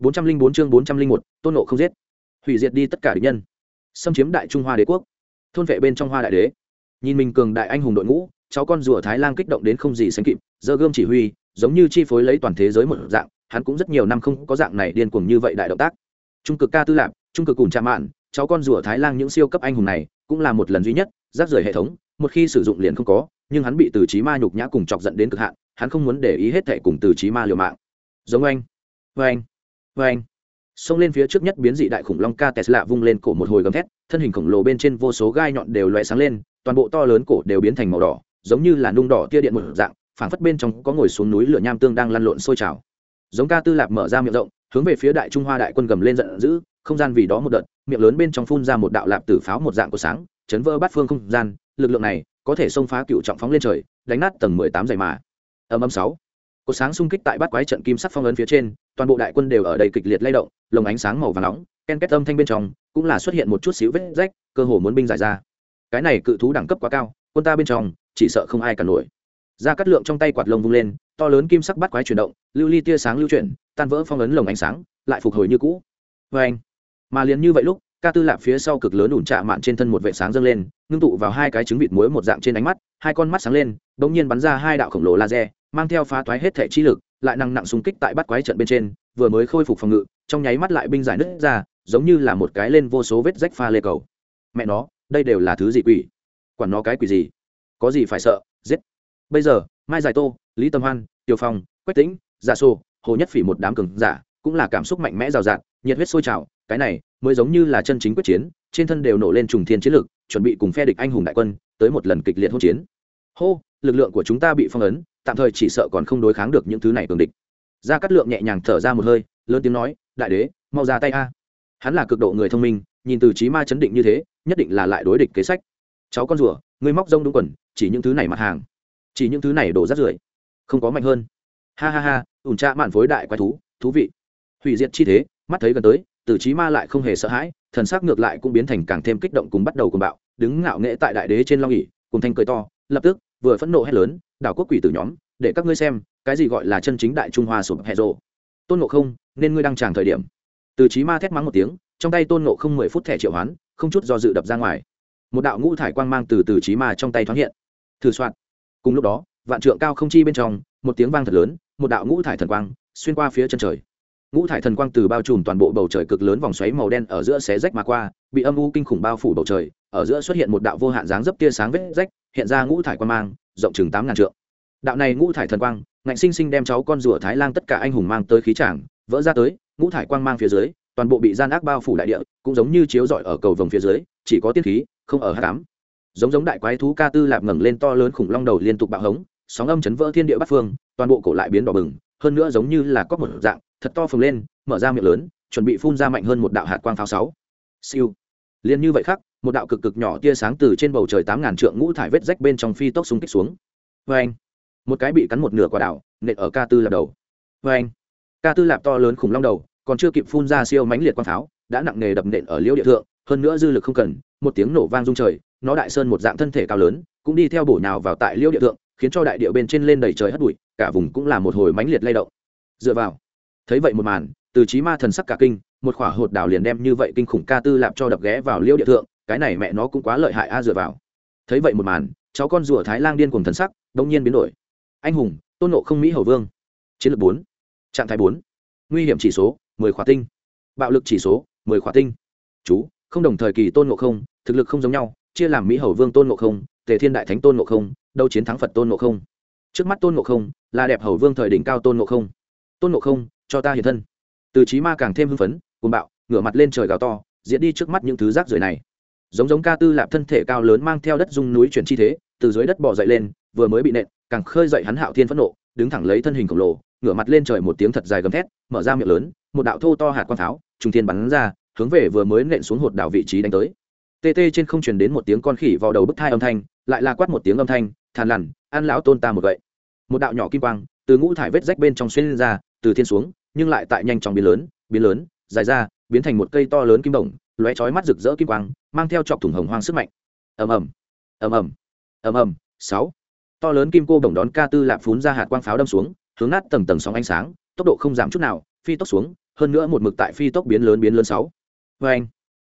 404 chương 401, tôn nộ không giết. Hủy diệt đi tất cả địch nhân. Xâm chiếm đại trung hoa đế quốc. Thôn vệ bên trong hoa đại đế. Nhìn mình cường đại anh hùng đội ngũ cháu con rùa thái lan kích động đến không gì sánh kịp giơ gươm chỉ huy giống như chi phối lấy toàn thế giới một dạng hắn cũng rất nhiều năm không có dạng này điên cuồng như vậy đại động tác. Trung cực ca tư lạp trung cực cùng chạm mạn cháu con rùa thái lan những siêu cấp anh hùng này cũng là một lần duy nhất rác rời hệ thống một khi sử dụng liền không có nhưng hắn bị từ trí ma nhục nhã cùng chọc giận đến cực hạn hắn không muốn để ý hết thệ cùng từ trí ma liều mạng. Giống anh. Vê anh vê anh. Xông lên phía trước nhất biến dị đại khủng long ca tesla vung lên cổ một hồi gầm thét, thân hình khổng lồ bên trên vô số gai nhọn đều loe sáng lên, toàn bộ to lớn cổ đều biến thành màu đỏ, giống như là nung đỏ tia điện một dạng, phảng phất bên trong có ngồi xuống núi lửa nham tương đang lăn lộn sôi trào. Giống ca tư lạp mở ra miệng rộng, hướng về phía đại trung hoa đại quân gầm lên giận dữ, không gian vì đó một đợt, miệng lớn bên trong phun ra một đạo lạp tử pháo một dạng của sáng, chấn vỡ bát phương không gian, lực lượng này có thể xông phá cựu trọng phóng lên trời, đánh nát tầng mười tám dày mà. Âm âm sáu cột sáng xung kích tại bát quái trận kim sắc phong ấn phía trên, toàn bộ đại quân đều ở đây kịch liệt lay động, lồng ánh sáng màu vàng nóng, ken két âm thanh bên trong, cũng là xuất hiện một chút xíu vết rách, cơ hồ muốn binh giải ra. Cái này cự thú đẳng cấp quá cao, quân ta bên trong, chỉ sợ không ai cả nổi. Ra cắt lượng trong tay quạt lông vung lên, to lớn kim sắc bắt quái chuyển động, lưu ly tia sáng lưu chuyển, tan vỡ phong ấn lồng ánh sáng, lại phục hồi như cũ. Vê anh, mà liền như vậy lúc, ca tư lạp phía sau cực lớn ủn trạ mạn trên thân một vệ sáng dâng lên, ngưng tụ vào hai cái trứng vịt muối một dạng trên ánh mắt, hai con mắt sáng lên đ ỗ n g nhiên bắn ra hai đạo khổng lồ laser, mang theo phá toái hết thể chi lực, lại năng nặng xung kích tại bắt quái trận bên trên, vừa mới khôi phục phòng ngự, trong nháy mắt lại binh giải nứt ra, giống như là một cái lên vô số vết rách pha lê cầu. Mẹ nó, đây đều là thứ gì quỷ? Quản nó cái quỷ gì? Có gì phải sợ? Giết. Bây giờ, mai giải tô, lý tâm hoan tiêu phong, quách tĩnh, giả sô, hồ nhất phỉ một đám cường giả, cũng là cảm xúc mạnh mẽ rào rạt, nhiệt huyết sôi trào, cái này mới giống như là chân chính quyết chiến, trên thân đều nổ lên trùng thiên chiến lực, chuẩn bị cùng phe địch anh hùng đại quân tới một lần kịch liệt hỗn chiến hô, lực lượng của chúng ta bị phong ấn, tạm thời chỉ sợ còn không đối kháng được những thứ này cường địch. Gia cát lượng nhẹ nhàng thở ra một hơi, lớn tiếng nói, đại đế, mau ra tay a. Hắn là cực độ người thông minh, nhìn từ trí ma chấn định như thế, nhất định là lại đối địch kế sách. Cháu con rùa, ngươi móc rông đúng quần, chỉ những thứ này mặt hàng, chỉ những thứ này đổ rác rưởi, không có mạnh hơn. Ha ha ha ủn tra mạn phối đại quái thú thú vị. Hủy diệt chi thế, mắt thấy gần tới, từ trí ma lại không hề sợ hãi, thần sắc ngược lại cũng biến thành càng thêm kích động cùng bắt đầu cùng bạo, đứng ngạo nghễ tại đại đế trên long ỉ cùng thanh cười to lập tức, vừa phẫn nộ hét lớn, đảo quốc quỷ tử nhóm, để các ngươi xem, cái gì gọi là chân chính đại trung hoa sụp hẹ rộ. Tôn ngộ không, nên ngươi đang tràng thời điểm. Từ trí ma thét mắng một tiếng, trong tay tôn ngộ không mười phút thẻ triệu hoán, không chút do dự đập ra ngoài. Một đạo ngũ thải quang mang từ từ trí ma trong tay thoáng hiện. Thử soạn. Cùng lúc đó, vạn trượng cao không chi bên trong, một tiếng vang thật lớn, một đạo ngũ thải thần quang xuyên qua phía chân trời. Ngũ thải thần quang từ bao trùm toàn bộ bầu trời cực lớn vòng xoáy màu đen ở giữa xé rách mà qua, bị âm u kinh khủng bao phủ bầu trời, ở giữa xuất hiện một đạo vô hạn dáng dấp tia sáng vết rách hiện ra ngũ thải quang mang, rộng chừng tám ngàn trượng. Đạo này ngũ thải thần quang, ngạnh sinh sinh đem cháu con rùa thái lan tất cả anh hùng mang tới khí tràng, vỡ ra tới, ngũ thải quang mang phía dưới, toàn bộ bị gian ác bao phủ đại địa, cũng giống như chiếu rọi ở cầu vồng phía dưới, chỉ có tiên khí, không ở h tám giống giống đại quái thú ca tư lạp ngẩng lên to lớn khủng long đầu liên tục bạo hống, sóng âm chấn vỡ thiên địa bát phương, toàn bộ cổ lại biến đỏ bừng, hơn nữa giống như là có một dạng, thật to phồng lên, mở ra miệng lớn, chuẩn bị phun ra mạnh hơn một đạo hạt quang pháo sáu. Siêu. Liền như vậy khác một đạo cực cực nhỏ tia sáng từ trên bầu trời tám ngàn trượng ngũ thải vết rách bên trong phi tốc xung kích xuống. Vê anh, một cái bị cắn một nửa quả đảo, nện ở ca tư lạp đầu. Vê anh, ca tư lạp to lớn khủng long đầu, còn chưa kịp phun ra siêu mãnh liệt quang pháo, đã nặng nề đập nện ở liễu địa thượng, hơn nữa dư lực không cần, một tiếng nổ vang rung trời, nó đại sơn một dạng thân thể cao lớn, cũng đi theo bổ nhào vào tại liêu địa thượng, khiến cho đại địa bên trên lên đầy trời hất bụi, cả vùng cũng là một hồi mãnh liệt lay động. Dựa vào, thấy vậy một màn, từ trí ma thần sắc cả kinh, một khỏa hột đảo liền đem như vậy kinh khủng ca tư lạp cho đập ghé vào liêu địa thượng cái này mẹ nó cũng quá lợi hại a dựa vào. Thấy vậy một màn, cháu con rùa thái lang điên cùng thần sắc đông nhiên biến đổi. Anh hùng, tôn nộ không mỹ hầu vương. Chiến lược bốn, trạng thái bốn. Nguy hiểm chỉ số, mười khỏa tinh. Bạo lực chỉ số, mười khỏa tinh. Chú, không đồng thời kỳ tôn nộ không, thực lực không giống nhau, chia làm mỹ hầu vương tôn nộ không, tề thiên đại thánh tôn nộ không đâu chiến thắng phật tôn nộ không. Trước mắt tôn nộ không, là đẹp hầu vương thời đỉnh cao tôn nộ không. Tôn nộ không, cho ta hiện thân. Từ trí ma càng thêm hưng phấn, cuồng bạo, ngửa mặt lên trời gào to, diễn đi trước mắt những thứ rác rưởi này giống giống ca tư lạp thân thể cao lớn mang theo đất dung núi chuyển chi thế, từ dưới đất bỏ dậy lên, vừa mới bị nện, càng khơi dậy hắn hạo thiên phẫn nộ, đứng thẳng lấy thân hình khổng lồ, ngửa mặt lên trời một tiếng thật dài gầm thét, mở ra miệng lớn, một đạo thô to hạt quang pháo, trùng thiên bắn ra, hướng về vừa mới nện xuống hột đảo vị trí đánh tới. Tê tê trên không truyền đến một tiếng con khỉ vào đầu bức thai âm thanh, lại là quát một tiếng âm thanh, thàn lằn, ăn lão tôn ta một vậy một đạo nhỏ kim quang, từ ngũ thải vết rách bên trong xuyên lên ra, từ thiên xuống, nhưng lại tại nhanh chóng biến lớn biến lớn, dài ra, biến thành một cây to lớn kim đồng, lóe chói mắt rực rỡ kim quang mang theo chọc thủng hồng hoang sức mạnh. Ầm ầm ầm ầm ầm ầm, sáu. To lớn kim cô bổng đón ca tư lạp phún ra hạt quang pháo đâm xuống, hướng nát tầng tầng sóng ánh sáng, tốc độ không giảm chút nào, phi tốc xuống, hơn nữa một mực tại phi tốc biến lớn biến lớn sáu. Vê anh,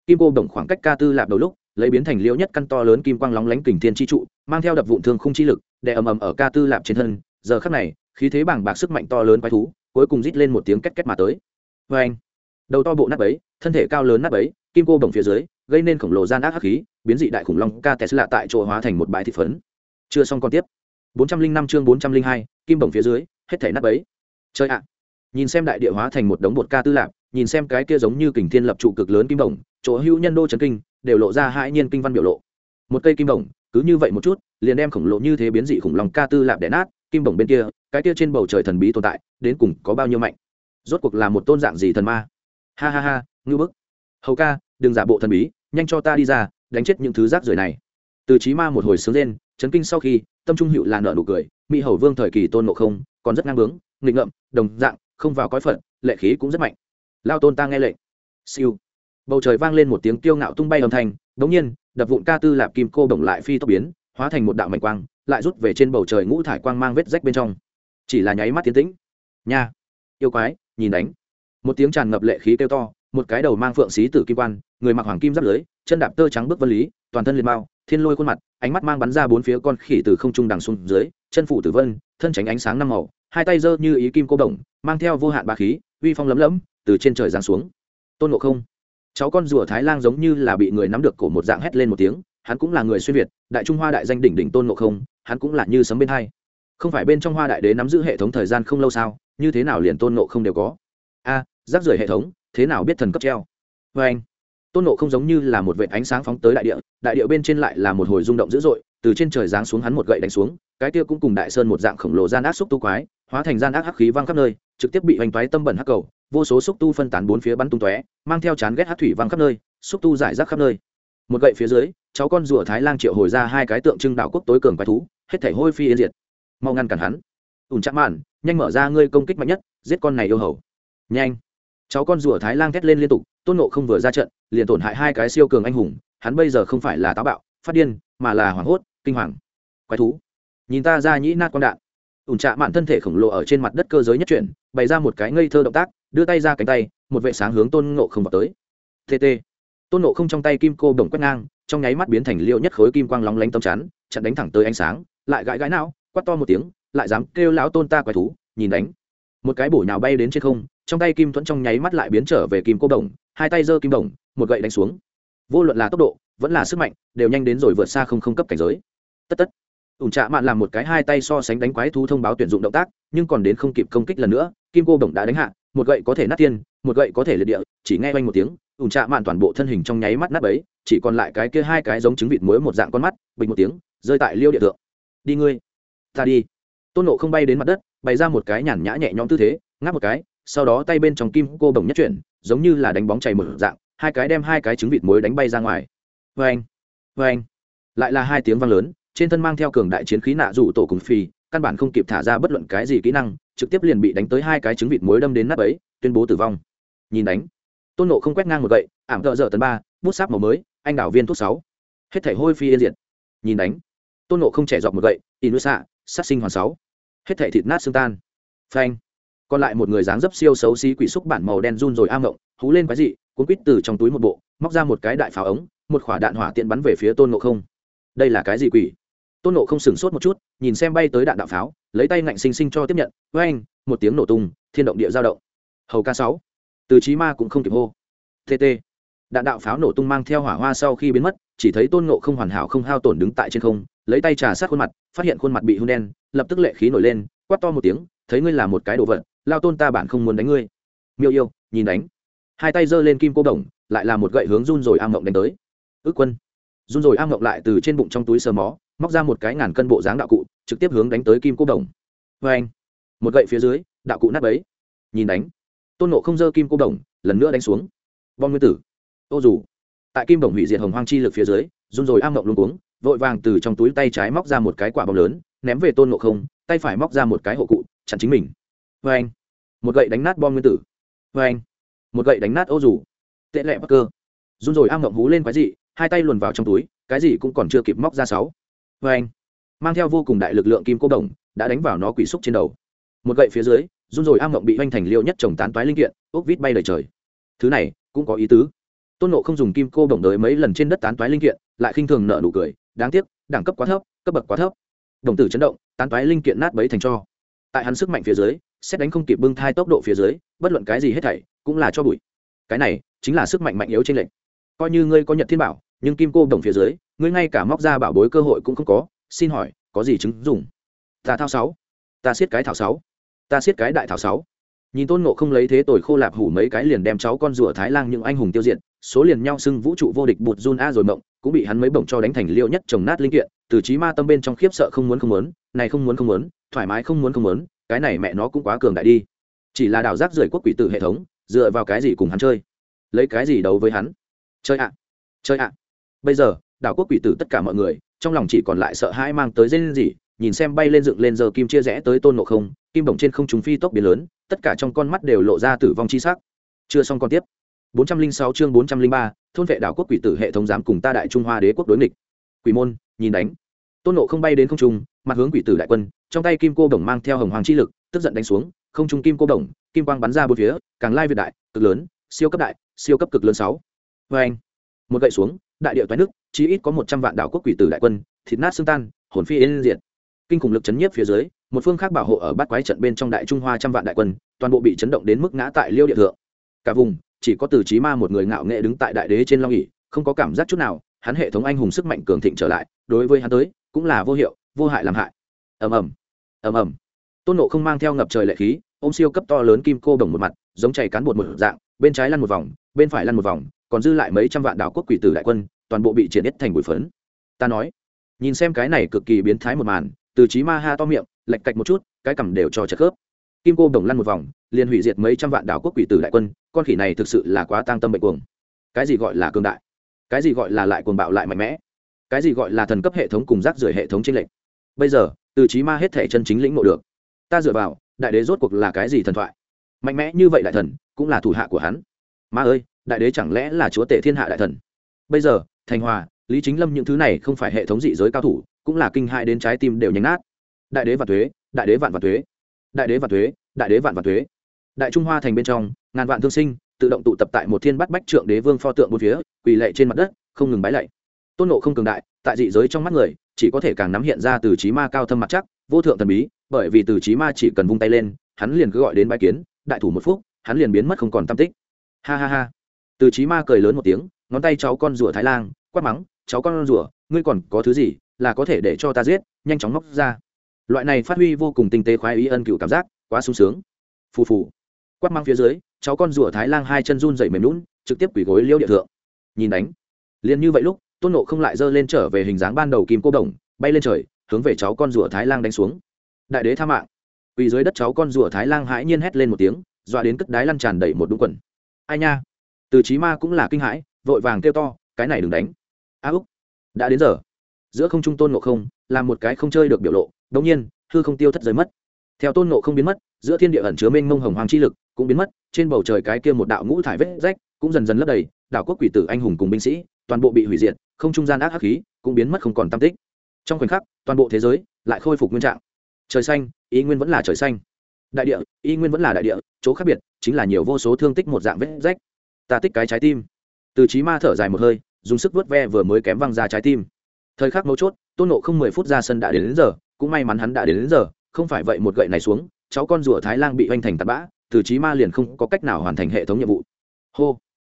kim cô đồng khoảng cách ca tư lạp đầu lúc, lấy biến thành liễu nhất căn to lớn kim quang lóng lánh kình thiên chi trụ, mang theo đập vụn thương không chi lực đè ầm ầm ở ca tư lạp trên thân. Giờ khắc này, khí thế bảng bạc sức mạnh to lớn quái thú, cuối cùng rít lên một tiếng két két mà tới. Vê anh, đầu to bộ nát bấy, thân thể cao lớn nát bấy, kim cô đồng phía dưới gây nên khổng lồ gian ác hắc khí biến dị đại khủng long ca tesla tại chỗ hóa thành một bãi thị phấn. Chưa xong còn tiếp. 405 chương 402, kim bổng phía dưới hết thể nát bấy. Chơi ạ. Nhìn xem đại địa hóa thành một đống bột ca tư lạc, nhìn xem cái kia giống như kình thiên lập trụ cực lớn kim bổng chỗ hữu nhân đô trấn kinh đều lộ ra hãi nhiên kinh văn biểu lộ. Một cây kim bổng cứ như vậy một chút liền đem khổng lồ như thế biến dị khủng long ca tư lạp đẻ nát kim bổng bên kia cái kia trên bầu trời thần bí tồn tại đến cùng có bao nhiêu mạnh? Rốt cuộc là một tôn dạng gì thần ma? Ha ha ha ngư bức. Hầu ca đừng giả bộ thần bí nhanh cho ta đi ra, đánh chết những thứ rác rưởi này. Từ trí ma một hồi sướng lên, chấn kinh sau khi, tâm trung hữu là nợ nụ cười, mỹ hầu vương thời kỳ tôn ngộ không, còn rất ngang bướng, nghịch ngợm, đồng dạng, không vào cõi phận lệ khí cũng rất mạnh. Lao tôn ta nghe lệnh. Siêu. Bầu trời vang lên một tiếng kiêu ngạo tung bay âm thanh, đống nhiên, đập vụn ca tư lạp kim cô bổng lại phi tốc biến, hóa thành một đạo mảnh quang, lại rút về trên bầu trời ngũ thải quang mang vết rách bên trong. Chỉ là nháy mắt tiến tĩnh. Nha. Yêu quái, nhìn đánh. Một tiếng tràn ngập lệ khí kêu to một cái đầu mang phượng xí tử kim quan, người mặc hoàng kim giáp lưới, chân đạp tơ trắng bước vân lý, toàn thân liệt mao, thiên lôi khuôn mặt, ánh mắt mang bắn ra bốn phía con khỉ từ không trung đằng xuống dưới, chân phủ tử vân, thân tránh ánh sáng năm màu, hai tay giơ như ý kim cô đồng, mang theo vô hạn bá khí, uy phong lấm lấm, từ trên trời giáng xuống. Tôn ngộ không, cháu con rùa thái lang giống như là bị người nắm được cổ một dạng hét lên một tiếng, hắn cũng là người xuyên việt, đại trung hoa đại danh đỉnh đỉnh tôn ngộ không, hắn cũng là như sấm bên hai. Không phải bên trong hoa đại đế nắm giữ hệ thống thời gian không lâu sao, như thế nào liền tôn ngộ không đều có? A, rác rưởi hệ thống thế nào biết thần cấp treo? Vê anh, tôn nộ không giống như là một vệ ánh sáng phóng tới đại địa đại địa bên trên lại là một hồi rung động dữ dội, từ trên trời giáng xuống hắn một gậy đánh xuống, cái kia cũng cùng đại sơn một dạng khổng lồ gian ác xúc tu quái, hóa thành gian ác hắc khí văng khắp nơi, trực tiếp bị hoành toái tâm bẩn hắc cầu, vô số xúc tu phân tán bốn phía bắn tung tóe, mang theo chán ghét hắc thủy văng khắp nơi, xúc tu giải rác khắp nơi. Một gậy phía dưới, cháu con rùa thái lang triệu hồi ra hai cái tượng trưng đạo quốc tối cường quái thú, hết thể hôi phi yên diệt. Mau ngăn cản hắn. Ủn chắc mạn, nhanh mở ra ngươi công kích mạnh nhất, giết con này yêu hầu. Nhanh cháu con rùa thái lang thét lên liên tục, tôn nộ không vừa ra trận, liền tổn hại hai cái siêu cường anh hùng, hắn bây giờ không phải là táo bạo, phát điên, mà là hoảng hốt, kinh hoàng. Quái thú. Nhìn ta ra nhĩ nát con đạn. Ủn trạ mạn thân thể khổng lồ ở trên mặt đất cơ giới nhất chuyển, bày ra một cái ngây thơ động tác, đưa tay ra cánh tay, một vệ sáng hướng tôn nộ không vào tới. Tt tôn nộ không trong tay kim cô đồng quét ngang, trong nháy mắt biến thành liệu nhất khối kim quang lóng lánh tông chắn, chặn đánh thẳng tới ánh sáng, lại gãi gãi não quắt to một tiếng, lại dám kêu lão tôn ta quái thú, nhìn đánh. Một cái bổ nhào bay đến trên không trong tay kim thuẫn trong nháy mắt lại biến trở về kim cô đồng, hai tay giơ kim đồng, một gậy đánh xuống. Vô luận là tốc độ, vẫn là sức mạnh, đều nhanh đến rồi vượt xa không không cấp cảnh giới. Tất tất. Ủng trạ mạn làm một cái hai tay so sánh đánh quái thú thông báo tuyển dụng động tác, nhưng còn đến không kịp công kích lần nữa, kim cô đồng đã đánh hạ, một gậy có thể nát tiên, một gậy có thể liệt địa, chỉ nghe quanh một tiếng ủng trạ mạn toàn bộ thân hình trong nháy mắt nát ấy chỉ còn lại cái kia hai cái giống trứng vịt muối một dạng con mắt, bình một tiếng, rơi tại liêu địa thượng. Đi ngươi, ta đi. Tôn nộ không bay đến mặt đất, bày ra một cái nhàn nhã nhẹ nhõm tư thế, ngáp một cái sau đó tay bên trong kim cô bồng nhất chuyển, giống như là đánh bóng chảy mở dạng, hai cái đem hai cái trứng vịt muối đánh bay ra ngoài. Vê anh vê anh lại là hai tiếng vang lớn, trên thân mang theo cường đại chiến khí nạ rủ tổ cùng phi căn bản không kịp thả ra bất luận cái gì kỹ năng, trực tiếp liền bị đánh tới hai cái trứng vịt muối đâm đến nắp ấy, tuyên bố tử vong. Nhìn đánh. Tôn nộ không quét ngang một gậy, ảm thợ dở tấn ba, bút sáp màu mới, anh đảo viên thuốc sáu. Hết thể hôi phi yên diệt. Nhìn đánh. Tôn nộ không trẻ dọc một gậy in xạ sát sinh hoàn sáu. Hết thể thịt nát xương tan. Phanh còn lại một người dáng dấp siêu xấu xí quỷ xúc bản màu đen run rồi am ngộng, hú lên quái dị, cuốn quýt từ trong túi một bộ, móc ra một cái đại pháo ống, một quả đạn hỏa tiện bắn về phía tôn ngộ không. Đây là cái gì quỷ? Tôn ngộ không sửng sốt một chút, nhìn xem bay tới đạn đạo pháo, lấy tay ngạnh xinh xinh cho tiếp nhận với anh một tiếng nổ tung, thiên động địa giao động. Hầu ca sáu. Từ trí ma cũng không kịp hô. Tt đạn đạo pháo nổ tung mang theo hỏa hoa sau khi biến mất, chỉ thấy tôn ngộ không hoàn hảo không hao tổn đứng tại trên không, lấy tay trà sát khuôn mặt, phát hiện khuôn mặt bị hôn đen, lập tức lệ khí nổi lên, quát to một tiếng, thấy ngươi là một cái đồ vật lao tôn ta bản không muốn đánh ngươi. Miêu yêu, nhìn đánh. Hai tay giơ lên kim cô đồng, lại là một gậy hướng run rồi am ngộng đánh tới. Ước quân. Run rồi am ngộng lại từ trên bụng trong túi sờ mó, móc ra một cái ngàn cân bộ dáng đạo cụ, trực tiếp hướng đánh tới kim cô đồng. Vê anh, một gậy phía dưới, đạo cụ nát ấy nhìn đánh. Tôn nộ không giơ kim cô đồng, lần nữa đánh xuống. Bom nguyên tử. Ô dù. Tại kim đồng hủy diệt hồng hoang chi lực phía dưới, run rồi am ngộng luôn uống vội vàng từ trong túi tay trái móc ra một cái quả bom lớn, ném về tôn nộ không, tay phải móc ra một cái hộ cụ, chặn chính mình. Vê anh một gậy đánh nát bom nguyên tử. Vê anh, một gậy đánh nát ô dù. Tệ lẹ bắc cơ run rồi am ngậm hú lên quái dị, hai tay luồn vào trong túi, cái gì cũng còn chưa kịp móc ra sáu. Vê anh, mang theo vô cùng đại lực lượng kim cô đồng, đã đánh vào nó quỷ xúc trên đầu. Một gậy phía dưới, run rồi am ngậm bị hoành thành liêu nhất trồng tán toái linh kiện, ốc vít bay đầy trời. Thứ này, cũng có ý tứ. Tôn nộ không dùng kim cô đồng đới mấy lần trên đất tán toái linh kiện, lại khinh thường nợ nụ cười, đáng tiếc, đẳng cấp quá thấp, cấp bậc quá thấp. Đồng tử chấn động, tán toái linh kiện nát bấy thành cho. Tại hắn sức mạnh phía dưới xét đánh không kịp bưng thai tốc độ phía dưới, bất luận cái gì hết thảy, cũng là cho bụi. Cái này, chính là sức mạnh mạnh yếu trên lệnh. Coi như ngươi có nhật thiên bảo, nhưng kim cô đồng phía dưới, ngươi ngay cả móc ra bảo bối cơ hội cũng không có, xin hỏi, có gì chứng dùng ta thao sáu. Ta siết cái thảo sáu. Ta siết cái đại thảo sáu. Nhìn tôn ngộ không lấy thế tội khô lạp hủ mấy cái liền đem cháu con rùa thái lan những anh hùng tiêu diệt, số liền nhau xưng vũ trụ vô địch bụt run a rồi mộng, cũng bị hắn mấy bổng cho đánh thành liêu nhất trồng nát linh kiện, từ trí ma tâm bên trong khiếp sợ không muốn không muốn, này không muốn không muốn, thoải mái không muốn không muốn cái này mẹ nó cũng quá cường đại đi. Chỉ là đảo giác rời quốc quỷ tử hệ thống dựa vào cái gì cùng hắn chơi? Lấy cái gì đấu với hắn? Chơi ạ chơi ạ. Bây giờ đảo quốc quỷ tử tất cả mọi người trong lòng chỉ còn lại sợ hãi mang tới dây lên gì nhìn xem bay lên dựng lên giờ kim chia rẽ tới tôn nộ không kim đồng trên không trùng phi tốc biến lớn tất cả trong con mắt đều lộ ra tử vong chi sắc. Chưa xong con tiếp. 406 chương 403, thôn vệ đảo quốc quỷ tử hệ thống dám cùng ta đại trung hoa đế quốc đối nghịch. Quỷ môn nhìn đánh. Tôn nộ không bay đến không trung mặt hướng quỷ tử đại quân trong tay kim cô đồng mang theo hồng hoàng chi lực, tức giận đánh xuống, không trung kim cô đồng, kim quang bắn ra bốn phía, càng lai việt đại, cực lớn, siêu cấp đại, siêu cấp cực lớn sáu. Vê anh, một gậy xuống, đại điệu toái nước chỉ ít có một trăm vạn đảo quốc quỷ tử đại quân, thịt nát xương tan, hồn phi yên diệt. Kinh khủng lực chấn nhiếp phía dưới, một phương khác bảo hộ ở bát quái trận bên trong đại trung hoa trăm vạn đại quân, toàn bộ bị chấn động đến mức ngã tại liêu địa thượng. Cả vùng, chỉ có từ trí ma một người ngạo nghệ đứng tại đại đế trên long ỉ không có cảm giác chút nào, hắn hệ thống anh hùng sức mạnh cường thịnh trở lại, đối với hắn tới, cũng là vô hiệu, vô hại làm hại ầm ầm ầm ầm. Tôn nộ không mang theo ngập trời lệ khí, ôm siêu cấp to lớn kim cô đồng một mặt, giống chảy cán bột một dạng, bên trái lăn một vòng, bên phải lăn một vòng, còn dư lại mấy trăm vạn đảo quốc quỷ tử đại quân, toàn bộ bị triển ít thành bụi phấn. Ta nói, nhìn xem cái này cực kỳ biến thái một màn, từ trí ma ha to miệng lạch cạch một chút, cái cằm đều cho chật khớp. Kim cô đồng lăn một vòng, liền hủy diệt mấy trăm vạn đảo quốc quỷ tử đại quân, con khỉ này thực sự là quá tang tâm bệnh cuồng. Cái gì gọi là cường đại? Cái gì gọi là lại cuồng bạo lại mạnh mẽ? Cái gì gọi là thần cấp hệ thống cùng rác rưởi hệ thống trên lệch? bây giờ từ trí ma hết thể chân chính lĩnh ngộ được. Ta dựa vào, đại đế rốt cuộc là cái gì thần thoại? Mạnh mẽ như vậy đại thần, cũng là thủ hạ của hắn. Ma ơi, đại đế chẳng lẽ là chúa tể thiên hạ đại thần? Bây giờ, thành hòa, lý chính lâm những thứ này không phải hệ thống dị giới cao thủ, cũng là kinh hại đến trái tim đều nhánh nát. Đại đế vạn thuế, đại đế vạn vạn thuế. Đại đế vạn thuế, đại đế vạn vạn thuế. Đại trung hoa thành bên trong, ngàn vạn thương sinh, tự động tụ tập tại một thiên bắt bách trượng đế vương pho tượng bốn phía, quỳ lệ trên mặt đất, không ngừng bái lạy. Tôn nộ không cường đại, tại dị giới trong mắt người chỉ có thể càng nắm hiện ra từ trí ma cao thâm mặt chắc, vô thượng thần bí, bởi vì từ trí ma chỉ cần vung tay lên, hắn liền cứ gọi đến bãi kiến, đại thủ một phút hắn liền biến mất không còn tam tích. Ha ha ha. Từ trí ma cười lớn một tiếng, ngón tay cháu con rùa thái lan quát mắng, cháu con rùa, ngươi còn có thứ gì là có thể để cho ta giết? Nhanh chóng móc ra. Loại này phát huy vô cùng tinh tế khoái ý ân cựu cảm giác, quá sung sướng. Phù phù. Quát mắng phía dưới, cháu con rùa thái lan hai chân run dậy mềm lún trực tiếp quỷ gối liêu địa thượng. Nhìn đánh. Liền như vậy lúc tôn nộ không lại giơ lên trở về hình dáng ban đầu kim cô đồng, bay lên trời, hướng về cháu con rùa thái lan đánh xuống. Đại đế tha mạng. Uy dưới đất cháu con rùa thái lan hãi nhiên hét lên một tiếng, dọa đến cất đái lăn tràn đầy một đúng quần. Ai nha? Từ trí ma cũng là kinh hãi, vội vàng kêu to, cái này đừng đánh. A úc, đã đến giờ. Giữa không trung tôn nộ không, làm một cái không chơi được biểu lộ, đống nhiên, hư không tiêu thất rơi mất. Theo tôn nộ không biến mất, giữa thiên địa ẩn chứa mênh mông hồng hoàng chi lực cũng biến mất, trên bầu trời cái kia một đạo ngũ thải vết rách cũng dần dần lấp đầy, đảo quốc quỷ tử anh hùng cùng binh sĩ toàn bộ bị hủy diệt không trung gian ác hắc khí cũng biến mất không còn tam tích. Trong khoảnh khắc toàn bộ thế giới lại khôi phục nguyên trạng. Trời xanh ý nguyên vẫn là trời xanh. Đại địa y nguyên vẫn là đại địa chỗ khác biệt chính là nhiều vô số thương tích một dạng vết rách. Ta tích cái trái tim. Từ trí ma thở dài một hơi dùng sức vớt ve vừa mới kém văng ra trái tim. Thời khắc mấu chốt tôn nộ không mười phút ra sân đã đến, đến giờ cũng may mắn hắn đã đến, đến giờ không phải vậy một gậy này xuống cháu con rùa thái Lang bị hoành thành tạt bã từ trí ma liền không có cách nào hoàn thành hệ thống nhiệm vụ. Hô.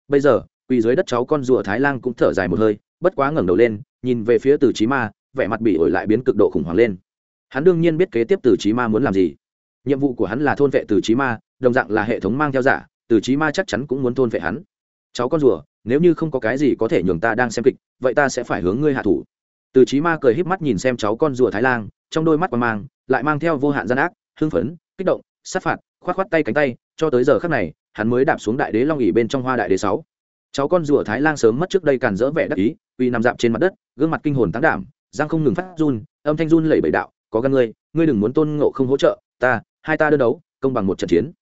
Bây giờ quỳ dưới đất cháu con rùa thái lan cũng thở dài một hơi, bất quá ngẩng đầu lên, nhìn về phía từ trí ma, vẻ mặt bị ổi lại biến cực độ khủng hoảng lên. Hắn đương nhiên biết kế tiếp từ trí ma muốn làm gì. Nhiệm vụ của hắn là thôn vệ từ trí ma, đồng dạng là hệ thống mang theo giả, từ trí ma chắc chắn cũng muốn thôn vệ hắn. Cháu con rùa, nếu như không có cái gì có thể nhường ta đang xem kịch, vậy ta sẽ phải hướng ngươi hạ thủ. Từ trí ma cười híp mắt nhìn xem cháu con rùa thái lan trong đôi mắt qua mang, lại mang theo vô hạn gian ác, hưng phấn, kích động, sát phạt, khoát khoát tay cánh tay, cho tới giờ khắc này, hắn mới đạp xuống đại đế long ỉ bên trong hoa đại đế sáu cháu con rùa thái lang sớm mất trước đây càn dỡ vẻ đắc ý uy nằm dạp trên mặt đất gương mặt kinh hồn tán đảm giang không ngừng phát run âm thanh run lẩy bẩy đạo có gan ngươi ngươi đừng muốn tôn ngộ không hỗ trợ ta hai ta đơn đấu công bằng một trận chiến.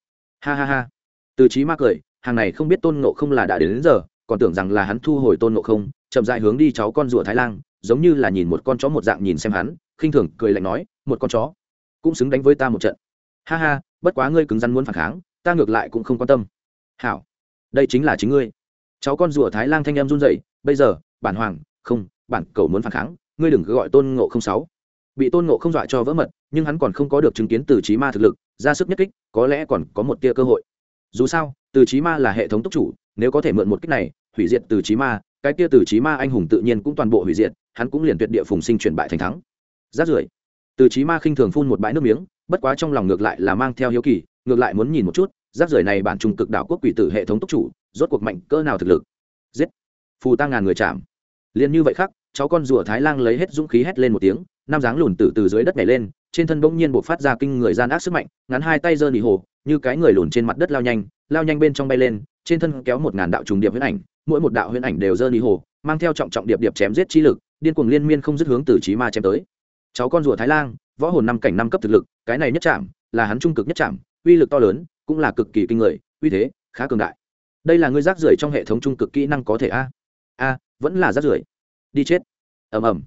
Ha ha ha. Từ trí ma cười hàng này không biết tôn ngộ không là đã đến, đến giờ còn tưởng rằng là hắn thu hồi tôn ngộ không chậm dại hướng đi cháu con rùa thái lang, giống như là nhìn một con chó một dạng nhìn xem hắn khinh thường cười lạnh nói một con chó cũng xứng đánh với ta một trận. Ha ha bất quá ngươi cứng rắn muốn phản kháng ta ngược lại cũng không quan tâm. Hảo đây chính là chính ngươi cháu con rùa thái lang thanh em run dậy bây giờ, bản hoàng, không, bản cầu muốn phản kháng, ngươi đừng cứ gọi tôn ngộ không sáu bị tôn ngộ không dọa cho vỡ mật, nhưng hắn còn không có được chứng kiến từ trí ma thực lực, ra sức nhất kích, có lẽ còn có một tia cơ hội. Dù sao, từ trí ma là hệ thống túc chủ, nếu có thể mượn một kích này, hủy diệt từ trí ma, cái kia từ trí ma anh hùng tự nhiên cũng toàn bộ hủy diệt, hắn cũng liền tuyệt địa phùng sinh chuyển bại thành thắng. Rát rưởi, từ trí ma khinh thường phun một bãi nước miếng, bất quá trong lòng ngược lại là mang theo hiếu kỳ ngược lại muốn nhìn một chút, rác rưởi này bản trung cực đảo quốc quỷ tử hệ thống túc chủ, rốt cuộc mạnh cỡ nào thực lực? Giết! Phù tăng ngàn người chạm. Liền như vậy khác cháu con rùa thái lang lấy hết dũng khí hét lên một tiếng nam dáng lùn tử từ dưới đất nhảy lên, trên thân bỗng nhiên buộc phát ra kinh người gian ác sức mạnh, ngắn hai tay giơ nỉ hồ, như cái người lùn trên mặt đất lao nhanh lao nhanh bên trong bay lên, trên thân kéo một ngàn đạo trùng điệp huyễn ảnh, mỗi một đạo huyễn ảnh đều giơ nỉ hồ, mang theo trọng trọng điệp điệp chém giết chi lực, điên cuồng liên miên không dứt hướng từ trí ma chém tới. Cháu con rùa thái lang, võ hồn năm cảnh năm cấp thực lực, cái này nhất chạm, là hắn trung cực nhất chạm uy lực to lớn, cũng là cực kỳ kinh người, uy thế khá cường đại. Đây là ngươi rác rưởi trong hệ thống trung cực kỹ năng có thể a? A, vẫn là rác rưởi. Đi chết. Ầm ầm.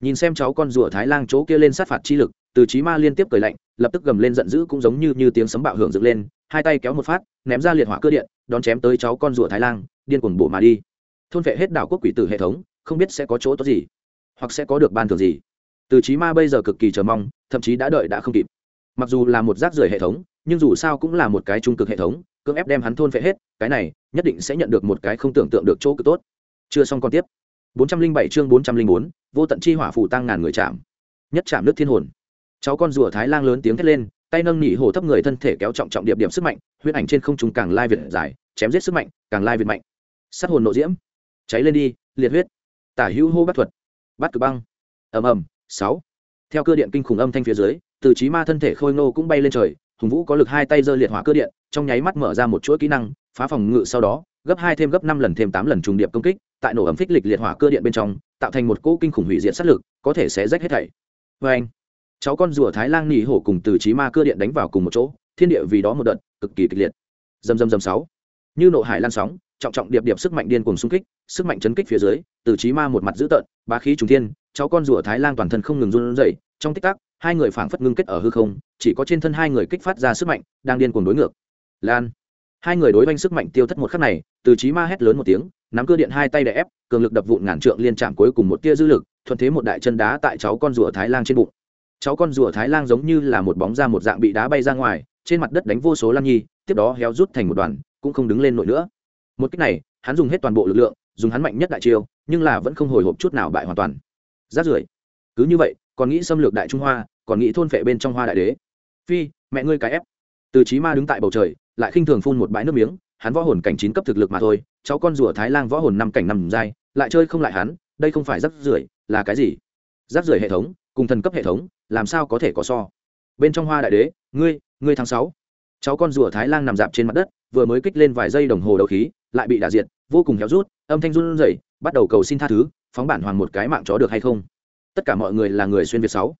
Nhìn xem cháu con rùa thái lang chỗ kia lên sát phạt chi lực, từ trí ma liên tiếp cười lạnh, lập tức gầm lên giận dữ cũng giống như như tiếng sấm bạo hưởng dựng lên, hai tay kéo một phát, ném ra liệt hỏa cơ điện, đón chém tới cháu con rùa thái lang, điên cuồng bổ mà đi. Thôn vệ hết đảo quốc quỷ tử hệ thống, không biết sẽ có chỗ tốt gì, hoặc sẽ có được ban thưởng gì. Từ trí ma bây giờ cực kỳ chờ mong, thậm chí đã đợi đã không kịp. Mặc dù là một rác rưởi hệ thống nhưng dù sao cũng là một cái trung cực hệ thống cưỡng ép đem hắn thôn phệ hết cái này nhất định sẽ nhận được một cái không tưởng tượng được chỗ cực tốt. Chưa xong còn tiếp. 407 chương 404, vô tận chi hỏa phủ tăng ngàn người chạm. Nhất chạm nước thiên hồn. Cháu con rùa thái lang lớn tiếng thét lên tay nâng nỉ hổ thấp người thân thể kéo trọng trọng điệp điểm sức mạnh huyết ảnh trên không trung càng lai việt dài chém giết sức mạnh càng lai việt mạnh. Sát hồn nộ diễm. Cháy lên đi liệt huyết. Tả hữu hô bắt thuật. Bắt cực băng. Ầm ầm sáu. Theo cơ điện kinh khủng âm thanh phía dưới từ trí ma thân thể khôi ngô cũng bay lên trời hùng vũ có lực hai tay giơ liệt hỏa cơ điện, trong nháy mắt mở ra một chuỗi kỹ năng, phá phòng ngự sau đó, gấp hai thêm gấp năm lần thêm tám lần trùng điệp công kích, tại nổ ấm phích lịch liệt hỏa cơ điện bên trong, tạo thành một cỗ kinh khủng hủy diệt sát lực, có thể sẽ rách hết thảy. Vê anh cháu con rùa thái lang nỉ hổ cùng từ trí ma cơ điện đánh vào cùng một chỗ, thiên địa vì đó một đợt, cực kỳ kịch liệt. Dầm dầm dầm sáu. Như nộ hải lan sóng, trọng trọng điệp điệp sức mạnh điên cuồng xung kích, sức mạnh chấn kích phía dưới, từ trí ma một mặt dữ tợn, bá khí trùng thiên, cháu con rùa thái lang toàn thân không ngừng run rẩy, trong tích tắc hai người phảng phất ngưng kết ở hư không, chỉ có trên thân hai người kích phát ra sức mạnh, đang điên cuồng đối ngược. Lan. Hai người đối oanh sức mạnh tiêu thất một khắc này, từ trí ma hét lớn một tiếng, nắm cơ điện hai tay đè ép, cường lực đập vụn ngàn trượng liên chạm cuối cùng một tia dư lực, thuận thế một đại chân đá tại cháu con rùa thái lang trên bụng. Cháu con rùa thái lang giống như là một bóng ra một dạng bị đá bay ra ngoài, trên mặt đất đánh vô số lan nhi, tiếp đó héo rút thành một đoàn, cũng không đứng lên nổi nữa. Một cách này, hắn dùng hết toàn bộ lực lượng, dùng hắn mạnh nhất đại chiêu, nhưng là vẫn không hồi hộp chút nào bại hoàn toàn. Rát rưởi. Cứ như vậy còn nghĩ xâm lược đại trung hoa, còn nghĩ thôn phệ bên trong hoa đại đế. Phi, mẹ ngươi cái ép. Từ trí ma đứng tại bầu trời, lại khinh thường phun một bãi nước miếng, hắn võ hồn cảnh chín cấp thực lực mà thôi, cháu con rùa thái lang võ hồn năm cảnh nằm dai lại chơi không lại hắn, đây không phải rắc rưởi, là cái gì? Rắc rưởi hệ thống, cùng thần cấp hệ thống, làm sao có thể có so? Bên trong hoa đại đế, ngươi ngươi tháng sáu. Cháu con rùa thái lang nằm dạp trên mặt đất, vừa mới kích lên vài giây đồng hồ đầu khí, lại bị đả diệt, vô cùng héo rút, âm thanh run rẩy, bắt đầu cầu xin tha thứ, phóng bản hoàn một cái mạng chó được hay không? Tất cả mọi người là người xuyên việt sáu.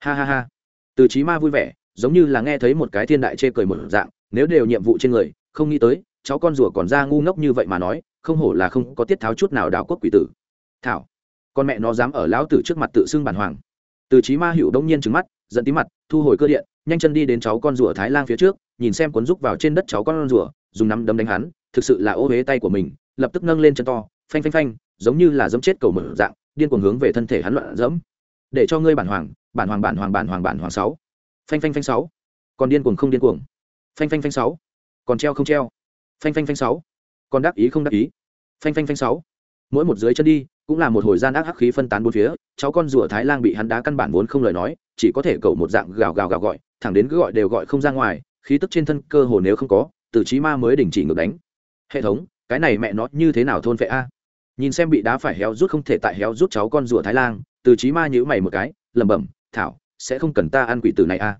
Ha ha ha. Từ trí ma vui vẻ, giống như là nghe thấy một cái thiên đại chê cười một dạng, nếu đều nhiệm vụ trên người, không nghĩ tới, cháu con rùa còn ra ngu ngốc như vậy mà nói, không hổ là không có tiết tháo chút nào đảo quốc quỷ tử. Thảo, con mẹ nó dám ở lão tử trước mặt tự xưng bản hoàng. Từ trí ma hữu đông nhiên trứng mắt, giận tí mặt, thu hồi cơ điện, nhanh chân đi đến cháu con rùa thái lang phía trước, nhìn xem cuốn rúc vào trên đất cháu con rùa, dùng nắm đấm đánh hắn, thực sự là ô huế tay của mình, lập tức nâng lên chân to, phanh phanh phanh, giống như là dẫm chết cầu mở dạng điên cuồng hướng về thân thể hắn loạn dẫm. Để cho ngươi bản hoàng bản hoàng bản hoàng bản hoàng bản hoàng sáu. Phanh phanh phanh sáu. Còn điên cuồng không điên cuồng. Phanh phanh phanh sáu. Còn treo không treo. Phanh phanh phanh sáu. Còn đắc ý không đắc ý. Phanh phanh phanh sáu. Mỗi một dưới chân đi, cũng là một hồi gian ác hắc khí phân tán bốn phía, cháu con rùa thái lang bị hắn đá căn bản vốn không lời nói, chỉ có thể cầu một dạng gào gào gào gọi, thẳng đến cứ gọi đều gọi không ra ngoài, khí tức trên thân cơ hồ nếu không có, từ trí ma mới đình chỉ ngược đánh. Hệ thống, cái này mẹ nó như thế nào thôn vệ a? Nhìn xem bị đá phải héo rút không thể tại héo rút cháu con rùa thái lang, từ trí ma nhữ mày một cái, lẩm bẩm, thảo, sẽ không cần ta ăn quỷ tử này a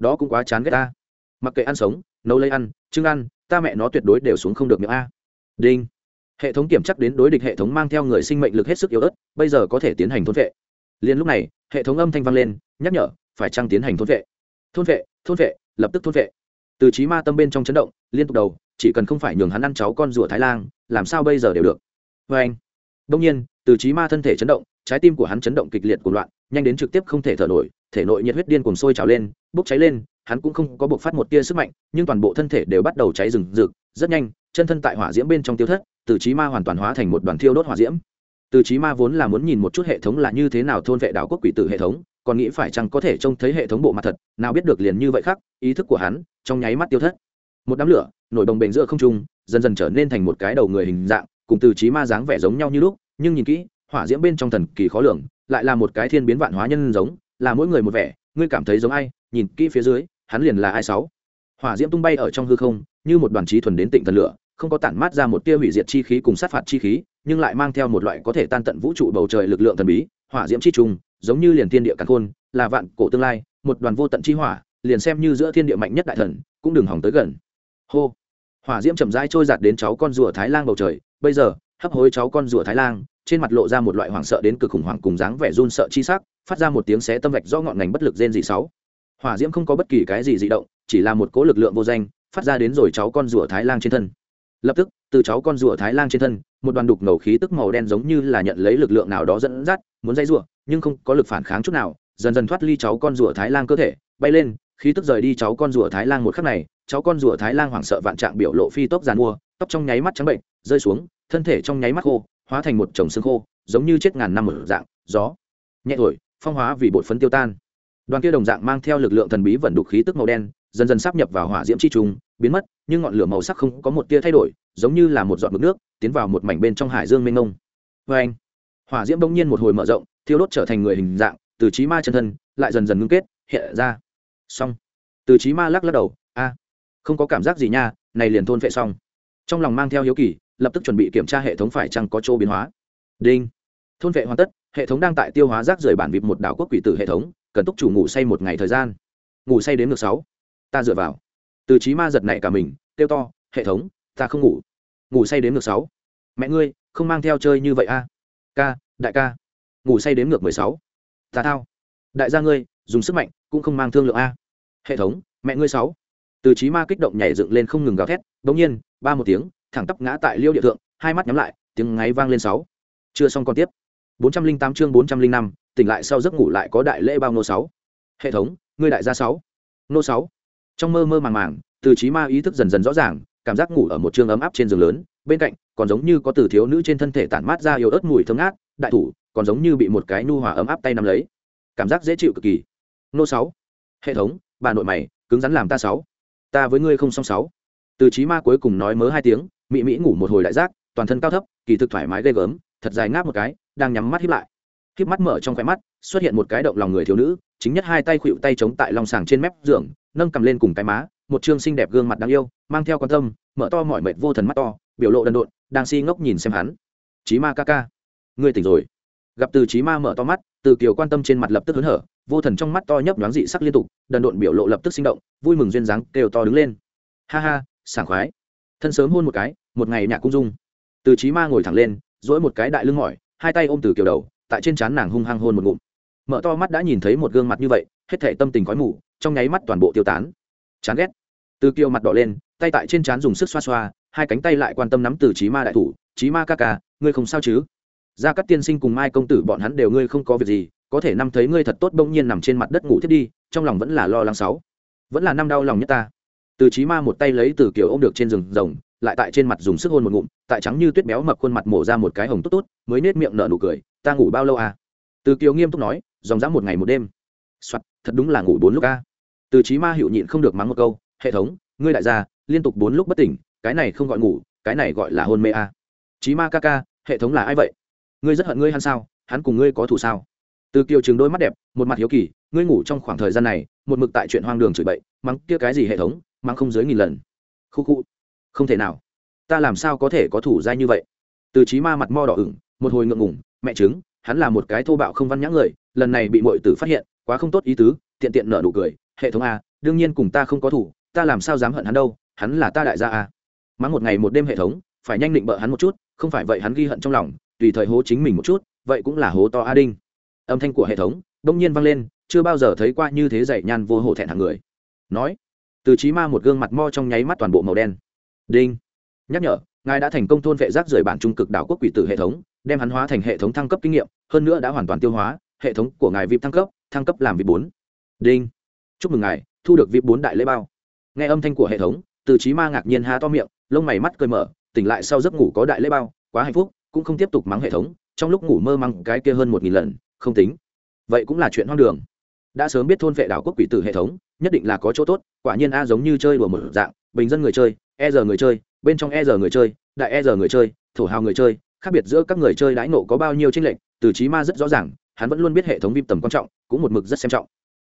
đó cũng quá chán ghét ta. Mặc kệ ăn sống, nấu lấy ăn trưng ăn, ta mẹ nó tuyệt đối đều xuống không được miệng a. Đinh. Hệ thống kiểm chắc đến đối địch hệ thống mang theo người sinh mệnh lực hết sức yếu ớt, bây giờ có thể tiến hành thôn vệ. Liền lúc này, hệ thống âm thanh vang lên, nhắc nhở, phải trăng tiến hành thôn vệ? Thôn vệ thôn vệ, lập tức thôn vệ. Từ trí ma tâm bên trong chấn động, liên tục đầu, chỉ cần không phải nhường hắn ăn cháu con rùa thái lan làm sao bây giờ đều được? Vê anh. Đông nhiên, từ trí ma thân thể chấn động, trái tim của hắn chấn động kịch liệt cuồng loạn, nhanh đến trực tiếp không thể thở nổi, thể nội nhiệt huyết điên cuồng sôi trào lên, bốc cháy lên, hắn cũng không có buộc phát một tia sức mạnh, nhưng toàn bộ thân thể đều bắt đầu cháy rừng rực, rất nhanh, chân thân tại hỏa diễm bên trong tiêu thất, từ trí ma hoàn toàn hóa thành một đoàn thiêu đốt hỏa diễm. Từ trí ma vốn là muốn nhìn một chút hệ thống là như thế nào thôn vệ đảo quốc quỷ tử hệ thống, còn nghĩ phải chăng có thể trông thấy hệ thống bộ mặt thật, nào biết được liền như vậy khác, ý thức của hắn trong nháy mắt tiêu thất. Một đám lửa, nổi đồng bền giữa không trung, dần dần trở nên thành một cái đầu người hình dạng cùng từ trí ma dáng vẻ giống nhau như lúc, nhưng nhìn kỹ, hỏa diễm bên trong thần kỳ khó lường, lại là một cái thiên biến vạn hóa nhân giống, là mỗi người một vẻ, ngươi cảm thấy giống ai, nhìn kỹ phía dưới, hắn liền là ai sáu. Hỏa diễm tung bay ở trong hư không, như một đoàn trí thuần đến tịnh thần lửa, không có tản mát ra một tia hủy diệt chi khí cùng sát phạt chi khí, nhưng lại mang theo một loại có thể tan tận vũ trụ bầu trời lực lượng thần bí, hỏa diễm chi trùng, giống như liền thiên địa càn khôn, là vạn cổ tương lai, một đoàn vô tận chi hỏa, liền xem như giữa thiên địa mạnh nhất đại thần, cũng đừng hỏng tới gần. Hô. Hỏa diễm chậm rãi trôi giạt đến cháu con rùa thái lang bầu trời bây giờ, hấp hối cháu con rùa thái lang, trên mặt lộ ra một loại hoảng sợ đến cực khủng hoảng cùng dáng vẻ run sợ chi sắc, phát ra một tiếng xé tâm vạch do ngọn ngành bất lực rên dị sáu. Hỏa diễm không có bất kỳ cái gì dị động, chỉ là một cố lực lượng vô danh, phát ra đến rồi cháu con rùa thái lang trên thân. Lập tức, từ cháu con rùa thái lang trên thân, một đoàn đục ngầu khí tức màu đen giống như là nhận lấy lực lượng nào đó dẫn dắt, muốn dây rùa nhưng không có lực phản kháng chút nào, dần dần thoát ly cháu con rùa thái lang cơ thể, bay lên, khí tức rời đi cháu con rùa thái lang một khắc này, cháu con rùa thái lang hoảng sợ vạn trạng biểu lộ phi tốc giàn mua tóc trong nháy mắt trắng bệnh, rơi xuống, thân thể trong nháy mắt khô, hóa thành một chồng xương khô, giống như chết ngàn năm ở dạng, gió nhẹ thổi, phong hóa vì bột phấn tiêu tan. Đoàn kia đồng dạng mang theo lực lượng thần bí vận đục khí tức màu đen, dần dần sắp nhập vào hỏa diễm chi trùng, biến mất, nhưng ngọn lửa màu sắc không có một tia thay đổi, giống như là một giọt mực nước, tiến vào một mảnh bên trong hải dương mênh mông. Vê anh, hỏa diễm bỗng nhiên một hồi mở rộng, thiêu đốt trở thành người hình dạng, từ trí ma chân thân, lại dần dần ngưng kết, hiện ra. Xong. Từ trí ma lắc lắc đầu, a, không có cảm giác gì nha, này liền thôn vệ xong trong lòng mang theo hiếu kỳ, lập tức chuẩn bị kiểm tra hệ thống phải chăng có chỗ biến hóa. Đinh. Thôn vệ hoàn tất, hệ thống đang tại tiêu hóa rác rời bản vịt một đảo quốc quỷ tử hệ thống, cần túc chủ ngủ say một ngày thời gian. Ngủ say đến ngược sáu. Ta dựa vào. Từ trí ma giật này cả mình tiêu to, hệ thống, ta không ngủ. Ngủ say đến ngược sáu. Mẹ ngươi, không mang theo chơi như vậy a ca, đại ca. Ngủ say đến ngược mười sáu. Ta thao. Đại gia ngươi, dùng sức mạnh, cũng không mang thương lượng a hệ thống, mẹ ngươi sáu. Từ trí ma kích động nhảy dựng lên không ngừng gào thét bỗng nhiên ba một tiếng, thẳng tắp ngã tại liêu địa thượng, hai mắt nhắm lại, tiếng ngáy vang lên sáu. Chưa xong còn tiếp. Bốn trăm linh tám chương bốn trăm linh năm, tỉnh lại sau giấc ngủ lại có đại lễ bao nô sáu. Hệ thống, ngươi đại gia sáu. Nô sáu. Trong mơ mơ màng màng, từ trí ma ý thức dần dần rõ ràng, cảm giác ngủ ở một trường ấm áp trên giường lớn, bên cạnh, còn giống như có từ thiếu nữ trên thân thể tản mát ra yêu ớt mùi thơm ngát, đại thủ, còn giống như bị một cái nu hòa ấm áp tay nắm lấy. Cảm giác dễ chịu cực kỳ. Nô sáu. Hệ thống, bà nội mày, cứng rắn làm ta sáu. Ta với ngươi không song sáu từ trí ma cuối cùng nói mớ hai tiếng mỹ mỹ ngủ một hồi đại giác toàn thân cao thấp, kỳ thực thoải mái ghê gớm, thật dài ngáp một cái, đang nhắm mắt hiếp lại. Hiếp mắt mở trong khoe mắt, xuất hiện một cái động lòng người thiếu nữ, chính nhất hai tay khuỵu tay chống tại lòng sàng trên mép giường, nâng cầm lên cùng cái má, một chương xinh đẹp gương mặt đáng yêu, mang theo quan tâm, mở to mọi mệt vô thần mắt to, biểu lộ đần độn, đang si ngốc nhìn xem hắn. Trí ma ca ca, ngươi tỉnh rồi. Gặp từ trí ma mở to mắt, từ kiều quan tâm trên mặt lập tức hớn hở, vô thần trong mắt to nhấp nhoáng dị sắc liên tục, đần độn biểu lộ lập tức sinh động, vui mừng duyên dáng kêu to đứng lên. Ha ha sảng khoái. Thân sớm hôn một cái, một ngày nhạc cung dung. Từ trí ma ngồi thẳng lên dỗi một cái đại lưng mỏi, hai tay ôm từ kiều đầu, tại trên trán nàng hung hăng hôn một ngụm. Mở to mắt đã nhìn thấy một gương mặt như vậy, hết thể tâm tình khói mù, trong nháy mắt toàn bộ tiêu tán. Chán ghét. Từ kiều mặt đỏ lên, tay tại trên trán dùng sức xoa xoa, hai cánh tay lại quan tâm nắm từ trí ma đại thủ trí ma ca ca, ngươi không sao chứ? Ra các tiên sinh cùng mai công tử bọn hắn đều ngươi không có việc gì, có thể năm thấy ngươi thật tốt bỗng nhiên nằm trên mặt đất ngủ thiết đi, trong lòng vẫn là lo lắng sáu. Vẫn là năm đau lòng nhất ta từ trí ma một tay lấy từ kiều ôm được trên rừng rồng, lại tại trên mặt dùng sức hôn một ngụm, tại trắng như tuyết béo mập khuôn mặt mổ ra một cái hồng tốt tốt, mới nết miệng nở nụ cười, ta ngủ bao lâu à? Từ kiều nghiêm túc nói, dòng dã một ngày một đêm. Soạt, thật đúng là ngủ bốn lúc a. Từ trí ma hiệu nhịn không được mắng một câu, hệ thống, ngươi đại gia, liên tục bốn lúc bất tỉnh, cái này không gọi ngủ, cái này gọi là hôn mê a. Trí ma ca ca, hệ thống là ai vậy? Ngươi rất hận ngươi hắn sao? Hắn cùng ngươi có thù sao? Từ kiều chừng đôi mắt đẹp, một mặt hiếu kỳ, ngươi ngủ trong khoảng thời gian này, một mực tại chuyện hoang đường chửi bậy, mắng kia cái gì hệ thống? Mang không dưới nghìn lần. Khu khu. Không thể nào. Ta làm sao có thể có thủ dai như vậy? Từ trí ma mặt mo đỏ ửng, một hồi ngượng ngủng mẹ chứng hắn là một cái thô bạo không văn nhã người, lần này bị mọi tử phát hiện, quá không tốt ý tứ, tiện tiện nở nụ cười, hệ thống a, đương nhiên cùng ta không có thủ, ta làm sao dám hận hắn đâu, hắn là ta đại gia a. Mắng một ngày một đêm hệ thống, phải nhanh định bợ hắn một chút, không phải vậy hắn ghi hận trong lòng, tùy thời hố chính mình một chút, vậy cũng là hố to a đinh. Âm thanh của hệ thống, đông nhiên vang lên, chưa bao giờ thấy qua như thế dạy nhan vô hổ thẹn hàng người. Nói từ trí ma một gương mặt mo trong nháy mắt toàn bộ màu đen. Đinh. Nhắc nhở, ngài đã thành công thôn vệ rác rời bản trung cực đảo quốc quỷ tử hệ thống, đem hắn hóa thành hệ thống thăng cấp kinh nghiệm, hơn nữa đã hoàn toàn tiêu hóa, hệ thống của ngài vip thăng cấp thăng cấp làm vip bốn. Đinh. Chúc mừng ngài, thu được vip bốn đại lễ bao. Nghe âm thanh của hệ thống, từ trí ma ngạc nhiên há to miệng, lông mày mắt cơi mở, tỉnh lại sau giấc ngủ có đại lễ bao, quá hạnh phúc, cũng không tiếp tục mắng hệ thống, trong lúc ngủ mơ măng cái kia hơn một nghìn lần, không tính. Vậy cũng là chuyện hoang đường đã sớm biết thôn vệ đảo quốc quỷ tử hệ thống, nhất định là có chỗ tốt, quả nhiên a giống như chơi đùa một dạng, bình dân người chơi e giờ người chơi, bên trong e giờ người chơi, đại e giờ người chơi, thổ hào người chơi, khác biệt giữa các người chơi đãi nộ có bao nhiêu tranh lệch, từ trí ma rất rõ ràng, hắn vẫn luôn biết hệ thống vip tầm quan trọng, cũng một mực rất xem trọng.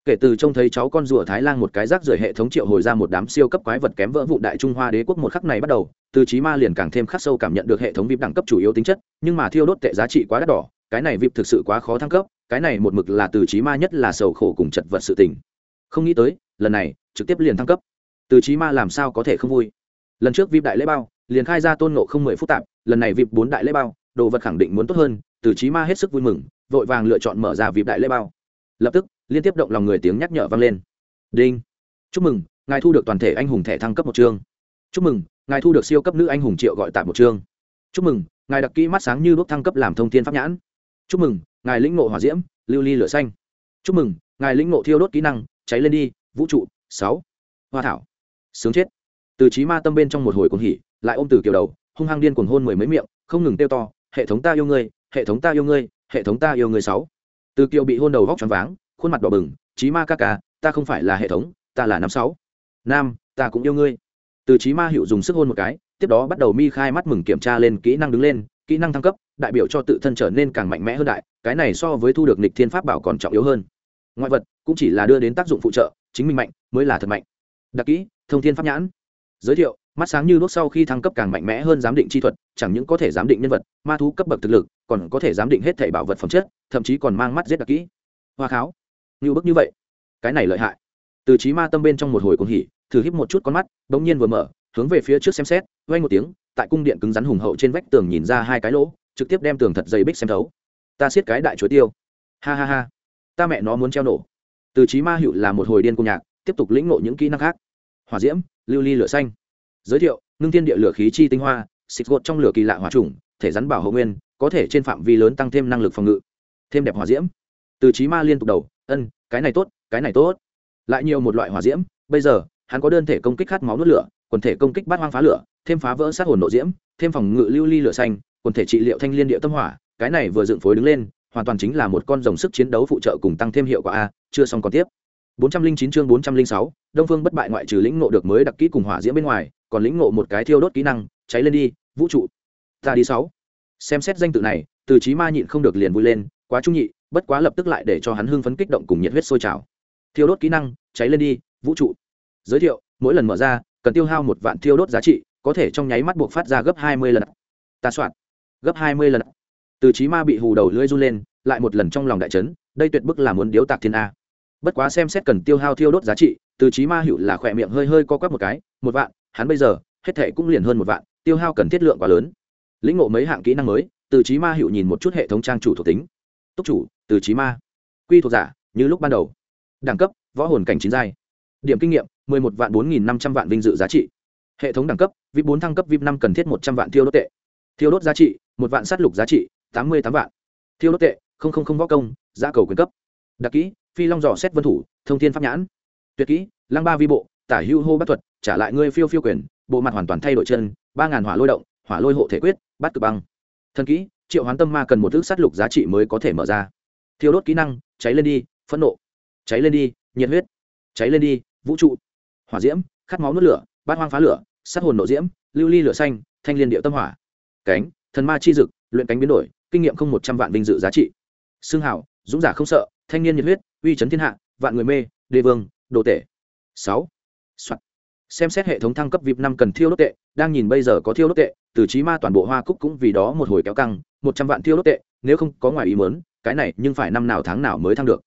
Kể từ trông thấy cháu con rùa thái lan một cái rác rưởi hệ thống triệu hồi ra một đám siêu cấp quái vật kém vỡ vụ đại trung hoa đế quốc một khắc này bắt đầu, từ trí ma liền càng thêm khắc sâu cảm nhận được hệ thống vip đẳng cấp chủ yếu tính chất, nhưng mà thiêu đốt tệ giá trị quá đắt đỏ, cái này vip thực sự quá khó thăng cấp cái này một mực là từ trí ma nhất là sầu khổ cùng chật vật sự tình. Không nghĩ tới, lần này, trực tiếp liền thăng cấp. Từ trí ma làm sao có thể không vui? Lần trước vip đại lễ bao, liền khai ra tôn nộ không mười phút tạp lần này vip bốn đại lễ bao, đồ vật khẳng định muốn tốt hơn, từ trí ma hết sức vui mừng, vội vàng lựa chọn mở ra vip đại lễ bao. Lập tức, liên tiếp động lòng người tiếng nhắc nhở vang lên. Đinh. Chúc mừng, ngài thu được toàn thể anh hùng thẻ thăng cấp một chương. Chúc mừng, ngài thu được siêu cấp nữ anh hùng triệu gọi tạm một chương. Chúc mừng, ngài đặc kỹ mắt sáng như đốt thăng cấp làm thông thiên pháp nhãn. Chúc mừng ngài lĩnh ngộ hỏa diễm, lưu ly lửa xanh. Chúc mừng, ngài lĩnh ngộ thiêu đốt kỹ năng, cháy lên đi, vũ trụ, sáu. Hoa thảo. Sướng chết. Từ trí ma tâm bên trong một hồi cuồng hỉ, lại ôm từ kiểu đầu, hung hăng điên cuồng hôn mười mấy miệng, không ngừng tiêu to, hệ thống ta yêu ngươi, hệ thống ta yêu ngươi, hệ thống ta yêu ngươi, sáu. Từ kiều bị hôn đầu vóc choáng váng, khuôn mặt đỏ bừng trí ma ca ca, ta không phải là hệ thống, ta là năm sáu. Nam, ta cũng yêu ngươi. Từ trí ma hiệu dùng sức hôn một cái, tiếp đó bắt đầu mi khai mắt mừng kiểm tra lên kỹ năng đứng lên, kỹ năng thăng cấp đại biểu cho tự thân trở nên càng mạnh mẽ hơn đại, cái này so với thu được nịch thiên pháp bảo còn trọng yếu hơn. Ngoại vật cũng chỉ là đưa đến tác dụng phụ trợ, chính mình mạnh mới là thật mạnh. Đặc kỹ, thông thiên pháp nhãn. Giới thiệu, mắt sáng như lúc sau khi thăng cấp càng mạnh mẽ hơn giám định chi thuật, chẳng những có thể giám định nhân vật, ma thú cấp bậc thực lực, còn có thể giám định hết thể bảo vật phẩm chất, thậm chí còn mang mắt giết đặc kỹ. Hoa kháo. Như bức như vậy. Cái này lợi hại. Từ trí ma tâm bên trong một hồi cuồng hỉ, thử híp một chút con mắt, bỗng nhiên vừa mở hướng về phía trước xem xét vay một tiếng, tại cung điện cứng rắn hùng hậu trên vách tường nhìn ra hai cái lỗ, trực tiếp đem tường thật dày bích xem thấu. Ta siết cái đại chuối tiêu. Ha ha ha. Ta mẹ nó muốn treo nổ. Từ trí ma hiệu là một hồi điên cung nhạc, tiếp tục lĩnh ngộ những kỹ năng khác. Hỏa diễm, lưu ly lửa xanh. Giới thiệu, ngưng thiên địa lửa khí chi tinh hoa, xịt gột trong lửa kỳ lạ hỏa trùng thể rắn bảo hộ nguyên, có thể trên phạm vi lớn tăng thêm năng lực phòng ngự. Thêm đẹp hỏa diễm. Từ trí ma liên tục đầu, ân, cái này tốt, cái này tốt. Lại nhiều một loại hỏa diễm, bây giờ, hắn có đơn thể công kích khát máu nuốt lửa quần thể công kích bát hoang phá lửa thêm phá vỡ sát hồn nộ diễm thêm phòng ngự lưu ly lửa xanh quần thể trị liệu thanh liên địa tâm hỏa cái này vừa dựng phối đứng lên hoàn toàn chính là một con rồng sức chiến đấu phụ trợ cùng tăng thêm hiệu quả a chưa xong còn tiếp 409 chương 406, Đông Phương bất bại ngoại trừ lĩnh ngộ được mới đặc kỹ cùng hỏa diễm bên ngoài, còn lĩnh ngộ một cái thiêu đốt kỹ năng, cháy lên đi, vũ trụ. Ta đi sáu. Xem xét danh tự này, Từ Chí Ma nhịn không được liền vui lên, quá trung nhị, bất quá lập tức lại để cho hắn hưng phấn kích động cùng nhiệt huyết sôi trào. Thiêu đốt kỹ năng, cháy lên đi, vũ trụ. Giới thiệu, mỗi lần mở ra, cần tiêu hao một vạn thiêu đốt giá trị, có thể trong nháy mắt buộc phát ra gấp 20 lần. Ta soạn. Gấp 20 lần. Từ Chí Ma bị hù đầu lưỡi run lên, lại một lần trong lòng đại chấn, đây tuyệt bức là muốn điếu tạc thiên a bất quá xem xét cần tiêu hao thiêu đốt giá trị từ trí ma hữu là khỏe miệng hơi hơi co quắp một cái một vạn hắn bây giờ hết thệ cũng liền hơn một vạn tiêu hao cần thiết lượng quá lớn lĩnh ngộ mấy hạng kỹ năng mới từ trí ma hữu nhìn một chút hệ thống trang chủ thuộc tính túc chủ từ trí ma quy thuộc giả như lúc ban đầu đẳng cấp võ hồn cảnh chín giai điểm kinh nghiệm một vạn bốn nghìn năm trăm vạn vinh dự giá trị. Hệ thống đẳng cấp, vip bốn thăng cấp, vip năm cần thiết một trăm vạn thiêu đốt tệ. Thiêu đốt giá trị, một vạn sát lục giá trị, tám mươi tám vạn. Thiêu đốt tệ, không không không võ công, giá cầu quyền cấp. Đặc kỹ, phi long dò xét vân thủ, thông thiên pháp nhãn. Tuyệt kỹ, lăng ba vi bộ, tả hưu hô bắt thuật, trả lại ngươi phiêu phiêu quyền, bộ mặt hoàn toàn thay đổi chân, ba ngàn hỏa lôi động, hỏa lôi hộ thể quyết bắt cực băng. Thần kỹ, triệu hoán tâm ma cần một thước sát lục giá trị mới có thể mở ra. Thiêu đốt kỹ năng, cháy lên đi, phẫn nộ. Cháy lên đi, nhiệt huyết. Cháy lên đi, vũ trụ hỏa diễm, khát máu nuốt lửa, bát hoang phá lửa, sát hồn nộ diễm, lưu ly lửa xanh, thanh liên điệu tâm hỏa. Cánh, thần ma chi dực, luyện cánh biến đổi, kinh nghiệm không một trăm vạn vinh dự giá trị. Xương hảo dũng giả không sợ, thanh niên nhiệt huyết, uy chấn thiên hạ, vạn người mê đê vương, đồ tể. Sáu. Soạn. xem xét hệ thống thăng cấp vip năm cần thiêu đốt tệ, đang nhìn bây giờ có thiêu đốt tệ, từ trí ma toàn bộ hoa cúc cũng vì đó một hồi kéo căng, một trăm vạn thiêu đốt tệ, nếu không có ngoài ý mớn cái này nhưng phải năm nào tháng nào mới thăng được.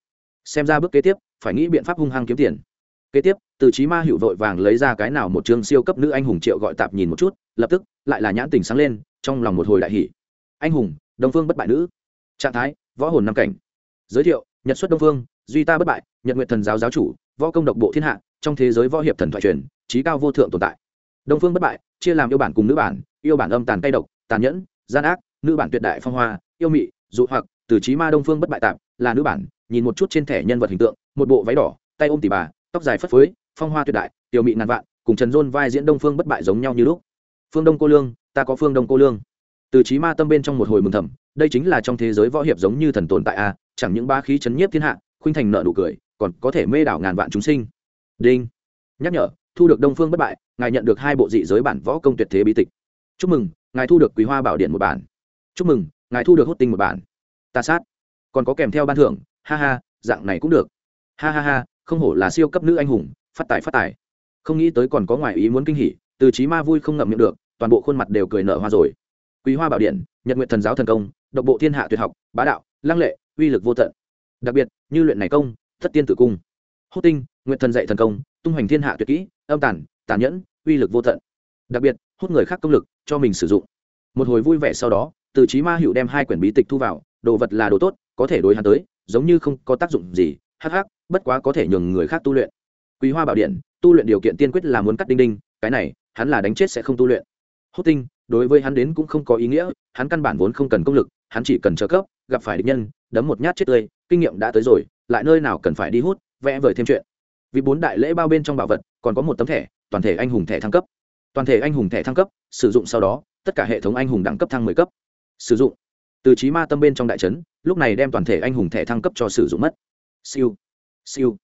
Xem ra bước kế tiếp, phải nghĩ biện pháp hung hăng kiếm tiền kế tiếp, từ trí ma hữu vội vàng lấy ra cái nào một chương siêu cấp nữ anh hùng triệu gọi tạp nhìn một chút, lập tức, lại là nhãn tình sáng lên, trong lòng một hồi đại hỷ anh hùng, đông phương bất bại nữ. Trạng thái, võ hồn năm cảnh. Giới thiệu, nhật xuất đông phương, duy ta bất bại, nhật nguyện thần giáo giáo chủ, võ công độc bộ thiên hạ, trong thế giới võ hiệp thần thoại truyền, trí cao vô thượng tồn tại. Đông phương bất bại, chia làm yêu bản cùng nữ bản, yêu bản âm tàn cay độc, tàn nhẫn, gian ác, nữ bản tuyệt đại phong hoa, yêu mị, dụ hoặc, từ trí ma đông phương bất bại tạm là nữ bản, nhìn một chút trên thẻ nhân vật hình tượng, một bộ váy đỏ, tay ôm tỷ bà tóc dài phất phới, phong hoa tuyệt đại, tiểu mị ngàn vạn, cùng trần dôn vai diễn đông phương bất bại giống nhau như lúc. Phương đông cô lương, ta có phương đông cô lương. Từ trí ma tâm bên trong một hồi mừng thầm, đây chính là trong thế giới võ hiệp giống như thần tồn tại a, chẳng những ba khí chấn nhiếp thiên hạ, khuynh thành nợ nụ cười, còn có thể mê đảo ngàn vạn chúng sinh. Đinh. Nhắc nhở, thu được đông phương bất bại, ngài nhận được hai bộ dị giới bản võ công tuyệt thế bí tịch. Chúc mừng, ngài thu được quý hoa bảo điện một bản. Chúc mừng, ngài thu được hốt tinh một bản. Ta sát. Còn có kèm theo ban thưởng, ha ha, dạng này cũng được. Ha ha ha không hổ là siêu cấp nữ anh hùng phát tài phát tài. Không nghĩ tới còn có ngoài ý muốn kinh hỉ từ trí ma vui không ngậm miệng được toàn bộ khuôn mặt đều cười nở hoa rồi. Quý hoa bảo điện nhật nguyện thần giáo thần công độc bộ thiên hạ tuyệt học bá đạo lăng lệ uy lực vô tận. Đặc biệt như luyện này công thất tiên tử cung hốt tinh nguyện thần dạy thần công tung hoành thiên hạ tuyệt kỹ âm tản, tàn nhẫn uy lực vô tận. Đặc biệt hút người khác công lực cho mình sử dụng. Một hồi vui vẻ sau đó từ trí ma hữu đem hai quyển bí tịch thu vào đồ vật là đồ tốt có thể đối hắn tới giống như không có tác dụng gì hắc hắc bất quá có thể nhường người khác tu luyện. Quý hoa bảo điện, tu luyện điều kiện tiên quyết là muốn cắt đinh đinh, cái này, hắn là đánh chết sẽ không tu luyện. Hốt tinh, đối với hắn đến cũng không có ý nghĩa, hắn căn bản vốn không cần công lực, hắn chỉ cần trợ cấp, gặp phải địch nhân, đấm một nhát chết tươi, kinh nghiệm đã tới rồi, lại nơi nào cần phải đi hút, vẽ vời thêm chuyện. Vì bốn đại lễ bao bên trong bảo vật, còn có một tấm thẻ, toàn thể anh hùng thẻ thăng cấp. Toàn thể anh hùng thẻ thăng cấp, sử dụng sau đó, tất cả hệ thống anh hùng đẳng cấp thăng mười cấp. Sử dụng. Từ trí ma tâm bên trong đại trấn, lúc này đem toàn thể anh hùng thẻ thăng cấp cho sử dụng mất. Siêu siêu.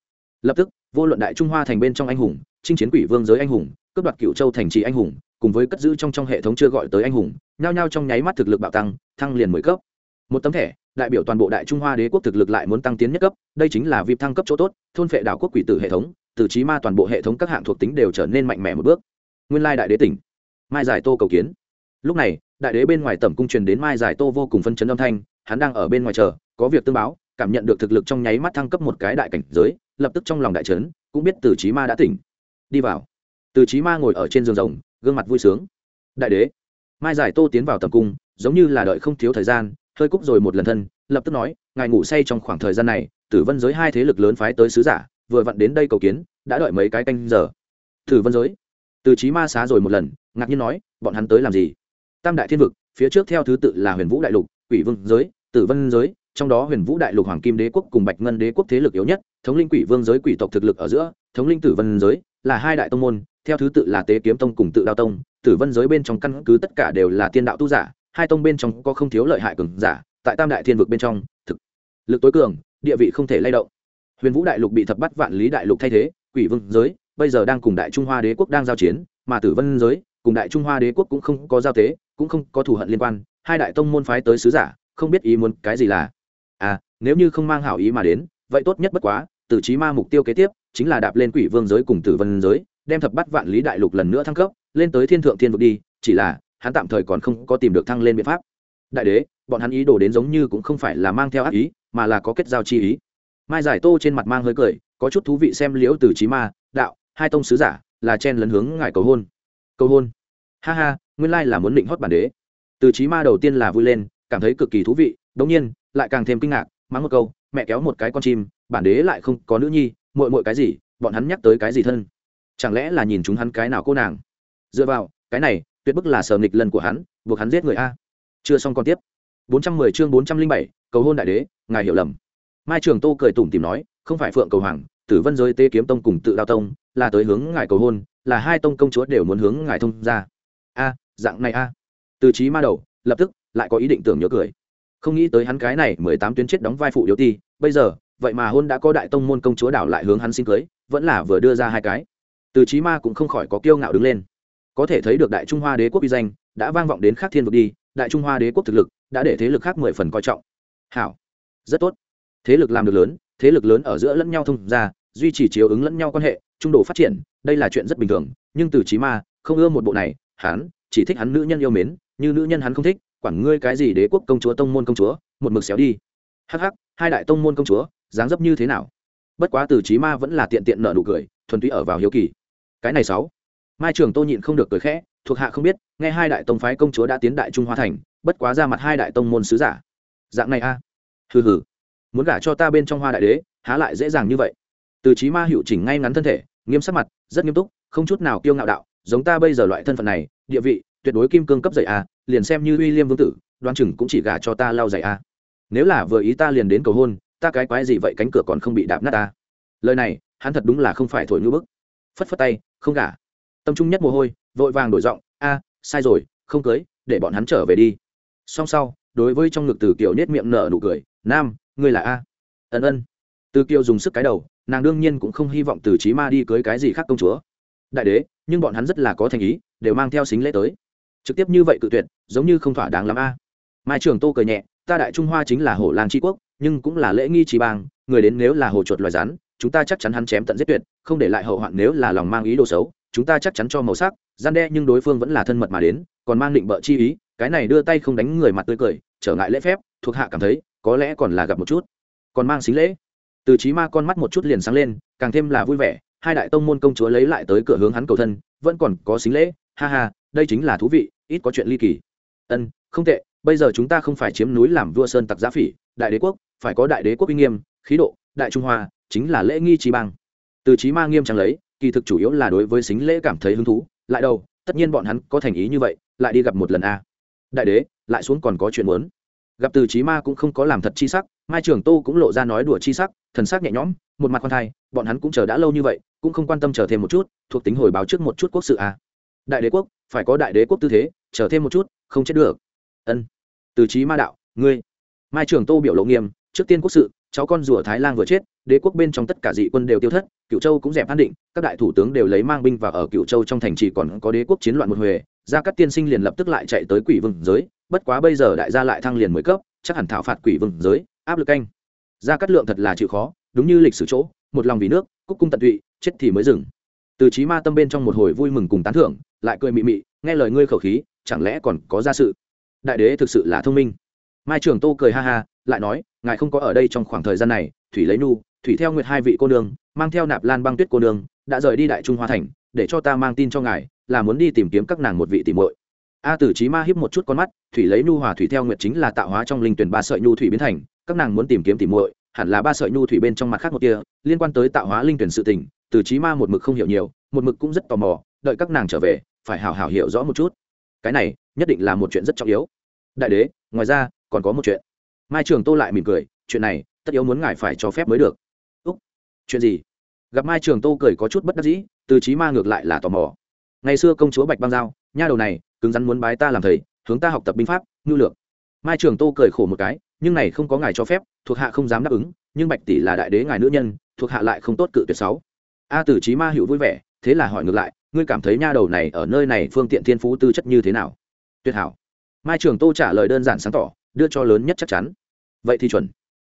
Lập tức, vô luận đại trung hoa thành bên trong anh hùng, chinh chiến quỷ vương giới anh hùng, cướp đoạt cựu châu thành trì anh hùng, cùng với cất giữ trong trong hệ thống chưa gọi tới anh hùng, nhao nhao trong nháy mắt thực lực bạo tăng, thăng liền mười cấp. Một tấm thẻ, đại biểu toàn bộ đại trung hoa đế quốc thực lực lại muốn tăng tiến nhất cấp, đây chính là vip thăng cấp chỗ tốt, thôn phệ đảo quốc quỷ tử hệ thống, từ trí ma toàn bộ hệ thống các hạng thuộc tính đều trở nên mạnh mẽ một bước. Nguyên lai đại đế tỉnh. Mai giải tô cầu kiến. Lúc này, đại đế bên ngoài tẩm cung truyền đến mai giải tô vô cùng phân chấn âm thanh, hắn đang ở bên ngoài chờ, có việc tương báo cảm nhận được thực lực trong nháy mắt thăng cấp một cái đại cảnh giới, lập tức trong lòng đại trấn cũng biết từ trí ma đã tỉnh. Đi vào. Từ trí ma ngồi ở trên giường rồng, gương mặt vui sướng. Đại đế. Mai giải tô tiến vào tầm cung, giống như là đợi không thiếu thời gian, hơi cúc rồi một lần thân, lập tức nói, ngài ngủ say trong khoảng thời gian này, tử vân giới hai thế lực lớn phái tới sứ giả, vừa vặn đến đây cầu kiến, đã đợi mấy cái canh giờ. Tử vân giới? Từ trí ma xá rồi một lần, ngạc nhiên nói, bọn hắn tới làm gì? Tam đại thiên vực, phía trước theo thứ tự là huyền vũ đại lục, quỷ vương giới, tử vân giới trong đó huyền vũ đại lục hoàng kim đế quốc cùng bạch ngân đế quốc thế lực yếu nhất, thống linh quỷ vương giới quỷ tộc thực lực ở giữa, thống linh tử vân giới là hai đại tông môn, theo thứ tự là tế kiếm tông cùng tự đao tông, tử vân giới bên trong căn cứ tất cả đều là tiên đạo tu giả, hai tông bên trong có không thiếu lợi hại cường giả, tại tam đại thiên vực bên trong, thực lực tối cường, địa vị không thể lay động. Huyền vũ đại lục bị thập bắt vạn lý đại lục thay thế, quỷ vương giới, bây giờ đang cùng đại trung hoa đế quốc đang giao chiến, mà tử vân giới, cùng đại trung hoa đế quốc cũng không có giao tế, cũng không có thù hận liên quan, hai đại tông môn phái tới sứ giả, không biết ý muốn cái gì là à nếu như không mang hảo ý mà đến, vậy tốt nhất bất quá, tử trí ma mục tiêu kế tiếp, chính là đạp lên quỷ vương giới cùng tử vân giới, đem thập bắt vạn lý đại lục lần nữa thăng cấp, lên tới thiên thượng thiên vực đi, chỉ là, hắn tạm thời còn không có tìm được thăng lên biện pháp. Đại đế, bọn hắn ý đồ đến giống như cũng không phải là mang theo ác ý, mà là có kết giao chi ý. Mai giải tô trên mặt mang hơi cười, có chút thú vị xem liễu từ trí ma, đạo, hai tông sứ giả, là chen lấn hướng ngài cầu hôn. Cầu hôn? Ha ha, nguyên lai là muốn định hót bản đế. Từ trí ma đầu tiên là vui lên, cảm thấy cực kỳ thú vị, đống nhiên lại càng thêm kinh ngạc mắng một câu mẹ kéo một cái con chim bản đế lại không có nữ nhi muội muội cái gì bọn hắn nhắc tới cái gì thân? Chẳng lẽ là nhìn chúng hắn cái nào cô nàng? Dựa vào cái này tuyệt bức là sờ nghịch lần của hắn buộc hắn giết người a. Chưa xong còn tiếp. 410 chương 407, cầu hôn đại đế ngài hiểu lầm. Mai trường tô cười tủm tìm nói không phải phượng cầu hoàng tử vân giới tê kiếm tông cùng tự đao tông là tới hướng ngài cầu hôn là hai tông công chúa đều muốn hướng ngài thông ra a dạng này a. Từ trí ma đầu lập tức lại có ý định tưởng nhớ cười không nghĩ tới hắn cái này mười tám tuyến chết đóng vai phụ yếu ti, bây giờ, vậy mà hôn đã có đại tông môn công chúa đảo lại hướng hắn xin cưới, vẫn là vừa đưa ra hai cái. Từ trí ma cũng không khỏi có kiêu ngạo đứng lên. Có thể thấy được đại trung hoa đế quốc uy danh, đã vang vọng đến khắc thiên vực đi, đại trung hoa đế quốc thực lực, đã để thế lực khác mười phần coi trọng. Hảo, rất tốt. Thế lực làm được lớn, thế lực lớn ở giữa lẫn nhau thông ra duy trì chiếu ứng lẫn nhau quan hệ, trung độ phát triển, đây là chuyện rất bình thường, nhưng từ trí ma không ưa một bộ này, hắn chỉ thích hắn nữ nhân yêu mến, như nữ nhân hắn không thích quản ngươi cái gì đế quốc công chúa, tông môn công chúa, một mực xéo đi. Hắc hắc, hai đại tông môn công chúa, dáng dấp như thế nào? Bất quá từ trí ma vẫn là tiện tiện nợ nụ cười, thuần túy ở vào hiếu kỳ. Cái này sáu. Mai trường tô nhịn không được cười khẽ, thuộc hạ không biết, nghe hai đại tông phái công chúa đã tiến đại trung hoa thành, bất quá ra mặt hai đại tông môn sứ giả. Dạng này a. Hừ hừ. Muốn gả cho ta bên trong hoa đại đế, há lại dễ dàng như vậy. Từ trí ma hiệu chỉnh ngay ngắn thân thể, nghiêm sắc mặt, rất nghiêm túc, không chút nào kiêu ngạo đạo, giống ta bây giờ loại thân phận này, địa vị tuyệt đối kim cương cấp dạy a, liền xem như uy liêm vương tử đoan chừng cũng chỉ gả cho ta lao dạy a. Nếu là vừa ý ta liền đến cầu hôn, ta cái quái gì vậy cánh cửa còn không bị đạp nát ta? Lời này, hắn thật đúng là không phải thổi ngữ bức. Phất phất tay, không gả. Tâm trung nhất mồ hôi, vội vàng đổi giọng, a, sai rồi, không cưới, để bọn hắn trở về đi. Song sau, đối với trong ngực từ kiều nết miệng nở nụ cười, nam, ngươi là a. Ân ân. Từ kiều dùng sức cái đầu, nàng đương nhiên cũng không hy vọng từ trí ma đi cưới cái gì khác công chúa. Đại đế, nhưng bọn hắn rất là có thành ý, đều mang theo xính lễ tới trực tiếp như vậy cự tuyệt, giống như không thỏa đáng lắm a. Mai trường tô cười nhẹ, ta đại trung hoa chính là hồ lang tri quốc, nhưng cũng là lễ nghi trí bang, người đến nếu là hồ chuột loài rắn, chúng ta chắc chắn hắn chém tận giết tuyệt, không để lại hậu hoạn nếu là lòng mang ý đồ xấu, chúng ta chắc chắn cho màu sắc, gian đe nhưng đối phương vẫn là thân mật mà đến, còn mang định bợ chi ý, cái này đưa tay không đánh người mặt tươi cười, trở ngại lễ phép, thuộc hạ cảm thấy, có lẽ còn là gặp một chút, còn mang xính lễ. Từ trí ma con mắt một chút liền sáng lên, càng thêm là vui vẻ, hai đại tông môn công chúa lấy lại tới cửa hướng hắn cầu thân, vẫn còn có xính lễ, ha ha đây chính là thú vị, ít có chuyện ly kỳ. Ân, không tệ, bây giờ chúng ta không phải chiếm núi làm vua sơn tặc giá phỉ, đại đế quốc, phải có đại đế quốc uy nghiêm, khí độ, đại trung hoa, chính là lễ nghi trí bang. Từ trí ma nghiêm trang lấy, kỳ thực chủ yếu là đối với xính lễ cảm thấy hứng thú, lại đâu tất nhiên bọn hắn có thành ý như vậy, lại đi gặp một lần a. Đại đế, lại xuống còn có chuyện muốn. Gặp từ trí ma cũng không có làm thật chi sắc, mai trường tô cũng lộ ra nói đùa chi sắc, thần sắc nhẹ nhõm, một mặt con thai, bọn hắn cũng chờ đã lâu như vậy, cũng không quan tâm chờ thêm một chút, thuộc tính hồi báo trước một chút quốc sự a đại đế quốc, phải có đại đế quốc tư thế, chờ thêm một chút, không chết được. Ân. Từ trí ma đạo, ngươi. Mai trường tô biểu lộ nghiêm, trước tiên quốc sự, cháu con rùa thái lan vừa chết, đế quốc bên trong tất cả dị quân đều tiêu thất cựu châu cũng dẹp an định, các đại thủ tướng đều lấy mang binh và ở cựu châu trong thành trì còn có đế quốc chiến loạn một huề, gia cát tiên sinh liền lập tức lại chạy tới quỷ vương giới, bất quá bây giờ đại gia lại thăng liền mới cấp, chắc hẳn thảo phạt quỷ vương giới, áp lực canh. Gia cát lượng thật là chịu khó, đúng như lịch sử chỗ, một lòng vì nước, cúc cung tận tụy, chết thì mới dừng từ trí ma tâm bên trong một hồi vui mừng cùng tán thưởng, lại cười mị mị, nghe lời ngươi khẩu khí, chẳng lẽ còn có ra sự? Đại đế thực sự là thông minh. Mai trường tô cười ha ha, lại nói, ngài không có ở đây trong khoảng thời gian này, thủy lấy nu thủy theo nguyệt hai vị cô nương, mang theo nạp lan băng tuyết cô nương, đã rời đi đại trung hoa thành, để cho ta mang tin cho ngài, là muốn đi tìm kiếm các nàng một vị tìm muội. A tử trí ma hiếp một chút con mắt, thủy lấy nu hòa thủy theo nguyệt chính là tạo hóa trong linh tuyển ba sợi nu thủy biến thành, các nàng muốn tìm kiếm tìm muội, hẳn là ba sợi nu thủy bên trong mặt khác một kia, liên quan tới tạo hóa linh tuyển sự tình tử trí ma một mực không hiểu nhiều, một mực cũng rất tò mò, đợi các nàng trở về, phải hào hào hiểu rõ một chút. Cái này, nhất định là một chuyện rất trọng yếu. Đại đế, ngoài ra, còn có một chuyện. Mai trường tô lại mỉm cười, chuyện này, tất yếu muốn ngài phải cho phép mới được. Úc, chuyện gì? Gặp mai trường tô cười có chút bất đắc dĩ, từ trí ma ngược lại là tò mò. Ngày xưa công chúa bạch băng giao, nha đầu này, cứng rắn muốn bái ta làm thầy, hướng ta học tập binh pháp ngư lược. Mai trường tô cười khổ một cái, nhưng này không có ngài cho phép, thuộc hạ không dám đáp ứng, nhưng bạch tỷ là đại đế ngài nữ nhân, thuộc hạ lại không tốt cự tuyệt sáu a tử trí ma hữu vui vẻ, thế là hỏi ngược lại, ngươi cảm thấy nha đầu này ở nơi này phương tiện thiên phú tư chất như thế nào? Tuyệt hảo. Mai trường tô trả lời đơn giản sáng tỏ, đưa cho lớn nhất chắc chắn. Vậy thì chuẩn.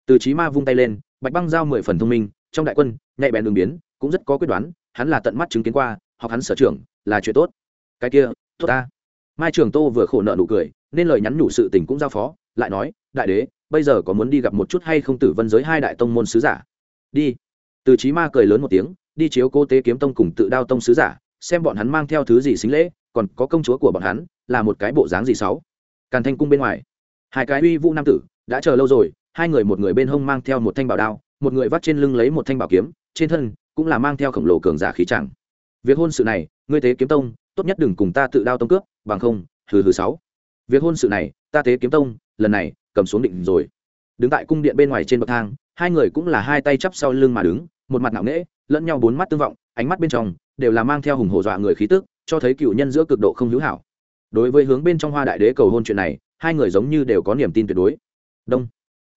Từ trí ma vung tay lên, bạch băng giao mười phần thông minh, trong đại quân, nhạy bèn đường biến, cũng rất có quyết đoán, hắn là tận mắt chứng kiến qua, học hắn sở trưởng là chuyện tốt. Cái kia, tốt ta. Mai trường tô vừa khổ nợ nụ cười, nên lời nhắn nhủ sự tình cũng giao phó, lại nói, đại đế, bây giờ có muốn đi gặp một chút hay không tử vân giới hai đại tông môn sứ giả? Đi. Từ trí ma cười lớn một tiếng đi chiếu cô tế kiếm tông cùng tự đao tông sứ giả, xem bọn hắn mang theo thứ gì xính lễ, còn có công chúa của bọn hắn, là một cái bộ dáng gì sáu? Càn thanh cung bên ngoài. Hai cái uy vũ nam tử, đã chờ lâu rồi, hai người một người bên hông mang theo một thanh bảo đao, một người vắt trên lưng lấy một thanh bảo kiếm, trên thân cũng là mang theo khổng lồ cường giả khí chẳng. Việc hôn sự này, ngươi tế kiếm tông, tốt nhất đừng cùng ta tự đao tông cướp, bằng không, hừ hừ sáu. Việc hôn sự này, ta tế kiếm tông, lần này, cầm xuống định rồi. Đứng tại cung điện bên ngoài trên bậc thang, hai người cũng là hai tay chắp sau lưng mà đứng, một mặt ngạo nghễ lẫn nhau bốn mắt tương vọng ánh mắt bên trong đều là mang theo hùng hổ dọa người khí tức cho thấy cựu nhân giữa cực độ không hữu hảo. Đối với hướng bên trong hoa đại đế cầu hôn chuyện này hai người giống như đều có niềm tin tuyệt đối. Đông.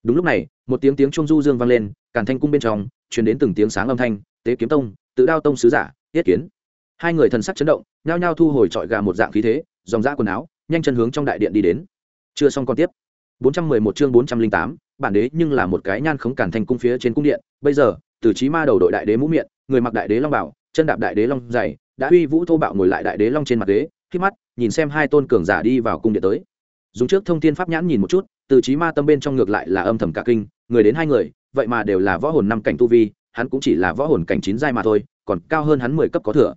Đúng lúc này một tiếng tiếng trung du dương vang lên càn thanh cung bên trong truyền đến từng tiếng sáng âm thanh tế kiếm tông tự đao tông sứ giả tiết kiến. Hai người thần sắc chấn động nhao nhao thu hồi trọi gà một dạng khí thế dòng dã quần áo nhanh chân hướng trong đại điện đi đến. Chưa xong còn tiếp. 411 chương 408, bản đế nhưng là một cái nhan khống cản thành cung phía trên cung điện bây giờ từ trí ma đầu đội đại đế mũ miệng, người mặc đại đế long bảo, chân đạp đại đế long dày đã uy vũ thô bạo ngồi lại đại đế long trên mặt đế, khi mắt, nhìn xem hai tôn cường giả đi vào cung điện tới. Dùng trước thông tin pháp nhãn nhìn một chút, từ trí ma tâm bên trong ngược lại là âm thầm cả kinh, người đến hai người, vậy mà đều là võ hồn năm cảnh tu vi, hắn cũng chỉ là võ hồn cảnh chín giai mà thôi, còn cao hơn hắn mười cấp có thừa.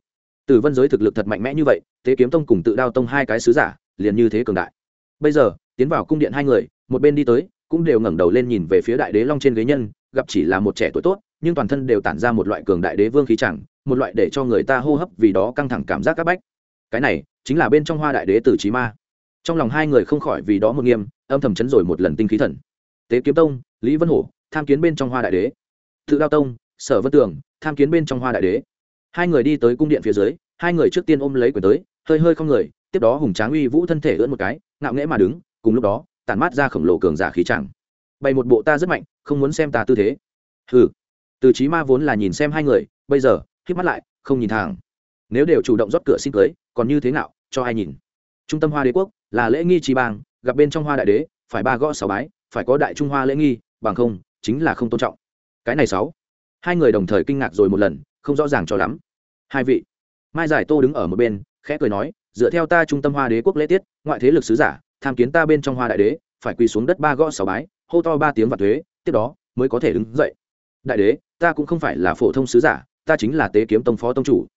Từ vân giới thực lực thật mạnh mẽ như vậy tế kiếm tông cùng tự đao tông hai cái sứ giả, liền như thế cường đại. Bây giờ, tiến vào cung điện hai người, một bên đi tới, cũng đều ngẩng đầu lên nhìn về phía đại đế long trên ghế nhân, gặp chỉ là một trẻ tuổi tốt nhưng toàn thân đều tản ra một loại cường đại đế vương khí chẳng, một loại để cho người ta hô hấp vì đó căng thẳng cảm giác các bách. Cái này chính là bên trong hoa đại đế tử trí ma. Trong lòng hai người không khỏi vì đó một nghiêm, âm thầm chấn rồi một lần tinh khí thần. Tế kiếm tông, lý vân hổ, tham kiến bên trong hoa đại đế. Tự đao tông, sở vân tường, tham kiến bên trong hoa đại đế. Hai người đi tới cung điện phía dưới, hai người trước tiên ôm lấy quyền tới, hơi hơi không người, tiếp đó hùng tráng uy vũ thân thể ưỡn một cái, ngạo nghễ mà đứng, cùng lúc đó, tản mát ra khổng lồ cường giả khí chẳng. Bày một bộ ta rất mạnh, không muốn xem ta tư thế. Hừ từ trí ma vốn là nhìn xem hai người, bây giờ khép mắt lại, không nhìn thẳng. Nếu đều chủ động rót cửa xin cưới, còn như thế nào, cho ai nhìn? Trung tâm hoa đế quốc, là lễ nghi trí bang, gặp bên trong hoa đại đế, phải ba gõ sáu bái, phải có đại trung hoa lễ nghi, bằng không, chính là không tôn trọng. Cái này sáu. Hai người đồng thời kinh ngạc rồi một lần, không rõ ràng cho lắm. Hai vị. Mai giải tô đứng ở một bên, khẽ cười nói, dựa theo ta trung tâm hoa đế quốc lễ tiết, ngoại thế lực sứ giả, tham kiến ta bên trong hoa đại đế, phải quỳ xuống đất ba gõ sáu bái, hô to ba tiếng và thuế, tiếp đó mới có thể đứng dậy. Đại đế ta cũng không phải là phổ thông sứ giả, ta chính là tế kiếm tông phó tông chủ.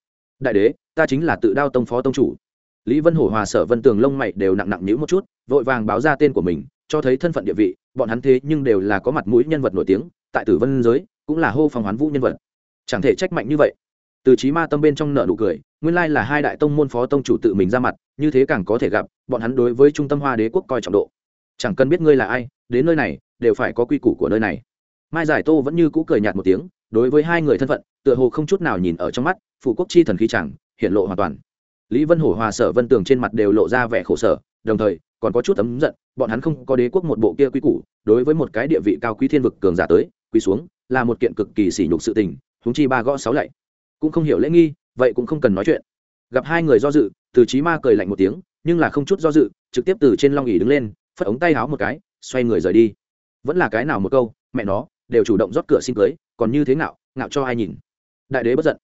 Đại đế, ta chính là tự đao tông phó tông chủ. Lý vân hổ hòa sở vân tường lông mày đều nặng nặng nhữ một chút, vội vàng báo ra tên của mình, cho thấy thân phận địa vị, bọn hắn thế nhưng đều là có mặt mũi nhân vật nổi tiếng, tại tử vân giới, cũng là hô phòng hoán vũ nhân vật. Chẳng thể trách mạnh như vậy. Từ trí ma tâm bên trong nợ nụ cười, nguyên lai là hai đại tông môn phó tông chủ tự mình ra mặt, như thế càng có thể gặp, bọn hắn đối với trung tâm hoa đế quốc coi trọng độ. Chẳng cần biết ngươi là ai, đến nơi này, đều phải có quy củ của nơi này mai giải tô vẫn như cũ cười nhạt một tiếng, đối với hai người thân phận, tựa hồ không chút nào nhìn ở trong mắt phụ quốc chi thần khí chẳng hiện lộ hoàn toàn. Lý vân hổ, hòa sở vân tường trên mặt đều lộ ra vẻ khổ sở, đồng thời, còn có chút ấm giận, bọn hắn không có đế quốc một bộ kia quy củ, đối với một cái địa vị cao quý thiên vực cường giả tới, quy xuống, là một kiện cực kỳ sỉ nhục sự tình húng chi ba gõ sáu lạy. Cũng không hiểu lễ nghi, vậy cũng không cần nói chuyện. Gặp hai người do dự, từ trí ma cười lạnh một tiếng, nhưng là không chút do dự, trực tiếp từ trên long ỉ đứng lên, phất ống tay háo một cái, xoay người rời đi. Vẫn là cái nào một câu, mẹ nó đều chủ động rót cửa xin cưới, còn như thế nào ngạo cho ai nhìn. Đại đế bất giận.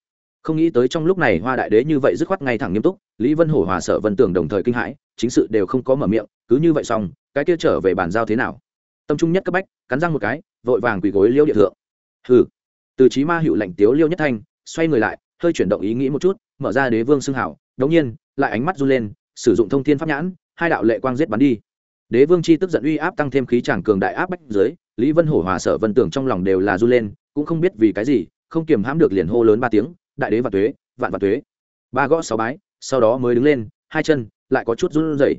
Không nghĩ tới trong lúc này hoa đại đế như vậy dứt khoát ngay thẳng nghiêm túc, lý vân hổ hòa sở vân tưởng đồng thời kinh hãi, chính sự đều không có mở miệng, cứ như vậy xong, cái kia trở về bàn giao thế nào? Tâm trung nhất cấp bách, cắn răng một cái, vội vàng quỳ gối liêu địa thượng. Hừ. Từ trí ma hiệu lệnh tiếu liêu nhất thanh, xoay người lại, hơi chuyển động ý nghĩ một chút, mở ra đế vương xưng hảo, đống nhiên, lại ánh mắt run lên, sử dụng thông thiên pháp nhãn, hai đạo lệ quang giết bắn đi. Đế vương chi tức giận uy áp tăng thêm khí tràng cường đại áp bách dưới lý vân hổ hòa sở vân tưởng trong lòng đều là run lên, cũng không biết vì cái gì, không kiềm hãm được liền hô lớn ba tiếng, đại đế và tuế, vạn và tuế. Ba gõ sáu bái, sau đó mới đứng lên, hai chân lại có chút run rẩy.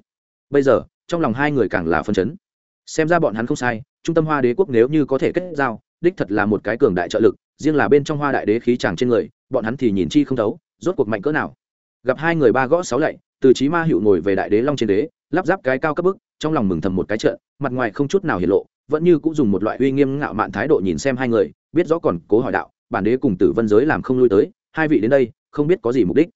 Bây giờ, trong lòng hai người càng là phân chấn. Xem ra bọn hắn không sai, trung tâm hoa đế quốc nếu như có thể kết giao, đích thật là một cái cường đại trợ lực, riêng là bên trong hoa đại đế khí tràng trên người, bọn hắn thì nhìn chi không thấu, rốt cuộc mạnh cỡ nào. Gặp hai người ba gõ sáu lạy, từ trí ma hiệu ngồi về đại đế long trên đế, lắp ráp cái cao cấp bức, trong lòng mừng thầm một cái trận mặt ngoài không chút nào hiển lộ vẫn như cũng dùng một loại uy nghiêm ngạo mạn thái độ nhìn xem hai người, biết rõ còn cố hỏi đạo, bản đế cùng tử vân giới làm không lui tới, hai vị đến đây, không biết có gì mục đích.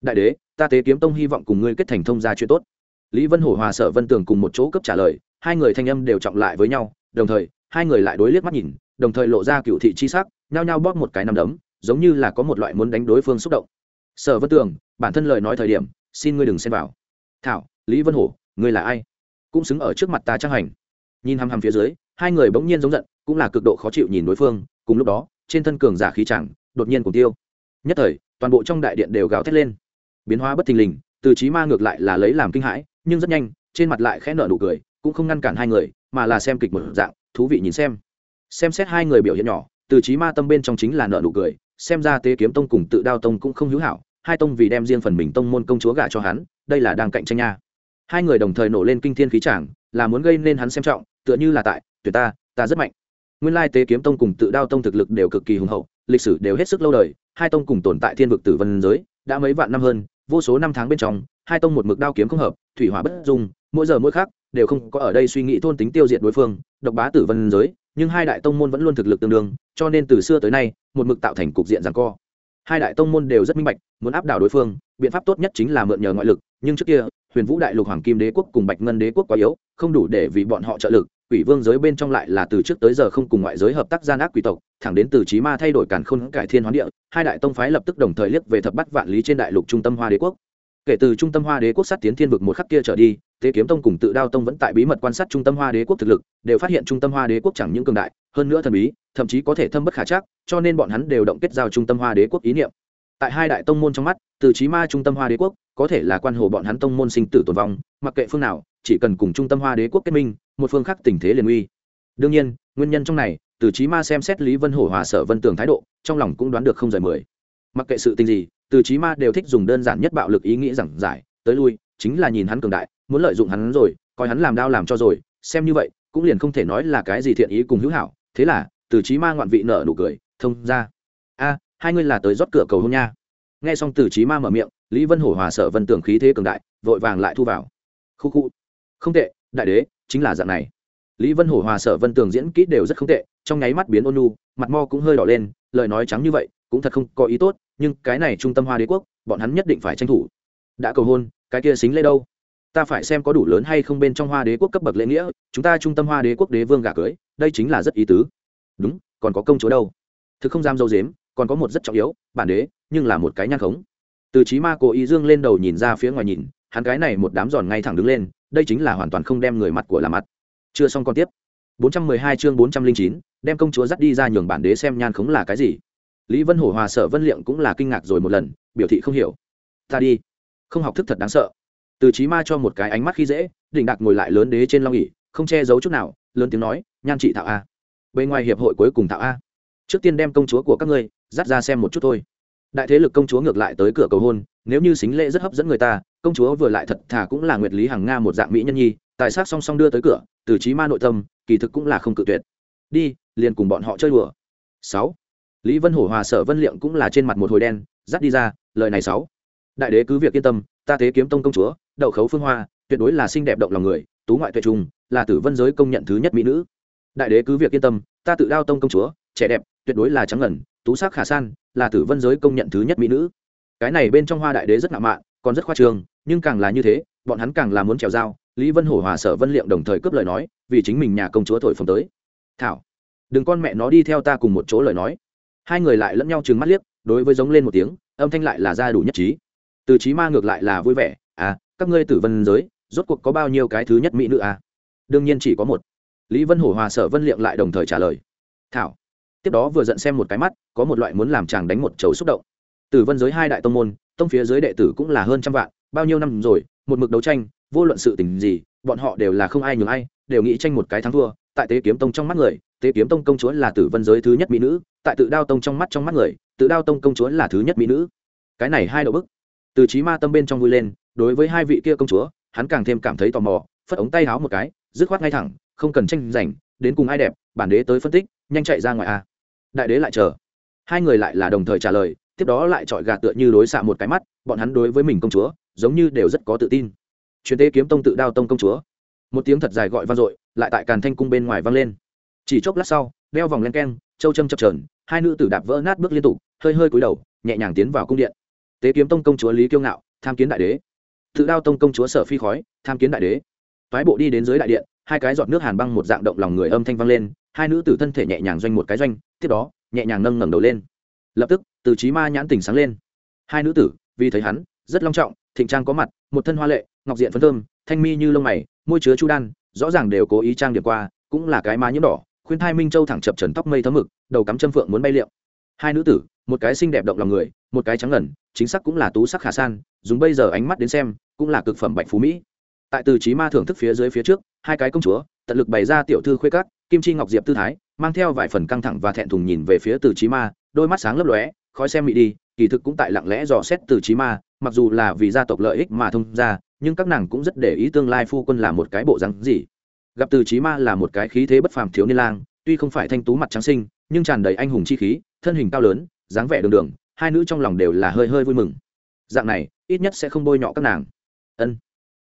Đại đế, ta tế kiếm tông hy vọng cùng ngươi kết thành thông gia chuyện tốt. Lý vân hổ hòa sở vân tường cùng một chỗ cấp trả lời, hai người thanh âm đều trọng lại với nhau, đồng thời, hai người lại đối liếc mắt nhìn, đồng thời lộ ra cựu thị chi sắc, nhao nhao bóp một cái nằm đấm, giống như là có một loại muốn đánh đối phương xúc động. Sở vân tường, bản thân lời nói thời điểm, xin ngươi đừng xem vào. Thảo, lý vân hổ, ngươi là ai? Cũng xứng ở trước mặt ta trang hành. Nhìn hăm hăm phía dưới hai người bỗng nhiên giống giận, cũng là cực độ khó chịu nhìn đối phương, cùng lúc đó, trên thân cường giả khí chẳng, đột nhiên cùng tiêu. Nhất thời, toàn bộ trong đại điện đều gào thét lên. Biến hóa bất thình lình, từ trí ma ngược lại là lấy làm kinh hãi, nhưng rất nhanh, trên mặt lại khẽ nở nụ cười, cũng không ngăn cản hai người, mà là xem kịch một dạng, thú vị nhìn xem. Xem xét hai người biểu hiện nhỏ, từ trí ma tâm bên trong chính là nợ nụ cười, xem ra tế kiếm tông cùng tự đao tông cũng không hữu hảo, hai tông vì đem riêng phần mình tông môn công chúa gả cho hắn, đây là đang cạnh tranh nha. Hai người đồng thời nổ lên kinh thiên khí tràng là muốn gây nên hắn xem trọng, tựa như là tại tuyệt ta ta rất mạnh. Nguyên lai tế kiếm tông cùng tự đao tông thực lực đều cực kỳ hùng hậu, lịch sử đều hết sức lâu đời, hai tông cùng tồn tại thiên vực tử vân giới, đã mấy vạn năm hơn, vô số năm tháng bên trong, hai tông một mực đao kiếm không hợp, thủy hỏa bất dung, mỗi giờ mỗi khác đều không có ở đây suy nghĩ thôn tính tiêu diệt đối phương, độc bá tử vân giới, nhưng hai đại tông môn vẫn luôn thực lực tương đương, cho nên từ xưa tới nay, một mực tạo thành cục diện rằng co. Hai đại tông môn đều rất minh bạch, muốn áp đảo đối phương, biện pháp tốt nhất chính là mượn nhờ ngoại lực nhưng trước kia, huyền vũ đại lục hoàng kim đế quốc cùng bạch ngân đế quốc quá yếu, không đủ để vì bọn họ trợ lực, quỷ vương giới bên trong lại là từ trước tới giờ không cùng ngoại giới hợp tác gian ác quỷ tộc, thẳng đến từ trí ma thay đổi càn khôn cải thiên hoán địa, hai đại tông phái lập tức đồng thời liếc về thập bắt vạn lý trên đại lục trung tâm hoa đế quốc. Kể từ trung tâm hoa đế quốc sát tiến thiên vực một khắc kia trở đi tế kiếm tông cùng tự đao tông vẫn tại bí mật quan sát trung tâm hoa đế quốc thực lực, đều phát hiện trung tâm hoa đế quốc chẳng những cường đại, hơn nữa thần bí, thậm chí có thể thâm bất khả chắc, cho nên bọn hắn đều động kết giao trung tâm hoa đế quốc ý niệm. Tại hai đại tông môn trong mắt, từ trí ma trung tâm hoa đế quốc có thể là quan hồ bọn hắn tông môn sinh tử tồn vong, mặc kệ phương nào, chỉ cần cùng trung tâm hoa đế quốc kết minh, một phương khác tình thế liền uy. Đương nhiên, nguyên nhân trong này, từ trí ma xem xét lý vân hổ hòa sở vân tường thái độ, trong lòng cũng đoán được không rời mười. Mặc kệ sự tình gì, từ trí ma đều thích dùng đơn giản nhất bạo lực ý nghĩ rằng giải, tới lui, chính là nhìn hắn cường đại, muốn lợi dụng hắn rồi, coi hắn làm đao làm cho rồi, xem như vậy, cũng liền không thể nói là cái gì thiện ý cùng hữu hảo. Thế là, từ trí ma ngoạn vị nở nụ cười, thông ra. A, hai ngươi là tới rót cửa cầu hôn nha nghe xong từ trí ma mở miệng, lý vân hổ hòa sở vân tưởng khí thế cường đại, vội vàng lại thu vào. Khu khu. Không tệ, đại đế, chính là dạng này. Lý vân hổ hòa sở vân tường diễn kỹ đều rất không tệ, trong nháy mắt biến ôn nu mặt mo cũng hơi đỏ lên, lời nói trắng như vậy, cũng thật không có ý tốt, nhưng cái này trung tâm hoa đế quốc, bọn hắn nhất định phải tranh thủ. Đã cầu hôn, cái kia xính lễ đâu? Ta phải xem có đủ lớn hay không bên trong hoa đế quốc cấp bậc lễ nghĩa, chúng ta trung tâm hoa đế quốc đế vương gả cưới, đây chính là rất ý tứ. Đúng, còn có công chúa đâu? Thực không dám dâu dếm, còn có một rất trọng yếu, bản đế nhưng là một cái nhăn khống. Từ trí ma cố ý dương lên đầu nhìn ra phía ngoài nhìn hắn cái này một đám giòn ngay thẳng đứng lên đây chính là hoàn toàn không đem người mặt của làm mặt. Chưa xong còn tiếp. 412 chương 409, đem công chúa dắt đi ra nhường bản đế xem nhan khống là cái gì. Lý vân hổ hòa sở vân liệm cũng là kinh ngạc rồi một lần biểu thị không hiểu. Ta đi. Không học thức thật đáng sợ. Từ trí ma cho một cái ánh mắt khi dễ đỉnh đạc ngồi lại lớn đế trên long ỉ không che giấu chút nào lớn tiếng nói nhan trị thạo a. Bên ngoài hiệp hội cuối cùng thạo a. Trước tiên đem công chúa của các ngươi dắt ra xem một chút thôi đại thế lực công chúa ngược lại tới cửa cầu hôn, nếu như xính lễ rất hấp dẫn người ta, công chúa vừa lại thật thà cũng là nguyệt lý hằng nga một dạng mỹ nhân nhi, tài sắc song song đưa tới cửa, từ trí ma nội tâm, kỳ thực cũng là không cự tuyệt. Đi, liền cùng bọn họ chơi đùa. Sáu. Lý vân hổ hòa sở vân liệm cũng là trên mặt một hồi đen, dắt đi ra, lời này sáu. Đại đế cứ việc yên tâm, ta thế kiếm tông công chúa, đậu khấu phương hoa, tuyệt đối là xinh đẹp động lòng người, tú ngoại tuệ trung, là tử vân giới công nhận thứ nhất mỹ nữ. Đại đế cứ việc yên tâm, ta tự đao tông công chúa trẻ đẹp, tuyệt đối là trắng ngẩn tú sắc khả san, là tử vân giới công nhận thứ nhất mỹ nữ. Cái này bên trong hoa đại đế rất ngạo mạn, còn rất khoa trương, nhưng càng là như thế, bọn hắn càng là muốn trèo dao, lý vân hổ hòa sở vân liệm đồng thời cướp lời nói, vì chính mình nhà công chúa thổi phồng tới. Thảo, đừng con mẹ nó đi theo ta cùng một chỗ lời nói. Hai người lại lẫn nhau trừng mắt liếc, đối với giống lên một tiếng, âm thanh lại là ra đủ nhất trí. Từ trí ma ngược lại là vui vẻ à các ngươi tử vân giới, rốt cuộc có bao nhiêu cái thứ nhất mỹ nữ à? Đương nhiên chỉ có một. Lý vân hổ hòa sở vân liệm lại đồng thời trả lời. Thảo tiếp đó vừa giận xem một cái mắt, có một loại muốn làm chàng đánh một chầu xúc động. Tử vân giới hai đại tông môn, tông phía giới đệ tử cũng là hơn trăm vạn, bao nhiêu năm rồi, một mực đấu tranh, vô luận sự tình gì, bọn họ đều là không ai nhường ai, đều nghĩ tranh một cái thắng thua. Tại tế kiếm tông trong mắt người, tế kiếm tông công chúa là tử vân giới thứ nhất mỹ nữ, tại tự đao tông trong mắt trong mắt người, tự đao tông công chúa là thứ nhất mỹ nữ. Cái này hai độ bức. Từ trí ma tâm bên trong vui lên, đối với hai vị kia công chúa, hắn càng thêm cảm thấy tò mò, phất ống tay háo một cái, dứt khoát ngay thẳng, không cần tranh giành, đến cùng ai đẹp, bản đế tới phân tích, nhanh chạy ra ngoài a đại đế lại chờ. Hai người lại là đồng thời trả lời, tiếp đó lại chọi gạt tựa như đối xạ một cái mắt, bọn hắn đối với mình công chúa, giống như đều rất có tự tin. Truyền tế kiếm tông tự đao tông công chúa. Một tiếng thật dài gọi vang dội, lại tại càn thanh cung bên ngoài vang lên. Chỉ chốc lát sau, đeo vòng len keng, châu châm chập trờn hai nữ tử đạp vỡ nát bước liên tục, hơi hơi cúi đầu, nhẹ nhàng tiến vào cung điện. Tế kiếm tông công chúa lý kiêu ngạo, tham kiến đại đế. Tự đao tông công chúa sở phi khói, tham kiến đại đế. Toái bộ đi đến dưới đại điện, hai cái giọt nước hàn băng một dạng động lòng người âm thanh vang lên, hai nữ tử thân thể nhẹ nhàng doanh một cái doanh tiếp đó, nhẹ nhàng nâng ngẩng đầu lên. Lập tức, từ trí ma nhãn tỉnh sáng lên. Hai nữ tử, vì thấy hắn, rất long trọng, thịnh trang có mặt, một thân hoa lệ, ngọc diện phấn thơm, thanh mi như lông mày, môi chứa chu đan, rõ ràng đều cố ý trang điểm qua, cũng là cái má nhiễm đỏ, khuyên thai minh châu thẳng chập trần tóc mây thấm mực, đầu cắm châm phượng muốn bay liệu hai nữ tử, một cái xinh đẹp động lòng người, một cái trắng ngẩn chính xác cũng là tú sắc khả san, dùng bây giờ ánh mắt đến xem, cũng là cực phẩm bạch phú mỹ. Tại từ trí ma thưởng thức phía dưới phía trước, hai cái công chúa, tận lực bày ra tiểu thư khuê các, kim chi ngọc diệp tư thái mang theo vài phần căng thẳng và thẹn thùng nhìn về phía từ trí ma, đôi mắt sáng lấp lóe, khói xem mị đi, kỳ thực cũng tại lặng lẽ dò xét từ trí ma, mặc dù là vì gia tộc lợi ích mà thông ra, nhưng các nàng cũng rất để ý tương lai phu quân là một cái bộ rắn gì. Gặp từ trí ma là một cái khí thế bất phàm thiếu niên lang, tuy không phải thanh tú mặt trắng sinh nhưng tràn đầy anh hùng chi khí, thân hình cao lớn, dáng vẻ đường đường, hai nữ trong lòng đều là hơi hơi vui mừng. Dạng này, ít nhất sẽ không bôi nhọ các nàng. Ân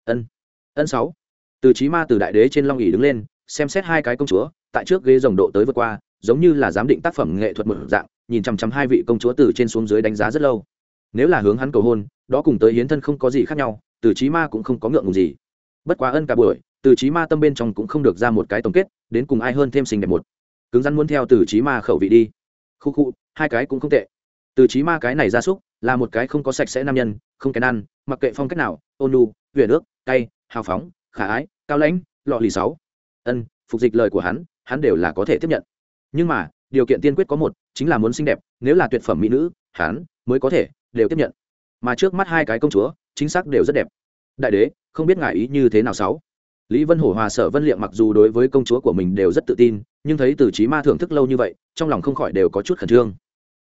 ân ân sáu. Từ trí ma từ đại đế trên long ỉ đứng lên, xem xét hai cái công chúa tại trước ghế rồng độ tới vượt qua giống như là giám định tác phẩm nghệ thuật một dạng nhìn chằm chằm hai vị công chúa từ trên xuống dưới đánh giá rất lâu. Nếu là hướng hắn cầu hôn đó cùng tới hiến thân không có gì khác nhau từ trí ma cũng không có ngượng ngùng gì. Bất quá ân cả buổi từ trí ma tâm bên trong cũng không được ra một cái tổng kết đến cùng ai hơn thêm xinh đẹp một. Cứng rắn muốn theo từ trí ma khẩu vị đi. Khu khu hai cái cũng không tệ. Từ trí ma cái này ra súc là một cái không có sạch sẽ nam nhân không kén ăn mặc kệ phong cách nào ôn nhu, huyền ước cay hào phóng khả ái cao lãnh lọ lì sáu. Ân phục dịch lời của hắn hắn đều là có thể tiếp nhận. Nhưng mà, điều kiện tiên quyết có một, chính là muốn xinh đẹp, nếu là tuyệt phẩm mỹ nữ, hắn mới có thể đều tiếp nhận. Mà trước mắt hai cái công chúa, chính xác đều rất đẹp. Đại đế, không biết ngại ý như thế nào sáu? Lý vân hổ hòa sở vân liệm mặc dù đối với công chúa của mình đều rất tự tin, nhưng thấy từ trí ma thưởng thức lâu như vậy, trong lòng không khỏi đều có chút khẩn trương.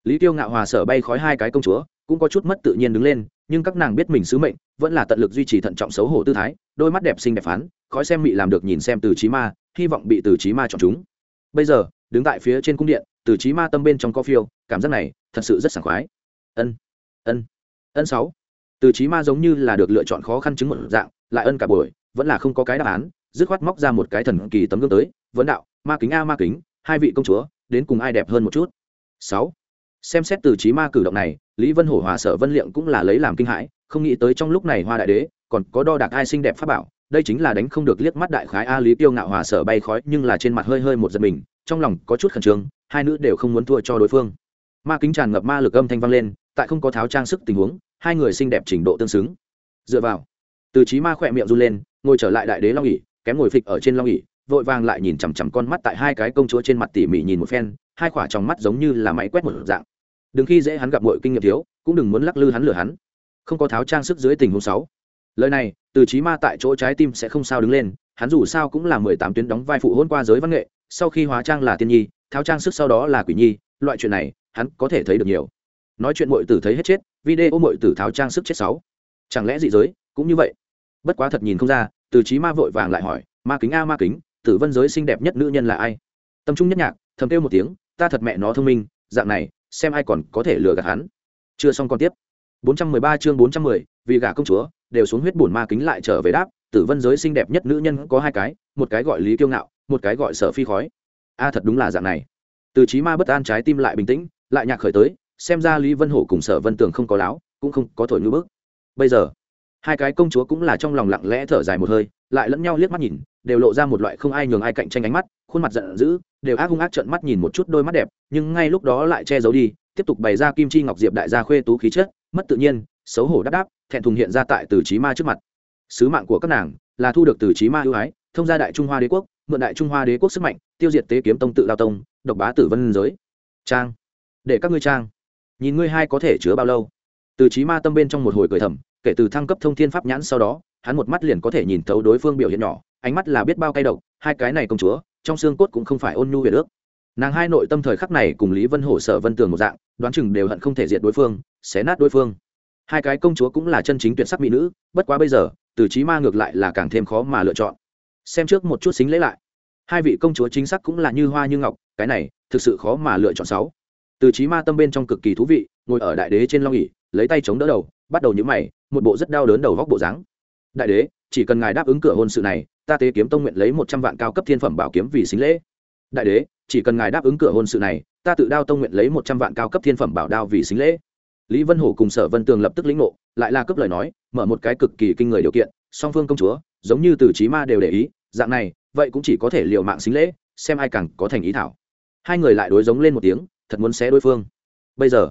Lý tiêu ngạo hòa sở bay khói hai cái công chúa cũng có chút mất tự nhiên đứng lên, nhưng các nàng biết mình sứ mệnh, vẫn là tận lực duy trì thận trọng xấu hổ tư thái, đôi mắt đẹp xinh đẹp phán, khói xem mị làm được nhìn xem từ trí ma, hy vọng bị từ trí ma chọn chúng. Bây giờ, đứng tại phía trên cung điện, từ trí ma tâm bên trong có phiêu, cảm giác này, thật sự rất sảng khoái. Ân ân ân sáu. Từ trí ma giống như là được lựa chọn khó khăn chứng một dạng, lại ân cả buổi, vẫn là không có cái đáp án, dứt khoát móc ra một cái thần kỳ tấm gương tới, vấn đạo, ma kính a, ma kính, hai vị công chúa, đến cùng ai đẹp hơn một chút? Sáu xem xét từ trí ma cử động này, lý vân hổ hòa sở vân liệm cũng là lấy làm kinh hãi, không nghĩ tới trong lúc này hoa đại đế, còn có đo đạc ai xinh đẹp pháp bảo, đây chính là đánh không được liếc mắt đại khái a lý tiêu ngạo hòa sở bay khói, nhưng là trên mặt hơi hơi một giật mình, trong lòng có chút khẩn trương, hai nữ đều không muốn thua cho đối phương. Ma kính tràn ngập ma lực âm thanh vang lên, tại không có tháo trang sức tình huống, hai người xinh đẹp trình độ tương xứng. Dựa vào, từ trí ma khỏe miệng run lên, ngồi trở lại đại đế long ỉ kém ngồi phịch ở trên long ỉ vội vàng lại nhìn chằm chằm con mắt tại hai cái công chúa trên mặt tỉ mỉ nhìn một phen, hai khỏa trong mắt giống như là máy quét một dạng đừng khi dễ hắn gặp mọi kinh nghiệm thiếu, cũng đừng muốn lắc lư hắn lừa hắn. Không có tháo trang sức dưới tình huống sáu lời này, từ trí ma tại chỗ trái tim sẽ không sao đứng lên, hắn dù sao cũng là mười tám tuyến đóng vai phụ hôn qua giới văn nghệ, sau khi hóa trang là tiên nhi, tháo trang sức sau đó là quỷ nhi, loại chuyện này, hắn có thể thấy được nhiều. Nói chuyện mọi tử thấy hết chết, video mọi tử tháo trang sức chết sáu. Chẳng lẽ dị giới, cũng như vậy? Bất quá thật nhìn không ra, từ trí ma vội vàng lại hỏi, ma kính a, ma kính, tử vân giới xinh đẹp nhất nữ nhân là ai? Tâm trung nhất nhạc, thầm kêu một tiếng, ta thật mẹ nó thông minh, dạng này xem ai còn có thể lừa gạt hắn. Chưa xong còn tiếp. 413 chương 410, vì gả công chúa đều xuống huyết buồn ma kính lại trở về đáp tử vân giới xinh đẹp nhất nữ nhân có hai cái một cái gọi lý kiêu ngạo một cái gọi sở phi khói. A thật đúng là dạng này. Từ trí ma bất an trái tim lại bình tĩnh lại nhạc khởi tới xem ra lý vân hổ cùng sở vân tường không có láo cũng không có thổi ngữ bước bây giờ hai cái công chúa cũng là trong lòng lặng lẽ thở dài một hơi lại lẫn nhau liếc mắt nhìn đều lộ ra một loại không ai nhường ai cạnh tranh ánh mắt, khuôn mặt giận dữ, đều ác hung ác trợn mắt nhìn một chút đôi mắt đẹp, nhưng ngay lúc đó lại che giấu đi, tiếp tục bày ra kim chi ngọc diệp đại gia khuê tú khí chất, mất tự nhiên, xấu hổ đáp đáp, thẹn thùng hiện ra tại từ trí ma trước mặt. Sứ mạng của các nàng là thu được từ trí ma ưu ái, thông gia đại trung hoa đế quốc, mượn đại trung hoa đế quốc sức mạnh, tiêu diệt tế kiếm tông tự lao tông, độc bá tử vân giới. Trang, để các ngươi trang. Nhìn ngươi hai có thể chứa bao lâu? Từ trí ma tâm bên trong một hồi cười thầm, kể từ thăng cấp thông thiên pháp nhãn sau đó, hắn một mắt liền có thể nhìn thấu đối phương biểu hiện nhỏ ánh mắt là biết bao cay độc, hai cái này công chúa, trong xương cốt cũng không phải ôn nhu về nước nàng hai nội tâm thời khắc này cùng lý vân hổ, sở vân tường một dạng, đoán chừng đều hận không thể diệt đối phương, xé nát đối phương. Hai cái công chúa cũng là chân chính tuyệt sắc mỹ nữ, bất quá bây giờ, từ trí ma ngược lại là càng thêm khó mà lựa chọn. Xem trước một chút xính lễ lại. Hai vị công chúa chính xác cũng là như hoa như ngọc, cái này, thực sự khó mà lựa chọn sáu. Từ trí ma tâm bên trong cực kỳ thú vị, ngồi ở đại đế trên long ỉ lấy tay chống đỡ đầu, bắt đầu nhũ mày, một bộ rất đau đớn đầu góc bộ dáng. Đại đế, chỉ cần ngài đáp ứng cửa hôn sự này ta tế kiếm tông nguyện lấy một trăm vạn cao cấp thiên phẩm bảo kiếm vì xính lễ. Đại đế, chỉ cần ngài đáp ứng cửa hôn sự này, ta tự đao tông nguyện lấy một trăm vạn cao cấp thiên phẩm bảo đao vì xính lễ. Lý vân hổ cùng sở vân tường lập tức lĩnh ngộ, lại là cấp lời nói, mở một cái cực kỳ kinh người điều kiện, song phương công chúa, giống như từ trí ma đều để ý, dạng này, vậy cũng chỉ có thể liều mạng xính lễ, xem ai càng có thành ý thảo. Hai người lại đối giống lên một tiếng, thật muốn xé đối phương. Bây giờ,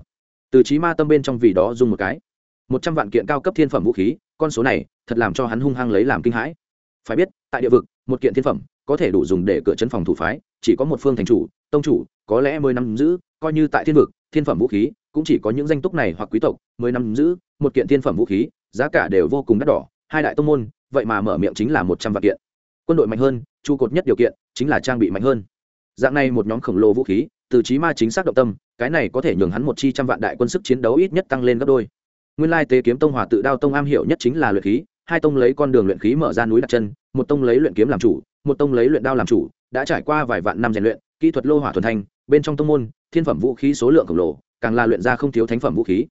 từ trí ma tâm bên trong vì đó dùng một cái. Một trăm vạn kiện cao cấp thiên phẩm vũ khí, con số này, thật làm cho hắn hung hăng lấy làm kinh hãi. Phải biết tại địa vực, một kiện thiên phẩm, có thể đủ dùng để cửa chân phòng thủ phái, chỉ có một phương thành chủ, tông chủ, có lẽ mới năm giữ, coi như tại thiên vực, thiên phẩm vũ khí, cũng chỉ có những danh túc này hoặc quý tộc mới năm giữ, một kiện thiên phẩm vũ khí, giá cả đều vô cùng đắt đỏ, hai đại tông môn, vậy mà mở miệng chính là một trăm vạn kiện. Quân đội mạnh hơn, trụ cột nhất điều kiện chính là trang bị mạnh hơn. Dạng này một nhóm khổng lồ vũ khí, từ trí ma chính xác động tâm, cái này có thể nhường hắn một chi trăm vạn đại quân sức chiến đấu ít nhất tăng lên gấp đôi. Nguyên lai tế kiếm tông hòa tự đao tông am hiểu nhất chính là luyện khí hai tông lấy con đường luyện khí mở ra núi đặt chân, một tông lấy luyện kiếm làm chủ, một tông lấy luyện đao làm chủ, đã trải qua vài vạn năm rèn luyện, kỹ thuật lô hỏa thuần thanh, bên trong tông môn, thiên phẩm vũ khí số lượng khổng lồ, càng là luyện ra không thiếu thánh phẩm vũ khí.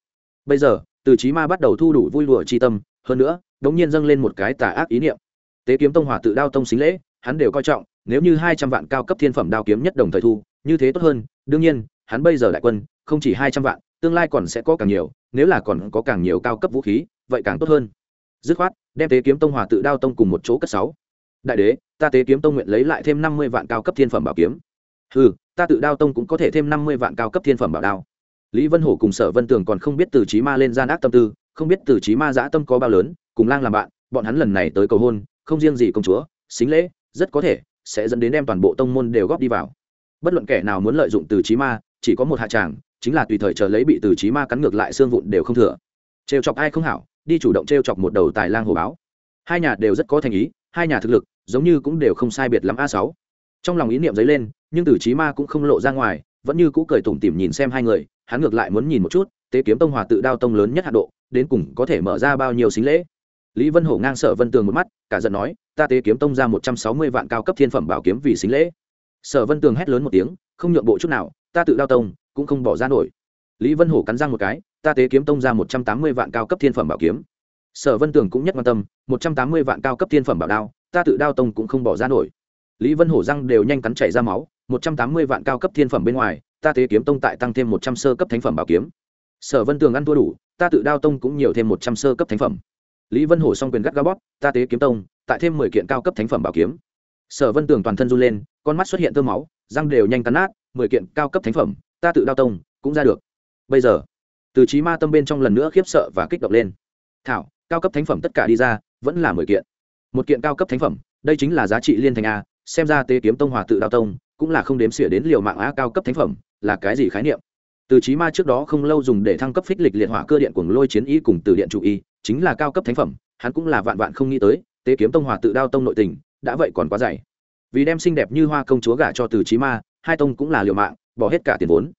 Bây giờ, từ trí ma bắt đầu thu đủ vui lụa chi tâm, hơn nữa, đống nhiên dâng lên một cái tà ác ý niệm. Tế kiếm tông hỏa tự đao tông xính lễ, hắn đều coi trọng, nếu như hai trăm vạn cao cấp thiên phẩm đao kiếm nhất đồng thời thu, như thế tốt hơn, đương nhiên, hắn bây giờ đại quân, không chỉ hai trăm vạn, tương lai còn sẽ có càng nhiều, nếu là còn có càng nhiều cao cấp vũ khí, vậy càng tốt hơn dứt khoát, đem tế kiếm tông hòa tự đao tông cùng một chỗ cất sáu. Đại đế, ta tế kiếm tông nguyện lấy lại thêm năm mươi vạn cao cấp thiên phẩm bảo kiếm. Ừ ta tự đao tông cũng có thể thêm năm mươi vạn cao cấp thiên phẩm bảo đao. Lý vân hổ cùng sở vân tường còn không biết từ trí ma lên gian ác tâm tư, không biết từ trí ma giã tâm có bao lớn, cùng lang làm bạn, bọn hắn lần này tới cầu hôn, không riêng gì công chúa, xính lễ, rất có thể sẽ dẫn đến đem toàn bộ tông môn đều góp đi vào. Bất luận kẻ nào muốn lợi dụng từ trí ma, chỉ có một hạ tràng, chính là tùy thời chờ lấy bị từ trí ma cắn ngược lại xương vụn đều không thừa. Trêu chọc ai không hảo đi chủ động trêu chọc một đầu tài lang hồ báo. Hai nhà đều rất có thành ý, hai nhà thực lực giống như cũng đều không sai biệt lắm a sáu. Trong lòng ý niệm dấy lên, nhưng từ trí ma cũng không lộ ra ngoài, vẫn như cũ cười tủm tỉm nhìn xem hai người, hắn ngược lại muốn nhìn một chút, tế kiếm tông hòa tự đao tông lớn nhất hạ độ, đến cùng có thể mở ra bao nhiêu xính lễ. Lý vân hổ ngang sợ vân tường một mắt, cả giận nói, ta tế kiếm tông ra một trăm sáu mươi vạn cao cấp thiên phẩm bảo kiếm vì xính lễ. Sở vân tường hét lớn một tiếng, không nhượng bộ chút nào, ta tự đao tông cũng không bỏ ra nổi. Lý vân hổ cắn răng một cái ta tế kiếm tông ra một trăm tám mươi vạn cao cấp thiên phẩm bảo kiếm. Sở vân tường cũng nhất quan tâm, một trăm tám mươi vạn cao cấp thiên phẩm bảo đao, ta tự đao tông cũng không bỏ ra nổi. Lý vân hổ răng đều nhanh cắn chảy ra máu, một trăm tám mươi vạn cao cấp thiên phẩm bên ngoài, ta tế kiếm tông tại tăng thêm một trăm sơ cấp thánh phẩm bảo kiếm. Sở vân tường ăn thua đủ, ta tự đao tông cũng nhiều thêm một trăm sơ cấp thánh phẩm. Lý vân hổ xong quyền gắt gao bóp, ta tế kiếm tông, tại thêm mười kiện cao cấp thánh phẩm bảo kiếm. Sở vân tường toàn thân run lên, con mắt xuất hiện tơ máu, răng đều nhanh cắn nát, mười kiện cao cấp thánh phẩm, ta tự đao tông, cũng ra được. Bây giờ từ trí ma tâm bên trong lần nữa khiếp sợ và kích động lên. Thảo, cao cấp thánh phẩm tất cả đi ra, vẫn là mười kiện. Một kiện cao cấp thánh phẩm, đây chính là giá trị liên thành a, xem ra tế kiếm tông hòa tự đao tông cũng là không đếm xỉa đến liều mạng a cao cấp thánh phẩm, là cái gì khái niệm? Từ trí ma trước đó không lâu dùng để thăng cấp phích lịch liệt hỏa cơ điện cuồng lôi chiến y cùng từ điện chủ y chính là cao cấp thánh phẩm, hắn cũng là vạn vạn không nghĩ tới, tế kiếm tông hòa tự đao tông nội tình đã vậy còn quá dày. Vì đem xinh đẹp như hoa công chúa gả cho từ trí ma, hai tông cũng là liều mạng, bỏ hết cả tiền vốn.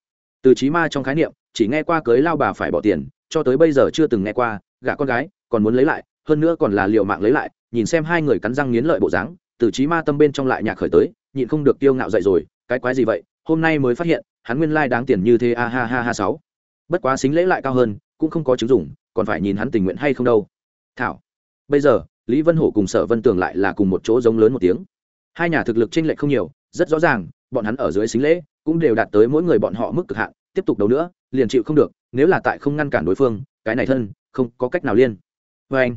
Từ trí ma trong khái niệm chỉ nghe qua cưới lao bà phải bỏ tiền, cho tới bây giờ chưa từng nghe qua, gả con gái, còn muốn lấy lại, hơn nữa còn là liều mạng lấy lại, nhìn xem hai người cắn răng nghiến lợi bộ dáng, từ trí ma tâm bên trong lại nhạc khởi tới, nhịn không được tiêu ngạo dậy rồi, cái quái gì vậy, hôm nay mới phát hiện, hắn nguyên lai đáng tiền như thế, a ha ha ha sáu. Bất quá xính lễ lại cao hơn, cũng không có chứng dụng, còn phải nhìn hắn tình nguyện hay không đâu. Thảo, bây giờ, lý vân hổ cùng sở vân tường lại là cùng một chỗ giống lớn một tiếng. Hai nhà thực lực chênh lệch không nhiều, rất rõ ràng, bọn hắn ở dưới xính lễ, cũng đều đạt tới mỗi người bọn họ mức cực hạn tiếp tục đấu nữa liền chịu không được nếu là tại không ngăn cản đối phương cái này thân không có cách nào liên. Vê anh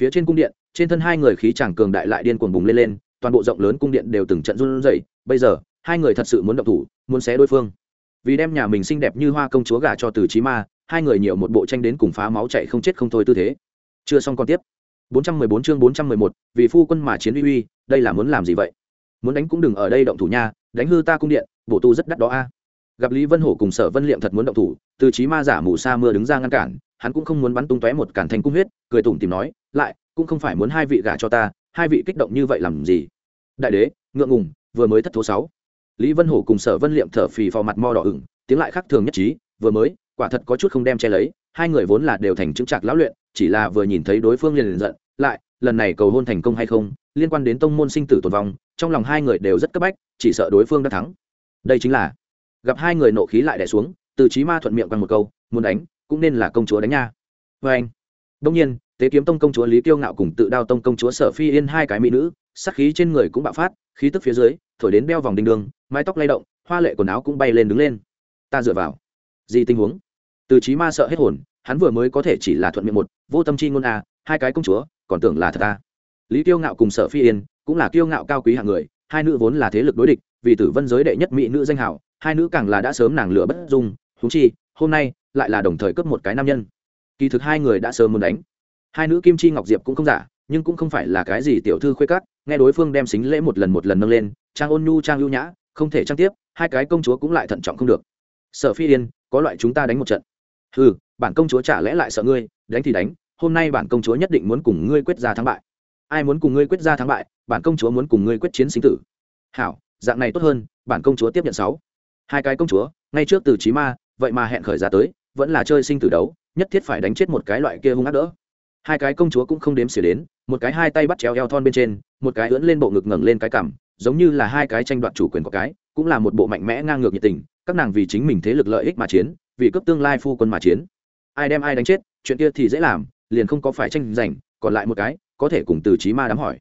phía trên cung điện trên thân hai người khí chàng cường đại lại điên cuồng bùng lên lên toàn bộ rộng lớn cung điện đều từng trận run rẩy. Bây giờ hai người thật sự muốn động thủ muốn xé đối phương. Vì đem nhà mình xinh đẹp như hoa công chúa gả cho từ trí ma hai người nhiều một bộ tranh đến cùng phá máu chạy không chết không thôi tư thế. Chưa xong còn tiếp. 414 chương 411, vì phu quân mà chiến uy uy đây là muốn làm gì vậy? Muốn đánh cũng đừng ở đây động thủ nha đánh hư ta cung điện bổ tu rất đắt đó a gặp lý vân hổ cùng sở vân liệm thật muốn động thủ, từ trí ma giả mù sa mưa đứng ra ngăn cản, hắn cũng không muốn bắn tung tóe một cản thành cung huyết, cười tủm tìm nói, lại, cũng không phải muốn hai vị gả cho ta, hai vị kích động như vậy làm gì? Đại đế, ngượng ngùng, vừa mới thất thố sáu. Lý vân hổ cùng sở vân liệm thở phì phò mặt mo đỏ ửng, tiếng lại khác thường nhất trí, vừa mới, quả thật có chút không đem che lấy, hai người vốn là đều thành chứng trạc lão luyện, chỉ là vừa nhìn thấy đối phương liền liền giận, lại, lần này cầu hôn thành công hay không? Liên quan đến tông môn sinh tử tồn vong, trong lòng hai người đều rất cấp bách, chỉ sợ đối phương đã thắng. Đây chính là gặp hai người nộ khí lại đè xuống, từ trí ma thuận miệng bằng một câu, muốn đánh, cũng nên là công chúa đánh nha. Vê anh. Đông nhiên, tế kiếm tông công chúa lý kiêu ngạo cùng tự đao tông công chúa sở phi yên hai cái mỹ nữ sắc khí trên người cũng bạo phát, khí tức phía dưới, thổi đến đeo vòng đinh đường, mái tóc lay động, hoa lệ quần áo cũng bay lên đứng lên. Ta dựa vào. Gì tình huống? Từ trí ma sợ hết hồn, hắn vừa mới có thể chỉ là thuận miệng một, vô tâm chi ngôn a hai cái công chúa, còn tưởng là thật ta. Lý kiêu ngạo cùng sở phi yên cũng là kiêu ngạo cao quý hạng người, hai nữ vốn là thế lực đối địch, vì tử vân giới đệ nhất mỹ nữ danh hảo hai nữ càng là đã sớm nàng lửa bất dung húng chi, hôm nay lại là đồng thời cướp một cái nam nhân. Kỳ thực hai người đã sớm muốn đánh. Hai nữ kim chi ngọc diệp cũng không giả, nhưng cũng không phải là cái gì tiểu thư khuê cắt nghe đối phương đem xính lễ một lần một lần nâng lên, trang ôn nhu, trang ưu nhã, không thể trang tiếp, hai cái công chúa cũng lại thận trọng không được. Sở phi yên, có loại chúng ta đánh một trận. Ừ bản công chúa chả lẽ lại sợ ngươi, đánh thì đánh, hôm nay bản công chúa nhất định muốn cùng ngươi quyết ra thắng bại. Ai muốn cùng ngươi quyết ra thắng bại, bản công chúa muốn cùng ngươi quyết chiến sinh tử. Hảo, dạng này tốt hơn, bản công chúa tiếp nhận sáu hai cái công chúa, ngay trước từ trí ma, vậy mà hẹn khởi ra tới, vẫn là chơi sinh tử đấu, nhất thiết phải đánh chết một cái loại kia hung ác đỡ. Hai cái công chúa cũng không đếm xỉa đến, một cái hai tay bắt chéo eo thon bên trên, một cái ưỡn lên bộ ngực ngẩng lên cái cằm, giống như là hai cái tranh đoạt chủ quyền của cái, cũng là một bộ mạnh mẽ ngang ngược nhiệt tình, các nàng vì chính mình thế lực lợi ích mà chiến, vì cấp tương lai phu quân mà chiến. Ai đem ai đánh chết, chuyện kia thì dễ làm, liền không có phải tranh giành, còn lại một cái, có thể cùng từ trí ma đám hỏi.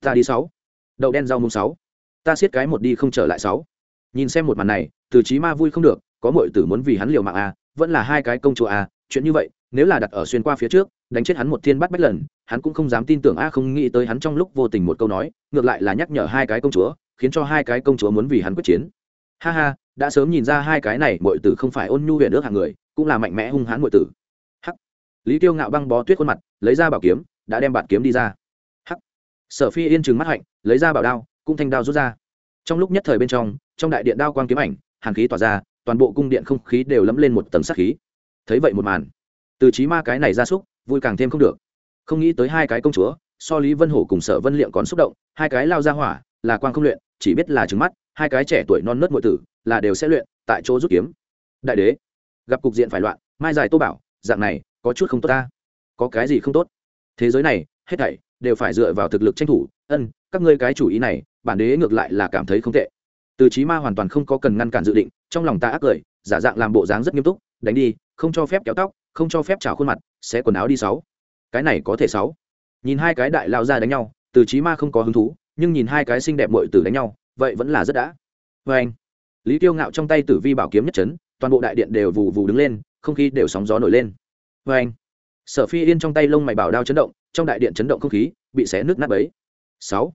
Ta đi sáu. Đậu đen rau mùng sáu. Ta siết cái một đi không trở lại sáu. Nhìn xem một màn này từ trí ma vui không được, có mọi tử muốn vì hắn liều mạng à vẫn là hai cái công chúa à chuyện như vậy, nếu là đặt ở xuyên qua phía trước, đánh chết hắn một thiên bắt bách lần, hắn cũng không dám tin tưởng a, không nghĩ tới hắn trong lúc vô tình một câu nói, ngược lại là nhắc nhở hai cái công chúa, khiến cho hai cái công chúa muốn vì hắn quyết chiến. Ha ha, đã sớm nhìn ra hai cái này mọi tử không phải ôn nhu huyện ước hàng người, cũng là mạnh mẽ hung hãn mọi tử. Hắc. Lý tiêu ngạo băng bó tuyết khuôn mặt, lấy ra bảo kiếm, đã đem bạn kiếm đi ra. Hắc. Sở phi yên trừng mắt hạnh, lấy ra bảo đao, cũng thanh đao rút ra. Trong lúc nhất thời bên trong trong đại điện đao quang kiếm ảnh hàn khí tỏa ra, toàn bộ cung điện không khí đều lẫm lên một tầng sát khí. Thấy vậy một màn, từ trí ma cái này ra súc, vui càng thêm không được. Không nghĩ tới hai cái công chúa, so lý vân hổ cùng sở vân liệm còn xúc động, hai cái lao ra hỏa, là quang không luyện, chỉ biết là trứng mắt, hai cái trẻ tuổi non nớt ngụy tử, là đều sẽ luyện, tại chỗ rút kiếm. Đại đế, gặp cục diện phải loạn, mai dài tô bảo, dạng này, có chút không tốt ta. Có cái gì không tốt? Thế giới này, hết thảy, đều phải dựa vào thực lực tranh thủ. Ân, các ngươi cái chủ ý này, bản đế ngược lại là cảm thấy không tệ từ trí ma hoàn toàn không có cần ngăn cản dự định, trong lòng ta ác cười, giả dạng làm bộ dáng rất nghiêm túc, đánh đi, không cho phép kéo tóc, không cho phép trào khuôn mặt, xé quần áo đi sáu. Cái này có thể sáu. Nhìn hai cái đại lao ra đánh nhau, từ chí ma không có hứng thú, nhưng nhìn hai cái xinh đẹp muội tử đánh nhau, vậy vẫn là rất đã. Vê anh, lý tiêu ngạo trong tay tử vi bảo kiếm nhất chấn, toàn bộ đại điện đều vù vù đứng lên, không khí đều sóng gió nổi lên. Vê anh, sở phi yên trong tay lông mày bảo đao chấn động, trong đại điện chấn động không khí, bị xé nước nát bấy. Sáu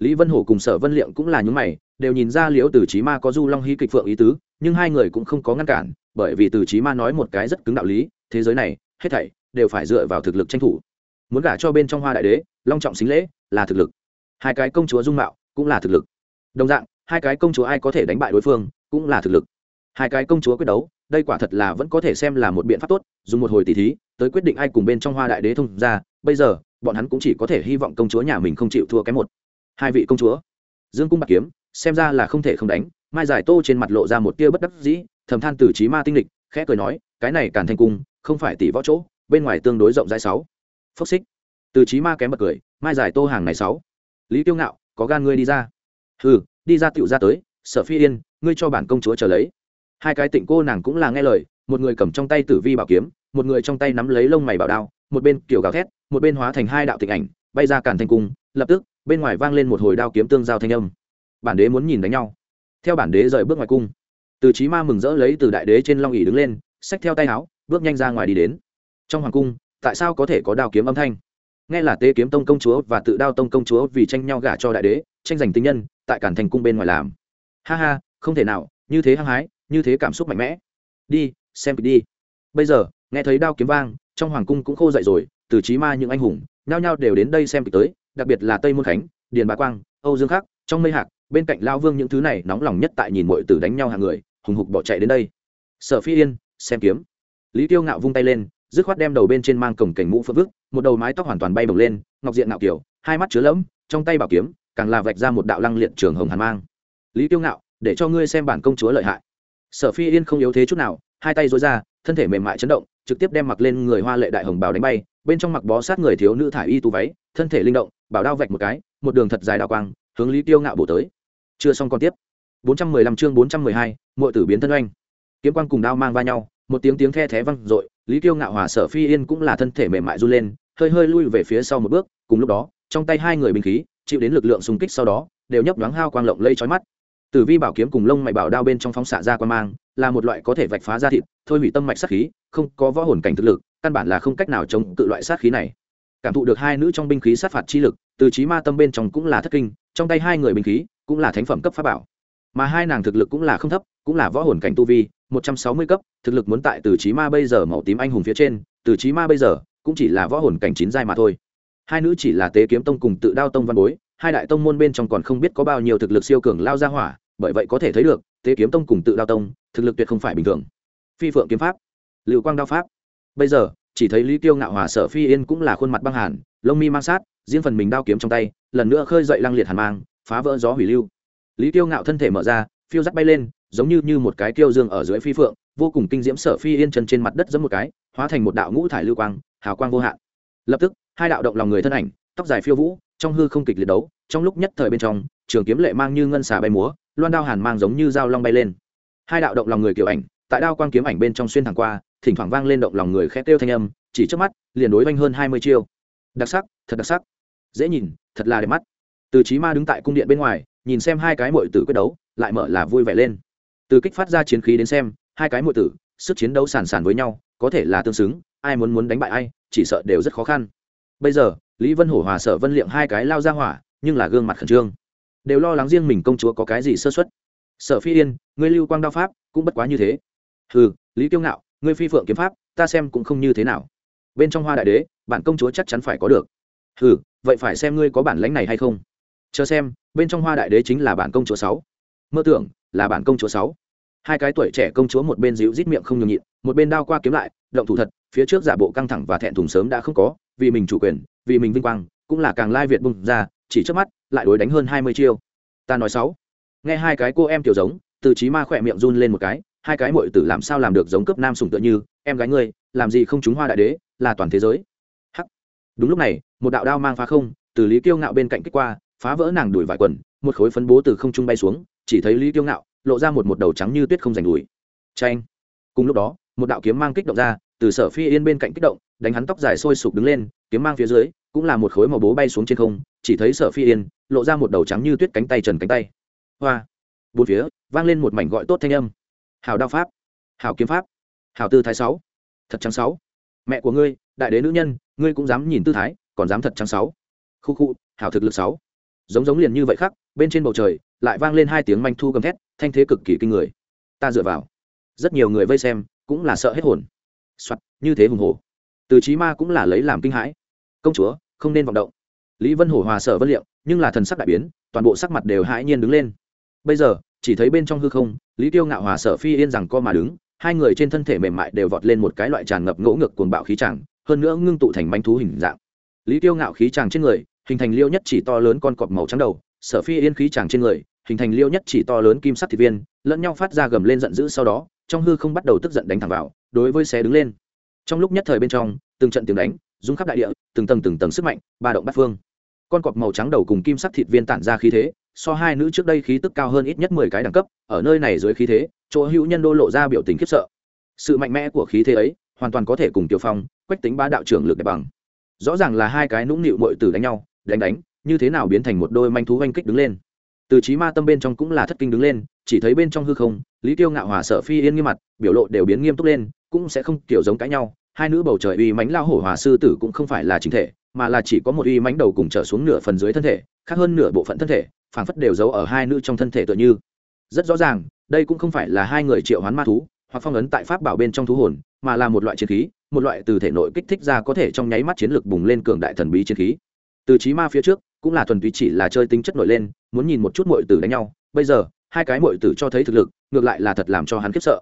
lý vân hổ cùng sở vân liệm cũng là những mày, đều nhìn ra liễu từ chí ma có du long hy kịch phượng ý tứ, nhưng hai người cũng không có ngăn cản, bởi vì từ chí ma nói một cái rất cứng đạo lý, thế giới này, hết thảy đều phải dựa vào thực lực tranh thủ. Muốn gả cho bên trong hoa đại đế, long trọng xính lễ là thực lực. Hai cái công chúa dung mạo cũng là thực lực. Đồng dạng, hai cái công chúa ai có thể đánh bại đối phương cũng là thực lực. Hai cái công chúa quyết đấu, đây quả thật là vẫn có thể xem là một biện pháp tốt, dùng một hồi tỷ thí, tới quyết định ai cùng bên trong hoa đại đế thông ra bây giờ, bọn hắn cũng chỉ có thể hy vọng công chúa nhà mình không chịu thua cái một hai vị công chúa. Dương cung bạc kiếm, xem ra là không thể không đánh. Mai giải tô trên mặt lộ ra một tia bất đắc dĩ, thầm than từ trí ma tinh lịch, khẽ cười nói, cái này càn thành cung, không phải tỷ võ chỗ, bên ngoài tương đối rộng rãi sáu. Phốc xích. Từ trí ma kém bật cười, mai giải tô hàng này sáu. Lý tiêu ngạo, có gan ngươi đi ra. Ừ đi ra tựu ra tới, sở phi yên, ngươi cho bản công chúa chờ lấy. Hai cái tịnh cô nàng cũng là nghe lời, một người cầm trong tay tử vi bảo kiếm, một người trong tay nắm lấy lông mày bảo đao, một bên kiểu gào thét, một bên hóa thành hai đạo tịnh ảnh, bay ra cản thành cung, lập tức bên ngoài vang lên một hồi đao kiếm tương giao thanh âm. Bản đế muốn nhìn đánh nhau. Theo bản đế rời bước ngoài cung, từ trí ma mừng rỡ lấy từ đại đế trên long ỉ đứng lên, xách theo tay áo, bước nhanh ra ngoài đi đến. Trong hoàng cung, tại sao có thể có đao kiếm âm thanh? Nghe là tế kiếm tông công chúa và tự đao tông công chúa vì tranh nhau gả cho đại đế, tranh giành tinh nhân, tại cản thành cung bên ngoài làm. Ha ha, không thể nào, như thế hăng hái, như thế cảm xúc mạnh mẽ. Đi, xem kịch đi. Bây giờ, nghe thấy đao kiếm vang, trong hoàng cung cũng khô dậy rồi, từ trí ma những anh hùng, nhao nhao đều đến đây xem kịch tới đặc biệt là tây môn khánh, điền bá quang, âu dương khắc, trong mây hạc, bên cạnh lao vương những thứ này nóng lòng nhất tại nhìn mọi tử đánh nhau hàng người, hùng hục bỏ chạy đến đây. Sở phi yên, xem kiếm. Lý tiêu ngạo vung tay lên, dứt khoát đem đầu bên trên mang cổng cảnh mũ phước vức một đầu mái tóc hoàn toàn bay bồng lên, ngọc diện ngạo kiểu, hai mắt chứa lẫm, trong tay bảo kiếm, càng là vạch ra một đạo lăng liệt trường hồng hàn mang. Lý tiêu ngạo, để cho ngươi xem bản công chúa lợi hại. Sở phi yên không yếu thế chút nào, hai tay dối ra, thân thể mềm mại chấn động, trực tiếp đem mặc lên người hoa lệ đại hồng bào đánh bay, bên trong mặc bó sát người thiếu nữ thải y tu váy, thân thể linh động bảo đao vạch một cái một đường thật dài đao quang hướng lý tiêu ngạo bổ tới. Chưa xong còn tiếp. 415 chương 412, muội tử biến thân oanh. Kiếm quang cùng đao mang va nhau một tiếng tiếng the thé vang dội lý tiêu ngạo hòa sở phi yên cũng là thân thể mềm mại run lên hơi hơi lui về phía sau một bước cùng lúc đó trong tay hai người binh khí chịu đến lực lượng xung kích sau đó đều nhấp nhoáng hao quang lộng lây chói mắt. Tử vi bảo kiếm cùng lông mày bảo đao bên trong phóng xạ ra quan mang là một loại có thể vạch phá ra thịt thôi hủy tâm mạch sát khí không có võ hồn cảnh thực lực căn bản là không cách nào chống cự loại sát khí này cảm thụ được hai nữ trong binh khí sát phạt chi lực, từ trí ma tâm bên trong cũng là thất kinh, trong tay hai người binh khí cũng là thánh phẩm cấp pháp bảo. Mà hai nàng thực lực cũng là không thấp, cũng là võ hồn cảnh tu vi, một trăm sáu mươi cấp, thực lực muốn tại từ trí ma bây giờ màu tím anh hùng phía trên, từ trí ma bây giờ cũng chỉ là võ hồn cảnh chín giai mà thôi. Hai nữ chỉ là tế kiếm tông cùng tự đao tông văn bối, hai đại tông môn bên trong còn không biết có bao nhiêu thực lực siêu cường lao ra hỏa, bởi vậy có thể thấy được, tế kiếm tông cùng tự đao tông thực lực tuyệt không phải bình thường. Phi phượng kiếm pháp, lưu quang đao pháp. Bây giờ chỉ thấy lý tiêu ngạo hòa sở phi yên cũng là khuôn mặt băng hàn, lông mi mang sát, riêng phần mình đao kiếm trong tay, lần nữa khơi dậy lăng liệt hàn mang, phá vỡ gió hủy lưu. Lý tiêu ngạo thân thể mở ra, phiêu dắt bay lên, giống như như một cái kiêu dương ở dưới phi phượng, vô cùng kinh diễm sở phi yên chân trên mặt đất giẫm một cái, hóa thành một đạo ngũ thải lưu quang, hào quang vô hạn. Lập tức, hai đạo động lòng người thân ảnh, tóc dài phiêu vũ, trong hư không kịch liệt đấu, trong lúc nhất thời bên trong, trường kiếm lệ mang như ngân xà bay múa, loan đao hàn mang giống như dao long bay lên. Hai đạo động lòng người kiểu ảnh, tại đao quang kiếm ảnh bên trong xuyên thẳng qua thỉnh thoảng vang lên động lòng người khét kêu thanh âm, chỉ trước mắt, liền đối vanh hơn hai mươi chiêu. Đặc sắc, thật đặc sắc. Dễ nhìn, thật là đẹp mắt. Từ trí ma đứng tại cung điện bên ngoài, nhìn xem hai cái mội tử quyết đấu, lại mở là vui vẻ lên. Từ kích phát ra chiến khí đến xem, hai cái mội tử, sức chiến đấu sàn sàn với nhau, có thể là tương xứng, ai muốn muốn đánh bại ai, chỉ sợ đều rất khó khăn. Bây giờ, lý vân hổ hòa sở vân liệm hai cái lao ra hỏa, nhưng là gương mặt khẩn trương. Đều lo lắng riêng mình công chúa có cái gì sơ xuất sở phi yên, ngươi lưu quang đao pháp, cũng bất quá như thế. Hừ, lý kiêu ngạo ngươi phi phượng kiếm pháp, ta xem cũng không như thế nào. Bên trong hoa đại đế, bản công chúa chắc chắn phải có được. Hừ, vậy phải xem ngươi có bản lãnh này hay không. Chờ xem, bên trong hoa đại đế chính là bản công chúa sáu. Mơ tưởng, là bản công chúa sáu. Hai cái tuổi trẻ công chúa một bên dịu rít miệng không nhường nhịn, một bên đao qua kiếm lại, động thủ thật, phía trước giả bộ căng thẳng và thẹn thùng sớm đã không có, vì mình chủ quyền, vì mình vinh quang, cũng là càng lai việt bung ra, chỉ trước mắt, lại đối đánh hơn hai mươi chiêu. Ta nói sáu. Nghe hai cái cô em tiểu giống, từ trí ma khỏe miệng run lên một cái hai cái muội tử làm sao làm được giống cấp nam sùng tựa như, em gái ngươi, làm gì không trúng hoa đại đế, là toàn thế giới. Hắc. Đúng lúc này, một đạo đao mang phá không, từ lý kiêu ngạo bên cạnh kích qua, phá vỡ nàng đuổi vải quần, một khối phấn bố từ không trung bay xuống, chỉ thấy lý kiêu ngạo, lộ ra một một đầu trắng như tuyết không giành đùi. Tranh cùng lúc đó, một đạo kiếm mang kích động ra, từ sở phi yên bên cạnh kích động, đánh hắn tóc dài sôi sục đứng lên, kiếm mang phía dưới, cũng là một khối màu bố bay xuống trên không, chỉ thấy sở phi yên, lộ ra một đầu trắng như tuyết cánh tay trần cánh tay. Hoa. Bốn phía, vang lên một mảnh gọi tốt thanh âm hào đao pháp. Hào kiếm pháp. Hào tư thái sáu. Thật trắng sáu. Mẹ của ngươi, đại đế nữ nhân, ngươi cũng dám nhìn tư thái, còn dám thật trắng sáu. Khu khu hào thực lực sáu. Giống giống liền như vậy khác bên trên bầu trời, lại vang lên hai tiếng manh thu gầm thét, thanh thế cực kỳ kinh người. Ta dựa vào. Rất nhiều người vây xem, cũng là sợ hết hồn. Soạt, như thế hùng hổ. Từ trí ma cũng là lấy làm kinh hãi. Công chúa, không nên vọng động. Lý vân hổ hòa sở vân liệu, nhưng là thần sắc đại biến, toàn bộ sắc mặt đều hãi nhiên đứng lên. Bây giờ, chỉ thấy bên trong hư không lý tiêu ngạo hòa sở phi yên rằng co mà đứng, hai người trên thân thể mềm mại đều vọt lên một cái loại tràn ngập ngỗ ngực cuồng bạo khí tràng hơn nữa ngưng tụ thành manh thú hình dạng. Lý tiêu ngạo khí tràng trên người, hình thành liêu nhất chỉ to lớn con cọp màu trắng đầu, sở phi yên khí tràng trên người, hình thành liêu nhất chỉ to lớn kim sắc thịt viên, lẫn nhau phát ra gầm lên giận dữ sau đó, trong hư không bắt đầu tức giận đánh thẳng vào, đối với xe đứng lên. Trong lúc nhất thời bên trong, từng trận tiếng đánh, rung khắp đại địa, từng tầng từng tầng sức mạnh, ba động bát phương. Con cọp màu trắng đầu cùng kim sắc thịt viên tản ra khí thế so hai nữ trước đây khí tức cao hơn ít nhất mười cái đẳng cấp, ở nơi này dưới khí thế, chỗ hữu nhân đô lộ ra biểu tình khiếp sợ. Sự mạnh mẽ của khí thế ấy hoàn toàn có thể cùng tiểu phong, quách tính ba đạo trưởng lực đẹp bằng. Rõ ràng là hai cái nũng nịu mội tử đánh nhau, đánh đánh, như thế nào biến thành một đôi manh thú oanh kích đứng lên. Từ trí ma tâm bên trong cũng là thất kinh đứng lên, chỉ thấy bên trong hư không, lý tiêu ngạo hòa sợ phi yên nghiêm mặt, biểu lộ đều biến nghiêm túc lên, cũng sẽ không kiểu giống cãi nhau. Hai nữ bầu trời uy mánh lao hổ hòa sư tử cũng không phải là chính thể, mà là chỉ có một uy mánh đầu cùng trở xuống nửa phần dưới thân thể, khác hơn nửa bộ phận thân thể phảng phất đều giấu ở hai nữ trong thân thể tựa như. Rất rõ ràng, đây cũng không phải là hai người triệu hoán ma thú, hoặc phong ấn tại pháp bảo bên trong thú hồn, mà là một loại chiến khí, một loại từ thể nội kích thích ra có thể trong nháy mắt chiến lược bùng lên cường đại thần bí chiến khí. Từ trí ma phía trước, cũng là thuần túy chỉ là chơi tính chất nổi lên, muốn nhìn một chút muội tử đánh nhau. Bây giờ, hai cái muội tử cho thấy thực lực, ngược lại là thật làm cho hắn khiếp sợ.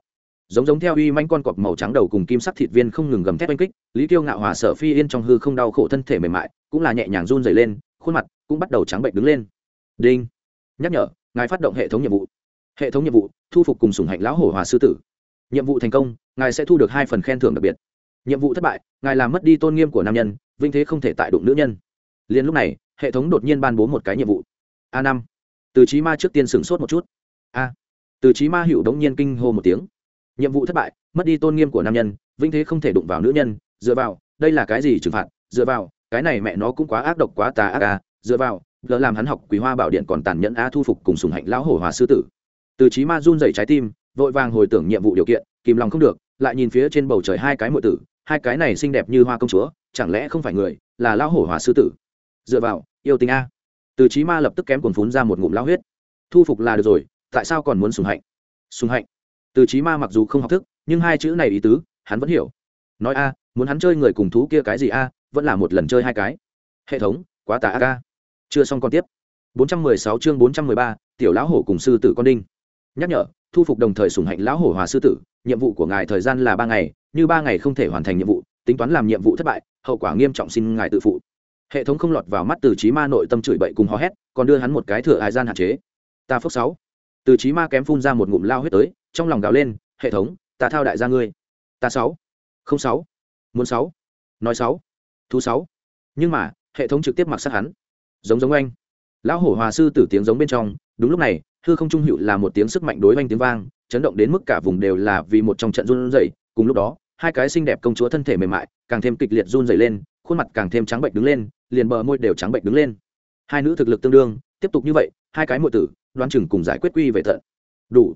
Giống giống theo uy manh con cọp màu trắng đầu cùng kim sắc thịt viên không ngừng gầm thét oanh kích, lý tiêu ngạo hòa sở phi yên trong hư không đau khổ thân thể mềm mại, cũng là nhẹ nhàng run dày lên, khuôn mặt cũng bắt đầu trắng bệnh đứng lên đinh. Nhắc nhở, ngài phát động hệ thống nhiệm vụ. Hệ thống nhiệm vụ, thu phục cùng sùng hạnh lão hổ hòa sư tử. Nhiệm vụ thành công, ngài sẽ thu được hai phần khen thưởng đặc biệt. Nhiệm vụ thất bại, ngài làm mất đi tôn nghiêm của nam nhân, vinh thế không thể tại đụng nữ nhân. Liền lúc này, hệ thống đột nhiên ban bố một cái nhiệm vụ. A năm. Từ trí ma trước tiên sửng sốt một chút. A. Từ trí ma hiệu đống nhiên kinh hô một tiếng. Nhiệm vụ thất bại, mất đi tôn nghiêm của nam nhân, vinh thế không thể đụng vào nữ nhân, dựa vào, đây là cái gì trừng phạt? Dựa vào, cái này mẹ nó cũng quá ác độc, quá tà ác à dựa vào lỡ làm hắn học quý hoa bảo điện còn tàn nhẫn a thu phục cùng sùng hạnh lão hổ hòa sư tử. Từ trí ma run dày trái tim, vội vàng hồi tưởng nhiệm vụ điều kiện, kìm lòng không được, lại nhìn phía trên bầu trời hai cái mượn tử, hai cái này xinh đẹp như hoa công chúa, chẳng lẽ không phải người, là lão hổ hòa sư tử? Dựa vào, yêu tình a. Từ trí ma lập tức kém cuồng phún ra một ngụm lao huyết. Thu phục là được rồi, tại sao còn muốn sùng hạnh? Sùng hạnh? Từ trí ma mặc dù không học thức, nhưng hai chữ này ý tứ, hắn vẫn hiểu. Nói a, muốn hắn chơi người cùng thú kia cái gì a, vẫn là một lần chơi hai cái. Hệ thống, quá tà a. ca chưa xong còn tiếp. 416 chương 413, tiểu lão hổ cùng sư tử con đinh. Nhắc nhở thu phục đồng thời sùng hạnh lão hổ hòa sư tử nhiệm vụ của ngài thời gian là ba ngày như ba ngày không thể hoàn thành nhiệm vụ tính toán làm nhiệm vụ thất bại hậu quả nghiêm trọng xin ngài tự phụ. Hệ thống không lọt vào mắt từ trí ma nội tâm chửi bậy cùng hò hét còn đưa hắn một cái thừa hải gian hạn chế. Ta phước sáu. Từ trí ma kém phun ra một ngụm lao huyết tới trong lòng gào lên hệ thống ta thao đại gia ngươi. Ta sáu. Không sáu. Muốn sáu. Nói sáu. Thu sáu. Nhưng mà hệ thống trực tiếp mặc sát hắn giống giống oanh. Lão hổ hòa sư tử tiếng giống bên trong, đúng lúc này, hư không trung hữu là một tiếng sức mạnh đối oanh tiếng vang, chấn động đến mức cả vùng đều là vì một trong trận run rẩy. Cùng lúc đó, hai cái xinh đẹp công chúa thân thể mềm mại, càng thêm kịch liệt run rẩy lên, khuôn mặt càng thêm trắng bệnh đứng lên, liền bờ môi đều trắng bệnh đứng lên. Hai nữ thực lực tương đương, tiếp tục như vậy, hai cái muội tử, đoán chừng cùng giải quyết quy về thận. đủ.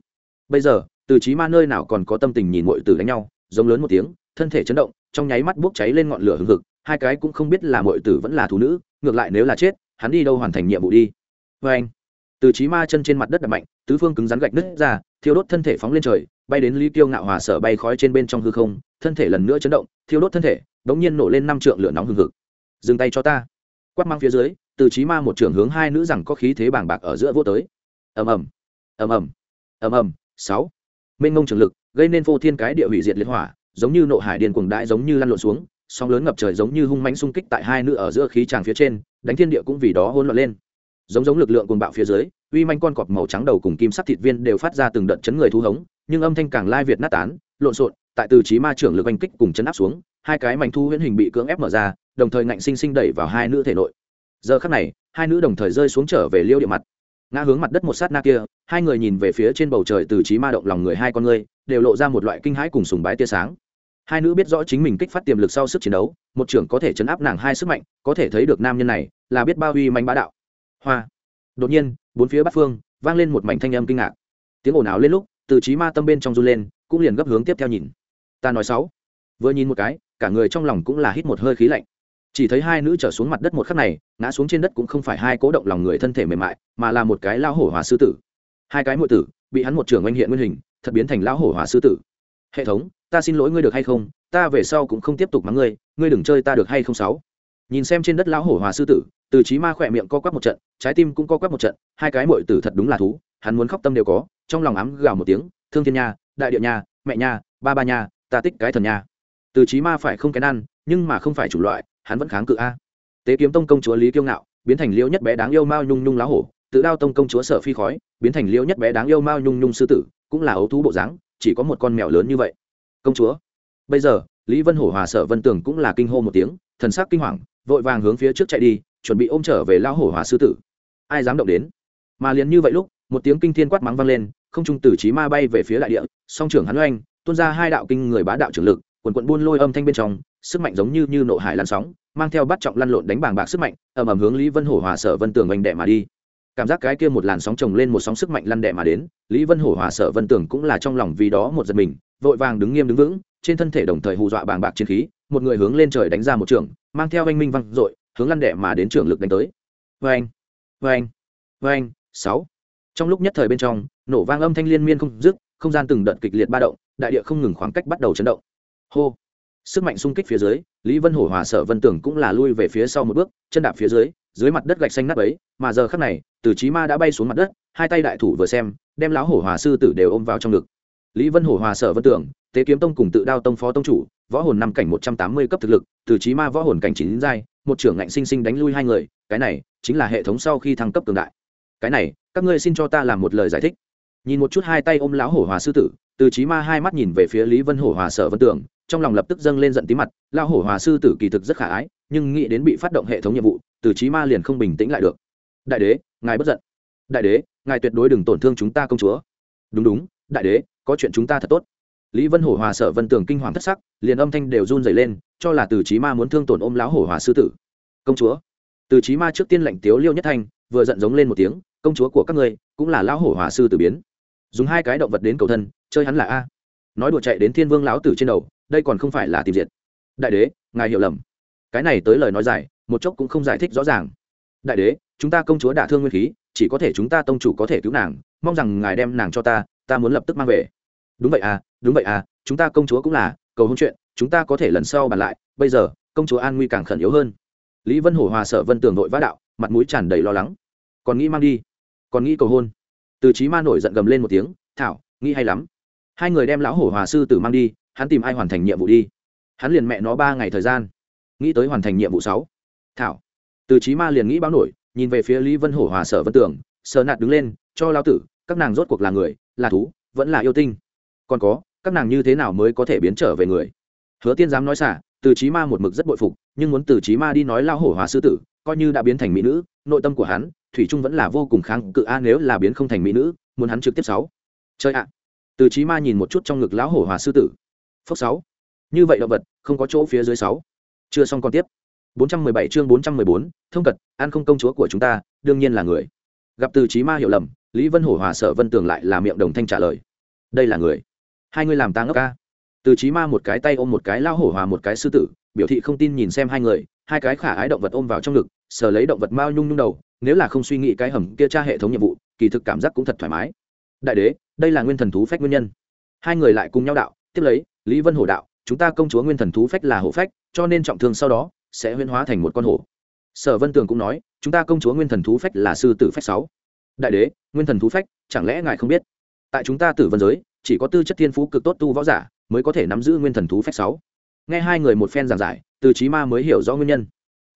Bây giờ, từ trí ma nơi nào còn có tâm tình nhìn muội tử đánh nhau, giống lớn một tiếng, thân thể chấn động, trong nháy mắt bốc cháy lên ngọn lửa hừng hực, hai cái cũng không biết là muội tử vẫn là thú nữ, ngược lại nếu là chết hắn đi đâu hoàn thành nhiệm vụ đi. Vê anh, từ trí ma chân trên mặt đất đập mạnh, tứ phương cứng rắn gạch nứt ra, thiêu đốt thân thể phóng lên trời, bay đến lý tiêu ngạo hòa sở bay khói trên bên trong hư không, thân thể lần nữa chấn động, thiêu đốt thân thể, đống nhiên nổ lên năm trượng lửa nóng hừng hực. Dừng tay cho ta. Quát mang phía dưới, từ trí ma một trưởng hướng hai nữ rằng có khí thế bàng bạc ở giữa vô tới. Ầm ầm ầm ầm ầm ầm, sáu. Mênh ngông trường lực, gây nên vô thiên cái địa hủy diệt liệt hỏa, giống như nộ hải điền cuồng đại giống như lăn lộn xuống, sóng lớn ngập trời giống như hung mãnh xung kích tại hai nữ ở giữa khí tràng phía trên đánh thiên địa cũng vì đó hỗn loạn lên. Giống giống lực lượng cuồng bạo phía dưới, uy manh con cọp màu trắng đầu cùng kim sắc thịt viên đều phát ra từng đợt chấn người thu hống, nhưng âm thanh càng lai việt nát tán, lộn xộn, tại từ trí ma trưởng lực oanh kích cùng chấn áp xuống, hai cái mảnh thu huyễn hình bị cưỡng ép mở ra, đồng thời ngạnh sinh sinh đẩy vào hai nữ thể nội. Giờ khắc này, hai nữ đồng thời rơi xuống trở về liêu địa mặt. Ngã hướng mặt đất một sát na kia, hai người nhìn về phía trên bầu trời từ trí ma động lòng người hai con người, đều lộ ra một loại kinh hãi cùng sùng bái tia sáng hai nữ biết rõ chính mình kích phát tiềm lực sau sức chiến đấu, một trưởng có thể chấn áp nàng hai sức mạnh, có thể thấy được nam nhân này là biết bao uy manh bá đạo. Hoa. Đột nhiên, bốn phía bắc phương vang lên một mảnh thanh âm kinh ngạc. Tiếng ồn ào lên lúc, từ trí ma tâm bên trong run lên, cũng liền gấp hướng tiếp theo nhìn. Ta nói sáu vừa nhìn một cái, cả người trong lòng cũng là hít một hơi khí lạnh. Chỉ thấy hai nữ trở xuống mặt đất một khắc này, ngã xuống trên đất cũng không phải hai cố động lòng người thân thể mềm mại, mà là một cái lao hổ hòa sư tử. Hai cái muội tử, bị hắn một trưởng oanh hiện nguyên hình, thật biến thành lao hổ hòa sư tử. Hệ thống ta xin lỗi ngươi được hay không, ta về sau cũng không tiếp tục mắng ngươi ngươi đừng chơi ta được hay không sáu. Nhìn xem trên đất lão hổ hòa sư tử, từ trí ma khỏe miệng co quắp một trận, trái tim cũng co quắp một trận, hai cái muội tử thật đúng là thú, hắn muốn khóc tâm đều có, trong lòng ám gào một tiếng, thương thiên nha, đại địa nha, mẹ nha, ba ba nha, ta tích cái thần nha. Từ trí ma phải không cái ăn, nhưng mà không phải chủ loại, hắn vẫn kháng cự a. Tế kiếm tông công chúa lý kiêu ngạo, biến thành liễu nhất bé đáng yêu mao nhung nhung lá hổ, tự đao tông công chúa sở phi khói, biến thành liễu nhất bé đáng yêu mao nhung nhung sư tử, cũng là ấu thú bộ dáng, chỉ có một con mèo lớn như vậy công chúa. Bây giờ, lý vân hổ hòa sở vân tường cũng là kinh hô một tiếng, thần sắc kinh hoàng, vội vàng hướng phía trước chạy đi, chuẩn bị ôm trở về lao hổ hòa sư tử. Ai dám động đến? Mà liền như vậy lúc, một tiếng kinh thiên quát mắng vang lên, không trung tử trí ma bay về phía đại địa, song trưởng hắn oanh, tuôn ra hai đạo kinh người bá đạo trưởng lực, quần quận buôn lôi âm thanh bên trong, sức mạnh giống như như nộ hải lăn sóng, mang theo bắt trọng lăn lộn đánh bàng bạc sức mạnh, ầm ầm hướng lý vân hổ hòa sở vân tường oanh đệ mà đi. Cảm giác cái kia một làn sóng chồng lên một sóng sức mạnh lăn đệ mà đến, lý vân hổ hòa sở vân tường cũng là trong lòng vì đó một giật mình vội vàng đứng nghiêm đứng vững, trên thân thể đồng thời hù dọa bàng bạc chiến khí, một người hướng lên trời đánh ra một trường, mang theo anh minh văng dội, hướng lăn đẻ mà đến trường lực đánh tới. Vê anh vê anh vê anh sáu. Trong lúc nhất thời bên trong, nổ vang âm thanh liên miên không dứt, không gian từng đợt kịch liệt ba động, đại địa không ngừng khoảng cách bắt đầu chấn động. Hô. Sức mạnh xung kích phía dưới, lý vân hổ hòa sở vân tưởng cũng là lui về phía sau một bước, chân đạp phía dưới dưới mặt đất gạch xanh nắp ấy mà giờ khắc này, từ trí ma đã bay xuống mặt đất, hai tay đại thủ vừa xem, đem lão hổ hòa sư tử đều ôm vào trong ngực lý vân hổ hòa sở vân tưởng, tế kiếm tông cùng tự đao tông phó tông chủ, võ hồn năm cảnh một trăm tám mươi cấp thực lực, từ trí ma võ hồn cảnh chín giai, một trưởng ngạnh sinh sinh đánh lui hai người, cái này chính là hệ thống sau khi thăng cấp cường đại. Cái này, các ngươi xin cho ta làm một lời giải thích. Nhìn một chút hai tay ôm lão hổ hòa sư tử, từ trí ma hai mắt nhìn về phía lý vân hổ hòa sở vân tưởng, trong lòng lập tức dâng lên giận tí mặt, lão hổ hòa sư tử kỳ thực rất khả ái, nhưng nghĩ đến bị phát động hệ thống nhiệm vụ, từ trí ma liền không bình tĩnh lại được. Đại đế, ngài bất giận. Đại đế, ngài tuyệt đối đừng tổn thương chúng ta công chúa. Đúng đúng đại đế, có chuyện chúng ta thật tốt. Lý vân hổ hòa sở vân tường kinh hoàng thất sắc, liền âm thanh đều run dày lên, cho là từ trí ma muốn thương tổn ôm lão hổ hòa sư tử. Công chúa. Từ trí ma trước tiên lệnh tiếu liêu nhất thanh, vừa giận giống lên một tiếng, công chúa của các ngươi, cũng là lão hổ hòa sư tử biến. Dùng hai cái động vật đến cầu thân, chơi hắn là a. Nói đùa chạy đến thiên vương lão tử trên đầu, đây còn không phải là tìm diệt. Đại đế, ngài hiểu lầm. Cái này tới lời nói dài, một chốc cũng không giải thích rõ ràng. Đại đế, chúng ta công chúa đả thương nguyên khí, chỉ có thể chúng ta tông chủ có thể cứu nàng, mong rằng ngài đem nàng cho ta ta muốn lập tức mang về. Đúng vậy à đúng vậy à chúng ta công chúa cũng là, cầu hôn chuyện, chúng ta có thể lần sau bàn lại, bây giờ, công chúa an nguy càng khẩn yếu hơn. Lý vân hổ hòa sở vân tường nội vã đạo, mặt mũi tràn đầy lo lắng. Còn nghĩ mang đi, còn nghĩ cầu hôn. Từ trí ma nổi giận gầm lên một tiếng, thảo, nghĩ hay lắm. Hai người đem lão hổ hòa sư tử mang đi, hắn tìm ai hoàn thành nhiệm vụ đi? Hắn liền mẹ nó ba ngày thời gian, nghĩ tới hoàn thành nhiệm vụ sáu. Thảo, từ trí ma liền nghĩ báo nổi, nhìn về phía lý vân hổ hòa sở vân tưởng sờ nạt đứng lên, cho lao tử, các nàng rốt cuộc là người là thú vẫn là yêu tinh. Còn có các nàng như thế nào mới có thể biến trở về người? Hứa tiên dám nói xả từ trí ma một mực rất bội phục nhưng muốn từ trí ma đi nói lao hổ hòa sư tử coi như đã biến thành mỹ nữ nội tâm của hắn thủy trung vẫn là vô cùng kháng cự a nếu là biến không thành mỹ nữ muốn hắn trực tiếp sáu. Chơi ạ. Từ trí ma nhìn một chút trong ngực lão hổ hòa sư tử. Phốc sáu. Như vậy động vật không có chỗ phía dưới sáu. Chưa xong còn tiếp. 417 chương 414, thông cật an không công chúa của chúng ta đương nhiên là người. Gặp từ trí ma hiểu lầm lý vân hổ hòa sở vân tường lại là miệng đồng thanh trả lời. Đây là người. Hai người làm ta ngốc ca. Từ trí ma một cái tay ôm một cái lao hổ hòa một cái sư tử, biểu thị không tin nhìn xem hai người, hai cái khả ái động vật ôm vào trong ngực, sờ lấy động vật mao nhung nhung đầu, nếu là không suy nghĩ cái hầm kia tra hệ thống nhiệm vụ, kỳ thực cảm giác cũng thật thoải mái. Đại đế, đây là nguyên thần thú phách nguyên nhân. Hai người lại cùng nhau đạo, tiếp lấy, lý vân hổ đạo, chúng ta công chúa nguyên thần thú phách là hổ phách, cho nên trọng thương sau đó, sẽ huyên hóa thành một con hổ. Sở vân tường cũng nói, chúng ta công chúa nguyên thần thú phách là sư tử phách sáu đại đế, nguyên thần thú phách, chẳng lẽ ngài không biết? Tại chúng ta tử vân giới, chỉ có tư chất thiên phú cực tốt tu võ giả mới có thể nắm giữ nguyên thần thú phách sáu. Nghe hai người một phen giảng giải, từ trí ma mới hiểu rõ nguyên nhân.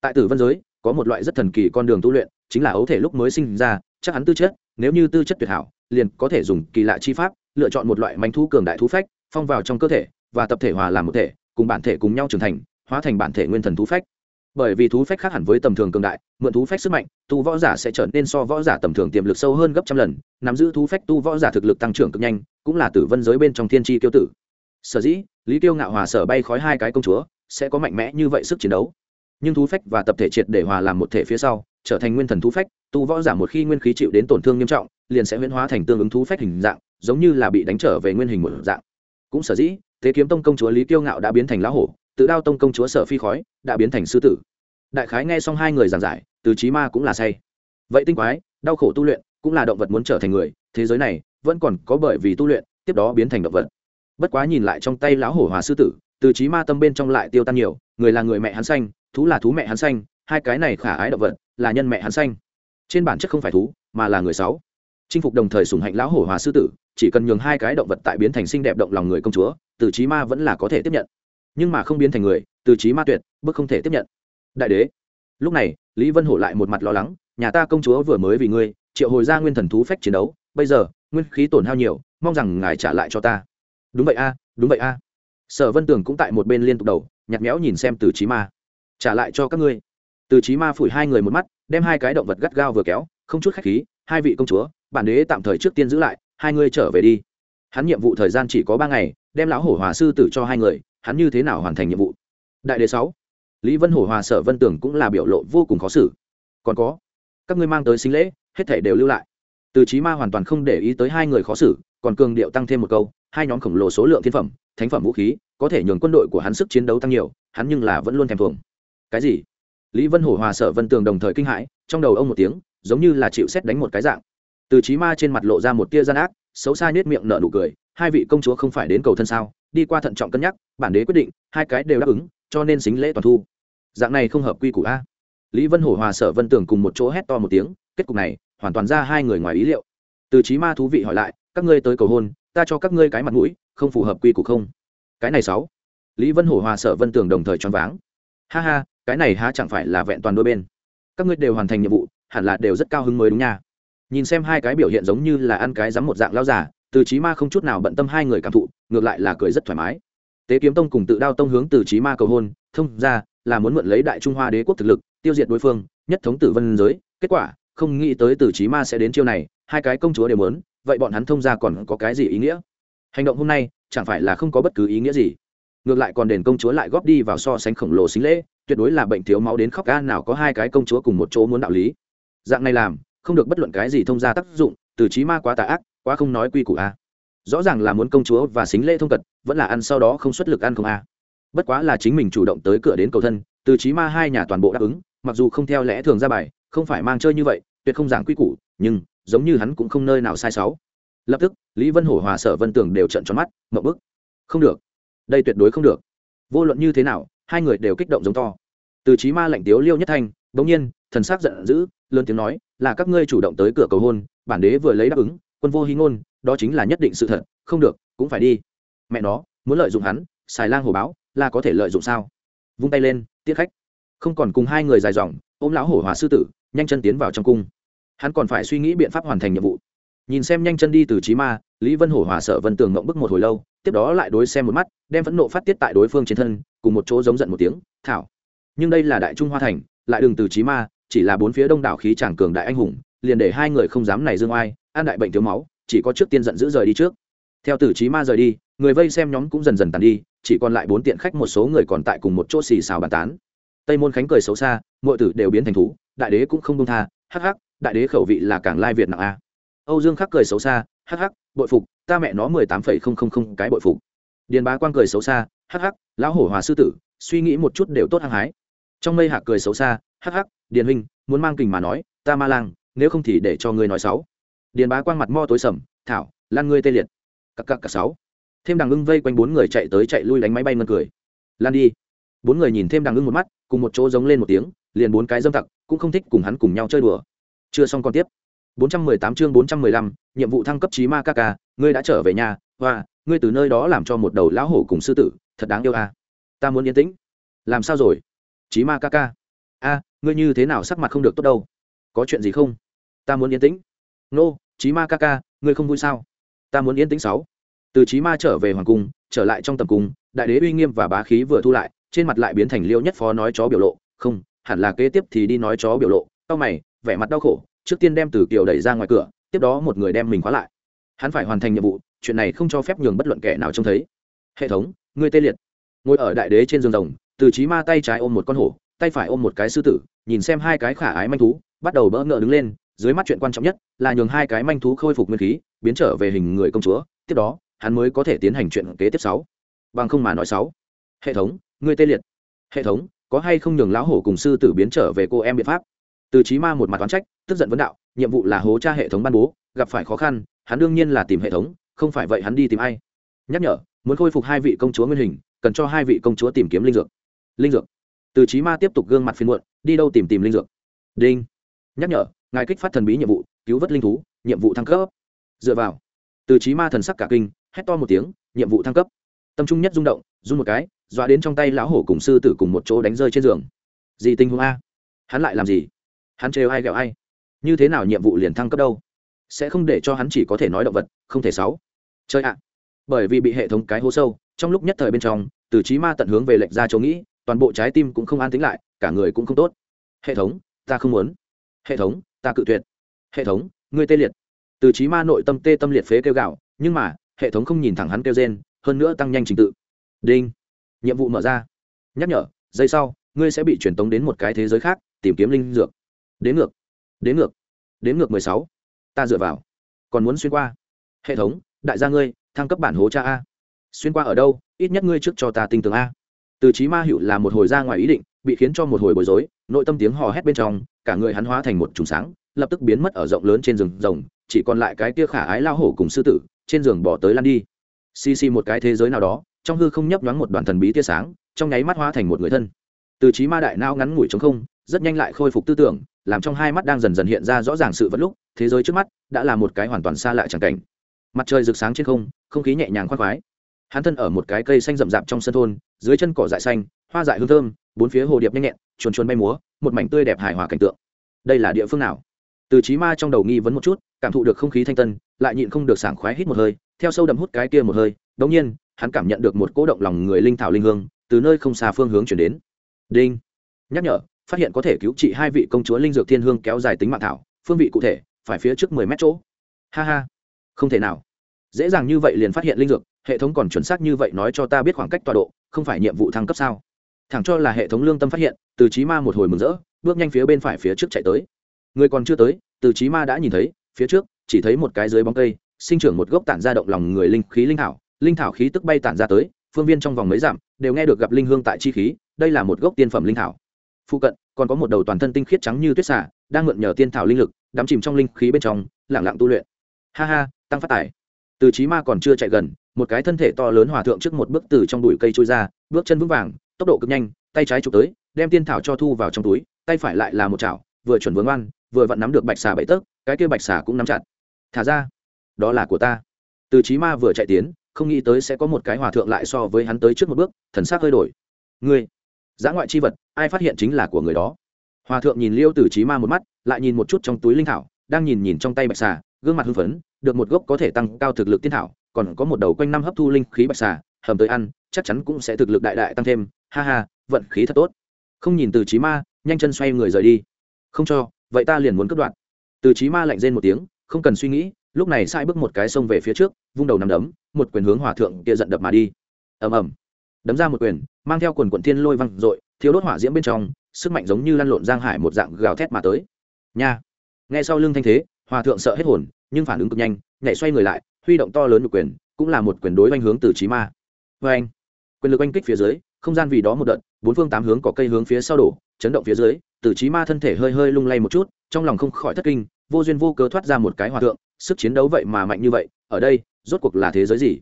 Tại tử vân giới, có một loại rất thần kỳ con đường tu luyện, chính là ấu thể lúc mới sinh ra, chắc hắn tư chất, nếu như tư chất tuyệt hảo, liền có thể dùng kỳ lạ chi pháp, lựa chọn một loại manh thú cường đại thú phách, phong vào trong cơ thể, và tập thể hòa làm một thể, cùng bản thể cùng nhau trưởng thành, hóa thành bản thể nguyên thần thú phách bởi vì thú phách khác hẳn với tầm thường cường đại, mượn thú phách sức mạnh, tu võ giả sẽ trở nên so võ giả tầm thường tiềm lực sâu hơn gấp trăm lần, nắm giữ thú phách tu võ giả thực lực tăng trưởng cực nhanh, cũng là tử vân giới bên trong thiên tri kiêu tử. Sở dĩ, lý tiêu ngạo hòa sở bay khói hai cái công chúa, sẽ có mạnh mẽ như vậy sức chiến đấu. Nhưng thú phách và tập thể triệt để hòa làm một thể phía sau, trở thành nguyên thần thú phách, tu võ giả một khi nguyên khí chịu đến tổn thương nghiêm trọng, liền sẽ huyễn hóa thành tương ứng thú phách hình dạng, giống như là bị đánh trở về nguyên hình một dạng. Cũng sở dĩ, thế kiếm tông công chúa lý tiêu ngạo đã biến thành lá hổ tự đao tông công chúa sở phi khói đã biến thành sư tử. Đại khái nghe xong hai người giảng giải, từ trí ma cũng là say. Vậy tinh quái, đau khổ tu luyện, cũng là động vật muốn trở thành người, thế giới này vẫn còn có bởi vì tu luyện, tiếp đó biến thành động vật. Bất quá nhìn lại trong tay lão hổ hòa sư tử, từ trí ma tâm bên trong lại tiêu tan nhiều, người là người mẹ hắn xanh thú là thú mẹ hắn xanh hai cái này khả ái động vật là nhân mẹ hắn xanh trên bản chất không phải thú, mà là người sáu. Chinh phục đồng thời sủng hạnh lão hổ hòa sư tử, chỉ cần nhường hai cái động vật tại biến thành xinh đẹp động lòng người công chúa, từ trí ma vẫn là có thể tiếp nhận nhưng mà không biến thành người, từ trí ma tuyệt bức không thể tiếp nhận. Đại đế, lúc này, lý vân hổ lại một mặt lo lắng, nhà ta công chúa vừa mới vì ngươi, triệu hồi ra nguyên thần thú phách chiến đấu, bây giờ, nguyên khí tổn hao nhiều, mong rằng ngài trả lại cho ta. Đúng vậy a, đúng vậy a. Sở vân tường cũng tại một bên liên tục đầu nhặt méo nhìn xem từ trí ma. Trả lại cho các ngươi. Từ trí ma phủi hai người một mắt, đem hai cái động vật gắt gao vừa kéo, không chút khách khí, hai vị công chúa, bản đế tạm thời trước tiên giữ lại, hai ngươi trở về đi. Hắn nhiệm vụ thời gian chỉ có ba ngày, đem lão hổ hòa sư tử cho hai người hắn như thế nào hoàn thành nhiệm vụ? Đại đế sáu, lý vân hổ hòa sở vân tưởng cũng là biểu lộ vô cùng khó xử. Còn có, các ngươi mang tới sinh lễ, hết thể đều lưu lại. Từ trí ma hoàn toàn không để ý tới hai người khó xử, còn cường điệu tăng thêm một câu, hai nhóm khổng lồ số lượng thiên phẩm, thánh phẩm vũ khí, có thể nhường quân đội của hắn sức chiến đấu tăng nhiều, hắn nhưng là vẫn luôn thèm thuồng. Cái gì? Lý vân hổ hòa sở vân tường đồng thời kinh hãi, trong đầu ông một tiếng, giống như là chịu xét đánh một cái dạng. Từ trí ma trên mặt lộ ra một tia gian ác, xấu xa nết miệng nở nụ cười, hai vị công chúa không phải đến cầu thân sao? Đi qua thận trọng cân nhắc, bản đế quyết định, hai cái đều đáp ứng, cho nên xính lễ toàn thu. Dạng này không hợp quy củ a. Lý vân hổ hòa sở vân Tưởng cùng một chỗ hét to một tiếng, kết cục này, hoàn toàn ra hai người ngoài ý liệu. Từ trí ma thú vị hỏi lại, các ngươi tới cầu hôn, ta cho các ngươi cái mặt mũi, không phù hợp quy củ không? Cái này sáu. Lý vân hổ hòa sở vân Tưởng đồng thời choáng váng. Ha ha, cái này há chẳng phải là vẹn toàn đôi bên. Các ngươi đều hoàn thành nhiệm vụ, hẳn là đều rất cao hứng mới đúng nha. Nhìn xem hai cái biểu hiện giống như là ăn cái rắm một dạng lao giả từ Chí ma không chút nào bận tâm hai người cảm thụ, ngược lại là cười rất thoải mái. Tế kiếm tông cùng tự đao tông hướng từ Chí ma cầu hôn, thông ra là muốn mượn lấy đại trung hoa đế quốc thực lực, tiêu diệt đối phương, nhất thống tử vân giới. Kết quả, không nghĩ tới từ Chí ma sẽ đến chiêu này, hai cái công chúa đều muốn, vậy bọn hắn thông ra còn có cái gì ý nghĩa? Hành động hôm nay, chẳng phải là không có bất cứ ý nghĩa gì. Ngược lại còn đền công chúa lại góp đi vào so sánh khổng lồ xính lễ, tuyệt đối là bệnh thiếu máu đến khóc gan nào có hai cái công chúa cùng một chỗ muốn đạo lý. Dạng này làm, không được bất luận cái gì thông ra tác dụng, từ Chí ma quá tà ác quá không nói quy củ a. Rõ ràng là muốn công chúa và xính lễ thông cật, vẫn là ăn sau đó không xuất lực ăn không a. Bất quá là chính mình chủ động tới cửa đến cầu thân, từ chí ma hai nhà toàn bộ đáp ứng, mặc dù không theo lẽ thường ra bài, không phải mang chơi như vậy, tuyệt không giảng quy củ, nhưng giống như hắn cũng không nơi nào sai sáu lập tức, lý vân hổ hòa sở vân tường đều trợn tròn mắt mậu bức. Không được. Đây tuyệt đối không được. Vô luận như thế nào, hai người đều kích động giống to. Từ chí ma lạnh tiếu liêu nhất thanh, bỗng nhiên, thần sắc giận dữ, lớn tiếng nói, là các ngươi chủ động tới cửa cầu hôn, bản đế vừa lấy đáp ứng quân vô hy ngôn, đó chính là nhất định sự thật, không được, cũng phải đi. Mẹ nó, muốn lợi dụng hắn, xài lang hồ báo, là có thể lợi dụng sao? Vung tay lên tiết khách. Không còn cùng hai người dài dòng, ôm lão hổ hòa sư tử, nhanh chân tiến vào trong cung. Hắn còn phải suy nghĩ biện pháp hoàn thành nhiệm vụ. Nhìn xem nhanh chân đi từ trí ma, lý vân hổ hòa sợ vân tường ngộng bức một hồi lâu, tiếp đó lại đối xem một mắt, đem phẫn nộ phát tiết tại đối phương trên thân, cùng một chỗ giống giận một tiếng, thảo, nhưng đây là đại trung hoa thành, lại đừng từ trí ma, chỉ là bốn phía đông đảo khí tràng cường đại anh hùng liền để hai người không dám này dương oai, an đại bệnh thiếu máu, chỉ có trước tiên giận dữ rời đi trước. Theo tử trí ma rời đi, người vây xem nhóm cũng dần dần tàn đi, chỉ còn lại bốn tiện khách một số người còn tại cùng một chỗ xì xào bàn tán. Tây môn khánh cười xấu xa mọi tử đều biến thành thú, đại đế cũng không buông tha, hắc hắc, đại đế khẩu vị là càng lai việt nặng a. Âu dương khắc cười xấu xa, hắc hắc, bội phục, ta mẹ nó mười tám phẩy không không không cái bội phục. Điền bá quang cười xấu xa, hắc hắc, lão hổ hòa sư tử, suy nghĩ một chút đều tốt hăng hái. Trong mây hạc cười xấu xa, hắc hắc, điền huynh, muốn mang kình mà nói, ta ma lang nếu không thì để cho ngươi nói sáu. Điền bá quang mặt mo tối sầm thảo lan ngươi tê liệt. Cặp cặp cả sáu. Thêm đằng ưng vây quanh bốn người chạy tới chạy lui đánh máy bay ngân cười. Lan đi. Bốn người nhìn thêm đằng ưng một mắt cùng một chỗ giống lên một tiếng liền bốn cái dâm tặc cũng không thích cùng hắn cùng nhau chơi đùa. Chưa xong còn tiếp. 418 chương 415, nhiệm vụ thăng cấp trí ma ca ca ngươi đã trở về nhà và ngươi từ nơi đó làm cho một đầu lão hổ cùng sư tử thật đáng yêu a à. ta muốn yên tĩnh. Làm sao rồi? Trí ma ca ca. A ngươi như thế nào sắc mặt không được tốt đâu? Có chuyện gì không? Ta muốn yên tĩnh. Nô trí ma ca ca, ngươi không vui sao? Ta muốn yên tĩnh sáu. Từ trí ma trở về hoàng cung, trở lại trong tầm cung, đại đế uy nghiêm và bá khí vừa thu lại, trên mặt lại biến thành liêu nhất phó nói chó biểu lộ. Không, hẳn là kế tiếp thì đi nói chó biểu lộ. Tao mày, vẻ mặt đau khổ, trước tiên đem từ kiều đẩy ra ngoài cửa, tiếp đó một người đem mình khóa lại. Hắn phải hoàn thành nhiệm vụ, chuyện này không cho phép nhường bất luận kẻ nào trông thấy. Hệ thống, ngươi tê liệt. Ngồi ở đại đế trên giường rồng, từ trí ma tay trái ôm một con hổ, tay phải ôm một cái sư tử, nhìn xem hai cái khả ái manh thú, bắt đầu bỡ ngỡ đứng lên dưới mắt chuyện quan trọng nhất là nhường hai cái manh thú khôi phục nguyên khí, biến trở về hình người công chúa, tiếp đó, hắn mới có thể tiến hành chuyện kế tiếp sáu. Bằng không mà nói sáu. Hệ thống, ngươi tê liệt. Hệ thống, có hay không nhường lão hổ cùng sư tử biến trở về cô em biện pháp? Từ trí ma một mặt oán trách, tức giận vấn đạo, nhiệm vụ là hố tra hệ thống ban bố, gặp phải khó khăn, hắn đương nhiên là tìm hệ thống, không phải vậy hắn đi tìm ai? Nhắc nhở, muốn khôi phục hai vị công chúa nguyên hình, cần cho hai vị công chúa tìm kiếm linh dược. Linh dược. Từ trí ma tiếp tục gương mặt phiên muộn, đi đâu tìm tìm linh dược? Đinh. Nhắc nhở ngài kích phát thần bí nhiệm vụ, cứu vớt linh thú, nhiệm vụ thăng cấp. Dựa vào. Từ trí ma thần sắc cả kinh, hét to một tiếng, nhiệm vụ thăng cấp. Tâm trung nhất rung động, run một cái, dọa đến trong tay lão hổ cùng sư tử cùng một chỗ đánh rơi trên giường. Gì tình huống a? Hắn lại làm gì? Hắn trêu ai ghẹo ai? Như thế nào nhiệm vụ liền thăng cấp đâu? Sẽ không để cho hắn chỉ có thể nói động vật, không thể sáu. Chơi ạ! Bởi vì bị hệ thống cái hố sâu, trong lúc nhất thời bên trong, từ trí ma tận hướng về lệnh ra chỗ nghĩ, toàn bộ trái tim cũng không an tính lại, cả người cũng không tốt. Hệ thống, ta không muốn. Hệ thống ta cự tuyệt. Hệ thống, ngươi tê liệt. Từ trí ma nội tâm tê tâm liệt phế kêu gạo nhưng mà, hệ thống không nhìn thẳng hắn kêu rên, hơn nữa tăng nhanh trình tự. Đinh. Nhiệm vụ mở ra. Nhắc nhở, giây sau, ngươi sẽ bị truyền tống đến một cái thế giới khác, tìm kiếm linh dược. Đến ngược. Đến ngược. Đến ngược mười sáu. Ta dựa vào. Còn muốn xuyên qua. Hệ thống, đại gia ngươi, thăng cấp bản hố cha a. Xuyên qua ở đâu, ít nhất ngươi trước cho ta tinh tường a. Từ trí ma hữu là một hồi ra ngoài ý định, bị khiến cho một hồi bối rối, nội tâm tiếng hò hét bên trong cả người hắn hóa thành một trùng sáng, lập tức biến mất ở rộng lớn trên rừng rồng, chỉ còn lại cái kia khả ái lao hổ cùng sư tử, trên giường bỏ tới lan đi. Xì xì một cái thế giới nào đó, trong hư không nhấp nhoáng một đoàn thần bí tia sáng, trong nháy mắt hóa thành một người thân. Từ trí ma đại nao ngắn ngủi trống không, rất nhanh lại khôi phục tư tưởng, làm trong hai mắt đang dần dần hiện ra rõ ràng sự vật lúc, thế giới trước mắt đã là một cái hoàn toàn xa lạ chẳng cảnh. Mặt trời rực sáng trên không không khí nhẹ nhàng khoác khoái. Hắn thân ở một cái cây xanh rậm rạp trong sân thôn, dưới chân cỏ dại xanh, hoa dại hương thơm, bốn phía hồ điệp nhanh nhẹn, chuồn chuồn bay múa một mảnh tươi đẹp hài hòa cảnh tượng. Đây là địa phương nào? Từ trí ma trong đầu nghi vấn một chút, cảm thụ được không khí thanh tân, lại nhịn không được sảng khoái hít một hơi, theo sâu đậm hút cái kia một hơi, đống nhiên, hắn cảm nhận được một cỗ động lòng người linh thảo linh hương, từ nơi không xa phương hướng chuyển đến. Đinh! Nhắc nhở, phát hiện có thể cứu trị hai vị công chúa linh dược thiên hương kéo dài tính mạng thảo, phương vị cụ thể, phải phía trước mười mét chỗ. Ha ha! Không thể nào. Dễ dàng như vậy liền phát hiện linh dược, hệ thống còn chuẩn xác như vậy nói cho ta biết khoảng cách tọa độ, không phải nhiệm vụ thăng cấp sao? Thẳng cho là hệ thống lương tâm phát hiện, từ trí ma một hồi mừng rỡ, bước nhanh phía bên phải phía trước chạy tới. Người còn chưa tới, từ trí ma đã nhìn thấy, phía trước, chỉ thấy một cái dưới bóng cây, sinh trưởng một gốc tản ra động lòng người linh khí linh thảo linh thảo khí tức bay tản ra tới, phương viên trong vòng mấy dặm, đều nghe được gặp linh hương tại chi khí, đây là một gốc tiên phẩm linh thảo. Phụ cận, còn có một đầu toàn thân tinh khiết trắng như tuyết xả đang mượn nhờ tiên thảo linh lực, đắm chìm trong linh khí bên trong lẳng lặng tu luyện. Ha ha, tăng phát tài. Từ trí ma còn chưa chạy gần, một cái thân thể to lớn hòa thượng trước một bước từ trong bụi cây trôi ra, bước chân vững vàng tốc độ cực nhanh, tay trái chụp tới, đem tiên thảo cho thu vào trong túi, tay phải lại là một chảo, vừa chuẩn vướng oan, vừa vặn nắm được bạch xà bậy tấc, cái kia bạch xà cũng nắm chặt. Thả ra. Đó là của ta. Từ trí ma vừa chạy tiến, không nghĩ tới sẽ có một cái hòa thượng lại so với hắn tới trước một bước, thần s c hơi đổi. Ngươi, giã ngoại c h i vật, ai phát hiện chính là của người đó? Hòa thượng nhìn liêu từ trí ma một mắt, lại nhìn một chút trong túi linh thảo, đang nhìn nhìn trong tay bạch xà, gương mặt hưng phấn, được một gốc có thể tăng cao thực lực tiên thảo, còn có một đầu quanh năm hấp thu linh khí bạch xà hầm tới ăn, chắc chắn cũng sẽ thực lực đại đại tăng thêm. Ha ha, vận khí thật tốt. Không nhìn từ trí ma, nhanh chân xoay người rời đi. Không cho, vậy ta liền muốn cất đoạn từ trí ma lạnh rên một tiếng, không cần suy nghĩ, lúc này sai bước một cái sông về phía trước, vung đầu nằm đấm, một quyền hướng hòa thượng kia giận đập mà đi. Ầm ầm. Đấm ra một quyền, mang theo quần quận thiên lôi văng dội thiếu đốt hỏa diễm bên trong, sức mạnh giống như lăn lộn giang hải một dạng gào thét mà tới. Nha. Nghe sau lưng thanh thế, hòa thượng sợ hết hồn, nhưng phản ứng cực nhanh, nhảy xoay người lại, huy động to lớn một quyền, cũng là một quyền đối oanh hướng từ trí ma vê anh, quyền lực oanh kích phía dưới, không gian vì đó một đợt, bốn phương tám hướng có cây hướng phía sau đổ, chấn động phía dưới, tử trí ma thân thể hơi hơi lung lay một chút, trong lòng không khỏi thất kinh, vô duyên vô cớ thoát ra một cái hòa thượng, sức chiến đấu vậy mà mạnh như vậy, ở đây, rốt cuộc là thế giới gì?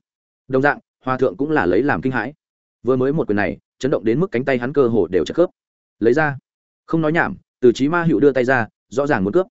Đồng dạng, hòa thượng cũng là lấy làm kinh hãi. Vừa mới một quyền này, chấn động đến mức cánh tay hắn cơ hồ đều chất khớp. Lấy ra. Không nói nhảm từ trí ma hữu đưa tay ra, rõ ràng muốn cướp.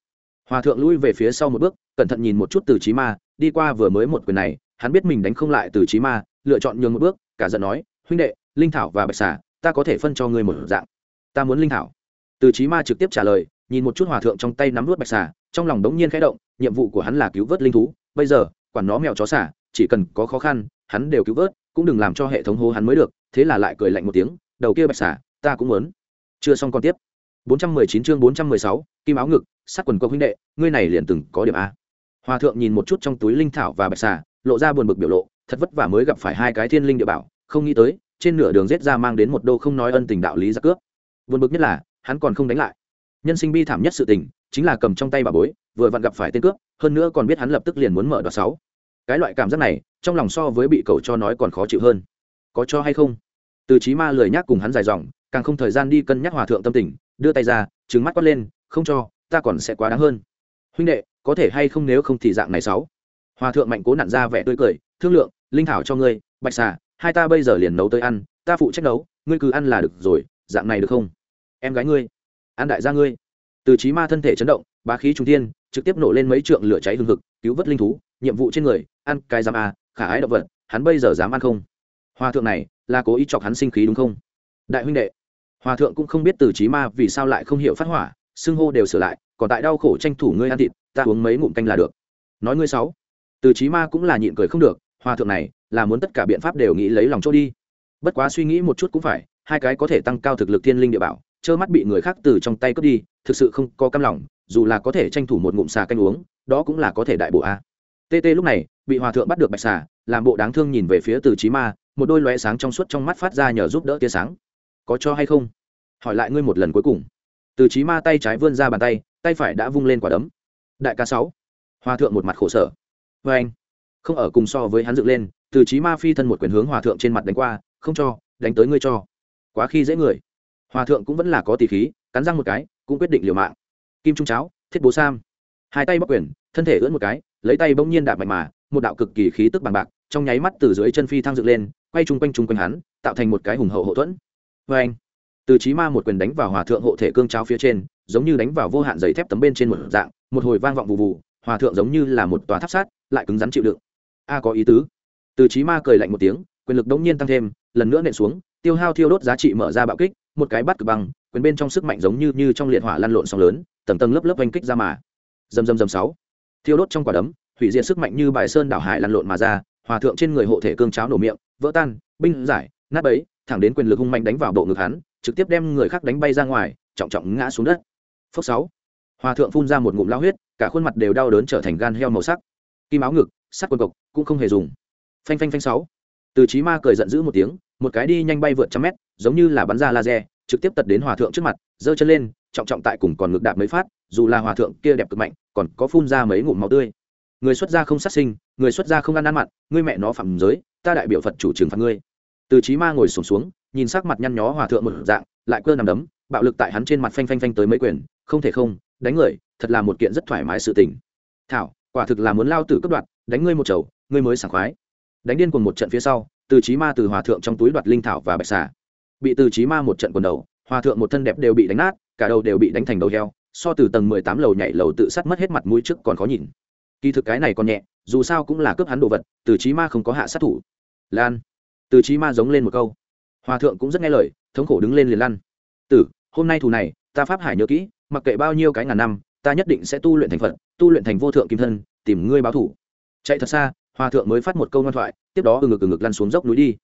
Hòa thượng lui về phía sau một bước, cẩn thận nhìn một chút từ trí ma, đi qua vừa mới một quyền này, hắn biết mình đánh không lại từ trí ma lựa chọn nhường một bước cả giận nói huynh đệ linh thảo và bạch xà ta có thể phân cho ngươi một dạng. Ta muốn linh thảo. Từ trí ma trực tiếp trả lời nhìn một chút hòa thượng trong tay nắm vút bạch xà trong lòng đống nhiên khẽ động nhiệm vụ của hắn là cứu vớt linh thú bây giờ quản nó mèo chó xả chỉ cần có khó khăn hắn đều cứu vớt cũng đừng làm cho hệ thống hô hắn mới được thế là lại cười lạnh một tiếng đầu kia bạch xả ta cũng muốn. Chưa xong còn tiếp. 419 chương 416, kim áo ngực sát quần của huynh đệ ngươi này liền từng có điểm a. Hòa thượng nhìn một chút trong túi linh thảo và bạch xà lộ ra buồn bực biểu lộ thật vất vả mới gặp phải hai cái thiên linh địa bảo, không nghĩ tới, trên nửa đường rết ra mang đến một đô không nói ân tình đạo lý giặc cướp. Buồn bực nhất là, hắn còn không đánh lại. Nhân sinh bi thảm nhất sự tình, chính là cầm trong tay bà bối, vừa vặn gặp phải tên cướp, hơn nữa còn biết hắn lập tức liền muốn mở đoạt sáu. Cái loại cảm giác này, trong lòng so với bị cậu cho nói còn khó chịu hơn. Có cho hay không? Từ trí ma lười nhác cùng hắn dài dòng, càng không thời gian đi cân nhắc hòa thượng tâm tình, đưa tay ra trứng mắt quát lên, không cho, ta còn sẽ quá đáng hơn. Huynh đệ, có thể hay không nếu không thì dạng này sáu? Hòa thượng mạnh cố nặn ra vẻ tươi cười thương lượng, linh thảo cho ngươi, bạch xà, hai ta bây giờ liền nấu tới ăn, ta phụ trách nấu, ngươi cứ ăn là được rồi, dạng này được không? Em gái ngươi, ăn đại gia ngươi. Từ trí ma thân thể chấn động, bá khí trung tiên trực tiếp nổ lên mấy trượng lửa cháy hừng hực, cứu vớt linh thú, nhiệm vụ trên người, ăn cái dám à khả ái động vật, hắn bây giờ dám ăn không? Hòa thượng này, là cố ý chọc hắn sinh khí đúng không? Đại huynh đệ, hòa thượng cũng không biết từ trí ma vì sao lại không hiểu phát hỏa, xưng hô đều sửa lại, còn tại đau khổ tranh thủ ngươi ăn thịt, ta uống mấy ngụm canh là được. Nói ngươi sáu, từ trí ma cũng là nhịn cười không được hòa thượng này, là muốn tất cả biện pháp đều nghĩ lấy lòng chỗ đi. Bất quá suy nghĩ một chút cũng phải, hai cái có thể tăng cao thực lực thiên linh địa bảo, trơ mắt bị người khác từ trong tay cướp đi, thực sự không có cam lòng, dù là có thể tranh thủ một ngụm xà canh uống, đó cũng là có thể đại bộ a. Tt lúc này, bị hòa thượng bắt được bạch xà, làm bộ đáng thương nhìn về phía từ trí ma, một đôi lóe sáng trong suốt trong mắt phát ra nhờ giúp đỡ tia sáng. Có cho hay không? Hỏi lại ngươi một lần cuối cùng. Từ trí ma tay trái vươn ra bàn tay tay phải đã vung lên quả đấm. Đại ca sáu. Hòa thượng một mặt khổ sở. Vê anh không ở cùng so với hắn dựng lên, từ trí ma phi thân một quyền hướng hòa thượng trên mặt đánh qua, không cho, đánh tới ngươi cho. Quá khi dễ người. Hòa thượng cũng vẫn là có tỷ khí, cắn răng một cái, cũng quyết định liều mạng. Kim trung cháo, thiết bố sam. Hai tay bắc quyền, thân thể ưỡn một cái, lấy tay bỗng nhiên đạp mạnh mà, một đạo cực kỳ khí tức bằng bạc, trong nháy mắt từ dưới chân phi thăng dựng lên, quay chung quanh chung quanh hắn, tạo thành một cái hùng hậu hậu thuẫn. Vê anh, từ trí ma một quyền đánh vào hòa thượng hộ thể cương cháo phía trên, giống như đánh vào vô hạn giấy thép tấm bên trên một dạng, một hồi vang vọng vụ vụ hòa thượng giống như là một tòa tháp sát, lại cứng rắn chịu đựng a có ý tứ. Từ trí ma cười lạnh một tiếng, quyền lực đống nhiên tăng thêm, lần nữa nện xuống, tiêu hao thiêu đốt giá trị mở ra bạo kích, một cái bắt cực băng, quyền bên trong sức mạnh giống như như trong liệt hỏa lăn lộn sóng lớn, tầng tầng lớp lớp oanh kích ra mà. Dầm dầm dầm sáu. Thiêu đốt trong quả đấm, hủy diệt sức mạnh như bài sơn đảo hải lăn lộn mà ra, hòa thượng trên người hộ thể cương cháo nổ miệng, vỡ tan, binh giải, nát bấy, thẳng đến quyền lực hung mạnh đánh vào bộ ngực hắn, trực tiếp đem người khác đánh bay ra ngoài, trọng trọng ngã xuống đất. Phước sáu. Hòa thượng phun ra một ngụm lao huyết, cả khuôn mặt đều đau đớn trở thành gan heo màu sắc. Kim áo ngực sắt quần cộc cũng không hề dùng. Phanh phanh phanh sáu. Từ trí ma cười giận dữ một tiếng một cái đi nhanh bay vượt trăm mét giống như là bắn ra laser trực tiếp tật đến hòa thượng trước mặt giơ chân lên trọng trọng tại cùng còn ngực đạp mấy phát dù là hòa thượng kia đẹp cực mạnh còn có phun ra mấy ngụm máu tươi. Người xuất gia không sát sinh người xuất gia không ăn ăn mặn ngươi mẹ nó phạm giới ta đại biểu phật chủ trừng phạt ngươi. Từ trí ma ngồi sùng xuống, xuống nhìn sắc mặt nhăn nhó hòa thượng một dạng lại cơ nằm đấm bạo lực tại hắn trên mặt phanh phanh phanh tới mấy quyền không thể không đánh người thật là một kiện rất thoải mái sự tình. Thảo quả thực là muốn lao tử cấp đoạt đánh ngươi một chầu, ngươi mới sảng khoái. Đánh điên cùng một trận phía sau, từ trí ma từ hòa thượng trong túi đoạt linh thảo và bạch xà. Bị từ trí ma một trận quần đầu, hòa thượng một thân đẹp đều bị đánh nát, cả đầu đều bị đánh thành đầu heo, so từ tầng mười tám lầu nhảy lầu tự sát mất hết mặt mũi trước còn khó nhìn. Kỳ thực cái này còn nhẹ, dù sao cũng là cướp hắn đồ vật, từ trí ma không có hạ sát thủ. Lan. Từ trí ma giống lên một câu. Hòa thượng cũng rất nghe lời, thống khổ đứng lên liền lăn. Tử, hôm nay thù này, ta pháp hải nhớ kỹ, mặc kệ bao nhiêu cái ngàn năm, ta nhất định sẽ tu luyện thành phật, tu luyện thành vô thượng kim thân, tìm ngươi báo thủ chạy thật xa, hòa thượng mới phát một câu ngoan thoại, tiếp đó ừ ngực ừ ngực lăn xuống dốc núi đi.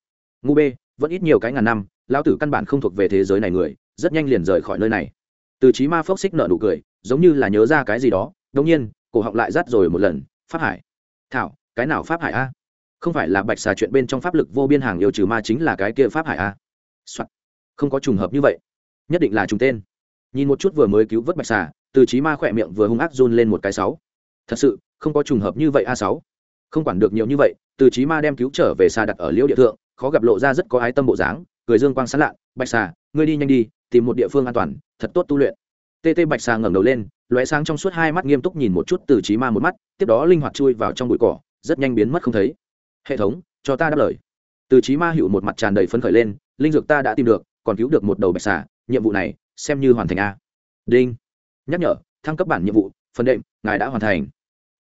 Ngu bê, vẫn ít nhiều cái ngàn năm, lão tử căn bản không thuộc về thế giới này người, rất nhanh liền rời khỏi nơi này. Từ trí ma phốc xích nợ nụ cười, giống như là nhớ ra cái gì đó đông nhiên, cổ họng lại rát rồi một lần, pháp hải. Thảo, cái nào pháp hải a? Không phải là bạch xà chuyện bên trong pháp lực vô biên hàng yêu trừ ma chính là cái kia pháp hải a? a、Soạn. không có trùng hợp như vậy. Nhất định là trùng tên. Nhìn một chút vừa mới cứu vớt bạch xà, từ trí ma khỏe miệng vừa hung ác run lên một cái sáu. Thật sự không có trùng hợp như vậy a sáu. Không quản được nhiều như vậy, từ trí ma đem cứu trở về xà đặt ở liễu địa thượng, khó gặp lộ ra rất có ái tâm bộ dáng, cười dương quang sán lạ, bạch xà, ngươi đi nhanh đi, tìm một địa phương an toàn, thật tốt tu luyện. Tê tê bạch xà ngẩng đầu lên, lóe sáng trong suốt hai mắt nghiêm túc nhìn một chút từ trí ma một mắt, tiếp đó linh hoạt chui vào trong bụi cỏ, rất nhanh biến mất không thấy. Hệ thống, cho ta đáp lời. Từ trí ma hữu một mặt tràn đầy phấn khởi lên, linh dược ta đã tìm được, còn cứu được một đầu bạch xà, nhiệm vụ này xem như hoàn thành a. Đinh. Nhắc nhở, thăng cấp bản nhiệm vụ, phần đệm, ngài đã hoàn thành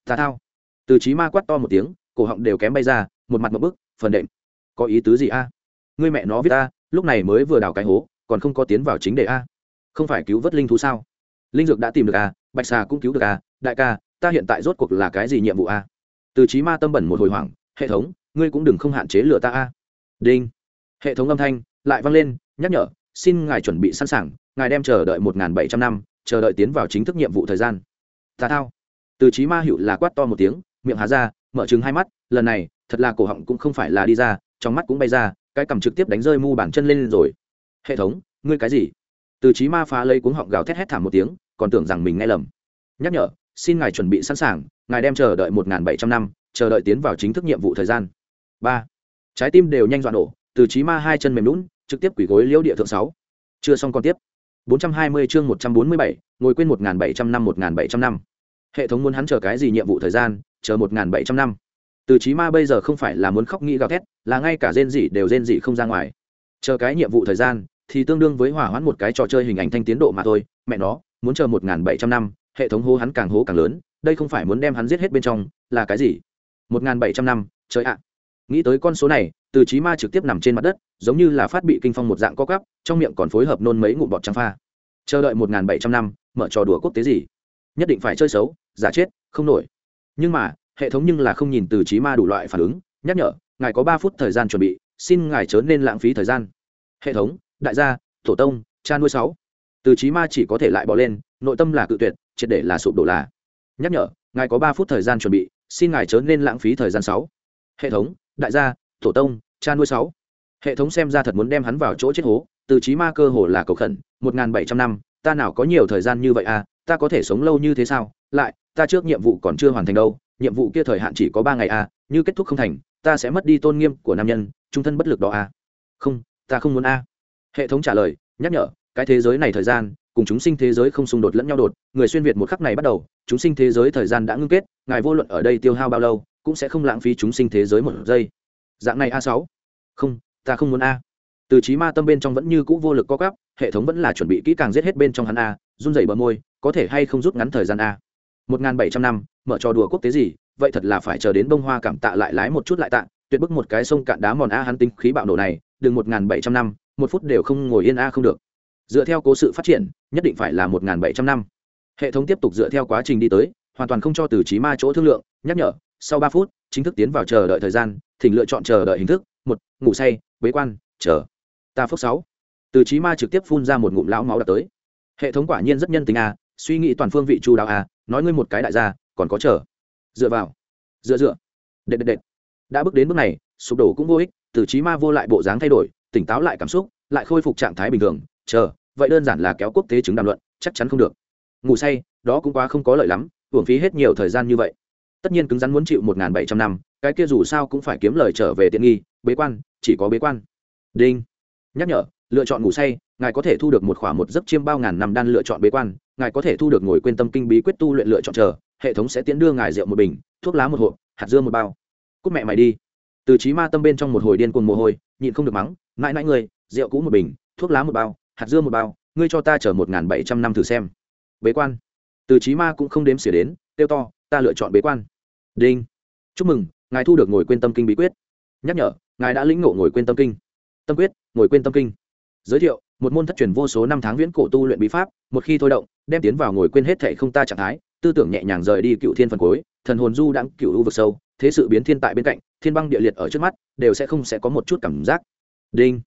tà thao. Từ trí ma quát to một tiếng, cổ họng đều kém bay ra, một mặt một bức, phần đệm. Có ý tứ gì a? Ngươi mẹ nó viết a lúc này mới vừa đào cái hố, còn không có tiến vào chính đề a. Không phải cứu vớt linh thú sao? Linh dược đã tìm được a, bạch xà cũng cứu được a. Đại ca, ta hiện tại rốt cuộc là cái gì nhiệm vụ a? Từ trí ma tâm bẩn một hồi hoảng, hệ thống, ngươi cũng đừng không hạn chế lừa ta a. Đinh. Hệ thống âm thanh lại vang lên, nhắc nhở, xin ngài chuẩn bị sẵn sàng, ngài đem chờ đợi một nghìn bảy trăm năm, chờ đợi tiến vào chính thức nhiệm vụ thời gian. Ta thao từ trí ma hữu là quát to một tiếng miệng há ra mở trừng hai mắt lần này thật là cổ họng cũng không phải là đi ra trong mắt cũng bay ra cái cầm trực tiếp đánh rơi mu bàn chân lên rồi. Hệ thống ngươi cái gì? Từ trí ma phá lấy cuống họng gào thét hét thảm một tiếng còn tưởng rằng mình nghe lầm. Nhắc nhở xin ngài chuẩn bị sẵn sàng ngài đem chờ đợi một n bảy trăm năm chờ đợi tiến vào chính thức nhiệm vụ thời gian. Ba. Trái tim đều nhanh dọa nổ từ trí ma hai chân mềm lún trực tiếp quỷ gối liễu địa thượng sáu. Chưa xong còn tiếp. 420 chương 147, ngồi quên 1700 năm 1700 năm. Hệ thống muốn hắn chờ cái gì nhiệm vụ thời gian, chờ 1700 năm. Từ chí ma bây giờ không phải là muốn khóc nghĩ gào thét, là ngay cả rên dị đều rên dị không ra ngoài. Chờ cái nhiệm vụ thời gian thì tương đương với hỏa hoãn một cái trò chơi hình ảnh thanh tiến độ mà thôi, mẹ nó, muốn chờ 1700 năm, hệ thống hô hắn càng hố càng lớn, đây không phải muốn đem hắn giết hết bên trong, là cái gì? 1700 năm, trời ạ. Nghĩ tới con số này, từ chí ma trực tiếp nằm trên mặt đất, giống như là phát bị kinh phong một dạng co cắp trong miệng còn phối hợp nôn mấy ngụm bọt trắng pha chờ đợi một bảy trăm năm mở trò đùa quốc tế gì nhất định phải chơi xấu, giả chết, không nổi. Nhưng mà, hệ thống nhưng là không nhìn từ trí ma đủ loại phản ứng, nhắc nhở, ngài có ba phút thời gian chuẩn bị, xin ngài chớ nên lãng phí thời gian. Hệ thống, đại gia, tổ tông, cha nuôi sáu. Từ trí ma chỉ có thể lại bỏ lên, nội tâm là cự tuyệt, triệt để là sụp đổ là. Nhắc nhở, ngài có ba phút thời gian chuẩn bị, xin ngài chớ nên lãng phí thời gian sáu. Hệ thống, đại gia, tổ tông, cha nuôi sáu. Hệ thống xem ra thật muốn đem hắn vào chỗ chết hố, từ trí ma cơ hồ là cầu khẩn, một n g h n bảy trăm năm, ta nào có nhiều thời gian như vậy à ta có thể sống lâu như thế sao? Lại, ta trước nhiệm vụ còn chưa hoàn thành đâu, nhiệm vụ kia thời hạn chỉ có ba ngày à như kết thúc không thành, ta sẽ mất đi tôn nghiêm của nam nhân, trung thân bất lực đó à. Không, ta không muốn a hệ thống trả lời, nhắc nhở, cái thế giới này thời gian, cùng chúng sinh thế giới không xung đột lẫn nhau đột, người xuyên việt một khắc này bắt đầu, chúng sinh thế giới thời gian đã ngưng kết, ngài vô luận ở đây tiêu hao bao lâu, cũng sẽ không lãng phí chúng sinh thế giới một giây. Dạng này a sáu. Không, ta không muốn a. Từ trí ma tâm bên trong vẫn như cũ vô lực co cắp hệ thống vẫn là chuẩn bị kỹ càng giết hết bên trong hắn a, run dày bờ môi có thể hay không rút ngắn thời gian a? Một n g h n bảy trăm năm, mở trò đùa quốc tế gì? Vậy thật là phải chờ đến bông hoa cảm tạ lại lái một chút lại tạ, tuyệt bức một cái sông cạn đá mòn a hắn tinh khí bạo nổ này, đừng một n g h n bảy trăm năm, một phút đều không ngồi yên a không được. Dựa theo cố sự phát triển, nhất định phải là một n g h n bảy trăm năm. Hệ thống tiếp tục dựa theo quá trình đi tới, hoàn toàn không cho từ trí ma chỗ thương lượng, nhắc nhở, sau ba phút, chính thức tiến vào chờ đợi thời gian, thỉnh lựa chọn chờ đợi hình thức, một, ngủ say, bế quan, chờ. Ta phước sáu. Từ trí ma trực tiếp phun ra một ngụm lão máu đã tới. Hệ thống quả nhiên rất nhân tính a suy nghĩ toàn phương vị chu đáo à, nói ngươi một cái đại gia còn có chờ. Dựa vào. Dựa dựa. Đệt đệt đệt. Đã bước đến bước này sụp đổ cũng vô ích từ trí ma vô lại bộ dáng thay đổi tỉnh táo lại cảm xúc lại khôi phục trạng thái bình thường chờ vậy đơn giản là kéo quốc tế chứng đàm luận chắc chắn không được. Ngủ say đó cũng quá không có lợi lắm hưởng phí hết nhiều thời gian như vậy. Tất nhiên cứng rắn muốn chịu một bảy trăm năm cái kia dù sao cũng phải kiếm lời trở về tiện nghi bế quan chỉ có bế quan. Đinh. Nhắc nhở lựa chọn ngủ say ngài có thể thu được một khoảng một giấc chiêm bao ngàn năm đan lựa chọn bế quan ngài có thể thu được ngồi quên tâm kinh bí quyết tu luyện lựa chọn chờ, hệ thống sẽ tiến đưa ngài rượu một bình, thuốc lá một hộp, hạt dưa một bao. Cúc mẹ mày đi. Từ trí ma tâm bên trong một hồi điên cuồng mồ hôi, nhịn không được mắng, mãi mãi ngươi, rượu cũ một bình, thuốc lá một bao, hạt dưa một bao, ngươi cho ta chở một n bảy trăm năm thử xem. Bế quan. Từ trí ma cũng không đếm xỉa đến tiêu to, ta lựa chọn bế quan. Đinh. Chúc mừng, ngài thu được ngồi quên tâm kinh bí quyết. Nhắc nhở, ngài đã lĩnh ngộ ngồi quên tâm kinh. Tâm quyết, ngồi quên tâm kinh. Giới thiệu một môn thất truyền vô số năm tháng viễn cổ tu luyện bí pháp, một khi thôi động, đem tiến vào ngồi quên hết thệ không ta trạng thái, tư tưởng nhẹ nhàng rời đi cựu thiên phần cuối, thần hồn du đãng cựu u vực sâu, thế sự biến thiên tại bên cạnh, thiên băng địa liệt ở trước mắt, đều sẽ không sẽ có một chút cảm giác. Đinh.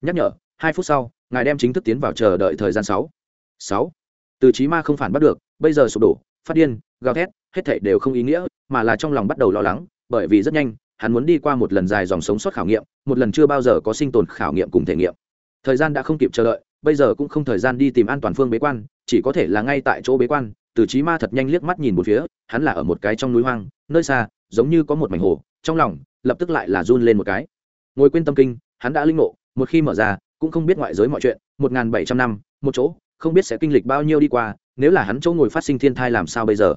Nhắc nhở, hai phút sau, ngài đem chính thức tiến vào chờ đợi thời gian sáu. Sáu. Từ trí ma không phản bắt được, bây giờ sụp đổ, phát điên, gào thét, hết thảy đều không ý nghĩa, mà là trong lòng bắt đầu lo lắng, bởi vì rất nhanh, hắn muốn đi qua một lần dài dòng sống sót khảo nghiệm, một lần chưa bao giờ có sinh tồn khảo nghiệm cùng thể nghiệm thời gian đã không kịp chờ đợi, bây giờ cũng không thời gian đi tìm an toàn phương bế quan, chỉ có thể là ngay tại chỗ bế quan. Từ trí ma thật nhanh liếc mắt nhìn một phía, hắn là ở một cái trong núi hoang, nơi xa, giống như có một mảnh hồ, trong lòng lập tức lại là run lên một cái. Ngồi quên tâm kinh, hắn đã linh ngộ, một khi mở ra, cũng không biết ngoại giới mọi chuyện, một n bảy trăm năm, một chỗ, không biết sẽ kinh lịch bao nhiêu đi qua, nếu là hắn chỗ ngồi phát sinh thiên thai làm sao bây giờ?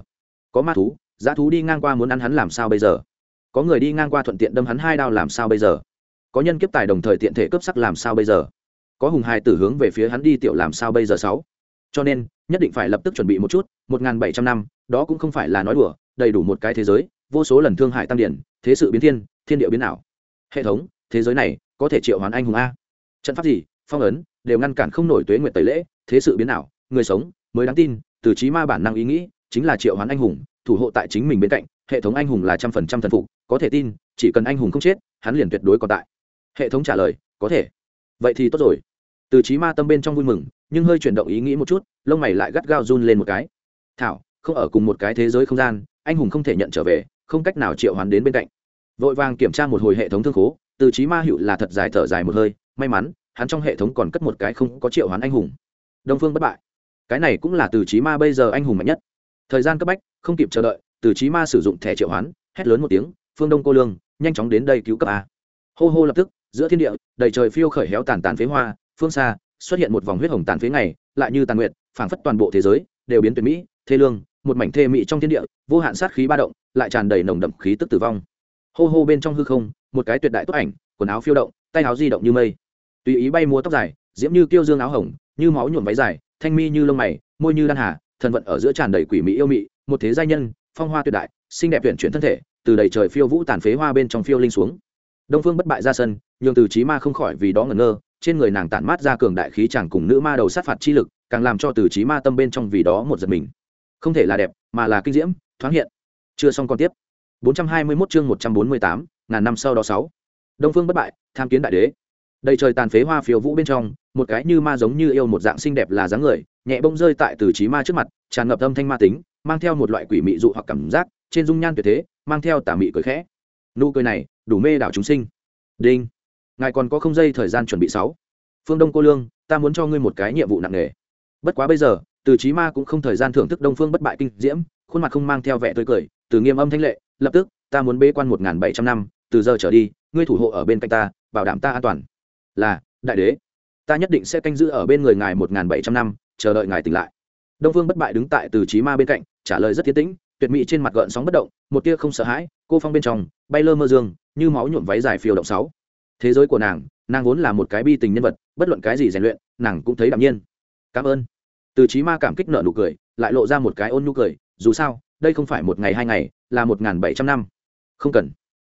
Có ma thú giá thú đi ngang qua muốn ăn hắn làm sao bây giờ? Có người đi ngang qua thuận tiện đâm hắn hai đao làm sao bây giờ? Có nhân kiếp tài đồng thời tiện thể cướp sắc làm sao bây giờ? Có hùng hài tử hướng về phía hắn đi tiểu làm sao bây giờ sáu? Cho nên, nhất định phải lập tức chuẩn bị một chút, một nghìn bảy trăm năm, đó cũng không phải là nói đùa, đầy đủ một cái thế giới, vô số lần thương hại tăng điển, thế sự biến thiên thiên địa biến ảo. Hệ thống, thế giới này có thể triệu hoán anh hùng a. Trận pháp gì, phong ấn, đều ngăn cản không nổi tuế nguyện tẩy lễ, thế sự biến ảo, người sống mới đáng tin, từ trí ma bản năng ý nghĩ, chính là triệu hoán anh hùng, thủ hộ tại chính mình bên cạnh, hệ thống anh hùng là trăm phần trăm thần phục, có thể tin, chỉ cần anh hùng không chết, hắn liền tuyệt đối còn tại. Hệ thống trả lời, có thể. Vậy thì tốt rồi từ trí ma tâm bên trong vui mừng, nhưng hơi chuyển động ý nghĩ một chút, lông mày lại gắt gao run lên một cái. Thảo, không ở cùng một cái thế giới không gian, anh hùng không thể nhận trở về, không cách nào triệu hoán đến bên cạnh. Vội vàng kiểm tra một hồi hệ thống thương khố, từ trí ma hữu là thật dài thở dài một hơi, may mắn, hắn trong hệ thống còn cất một cái không có triệu hoán anh hùng. Đông phương bất bại. Cái này cũng là từ trí ma bây giờ anh hùng mạnh nhất. Thời gian cấp bách, không kịp chờ đợi, từ trí ma sử dụng thẻ triệu hoán, hét lớn một tiếng, phương đông cô lương, nhanh chóng đến đây cứu cấp a. Hô hô lập tức, giữa thiên địa, đầy trời phiêu khởi héo tàn tàn phế hoa phương xa, xuất hiện một vòng huyết hồng tàn phế ngày, lại như tàn nguyện phảng phất toàn bộ thế giới đều biến tuyệt mỹ, thê lương, một mảnh thê mỹ trong thiên địa, vô hạn sát khí ba động, lại tràn đầy nồng đậm khí tức tử vong. Hô hô bên trong hư không, một cái tuyệt đại tốt ảnh, quần áo phiêu động, tay áo di động như mây. Tùy ý bay múa tóc dài, diễm như kiêu dương áo hồng, như máu nhuộm váy dài, thanh mi như lông mày, môi như đan hà, thần vận ở giữa tràn đầy quỷ mỹ yêu mị, một thế giai nhân, phong hoa tuyệt đại, xinh đẹp tuyển chuyển thân thể, từ đầy trời phiêu vũ tàn phế hoa bên trong phiêu linh xuống. Đông phương bất bại ra sân, nhường từ trí ma không khỏi vì đó ngẩn ngơ trên người nàng tản mát ra cường đại khí chẳng cùng nữ ma đầu sát phạt chi lực càng làm cho từ trí ma tâm bên trong vì đó một giật mình. Không thể là đẹp mà là kinh diễm thoáng hiện. Chưa xong còn tiếp. 421 chương 148, ngàn năm sau đó sáu. Đông phương bất bại tham kiến đại đế. Đầy trời tàn phế hoa phiêu vũ bên trong một cái như ma giống như yêu một dạng xinh đẹp là dáng người nhẹ bông rơi tại từ trí ma trước mặt tràn ngập âm thanh ma tính mang theo một loại quỷ mị dụ hoặc cảm giác trên dung nhan tuyệt thế mang theo tà mị cười khẽ. Nụ cười này đủ mê đảo chúng sinh. Đinh ngài còn có không dây thời gian chuẩn bị sáu. Phương đông cô lương, ta muốn cho ngươi một cái nhiệm vụ nặng nề. Bất quá bây giờ, từ trí ma cũng không thời gian thưởng thức đông phương bất bại kinh diễm, khuôn mặt không mang theo vẻ tươi cười, từ nghiêm âm thanh lệ, lập tức, ta muốn bế quan một nghìn bảy trăm năm, từ giờ trở đi, ngươi thủ hộ ở bên cạnh ta, bảo đảm ta an toàn. Là, đại đế, ta nhất định sẽ canh giữ ở bên người ngài một nghìn bảy trăm năm, chờ đợi ngài tỉnh lại. Đông phương bất bại đứng tại từ trí ma bên cạnh, trả lời rất thiết tĩnh, tuyệt mỹ trên mặt gợn sóng bất động, một tia không sợ hãi, cô phong bên trong, bay lơ mơ dương, như máu nhuộm váy dài phiêu động sáu thế giới của nàng nàng vốn là một cái bi tình nhân vật, bất luận cái gì rèn luyện, nàng cũng thấy đạm nhiên. Cảm ơn. Từ trí ma cảm kích nợ nụ cười, lại lộ ra một cái ôn nụ cười, dù sao, đây không phải một ngày hai ngày, là một n g h n bảy trăm năm. Không cần.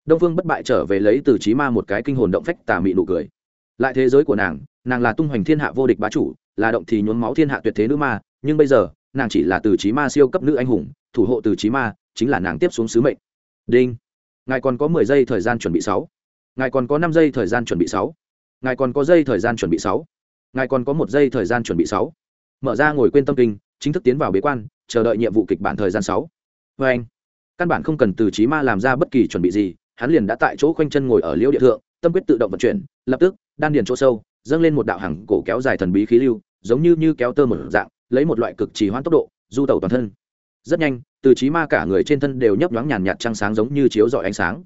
Đông phương bất bại trở về lấy từ trí ma một cái kinh hồn động phách tà mị nụ cười. Lại thế giới của nàng nàng là tung hoành thiên hạ vô địch bá chủ, là động thì nhuốm máu thiên hạ tuyệt thế nữ ma, nhưng bây giờ, nàng chỉ là từ trí ma siêu cấp nữ anh hùng, thủ hộ từ trí ma, chính là nàng tiếp xuống sứ mệnh. Đinh. Ngài còn có mười giây thời gian chuẩn bị sáu ngài còn có năm giây thời gian chuẩn bị sáu. Ngài còn có giây thời gian chuẩn bị sáu. Ngài còn có một giây thời gian chuẩn bị sáu. Mở ra ngồi quên tâm kinh, chính thức tiến vào bế quan, chờ đợi nhiệm vụ kịch bản thời gian sáu. Vê anh, căn bản không cần từ trí ma làm ra bất kỳ chuẩn bị gì, hắn liền đã tại chỗ khoanh chân ngồi ở liễu địa thượng, tâm quyết tự động vận chuyển, lập tức, đan điền chỗ sâu, dâng lên một đạo hàng cổ kéo dài thần bí khí lưu, giống như như kéo tơ một dạng, lấy một loại cực trì hoãn tốc độ, du tẩu toàn thân. Rất nhanh, từ trí ma cả người trên thân đều nhấp nhoáng nhàn nhạt trăng sáng giống như chiếu rọi ánh sáng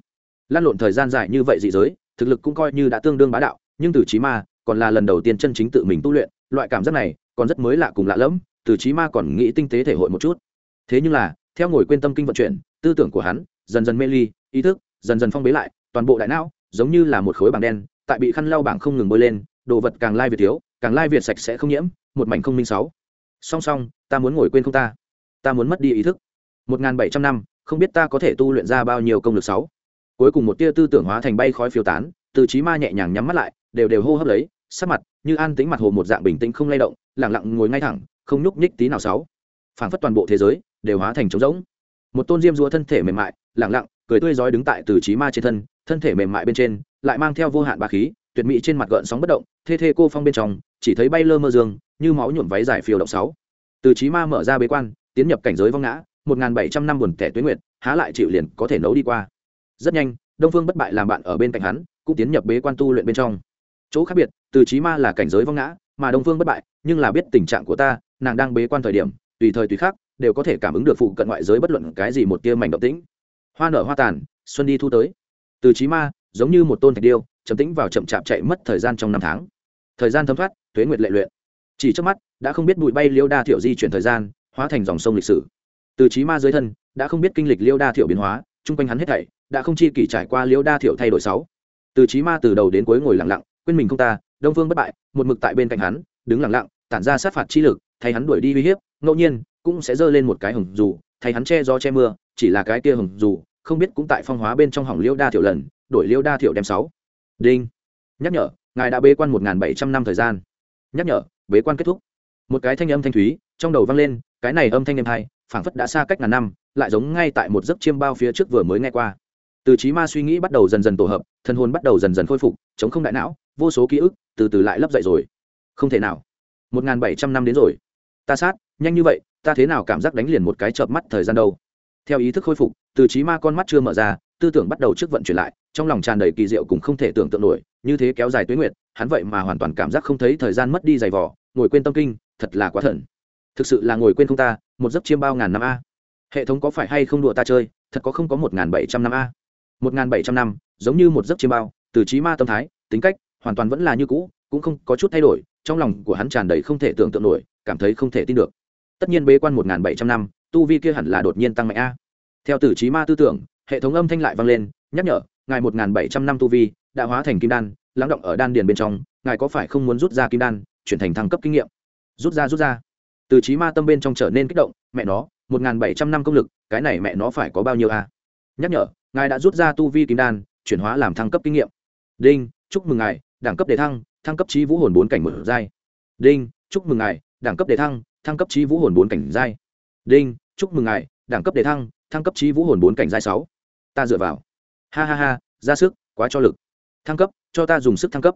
lan lộn thời gian dài như vậy dị giới, thực lực cũng coi như đã tương đương bá đạo, nhưng từ trí ma còn là lần đầu tiên chân chính tự mình tu luyện, loại cảm giác này còn rất mới lạ cùng lạ lẫm, từ trí ma còn nghĩ tinh tế thể hội một chút. Thế nhưng là, theo ngồi quên tâm kinh vận chuyển, tư tưởng của hắn dần dần mê ly, ý thức dần dần phong bế lại, toàn bộ đại não giống như là một khối bảng đen, tại bị khăn lau bảng không ngừng bơi lên, đồ vật càng lai việt thiếu, càng lai việt sạch sẽ không nhiễm, một mảnh không minh sáu. Song song, ta muốn ngồi quên không ta. Ta muốn mất đi ý thức. Một n bảy trăm năm, không biết ta có thể tu luyện ra bao nhiêu công lực sáu cuối cùng một tia tư tưởng hóa thành bay khói phiêu tán, từ trí ma nhẹ nhàng nhắm mắt lại, đều đều hô hấp lấy, sắc mặt như an tính mặt hồ một dạng bình tĩnh không lay động lẳng lặng ngồi ngay thẳng, không nhúc nhích tí nào sáu. Phảng phất toàn bộ thế giới đều hóa thành trống rỗng. Một tôn diêm rúa thân thể mềm mại lẳng lặng, cười tươi rói đứng tại từ trí ma trên thân thân thể mềm mại bên trên, lại mang theo vô hạn ba khí, tuyệt mỹ trên mặt gợn sóng bất động, thê thê cô phong bên trong, chỉ thấy bay lơ mơ dương, như máu nhuộm váy dài phiêu động sáu. Từ trí ma mở ra bế quan, tiến nhập cảnh giới vong ngã, một bảy trăm năm buồn kẻ tuyến nguyệt, há lại chịu liền có thể nấu đi qua rất nhanh, đông phương bất bại làm bạn ở bên cạnh hắn, cũng tiến nhập bế quan tu luyện bên trong. Chỗ khác biệt, từ trí ma là cảnh giới vong ngã, mà đông phương bất bại, nhưng là biết tình trạng của ta, nàng đang bế quan thời điểm, tùy thời tùy khác đều có thể cảm ứng được phụ cận ngoại giới bất luận cái gì một tia mảnh động tĩnh. Hoa nở hoa tàn, xuân đi thu tới. Từ trí ma, giống như một tôn thạch điêu, chậm tĩnh vào chậm chạp chạy mất thời gian trong năm tháng. Thời gian thấm thoát Thuế nguyệt lệ luyện. Chỉ trước mắt, đã không biết bụi bay liêu đa thiểu di chuyển thời gian, hóa thành dòng sông lịch sử. Từ trí ma dưới thân, đã không biết kinh lịch liêu đa thiểu biến hóa, chung quanh hắn hết thảy đã không chi kỷ trải qua liễu đa thiệu thay đổi sáu. Từ trí ma từ đầu đến cuối ngồi lặng lặng, quên mình không ta, đông phương bất bại, một mực tại bên cạnh hắn, đứng lặng lặng, tản ra sát phạt chi lực, thay hắn đuổi đi uy hiếp, ngẫu nhiên, cũng sẽ giơ lên một cái hồng dù, thay hắn che gió che mưa, chỉ là cái kia hồng dù, không biết cũng tại phong hóa bên trong hỏng liễu đa thiệu lần, đổi liễu đa thiệu đem sáu. Đinh. Nhắc nhở, ngài đã bế quan một bảy trăm năm thời gian. Nhắc nhở, bế quan kết thúc. Một cái thanh âm thanh thúy, trong đầu vang lên, cái này âm thanh êm hai phảng phất đã xa cách ngàn năm, lại giống ngay tại một giấc chiêm bao phía trước vừa mới nghe qua từ trí ma suy nghĩ bắt đầu dần dần tổ hợp thân hồn bắt đầu dần dần khôi phục, chống không đại não, vô số ký ức từ từ lại lấp dậy rồi. Không thể nào. Một n bảy trăm năm đến rồi. Ta sát, nhanh như vậy, ta thế nào cảm giác đánh liền một cái chợp mắt thời gian đâu? Theo ý thức khôi phục, từ trí ma con mắt chưa mở ra, tư tưởng bắt đầu trước vận chuyển lại, trong lòng tràn đầy kỳ diệu cũng không thể tưởng tượng nổi, như thế kéo dài tuyến nguyện hắn vậy mà hoàn toàn cảm giác không thấy thời gian mất đi dày vỏ ngồi quên tâm kinh, thật là quá thần. Thực sự là ngồi quên không ta, một giấc chiêm bao ngàn năm a. Hệ thống có phải hay không đùa ta chơi, thật có không có một ngàn bảy trăm năm a một ngàn bảy trăm năm, giống như một giấc chiêm bao, từ trí ma tâm thái, tính cách, hoàn toàn vẫn là như cũ, cũng không có chút thay đổi, trong lòng của hắn tràn đầy không thể tưởng tượng nổi, cảm thấy không thể tin được. Tất nhiên bế quan một ngàn bảy trăm năm, tu vi kia hẳn là đột nhiên tăng mạnh a. Theo tử trí ma tư tưởng, hệ thống âm thanh lại vang lên, nhắc nhở, ngài một ngàn bảy trăm năm tu vi đã hóa thành kim đan, lắng động ở đan điền bên trong, ngài có phải không muốn rút ra kim đan, chuyển thành thăng cấp kinh nghiệm? Rút ra rút ra. Từ trí ma tâm bên trong trở nên kích động, mẹ nó, một ngàn bảy trăm năm công lực, cái này mẹ nó phải có bao nhiêu a? Nhắc nhở ngài đã rút ra tu vi kim đan, chuyển hóa làm thăng cấp kinh nghiệm. Đinh, chúc mừng ngài, đẳng cấp đề thăng thăng cấp trí vũ hồn bốn cảnh mở giai. Đinh, chúc mừng ngài, đẳng cấp đề thăng thăng cấp trí vũ hồn bốn cảnh giai. Đinh, chúc mừng ngài, đẳng cấp đề thăng thăng cấp trí vũ hồn bốn cảnh giai sáu. Ta dựa vào. Ha ha ha, ra sức, quá cho lực. Thăng cấp, cho ta dùng sức thăng cấp.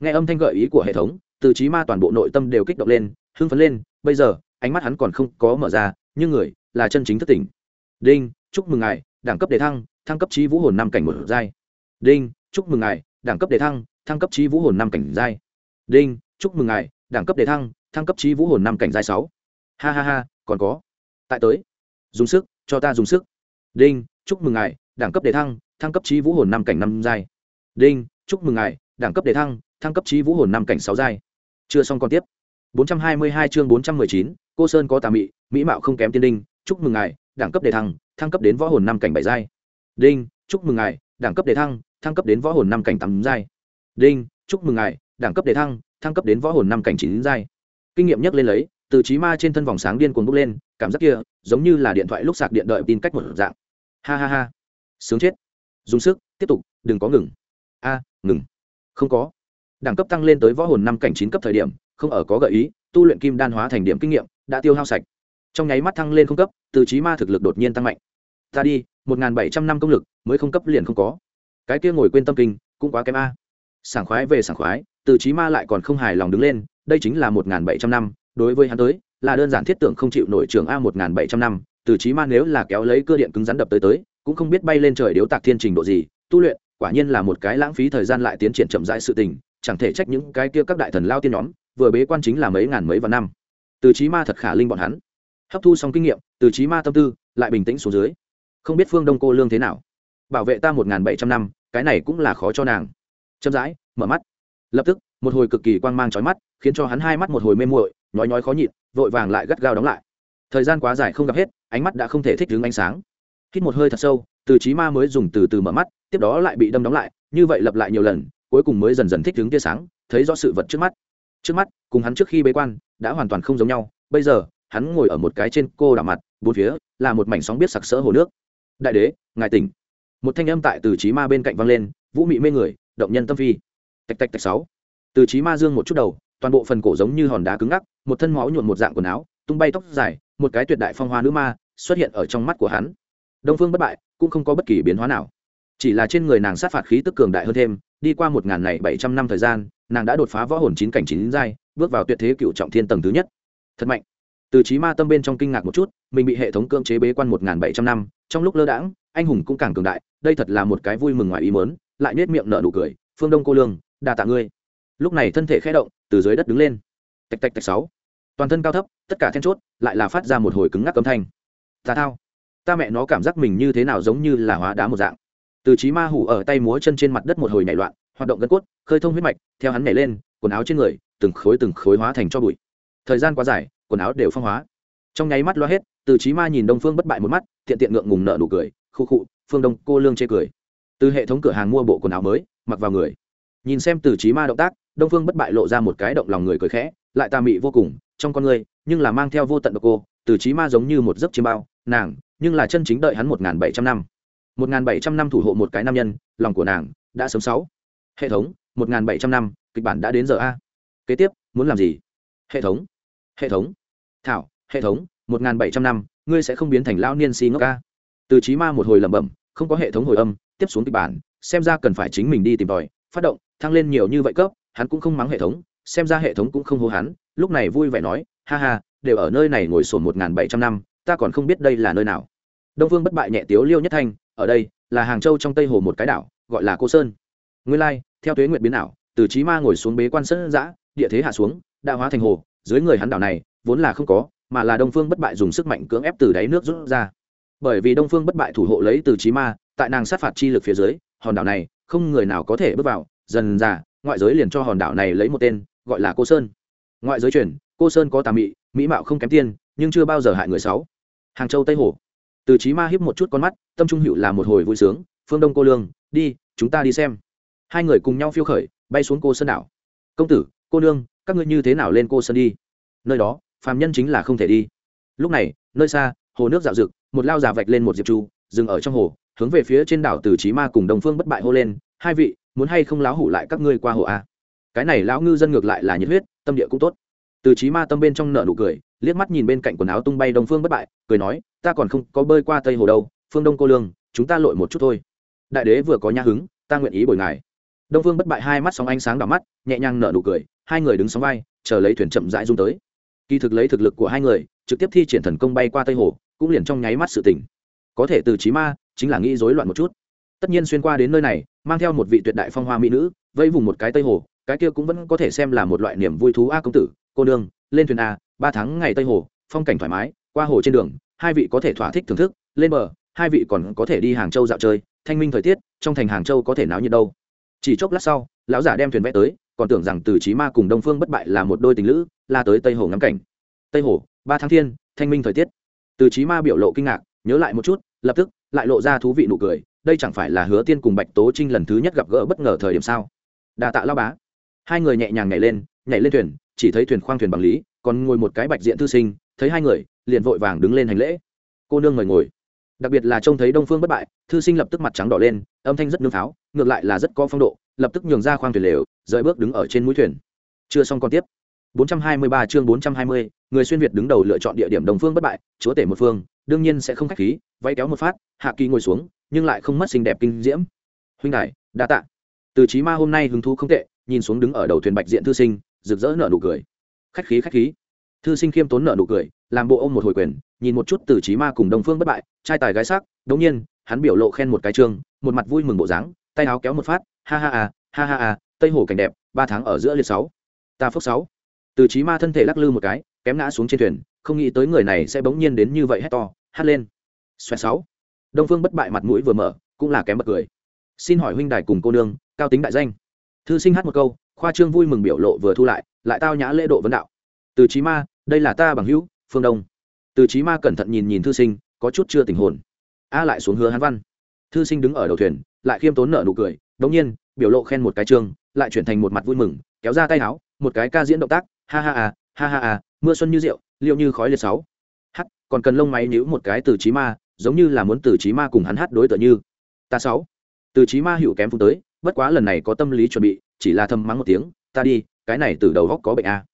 Nghe âm thanh gợi ý của hệ thống, từ trí ma toàn bộ nội tâm đều kích động lên, hưng phấn lên, bây giờ, ánh mắt hắn còn không có mở ra, nhưng người, là chân chính thất tỉnh. Đinh, chúc mừng ngài, đẳng cấp đề thăng thăng cấp trí vũ hồn năm cảnh một giai. Đinh chúc mừng ngài đẳng cấp đề thăng thăng cấp trí vũ hồn năm cảnh giai. Đinh chúc mừng ngài đẳng cấp đề thăng thăng cấp trí vũ hồn năm cảnh giai sáu. Ha ha ha còn có. Tại tới. Dùng sức cho ta dùng sức. Đinh chúc mừng ngài đẳng cấp đề thăng thăng cấp trí vũ hồn năm cảnh năm giai. Đinh chúc mừng ngài đẳng cấp đề thăng thăng cấp trí vũ hồn năm cảnh sáu giai. Chưa xong còn tiếp. 422 chương 419, cô sơn có tà mị mỹ mạo không kém tiên đinh chúc mừng ngài đẳng cấp đề thăng thăng cấp đến võ hồn năm cảnh bảy giai đinh, chúc mừng ngài, đẳng cấp đề thăng thăng cấp đến võ hồn năm cảnh tám giai. Đinh, chúc mừng ngài, đẳng cấp đề thăng thăng cấp đến võ hồn năm cảnh chín giai. Kinh nghiệm nhắc lên lấy, từ trí ma trên thân vòng sáng điên cuồng bốc lên, cảm giác kia, giống như là điện thoại lúc sạc điện đợi tin cách một dạng. Ha ha ha. Sướng chết. Dùng sức, tiếp tục, đừng có ngừng. A, ngừng. Không có. Đẳng cấp tăng lên tới võ hồn năm cảnh chín cấp thời điểm, không ở có gợi ý, tu luyện kim đan hóa thành điểm kinh nghiệm, đã tiêu hao sạch. Trong nháy mắt thăng lên không cấp, từ trí ma thực lực đột nhiên tăng mạnh. Ta đi một n bảy trăm năm công lực, mới không cấp liền không có. Cái kia ngồi quên tâm kinh, cũng quá kém a. Sảng khoái về sảng khoái, từ trí ma lại còn không hài lòng đứng lên, đây chính là một n bảy trăm năm, đối với hắn tới, là đơn giản thiết tưởng không chịu nổi trường a một n bảy trăm năm, từ trí ma nếu là kéo lấy cơ điện cứng rắn đập tới tới, cũng không biết bay lên trời điếu tạc thiên trình độ gì, tu luyện, quả nhiên là một cái lãng phí thời gian lại tiến triển chậm rãi sự tình, chẳng thể trách những cái kia các đại thần lao tiên nhóm, vừa bế quan chính là mấy ngàn mấy vạn năm. Từ trí ma thật khả linh bọn hắn. Hấp thu xong kinh nghiệm, từ trí ma tâm tư, lại bình tĩnh xuống dưới không biết phương đông cô lương thế nào bảo vệ ta một ngàn bảy trăm năm cái này cũng là khó cho nàng chậm rãi mở mắt lập tức một hồi cực kỳ quang mang trói mắt khiến cho hắn hai mắt một hồi mê muội nhói nhói khó nhịn vội vàng lại gắt gao đóng lại thời gian quá dài không gặp hết ánh mắt đã không thể thích đứng ánh sáng hít một hơi thật sâu từ trí ma mới dùng từ từ mở mắt tiếp đó lại bị đâm đóng lại như vậy lặp lại nhiều lần cuối cùng mới dần dần thích đứng tia sáng thấy rõ sự vật trước mắt trước mắt cùng hắn trước khi bế quan đã hoàn toàn không giống nhau bây giờ hắn ngồi ở một cái trên cô đảo mặt bốn phía là một mảnh sóng biết sặc sỡ hồ nước đại đế, ngài tỉnh. Một thanh âm tại từ trí ma bên cạnh vang lên, vũ mị mê người, động nhân tâm phi. Tạch tạch tạch sáu. Từ trí ma dương một chút đầu, toàn bộ phần cổ giống như hòn đá cứng ngắc, một thân máu nhuộn một dạng quần áo, tung bay tóc dài, một cái tuyệt đại phong hoa nữ ma xuất hiện ở trong mắt của hắn. Đông phương bất bại, cũng không có bất kỳ biến hóa nào. Chỉ là trên người nàng sát phạt khí tức cường đại hơn thêm, đi qua một ngàn này bảy trăm năm thời gian, nàng đã đột phá võ hồn chín cảnh chín giai, bước vào tuyệt thế cựu trọng thiên tầng thứ nhất. Thật mạnh từ trí ma tâm bên trong kinh ngạc một chút, mình bị hệ thống cưỡng chế bế quan một ngàn bảy trăm năm, trong lúc lơ đãng, anh hùng cũng càng cường đại, đây thật là một cái vui mừng ngoài ý mớn lại nết miệng nở nụ cười, phương đông cô lương, đa tạ ngươi. Lúc này thân thể khẽ động, từ dưới đất đứng lên. Tạch tạch tạch sáu. Toàn thân cao thấp, tất cả then chốt, lại là phát ra một hồi cứng ngắc âm thanh. Ta thao. Ta mẹ nó cảm giác mình như thế nào giống như là hóa đá một dạng. Từ trí ma hủ ở tay múa chân trên mặt đất một hồi nhảy loạn, hoạt động gân cốt, khơi thông huyết mạch, theo hắn nhảy lên, quần áo trên người, từng khối từng khối hóa thành cho bụi. Thời gian quá dài quần áo đều phong hóa. Trong nháy mắt loa hết, từ trí ma nhìn đông phương bất bại một mắt, thiện tiện ngượng ngùng nợ nụ cười, khu khụ phương đông, cô lương chê cười. Từ hệ thống cửa hàng mua bộ quần áo mới, mặc vào người. Nhìn xem từ trí ma động tác, đông phương bất bại lộ ra một cái động lòng người cười khẽ, lại tà mị vô cùng, trong con người, nhưng là mang theo vô tận độc cô, từ trí ma giống như một giấc chiêm bao, nàng, nhưng là chân chính đợi hắn một n g h n bảy trăm năm. một n g h n bảy trăm năm thủ hộ một cái nam nhân, lòng của nàng đã sớm sáu. Hệ thống, một n g h n bảy trăm năm, kịch bản đã đến giờ a. Kế tiếp, muốn làm gì? Hệ thống. Hệ thống thảo, hệ thống, một n g h n bảy trăm năm, ngươi sẽ không biến thành lao niên si ngốc ca. Từ trí ma một hồi lẩm bẩm, không có hệ thống hồi âm, tiếp xuống kịch bản, xem ra cần phải chính mình đi tìm tòi, phát động, thăng lên nhiều như vậy cấp, hắn cũng không mắng hệ thống, xem ra hệ thống cũng không hô hắn, lúc này vui vẻ nói, ha ha, đều ở nơi này ngồi sổn một nghìn bảy trăm năm, ta còn không biết đây là nơi nào. Đông vương bất bại nhẹ tiếu liêu nhất thanh, ở đây, là hàng châu trong tây hồ một cái đảo, gọi là cô sơn. Nguyên lai, theo tuế nguyện biến ảo, từ trí ma ngồi xuống bế quan sân giã địa thế hạ xuống, đã hóa thành hồ dưới người hắn đảo này, vốn là không có, mà là đông phương bất bại dùng sức mạnh cưỡng ép từ đáy nước rút ra. Bởi vì đông phương bất bại thủ hộ lấy từ trí ma, tại nàng sát phạt chi lực phía dưới, hòn đảo này không người nào có thể bước vào. Dần dà, ngoại giới liền cho hòn đảo này lấy một tên, gọi là cô sơn. Ngoại giới truyền, cô sơn có tà mị, mỹ mạo không kém tiên, nhưng chưa bao giờ hại người sáu hàng châu tây hồ. Từ trí ma hiếp một chút con mắt, tâm trung hữu là một hồi vui sướng. Phương đông cô lương, đi, chúng ta đi xem. Hai người cùng nhau phiêu khởi, bay xuống cô sơn đảo. Công tử, cô nương các ngươi như thế nào lên cô sơn đi? Nơi đó, phàm nhân chính là không thể đi. Lúc này, nơi xa, hồ nước dạo rực, một lao già vạch lên một diệp chu dừng ở trong hồ, hướng về phía trên đảo từ trí ma cùng đồng phương bất bại hô lên, hai vị, muốn hay không láo hủ lại các ngươi qua hồ a? Cái này lão ngư dân ngược lại là nhiệt huyết, tâm địa cũng tốt. Từ trí ma tâm bên trong nợ nụ cười, liếc mắt nhìn bên cạnh quần áo tung bay đồng phương bất bại, cười nói, ta còn không có bơi qua tây hồ đâu, phương đông cô lương, chúng ta lội một chút thôi. Đại đế vừa có nhã hứng, ta nguyện ý bồi ngài. Đông phương bất bại hai mắt sóng ánh sáng đỏ mắt, nhẹ nhàng nở nụ cười hai người đứng sóng vai, chờ lấy thuyền chậm rãi rung tới. Kỳ thực lấy thực lực của hai người, trực tiếp thi triển thần công bay qua tây hồ, cũng liền trong nháy mắt sự tỉnh. Có thể từ trí ma, chính là nghĩ rối loạn một chút. Tất nhiên xuyên qua đến nơi này, mang theo một vị tuyệt đại phong hoa mỹ nữ vây vùng một cái tây hồ, cái kia cũng vẫn có thể xem là một loại niềm vui thú a công tử, cô nương, lên thuyền a, ba tháng ngày tây hồ, phong cảnh thoải mái, qua hồ trên đường, hai vị có thể thỏa thích thưởng thức, lên bờ, hai vị còn có thể đi hàng châu dạo chơi, thanh minh thời tiết, trong thành hàng châu có thể náo nhiệt đâu. Chỉ chốc lát sau, lão giả đem thuyền vẽ tới còn tưởng rằng từ trí ma cùng đông phương bất bại là một đôi tình lữ, la tới tây hồ ngắm cảnh. Tây hồ, ba tháng thiên, thanh minh thời tiết. Từ trí ma biểu lộ kinh ngạc, nhớ lại một chút, lập tức lại lộ ra thú vị nụ cười, đây chẳng phải là hứa tiên cùng bạch tố trinh lần thứ nhất gặp gỡ bất ngờ thời điểm sao? Đà tạ lao bá. Hai người nhẹ nhàng nhảy lên nhảy lên thuyền, chỉ thấy thuyền khoang thuyền bằng lý, còn ngồi một cái bạch diện thư sinh, thấy hai người, liền vội vàng đứng lên hành lễ. Cô nương mời ngồi. Đặc biệt là trông thấy đông phương bất bại, thư sinh lập tức mặt trắng đỏ lên, âm thanh rất nương pháo ngược lại là rất có phong độ lập tức nhường ra khoang thuyền lều rời bước đứng ở trên mũi thuyền. Chưa xong còn tiếp. 423 chương 420, người xuyên việt đứng đầu lựa chọn địa điểm đồng phương bất bại chúa tể một phương đương nhiên sẽ không khách khí vay kéo một phát hạ kỳ ngồi xuống nhưng lại không mất xinh đẹp kinh diễm. Huynh đại đa tạ. Từ chí ma hôm nay hứng thú không tệ nhìn xuống đứng ở đầu thuyền bạch diện thư sinh rực rỡ nở nụ cười. Khách khí khách khí. Thư sinh khiêm tốn nở nụ cười làm bộ ôm một hồi quyền nhìn một chút từ chí ma cùng đồng phương bất bại trai tài gái sắc đống nhiên hắn biểu lộ khen một cái trương một mặt vui mừng bộ dáng tay áo kéo một phát, ha ha à ha ha à tây hồ cảnh đẹp, ba tháng ở giữa liệt sáu. Ta phước sáu. Từ chí ma thân thể lắc lư một cái, kém ngã xuống trên thuyền, không nghĩ tới người này sẽ bỗng nhiên đến như vậy hét to, hát lên. Xoẹt sáu. Đông phương bất bại mặt mũi vừa mở, cũng là kém bật cười. Xin hỏi huynh đài cùng cô nương, cao tính đại danh. Thư sinh hát một câu, khoa trương vui mừng biểu lộ vừa thu lại lại tao nhã lễ độ vấn đạo. Từ chí ma, đây là ta bằng hữu, phương đông. Từ chí ma cẩn thận nhìn nhìn thư sinh, có chút chưa tình hồn. A lại xuống hứa hán văn. Thư sinh đứng ở đầu thuyền lại khiêm tốn nở nụ cười, đống nhiên, biểu lộ khen một cái trương lại chuyển thành một mặt vui mừng, kéo ra tay áo, một cái ca diễn động tác, ha ha à ha ha à mưa xuân như rượu, liệu như khói liệt sáu. Hắt còn cần lông máy níu một cái từ trí ma, giống như là muốn từ trí ma cùng hắn hát đối tượng như. Ta sáu. Từ trí ma hiểu kém phung tới, bất quá lần này có tâm lý chuẩn bị, chỉ là thầm mắng một tiếng, ta đi, cái này từ đầu góc có bệnh a.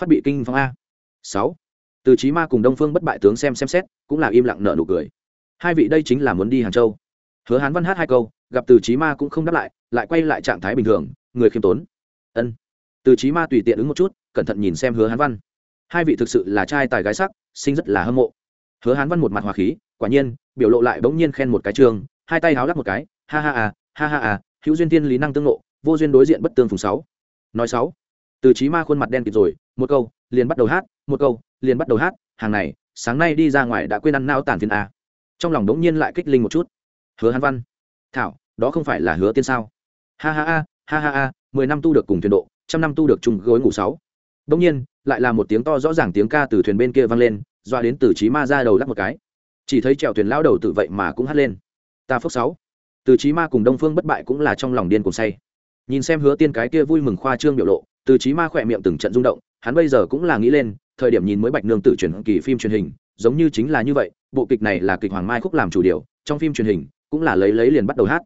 Phát bị kinh phong a. Sáu. Từ trí ma cùng đông phương bất bại tướng xem xem xét, cũng là im lặng nợ nụ cười. Hai vị đây chính là muốn đi hàng châu. Hứa hán văn hát hai câu gặp từ trí ma cũng không đáp lại lại quay lại trạng thái bình thường người khiêm tốn. Ân. Từ trí ma tùy tiện ứng một chút cẩn thận nhìn xem hứa hán văn. Hai vị thực sự là trai tài gái sắc sinh rất là hâm mộ. Hứa hán văn một mặt hòa khí quả nhiên biểu lộ lại bỗng nhiên khen một cái trường hai tay háo lắc một cái ha ha à ha ha à hữu duyên tiên lý năng tương ngộ, vô duyên đối diện bất tương phùng sáu. Nói sáu. Từ trí ma khuôn mặt đen kịt rồi một câu liền bắt đầu hát một câu liền bắt đầu hát hàng này sáng nay đi ra ngoài đã quên ăn nao tàn phiền à. trong lòng đống nhiên lại kích linh một chút. Hứa hán văn thảo, đó không phải là hứa tiên sao? Ha ha ha ha ha ha, mười năm tu được cùng thuyền độ, trăm năm tu được chung gối ngủ sáu. Đông nhiên, lại là một tiếng to rõ ràng tiếng ca từ thuyền bên kia vang lên doa đến từ trí ma ra đầu lắc một cái. Chỉ thấy chèo thuyền lao đầu tự vậy mà cũng hắt lên. Ta phước sáu. Từ trí ma cùng đông phương bất bại cũng là trong lòng điên cùng say. Nhìn xem hứa tiên cái kia vui mừng khoa trương biểu lộ, từ trí ma khỏe miệng từng trận rung động, hắn bây giờ cũng là nghĩ lên, thời điểm nhìn mới bạch nương tử chuyển kỳ phim truyền hình, giống như chính là như vậy, bộ kịch này là kịch hoàng mai khúc làm chủ điều, trong phim truyền hình cũng là lấy lấy liền bắt đầu hát.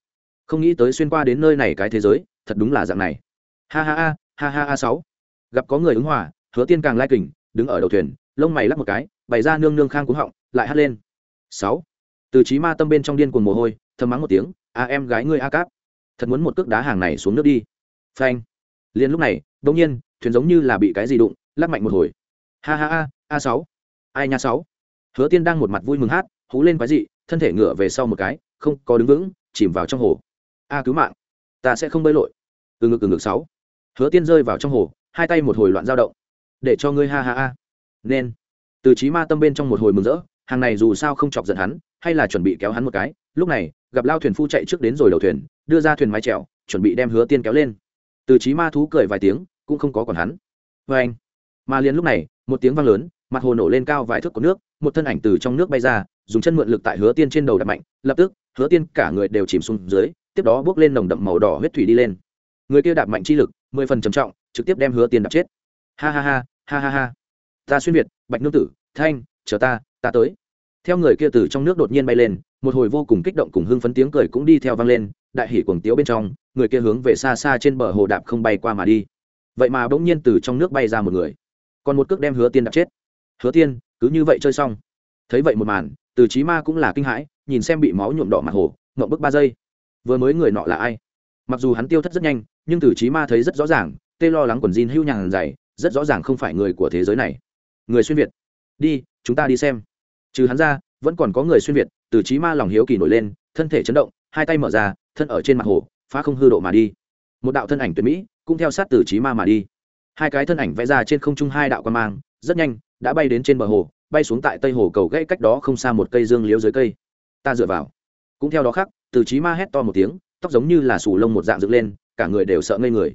Không nghĩ tới xuyên qua đến nơi này cái thế giới, thật đúng là dạng này. Ha ha ha ha ha ha sáu. Gặp có người ứng hòa, hứa tiên càng lai kình, đứng ở đầu thuyền, lông mày lắc một cái, bày ra nương nương khang cúng họng, lại hát lên. Sáu. Từ trí ma tâm bên trong điên cuồng mồ hôi, thầm mắng một tiếng, a em gái ngươi a cáp, thật muốn một cước đá hàng này xuống nước đi. Phanh. Liền lúc này đông nhiên, thuyền giống như là bị cái gì đụng, lắc mạnh một hồi. Ha ha ha, a sáu. Ai nha sáu. Hứa tiên đang một mặt vui mừng hát, hú lên quái dị, thân thể ngửa về sau một cái không có đứng vững, chìm vào trong hồ. A, cứu mạng. Ta sẽ không bơi lội. Từ ngực từ ngực, sáu. Hứa tiên rơi vào trong hồ, hai tay một hồi loạn dao động. Để cho ngươi ha ha ha. Nên. Từ trí ma tâm bên trong một hồi mừng rỡ, hàng này dù sao không chọc giận hắn, hay là chuẩn bị kéo hắn một cái. Lúc này, gặp lao thuyền phu chạy trước đến rồi đầu thuyền, đưa ra thuyền mái trèo chuẩn bị đem hứa tiên kéo lên. Từ trí ma thú cười vài tiếng, cũng không có còn hắn. Vê anh. Mà liền lúc này, một tiếng vang lớn, mặt hồ nổ lên cao vài thước của nước, một thân ảnh từ trong nước bay ra, dùng chân mượn lực tại hứa tiên trên đầu đập mạnh, lập tức hứa tiên cả người đều chìm xuống dưới, tiếp đó bước lên nồng đậm màu đỏ huyết thủy đi lên. Người kia đạp mạnh chi lực, mười phần trầm trọng, trực tiếp đem hứa tiên đạp chết. Ha ha ha ha ha ha. Ta xuyên việt, bạch nương tử, thanh, chờ ta ta tới. Theo người kia từ trong nước đột nhiên bay lên, một hồi vô cùng kích động cùng hưng phấn tiếng cười cũng đi theo vang lên, đại hỉ cuồng tiếu bên trong, người kia hướng về xa xa trên bờ hồ đạp không bay qua mà đi. Vậy mà bỗng nhiên từ trong nước bay ra một người. Còn một cước đem hứa tiên đạp chết. Hứa tiên, cứ như vậy chơi xong. Thấy vậy một màn, từ trí ma cũng là kinh hãi nhìn xem bị máu nhuộm đỏ mặt hồ, ngậm bức ba giây. Vừa mới người nọ là ai? Mặc dù hắn tiêu thất rất nhanh, nhưng từ trí ma thấy rất rõ ràng, tê lo lắng quần jean hưu nhàn dày, rất rõ ràng không phải người của thế giới này. Người xuyên việt. Đi, chúng ta đi xem. Trừ hắn ra, vẫn còn có người xuyên việt, từ trí ma lòng hiếu kỳ nổi lên, thân thể chấn động, hai tay mở ra, thân ở trên mặt hồ, phá không hư độ mà đi. Một đạo thân ảnh tuyệt mỹ, cũng theo sát từ trí ma mà đi. Hai cái thân ảnh vẽ ra trên không trung hai đạo quan mang, rất nhanh, đã bay đến trên bờ hồ, bay xuống tại tây hồ cầu gãy cách đó không xa một cây dương liếu dưới cây ta dựa vào. Cũng theo đó khác, từ trí ma hét to một tiếng, tóc giống như là sù lông một dạng dựng lên, cả người đều sợ ngây người.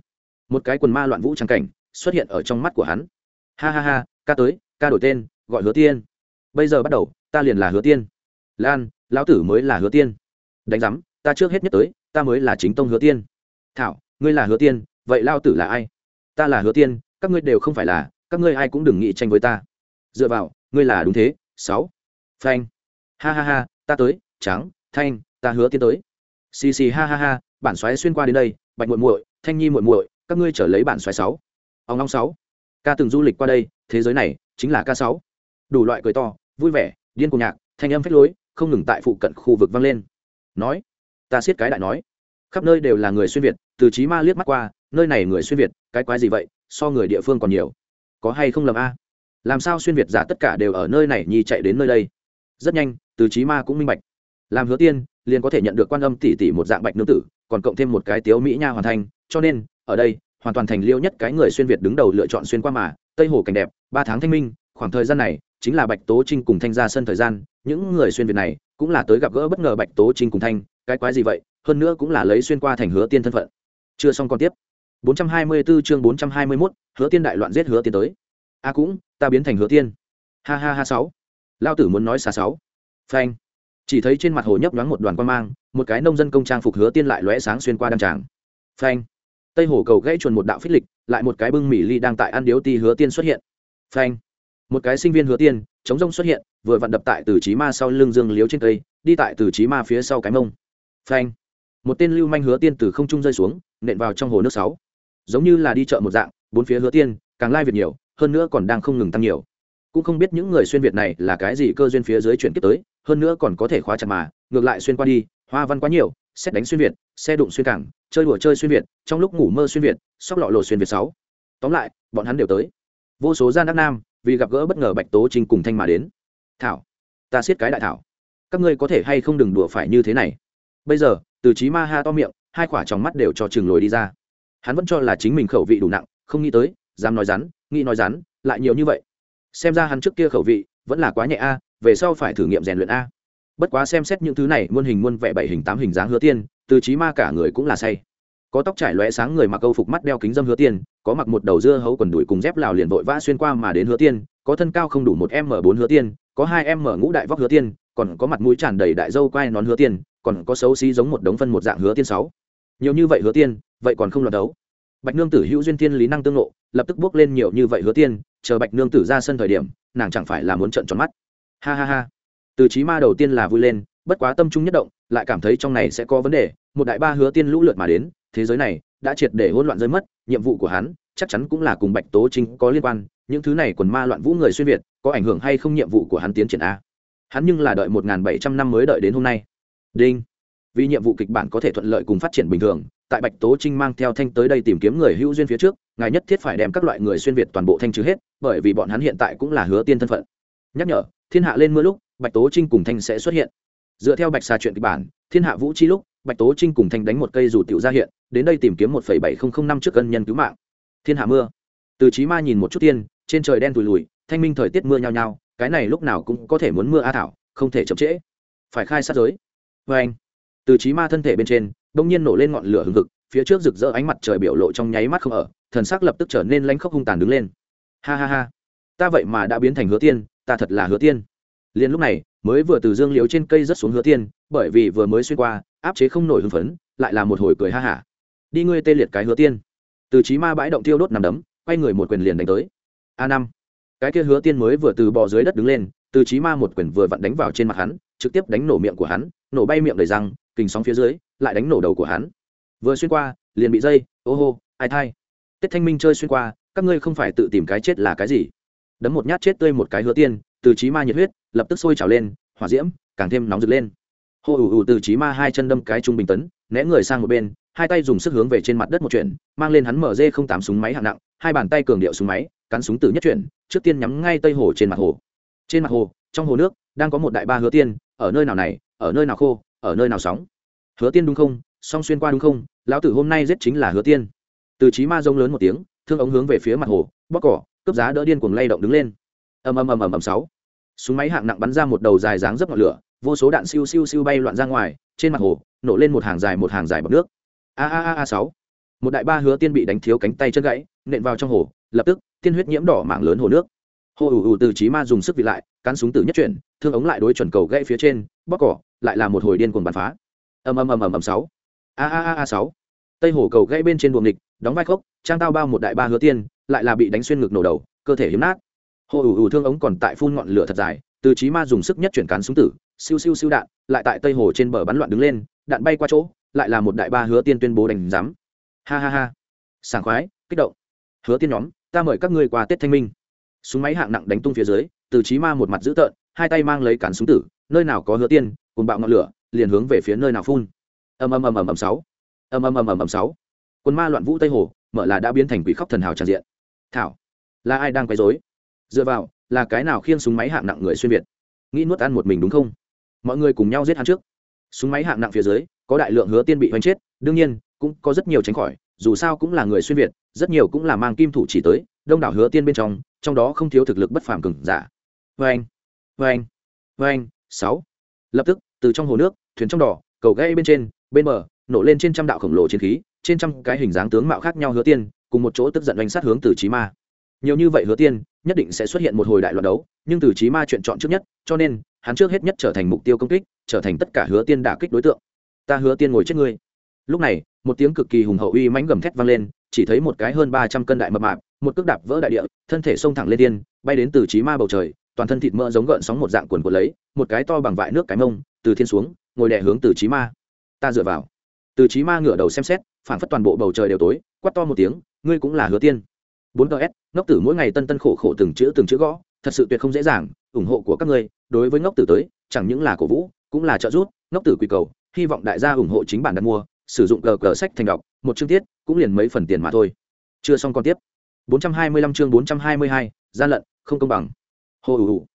Một cái quần ma loạn vũ trang cảnh xuất hiện ở trong mắt của hắn. Ha ha ha, ca tới, ca đổi tên, gọi hứa tiên. Bây giờ bắt đầu, ta liền là hứa tiên. Lan, lão tử mới là hứa tiên. Đánh giám, ta trước hết nhất tới, ta mới là chính tông hứa tiên. Thảo, ngươi là hứa tiên, vậy lao tử là ai? Ta là hứa tiên, các ngươi đều không phải là, các ngươi ai cũng đừng nghĩ tranh với ta. Dựa vào, ngươi là đúng thế, sáu. Phanh. Ha ha ha ta tới, trắng, thanh, ta hứa tiến tới. Xì xì ha ha ha, bản xoáy xuyên qua đến đây, bạch muội muội, thanh nhi muội muội, các ngươi trở lấy bản xoáy sáu. Ông long sáu. Ca từng du lịch qua đây, thế giới này chính là ca sáu. Đủ loại cười to, vui vẻ, điên cuồng nhạc, thanh âm phách lối, không ngừng tại phụ cận khu vực vang lên. Nói, ta siết cái đại nói. Khắp nơi đều là người xuyên việt, từ trí ma liếc mắt qua, nơi này người xuyên việt, cái quái gì vậy, so người địa phương còn nhiều. Có hay không lầm a? Làm sao xuyên việt giả tất cả đều ở nơi này nhi chạy đến nơi đây? Rất nhanh từ trí ma cũng minh bạch. Làm hứa tiên liền có thể nhận được quan âm tỷ tỷ một dạng bạch nương tử còn cộng thêm một cái tiếu mỹ nha hoàn thành cho nên ở đây hoàn toàn thành liêu nhất cái người xuyên việt đứng đầu lựa chọn xuyên qua mà tây hồ cảnh đẹp ba tháng thanh minh khoảng thời gian này chính là bạch tố trinh cùng thanh ra sân thời gian những người xuyên việt này cũng là tới gặp gỡ bất ngờ bạch tố trinh cùng thanh cái quái gì vậy hơn nữa cũng là lấy xuyên qua thành hứa tiên thân phận. Chưa xong còn tiếp. 424 chương 421, hứa tiên đại loạn giết hứa tiên tới. A à cũng ta biến thành hứa tiên. Ha ha ha sáu. Lao tử muốn nói xà sáu phanh. Chỉ thấy trên mặt hồ nhấp nhoáng một đoàn quan mang, một cái nông dân công trang phục hứa tiên lại lóe sáng xuyên qua đăng tràng. Phanh. Tây hồ cầu gãy chuồn một đạo phích lịch, lại một cái bưng mỉ ly đang tại ăn điếu ti hứa tiên xuất hiện. Phanh. Một cái sinh viên hứa tiên, chống rông xuất hiện, vừa vặn đập tại từ trí ma sau lưng dương liếu trên cây, đi tại từ trí ma phía sau cái mông. Phanh. Một tên lưu manh hứa tiên từ không trung rơi xuống, nện vào trong hồ nước sáu. Giống như là đi chợ một dạng, bốn phía hứa tiên, càng lai việt nhiều, hơn nữa còn đang không ngừng tăng nhiều. Cũng không biết những người xuyên việt này là cái gì cơ duyên phía dưới chuyển tiếp tới hơn nữa còn có thể khóa chặt mà, ngược lại xuyên qua đi, hoa văn quá nhiều, xét đánh xuyên việt, xe đụng xuyên cảng, chơi đùa chơi xuyên việt, trong lúc ngủ mơ xuyên việt, sóc lọ lộ xuyên việt sáu. Tóm lại, bọn hắn đều tới. Vô số gian đắc nam, vì gặp gỡ bất ngờ bạch tố trinh cùng thanh mà đến. Thảo, ta siết cái đại thảo. Các ngươi có thể hay không đừng đùa phải như thế này? Bây giờ, từ trí ma ha to miệng, hai quả trong mắt đều cho trường lồi đi ra. Hắn vẫn cho là chính mình khẩu vị đủ nặng, không nghĩ tới, dám nói rắn, nghĩ nói rắn, lại nhiều như vậy. Xem ra hắn trước kia khẩu vị vẫn là quá nhẹ a về sau phải thử nghiệm rèn luyện a. Bất quá xem xét những thứ này, muôn hình muôn vẻ bảy hình tám hình dáng hứa tiên, từ trí ma cả người cũng là say. Có tóc trải lóe sáng người mặc câu phục mắt đeo kính dâm hứa tiên, có mặc một đầu dưa hấu quần đùi cùng dép lào liền vội vã xuyên qua mà đến hứa tiên, có thân cao không đủ một m bốn hứa tiên, có hai m ngũ đại vóc hứa tiên, còn có mặt mũi tràn đầy đại dâu quai nón hứa tiên, còn có xấu xí giống một đống phân một dạng hứa tiên sáu. Nhiều như vậy hứa tiên, vậy còn không lọt đấu. Bạch nương tử hữu duyên tiên lý năng tương lộ lập tức bước lên nhiều như vậy hứa tiên, chờ bạch nương tử ra sân thời điểm, nàng chẳng phải là muốn trận tròn mắt ha ha ha. Từ trí ma đầu tiên là vui lên, bất quá tâm trung nhất động, lại cảm thấy trong này sẽ có vấn đề. Một đại ba hứa tiên lũ lượt mà đến, thế giới này đã triệt để hỗn loạn rơi mất, nhiệm vụ của hắn chắc chắn cũng là cùng bạch tố chính có liên quan. Những thứ này quần ma loạn vũ người xuyên việt, có ảnh hưởng hay không nhiệm vụ của hắn tiến triển a? Hắn nhưng là đợi một bảy trăm năm mới đợi đến hôm nay. Đinh. Vì nhiệm vụ kịch bản có thể thuận lợi cùng phát triển bình thường, tại bạch tố trinh mang theo thanh tới đây tìm kiếm người hữu duyên phía trước, ngài nhất thiết phải đem các loại người xuyên việt toàn bộ thanh trừ hết, bởi vì bọn hắn hiện tại cũng là hứa tiên thân phận. Nhắc nhở thiên hạ lên mưa lúc, bạch tố trinh cùng thanh sẽ xuất hiện. Dựa theo bạch xà chuyện kịch bản, thiên hạ vũ chi lúc, bạch tố trinh cùng thanh đánh một cây dù tiểu ra hiện, đến đây tìm kiếm một bảy nghìn năm trước ân nhân cứu mạng. Thiên hạ mưa. Từ trí ma nhìn một chút tiên, trên trời đen thùi lùi thanh minh thời tiết mưa nhao nhao, cái này lúc nào cũng có thể muốn mưa a thảo, không thể chậm trễ. Phải khai sát giới. Vê anh, từ trí ma thân thể bên trên đông nhiên nổ lên ngọn lửa hừng hực, phía trước rực rỡ ánh mặt trời biểu lộ trong nháy mắt không ở, thần sắc lập tức trở nên lanh khóc hung tàn đứng lên. Ha ha ha. Ta vậy mà đã biến thành hứa tiên ta thật là hứa tiên. Liền lúc này, mới vừa từ dương liễu trên cây rất xuống hứa tiên, bởi vì vừa mới xuyên qua, áp chế không nổi hưng phấn, lại là một hồi cười ha hả. Đi ngươi tê liệt cái hứa tiên. Từ trí ma bãi động tiêu đốt nằm đấm, quay người một quyền liền đánh tới. A năm. Cái kia hứa tiên mới vừa từ bò dưới đất đứng lên, từ trí ma một quyền vừa vặn đánh vào trên mặt hắn, trực tiếp đánh nổ miệng của hắn, nổ bay miệng đầy răng, kình sóng phía dưới, lại đánh nổ đầu của hắn. Vừa xuyên qua, liền bị dây, ô hô, ai thai. Tết thanh minh chơi xuyên qua, các ngươi không phải tự tìm cái chết là cái gì? Đấm một nhát chết tươi một cái hứa tiên, từ trí ma nhiệt huyết lập tức sôi trào lên, hỏa diễm càng thêm nóng rực lên. Hô ủ ủ từ trí ma hai chân đâm cái trung bình tấn, né người sang một bên, hai tay dùng sức hướng về trên mặt đất một chuyện mang lên hắn mở dê không tám súng máy hạng nặng, hai bàn tay cường điệu súng máy, cắn súng từ nhất chuyển, trước tiên nhắm ngay tây hồ trên mặt hồ. Trên mặt hồ, trong hồ nước, đang có một đại ba hứa tiên, ở nơi nào này, ở nơi nào khô, ở nơi nào sóng. Hứa tiên đúng không? Song xuyên qua đúng không? Lão tử hôm nay giết chính là hứa tiên. Từ trí ma rông lớn một tiếng, thương ống hướng về phía mặt hồ bóc cỏ cướp giá đỡ điên cuồng lay động đứng lên. Ầm ầm ầm ầm ầm sáu. Súng máy hạng nặng bắn ra một đầu dài dáng dấp ngọn lửa, vô số đạn siêu siêu siêu bay loạn ra ngoài, trên mặt hồ, nổ lên một hàng dài một hàng dài bọc nước. A a a a sáu. Một đại ba hứa tiên bị đánh thiếu cánh tay chân gãy, nện vào trong hồ, lập tức, tiên huyết nhiễm đỏ mảng lớn hồ nước. Hồ ủ ủ từ trí ma dùng sức vị lại cắn súng tử nhất chuyển, thương ống lại đối chuẩn cầu gãy phía trên bóc cỏ, lại là một hồi điên cuồng bắn phá. Ầm ầm ầm ầm ầm sáu. A a a a sáu. Tây hồ cầu gãy bên trên buồng địch đóng vai khốc, trang tao bao một đại ba hứa tiên lại là bị đánh xuyên ngực nổ đầu, cơ thể hiếm nát. Hồ ủ ủ thương ống còn tại phun ngọn lửa thật dài, từ trí ma dùng sức nhất chuyển cán súng tử, siêu siêu siêu đạn, lại tại tây hồ trên bờ bắn loạn đứng lên, đạn bay qua chỗ, lại là một đại ba hứa tiên tuyên bố đánh giám. Ha ha ha. Sảng khoái, kích động. Hứa tiên nhóm, ta mời các ngươi qua tết thanh minh. Súng máy hạng nặng đánh tung phía dưới, từ trí ma một mặt dữ tợn, hai tay mang lấy cán súng tử, nơi nào có hứa tiên, cùng bạo ngọn lửa, liền hướng về phía nơi nào phun. Ầm ầm ầm ầm ầm sáu. Ầm ầm ầm ầm ầm sáu. Quân ma loạn vũ tây hồ, mở là đã biến thành quỷ khóc thần hào tràn diện thảo. Là ai đang quấy rối? Dựa vào, là cái nào khiêng súng máy hạng nặng người xuyên việt? Nghĩ nuốt ăn một mình đúng không? Mọi người cùng nhau giết hắn trước. Súng máy hạng nặng phía dưới, có đại lượng hứa tiên bị hoành chết, đương nhiên, cũng có rất nhiều tránh khỏi, dù sao cũng là người xuyên việt, rất nhiều cũng là mang kim thủ chỉ tới, đông đảo hứa tiên bên trong trong đó không thiếu thực lực bất phàm cừng giả. Vê anh vê anh vê anh sáu. Lập tức, từ trong hồ nước, thuyền trong đỏ cầu gãy bên trên, bên bờ, nổ lên trên trăm đạo khổng lồ chiến khí, trên trăm cái hình dáng tướng mạo khác nhau hứa tiên cùng một chỗ tức giận đánh sát hướng từ trí ma. Nhiều như vậy hứa tiên, nhất định sẽ xuất hiện một hồi đại loạn đấu, nhưng từ trí ma chuyện chọn trước nhất, cho nên, hắn trước hết nhất trở thành mục tiêu công kích, trở thành tất cả hứa tiên đả kích đối tượng. Ta hứa tiên ngồi chết ngươi. Lúc này, một tiếng cực kỳ hùng hậu uy mãnh gầm thét vang lên, chỉ thấy một cái hơn ba trăm cân đại mập mạp, một cước đạp vỡ đại địa, thân thể xông thẳng lên tiên, bay đến từ trí ma bầu trời, toàn thân thịt mỡ giống gợn sóng một dạng cuồn của lấy, một cái to bằng vại nước cái mông, từ thiên xuống, ngồi đè hướng từ trí ma. Ta dựa vào. Từ trí ma ngửa đầu xem xét phản phất toàn bộ bầu trời đều tối quát to một tiếng ngươi cũng là hứa tiên. Bốn ts ngốc tử mỗi ngày tân tân khổ khổ từng chữ từng chữ gõ thật sự tuyệt không dễ dàng ủng hộ của các ngươi đối với ngốc tử tới chẳng những là cổ vũ cũng là trợ giúp ngốc tử quy cầu hy vọng đại gia ủng hộ chính bản đặt mua sử dụng cờ cờ sách thành đọc một chương tiết cũng liền mấy phần tiền mà thôi. Chưa xong còn tiếp. 425 chương 422, gian lận không công bằng. Hồ ủ ủ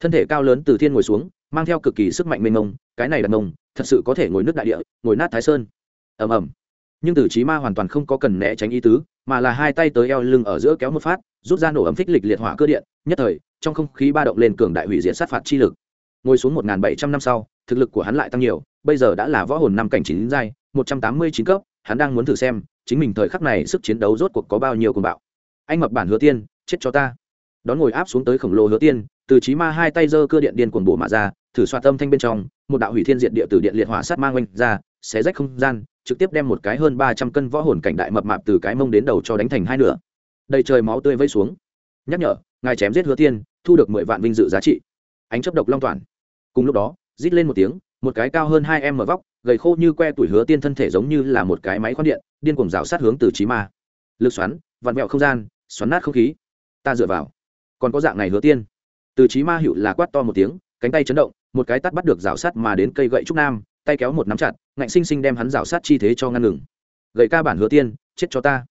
thân thể cao lớn từ thiên ngồi xuống mang theo cực kỳ sức mạnh mênh mông cái này đặt mông thật sự có thể ngồi nước đại địa ngồi nát thái sơn. Ầm ầm nhưng tử trí ma hoàn toàn không có cần né tránh ý tứ, mà là hai tay tới eo lưng ở giữa kéo một phát, rút ra nổ ấm phích lịch liệt hỏa cơ điện, nhất thời, trong không khí ba động lên cường đại hủy diệt sát phạt chi lực. Ngồi xuống một bảy trăm năm sau, thực lực của hắn lại tăng nhiều, bây giờ đã là võ hồn năm cảnh chín giai, một trăm tám mươi chín cấp, hắn đang muốn thử xem, chính mình thời khắc này sức chiến đấu rốt cuộc có bao nhiêu cùng bạo. Anh mập bản hứa tiên, chết cho ta. Đón ngồi áp xuống tới khổng lồ hứa tiên, từ trí ma hai tay giơ cơ điện điên cuồng bổ mạ ra, thử xoa tâm thanh bên trong, một đạo hủy thiên diện địa tử điện liệt hỏa sát mang oanh ra xé rách không gian, trực tiếp đem một cái hơn ba trăm cân võ hồn cảnh đại mập mạp từ cái mông đến đầu cho đánh thành hai nửa. Đầy trời máu tươi vây xuống. Nhắc nhở, ngài chém giết hứa tiên, thu được mười vạn vinh dự giá trị. Ánh chấp độc long toàn. Cùng lúc đó, rít lên một tiếng, một cái cao hơn hai em mở vóc, gầy khô như que tuổi hứa tiên thân thể giống như là một cái máy khoan điện, điên cuồng rào sát hướng từ trí ma. Lực xoắn, vặn vẹo không gian, xoắn nát không khí. Ta dựa vào. Còn có dạng này hứa tiên. Từ trí ma hiệu là quát to một tiếng, cánh tay chấn động, một cái tắt bắt được rào sát mà đến cây gậy trúc nam tay kéo một nắm chặt, ngạnh sinh sinh đem hắn rào sát chi thế cho ngăn ngừng. Gậy ca bản hứa tiên, chết cho ta.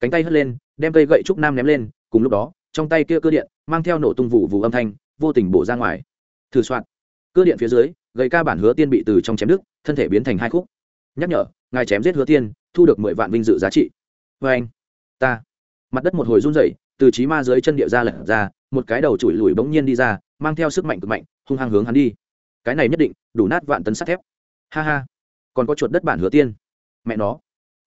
Cánh tay hất lên, đem cây gậy trúc nam ném lên, cùng lúc đó, trong tay kia cơ điện, mang theo nổ tung vụ vụ âm thanh, vô tình bổ ra ngoài. Thử soạn. Cơ điện phía dưới, gậy ca bản hứa tiên bị từ trong chém đức thân thể biến thành hai khúc. Nhắc nhở, ngài chém giết hứa tiên, thu được mười vạn vinh dự giá trị. Vê anh, ta. Mặt đất một hồi run rẩy, từ trí ma dưới chân địa ra lật ra, một cái đầu chùi lùi bỗng nhiên đi ra, mang theo sức mạnh cực mạnh, hung hăng hướng hắn đi. Cái này nhất định, đủ nát vạn tấn sắt thép ha ha. Còn có chuột đất bản hứa tiên. Mẹ nó.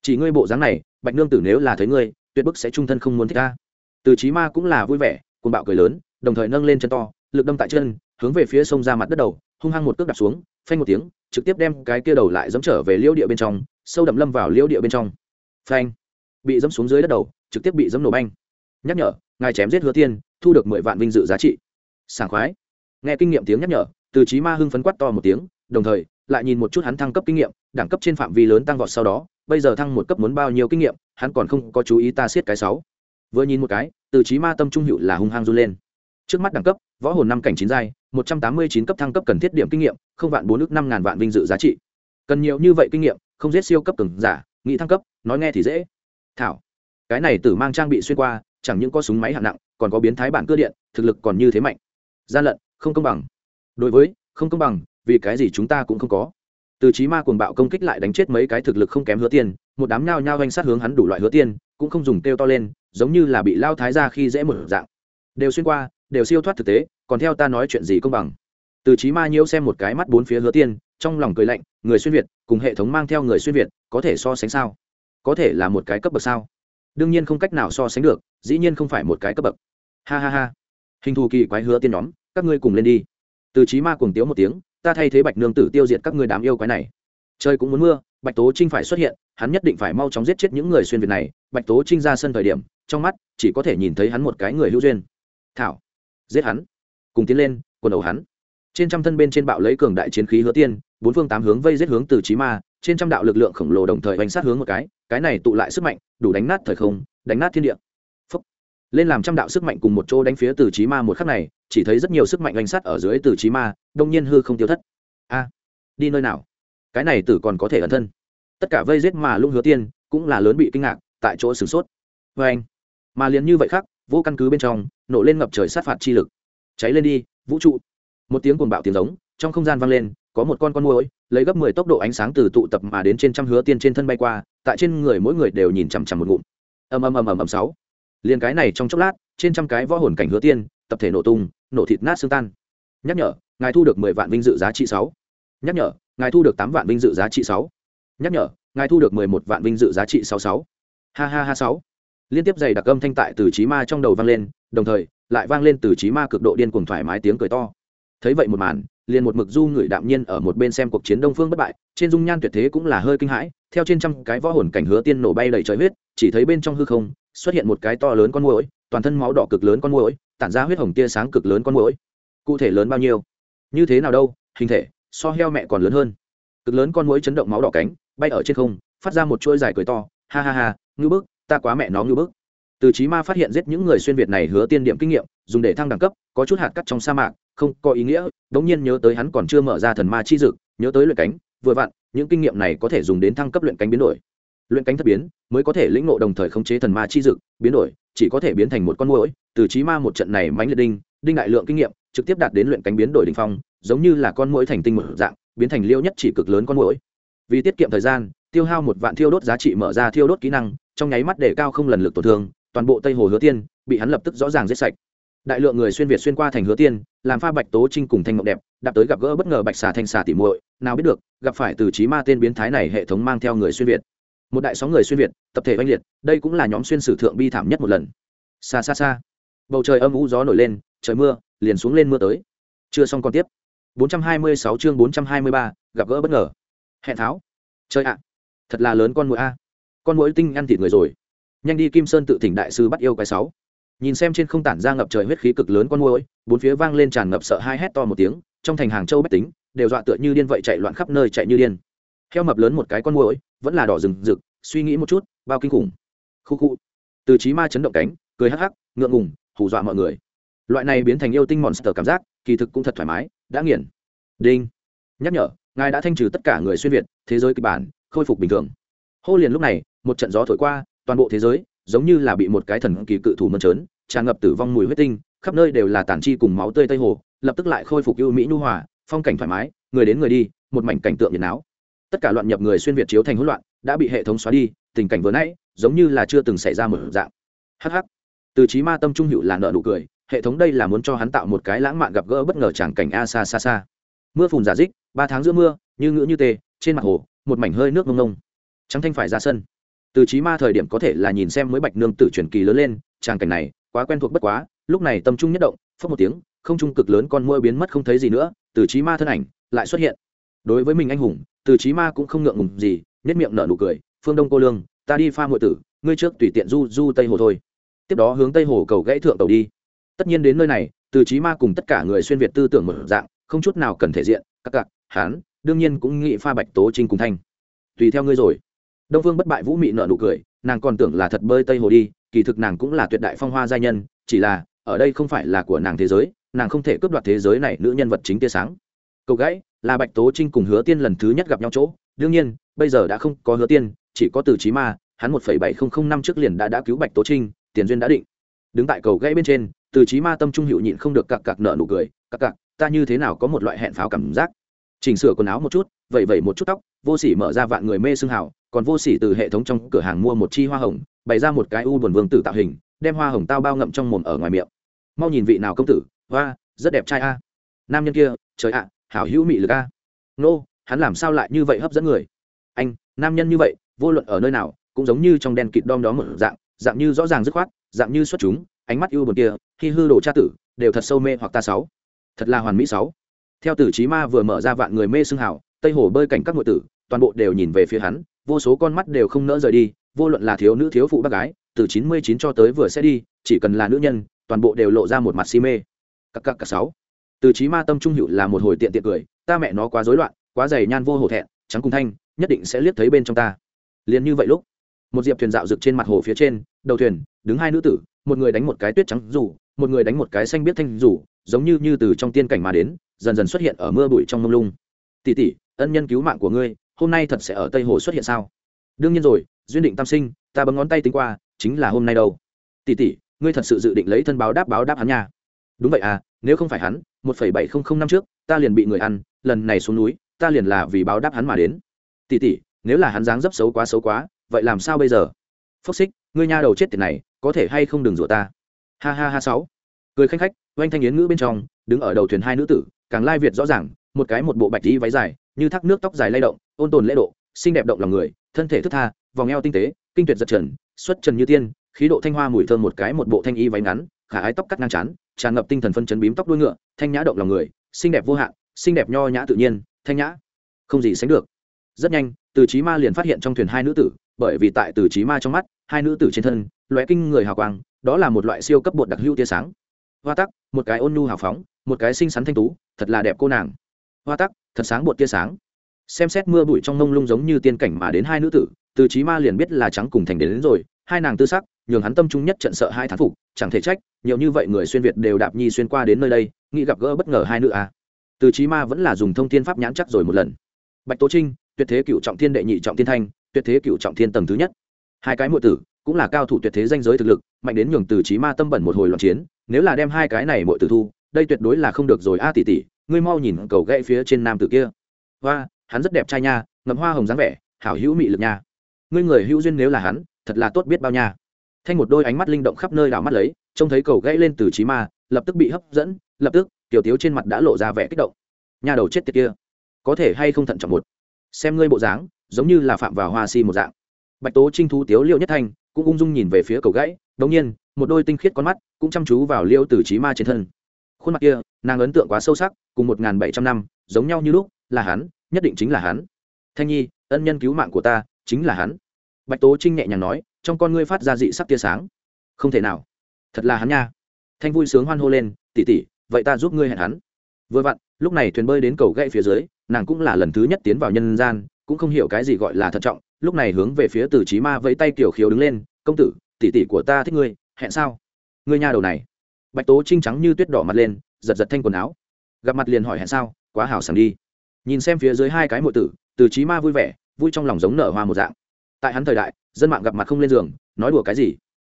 Chỉ ngươi bộ dáng này, bạch nương tử nếu là thấy ngươi, tuyệt bức sẽ trung thân không muốn thích ta. Từ trí ma cũng là vui vẻ cùng bạo cười lớn, đồng thời nâng lên chân to, lực đâm tại chân, hướng về phía sông ra mặt đất đầu, hung hăng một cước đạp xuống, phanh một tiếng, trực tiếp đem cái kia đầu lại dẫm trở về liễu địa bên trong, sâu đậm lâm vào liễu địa bên trong. Phanh. Bị dẫm xuống dưới đất đầu, trực tiếp bị dẫm nổ banh. Nhắc nhở, ngài chém giết hứa tiên, thu được mười vạn vinh dự giá trị. Sảng khoái. Nghe kinh nghiệm tiếng nhắc nhở, từ trí ma hưng phấn quát to một tiếng, đồng thời lại nhìn một chút hắn thăng cấp kinh nghiệm, đẳng cấp trên phạm vi lớn tăng vọt sau đó, bây giờ thăng một cấp muốn bao nhiêu kinh nghiệm, hắn còn không có chú ý ta siết cái sáu. Vừa nhìn một cái, từ trí ma tâm trung hữu là hung hăng run lên. Trước mắt đẳng cấp, võ hồn năm cảnh chín giai, một trăm tám mươi chín cấp thăng cấp cần thiết điểm kinh nghiệm, không vạn bốn ước năm ngàn vạn vinh dự giá trị. Cần nhiều như vậy kinh nghiệm, không giết siêu cấp cường giả, nghĩ thăng cấp, nói nghe thì dễ. Thảo, cái này tử mang trang bị xuyên qua, chẳng những có súng máy hạng nặng, còn có biến thái bản cơ điện, thực lực còn như thế mạnh. Gian lận, không công bằng. Đối với, không công bằng vì cái gì chúng ta cũng không có. Từ trí ma cuồng bạo công kích lại đánh chết mấy cái thực lực không kém hứa tiên, một đám nhao nhao doanh sát hướng hắn đủ loại hứa tiên, cũng không dùng kêu to lên, giống như là bị lao thái ra khi dễ một dạng. Đều xuyên qua, đều siêu thoát thực tế, còn theo ta nói chuyện gì công bằng? Từ trí ma nhiễu xem một cái mắt bốn phía hứa tiên, trong lòng cười lạnh, người xuyên việt, cùng hệ thống mang theo người xuyên việt, có thể so sánh sao? Có thể là một cái cấp bậc sao? Đương nhiên không cách nào so sánh được, dĩ nhiên không phải một cái cấp bậc. Ha ha ha. Hình thù kỳ quái hứa tiên nhóm, các ngươi cùng lên đi. Từ trí ma cuồng tiếu một tiếng ta thay thế bạch nương tử tiêu diệt các người đám yêu quái này. Trời cũng muốn mưa, bạch tố trinh phải xuất hiện, hắn nhất định phải mau chóng giết chết những người xuyên việt này. Bạch tố trinh ra sân thời điểm, trong mắt chỉ có thể nhìn thấy hắn một cái người hữu duyên. Thảo, giết hắn. Cùng tiến lên, quần đầu hắn. Trên trăm thân bên trên bạo lấy cường đại chiến khí hứa tiên, bốn phương tám hướng vây giết hướng từ trí ma, trên trăm đạo lực lượng khổng lồ đồng thời bánh sát hướng một cái. Cái này tụ lại sức mạnh, đủ đánh nát thời không, đánh nát thiên địa lên làm trăm đạo sức mạnh cùng một chỗ đánh phía từ trí ma một khắc này, chỉ thấy rất nhiều sức mạnh oanh sát ở dưới từ trí ma, đông nhiên hư không tiêu thất. A, đi nơi nào? Cái này tử còn có thể ẩn thân. Tất cả vây giết mà lung hứa tiên, cũng là lớn bị kinh ngạc, tại chỗ sửng sốt. Vê anh, mà liền như vậy khác, vô căn cứ bên trong, nổ lên ngập trời sát phạt chi lực. Cháy lên đi, vũ trụ. Một tiếng cuồng bạo tiếng giống, trong không gian vang lên, có một con con môi lấy gấp mười tốc độ ánh sáng từ tụ tập mà đến trên trăm hứa tiên trên thân bay qua, tại trên người mỗi người đều nhìn chằm chằm một ngụm. Ầm ầm ầm ầm ầm sáu liền cái này trong chốc lát, trên trăm cái võ hồn cảnh hứa tiên, tập thể nổ tung, nổ thịt nát xương tan. Nhắc nhở, ngài thu được mười vạn vinh dự giá trị sáu. Nhắc nhở, ngài thu được tám vạn vinh dự giá trị sáu. Nhắc nhở, ngài thu được mười một vạn vinh dự giá trị sáu sáu. Ha ha ha sáu. Liên tiếp dày đặc âm thanh tại từ trí ma trong đầu vang lên, đồng thời, lại vang lên từ trí ma cực độ điên cuồng thoải mái tiếng cười to. Thấy vậy một màn, liền một mực du người đạm nhiên ở một bên xem cuộc chiến đông phương bất bại, trên dung nhan tuyệt thế cũng là hơi kinh hãi, theo trên trăm cái võ hồn cảnh hứa tiên nổ bay đầy trời huyết, chỉ thấy bên trong hư không xuất hiện một cái to lớn con muỗi, toàn thân máu đỏ cực lớn con muỗi, tản ra huyết hồng tia sáng cực lớn con muỗi. Cụ thể lớn bao nhiêu? Như thế nào đâu, hình thể, so heo mẹ còn lớn hơn. Cực lớn con muỗi chấn động máu đỏ cánh, bay ở trên không, phát ra một chuỗi dài cười to, ha ha ha ngư bức, ta quá mẹ nó ngư bức. Từ trí ma phát hiện giết những người xuyên việt này hứa tiên điểm kinh nghiệm, dùng để thăng đẳng cấp, có chút hạt cắt trong sa mạc, không có ý nghĩa, đống nhiên nhớ tới hắn còn chưa mở ra thần ma chi dực, nhớ tới luyện cánh, vừa vặn, những kinh nghiệm này có thể dùng đến thăng cấp luyện cánh biến đổi luyện cánh thất biến, mới có thể lĩnh ngộ đồng thời khống chế thần ma chi dực, biến đổi, chỉ có thể biến thành một con muỗi, từ trí ma một trận này mãnh liệt đinh đinh đại lượng kinh nghiệm, trực tiếp đạt đến luyện cánh biến đổi đỉnh phong, giống như là con muỗi thành tinh một dạng, biến thành liêu nhất chỉ cực lớn con muỗi. Vì tiết kiệm thời gian, tiêu hao một vạn thiêu đốt giá trị mở ra thiêu đốt kỹ năng, trong nháy mắt để cao không lần lực tổn thương, toàn bộ tây hồ hứa tiên bị hắn lập tức rõ ràng giết sạch. Đại lượng người xuyên việt xuyên qua thành hứa tiên, làm pha bạch tố trinh cùng thanh ngọc đẹp, đạp tới gặp gỡ bất ngờ bạch xà thanh xà tỉ muội. Nào biết được, gặp phải từ trí ma tên biến thái này hệ thống mang theo người xuyên việt một đại sóng người xuyên việt tập thể oanh liệt đây cũng là nhóm xuyên sử thượng bi thảm nhất một lần. Xa xa xa bầu trời âm u gió nổi lên trời mưa liền xuống lên mưa tới. Chưa xong còn tiếp. 426 chương 423, gặp gỡ bất ngờ. Hẹn tháo. Chơi ạ. Thật là lớn con mũi a. Con mũi tinh ăn thịt người rồi. Nhanh đi kim sơn tự thỉnh đại sư bắt yêu cái sáu. Nhìn xem trên không tản ra ngập trời huyết khí cực lớn con mũi bốn phía vang lên tràn ngập sợ hai hét to một tiếng trong thành hàng châu bách tính đều dọa tựa như điên vậy chạy loạn khắp nơi chạy như điên. Heo mập lớn một cái con mũi vẫn là đỏ rừng rực, suy nghĩ một chút, bao kinh khủng. Khu khu. Từ trí ma chấn động cánh, cười hắc hắc, ngượng ngùng, hù dọa mọi người. Loại này biến thành yêu tinh monster cảm giác, kỳ thực cũng thật thoải mái, đã nghiền. Đinh. Nhắc nhở, ngài đã thanh trừ tất cả người xuyên việt, thế giới kịch bản, khôi phục bình thường. Hô liền lúc này, một trận gió thổi qua, toàn bộ thế giới, giống như là bị một cái thần kỳ cự thủ mơn trớn, tràn ngập tử vong mùi huyết tinh, khắp nơi đều là tàn chi cùng máu tươi tây hồ, lập tức lại khôi phục ưu mỹ nhu hòa, phong cảnh thoải mái, người đến người đi, một mảnh cảnh tượng nhiệt náo tất cả loạn nhập người xuyên việt chiếu thành hỗn loạn, đã bị hệ thống xóa đi, tình cảnh vừa nãy, giống như là chưa từng xảy ra một dạng. Hh từ trí ma tâm trung hữu là nợ nụ cười, hệ thống đây là muốn cho hắn tạo một cái lãng mạn gặp gỡ bất ngờ tràng cảnh a xa xa xa mưa phùn giả dích, ba tháng giữa mưa, như ngữ như tê, trên mặt hồ, một mảnh hơi nước ngông ngông. Trắng thanh phải ra sân. Từ trí ma thời điểm có thể là nhìn xem mới bạch nương tử truyền kỳ lớn lên tràng cảnh này, quá quen thuộc bất quá, lúc này tâm trung nhất động phất một tiếng, không trung cực lớn con môi biến mất không thấy gì nữa, từ trí ma thân ảnh lại xuất hiện. Đối với mình anh hùng từ trí ma cũng không ngượng ngùng gì nhất miệng nở nụ cười, phương đông cô lương, ta đi pha ngụy tử, ngươi trước tùy tiện du du tây hồ thôi. Tiếp đó hướng tây hồ cầu gãy thượng tàu đi. Tất nhiên đến nơi này, từ trí ma cùng tất cả người xuyên việt tư tưởng một dạng, không chút nào cần thể diện, các cặc hán, đương nhiên cũng nghĩ pha bạch tố trinh cùng thanh. Tùy theo ngươi rồi. Đông phương bất bại vũ mị nợ nụ cười, nàng còn tưởng là thật bơi tây hồ đi, kỳ thực nàng cũng là tuyệt đại phong hoa giai nhân, chỉ là, ở đây không phải là của nàng thế giới, nàng không thể cướp đoạt thế giới này nữ nhân vật chính tia sáng. Cầu gãy là bạch tố trinh cùng hứa tiên lần thứ nhất gặp nhau chỗ. Đương nhiên, bây giờ đã không có hứa tiên, chỉ có từ trí ma, hắn một phẩy bảy không không năm trước liền đã đã cứu bạch tố trinh, tiền duyên đã định. Đứng tại cầu gãy bên trên, từ trí ma tâm trung hiệu nhịn không được cặc cặc nợ nụ cười, cặc cặc, ta như thế nào có một loại hẹn pháo cảm giác? Chỉnh sửa quần áo một chút vậy vậy một chút tóc, vô sỉ mở ra vạn người mê xương hào, còn vô sỉ từ hệ thống trong cửa hàng mua một chi hoa hồng, bày ra một cái u buồn vương tử tạo hình, đem hoa hồng tao bao ngậm trong mồm ở ngoài miệng. Mau nhìn vị nào công tử, hoa, rất đẹp trai a. Nam nhân kia, trời ạ hảo hữu mị lực a. Nô, hắn làm sao lại như vậy hấp dẫn người? Anh, nam nhân như vậy, vô luận ở nơi nào, cũng giống như trong đen kịt đom đó một dạng dạng như rõ ràng dứt khoát, dạng như xuất chúng, ánh mắt ưu buồn kia, khi hư đồ cha tử, đều thật sâu mê hoặc ta sáu. Thật là hoàn mỹ sáu. Theo tử trí ma vừa mở ra vạn người mê xương hảo, tây hồ bơi cảnh các ngụy tử, toàn bộ đều nhìn về phía hắn, vô số con mắt đều không nỡ rời đi, vô luận là thiếu nữ, thiếu phụ, bác gái, từ chín mươi chín cho tới vừa sẽ đi, chỉ cần là nữ nhân, toàn bộ đều lộ ra một mặt si mê. Các các cả sáu từ trí ma tâm trung hữu là một hồi tiện tiện cười, ta mẹ nó quá rối loạn, quá dày nhan vô hổ thẹn, trắng cùng thanh, nhất định sẽ liếc thấy bên trong ta. Liền như vậy lúc, một diệp thuyền dạo rực trên mặt hồ phía trên, đầu thuyền, đứng hai nữ tử, một người đánh một cái tuyết trắng rủ một người đánh một cái xanh biết thanh rủ giống như như từ trong tiên cảnh mà đến, dần dần xuất hiện ở mưa bụi trong mông lung. Tỷ tỷ, ân nhân cứu mạng của ngươi, hôm nay thật sẽ ở tây hồ xuất hiện sao? Đương nhiên rồi, duyên định tam sinh, ta bấm ngón tay tính qua, chính là hôm nay đâu. Tỷ tỷ, ngươi thật sự dự định lấy thân báo đáp báo đáp hắn nha. Đúng vậy à nếu không phải hắn một phẩy bảy không không năm trước, ta liền bị người ăn, lần này xuống núi, ta liền là vì báo đáp hắn mà đến. Tỷ tỷ, nếu là hắn dáng dấp xấu quá xấu quá, vậy làm sao bây giờ? Phúc xích ngươi nha đầu chết tiệt này, có thể hay không đừng rủa ta? Ha ha ha sáu. Cười khanh khách, oanh thanh yến ngữ bên trong, đứng ở đầu thuyền hai nữ tử, càng lai việt rõ ràng, một cái một bộ bạch tí váy dài, như thác nước tóc dài lay động, ôn tồn lễ độ, xinh đẹp động lòng người, thân thể thức tha, vòng eo tinh tế, kinh tuyệt giật trần, xuất trần như tiên, khí độ thanh hoa mùi thơm một cái một bộ thanh y váy ngắn, khả ái tóc cắt ngang chán tràn ngập tinh thần phân chấn bím tóc đuôi ngựa thanh nhã động lòng người xinh đẹp vô hạn xinh đẹp nho nhã tự nhiên thanh nhã. Không gì sánh được. Rất nhanh từ trí ma liền phát hiện trong thuyền hai nữ tử bởi vì tại từ trí ma trong mắt hai nữ tử trên thân lóe kinh người hào quang đó là một loại siêu cấp bột đặc hữu tia sáng. Hoa tắc một cái ôn nhu hào phóng một cái xinh xắn thanh tú thật là đẹp cô nàng. Hoa tắc thật sáng bột tia sáng. Xem xét mưa bụi trong mông lung giống như tiên cảnh mà đến hai nữ tử từ trí ma liền biết là trắng cùng thành đến, đến rồi hai nàng tư sắc nhường hắn tâm trung nhất trận sợ hai thán phục, chẳng thể trách, nhiều như vậy người xuyên việt đều đạp nhi xuyên qua đến nơi đây, nghĩ gặp gỡ bất ngờ hai nữ à. từ trí ma vẫn là dùng thông thiên pháp nhãn chắc rồi một lần. Bạch tố trinh, tuyệt thế cựu trọng thiên đệ nhị trọng thiên thanh, tuyệt thế cựu trọng thiên tầng thứ nhất. Hai cái muội tử, cũng là cao thủ tuyệt thế danh giới thực lực, mạnh đến nhường từ trí ma tâm bẩn một hồi loạn chiến, nếu là đem hai cái này muội tử thu, đây tuyệt đối là không được rồi a tỷ tỷ, ngươi mau nhìn cầu gãy phía trên nam tử kia. Hoa, hắn rất đẹp trai nha, ngậm hoa hồng dáng vẻ, hảo hữu mị lực nha. Ngươi người hữu duyên nếu là hắn, thật là tốt biết bao nha thanh một đôi ánh mắt linh động khắp nơi đảo mắt lấy, trông thấy cầu gãy lên từ trí ma, lập tức bị hấp dẫn, lập tức, tiểu tiếu trên mặt đã lộ ra vẻ kích động. Nhà đầu chết tiệt kia, có thể hay không thận trọng một? Xem ngươi bộ dáng, giống như là phạm vào hoa si một dạng. Bạch tố trinh thú tiếu liệu nhất thanh, cũng ung dung nhìn về phía cầu gãy đống nhiên, một đôi tinh khiết con mắt cũng chăm chú vào liêu từ trí ma trên thân. Khuôn mặt kia, nàng ấn tượng quá sâu sắc, cùng một n g h n bảy trăm năm, giống nhau như lúc, là hắn, nhất định chính là hắn. Thanh nhi, ân nhân cứu mạng của ta, chính là hắn. Bạch tố trinh nhẹ nhàng nói trong con ngươi phát ra dị sắc tia sáng. Không thể nào. Thật là hắn nha. Thanh vui sướng hoan hô lên tỉ tỉ vậy ta giúp ngươi hẹn hắn. Vừa vặn, lúc này thuyền bơi đến cầu gãy phía dưới, nàng cũng là lần thứ nhất tiến vào nhân gian, cũng không hiểu cái gì gọi là thận trọng, lúc này hướng về phía từ trí ma vẫy tay kiểu khiếu đứng lên, công tử, tỷ tỷ của ta thích ngươi, hẹn sao? Ngươi nhà đầu này. Bạch tố trinh trắng như tuyết đỏ mặt lên, giật giật thanh quần áo. Gặp mặt liền hỏi hẹn sao, quá hảo sảng đi. Nhìn xem phía dưới hai cái mộ tử, từ trí ma vui vẻ, vui trong lòng giống nở hoa một dạng tại hắn thời đại dân mạng gặp mặt không lên giường nói đùa cái gì?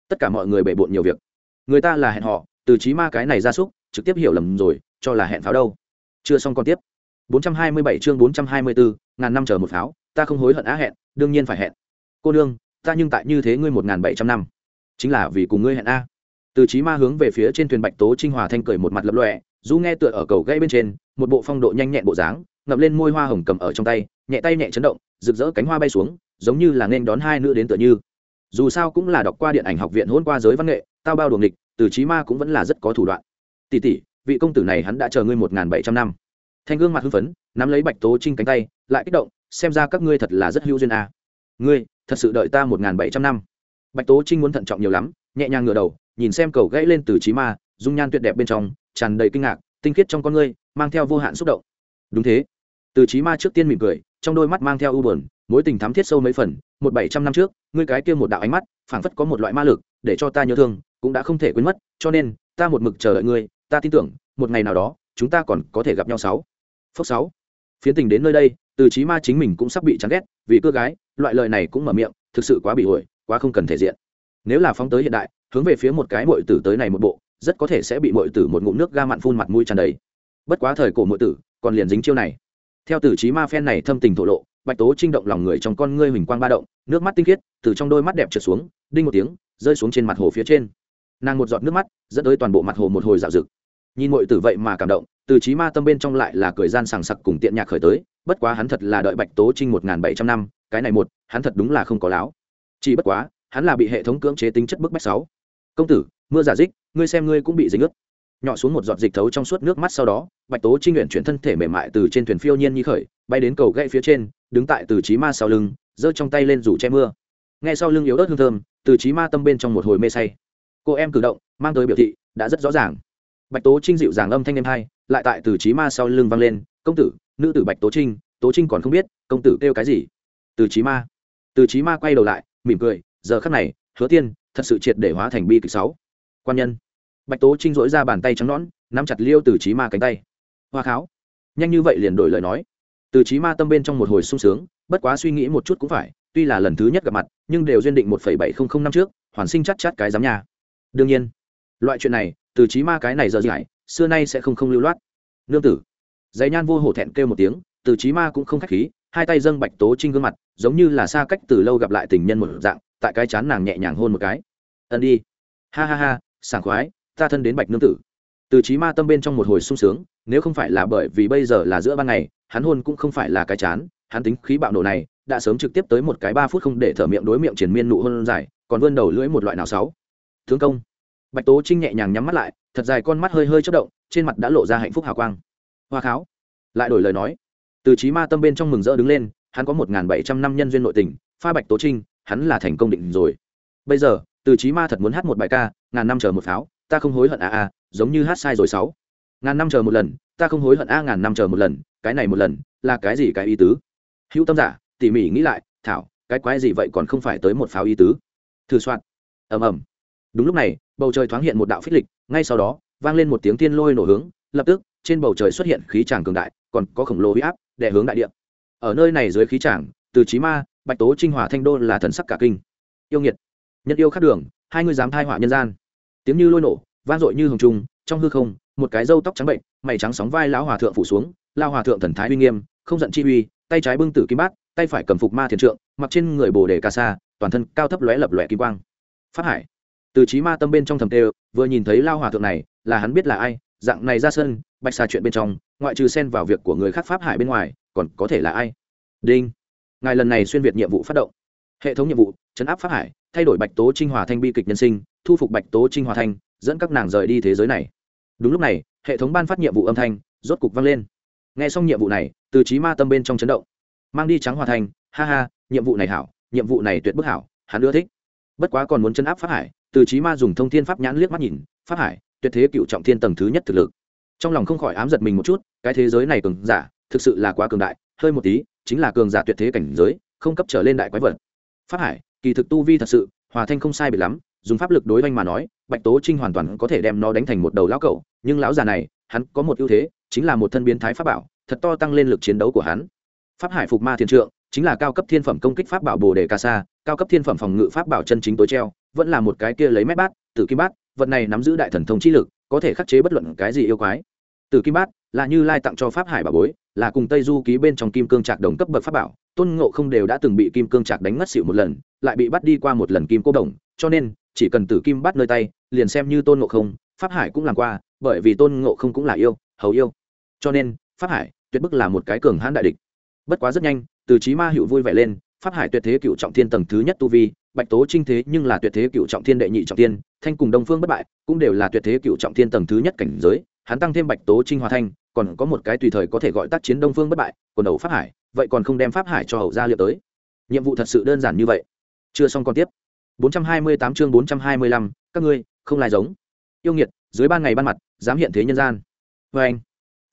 Tất cả mọi người bể bộn nhiều việc. Người ta là hẹn họ từ trí ma cái này ra súc trực tiếp hiểu lầm rồi cho là hẹn pháo đâu. Chưa xong còn tiếp. 427 chương 424, ngàn năm chờ một pháo ta không hối hận á hẹn đương nhiên phải hẹn. Cô nương ta nhưng tại như thế ngươi một ngàn bảy trăm năm. Chính là vì cùng ngươi hẹn a. Từ trí ma hướng về phía trên thuyền bạch tố trinh hòa thanh cười một mặt lập lọe du nghe tựa ở cầu gãy bên trên một bộ phong độ nhanh nhẹn bộ dáng ngậm lên môi hoa hồng cầm ở trong tay nhẹ tay nhẹ chấn động rực rỡ cánh hoa bay xuống giống như là nên đón hai nữ đến tựa như. Dù sao cũng là đọc qua điện ảnh học viện hôn qua giới văn nghệ, tao bao đuồng địch từ trí ma cũng vẫn là rất có thủ đoạn. Tỷ tỷ, vị công tử này hắn đã chờ ngươi một n bảy trăm năm. Thanh gương mặt hưng phấn, nắm lấy bạch tố trinh cánh tay, lại kích động, xem ra các ngươi thật là rất hữu duyên a ngươi, thật sự đợi ta một n bảy trăm năm. Bạch tố trinh muốn thận trọng nhiều lắm, nhẹ nhàng ngửa đầu, nhìn xem cầu gãy lên từ trí ma, dung nhan tuyệt đẹp bên trong, tràn đầy kinh ngạc, tinh khiết trong con ngươi, mang theo vô hạn xúc động. Đúng thế. Từ trí ma trước tiên mỉm cười, trong đôi mắt mang theo ưu buồn mối tình thắm thiết sâu mấy phần, một bảy trăm năm trước, ngươi cái kia một đạo ánh mắt, phảng phất có một loại ma lực, để cho ta nhớ thương, cũng đã không thể quên mất, cho nên, ta một mực chờ đợi ngươi, ta tin tưởng, một ngày nào đó, chúng ta còn có thể gặp nhau sáu. Phốc sáu. Phiến tình đến nơi đây, từ trí ma chính mình cũng sắp bị chán ghét, vì cưa gái, loại lời này cũng mở miệng, thực sự quá bị ổi quá không cần thể diện. Nếu là phóng tới hiện đại, hướng về phía một cái mội tử tới này một bộ, rất có thể sẽ bị mội tử một ngụm nước ga mặn phun mặt mũi tràn đầy. Bất quá thời cổ mội tử, còn liền dính chiêu này. Theo tử trí ma phen này thâm tình thổ lộ bạch tố trinh động lòng người trong con ngươi huỳnh quang ba động, nước mắt tinh khiết từ trong đôi mắt đẹp trượt xuống, đinh một tiếng, rơi xuống trên mặt hồ phía trên. Nàng một giọt nước mắt dẫn tới toàn bộ mặt hồ một hồi dạo rực nhìn mọi tử vậy mà cảm động, từ trí ma tâm bên trong lại là cười gian sàng sặc cùng tiện nhạc khởi tới, bất quá hắn thật là đợi bạch tố trinh một n g h n bảy trăm năm, cái này một, hắn thật đúng là không có láo. Chỉ bất quá, hắn là bị hệ thống cưỡng chế tính chất bức bách sáu. Công tử, mưa giả dích, ngươi xem ngươi cũng bị dính ướt nhỏ xuống một giọt dịch thấu trong suốt nước mắt sau đó, bạch tố trinh nguyện chuyển thân thể mềm mại từ trên thuyền phiêu nhiên như khởi, bay đến cầu gậy phía trên, đứng tại từ trí ma sau lưng, giơ trong tay lên rủ che mưa. Nghe sau lưng yếu ớt hương thơm, từ trí ma tâm bên trong một hồi mê say. Cô em cử động, mang tới biểu thị, đã rất rõ ràng. Bạch tố trinh dịu dàng âm thanh em hai, lại tại từ trí ma sau lưng vang lên, công tử, nữ tử bạch tố trinh tố trinh còn không biết, công tử kêu cái gì? Từ trí ma. Từ trí ma quay đầu lại, mỉm cười, giờ khắc này, hứa tiên, thật sự triệt để hóa thành bi kịch sáu. Quan nhân bạch tố trinh dỗi ra bàn tay trắng nõn, nắm chặt liêu từ trí ma cánh tay. Hoa kháo, nhanh như vậy liền đổi lời nói. Từ trí ma tâm bên trong một hồi sung sướng, bất quá suy nghĩ một chút cũng phải, tuy là lần thứ nhất gặp mặt, nhưng đều duyên định một phẩy bảy không không năm trước, hoàn sinh chắc chát cái giám nhà đương nhiên, loại chuyện này từ trí ma cái này giờ giải, xưa nay sẽ không không lưu loát. Nương tử giấy nhan vô hổ thẹn kêu một tiếng từ trí ma cũng không khách khí, hai tay dâng bạch tố trinh gương mặt, giống như là xa cách từ lâu gặp lại tình nhân một dạng, tại cái chán nàng nhẹ nhàng hôn một cái. Ân đi. Ha ha ha, sảng khoái ta thân đến bạch nương tử. Từ trí ma tâm bên trong một hồi sung sướng, nếu không phải là bởi vì bây giờ là giữa ban ngày, hắn hôn cũng không phải là cái chán, hắn tính khí bạo nổ này, đã sớm trực tiếp tới một cái ba phút không để thở miệng đối miệng triển miên nụ hôn dài, còn vươn đầu lưỡi một loại nào sáu. Thương công. Bạch tố trinh nhẹ nhàng nhắm mắt lại, thật dài con mắt hơi hơi chất động, trên mặt đã lộ ra hạnh phúc hào quang. Hoa kháo. Lại đổi lời nói. Từ trí ma tâm bên trong mừng rỡ đứng lên, hắn có một bảy trăm năm nhân duyên nội tình, pha bạch tố trinh, hắn là thành công định rồi. Bây giờ, từ trí ma thật muốn hát một bài ca, ngàn năm chờ một pháo ta không hối hận a a, giống như hát sai rồi sáu. Ngàn năm chờ một lần, ta không hối hận a ngàn năm chờ một lần, cái này một lần, là cái gì cái ý tứ? Hữu tâm giả, tỉ mỉ nghĩ lại, thảo, cái quái gì vậy còn không phải tới một pháo ý tứ? Thử soạn. Ầm ầm. Đúng lúc này, bầu trời thoáng hiện một đạo phích lịch, ngay sau đó, vang lên một tiếng tiên lôi nổ hướng, lập tức, trên bầu trời xuất hiện khí tràng cường đại, còn có khổng lồ huy áp, đè hướng đại địa. Ở nơi này dưới khí tràng từ trí ma, bạch tố, trinh hòa thanh đô là thần sắc cả kinh. Yêu nghiệt. Nhân yêu khắc đường, hai người dám thai họa nhân gian tiếng như lôi nổ, vang dội như hồng trung trong hư không, một cái râu tóc trắng bệnh, mày trắng sóng vai lão hòa thượng phủ xuống lao hòa thượng thần thái uy nghiêm, không giận chi uy, tay trái bưng tử kim bát, tay phải cầm phục ma thiền trượng, mặc trên người bồ đề ca sa, toàn thân cao thấp lóe lập lòe kim quang. Phát hải. Từ trí ma tâm bên trong thầm tê vừa nhìn thấy lao hòa thượng này, là hắn biết là ai, dạng này ra sân, bạch xa chuyện bên trong, ngoại trừ xen vào việc của người khác pháp hải bên ngoài, còn có thể là ai? Đinh. Ngài lần này xuyên việt nhiệm vụ phát động hệ thống nhiệm vụ, chấn áp pháp hải, thay đổi bạch tố trinh hòa thanh bi kịch nhân sinh, thu phục bạch tố trinh hòa thanh, dẫn các nàng rời đi thế giới này. Đúng lúc này, hệ thống ban phát nhiệm vụ âm thanh, rốt cục vang lên. Nghe xong nhiệm vụ này, từ trí ma tâm bên trong chấn động. Mang đi trắng hòa thanh, ha ha, nhiệm vụ này hảo, nhiệm vụ này tuyệt bức hảo, hắn ưa thích. Bất quá còn muốn chấn áp pháp hải, từ trí ma dùng thông thiên pháp nhãn liếc mắt nhìn, pháp hải, tuyệt thế cựu trọng thiên tầng thứ nhất thực lực. Trong lòng không khỏi ám giật mình một chút, cái thế giới này cường giả, thực sự là quá cường đại, hơi một tí, chính là cường giả tuyệt thế cảnh giới, không cấp trở lên đại quái vật pháp hải, kỳ thực tu vi thật sự, hòa thanh không sai biệt lắm, dùng pháp lực đối oanh mà nói, bạch tố trinh hoàn toàn có thể đem nó đánh thành một đầu lão cẩu, nhưng lão già này, hắn có một ưu thế, chính là một thân biến thái pháp bảo, thật to tăng lên lực chiến đấu của hắn. Pháp hải phục ma thiên trượng, chính là cao cấp thiên phẩm công kích pháp bảo bồ đề ca sa, cao cấp thiên phẩm phòng ngự pháp bảo chân chính tối treo, vẫn là một cái kia lấy mép bát, tử kim bát, vật này nắm giữ đại thần thông chi lực, có thể khắc chế bất luận cái gì yêu quái. Tử kim bát là như lai tặng cho pháp hải bà bối, là cùng tây du ký bên trong kim cương trạc đồng cấp bậc pháp bảo, tôn ngộ không đều đã từng bị kim cương trạc đánh ngất xịu một lần, lại bị bắt đi qua một lần kim cô đồng, cho nên, chỉ cần tử kim bắt nơi tay, liền xem như tôn ngộ không, pháp hải cũng làm qua, bởi vì tôn ngộ không cũng là yêu, hầu yêu. Cho nên, pháp hải tuyệt bức là một cái cường hãn đại địch. Bất quá rất nhanh, từ trí ma hữu vui vẻ lên, pháp hải tuyệt thế cựu trọng thiên tầng thứ nhất tu vi, bạch tố trinh thế nhưng là tuyệt thế cựu trọng thiên đệ nhị trọng thiên, thanh cùng đông phương bất bại, cũng đều là tuyệt thế cựu trọng thiên tầng thứ nhất cảnh giới, hắn tăng thêm bạch tố trinh hòa thanh còn có một cái tùy thời có thể gọi tác chiến đông phương bất bại quần đầu pháp hải vậy còn không đem pháp hải cho hậu gia liệu tới. Nhiệm vụ thật sự đơn giản như vậy. Chưa xong còn tiếp. 428 chương 425, các ngươi không lại giống. Yêu nghiệt dưới ban ngày ban mặt dám hiện thế nhân gian. Vê anh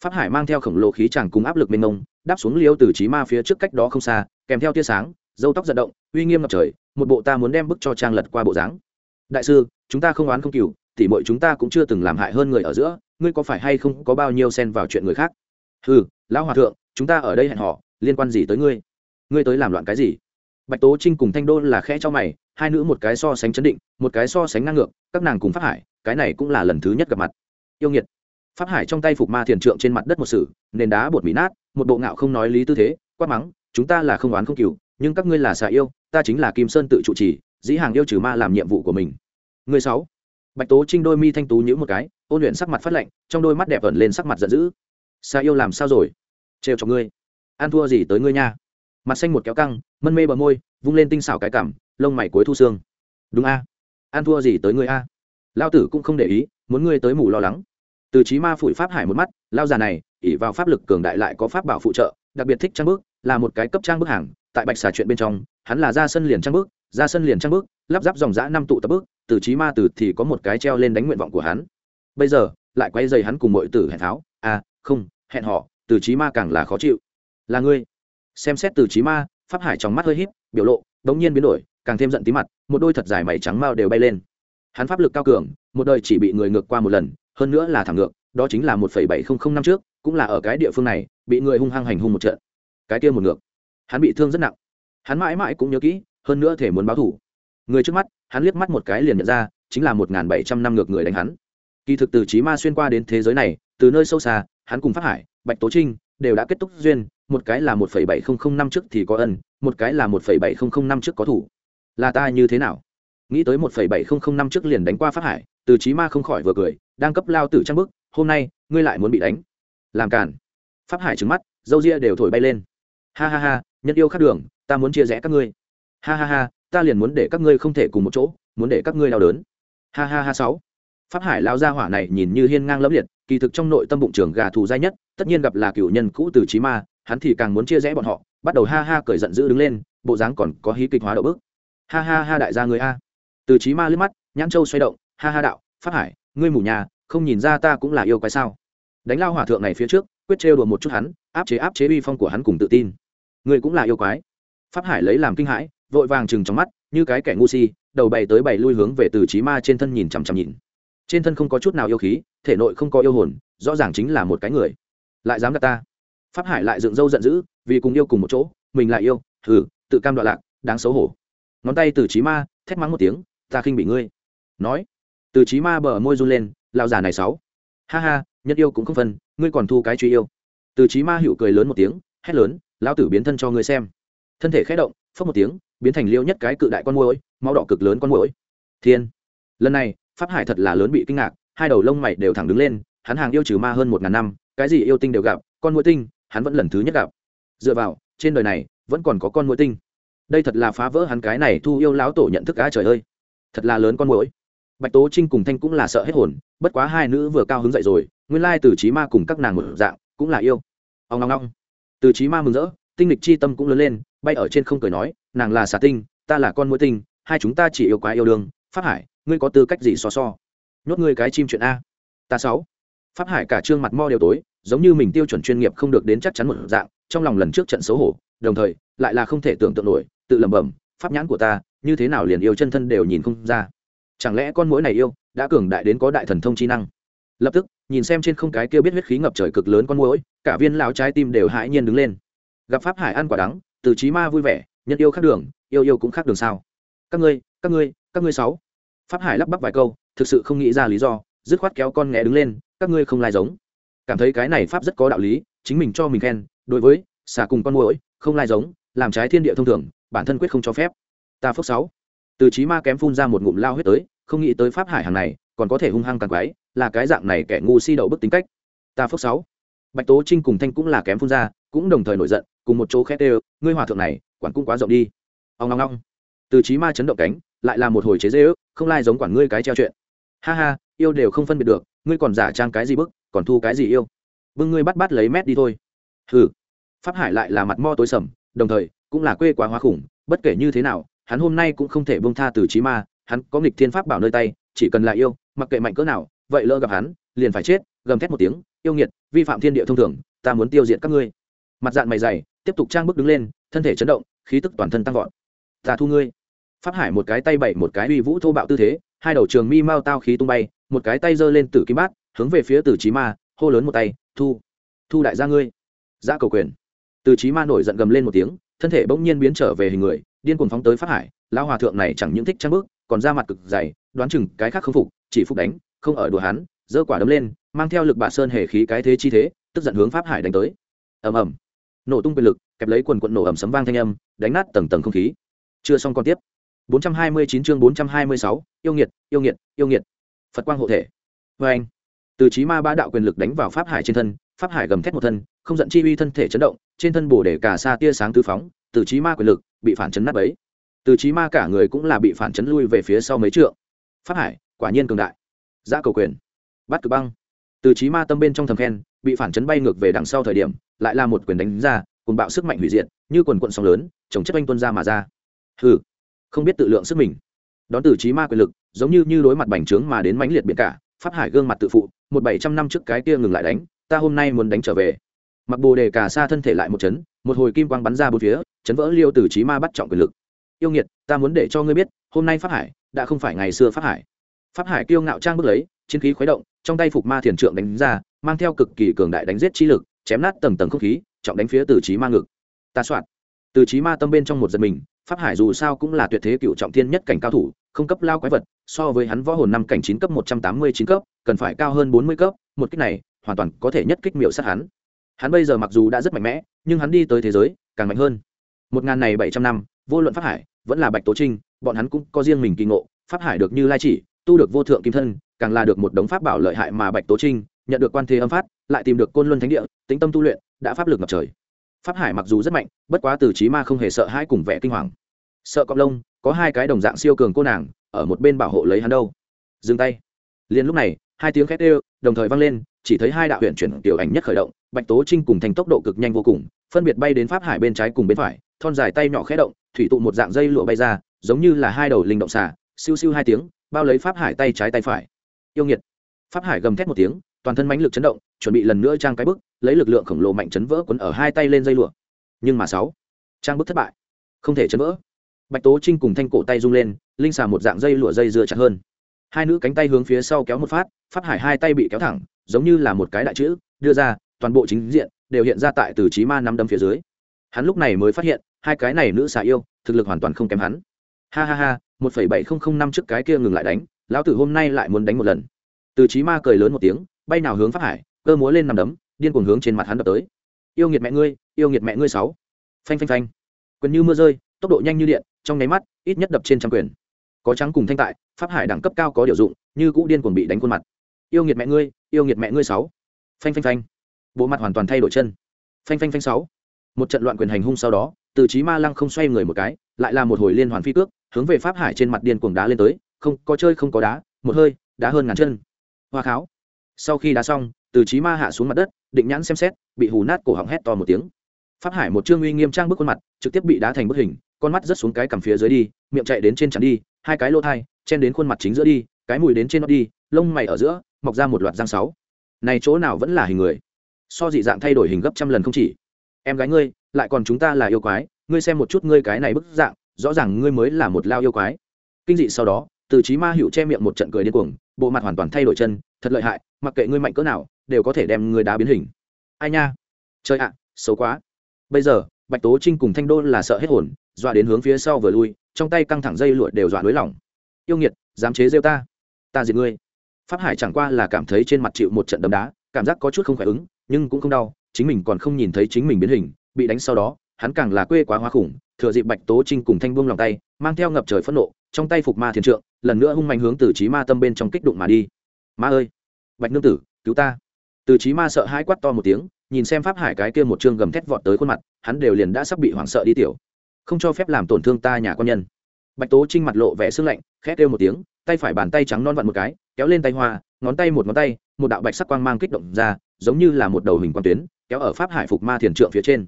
pháp hải mang theo khổng lồ khí chẳng cùng áp lực mênh mông đáp xuống liêu từ trí ma phía trước cách đó không xa kèm theo tia sáng dâu tóc giật động uy nghiêm ngập trời một bộ ta muốn đem bức cho trang lật qua bộ dáng. Đại sư chúng ta không oán không cừu tỉ mọi chúng ta cũng chưa từng làm hại hơn người ở giữa ngươi có phải hay không có bao nhiêu xen vào chuyện người khác? Ừ lão hòa thượng, chúng ta ở đây hẹn họ liên quan gì tới ngươi? Ngươi tới làm loạn cái gì? Bạch tố trinh cùng thanh đô là khẽ cho mày, hai nữ một cái so sánh chấn định, một cái so sánh ngang ngược, các nàng cùng pháp hải, cái này cũng là lần thứ nhất gặp mặt. Yêu nghiệt. Pháp hải trong tay phục ma thiền trượng trên mặt đất một sử nền đá bột mỹ nát, một bộ ngạo không nói lý tư thế, quát mắng, chúng ta là không oán không cừu, nhưng các ngươi là xà yêu, ta chính là kim sơn tự trụ trì, dĩ hàng yêu trừ ma làm nhiệm vụ của mình. Người sáu bạch tố trinh đôi mi thanh tú nhữ một cái, ôn luyện sắc mặt phát lạnh, trong đôi mắt đẹp ẩn lên sắc mặt giận dữ. Xa yêu làm sao rồi? Trêu cho ngươi. An thua gì tới ngươi nha. Mặt xanh một kéo căng, mân mê bờ môi, vung lên tinh xảo cái cảm, lông mày cuối thu xương. Đúng a. An thua gì tới ngươi a? Lao tử cũng không để ý, muốn ngươi tới mù lo lắng. Từ trí ma phủi pháp hải một mắt, lao già này ỉ vào pháp lực cường đại lại có pháp bảo phụ trợ, đặc biệt thích trang bước là một cái cấp trang bước hàng, tại bạch xà chuyện bên trong, hắn là ra sân liền trang bước ra sân liền trang bước lắp ráp dòng dã năm tụ tập bước từ trí ma từ thì có một cái treo lên đánh nguyện vọng của hắn. Bây giờ, lại quay dày hắn cùng mọi tử hẹn tháo. À không, hẹn họ, từ trí ma càng là khó chịu. Là ngươi. Xem xét từ trí ma, pháp hải trong mắt hơi híp, biểu lộ đống nhiên biến đổi, càng thêm giận tí mặt, một đôi thật dài mày trắng mao đều bay lên. Hắn pháp lực cao cường, một đời chỉ bị người ngược qua một lần, hơn nữa là thẳng ngược, đó chính là một phẩy bảy không không năm trước, cũng là ở cái địa phương này, bị người hung hăng hành hung một trận. Cái kia một ngược. Hắn bị thương rất nặng. Hắn mãi mãi cũng nhớ kỹ, hơn nữa thể muốn báo thủ người trước mắt, hắn liếc mắt một cái liền nhận ra, chính là một n g h n bảy trăm năm ngược người đánh hắn. Kỳ thực từ trí ma xuyên qua đến thế giới này, từ nơi sâu xa, hắn cùng pháp hải, bạch tố trinh đều đã kết thúc duyên, một cái là một phẩy bảy không không năm trước thì có ân, một cái là một phẩy bảy không không năm trước có thủ. Là ta như thế nào? Nghĩ tới một phẩy bảy không không năm trước liền đánh qua pháp hải, từ trí ma không khỏi vừa cười, đang cấp lao tử trang bức, hôm nay, ngươi lại muốn bị đánh. Làm cản pháp hải trứng mắt, dâu ria đều thổi bay lên. Ha ha ha, nhân yêu khác đường, ta muốn chia rẽ các ngươi. Ha ha ha ta liền muốn để các ngươi không thể cùng một chỗ, muốn để các ngươi đau đớn. Ha ha ha sáu. Pháp hải lao ra hỏa này nhìn như hiên ngang lẫm liệt, kỳ thực trong nội tâm bụng trưởng gà thù dai nhất, tất nhiên gặp là cựu nhân cũ từ trí ma, hắn thì càng muốn chia rẽ bọn họ, bắt đầu ha ha cởi giận dữ đứng lên, bộ dáng còn có hí kịch hóa đậu bức ha ha ha đại gia người a. Từ trí ma liếc mắt, nhãn châu xoay động, ha ha đạo, pháp hải, ngươi mù nhà, không nhìn ra ta cũng là yêu quái sao? Đánh lao hỏa thượng này phía trước, quyết trêu đùa một chút hắn, áp chế áp chế uy phong của hắn cùng tự tin. Ngươi cũng là yêu quái. Pháp hải lấy làm kinh hãi vội vàng chừng trong mắt, như cái kẻ ngu si, đầu bày tới bày lui hướng về từ trí ma trên thân nhìn chằm chằm nhìn. Trên thân không có chút nào yêu khí, thể nội không có yêu hồn, rõ ràng chính là một cái người. Lại dám gạt ta. Pháp hải lại dựng râu giận dữ, vì cùng yêu cùng một chỗ, mình lại yêu thử tự cam đoạn lạc, đáng xấu hổ. Ngón tay từ trí ma, thét mắng một tiếng, ta khinh bị ngươi. Nói. Từ trí ma bờ môi run lên lao già này sáu ha ha, nhất yêu cũng không phân, ngươi còn thu cái truy yêu. Từ trí ma hữu cười lớn một tiếng, hét lớn, lão tử biến thân cho ngươi xem. Thân thể khẽ động phất một tiếng biến thành liêu nhất cái cự đại con mũi máu đỏ cực lớn con mũi thiên! Lần này, pháp hải thật là lớn bị kinh ngạc, hai đầu lông mày đều thẳng đứng lên, hắn hàng yêu trừ ma hơn một ngàn năm, cái gì yêu tinh đều gặp, con mũi tinh, hắn vẫn lần thứ nhất gặp. Dựa vào, trên đời này, vẫn còn có con mũi tinh. Đây thật là phá vỡ hắn cái này thu yêu lão tổ nhận thức á trời ơi. Thật là lớn con mũi bạch tố trinh cùng thanh cũng là sợ hết hồn, bất quá hai nữ vừa cao hứng dậy rồi, nguyên lai từ trí ma cùng các nàng một dạng, cũng là yêu. Ông long long từ trí ma mừng rỡ, tinh lịch chi tâm cũng lớn lên, bay ở trên không cười nói nàng là xà tinh, ta là con mũi tinh, hai chúng ta chỉ yêu quá yêu đương. Pháp hải, ngươi có tư cách gì so so? Nhốt ngươi cái chim chuyện a. Ta sáu. Pháp hải cả trương mặt mo đều tối, giống như mình tiêu chuẩn chuyên nghiệp không được đến chắc chắn một dạng, trong lòng lần trước trận xấu hổ, đồng thời, lại là không thể tưởng tượng nổi, tự lẩm bẩm, pháp nhãn của ta, như thế nào liền yêu chân thân đều nhìn không ra? Chẳng lẽ con mũi này yêu, đã cường đại đến có đại thần thông chi năng? Lập tức, nhìn xem trên không cái kia biết huyết khí ngập trời cực lớn con mũi, cả viên lão trái tim đều hãi nhiên đứng lên. Gặp pháp hải ăn quả đắng, từ trí ma vui vẻ nhân yêu khác đường, yêu yêu cũng khác đường sao? Các ngươi các ngươi các ngươi sáu. Pháp hải lắp bắp vài câu, thực sự không nghĩ ra lý do, dứt khoát kéo con nghe đứng lên, các ngươi không lai giống. Cảm thấy cái này pháp rất có đạo lý, chính mình cho mình khen, đối với xà cùng con mũi không lai giống, làm trái thiên địa thông thường, bản thân quyết không cho phép. Ta phước sáu. Từ trí ma kém phun ra một ngụm lao huyết tới, không nghĩ tới pháp hải hàng này, còn có thể hung hăng càng quái, là cái dạng này kẻ ngu si đậu bức tính cách. Ta phước sáu. Bạch tố trinh cùng thanh cũng là kém phun ra, cũng đồng thời nổi giận, cùng một chỗ khét đều, ngươi hòa thượng này quản cũng quá rộng đi. Ông ngong ngong từ trí ma chấn động cánh, lại là một hồi chế dễ ước không lai giống quản ngươi cái treo chuyện. Ha ha, yêu đều không phân biệt được, ngươi còn giả trang cái gì bức, còn thu cái gì yêu? Bưng ngươi bắt bắt lấy mét đi thôi. Hừ. Pháp hải lại là mặt mo tối sầm, đồng thời, cũng là quê quá hóa khủng, bất kể như thế nào, hắn hôm nay cũng không thể bông tha từ trí ma, hắn có nghịch thiên pháp bảo nơi tay, chỉ cần là yêu, mặc kệ mạnh cỡ nào, vậy lỡ gặp hắn, liền phải chết, gầm thét một tiếng, yêu nghiệt, vi phạm thiên địa thông thường, ta muốn tiêu diệt các ngươi. Mặt dạng mày dày, tiếp tục trang bước đứng lên thân thể chấn động, khí tức toàn thân tăng vọt. Ta thu ngươi. Pháp hải một cái tay bảy một cái uy vũ thô bạo tư thế, hai đầu trường mi mau tao khí tung bay, một cái tay giơ lên tử kim bát, hướng về phía tử trí ma, hô lớn một tay, thu thu đại gia ngươi. Ra cầu quyền. Từ trí ma nổi giận gầm lên một tiếng, thân thể bỗng nhiên biến trở về hình người, điên cuồng phóng tới pháp hải, lão hòa thượng này chẳng những thích trang bước còn ra mặt cực dày, đoán chừng cái khác không phục, chỉ phục đánh, không ở đùa hắn, giơ quả đấm lên, mang theo lực bạ sơn hề khí cái thế chi thế, tức giận hướng pháp hải đánh tới. Ầm ầm nổ tung quyền lực kẹp lấy quần quận nổ ẩm sấm vang thanh âm đánh nát tầng tầng không khí. Chưa xong còn tiếp. 429 chương 426, yêu nghiệt yêu nghiệt yêu nghiệt. Phật quang hộ thể. Vê anh từ trí ma ba đạo quyền lực đánh vào pháp hải trên thân pháp hải gầm thét một thân không giận chi uy thân thể chấn động trên thân bổ để cả xa tia sáng tứ phóng từ trí ma quyền lực bị phản chấn nát bấy. Từ trí ma cả người cũng là bị phản chấn lui về phía sau mấy trượng. Pháp hải quả nhiên cường đại. Giã cầu quyền. Bắt cực băng. Từ trí ma tâm bên trong thầm khen bị phản chấn bay ngược về đằng sau thời điểm lại là một quyền đánh ra cùng bạo sức mạnh hủy diệt, như quần quận sóng lớn, chồng chất oanh tuân ra mà ra. Hừ, không biết tự lượng sức mình. Đón từ trí ma quyền lực, giống như như đối mặt bành trướng mà đến mãnh liệt biển cả, pháp hải gương mặt tự phụ, một bảy trăm năm trước cái kia ngừng lại đánh, ta hôm nay muốn đánh trở về. Mặc bồ đề cả xa thân thể lại một chấn, một hồi kim quang bắn ra bốn phía, chấn vỡ liêu từ trí ma bắt trọng quyền lực. Yêu nghiệt, ta muốn để cho ngươi biết, hôm nay pháp hải, đã không phải ngày xưa pháp hải. Pháp hải kiêu ngạo trang bước lấy, chiến khí khuấy động, trong tay phục ma thiền trượng đánh ra, mang theo cực kỳ cường đại đánh giết chi lực chém nát tầng tầng không khí, trọng đánh phía từ trí ma ngực. Ta soạn. Từ trí ma tâm bên trong một giật mình, pháp hải dù sao cũng là tuyệt thế cựu trọng thiên nhất cảnh cao thủ, không cấp lao quái vật, so với hắn võ hồn năm cảnh chín cấp, một trăm tám mươi chín cấp, cần phải cao hơn bốn mươi cấp, một kích này, hoàn toàn có thể nhất kích miệu sát hắn. Hắn bây giờ mặc dù đã rất mạnh mẽ, nhưng hắn đi tới thế giới, càng mạnh hơn. Một ngàn này bảy trăm năm, vô luận pháp hải, vẫn là bạch tố trinh, bọn hắn cũng có riêng mình kỳ ngộ, pháp hải được như lai chỉ, tu được vô thượng kim thân, càng là được một đống pháp bảo lợi hại mà bạch tố trinh nhận được quan thế âm phát lại tìm được côn luân thánh địa, tĩnh tâm tu luyện, đã pháp lực ngập trời. Pháp hải mặc dù rất mạnh, bất quá từ trí ma không hề sợ hãi cùng vẻ kinh hoàng. Sợ cọp lông, có hai cái đồng dạng siêu cường cô nàng, ở một bên bảo hộ lấy hắn đâu. Dừng tay. Liền lúc này, hai tiếng khét ê đồng thời vang lên, chỉ thấy hai đạo huyện chuyển tiểu ảnh nhất khởi động, bạch tố trinh cùng thành tốc độ cực nhanh vô cùng, phân biệt bay đến pháp hải bên trái cùng bên phải, thon dài tay nhỏ khẽ động, thủy tụ một dạng dây lụa bay ra, giống như là hai đầu linh động xà, siêu siêu hai tiếng, bao lấy pháp hải tay trái tay phải. Yêu nghiệt. Pháp hải gầm thét một tiếng toàn thân mãnh lực chấn động, chuẩn bị lần nữa trang cái bức, lấy lực lượng khổng lồ mạnh chấn vỡ quấn ở hai tay lên dây lụa. Nhưng mà sáu, trang bức thất bại, không thể chấn vỡ. Bạch tố trinh cùng thanh cổ tay rung lên, linh xà một dạng dây lụa dây dưa chặt hơn. Hai nữ cánh tay hướng phía sau kéo một phát, pháp hải hai tay bị kéo thẳng, giống như là một cái đại chữ, đưa ra, toàn bộ chính diện, đều hiện ra tại từ trí ma năm đâm phía dưới. Hắn lúc này mới phát hiện, hai cái này nữ xà yêu, thực lực hoàn toàn không kém hắn. Ha ha ha, một phẩy bảy không không năm trước cái kia ngừng lại đánh, lão tử hôm nay lại muốn đánh một lần. Từ trí ma cười lớn một tiếng bay nào hướng pháp hải, cơ múa lên nằm đấm, điên cuồng hướng trên mặt hắn đập tới. Yêu nghiệt mẹ ngươi, yêu nghiệt mẹ ngươi sáu. Phanh phanh phanh. Quyền như mưa rơi, tốc độ nhanh như điện, trong nháy mắt, ít nhất đập trên trăm quyền. Có trắng cùng thanh tại, pháp hải đẳng cấp cao có điều dụng, như cũ điên cuồng bị đánh khuôn mặt. Yêu nghiệt mẹ ngươi, yêu nghiệt mẹ ngươi sáu. Phanh phanh phanh. Bộ mặt hoàn toàn thay đổi chân. Phanh phanh phanh sáu. Một trận loạn quyền hành hung sau đó, từ trí ma lăng không xoay người một cái, lại là một hồi liên hoàn phi cước, hướng về pháp hải trên mặt điên cuồng đá lên tới, không, có chơi không có đá, một hơi, đá hơn ngàn chân. Hoa kháo sau khi đá xong, từ trí ma hạ xuống mặt đất, định nhãn xem xét, bị hù nát cổ họng hét to một tiếng. Pháp hải một trương uy nghiêm trang bức khuôn mặt, trực tiếp bị đá thành bức hình, con mắt rớt xuống cái cằm phía dưới đi, miệng chạy đến trên chắn đi, hai cái lỗ thai, chen đến khuôn mặt chính giữa đi, cái mùi đến trên nó đi, lông mày ở giữa, mọc ra một loạt răng sáu. Này chỗ nào vẫn là hình người? So dị dạng thay đổi hình gấp trăm lần không chỉ. Em gái ngươi, lại còn chúng ta là yêu quái, ngươi xem một chút ngươi cái này bức dạng, rõ ràng ngươi mới là một lao yêu quái. Kinh dị sau đó, từ trí ma hữu che miệng một trận cười điên cuồng, bộ mặt hoàn toàn thay đổi chân thật lợi hại, mặc kệ ngươi mạnh cỡ nào, đều có thể đem ngươi đá biến hình. Ai nha? Chơi ạ, xấu quá. Bây giờ, bạch tố trinh cùng thanh đô là sợ hết hồn, dọa đến hướng phía sau vừa lui, trong tay căng thẳng dây lụa đều dọa nới lỏng yêu nghiệt, dám chế rêu ta. Ta diệt ngươi. Pháp hải chẳng qua là cảm thấy trên mặt chịu một trận đấm đá, cảm giác có chút không khỏe ứng, nhưng cũng không đau, chính mình còn không nhìn thấy chính mình biến hình, bị đánh sau đó, hắn càng là quê quá hoa khủng, thừa dịp bạch tố trinh cùng thanh buông lòng tay, mang theo ngập trời phẫn nộ, trong tay phục ma thiền trượng, lần nữa hung mạnh hướng từ trí ma tâm bên trong kích đụng mà đi ma ơi, bạch nương tử, cứu ta. Từ trí ma sợ hãi quát to một tiếng, nhìn xem pháp hải cái kia một chương gầm thét vọt tới khuôn mặt, hắn đều liền đã sắp bị hoảng sợ đi tiểu. Không cho phép làm tổn thương ta nhà con nhân. Bạch tố trinh mặt lộ vẻ sưng lạnh khét kêu một tiếng, tay phải bàn tay trắng non vặn một cái, kéo lên tay hoa, ngón tay một ngón tay, một đạo bạch sắc quang mang kích động ra, giống như là một đầu hình quang tuyến, kéo ở pháp hải phục ma thiền trượng phía trên.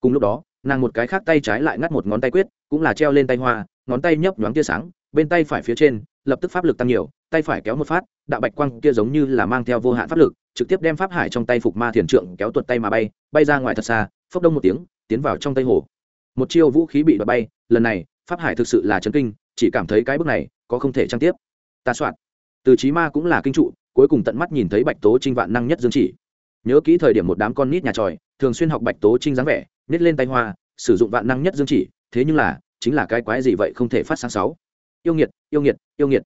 Cùng lúc đó, nàng một cái khác tay trái lại ngắt một ngón tay quyết, cũng là treo lên tay hoa, ngón tay nhấp nhoáng tia sáng, bên tay phải phía trên, lập tức pháp lực tăng nhiều tay phải kéo một phát, đạo bạch quang kia giống như là mang theo vô hạn pháp lực, trực tiếp đem pháp hải trong tay phục ma thiền trượng kéo tuột tay mà bay bay ra ngoài thật xa, phốc đông một tiếng, tiến vào trong tây hồ. Một chiêu vũ khí bị đập bay, lần này, pháp hải thực sự là chấn kinh, chỉ cảm thấy cái bước này, có không thể trang tiếp. Ta soạn. Từ trí ma cũng là kinh trụ, cuối cùng tận mắt nhìn thấy bạch tố trinh vạn năng nhất dương chỉ. Nhớ kỹ thời điểm một đám con nít nhà tròi, thường xuyên học bạch tố trinh dáng vẻ, nít lên tay hoa, sử dụng vạn năng nhất dương chỉ, thế nhưng là, chính là cái quái gì vậy không thể phát sáng sáu. Yêu nghiệt yêu nghiệt yêu nghiệt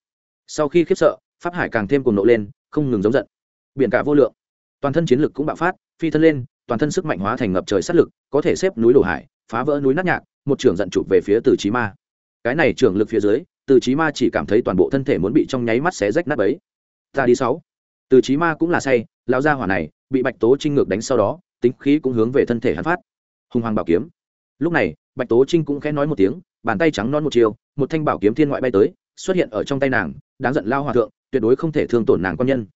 sau khi khiếp sợ, pháp hải càng thêm cùng nộ lên, không ngừng giống giận. Biển cả vô lượng. Toàn thân chiến lực cũng bạo phát, phi thân lên, toàn thân sức mạnh hóa thành ngập trời sát lực, có thể xếp núi đổ hải, phá vỡ núi nát nhạc, một trưởng giận chụp về phía từ trí ma. Cái này trưởng lực phía dưới, từ trí ma chỉ cảm thấy toàn bộ thân thể muốn bị trong nháy mắt xé rách nát bấy. Ta đi sáu. Từ trí ma cũng là say, lão gia hỏa này, bị bạch tố trinh ngược đánh sau đó, tính khí cũng hướng về thân thể hắn phát. Hùng hoàng bảo kiếm. Lúc này, bạch tố trinh cũng khẽ nói một tiếng, bàn tay trắng non một chiều, một thanh bảo kiếm thiên ngoại bay tới xuất hiện ở trong tay nàng đáng giận lao hòa thượng tuyệt đối không thể thương tổn nàng quan nhân.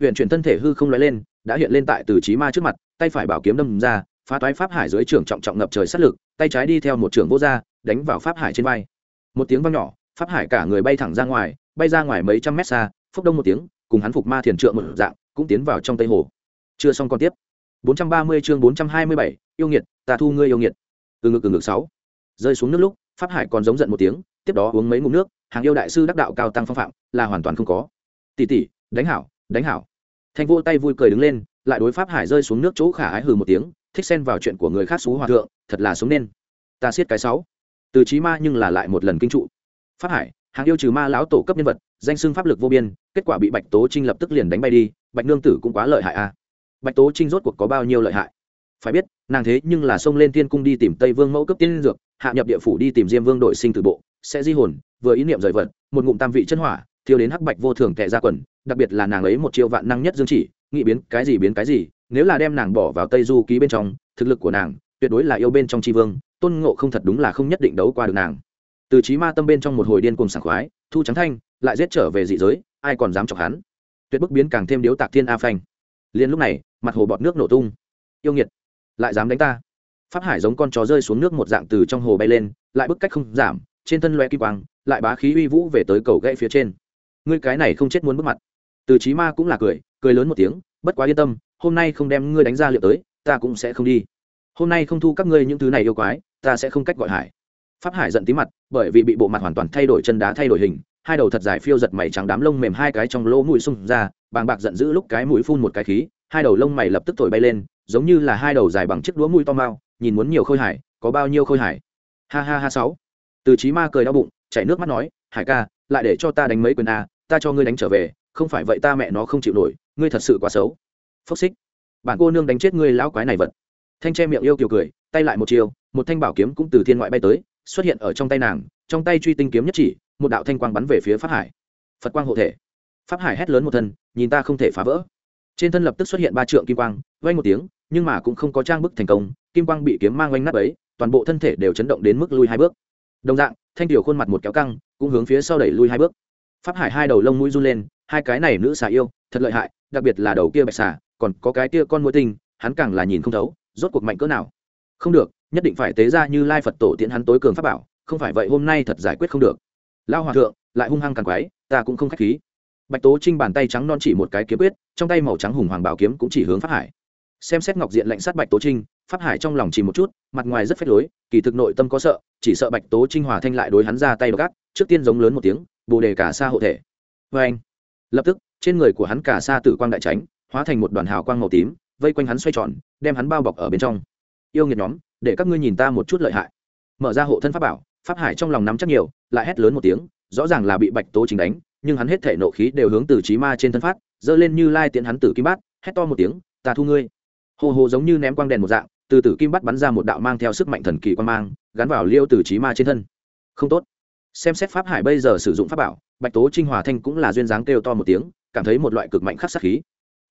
Huyện chuyển thân thể hư không nói lên đã hiện lên tại từ trí ma trước mặt tay phải bảo kiếm đâm ra phá toái pháp hải dưới trường trọng trọng ngập trời sát lực tay trái đi theo một trường vô gia đánh vào pháp hải trên vai. Một tiếng vang nhỏ pháp hải cả người bay thẳng ra ngoài bay ra ngoài mấy trăm mét xa phúc đông một tiếng cùng hắn phục ma thiền trượng một dạng cũng tiến vào trong tây hồ. Chưa xong còn tiếp. 430 chương 427, yêu nghiệt ta thu ngươi yêu nghiệt. Từ ngực từ ngực sáu. Rơi xuống nước lúc pháp hải còn giống giận một tiếng tiếp đó uống mấy ngụm nước hàng yêu đại sư đắc đạo cao tăng phong phạm, là hoàn toàn không có. Tỉ tỷ, đánh hảo đánh hảo. Thanh vô tay vui cười đứng lên, lại đối pháp hải rơi xuống nước chỗ khả ái hừ một tiếng, thích xen vào chuyện của người khác xú hòa thượng, thật là sống nên. Ta siết cái sáu. Từ trí ma nhưng là lại một lần kinh trụ. Pháp hải, hàng yêu trừ ma lão tổ cấp nhân vật, danh xưng pháp lực vô biên, kết quả bị bạch tố trinh lập tức liền đánh bay đi, bạch nương tử cũng quá lợi hại a. Bạch tố trinh rốt cuộc có bao nhiêu lợi hại? Phải biết, nàng thế nhưng là xông lên tiên cung đi tìm tây vương mẫu cấp tiên dược, hạ nhập địa phủ đi tìm diêm vương đội sinh tử bộ, sẽ di hồn vừa ý niệm rời vật, một ngụm tam vị chân hỏa, thiêu đến hắc bạch vô thường tệ ra quần, đặc biệt là nàng ấy một chiêu vạn năng nhất dương chỉ, nghĩ biến cái gì biến cái gì, nếu là đem nàng bỏ vào tây du ký bên trong, thực lực của nàng tuyệt đối là yêu bên trong tri vương, tôn ngộ không thật đúng là không nhất định đấu qua được nàng. Từ trí ma tâm bên trong một hồi điên cùng sảng khoái, thu trắng thanh, lại giết trở về dị giới, ai còn dám chọc hắn? Tuyệt bức biến càng thêm điếu tạc thiên a phanh. Liền lúc này, mặt hồ bọt nước nổ tung. Yêu nghiệt, lại dám đánh ta. Pháp hải giống con chó rơi xuống nước một dạng từ trong hồ bay lên, lại bức cách không giảm trên thân loe kim quang, lại bá khí uy vũ về tới cầu gãy phía trên. Ngươi cái này không chết muốn bước mặt. Từ trí ma cũng là cười cười lớn một tiếng, bất quá yên tâm, hôm nay không đem ngươi đánh ra liệu tới, ta cũng sẽ không đi. Hôm nay không thu các ngươi những thứ này yêu quái, ta sẽ không cách gọi hải. Pháp hải giận tí mặt, bởi vì bị bộ mặt hoàn toàn thay đổi chân đá thay đổi hình, hai đầu thật dài phiêu giật mày trắng đám lông mềm hai cái trong lỗ mũi xung ra, bàng bạc giận dữ lúc cái mũi phun một cái khí, hai đầu lông mày lập tức thổi bay lên, giống như là hai đầu dài bằng chiếc đũa mũi to mao, nhìn muốn nhiều khôi hải, có bao nhiêu khôi hải. Ha ha ha sáu từ chí ma cười đau bụng, chảy nước mắt nói, hải ca, lại để cho ta đánh mấy quyền a, ta cho ngươi đánh trở về, không phải vậy ta mẹ nó không chịu nổi, ngươi thật sự quá xấu. Phốc xích. Bản cô nương đánh chết ngươi lão quái này vật. Thanh che miệng yêu kiều cười, tay lại một chiều, một thanh bảo kiếm cũng từ thiên ngoại bay tới, xuất hiện ở trong tay nàng, trong tay truy tinh kiếm nhất chỉ, một đạo thanh quang bắn về phía pháp hải. Phật quang hộ thể. Pháp hải hét lớn một thân, nhìn ta không thể phá vỡ. Trên thân lập tức xuất hiện ba trượng kim quang, vang một tiếng, nhưng mà cũng không có trang bức thành công, kim quang bị kiếm mang oanh nát ấy, toàn bộ thân thể đều chấn động đến mức lui hai bước đồng dạng, thanh tiểu khuôn mặt một kéo căng, cũng hướng phía sau đẩy lui hai bước. Pháp hải hai đầu lông mũi run lên, hai cái này nữ xà yêu, thật lợi hại, đặc biệt là đầu kia bạch xà, còn có cái kia con mũi tinh, hắn càng là nhìn không thấu, rốt cuộc mạnh cỡ nào. Không được, nhất định phải tế ra như lai phật tổ tiễn hắn tối cường pháp bảo, không phải vậy hôm nay thật giải quyết không được. Lao hòa thượng, lại hung hăng càng quái, ta cũng không khách khí. Bạch tố trinh bàn tay trắng non chỉ một cái kiếm quyết, trong tay màu trắng hùng hoàng bảo kiếm cũng chỉ hướng pháp hải. Xem xét ngọc diện lạnh sát bạch tố trinh pháp hải trong lòng chỉ một chút, mặt ngoài rất phách lối, kỳ thực nội tâm có sợ, chỉ sợ bạch tố trinh hòa thanh lại đối hắn ra tay gác trước tiên giống lớn một tiếng, bồ đề cả xa hộ thể. Vê anh, lập tức, trên người của hắn cả xa tử quang đại tránh hóa thành một đoàn hào quang màu tím, vây quanh hắn xoay tròn, đem hắn bao bọc ở bên trong. Yêu nghiệt nhóm, để các ngươi nhìn ta một chút lợi hại. Mở ra hộ thân pháp bảo, pháp hải trong lòng nắm chắc nhiều, lại hét lớn một tiếng, rõ ràng là bị bạch tố chính đánh, nhưng hắn hết thể nộ khí đều hướng từ trí ma trên thân phát, giơ lên như lai tiện hắn tử kim bát, hét to một tiếng, ta thu ngươi. Hồ hồ giống như ném quang đèn một dạng từ tử kim bắt bắn ra một đạo mang theo sức mạnh thần kỳ quan mang, gắn vào liêu từ trí ma trên thân. Không tốt. Xem xét pháp hải bây giờ sử dụng pháp bảo, bạch tố trinh hòa thanh cũng là duyên dáng kêu to một tiếng, cảm thấy một loại cực mạnh khắc sắc khí.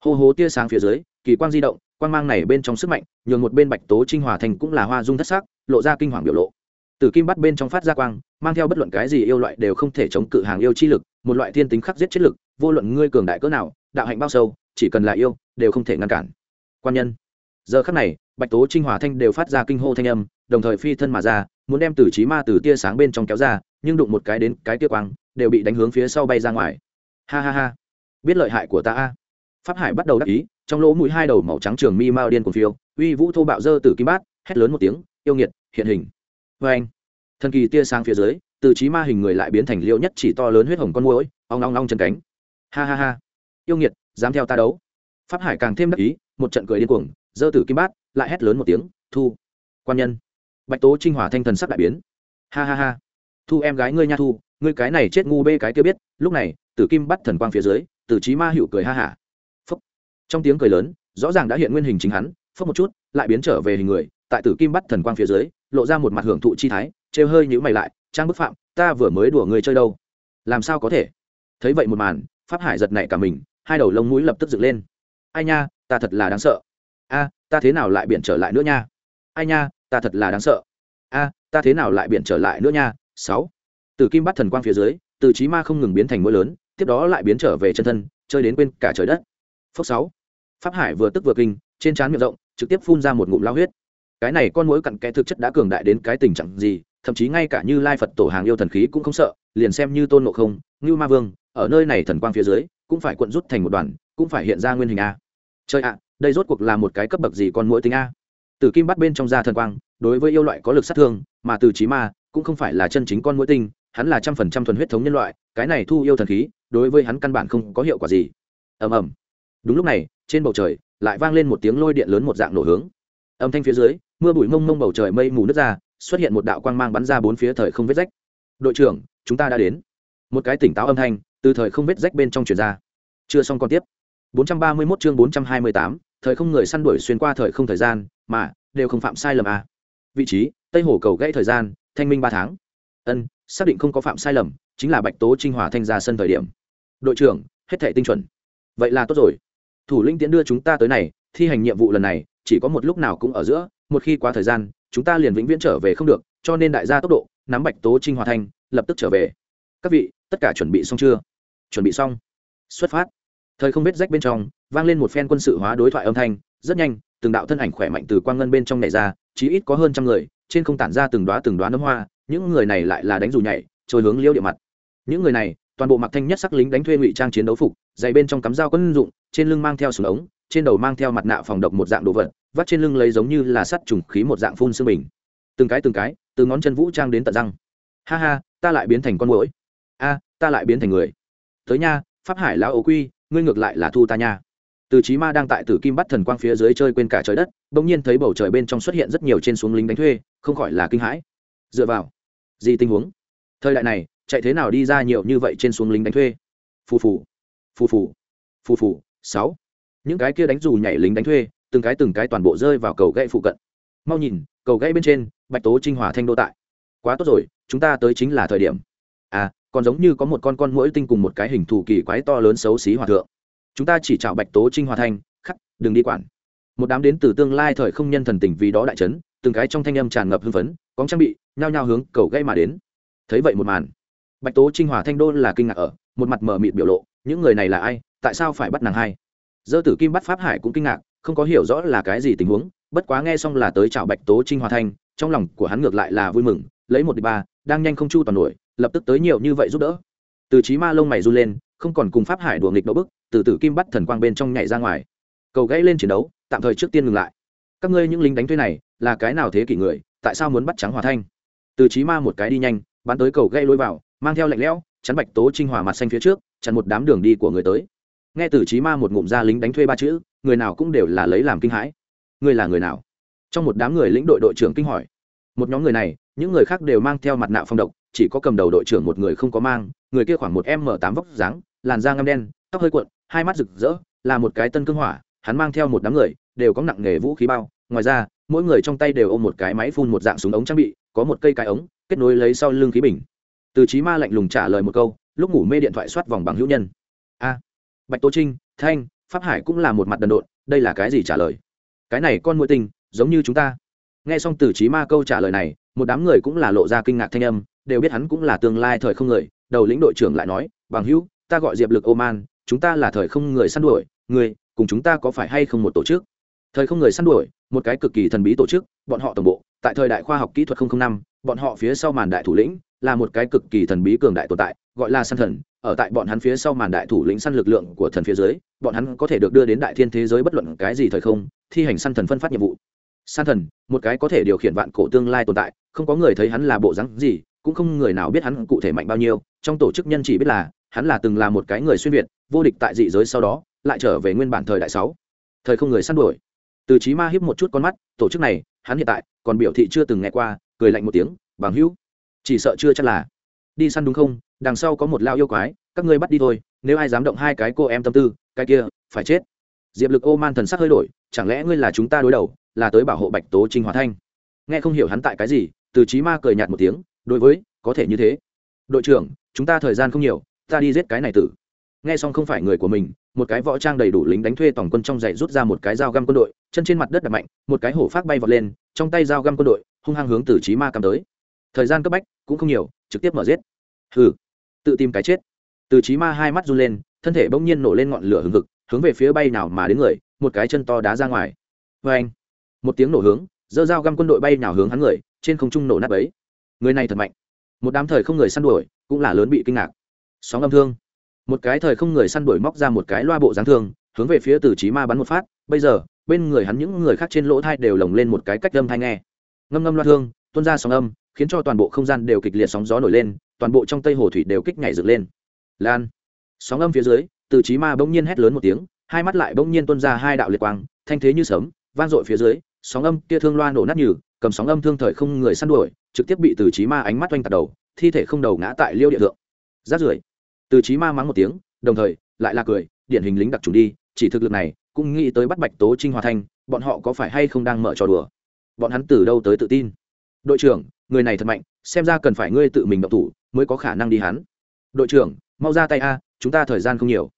Hô hố tia sáng phía dưới, kỳ quang di động, quang mang này bên trong sức mạnh, nhường một bên bạch tố trinh hòa thanh cũng là hoa dung thất sắc, lộ ra kinh hoàng biểu lộ. Tử kim bắt bên trong phát ra quang, mang theo bất luận cái gì yêu loại đều không thể chống cự hàng yêu chi lực, một loại thiên tính khắc giết chết lực, vô luận ngươi cường đại cỡ nào, đạo hạnh bao sâu, chỉ cần là yêu, đều không thể ngăn cản. Quan nhân. Giờ khắc này bạch tố trinh hòa thanh đều phát ra kinh hô thanh âm, đồng thời phi thân mà ra, muốn đem tử trí ma từ tia sáng bên trong kéo ra, nhưng đụng một cái đến cái tia quang, đều bị đánh hướng phía sau bay ra ngoài. Ha ha ha. Biết lợi hại của ta a. Pháp hải bắt đầu đắc ý, trong lỗ mũi hai đầu màu trắng trường mi mao điên cuồng phiêu, uy vũ thô bạo dơ tử kim bát, hét lớn một tiếng, yêu nghiệt, hiện hình. Vê anh, thần kỳ tia sáng phía dưới từ trí ma hình người lại biến thành liêu nhất chỉ to lớn huyết hồng con mũi ong ong ong chân cánh. Ha ha ha. Yêu nghiệt, dám theo ta đấu. Pháp hải càng thêm đắc ý, một trận cười điên cuồng, dơ tử kim bát lại hét lớn một tiếng, thu, quan nhân. Bạch tố trinh hỏa thanh thần sắc đại biến. Ha ha ha. Thu em gái ngươi nha thu, ngươi cái này chết ngu bê cái kia biết. Lúc này, tử kim bắt thần quang phía dưới, tử trí ma hữu cười ha hả. Phúc. Trong tiếng cười lớn, rõ ràng đã hiện nguyên hình chính hắn phúc một chút, lại biến trở về hình người, tại tử kim bắt thần quang phía dưới, lộ ra một mặt hưởng thụ chi thái, trêu hơi nhữ mày lại, trang bức phạm, ta vừa mới đùa người chơi đâu? Làm sao có thể? Thấy vậy một màn, pháp hải giật nảy cả mình, hai đầu lông mũi lập tức dựng lên. Ai nha, ta thật là đáng sợ. A ta thế nào lại biển trở lại nữa nha? Ai nha, ta thật là đáng sợ. A, ta thế nào lại biển trở lại nữa nha? Sáu. Từ kim bắt thần quang phía dưới, từ trí ma không ngừng biến thành mũi lớn, tiếp đó lại biến trở về chân thân, chơi đến quên cả trời đất. Phước sáu. Pháp hải vừa tức vừa kinh, trên trán miệng rộng, trực tiếp phun ra một ngụm lao huyết. Cái này con mũi cặn kẽ thực chất đã cường đại đến cái tình trạng gì, thậm chí ngay cả như lai phật tổ hàng yêu thần khí cũng không sợ, liền xem như tôn ngộ không, như ma vương, ở nơi này thần quang phía dưới, cũng phải cuộn rút thành một đoàn, cũng phải hiện ra nguyên hình a. Chơi ạ đây rốt cuộc là một cái cấp bậc gì con mũi tính a? Từ kim bắt bên trong da thần quang, đối với yêu loại có lực sát thương, mà từ trí ma cũng không phải là chân chính con mũi tinh, hắn là trăm phần trăm thuần huyết thống nhân loại, cái này thu yêu thần khí, đối với hắn căn bản không có hiệu quả gì. Ầm ầm. Đúng lúc này, trên bầu trời lại vang lên một tiếng lôi điện lớn một dạng nổ hướng. Âm thanh phía dưới, mưa bụi mông mông bầu trời mây mù nước ra, xuất hiện một đạo quang mang bắn ra bốn phía thời không vết rách. Đội trưởng, chúng ta đã đến. Một cái tỉnh táo âm thanh từ thời không vết rách bên trong truyền ra. Chưa xong còn tiếp. 431 chương 428, thời không người săn đuổi xuyên qua thời không thời gian mà đều không phạm sai lầm à. vị trí tây hồ cầu gãy thời gian thanh minh ba tháng. Ân xác định không có phạm sai lầm chính là bạch tố trinh hòa thanh ra sân thời điểm. Đội trưởng hết thảy tinh chuẩn. Vậy là tốt rồi. Thủ lĩnh tiễn đưa chúng ta tới này thi hành nhiệm vụ lần này chỉ có một lúc nào cũng ở giữa một khi quá thời gian chúng ta liền vĩnh viễn trở về không được cho nên đại gia tốc độ nắm bạch tố trinh hòa thanh lập tức trở về. Các vị tất cả chuẩn bị xong chưa? Chuẩn bị xong. Xuất phát thời không biết rách bên trong, vang lên một phen quân sự hóa đối thoại âm thanh, rất nhanh, từng đạo thân ảnh khỏe mạnh từ quang ngân bên trong này ra, chí ít có hơn trăm người, trên không tản ra từng đoá từng đoá nấm hoa, những người này lại là đánh dù nhảy, trôi hướng liêu địa mặt. Những người này, toàn bộ mặc thanh nhất sắc lính đánh thuê ngụy trang chiến đấu phục, dày bên trong cắm dao quân dụng, trên lưng mang theo súng ống, trên đầu mang theo mặt nạ phòng độc một dạng đồ vật, vắt trên lưng lấy giống như là sắt trùng khí một dạng phun xương bình. Từng cái từng cái, từ ngón chân vũ trang đến tận răng. Ha ha, ta lại biến thành con mũi a, ta lại biến thành người. Tới nha, pháp hải lão ấu quy ngươi ngược lại là thu ta nha. Từ chí ma đang tại tử kim bắt thần quang phía dưới chơi quên cả trời đất, bỗng nhiên thấy bầu trời bên trong xuất hiện rất nhiều trên xuống lính đánh thuê, không khỏi là kinh hãi. Dựa vào, gì tình huống? Thời đại này, chạy thế nào đi ra nhiều như vậy trên xuống lính đánh thuê? Phù phù phù phù phù phù, sáu. Những cái kia đánh dù nhảy lính đánh thuê, từng cái từng cái toàn bộ rơi vào cầu gãy phụ cận. Mau nhìn, cầu gãy bên trên, bạch tố trinh hòa thanh đô tại. Quá tốt rồi, chúng ta tới chính là thời điểm còn giống như có một con con mũi tinh cùng một cái hình thù kỳ quái to lớn xấu xí hòa thượng. Chúng ta chỉ chào bạch tố trinh hòa thanh, khắc, đừng đi quản. Một đám đến từ tương lai thời không nhân thần tình vì đó đại trấn từng cái trong thanh âm tràn ngập hưng phấn, có trang bị, nhao nhao hướng cầu gây mà đến. Thấy vậy một màn, bạch tố trinh hòa thanh đô là kinh ngạc ở, một mặt mở mịt biểu lộ, những người này là ai? Tại sao phải bắt nàng hai? Dơ tử kim bắt pháp hải cũng kinh ngạc, không có hiểu rõ là cái gì tình huống, bất quá nghe xong là tới chào bạch tố trinh hòa thanh, trong lòng của hắn ngược lại là vui mừng, lấy một đi ba, đang nhanh không chu toàn nổi lập tức tới nhiều như vậy giúp đỡ. Từ trí ma lông mày run lên, không còn cùng pháp hải đùa nghịch đậu bức, từ tử kim bắt thần quang bên trong nhảy ra ngoài. Cầu gãy lên chiến đấu, tạm thời trước tiên ngừng lại. Các ngươi những lính đánh thuê này, là cái nào thế kỷ người, tại sao muốn bắt trắng hòa thanh? Từ trí ma một cái đi nhanh, bắn tới cầu gãy lôi vào, mang theo lạnh lẽo, chắn bạch tố trinh hòa mặt xanh phía trước, chặn một đám đường đi của người tới. Nghe từ trí ma một ngụm ra lính đánh thuê ba chữ, người nào cũng đều là lấy làm kinh hãi. Ngươi là người nào? Trong một đám người lĩnh đội đội trưởng kinh hỏi một nhóm người này, những người khác đều mang theo mặt nạ phong độc, chỉ có cầm đầu đội trưởng một người không có mang, người kia khoảng một m tám vóc dáng, làn da ngăm đen, tóc hơi cuộn, hai mắt rực rỡ, là một cái tân cương hỏa, hắn mang theo một đám người, đều có nặng nghề vũ khí bao. Ngoài ra, mỗi người trong tay đều ôm một cái máy phun một dạng súng ống trang bị, có một cây cái ống, kết nối lấy sau lưng khí bình. Từ trí ma lạnh lùng trả lời một câu, lúc ngủ mê điện thoại soát vòng bằng hữu nhân. A, bạch tô trinh, thanh, pháp hải cũng là một mặt đần độn, đây là cái gì trả lời? Cái này con mũi tinh giống như chúng ta nghe xong từ trí ma câu trả lời này, một đám người cũng là lộ ra kinh ngạc thanh âm, đều biết hắn cũng là tương lai thời không người, đầu lĩnh đội trưởng lại nói, bằng hữu, ta gọi diệp lực ô man chúng ta là thời không người săn đuổi, người, cùng chúng ta có phải hay không một tổ chức? Thời không người săn đuổi, một cái cực kỳ thần bí tổ chức, bọn họ tổng bộ, tại thời đại khoa học kỹ thuật năm, bọn họ phía sau màn đại thủ lĩnh là một cái cực kỳ thần bí cường đại tồn tại, gọi là săn thần. Ở tại bọn hắn phía sau màn đại thủ lĩnh săn lực lượng của thần phía dưới, bọn hắn có thể được đưa đến đại thiên thế giới bất luận cái gì thời không, thi hành săn thần phân phát nhiệm vụ. San thần, một cái có thể điều khiển vạn cổ tương lai tồn tại, không có người thấy hắn là bộ rắn gì, cũng không người nào biết hắn cụ thể mạnh bao nhiêu, trong tổ chức nhân chỉ biết là, hắn là từng là một cái người xuyên việt, vô địch tại dị giới sau đó, lại trở về nguyên bản thời đại sáu. Thời không người săn đuổi. Từ trí ma hiếp một chút con mắt, tổ chức này, hắn hiện tại, còn biểu thị chưa từng nghe qua, cười lạnh một tiếng, bằng hữu. Chỉ sợ chưa chắc là, đi săn đúng không? Đằng sau có một lao yêu quái, các ngươi bắt đi thôi, nếu ai dám động hai cái cô em tâm tư, cái kia, phải chết. Diệp lực ô man thần sắc hơi đổi, chẳng lẽ ngươi là chúng ta đối đầu? Là tới bảo hộ bạch tố trinh hòa thanh. Nghe không hiểu hắn tại cái gì, từ trí ma cười nhạt một tiếng, đối với, có thể như thế. Đội trưởng, chúng ta thời gian không nhiều, ta đi giết cái này tử. Nghe xong không phải người của mình, một cái võ trang đầy đủ lính đánh thuê tổng quân trong giày rút ra một cái dao găm quân đội, chân trên mặt đất đập mạnh, một cái hổ phát bay vọt lên, trong tay dao găm quân đội, hung hăng hướng từ trí ma cầm tới. Thời gian cấp bách, cũng không nhiều, trực tiếp mở giết. Hừ, tự tìm cái chết. Từ trí ma hai mắt run lên, thân thể bỗng nhiên nổ lên ngọn lửa hừng hực, hướng về phía bay nào mà đến người, một cái chân to đá ra ngoài. Vê anh một tiếng nổ hướng, dơ dao găm quân đội bay nào hướng hắn người, trên không trung nổ nát ấy người này thật mạnh. Một đám thời không người săn đuổi, cũng là lớn bị kinh ngạc. Sóng âm thương. Một cái thời không người săn đuổi móc ra một cái loa bộ dáng thương, hướng về phía từ trí ma bắn một phát. Bây giờ, bên người hắn những người khác trên lỗ thai đều lồng lên một cái cách âm thai nghe. Ngâm ngâm loa thương, tuôn ra sóng âm, khiến cho toàn bộ không gian đều kịch liệt sóng gió nổi lên, toàn bộ trong tây hồ thủy đều kích nhảy dựng lên. Lan. Sóng âm phía dưới, từ trí ma bỗng nhiên hét lớn một tiếng, hai mắt lại bỗng nhiên tuôn ra hai đạo liệt quang, thanh thế như sấm, vang dội phía dưới sóng âm kia thương loa nổ nát nhừ, cầm sóng âm thương thời không người săn đuổi, trực tiếp bị từ trí ma ánh mắt oanh tạt đầu, thi thể không đầu ngã tại liêu địa thượng. Rát rưởi. Từ trí ma mắng một tiếng, đồng thời, lại là cười, điển hình lính đặc trùng đi, chỉ thực lực này, cũng nghĩ tới bắt bạch tố trinh hòa thanh, bọn họ có phải hay không đang mở trò đùa? Bọn hắn từ đâu tới tự tin? Đội trưởng, người này thật mạnh, xem ra cần phải ngươi tự mình động thủ, mới có khả năng đi hắn. Đội trưởng, mau ra tay a, chúng ta thời gian không nhiều.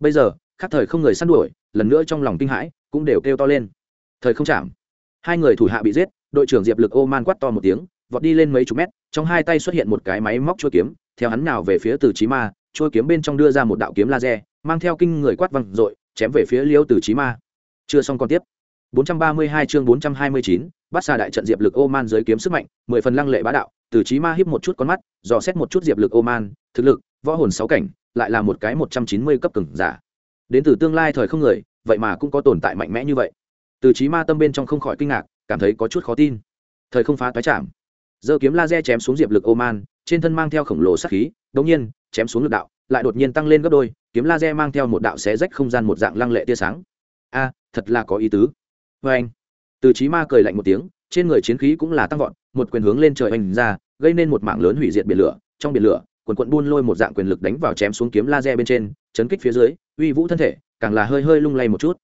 Bây giờ khắc thời không người săn đuổi, lần nữa trong lòng kinh hãi, cũng đều kêu to lên. Thời không chạm hai người thủ hạ bị giết đội trưởng diệp lực ô man quát to một tiếng vọt đi lên mấy chục mét trong hai tay xuất hiện một cái máy móc chua kiếm theo hắn nào về phía từ trí ma chua kiếm bên trong đưa ra một đạo kiếm laser mang theo kinh người quát văng dội chém về phía liêu từ trí ma. Chưa xong còn tiếp. 432 chương 429, bắt xa đại trận diệp lực ô man dưới kiếm sức mạnh mười phần lăng lệ bá đạo từ trí ma híp một chút con mắt dò xét một chút diệp lực ô man thực lực võ hồn sáu cảnh lại là một cái một trăm chín mươi cấp cường giả. Đến từ tương lai thời không người vậy mà cũng có tồn tại mạnh mẽ như vậy từ trí ma tâm bên trong không khỏi kinh ngạc, cảm thấy có chút khó tin. Thời không phá toái chạm. Giơ kiếm laser chém xuống diệp lực ô man trên thân mang theo khổng lồ sát khí đống nhiên, chém xuống lực đạo, lại đột nhiên tăng lên gấp đôi, kiếm laser mang theo một đạo xé rách không gian một dạng lăng lệ tia sáng. A, thật là có ý tứ. Vê anh, từ trí ma cười lạnh một tiếng, trên người chiến khí cũng là tăng vọt, một quyền hướng lên trời anh ra, gây nên một mảng lớn hủy diệt biển lửa. Trong biển lửa, quần quận buôn lôi một dạng quyền lực đánh vào chém xuống kiếm laser bên trên, chấn kích phía dưới, uy vũ thân thể, càng là hơi hơi lung lay một chút.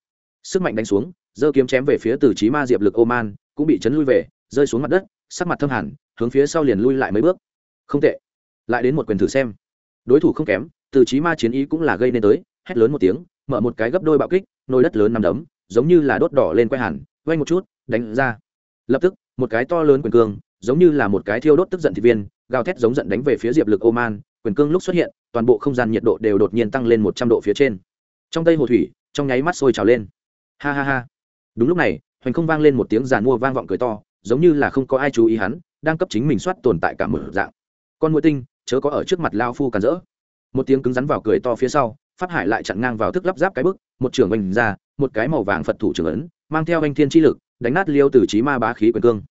Sức mạnh đánh xuống giơ kiếm chém về phía từ trí ma diệp lực ô man cũng bị chấn lui về, rơi xuống mặt đất, sắc mặt thâm hẳn, hướng phía sau liền lui lại mấy bước. Không tệ. Lại đến một quyền thử xem. Đối thủ không kém, từ trí ma chiến ý cũng là gây nên tới, hét lớn một tiếng, mở một cái gấp đôi bạo kích, nồi đất lớn nằm đấm, giống như là đốt đỏ lên quay hẳn quay một chút, đánh ra. Lập tức, một cái to lớn quyền cương, giống như là một cái thiêu đốt tức giận thị viên, gào thét giống giận đánh về phía diệp lực oman, quyền cương lúc xuất hiện, toàn bộ không gian nhiệt độ đều đột nhiên tăng lên một trăm độ phía trên. Trong tây hồ thủy, trong nháy mắt sôi trào lên. Ha ha ha đúng lúc này, hoành không vang lên một tiếng giàn mua vang vọng cười to, giống như là không có ai chú ý hắn, đang cấp chính mình soát tồn tại cả một dạng. Con mũi tinh, chớ có ở trước mặt lao phu càn rỡ. Một tiếng cứng rắn vào cười to phía sau, pháp hải lại chặn ngang vào thức lắp ráp cái bức, một trưởng oanh ra, một cái màu vàng phật thủ trưởng ấn, mang theo anh thiên chi lực, đánh nát liêu từ trí ma bá khí quyền cương.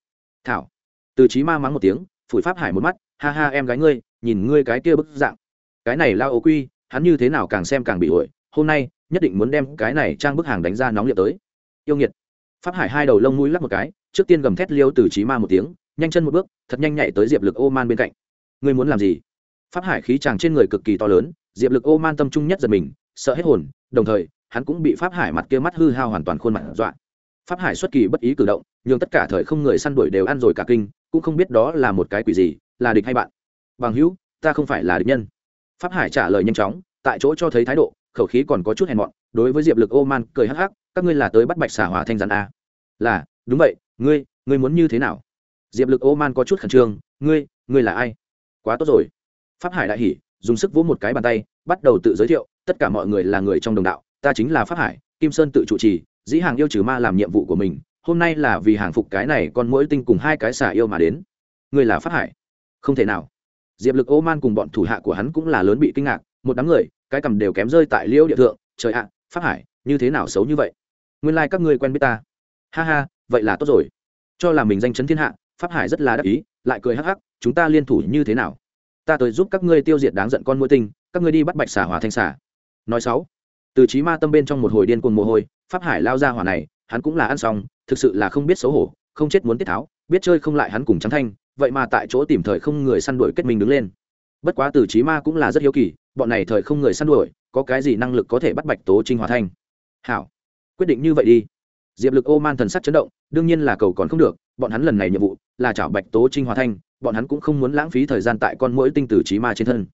Thảo. Từ trí ma mắng một tiếng, phủi pháp hải một mắt, ha ha, em gái ngươi, nhìn ngươi cái kia bức dạng. Cái này lao ô quy, hắn như thế nào càng xem càng bị ổi hôm nay, nhất định muốn đem cái này trang bức hàng đánh ra nóng liệt tới yêu nghiệt. Pháp hải hai đầu lông mũi lắc một cái, trước tiên gầm thét liêu từ trí ma một tiếng, nhanh chân một bước, thật nhanh nhảy tới diệp lực ô man bên cạnh. Ngươi muốn làm gì? Pháp hải khí chàng trên người cực kỳ to lớn, diệp lực ô man tâm trung nhất giật mình, sợ hết hồn, đồng thời, hắn cũng bị pháp hải mặt kia mắt hư hao hoàn toàn khuôn mặt dọa. Pháp hải xuất kỳ bất ý cử động nhưng tất cả thời không người săn đuổi đều ăn rồi cả kinh, cũng không biết đó là một cái quỷ gì, là địch hay bạn. Bằng hữu, ta không phải là địch nhân. Pháp hải trả lời nhanh chóng, tại chỗ cho thấy thái độ, khẩu khí còn có chút hèn mọn, đối với diệp lực ô man cười hắc hắc các ngươi là tới bắt bạch xả hỏa thanh rắn a là, đúng vậy, ngươi ngươi muốn như thế nào? Diệp lực ô man có chút khẩn trương, ngươi ngươi là ai? Quá tốt rồi. Pháp hải đại hỉ, dùng sức vỗ một cái bàn tay, bắt đầu tự giới thiệu, tất cả mọi người là người trong đồng đạo, ta chính là pháp hải, kim sơn tự chủ trì, dĩ hàng yêu trừ ma làm nhiệm vụ của mình, hôm nay là vì hàng phục cái này con mỗi tinh cùng hai cái xả yêu mà đến. Ngươi là pháp hải? Không thể nào. Diệp lực ô man cùng bọn thủ hạ của hắn cũng là lớn bị kinh ngạc, một đám người, cái cầm đều kém rơi tại liêu địa thượng, trời ạ, pháp hải, như thế nào xấu như vậy? Nguyên lai、like、các ngươi quen biết ta. Ha ha, vậy là tốt rồi. Cho là mình danh chấn thiên hạ, pháp hải rất là đắc ý, lại cười hắc hắc, chúng ta liên thủ như thế nào? Ta tới giúp các ngươi tiêu diệt đáng giận con mũi tinh, các ngươi đi bắt bạch xả hỏa thanh xả nói sáu, từ trí ma tâm bên trong một hồi điên cuồng mồ hôi, pháp hải lao ra hỏa này, hắn cũng là ăn xong, thực sự là không biết xấu hổ, không chết muốn tiết tháo, biết chơi không lại hắn cùng trắng thanh, vậy mà tại chỗ tìm thời không người săn đuổi kết mình đứng lên. Bất quá từ trí ma cũng là rất hiếu kỳ, bọn này thời không người săn đuổi, có cái gì năng lực có thể bắt bạch tố trinh hòa thanh? Hảo quyết định như vậy đi. Diệp lực ô man thần sắc chấn động, đương nhiên là cầu còn không được, bọn hắn lần này nhiệm vụ là chảo bạch tố trinh hòa thanh, bọn hắn cũng không muốn lãng phí thời gian tại con mũi tinh tử trí ma trên thân.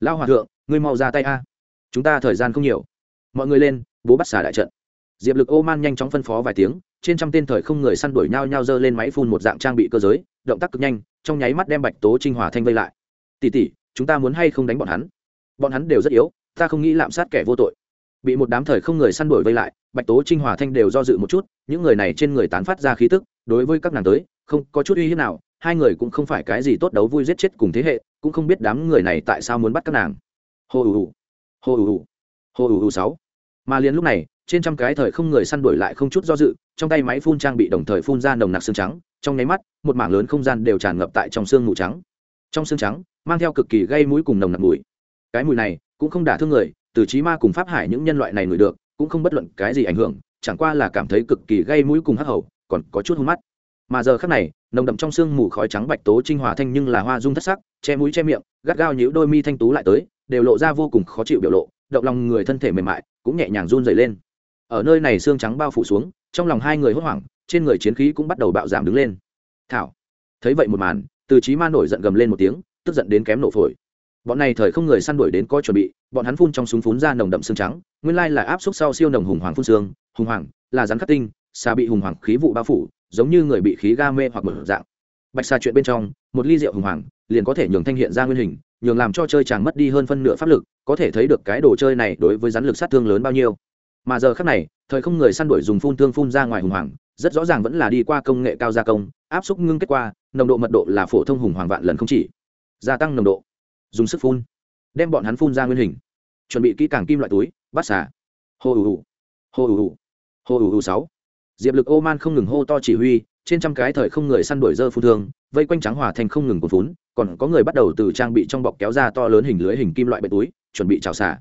Lao hòa thượng, ngươi mau ra tay a. Chúng ta thời gian không nhiều. Mọi người lên, bố bắt xả đại trận. Diệp lực ô man nhanh chóng phân phó vài tiếng, trên trăm tên thời không người săn đuổi nhau nhau dơ lên máy phun một dạng trang bị cơ giới, động tác cực nhanh, trong nháy mắt đem bạch tố trinh hòa thanh vây lại. Tỉ tỉ chúng ta muốn hay không đánh bọn hắn? Bọn hắn đều rất yếu, ta không nghĩ lạm sát kẻ vô tội bị một đám thời không người săn đuổi vây lại, bạch tố trinh, hòa thanh đều do dự một chút, những người này trên người tán phát ra khí tức, đối với các nàng tới, không có chút uy hiếp nào, hai người cũng không phải cái gì tốt đấu vui giết chết cùng thế hệ, cũng không biết đám người này tại sao muốn bắt các nàng. Hô ù ù hô ù ù hô ù ù sáu. Mà liền lúc này, trên trăm cái thời không người săn đuổi lại không chút do dự, trong tay máy phun trang bị đồng thời phun ra nồng nặc xương trắng, trong nháy mắt, một mảng lớn không gian đều tràn ngập tại trong xương mù trắng. Trong xương trắng, mang theo cực kỳ gây mũi cùng nồng nặc mùi. Cái mùi này, cũng không đả thương người từ trí ma cùng pháp hải những nhân loại này ngửi được, cũng không bất luận cái gì ảnh hưởng, chẳng qua là cảm thấy cực kỳ gây mũi cùng hắc hầu, còn có chút hung mắt. Mà giờ khác này, nồng đậm trong xương mù khói trắng bạch tố trinh hòa thanh nhưng là hoa dung thất sắc, che mũi che miệng, gắt gao nhíu đôi mi thanh tú lại tới, đều lộ ra vô cùng khó chịu biểu lộ, động lòng người thân thể mềm mại, cũng nhẹ nhàng run dày lên. Ở nơi này xương trắng bao phủ xuống, trong lòng hai người hốt hoảng, trên người chiến khí cũng bắt đầu bạo giảm đứng lên. Thảo. Thấy vậy một màn, từ trí ma nổi giận gầm lên một tiếng, tức giận đến kém nổ phổi bọn này thời không người săn đuổi đến có chuẩn bị, bọn hắn phun trong súng phun ra nồng đậm xương trắng, nguyên lai là áp suất sau siêu nồng hùng hoàng phun xương, hùng hoàng, là rắn khắc tinh, xà bị hùng hoàng khí vụ bao phủ, giống như người bị khí ga mê hoặc mở dạng. Bạch xà chuyện bên trong, một ly rượu hùng hoàng, liền có thể nhường thanh hiện ra nguyên hình, nhường làm cho chơi chàng mất đi hơn phân nửa pháp lực, có thể thấy được cái đồ chơi này đối với rắn lực sát thương lớn bao nhiêu. Mà giờ khác này, thời không người săn đuổi dùng phun thương phun ra ngoài hùng hoàng, rất rõ ràng vẫn là đi qua công nghệ cao gia công, áp suất ngưng kết qua, nồng độ mật độ là phổ thông hùng hoàng vạn lần không chỉ. Gia tăng nồng độ dùng sức phun đem bọn hắn phun ra nguyên hình chuẩn bị kỹ càng kim loại túi bắt xả hô ù ù hô ù ù hô ù ù sáu. Diệp lực ô man không ngừng hô to chỉ huy trên trăm cái thời không người săn đuổi dơ phun thương vây quanh trắng hòa thành không ngừng cuốn phún còn có người bắt đầu từ trang bị trong bọc kéo ra to lớn hình lưới hình kim loại bệ túi chuẩn bị chào xả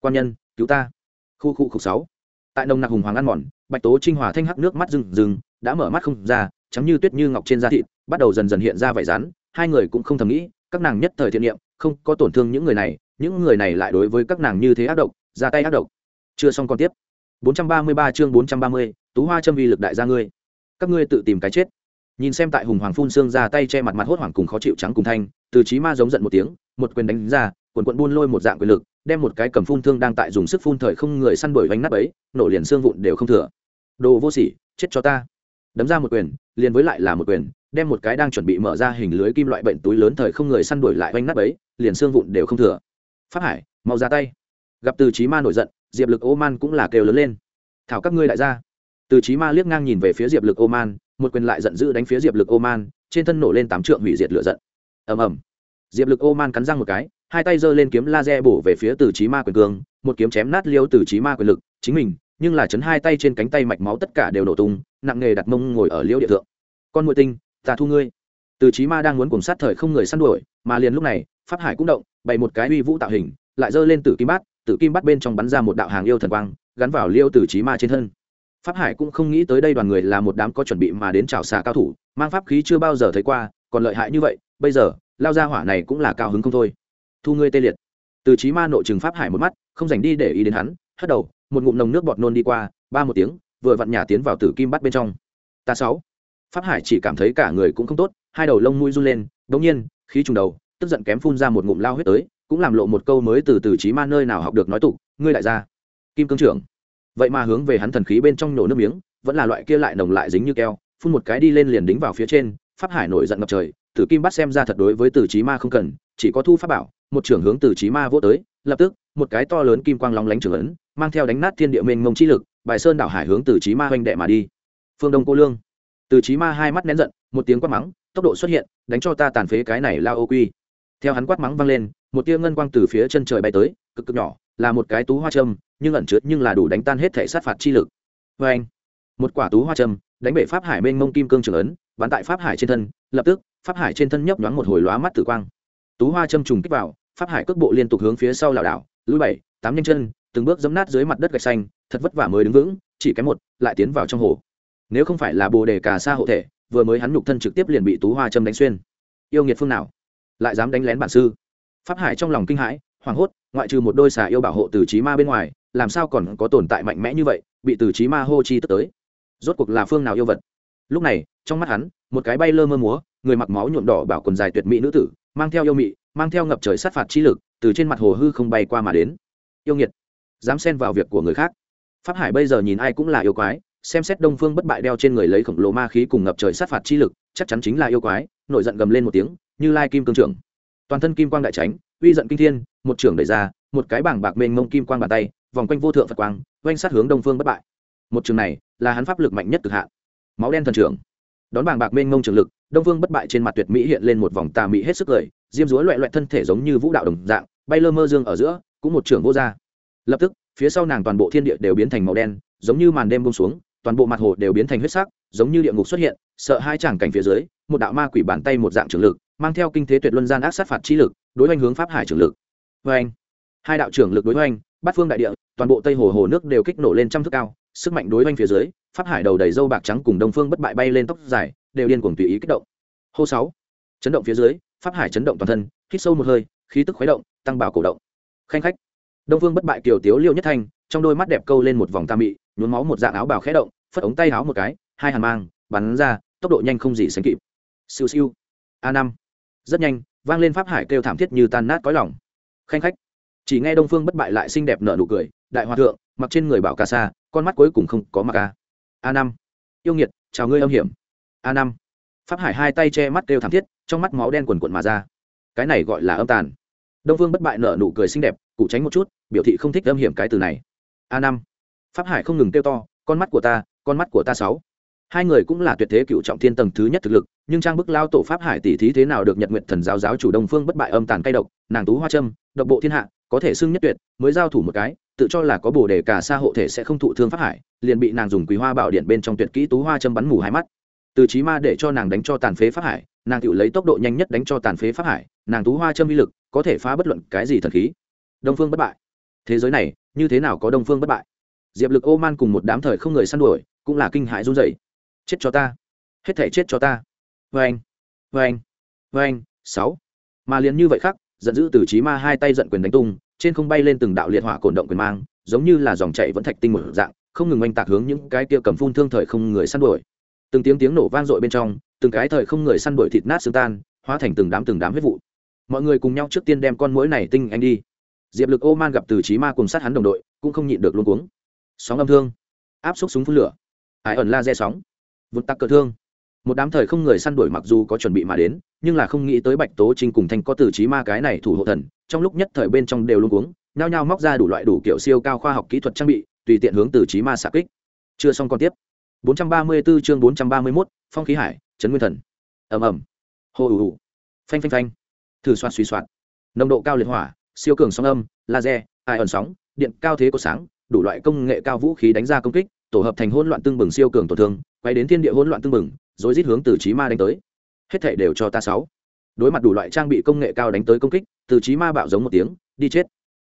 quan nhân cứu ta. Khu khu khu sáu. Tại nồng nặc hùng hoàng ăn mòn bạch tố trinh hòa thanh hắc nước mắt rừng rừng đã mở mắt không ra trắng như tuyết như ngọc trên da thịt bắt đầu dần dần hiện ra vải rán, hai người cũng không thầm nghĩ các nàng nhất thời thiện niệm không có tổn thương những người này những người này lại đối với các nàng như thế ác độc ra tay ác độc. Chưa xong còn tiếp. 433 chương 430, tú hoa châm vi lực đại gia ngươi. Các ngươi tự tìm cái chết. Nhìn xem tại hùng hoàng phun xương ra tay che mặt mặt hốt hoảng cùng khó chịu trắng cùng thanh từ chí ma giống giận một tiếng một quyền đánh ra quần quận buôn lôi một dạng quyền lực đem một cái cầm phun thương đang tại dùng sức phun thời không người săn đuổi vánh nắp ấy nổ liền xương vụn đều không thừa. Đồ vô sỉ chết cho ta đấm ra một quyền liền với lại là một quyền đem một cái đang chuẩn bị mở ra hình lưới kim loại bệnh túi lớn thời không người săn đuổi lại oanh nắp ấy liền xương vụn đều không thừa. Phát hải mau ra tay. Gặp từ trí ma nổi giận diệp lực ô man cũng là kêu lớn lên. Thảo các ngươi lại ra từ trí ma liếc ngang nhìn về phía diệp lực ô man một quyền lại giận dữ đánh phía diệp lực ô man trên thân nổ lên tám trượng hủy diệt lửa giận. Ầm ầm. Diệp lực ô man cắn răng một cái hai tay giơ lên kiếm laser bổ về phía từ trí ma quyền cường, một kiếm chém nát liêu từ trí ma quyền lực chính mình nhưng là chấn hai tay trên cánh tay mạch máu tất cả đều nổ tung, nặng nghề đặt mông ngồi ở liêu địa thượng. Con mũi tinh, ta thu ngươi. Từ trí ma đang muốn cùng sát thời không người săn đuổi, mà liền lúc này, pháp hải cũng động, bày một cái uy vũ tạo hình, lại giơ lên tử kim bát, tử kim bát bên trong bắn ra một đạo hàng yêu thần quang, gắn vào liêu từ trí ma trên thân. Pháp hải cũng không nghĩ tới đây đoàn người là một đám có chuẩn bị mà đến chào xà cao thủ, mang pháp khí chưa bao giờ thấy qua, còn lợi hại như vậy, bây giờ, lao ra hỏa này cũng là cao hứng không thôi. Thu ngươi tê liệt. Từ trí ma nội trừng pháp hải một mắt, không dành đi để ý đến hắn, hất đầu một ngụm nồng nước bọt nôn đi qua, ba một tiếng, vừa vặn nhà tiến vào tử kim bắt bên trong. Ta sáu. Pháp hải chỉ cảm thấy cả người cũng không tốt, hai đầu lông mũi run lên đ nhiên, khí trùng đầu, tức giận kém phun ra một ngụm lao huyết tới, cũng làm lộ một câu mới từ từ trí ma nơi nào học được nói tục, ngươi đại gia, kim cương trưởng. Vậy mà hướng về hắn thần khí bên trong nổ nước miếng, vẫn là loại kia lại nồng lại dính như keo, phun một cái đi lên liền đính vào phía trên, pháp hải nổi giận ngập trời, tử kim bắt xem ra thật đối với tử trí ma không cần, chỉ có thu pháp bảo, một trưởng hướng tử trí ma vô tới, lập tức, một cái to lớn kim quang long lánh trưởng ấn mang theo đánh nát thiên địa mênh mông chi lực, bài sơn đảo hải hướng tử trí ma hoành đệ mà đi. Phương đông cô lương. Tử trí ma hai mắt nén giận, một tiếng quát mắng, tốc độ xuất hiện, đánh cho ta tàn phế cái này lao ô quy. Theo hắn quát mắng vang lên, một tia ngân quang từ phía chân trời bay tới, cực cực nhỏ, là một cái tú hoa châm, nhưng ẩn chứa nhưng là đủ đánh tan hết thể sát phạt chi lực. Vê anh, một quả tú hoa châm, đánh bể pháp hải mênh mông kim cương trường ấn, bắn tại pháp hải trên thân, lập tức, pháp hải trên thân nhấp nhoáng một hồi lóa mắt tử quang. Tú hoa châm trùng kích vào, pháp hải cước bộ liên tục hướng phía sau lảo đảo lũi bảy, tám nhanh chân từng bước dẫm nát dưới mặt đất gạch xanh, thật vất vả mới đứng vững, chỉ cái một, lại tiến vào trong hồ. Nếu không phải là bồ đề cà sa hộ thể, vừa mới hắn nhục thân trực tiếp liền bị tú hoa châm đánh xuyên. Yêu nghiệt phương nào? Lại dám đánh lén bản sư? Pháp hải trong lòng kinh hãi, hoảng hốt, ngoại trừ một đôi xà yêu bảo hộ từ trí ma bên ngoài, làm sao còn có tồn tại mạnh mẽ như vậy, bị từ trí ma hô chi tức tới? Rốt cuộc là phương nào yêu vật? Lúc này, trong mắt hắn, một cái bay lơ mơ múa, người mặc máu nhuộm đỏ bảo quần dài tuyệt mỹ nữ tử, mang theo yêu mị, mang theo ngập trời sát phạt chi lực, từ trên mặt hồ hư không bay qua mà đến. Yêu nghiệt dám xen vào việc của người khác. Pháp hải bây giờ nhìn ai cũng là yêu quái, xem xét đông phương bất bại đeo trên người lấy khổng lồ ma khí cùng ngập trời sát phạt chi lực, chắc chắn chính là yêu quái, nổi giận gầm lên một tiếng, như lai kim cương trưởng. Toàn thân kim quang đại tránh, uy giận kinh thiên, một trưởng đẩy ra, một cái bảng bạc mênh mông kim quang bàn tay, vòng quanh vô thượng phật quang oanh sát hướng đông phương bất bại. Một trường này là hắn pháp lực mạnh nhất cực hạn. Máu đen thần trưởng. Đón bảng bạc mênh mông trường lực, đông phương bất bại trên mặt tuyệt mỹ hiện lên một vòng tà mỹ hết sức cười, diêm dúa loẹ loại thân thể giống như vũ đạo đồng dạng, bay lơ mơ dương ở giữa, cũng một trưởng vô ra lập tức, phía sau nàng toàn bộ thiên địa đều biến thành màu đen, giống như màn đêm bông xuống, toàn bộ mặt hồ đều biến thành huyết sắc, giống như địa ngục xuất hiện, sợ hai chàng cảnh phía dưới, một đạo ma quỷ bàn tay một dạng trường lực, mang theo kinh thế tuyệt luân gian ác sát phạt chi lực, đối oanh hướng pháp hải trường lực. Vê anh hai đạo trưởng lực đối oanh bát phương đại địa, toàn bộ tây hồ hồ nước đều kích nổ lên trăm thước cao, sức mạnh đối oanh phía dưới, pháp hải đầu đầy dâu bạc trắng cùng đông phương bất bại bay lên tóc dài, đều điên cuồng tùy ý kích động. Hô sáu! Chấn động phía dưới, pháp hải chấn động toàn thân, hít sâu một hơi, khí tức khuấy động, tăng bảo cổ động. Khanh khách! Đông phương bất bại kiều tiếu liêu nhất thanh, trong đôi mắt đẹp câu lên một vòng tam mị, nhuốm máu một dạng áo bào khẽ động, phất ống tay áo một cái, hai hàn mang, bắn ra, tốc độ nhanh không gì sánh kịp. Siêu siêu. A năm. Rất nhanh, vang lên pháp hải kêu thảm thiết như tan nát cõi lòng. Khanh khách. Chỉ nghe đông phương bất bại lại xinh đẹp nở nụ cười, đại hòa thượng, mặc trên người bảo ca sa, con mắt cuối cùng không có mặc a. A năm. Yêu nghiệt, chào ngươi âm hiểm. A năm. Pháp hải hai tay che mắt kêu thảm thiết, trong mắt máu đen quần quận mà ra. Cái này gọi là âm tàn đông Vương bất bại nở nụ cười xinh đẹp, cụ tránh một chút, biểu thị không thích âm hiểm cái từ này. A năm. Pháp hải không ngừng kêu to, con mắt của ta, con mắt của ta sáu. Hai người cũng là tuyệt thế cựu trọng thiên tầng thứ nhất thực lực, nhưng trang bức lao tổ pháp hải tỷ thí thế nào được nhật nguyện thần giáo giáo chủ đông phương bất bại âm tàn cay độc, nàng tú hoa trâm độc bộ thiên hạ, có thể xưng nhất tuyệt, mới giao thủ một cái, tự cho là có bồ đề cả xa hộ thể sẽ không thụ thương pháp hải, liền bị nàng dùng quý hoa bảo điện bên trong tuyệt kỹ tú hoa châm bắn mù hai mắt. Từ trí ma để cho nàng đánh cho tàn phế pháp hải, nàng tự lấy tốc độ nhanh nhất đánh cho tàn phế pháp hải, nàng tú hoa châm uy lực có thể phá bất luận cái gì thần khí. Đông phương bất bại. Thế giới này, như thế nào có đông phương bất bại? Diệp lực ô man cùng một đám thời không người săn đuổi, cũng là kinh hại run rẩy. Chết cho ta. Hết thể chết cho ta. Vê anh vê anh vê anh sáu. Mà liền như vậy khác, giận dữ từ trí ma hai tay giận quyền đánh tung, trên không bay lên từng đạo liệt hỏa cổn động quyền mang, giống như là dòng chạy vẫn thạch tinh một dạng, không ngừng oanh tạc hướng những cái kia cầm phun thương thời không người săn đuổi. Từng tiếng tiếng nổ vang dội bên trong, từng cái thời không người săn đuổi thịt nát xương tan, hóa thành từng đám từng đám huyết vụ mọi người cùng nhau trước tiên đem con mũi này tinh anh đi. Diệp lực ô man gặp từ trí ma cùng sát hắn đồng đội cũng không nhịn được luôn cuống. Sóng âm thương áp xúc súng phun lửa. Ải ẩn laser sóng vụt tắc cờ thương. Một đám thời không người săn đuổi mặc dù có chuẩn bị mà đến nhưng là không nghĩ tới bạch tố trinh cùng thanh có từ trí ma cái này thủ hộ thần trong lúc nhất thời bên trong đều luôn cuống nhao nhao móc ra đủ loại đủ kiểu siêu cao khoa học kỹ thuật trang bị tùy tiện hướng từ trí ma xạ kích. Chưa xong còn tiếp. 434 chương 431, phong khí hải trấn nguyên thần. Ầm ầm. Hô ù ù phanh phanh phanh thử soạt suy soạt nồng độ cao liệt hỏa, siêu cường sóng âm, laser ai ẩn sóng, điện cao thế có sáng, đủ loại công nghệ cao vũ khí đánh ra công kích, tổ hợp thành hỗn loạn tương bừng siêu cường tổn thương, quay đến thiên địa hỗn loạn tương bừng rồi rít hướng từ trí ma đánh tới. Hết thể đều cho ta sáu. Đối mặt đủ loại trang bị công nghệ cao đánh tới công kích, từ trí ma bạo giống một tiếng, đi chết.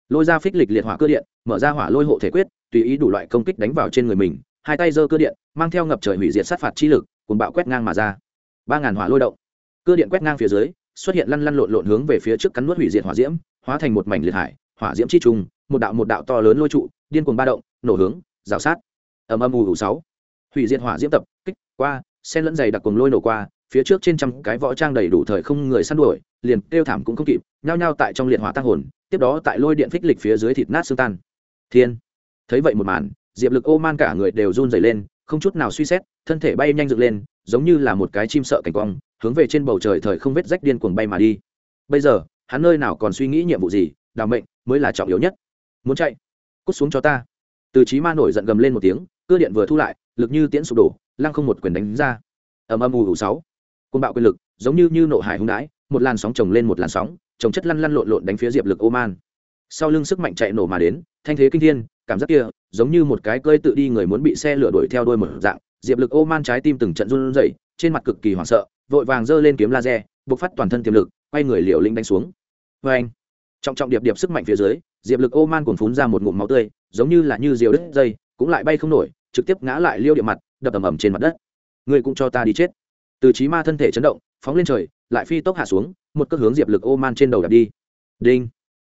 Lôi ra phích lịch liệt hỏa cơ điện, mở ra hỏa lôi hộ thể quyết, tùy ý đủ loại công kích đánh vào trên người mình, hai tay giơ cơ điện, mang theo ngập trời hủy diệt sát phạt chi lực cùng bạo quét ngang mà ra. Ba ngàn hỏa lôi động. Cơ điện quét ngang phía dưới xuất hiện lăn lăn lộn lộn hướng về phía trước cắn nuốt hủy diệt hỏa diễm, hóa thành một mảnh liệt hải, hỏa diễm chi trùng, một đạo một đạo to lớn lôi trụ, điên cuồng ba động, nổ hướng, rào sát. Ầm ầm ù ù sáu. Hủy diệt hỏa diễm tập, kích, qua sen lẫn dày đặc cuồng lôi nổ qua, phía trước trên trăm cái võ trang đầy đủ thời không người săn đuổi, liền kêu thảm cũng không kịp, nhao nhao tại trong liệt hỏa tăng hồn, tiếp đó tại lôi điện phích lịch phía dưới thịt nát xương tan. Thiên. Thấy vậy một màn, diệp lực, ô man cả người đều run dày lên, không chút nào suy xét, thân thể bay nhanh dựng lên, giống như là một cái chim sợ cảnh quang hướng về trên bầu trời thời không vết rách điên cuồng bay mà đi. Bây giờ, hắn nơi nào còn suy nghĩ nhiệm vụ gì, đào mệnh mới là trọng yếu nhất. Muốn chạy, cút xuống cho ta. Từ trí ma nổi giận gầm lên một tiếng cơ điện vừa thu lại, lực như tiễn sụp đổ, lăng không một quyền đánh ra. Ầm ầm ù ù sáu. Côn bạo quyền lực, giống như như nộ hải hung đãi, một làn sóng chồng lên một làn sóng, chồng chất lăn lăn lộn lộn đánh phía diệp lực ô man sau lưng sức mạnh chạy nổ mà đến, thanh thế kinh thiên, cảm giác kia, giống như một cái cơi tự đi người muốn bị xe lửa đuổi theo đuôi một dạng, diệp lực ô man trái tim từng trận run rẩy trên mặt cực kỳ hoảng sợ, vội vàng giơ lên kiếm laser, bộc phát toàn thân tiềm lực, quay người liều lĩnh đánh xuống. Vê anh, trọng trọng điệp điệp sức mạnh phía dưới, diệp lực ô man còn phun ra một ngụm máu tươi, giống như là như diều đứt dây, cũng lại bay không nổi, trực tiếp ngã lại liêu địa mặt, đập ầm ầm trên mặt đất. Người cũng cho ta đi chết. Từ trí ma thân thể chấn động, phóng lên trời, lại phi tốc hạ xuống, một cước hướng diệp lực ô man trên đầu đạp đi. Đinh.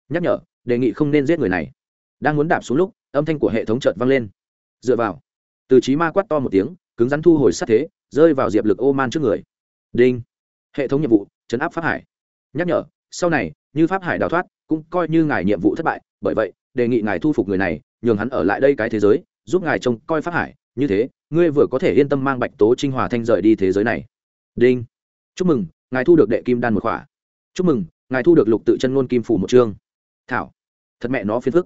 Nhắc nhở, đề nghị không nên giết người này. Đang muốn đạp xuống lúc, âm thanh của hệ thống chợt vang lên. Dựa vào. Từ trí ma quát to một tiếng, cứng rắn thu hồi sát thế rơi vào diệp lực ô man trước người. Đinh. Hệ thống nhiệm vụ, chấn áp pháp hải. Nhắc nhở, sau này, như pháp hải đào thoát, cũng coi như ngài nhiệm vụ thất bại, bởi vậy, đề nghị ngài thu phục người này, nhường hắn ở lại đây cái thế giới, giúp ngài trông coi pháp hải. Như thế, ngươi vừa có thể yên tâm mang bạch tố trinh hòa thanh rời đi thế giới này. Đinh. Chúc mừng, ngài thu được đệ kim đan một khỏa. Chúc mừng, ngài thu được lục tự chân ngôn kim phủ một chương. Thảo. Thật mẹ nó phiền phức.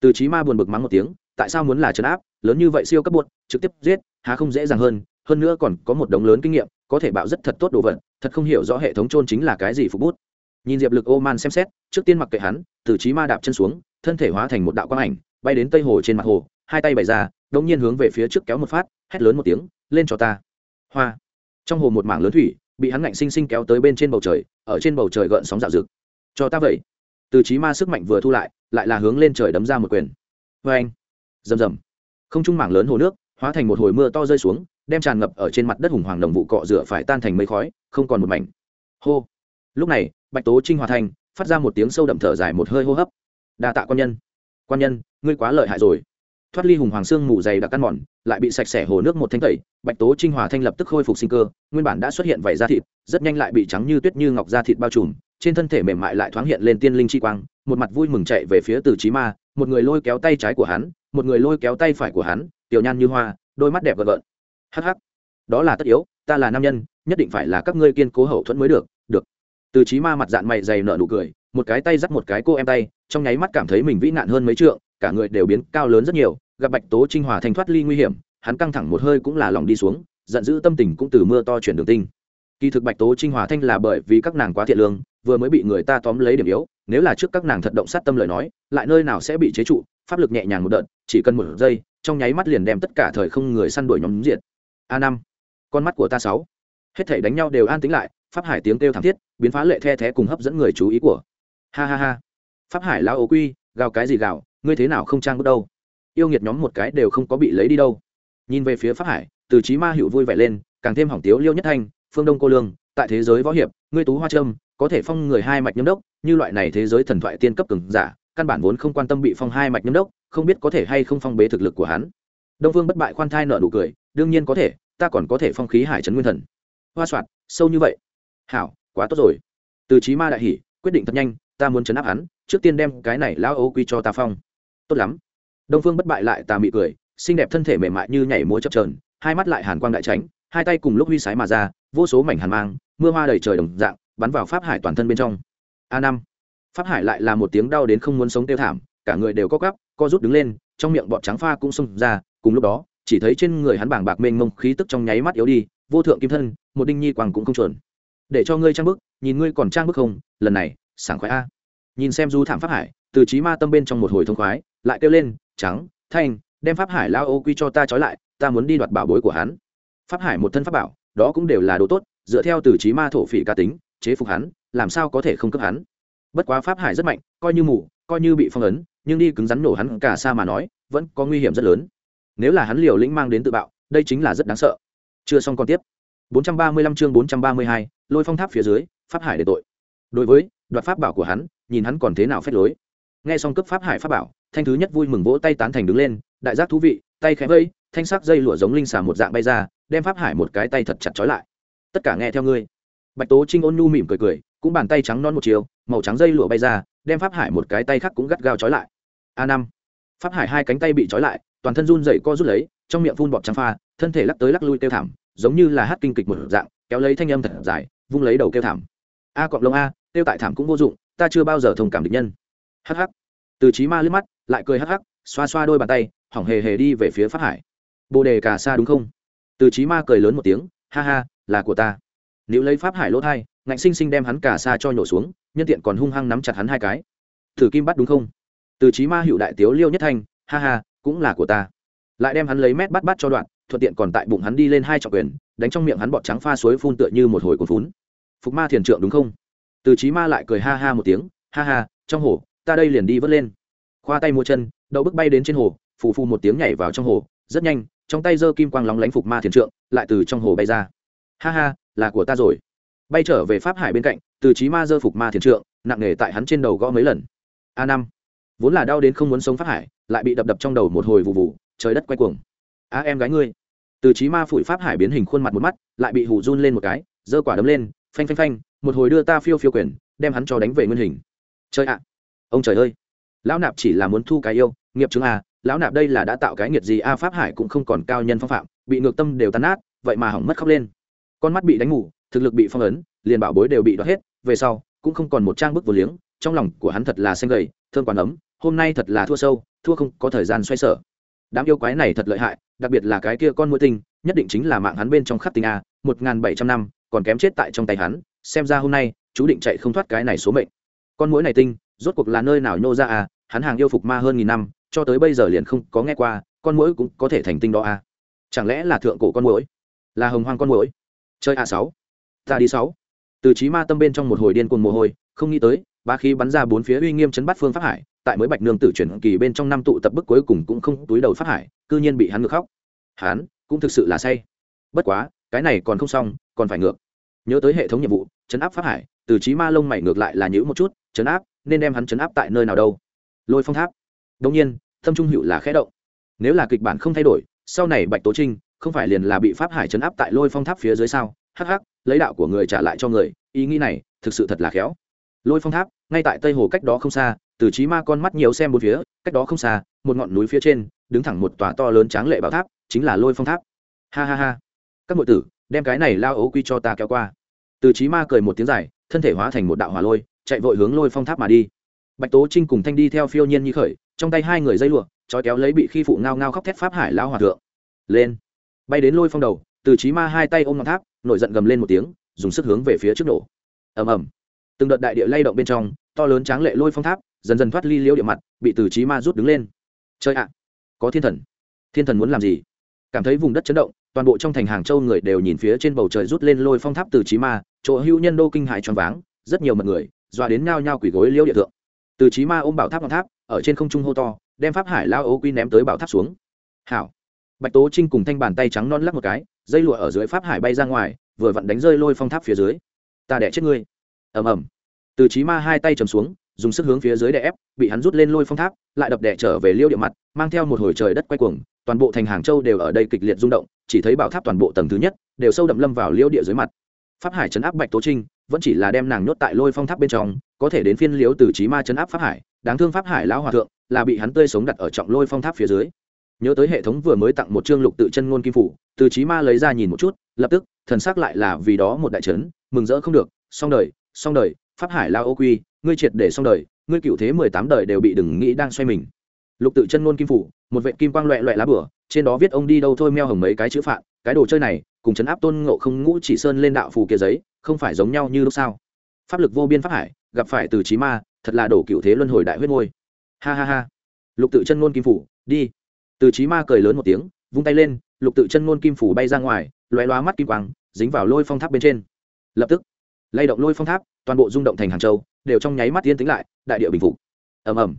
Từ trí ma buồn bực mắng một tiếng, tại sao muốn là trấn áp, lớn như vậy siêu cấp buồn trực tiếp giết, há không dễ dàng hơn hơn nữa còn có một đống lớn kinh nghiệm, có thể bạo rất thật tốt đồ vật, thật không hiểu rõ hệ thống trôn chính là cái gì phục bút. Nhìn diệp lực ô man xem xét, trước tiên mặc kệ hắn, từ trí ma đạp chân xuống, thân thể hóa thành một đạo quang ảnh, bay đến tây hồ trên mặt hồ, hai tay bày ra đông nhiên hướng về phía trước kéo một phát, hét lớn một tiếng, lên cho ta! Hoa. Trong hồ một mảng lớn thủy, bị hắn ngạnh sinh sinh kéo tới bên trên bầu trời, ở trên bầu trời gợn sóng dạo rực cho ta vậy! Từ trí ma sức mạnh vừa thu lại lại là hướng lên trời đấm ra một quyền. Vê anh rầm rầm. Không trung mảng lớn hồ nước, hóa thành một hồi mưa to rơi xuống đem tràn ngập ở trên mặt đất hùng hoàng đồng vụ cọ rửa phải tan thành mây khói, không còn một mảnh. Hô. Lúc này, bạch tố trinh hòa thành phát ra một tiếng sâu đậm thở dài một hơi hô hấp. Đa tạ quan nhân. Quan nhân, ngươi quá lợi hại rồi. Thoát ly hùng hoàng xương mù dày đặc căn mòn, lại bị sạch sẽ hồ nước một thanh tẩy, bạch tố trinh hòa thanh lập tức khôi phục sinh cơ, nguyên bản đã xuất hiện vảy da thịt, rất nhanh lại bị trắng như tuyết như ngọc da thịt bao trùm, trên thân thể mềm mại lại thoáng hiện lên tiên linh chi quang, một mặt vui mừng chạy về phía từ trí ma, một người lôi kéo tay trái của hắn, một người lôi kéo tay phải của hắn, tiểu nhan như hoa, đôi mắt đẹp gợn gợn hắc hắc. Đó là tất yếu, ta là nam nhân, nhất định phải là các ngươi kiên cố hậu thuẫn mới được được. Từ trí ma mặt dạng mày dày nở nụ cười, một cái tay dắt một cái cô em tay, trong nháy mắt cảm thấy mình vĩ nạn hơn mấy trượng, cả người đều biến cao lớn rất nhiều, gặp bạch tố trinh hòa thanh thoát ly nguy hiểm, hắn căng thẳng một hơi cũng là lòng đi xuống, giận dữ tâm tình cũng từ mưa to chuyển đường tinh. Kỳ thực bạch tố trinh hòa thanh là bởi vì các nàng quá thiện lương, vừa mới bị người ta tóm lấy điểm yếu, nếu là trước các nàng thật động sát tâm lời nói, lại nơi nào sẽ bị chế trụ, pháp lực nhẹ nhàng một đợt, chỉ cần một giây, trong nháy mắt liền đem tất cả thời không người săn đuổi nhóm diệt a năm. Con mắt của ta sáu. Hết thảy đánh nhau đều an tính lại, pháp hải tiếng kêu thảm thiết, biến phá lệ the thé cùng hấp dẫn người chú ý của. Ha ha ha. Pháp hải lao ố quy, gào cái gì gào, ngươi thế nào không trang bước đâu? Yêu nghiệt nhóm một cái đều không có bị lấy đi đâu. Nhìn về phía pháp hải, từ trí ma hữu vui vẻ lên, càng thêm hỏng tiếu liêu nhất thanh, phương đông cô lương, tại thế giới võ hiệp, ngươi tú hoa trâm, có thể phong người hai mạch nhâm đốc, như loại này thế giới thần thoại tiên cấp cường giả, căn bản vốn không quan tâm bị phong hai mạch nhâm đốc, không biết có thể hay không phong bế thực lực của hắn. Đông vương bất bại khoan thai nợ nụ cười, đương nhiên có thể ta còn có thể phong khí hải trấn nguyên thần. Hoa soạt sâu như vậy. Hảo, quá tốt rồi. Từ trí ma đại hỉ, quyết định thật nhanh, ta muốn chấn áp hắn, trước tiên đem cái này lão ấu quy cho ta phong. Tốt lắm. Đông phương bất bại lại ta mị cười, xinh đẹp thân thể mềm mại như nhảy múa chập trờn hai mắt lại hàn quang đại tránh, hai tay cùng lúc huy sái mà ra, vô số mảnh hàn mang, mưa hoa đầy trời đồng dạng, bắn vào pháp hải toàn thân bên trong. A năm. Pháp hải lại là một tiếng đau đến không muốn sống tiêu thảm, cả người đều co cắp co rút đứng lên, trong miệng bọt trắng pha cũng xông ra, cùng lúc đó chỉ thấy trên người hắn bảng bạc mênh mông khí tức trong nháy mắt yếu đi, vô thượng kim thân, một đinh nhi quang cũng không chuẩn. Để cho ngươi trang bức, nhìn ngươi còn trang bức không, lần này, sảng khoái a. Nhìn xem du thảm pháp hải, từ trí ma tâm bên trong một hồi thông khoái, lại kêu lên, trắng, thanh, đem pháp hải lao ô quy cho ta trói lại, ta muốn đi đoạt bảo bối của hắn. Pháp hải một thân pháp bảo, đó cũng đều là đồ tốt, dựa theo từ trí ma thổ phỉ ca tính, chế phục hắn, làm sao có thể không cướp hắn. Bất quá pháp hải rất mạnh, coi như mù, coi như bị phong ấn, nhưng đi cứng rắn nổ hắn cả xa mà nói, vẫn có nguy hiểm rất lớn nếu là hắn liều lĩnh mang đến tự bạo đây chính là rất đáng sợ. Chưa xong còn tiếp. 435 chương 432, lôi phong tháp phía dưới pháp hải để tội. Đối với đoạt pháp bảo của hắn nhìn hắn còn thế nào phép lối. Nghe xong cấp pháp hải pháp bảo thanh thứ nhất vui mừng vỗ tay tán thành đứng lên đại giác thú vị tay khẽ vây thanh sắc dây lụa giống linh xà một dạng bay ra đem pháp hải một cái tay thật chặt trói lại. Tất cả nghe theo ngươi. Bạch tố trinh ôn nhu mỉm cười cười cũng bàn tay trắng non một chiều màu trắng dây lụa bay ra đem pháp hải một cái tay khác cũng gắt gao trói lại. A năm. Pháp hải hai cánh tay bị trói lại toàn thân run dậy co rút lấy, trong miệng phun bọt trắng pha, thân thể lắc tới lắc lui kêu thảm, giống như là hát kinh kịch một dạng, kéo lấy thanh âm thật dài, vung lấy đầu kêu thảm. A cọp lông a, kêu tại thảm cũng vô dụng, ta chưa bao giờ thông cảm địch nhân. Hh từ trí ma liếc mắt, lại cười hh xoa xoa đôi bàn tay, hỏng hề hề đi về phía pháp hải. Bồ đề cà sa đúng không? Từ trí ma cười lớn một tiếng, ha ha, là của ta. Nếu lấy pháp hải lỗ thai, ngạnh sinh sinh đem hắn cà sa cho nhổ xuống, nhân tiện còn hung hăng nắm chặt hắn hai cái. Thử kim bắt đúng không? Từ trí ma hiệu đại tiếu liêu nhất thanh, ha ha cũng là của ta. Lại đem hắn lấy mét bắt bắt cho đoạn, thuận tiện còn tại bụng hắn đi lên hai trọng quyền, đánh trong miệng hắn bọt trắng pha suối phun tựa như một hồi cồn phún. Phục ma thiền trượng đúng không? Từ trí ma lại cười ha ha một tiếng, ha ha, trong hồ, ta đây liền đi vớt lên. Khoa tay mua chân, đậu bước bay đến trên hồ, phù phù một tiếng nhảy vào trong hồ, rất nhanh, trong tay giơ kim quang lóng lánh phục ma thiền trượng, lại từ trong hồ bay ra. Ha ha, là của ta rồi. Bay trở về pháp hải bên cạnh, từ trí ma giơ phục ma thiền trượng, nặng nề tại hắn trên đầu gõ mấy lần. A năm. Vốn là đau đến không muốn sống pháp hải lại bị đập đập trong đầu một hồi vụ vụ trời đất quay cuồng. A em gái ngươi. Từ trí ma phủi pháp hải biến hình khuôn mặt một mắt lại bị hủ run lên một cái giơ quả đấm lên phanh phanh phanh một hồi đưa ta phiêu phiêu quyền đem hắn cho đánh về nguyên hình. Chơi ạ. Ông trời ơi. Lão nạp chỉ là muốn thu cái yêu nghiệp chứng à, lão nạp đây là đã tạo cái nghiệt gì a pháp hải cũng không còn cao nhân phong phạm bị ngược tâm đều tan nát vậy mà hỏng mất khóc lên. Con mắt bị đánh ngủ thực lực bị phong ấn liền bảo bối đều bị đoạt hết về sau cũng không còn một trang bức vô liếng trong lòng của hắn thật là xanh gầy thương quán ấm hôm nay thật là thua sâu thua không có thời gian xoay sở. Đám yêu quái này thật lợi hại, đặc biệt là cái kia con mũi tinh, nhất định chính là mạng hắn bên trong khắc tinh a, một n g h n bảy trăm năm, còn kém chết tại trong tay hắn, xem ra hôm nay, chú định chạy không thoát cái này số mệnh. Con mũi này tinh, rốt cuộc là nơi nào nhô ra à hắn hàng yêu phục ma hơn nghìn năm, cho tới bây giờ liền không có nghe qua, con mũi cũng có thể thành tinh đó à chẳng lẽ là thượng cổ con mũi là hồng hoang con mũi chơi a sáu, ta đi sáu. Từ trí ma tâm bên trong một hồi điên cuồng mồ hôi, không nghĩ tới ba khí bắn ra bốn phía uy nghiêm chấn bắt phương pháp hải tại mới bạch nương tử chuyển kỳ bên trong năm tụ tập bức cuối cùng cũng không túi đầu phát hải, cư nhiên bị hắn ngược khóc. Hắn cũng thực sự là say. Bất quá, cái này còn không xong, còn phải ngược. Nhớ tới hệ thống nhiệm vụ, chấn áp phát hải, từ trí ma lông mày ngược lại là nhữ một chút, chấn áp, nên đem hắn chấn áp tại nơi nào đâu. Lôi phong tháp. Đông nhiên, thâm trung hữu là khẽ động. Nếu là kịch bản không thay đổi, sau này bạch tố trinh không phải liền là bị pháp hải chấn áp tại lôi phong tháp phía dưới sao? Hắc hắc, lấy đạo của người trả lại cho người, ý nghĩ này thực sự thật là khéo. Lôi phong tháp ngay tại tây hồ cách đó không xa, từ trí ma con mắt nhiều xem bốn phía, cách đó không xa, một ngọn núi phía trên, đứng thẳng một tòa to lớn tráng lệ bảo tháp, chính là lôi phong tháp. Ha ha ha. Các ngụy tử, đem cái này lao ấu quy cho ta kéo qua. Từ trí ma cười một tiếng dài, thân thể hóa thành một đạo hỏa lôi, chạy vội hướng lôi phong tháp mà đi. Bạch tố trinh cùng thanh đi theo phiêu nhiên như khởi, trong tay hai người dây lụa, trói kéo lấy bị khi phụ ngao ngao khóc thét pháp hải lao hòa thượng. Lên. Bay đến lôi phong đầu, từ trí ma hai tay ôm ngọn tháp, nổi giận gầm lên một tiếng, dùng sức hướng về phía trước nổ ầm ầm. Từng đợt đại địa lay động bên trong to lớn tráng lệ lôi phong tháp, dần dần thoát ly liễu địa mặt, bị từ trí ma rút đứng lên. Chơi ạ, có thiên thần. Thiên thần muốn làm gì? Cảm thấy vùng đất chấn động, toàn bộ trong thành hàng châu người đều nhìn phía trên bầu trời rút lên lôi phong tháp từ trí ma, chỗ hữu nhân đô kinh hại tròn váng, rất nhiều mật người, dọa đến nhao nhao quỷ gối liễu địa thượng. Từ trí ma ôm bảo tháp ngọn tháp, ở trên không trung hô to, đem pháp hải lao ố quy ném tới bảo tháp xuống. Hảo. Bạch tố trinh cùng thanh bàn tay trắng non lắc một cái, dây lụa ở dưới pháp hải bay ra ngoài, vừa vặn đánh rơi lôi phong tháp phía dưới. Ta đẻ chết ngươi. Ầm ầm từ trí ma hai tay chầm xuống, dùng sức hướng phía dưới đè ép, bị hắn rút lên lôi phong tháp, lại đập đẻ trở về liêu địa mặt, mang theo một hồi trời đất quay cuồng, toàn bộ thành hàng châu đều ở đây kịch liệt rung động, chỉ thấy bảo tháp toàn bộ tầng thứ nhất đều sâu đậm lâm vào liêu địa dưới mặt. Pháp hải chấn áp bạch tố trinh, vẫn chỉ là đem nàng nhốt tại lôi phong tháp bên trong, có thể đến phiên liếu từ trí ma chấn áp pháp hải, đáng thương pháp hải lão hòa thượng, là bị hắn tươi sống đặt ở trọng lôi phong tháp phía dưới. Nhớ tới hệ thống vừa mới tặng một chương lục tự chân ngôn kim phủ, từ trí ma lấy ra nhìn một chút, lập tức, thần sắc lại là vì đó một đại trấn mừng rỡ không được, xong đời xong đời pháp hải lao ô quy ngươi triệt để xong đời ngươi cựu thế mười tám đời đều bị đừng nghĩ đang xoay mình. Lục tự chân ngôn kim phủ một vệ kim quang loẹ loẹ lá bửa trên đó viết ông đi đâu thôi meo hồng mấy cái chữ phạm, cái đồ chơi này cùng chấn áp tôn ngộ không ngũ chỉ sơn lên đạo phù kia giấy không phải giống nhau như lúc sao pháp lực vô biên pháp hải gặp phải từ trí ma thật là đổ cựu thế luân hồi đại huyết ngôi ha ha ha. Lục tự chân ngôn kim phủ đi. Từ trí ma cười lớn một tiếng vung tay lên lục tự chân ngôn kim phủ bay ra ngoài loé loá mắt kim quang dính vào lôi phong tháp bên trên. Lập tức lay động lôi phong tháp toàn bộ rung động thành hàng châu, đều trong nháy mắt yên tính lại, đại địa bình phục. Ầm ầm.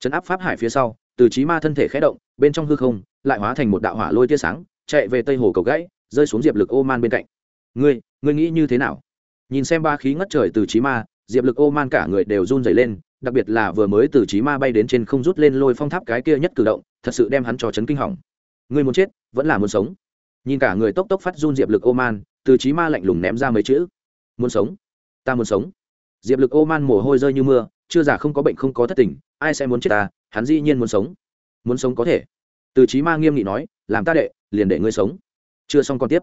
Chấn áp pháp hải phía sau, từ trí ma thân thể khẽ động, bên trong hư không lại hóa thành một đạo hỏa lôi tia sáng, chạy về tây hồ cầu gãy, rơi xuống diệp lực ô man bên cạnh. Ngươi ngươi nghĩ như thế nào? Nhìn xem ba khí ngất trời từ trí ma, diệp lực ô man cả người đều run dày lên, đặc biệt là vừa mới từ trí ma bay đến trên không rút lên lôi phong tháp cái kia nhất cử động, thật sự đem hắn cho chấn kinh hỏng. Ngươi muốn chết, vẫn là muốn sống? Nhìn cả người tốc tốc phát run diệp lực ô man, từ trí ma lạnh lùng ném ra mấy chữ. Muốn sống? Ta muốn sống. Diệp lực ô man mồ hôi rơi như mưa chưa già không có bệnh không có thất tình ai sẽ muốn chết ta hắn dĩ nhiên muốn sống. Muốn sống có thể. Từ trí ma nghiêm nghị nói làm ta đệ liền để ngươi sống. Chưa xong còn tiếp.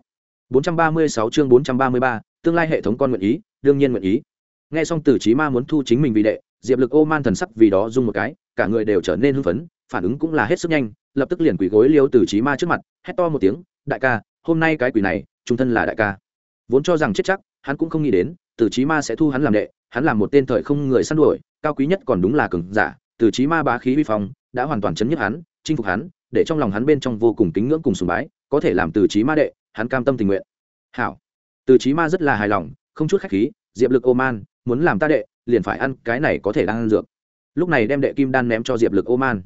436 chương 433, tương lai hệ thống con nguyện ý đương nhiên nguyện ý. Nghe xong từ trí ma muốn thu chính mình vì đệ diệp lực ô man thần sắc vì đó dung một cái cả người đều trở nên hưng phấn phản ứng cũng là hết sức nhanh lập tức liền quỳ gối liêu từ trí ma trước mặt hét to một tiếng đại ca hôm nay cái quỷ này trung thân là đại ca. Vốn cho rằng chết chắc hắn cũng không nghĩ đến từ trí ma sẽ thu hắn làm đệ, hắn làm một tên thời không người săn đuổi, cao quý nhất còn đúng là cường giả. Từ trí ma bá khí uy phong, đã hoàn toàn chấn nhức hắn, chinh phục hắn, để trong lòng hắn bên trong vô cùng kính ngưỡng cùng sùng bái, có thể làm từ trí ma đệ, hắn cam tâm tình nguyện. Hảo. Từ trí ma rất là hài lòng, không chút khách khí, diệp lực ô man muốn làm ta đệ, liền phải ăn cái này có thể đang ăn dược. Lúc này đem đệ kim đan ném cho diệp lực ô man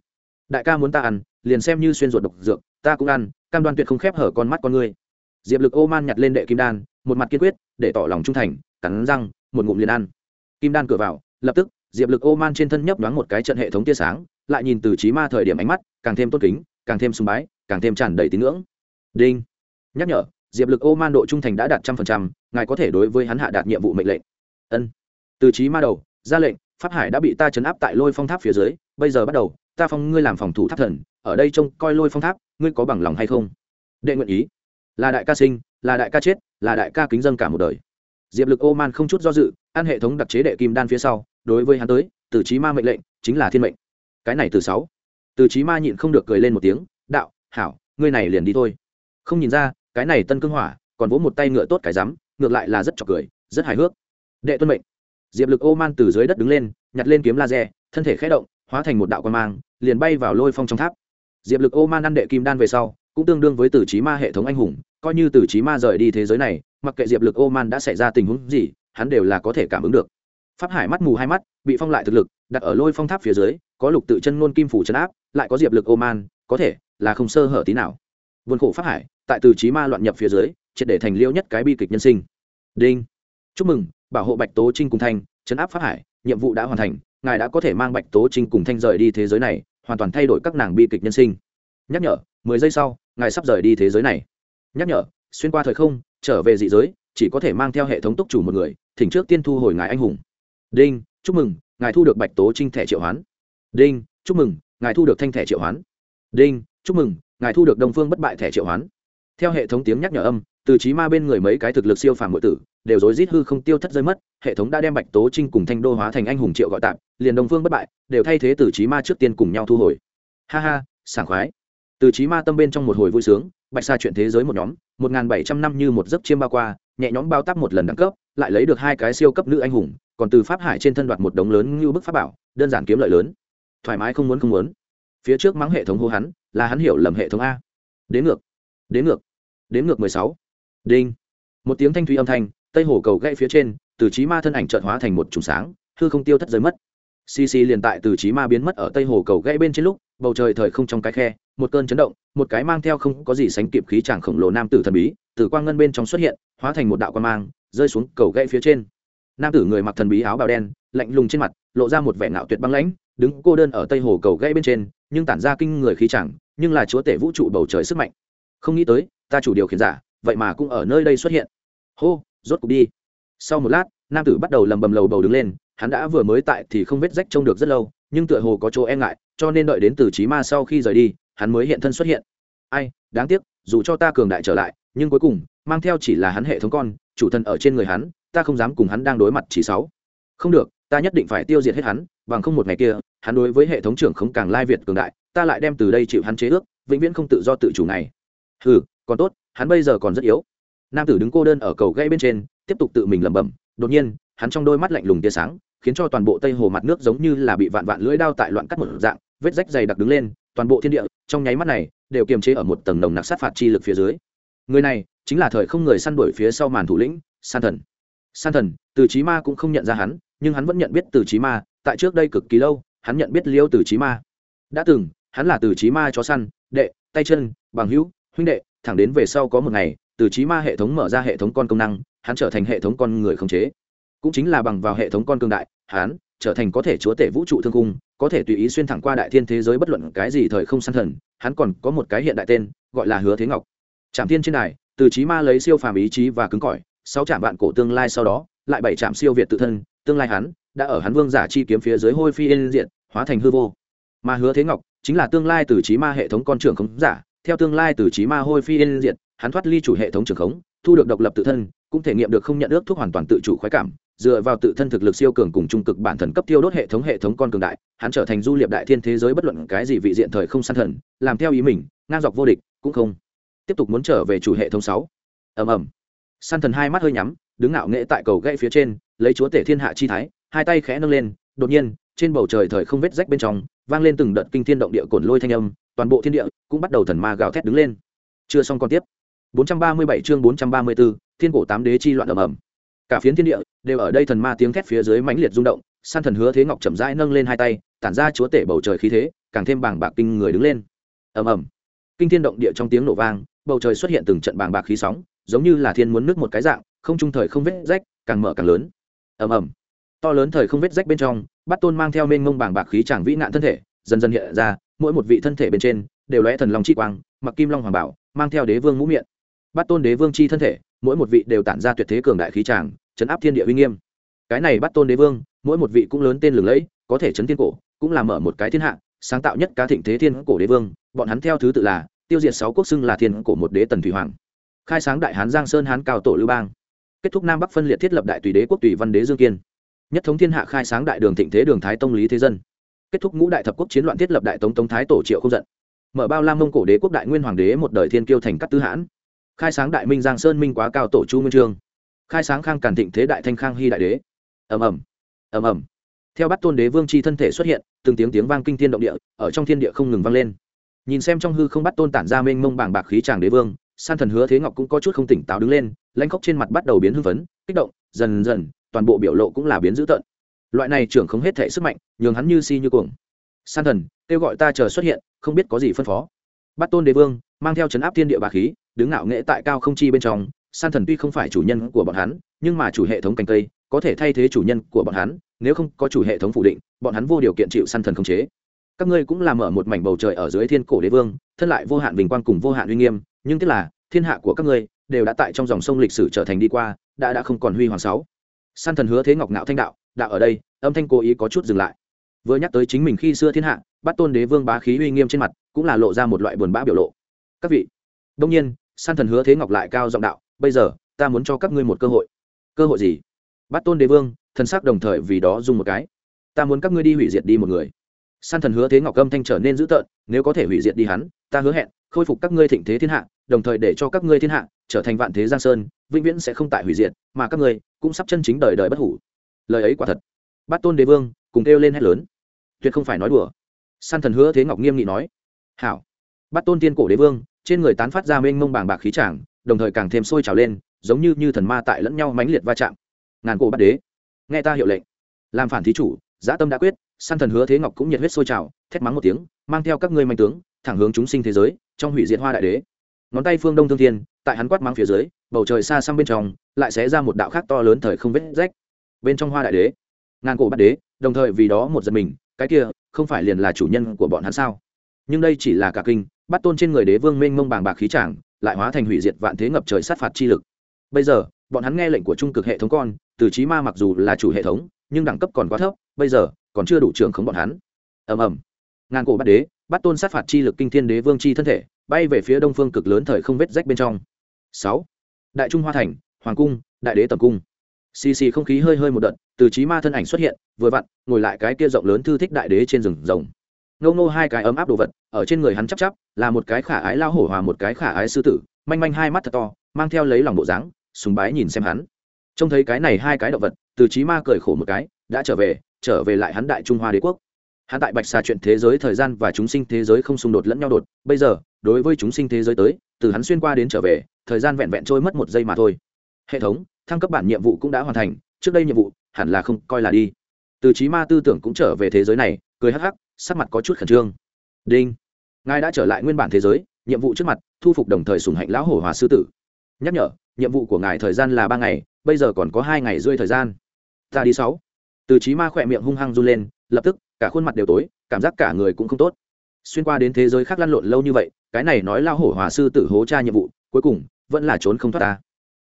đại ca muốn ta ăn, liền xem như xuyên ruột độc dược, ta cũng ăn, cam đoan tuyệt không khép hở con mắt con ngươi. Diệp lực ô man nhặt lên đệ kim đan, một mặt kiên quyết, để tỏ lòng trung thành cắn răng, một ngụm liền ăn. Kim đan cửa vào, lập tức, diệp lực ô man trên thân nhấp đoán một cái trận hệ thống tia sáng, lại nhìn từ trí ma thời điểm ánh mắt, càng thêm tôn kính, càng thêm sùng bái, càng thêm tràn đầy tín ngưỡng. Đinh. Nhắc nhở, diệp lực ô man độ trung thành đã đạt trăm phần trăm, ngài có thể đối với hắn hạ đạt nhiệm vụ mệnh lệnh. Ân. Từ trí ma đầu, ra lệnh, pháp hải đã bị ta chấn áp tại lôi phong tháp phía dưới, bây giờ bắt đầu, ta phong ngươi làm phòng thủ tháp thần, ở đây trông coi lôi phong tháp, ngươi có bằng lòng hay không? Đệ nguyện ý. Là đại ca sinh, là đại ca chết, là đại ca kính dân cả một đời diệp lực ô man không chút do dự, ăn hệ thống đặc chế đệ kim đan phía sau, đối với hắn tới, từ trí ma mệnh lệnh, chính là thiên mệnh. Cái này từ sáu. Từ trí ma nhịn không được cười lên một tiếng, đạo, hảo, ngươi này liền đi thôi. Không nhìn ra, cái này tân cương hỏa, còn vỗ một tay ngựa tốt cái rắm, ngược lại là rất trọc cười, rất hài hước. Đệ tuân mệnh. Diệp lực ô man từ dưới đất đứng lên, nhặt lên kiếm laser, thân thể khé động, hóa thành một đạo quan mang, liền bay vào lôi phong trong tháp. Diệp lực ô man ăn đệ kim đan về sau, cũng tương đương với tử trí ma hệ thống anh hùng, coi như tử trí ma rời đi thế giới này mặc kệ diệp lực ô man đã xảy ra tình huống gì, hắn đều là có thể cảm ứng được. Pháp hải mắt mù hai mắt, bị phong lại thực lực, đặt ở lôi phong tháp phía dưới, có lục tự chân ngôn kim phủ chấn áp, lại có diệp lực ô man có thể là không sơ hở tí nào. Vườn khổ pháp hải, tại từ trí ma loạn nhập phía dưới, triệt để thành liêu nhất cái bi kịch nhân sinh. Đinh. Chúc mừng, bảo hộ bạch tố trinh cùng thanh chấn áp pháp hải, nhiệm vụ đã hoàn thành, ngài đã có thể mang bạch tố trinh cùng thanh rời đi thế giới này, hoàn toàn thay đổi các nàng bi kịch nhân sinh. Nhắc nhở, mười giây sau, ngài sắp rời đi thế giới này. Nhắc nhở, xuyên qua thời không trở về dị giới, chỉ có thể mang theo hệ thống túc chủ một người, thỉnh trước tiên thu hồi ngài anh hùng. Đinh, chúc mừng, ngài thu được bạch tố trinh thẻ triệu hoán. Đinh, chúc mừng, ngài thu được thanh thẻ triệu hoán. Đinh, chúc mừng, ngài thu được đồng phương bất bại thẻ triệu hoán. Theo hệ thống tiếng nhắc nhở âm, từ trí ma bên người mấy cái thực lực siêu phàm ngụy tử, đều rối rít hư không tiêu thất rơi mất, hệ thống đã đem bạch tố trinh cùng thanh đô hóa thành anh hùng triệu gọi tạm, liền đồng phương bất bại đều thay thế từ trí ma trước tiên cùng nhau thu hồi. Ha ha, sảng khoái. Từ trí ma tâm bên trong một hồi vui sướng bạch xa chuyện thế giới một nhóm, một n g h n bảy trăm năm như một giấc chiêm bao qua, nhẹ nhõm bao tắp một lần đẳng cấp, lại lấy được hai cái siêu cấp nữ anh hùng, còn từ pháp hải trên thân đoạt một đống lớn như bức pháp bảo, đơn giản kiếm lợi lớn. Thoải mái không muốn không muốn. Phía trước mắng hệ thống hô hắn, là hắn hiểu lầm hệ thống a. Đến ngược đến ngược đến ngược mười sáu. Đinh. Một tiếng thanh thủy âm thanh, tây hồ cầu gãy phía trên, từ trí ma thân ảnh trợn hóa thành một trùng sáng, hư không tiêu thất giới mất. Xì xì liền tại từ trí ma biến mất ở tây hồ cầu gãy bên trên lúc, bầu trời thời không trong cái khe một cơn chấn động, một cái mang theo không có gì sánh kịp khí chàng khổng lồ nam tử thần bí, từ quang ngân bên trong xuất hiện, hóa thành một đạo quan mang, rơi xuống cầu gãy phía trên. Nam tử người mặc thần bí áo bào đen, lạnh lùng trên mặt, lộ ra một vẻ ngạo tuyệt băng lãnh, đứng cô đơn ở tây hồ cầu gãy bên trên, nhưng tản ra kinh người khí chẳng nhưng là chúa tể vũ trụ bầu trời sức mạnh. Không nghĩ tới, ta chủ điều khiển giả, vậy mà cũng ở nơi đây xuất hiện. Hô, rốt cục đi. Sau một lát, nam tử bắt đầu lầm bầm lầu bầu đứng lên, hắn đã vừa mới tại thì không vết rách trông được rất lâu, nhưng tựa hồ có chỗ e ngại, cho nên đợi đến từ trí ma sau khi rời đi hắn mới hiện thân xuất hiện. Ai, đáng tiếc, dù cho ta cường đại trở lại, nhưng cuối cùng, mang theo chỉ là hắn hệ thống con, chủ thân ở trên người hắn, ta không dám cùng hắn đang đối mặt chỉ sáu. Không được, ta nhất định phải tiêu diệt hết hắn, bằng không một ngày kia, hắn đối với hệ thống trưởng không càng lai việt cường đại, ta lại đem từ đây chịu hắn chế ước, vĩnh viễn không tự do tự chủ này. Ừ còn tốt, hắn bây giờ còn rất yếu. Nam tử đứng cô đơn ở cầu gãy bên trên, tiếp tục tự mình lẩm bẩm, đột nhiên, hắn trong đôi mắt lạnh lùng tia sáng, khiến cho toàn bộ tây hồ mặt nước giống như là bị vạn vạn lưỡi đao tại loạn cắt một dạng, vết rách dày đặc đứng lên toàn bộ thiên địa, trong nháy mắt này, đều kiềm chế ở một tầng nồng nặc sát phạt chi lực phía dưới. Người này, chính là thời không người săn đuổi phía sau màn thủ lĩnh, san thần. San thần, từ trí ma cũng không nhận ra hắn, nhưng hắn vẫn nhận biết từ trí ma, tại trước đây cực kỳ lâu, hắn nhận biết liêu từ trí ma. Đã từng, hắn là từ trí ma chó săn, đệ, tay chân, bằng hữu, huynh đệ, thẳng đến về sau có một ngày, từ trí ma hệ thống mở ra hệ thống con công năng, hắn trở thành hệ thống con người khống chế. Cũng chính là bằng vào hệ thống con cương đại, hắn trở thành có thể chúa tể vũ trụ thương cung có thể tùy ý xuyên thẳng qua đại thiên thế giới bất luận cái gì thời không săn thần, hắn còn có một cái hiện đại tên, gọi là hứa thế ngọc. Trạm thiên trên này từ trí ma lấy siêu phàm ý chí và cứng cỏi, sáu trạm vạn cổ tương lai sau đó, lại bảy trạm siêu việt tự thân, tương lai hắn đã ở hắn vương giả chi kiếm phía dưới hôi phi yên diện hóa thành hư vô. Mà hứa thế ngọc chính là tương lai từ trí ma hệ thống con trưởng khống giả, theo tương lai từ trí ma hôi phi yên diện hắn thoát ly chủ hệ thống trưởng khống, thu được độc lập tự thân cũng thể nghiệm được không nhận ước thuốc hoàn toàn tự chủ khoái cảm, dựa vào tự thân thực lực siêu cường cùng trung cực bản thần cấp tiêu đốt hệ thống hệ thống con cường đại, hắn trở thành du liệp đại thiên thế giới bất luận cái gì vị diện thời không săn thần, làm theo ý mình, ngang dọc vô địch, cũng không tiếp tục muốn trở về chủ hệ thống sáu. Ầm ầm. Săn thần hai mắt hơi nhắm, đứng ngạo nghệ tại cầu gãy phía trên, lấy chúa tể thiên hạ chi thái, hai tay khẽ nâng lên, đột nhiên, trên bầu trời thời không vết rách bên trong, vang lên từng đợt kinh thiên động địa cồn lôi thanh âm, toàn bộ thiên địa cũng bắt đầu thần ma gào thét đứng lên. Chưa xong còn tiếp. 437 chương 434, thiên cổ tám đế chi loạn ầm ầm. Cả phiến thiên địa đều ở đây thần ma tiếng thét phía dưới mãnh liệt rung động san thần hứa thế ngọc chậm rãi nâng lên hai tay tản ra chúa tể bầu trời khí thế càng thêm bàng bạc kinh người đứng lên. Ầm ầm. Kinh thiên động địa trong tiếng nổ vang bầu trời xuất hiện từng trận bàng bạc khí sóng giống như là thiên muốn nước một cái dạng không trung thời không vết rách càng mở càng lớn. Ầm ầm. To lớn thời không vết rách bên trong bắt tôn mang theo mênh mông bàng bạc khí chàng vĩ nạn thân thể dần dần hiện ra mỗi một vị thân thể bên trên đều lóe thần long chi quang mặc kim long hoàng bảo mang theo đế vương mũ miệng bắt tôn đế vương chi thân thể, mỗi một vị đều tản ra tuyệt thế cường đại khí tràng, chấn áp thiên địa uy nghiêm. Cái này bắt tôn đế vương, mỗi một vị cũng lớn tên lừng lẫy, có thể chấn thiên cổ, cũng là mở một cái thiên hạ, sáng tạo nhất cá thịnh thế thiên cổ đế vương, bọn hắn theo thứ tự là, tiêu diệt sáu quốc xưng là thiên cổ một đế tần thủy hoàng, khai sáng đại hán giang sơn hán cao tổ lưu bang, kết thúc nam bắc phân liệt thiết lập đại tùy đế quốc tùy văn đế dương kiên, nhất thống thiên hạ khai sáng đại đường thịnh thế đường thái tông lý thế dân, kết thúc ngũ đại thập quốc chiến loạn thiết lập đại tống tống thái tổ triệu không giận, mở bao lam mông cổ đế quốc đại nguyên hoàng đế một đời thiên kiêu thành các tư hãn khai sáng đại minh giang sơn minh quá cao tổ chu nguyên trương. Khai sáng khang càn thịnh thế đại thanh khang hy đại đế. Ầm ầm. Ầm ầm. Theo bắt tôn đế vương c h i thân thể xuất hiện, từng tiếng tiếng vang kinh thiên động địa ở trong thiên địa không ngừng vang lên. Nhìn xem trong hư không bắt tôn tản ra mênh mông bảng bạc khí tràng đế vương, san thần hứa thế ngọc cũng có chút không tỉnh táo đứng lên, lãnh khóc trên mặt bắt đầu biến hưng phấn, kích động, dần dần, toàn bộ biểu lộ cũng là biến dữ tợn. Loại này trưởng không hết thể sức mạnh, nhường hắn như si như cuồng. San thần, kêu gọi ta chờ xuất hiện, không biết có gì phân phó. Bắt tôn đế vương, mang theo chấn áp thiên địa bà khí đứng ngạo nghệ tại cao không chi bên trong, san thần tuy không phải chủ nhân của bọn hắn, nhưng mà chủ hệ thống cành cây, có thể thay thế chủ nhân của bọn hắn, nếu không có chủ hệ thống phủ định, bọn hắn vô điều kiện chịu san thần khống chế. Các ngươi cũng làm ở một mảnh bầu trời ở dưới thiên cổ đế vương, thân lại vô hạn bình quan cùng vô hạn uy nghiêm, nhưng tức là, thiên hạ của các ngươi đều đã tại trong dòng sông lịch sử trở thành đi qua, đã đã không còn huy hoàng sáu. San thần hứa thế ngọc ngạo thanh đạo đạo ở đây, âm thanh cố ý có chút dừng lại. Vừa nhắc tới chính mình khi xưa thiên hạ, bắt tôn đế vương bá khí uy nghiêm trên mặt, cũng là lộ ra một loại buồn bã biểu lộ. Các vị, đông nhiên san thần hứa thế ngọc lại cao giọng đạo, bây giờ, ta muốn cho các ngươi một cơ hội. Cơ hội gì? Bắt tôn đế vương, thần sắc đồng thời vì đó dùng một cái. Ta muốn các ngươi đi hủy diệt đi một người. San thần hứa thế ngọc âm thanh trở nên dữ tợn, nếu có thể hủy diệt đi hắn, ta hứa hẹn khôi phục các ngươi thịnh thế thiên hạ, đồng thời để cho các ngươi thiên hạ trở thành vạn thế giang sơn, vĩnh viễn sẽ không tại hủy diệt, mà các ngươi cũng sắp chân chính đời đời bất hủ. Lời ấy quả thật. Bắt tôn đế vương cùng kêu lên hét lớn. Tuyệt không phải nói đùa. San thần hứa thế ngọc nghiêm nghị nói. Hảo. Bắt tôn tiên cổ đế vương trên người tán phát ra mênh mông bàng bạc khí tràng, đồng thời càng thêm sôi trào lên, giống như như thần ma tại lẫn nhau mãnh liệt va chạm. Ngàn cổ bắt đế. Nghe ta hiệu lệnh. Làm phản thí chủ, dã tâm đã quyết san thần hứa thế ngọc cũng nhiệt huyết sôi trào, thét mắng một tiếng, mang theo các ngươi manh tướng, thẳng hướng chúng sinh thế giới, trong hủy diệt hoa đại đế. Ngón tay phương đông thương thiên, tại hắn quát mắng phía dưới, bầu trời xa xăm bên trong, lại sẽ ra một đạo khác to lớn thời không vết rách. Bên trong hoa đại đế. Ngàn cổ bắt đế, đồng thời vì đó một giật mình, cái kia, không phải liền là chủ nhân của bọn hắn sao? Nhưng đây chỉ là cả kinh bắt tôn trên người đế vương mênh mông bàng bạc khí tràng, lại hóa thành hủy diệt vạn thế ngập trời sát phạt chi lực. Bây giờ, bọn hắn nghe lệnh của trung cực hệ thống con, từ trí ma mặc dù là chủ hệ thống, nhưng đẳng cấp còn quá thấp, bây giờ, còn chưa đủ trường khống bọn hắn. Ầm ầm. Ngàn cổ bắt đế, bắt tôn sát phạt chi lực kinh thiên đế vương chi thân thể, bay về phía đông phương cực lớn thời không vết rách bên trong. Sáu. Đại trung hoa thành, hoàng cung, đại đế tầm cung. Xì xì không khí hơi hơi một đợt, từ trí ma thân ảnh xuất hiện, vừa vặn, ngồi lại cái kia rộng lớn thư thích đại đế trên rừng rồng ngô ngô hai cái ấm áp đồ vật, ở trên người hắn chắp chắp, là một cái khả ái lao hổ hòa một cái khả ái sư tử, manh manh hai mắt thật to, mang theo lấy lòng bộ dáng, sùng bái nhìn xem hắn. Trông thấy cái này hai cái động vật, từ trí ma cười khổ một cái, đã trở về trở về lại hắn đại trung hoa đế quốc. Hắn tại bạch xà chuyện thế giới thời gian và chúng sinh thế giới không xung đột lẫn nhau đột, bây giờ, đối với chúng sinh thế giới tới, từ hắn xuyên qua đến trở về, thời gian vẹn vẹn trôi mất một giây mà thôi. Hệ thống, thăng cấp bản nhiệm vụ cũng đã hoàn thành, trước đây nhiệm vụ, hẳn là không coi là đi. Từ trí ma tư tưởng cũng trở về thế giới này, cười hắc hắc sắc mặt có chút khẩn trương. Đinh. Ngài đã trở lại nguyên bản thế giới, nhiệm vụ trước mặt, thu phục đồng thời sùng hạnh lão hổ hòa sư tử. Nhắc nhở, nhiệm vụ của ngài thời gian là ba ngày, bây giờ còn có hai ngày rơi thời gian. Ta đi sáu. Từ trí ma khỏe miệng hung hăng run lên, lập tức, cả khuôn mặt đều tối, cảm giác cả người cũng không tốt. Xuyên qua đến thế giới khác lăn lộn lâu như vậy, cái này nói lao hổ hòa sư tử hố tra nhiệm vụ, cuối cùng, vẫn là trốn không thoát ta.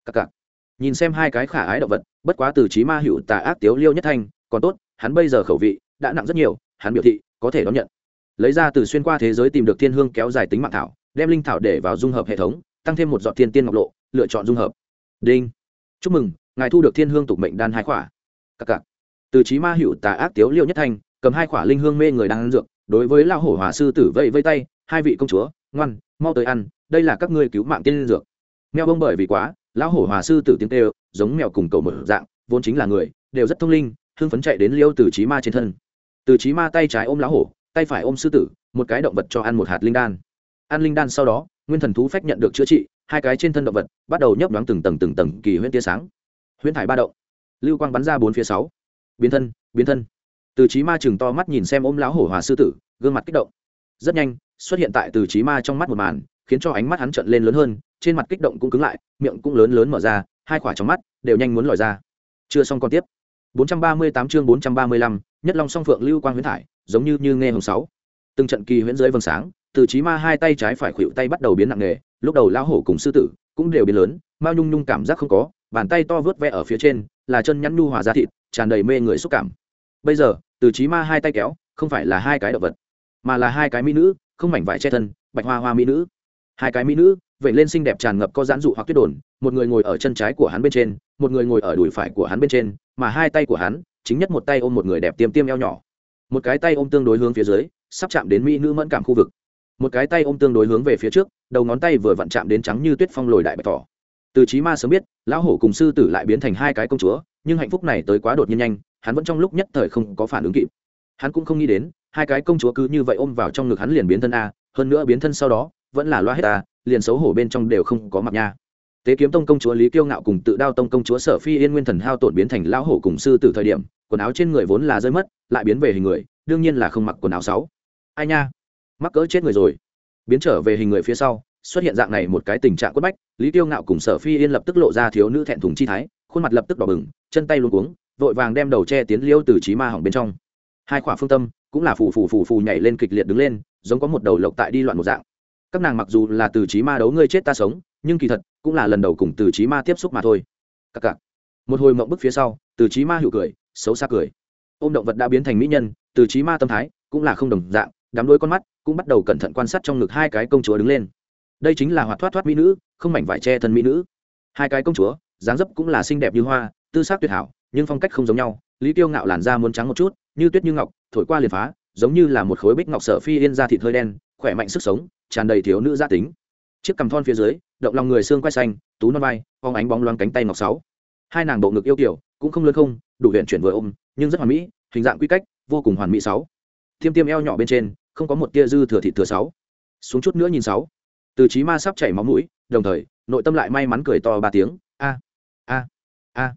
Cặc cặc. Nhìn xem hai cái khả ái động vật, bất quá từ trí ma hữu tà ác tiếu liêu nhất thanh, còn tốt, hắn bây giờ khẩu vị, đã nặng rất nhiều, hắn biểu thị có thể đón nhận. Lấy ra từ xuyên qua thế giới tìm được thiên hương kéo dài tính mạng thảo, đem linh thảo để vào dung hợp hệ thống, tăng thêm một giọt thiên tiên ngọc lộ, lựa chọn dung hợp. Đinh. Chúc mừng, ngài thu được thiên hương tục mệnh đan hai khỏa. Cặc cặc. Từ trí ma hữu tà ác tiếu liệu nhất thanh, cầm hai khỏa linh hương mê người đang ăn dược, đối với lao hổ hòa sư tử vây vây tay, hai vị công chúa, ngoan, mau tới ăn, đây là các ngươi cứu mạng tiên dược. Mèo bông bởi vì quá, lão hổ hòa sư tử tiếng kêu, giống mèo cùng cầu mở dạng, vốn chính là người, đều rất thông linh hương phấn chạy đến liêu từ trí ma trên thân từ trí ma tay trái ôm lão hổ tay phải ôm sư tử một cái động vật cho ăn một hạt linh đan. Ăn linh đan sau đó nguyên thần thú phách nhận được chữa trị hai cái trên thân động vật bắt đầu nhấp đoán từng tầng từng tầng kỳ huyễn tia sáng. Huyễn thải ba động. Lưu quang bắn ra bốn phía sáu. Biến thân biến thân. Từ trí ma chừng to mắt nhìn xem ôm lão hổ hòa sư tử gương mặt kích động. Rất nhanh xuất hiện tại từ trí ma trong mắt một màn khiến cho ánh mắt hắn trợn lên lớn hơn trên mặt kích động cũng cứng lại miệng cũng lớn lớn mở ra hai quả trong mắt đều nhanh muốn lòi ra. Chưa xong còn tiếp. 438 chương 435, nhất long song phượng lưu quang huyễn thải, giống như như nghe hồng sáu. Từng trận kỳ huyễn dưới vầng sáng, từ trí ma hai tay trái phải khuỵu tay bắt đầu biến nặng nề, lúc đầu lão hổ cùng sư tử cũng đều biến lớn, mao nhung nhung cảm giác không có, bàn tay to vớt vẽ ở phía trên, là chân nhắn nhu hòa ra thịt, tràn đầy mê người xúc cảm. Bây giờ, từ trí ma hai tay kéo, không phải là hai cái động vật, mà là hai cái mỹ nữ, không mảnh vải che thân, bạch hoa hoa mỹ nữ. Hai cái mỹ nữ vậy lên xinh đẹp tràn ngập có giãn dụ hoặc tuyết đồn, một người ngồi ở chân trái của hắn bên trên, một người ngồi ở đùi phải của hắn bên trên, mà hai tay của hắn chính nhất một tay ôm một người đẹp tiêm tiêm eo nhỏ. Một cái tay ôm tương đối hướng phía dưới, sắp chạm đến mỹ nữ mẫn cảm khu vực. Một cái tay ôm tương đối hướng về phía trước, đầu ngón tay vừa vặn chạm đến trắng như tuyết phong lồi đại bạch tỏ từ trí ma sớm biết, lão hổ cùng sư tử lại biến thành hai cái công chúa, nhưng hạnh phúc này tới quá đột nhiên nhanh, hắn vẫn trong lúc nhất thời không có phản ứng kịp. Hắn cũng không nghĩ đến, hai cái công chúa cứ như vậy ôm vào trong ngực hắn liền biến thân a, hơn nữa biến thân sau đó, vẫn là loa hết a, liền xấu hổ bên trong đều không có mặt nha tế kiếm tông công chúa lý kiêu ngạo cùng tự đao tông công chúa sở phi yên nguyên thần hao tổn biến thành lão hổ cùng sư từ thời điểm, quần áo trên người vốn là rơi mất, lại biến về hình người, đương nhiên là không mặc quần áo sáu. Ai nha, mắc cỡ chết người rồi. Biến trở về hình người phía sau, xuất hiện dạng này một cái tình trạng quất bách, lý tiêu ngạo cùng sở phi yên lập tức lộ ra thiếu nữ thẹn thùng chi thái, khuôn mặt lập tức đỏ bừng, chân tay luôn cuống, vội vàng đem đầu che tiến liêu từ trí ma hỏng bên trong. Hai khỏa phương tâm, cũng là phù phù phù phù nhảy lên kịch liệt đứng lên, giống có một đầu lộc tại đi loạn một dạng. Các nàng mặc dù là từ trí ma đấu ngươi chết ta sống, nhưng kỳ thật cũng là lần đầu cùng từ trí ma tiếp xúc mà thôi. Cặc cặc. Một hồi mộng bức phía sau, từ trí ma hiệu cười, xấu xa cười. Ôm động vật đã biến thành mỹ nhân, từ trí ma tâm thái cũng là không đồng dạng, đám đôi con mắt cũng bắt đầu cẩn thận quan sát trong ngực hai cái công chúa đứng lên. Đây chính là hoạt thoát thoát mỹ nữ, không mảnh vải che thân mỹ nữ. Hai cái công chúa, dáng dấp cũng là xinh đẹp như hoa, tư xác tuyệt hảo, nhưng phong cách không giống nhau. Lý tiêu ngạo làn da muốn trắng một chút, như tuyết như ngọc, thổi qua liền phá, giống như là một khối bích ngọc sở phi yên da thịt hơi đen, khỏe mạnh sức sống, tràn đầy thiếu nữ gia tính chiếc cằm thon phía dưới, động lòng người xương quay xanh, tú non vai phóng ánh bóng loáng cánh tay ngọc sáu. Hai nàng bộ ngực yêu kiểu, cũng không lớn không, đủ huyện chuyển vừa ôm, nhưng rất hoàn mỹ, hình dạng quy cách, vô cùng hoàn mỹ sáu. Tiêm tiêm eo nhỏ bên trên, không có một tia dư thừa thịt thừa sáu. Xuống chút nữa nhìn sáu. Từ trí ma sắp chảy máu mũi, đồng thời, nội tâm lại may mắn cười to ba tiếng, a a a.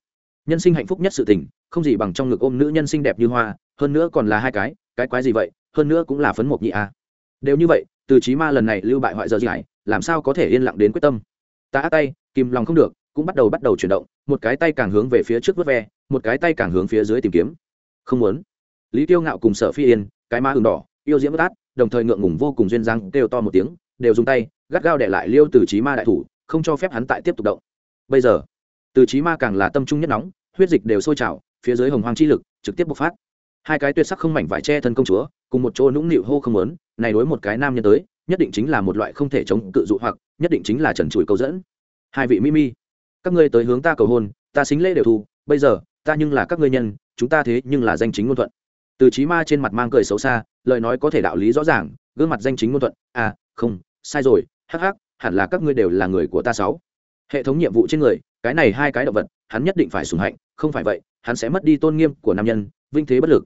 Nhân sinh hạnh phúc nhất sự tình, không gì bằng trong ngực ôm nữ nhân xinh đẹp như hoa, hơn nữa còn là hai cái cái quái gì vậy, hơn nữa cũng là phấn mộc nhị a. Đều như vậy, từ trí ma lần này lưu bại hoại giờ gì hải làm sao có thể yên lặng đến quyết tâm? Ta áp tay, kìm lòng không được, cũng bắt đầu bắt đầu chuyển động, một cái tay càng hướng về phía trước vớt ve, một cái tay càng hướng phía dưới tìm kiếm. Không muốn. Lý tiêu ngạo cùng sở phi yên, cái ma hừng đỏ, yêu diễm bất át, đồng thời ngượng ngùng vô cùng duyên răng kêu to một tiếng, đều dùng tay, gắt gao để lại liêu từ trí ma đại thủ, không cho phép hắn tại tiếp tục động. Bây giờ, từ trí ma càng là tâm trung nhất nóng, huyết dịch đều sôi trào, phía dưới hồng hoàng chi lực trực tiếp bộc phát. Hai cái tuyệt sắc không mảnh vải che thân công chúa, cùng một chỗ nũng nịu hô không lớn này đối một cái nam nhân tới nhất định chính là một loại không thể chống cự dụ hoặc, nhất định chính là trần trụi câu dẫn. Hai vị mimi các ngươi tới hướng ta cầu hôn, ta xính lễ đều thu, bây giờ, ta nhưng là các ngươi nhân, chúng ta thế nhưng là danh chính ngôn thuận. Từ trí ma trên mặt mang cười xấu xa, lời nói có thể đạo lý rõ ràng, gương mặt danh chính ngôn thuận à không, sai rồi, hắc hắc, hẳn là các ngươi đều là người của ta sáu. Hệ thống nhiệm vụ trên người, cái này hai cái động vật, hắn nhất định phải sùng hạnh, không phải vậy, hắn sẽ mất đi tôn nghiêm của nam nhân, vinh thế bất lực.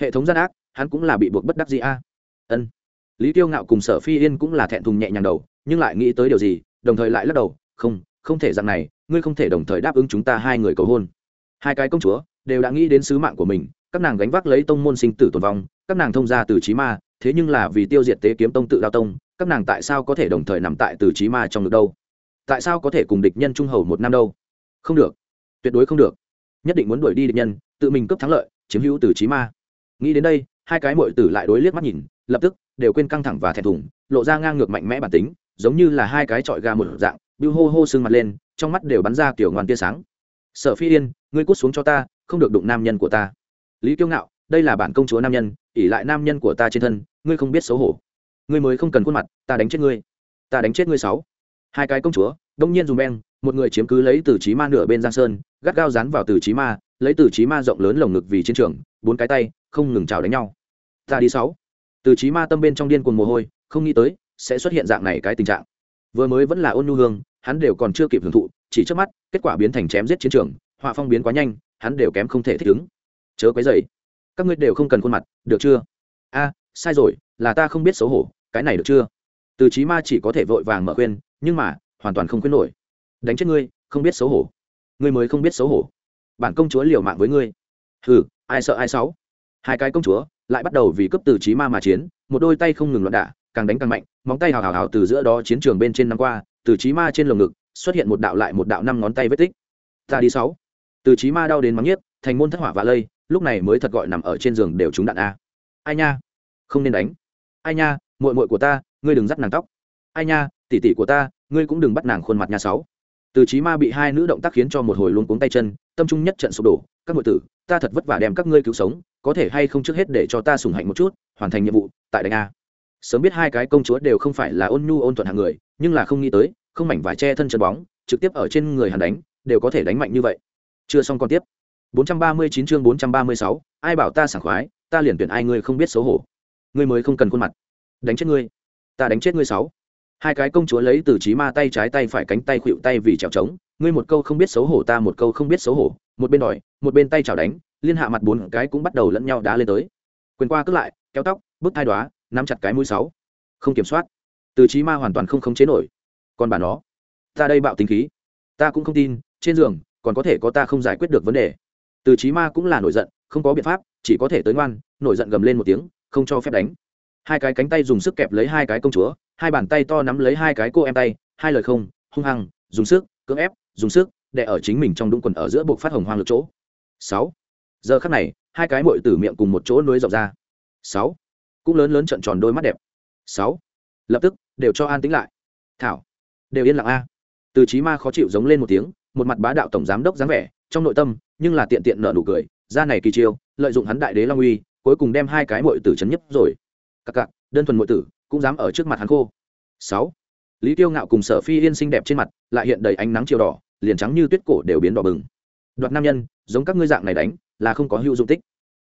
Hệ thống gian ác, hắn cũng là bị buộc bất đắc gì a. Ân lý tiêu ngạo cùng sở phi yên cũng là thẹn thùng nhẹ nhàng đầu, nhưng lại nghĩ tới điều gì, đồng thời lại lắc đầu, không không thể dạng này, ngươi không thể đồng thời đáp ứng chúng ta hai người cầu hôn. Hai cái công chúa đều đã nghĩ đến sứ mạng của mình, các nàng gánh vác lấy tông môn sinh tử tồn vong, các nàng thông ra từ trí ma, thế nhưng là vì tiêu diệt tế kiếm tông tự đao tông, các nàng tại sao có thể đồng thời nằm tại từ trí ma trong ngực đâu? Tại sao có thể cùng địch nhân trung hầu một năm đâu? Không được. Tuyệt đối không được. Nhất định muốn đuổi đi địch nhân, tự mình cướp thắng lợi, chiếm hữu từ trí ma. Nghĩ đến đây, hai cái mội tử lại đối liếc mắt nhìn, lập tức đều quên căng thẳng và thẹn thùng, lộ ra ngang ngược mạnh mẽ bản tính, giống như là hai cái trọi gà một dạng bưu hô hô sưng mặt lên, trong mắt đều bắn ra kiểu ngoan tia sáng. Sở phi yên, ngươi cút xuống cho ta, không được đụng nam nhân của ta. Lý kiêu ngạo, đây là bản công chúa nam nhân ỉ lại nam nhân của ta trên thân, ngươi không biết xấu hổ. Ngươi mới không cần khuôn mặt, ta đánh chết ngươi. Ta đánh chết ngươi sáu. Hai cái công chúa, đông nhiên dùng beng, một người chiếm cứ lấy từ trí ma nửa bên giang sơn, gắt gao dán vào từ trí ma, lấy từ trí ma rộng lớn lồng ngực vì chiến trường, bốn cái tay, không ngừng chào đánh nhau. Ta đi sáu từ trí ma tâm bên trong điên cuồng mồ hôi, không nghĩ tới, sẽ xuất hiện dạng này cái tình trạng. Vừa mới vẫn là ôn nhu hương, hắn đều còn chưa kịp hưởng thụ, chỉ trước mắt, kết quả biến thành chém giết chiến trường, họa phong biến quá nhanh, hắn đều kém không thể thích ứng. Chớ quấy dày các ngươi đều không cần khuôn mặt, được chưa? A, sai rồi, là ta không biết xấu hổ, cái này được chưa? Từ trí ma chỉ có thể vội vàng mở khuyên, nhưng mà, hoàn toàn không khuyên nổi. Đánh chết ngươi, không biết xấu hổ. Ngươi mới không biết xấu hổ. Bản công chúa liều mạng với ngươi. Hừ, ai sợ ai sáu hai cái công chúa lại bắt đầu vì cấp từ trí ma mà chiến, một đôi tay không ngừng loạn đả, càng đánh càng mạnh, móng tay hào hào hào từ giữa đó chiến trường bên trên năm qua, từ trí ma trên lồng ngực, xuất hiện một đạo lại một đạo năm ngón tay vết tích. Ta đi sáu. Từ trí ma đau đến mắng nhiếc, thành môn thất hỏa và lây, lúc này mới thật gọi nằm ở trên giường đều trúng đạn a. Ai nha? Không nên đánh. Ai nha? Muội muội của ta, ngươi đừng dắt nàng tóc. Ai nha? Tỷ tỷ của ta, ngươi cũng đừng bắt nàng khuôn mặt nhà sáu. Từ trí ma bị hai nữ động tác khiến cho một hồi luôn cuống tay chân, tâm trung nhất trận sụp đổ, các muội tử ta thật vất vả đem các ngươi cứu sống có thể hay không trước hết để cho ta sủng hạnh một chút hoàn thành nhiệm vụ tại đánh a. Sớm biết hai cái công chúa đều không phải là ôn nhu ôn thuận hàng người nhưng là không nghĩ tới không mảnh vải che thân chân bóng trực tiếp ở trên người hàn đánh đều có thể đánh mạnh như vậy. Chưa xong còn tiếp. 439 chương 436, ai bảo ta sảng khoái ta liền tuyển ai ngươi không biết xấu hổ. Ngươi mới không cần khuôn mặt. Đánh chết ngươi. Ta đánh chết ngươi sáu. Hai cái công chúa lấy từ trí ma tay trái tay phải cánh tay khuỵu tay vì trèo trống ngươi một câu không biết xấu hổ ta một câu không biết xấu hổ, một bên đòi, một bên tay chào đánh, liên hạ mặt bốn cái cũng bắt đầu lẫn nhau đá lên tới. Quyền qua cướp lại, kéo tóc bức thai đoá nắm chặt cái mũi sáu. Không kiểm soát. Từ trí ma hoàn toàn không khống chế nổi. Còn bà nó, ta đây bạo tính khí. Ta cũng không tin, trên giường, còn có thể có ta không giải quyết được vấn đề. Từ trí ma cũng là nổi giận, không có biện pháp, chỉ có thể tới ngoan, nổi giận gầm lên một tiếng, không cho phép đánh. Hai cái cánh tay dùng sức kẹp lấy hai cái công chúa, hai bàn tay to nắm lấy hai cái cô em tay, hai lời không, hung hăng, dùng sức, cưỡng ép dùng sức, để ở chính mình trong đúng quần ở giữa buộc phát hồng hoang lực chỗ. Sáu. Giờ khắc này, hai cái mội từ miệng cùng một chỗ nối rộng ra. Sáu. Cũng lớn lớn trận tròn đôi mắt đẹp. Sáu. Lập tức, đều cho an tính lại. Thảo. Đều yên lặng a. Từ trí ma khó chịu giống lên một tiếng, một mặt bá đạo tổng giám đốc dáng vẻ, trong nội tâm, nhưng là tiện tiện nợ nụ cười, ra này kỳ chiêu, lợi dụng hắn đại đế long uy, cuối cùng đem hai cái mội tử chấn nhấp rồi. Cặc cặc, đơn thuần mội tử, cũng dám ở trước mặt hắn khô. Sáu. Lý tiêu ngạo cùng sở phi yên xinh đẹp trên mặt, lại hiện đầy ánh nắng chiều đỏ liền trắng như tuyết cổ đều biến đỏ bừng. Đoạt nam nhân, giống các ngươi dạng này đánh, là không có hữu dụng tích.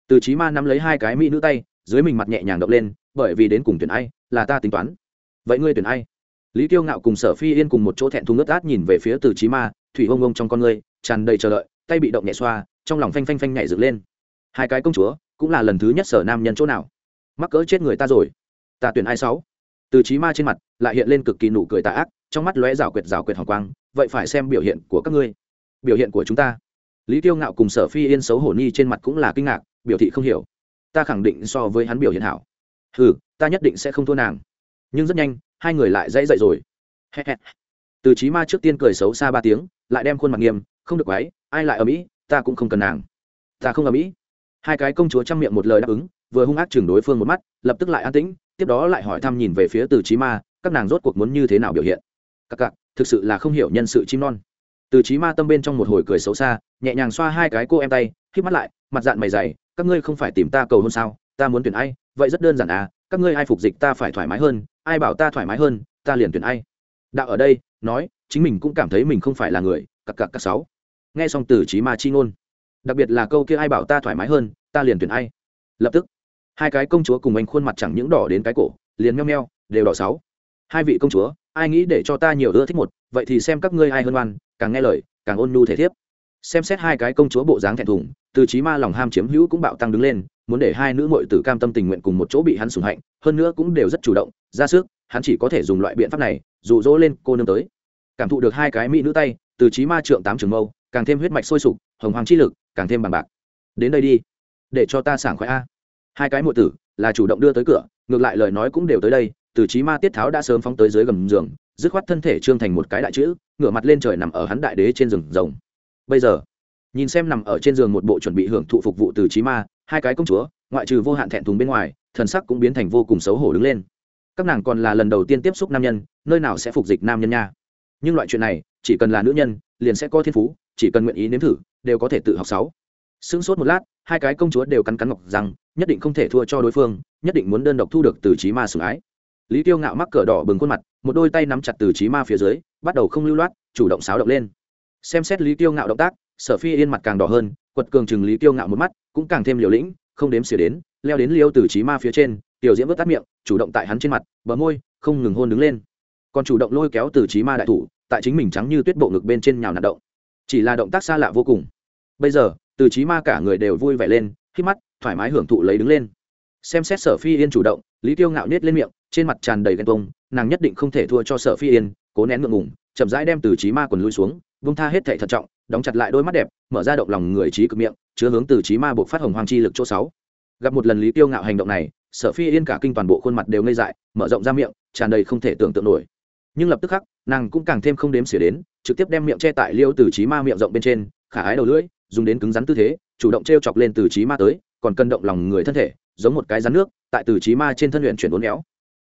Từ trí ma nắm lấy hai cái mỹ nữ tay, dưới mình mặt nhẹ nhàng động lên, bởi vì đến cùng tuyển ai, là ta tính toán. Vậy ngươi tuyển ai? Lý tiêu ngạo cùng sở phi yên cùng một chỗ thẹn thùng ngất át nhìn về phía từ trí ma, thủy hông ông trong con ngươi, tràn đầy chờ đợi, tay bị động nhẹ xoa, trong lòng phanh phanh phanh nhảy dựng lên. Hai cái công chúa, cũng là lần thứ nhất sở nam nhân chỗ nào? Mắc cỡ chết người ta rồi. Ta tuyển ai sáu? Từ trí ma trên mặt, lại hiện lên cực kỳ nụ cười tà ác trong mắt lóe rào quyệt rào quyệt hòng quang, vậy phải xem biểu hiện của các ngươi. Biểu hiện của chúng ta. Lý tiêu ngạo cùng sở phi yên xấu hổ nhi trên mặt cũng là kinh ngạc, biểu thị không hiểu. Ta khẳng định so với hắn biểu hiện hảo. Ừ ta nhất định sẽ không thua nàng. Nhưng rất nhanh, hai người lại dãy dậy rồi. Từ trí ma trước tiên cười xấu xa ba tiếng, lại đem khuôn mặt nghiêm, không được quái, ai lại ở mỹ, ta cũng không cần nàng. Ta không ở mỹ. Hai cái công chúa chăm miệng một lời đáp ứng, vừa hung ác chừng đối phương một mắt, lập tức lại an tĩnh, tiếp đó lại hỏi thăm nhìn về phía từ trí ma, các nàng rốt cuộc muốn như thế nào biểu hiện cặc cặc, thực sự là không hiểu nhân sự chim non. Từ trí ma tâm bên trong một hồi cười xấu xa, nhẹ nhàng xoa hai cái cô em tay k mắt lại, mặt dạng mày dày, các ngươi không phải tìm ta cầu hôn sao, ta muốn tuyển ai, vậy rất đơn giản à các ngươi ai phục dịch ta phải thoải mái hơn, ai bảo ta thoải mái hơn, ta liền tuyển ai. Đạo ở đây, nói, chính mình cũng cảm thấy mình không phải là người, cặc cặc cặc sáu. Nghe xong từ trí ma chi ngôn, đặc biệt là câu kia ai bảo ta thoải mái hơn, ta liền tuyển ai. Lập tức, hai cái công chúa cùng anh khuôn mặt chẳng những đỏ đến cái cổ, liền meo meo, đều đỏ sáu. Hai vị công chúa ai nghĩ để cho ta nhiều ưa thích một, vậy thì xem các ngươi ai hơn oan, càng nghe lời, càng ôn nhu thể thiếp. Xem xét hai cái công chúa bộ dáng thẹn thùng, từ trí ma lòng ham chiếm hữu cũng bạo tăng đứng lên, muốn để hai nữ mội tử cam tâm tình nguyện cùng một chỗ bị hắn sủng hạnh, hơn nữa cũng đều rất chủ động, ra sức, hắn chỉ có thể dùng loại biện pháp này, dụ dỗ lên cô nương tới. Cảm thụ được hai cái mỹ nữ tay, từ trí ma trượng tám trường mâu, càng thêm huyết mạch sôi sục, hồng hoàng chi lực, càng thêm bằng bạc. Đến đây đi, để cho ta sảng khoái a. Hai cái mội tử là chủ động đưa tới cửa, ngược lại lời nói cũng đều tới đây từ trí ma tiết tháo đã sớm phóng tới dưới gầm giường, dứt khoát thân thể trương thành một cái đại chữ, ngửa mặt lên trời nằm ở hắn đại đế trên rừng rồng. Bây giờ, nhìn xem nằm ở trên giường một bộ chuẩn bị hưởng thụ phục vụ từ trí ma, hai cái công chúa, ngoại trừ vô hạn thẹn thùng bên ngoài, thần sắc cũng biến thành vô cùng xấu hổ đứng lên. Các nàng còn là lần đầu tiên tiếp xúc nam nhân, nơi nào sẽ phục dịch nam nhân nha. Nhưng loại chuyện này, chỉ cần là nữ nhân, liền sẽ có thiên phú, chỉ cần nguyện ý nếm thử, đều có thể tự học sáu. Sững sốt một lát, hai cái công chúa đều cắn cắn ngọc rằng, nhất định không thể thua cho đối phương, nhất định muốn đơn độc thu được từ trí ma sủng ái lý tiêu ngạo mắc cờ đỏ bừng khuôn mặt, một đôi tay nắm chặt từ trí ma phía dưới, bắt đầu không lưu loát, chủ động xáo động lên. Xem xét lý tiêu ngạo động tác, sở phi yên mặt càng đỏ hơn, quật cường chừng lý tiêu ngạo một mắt, cũng càng thêm liều lĩnh, không đếm xỉa đến, leo đến liêu từ trí ma phía trên, tiểu diễm vớt tắt miệng, chủ động tại hắn trên mặt, bờ môi, không ngừng hôn đứng lên. Còn chủ động lôi kéo từ trí ma đại thủ, tại chính mình trắng như tuyết bộ ngực bên trên nhào nạt động. Chỉ là động tác xa lạ vô cùng. Bây giờ, từ trí ma cả người đều vui vẻ lên, khi mắt thoải mái hưởng thụ lấy đứng lên. Xem xét sở phi yên chủ động, lý tiêu ngạo nết lên miệng trên mặt tràn đầy ghen tông nàng nhất định không thể thua cho sở phi yên, cố nén ngượng ngùng, chậm rãi đem từ trí ma quần lui xuống, vung tha hết thệ thận trọng, đóng chặt lại đôi mắt đẹp, mở ra động lòng người trí cực miệng, chứa hướng từ trí ma buộc phát hồng hoàng chi lực chỗ sáu. Gặp một lần lý tiêu ngạo hành động này, sở phi yên cả kinh toàn bộ khuôn mặt đều ngây dại, mở rộng ra miệng, tràn đầy không thể tưởng tượng nổi. Nhưng lập tức khắc, nàng cũng càng thêm không đếm xỉa đến, trực tiếp đem miệng che tại liêu từ trí ma miệng rộng bên trên, khả ái đầu lưỡi, dùng đến cứng rắn tư thế, chủ động t r e o chọc lên từ trí ma tới, còn cân động lòng người thân thể, giống một cái rắn nước, tại từ trí ma trên thân luyện chuyển uốn éo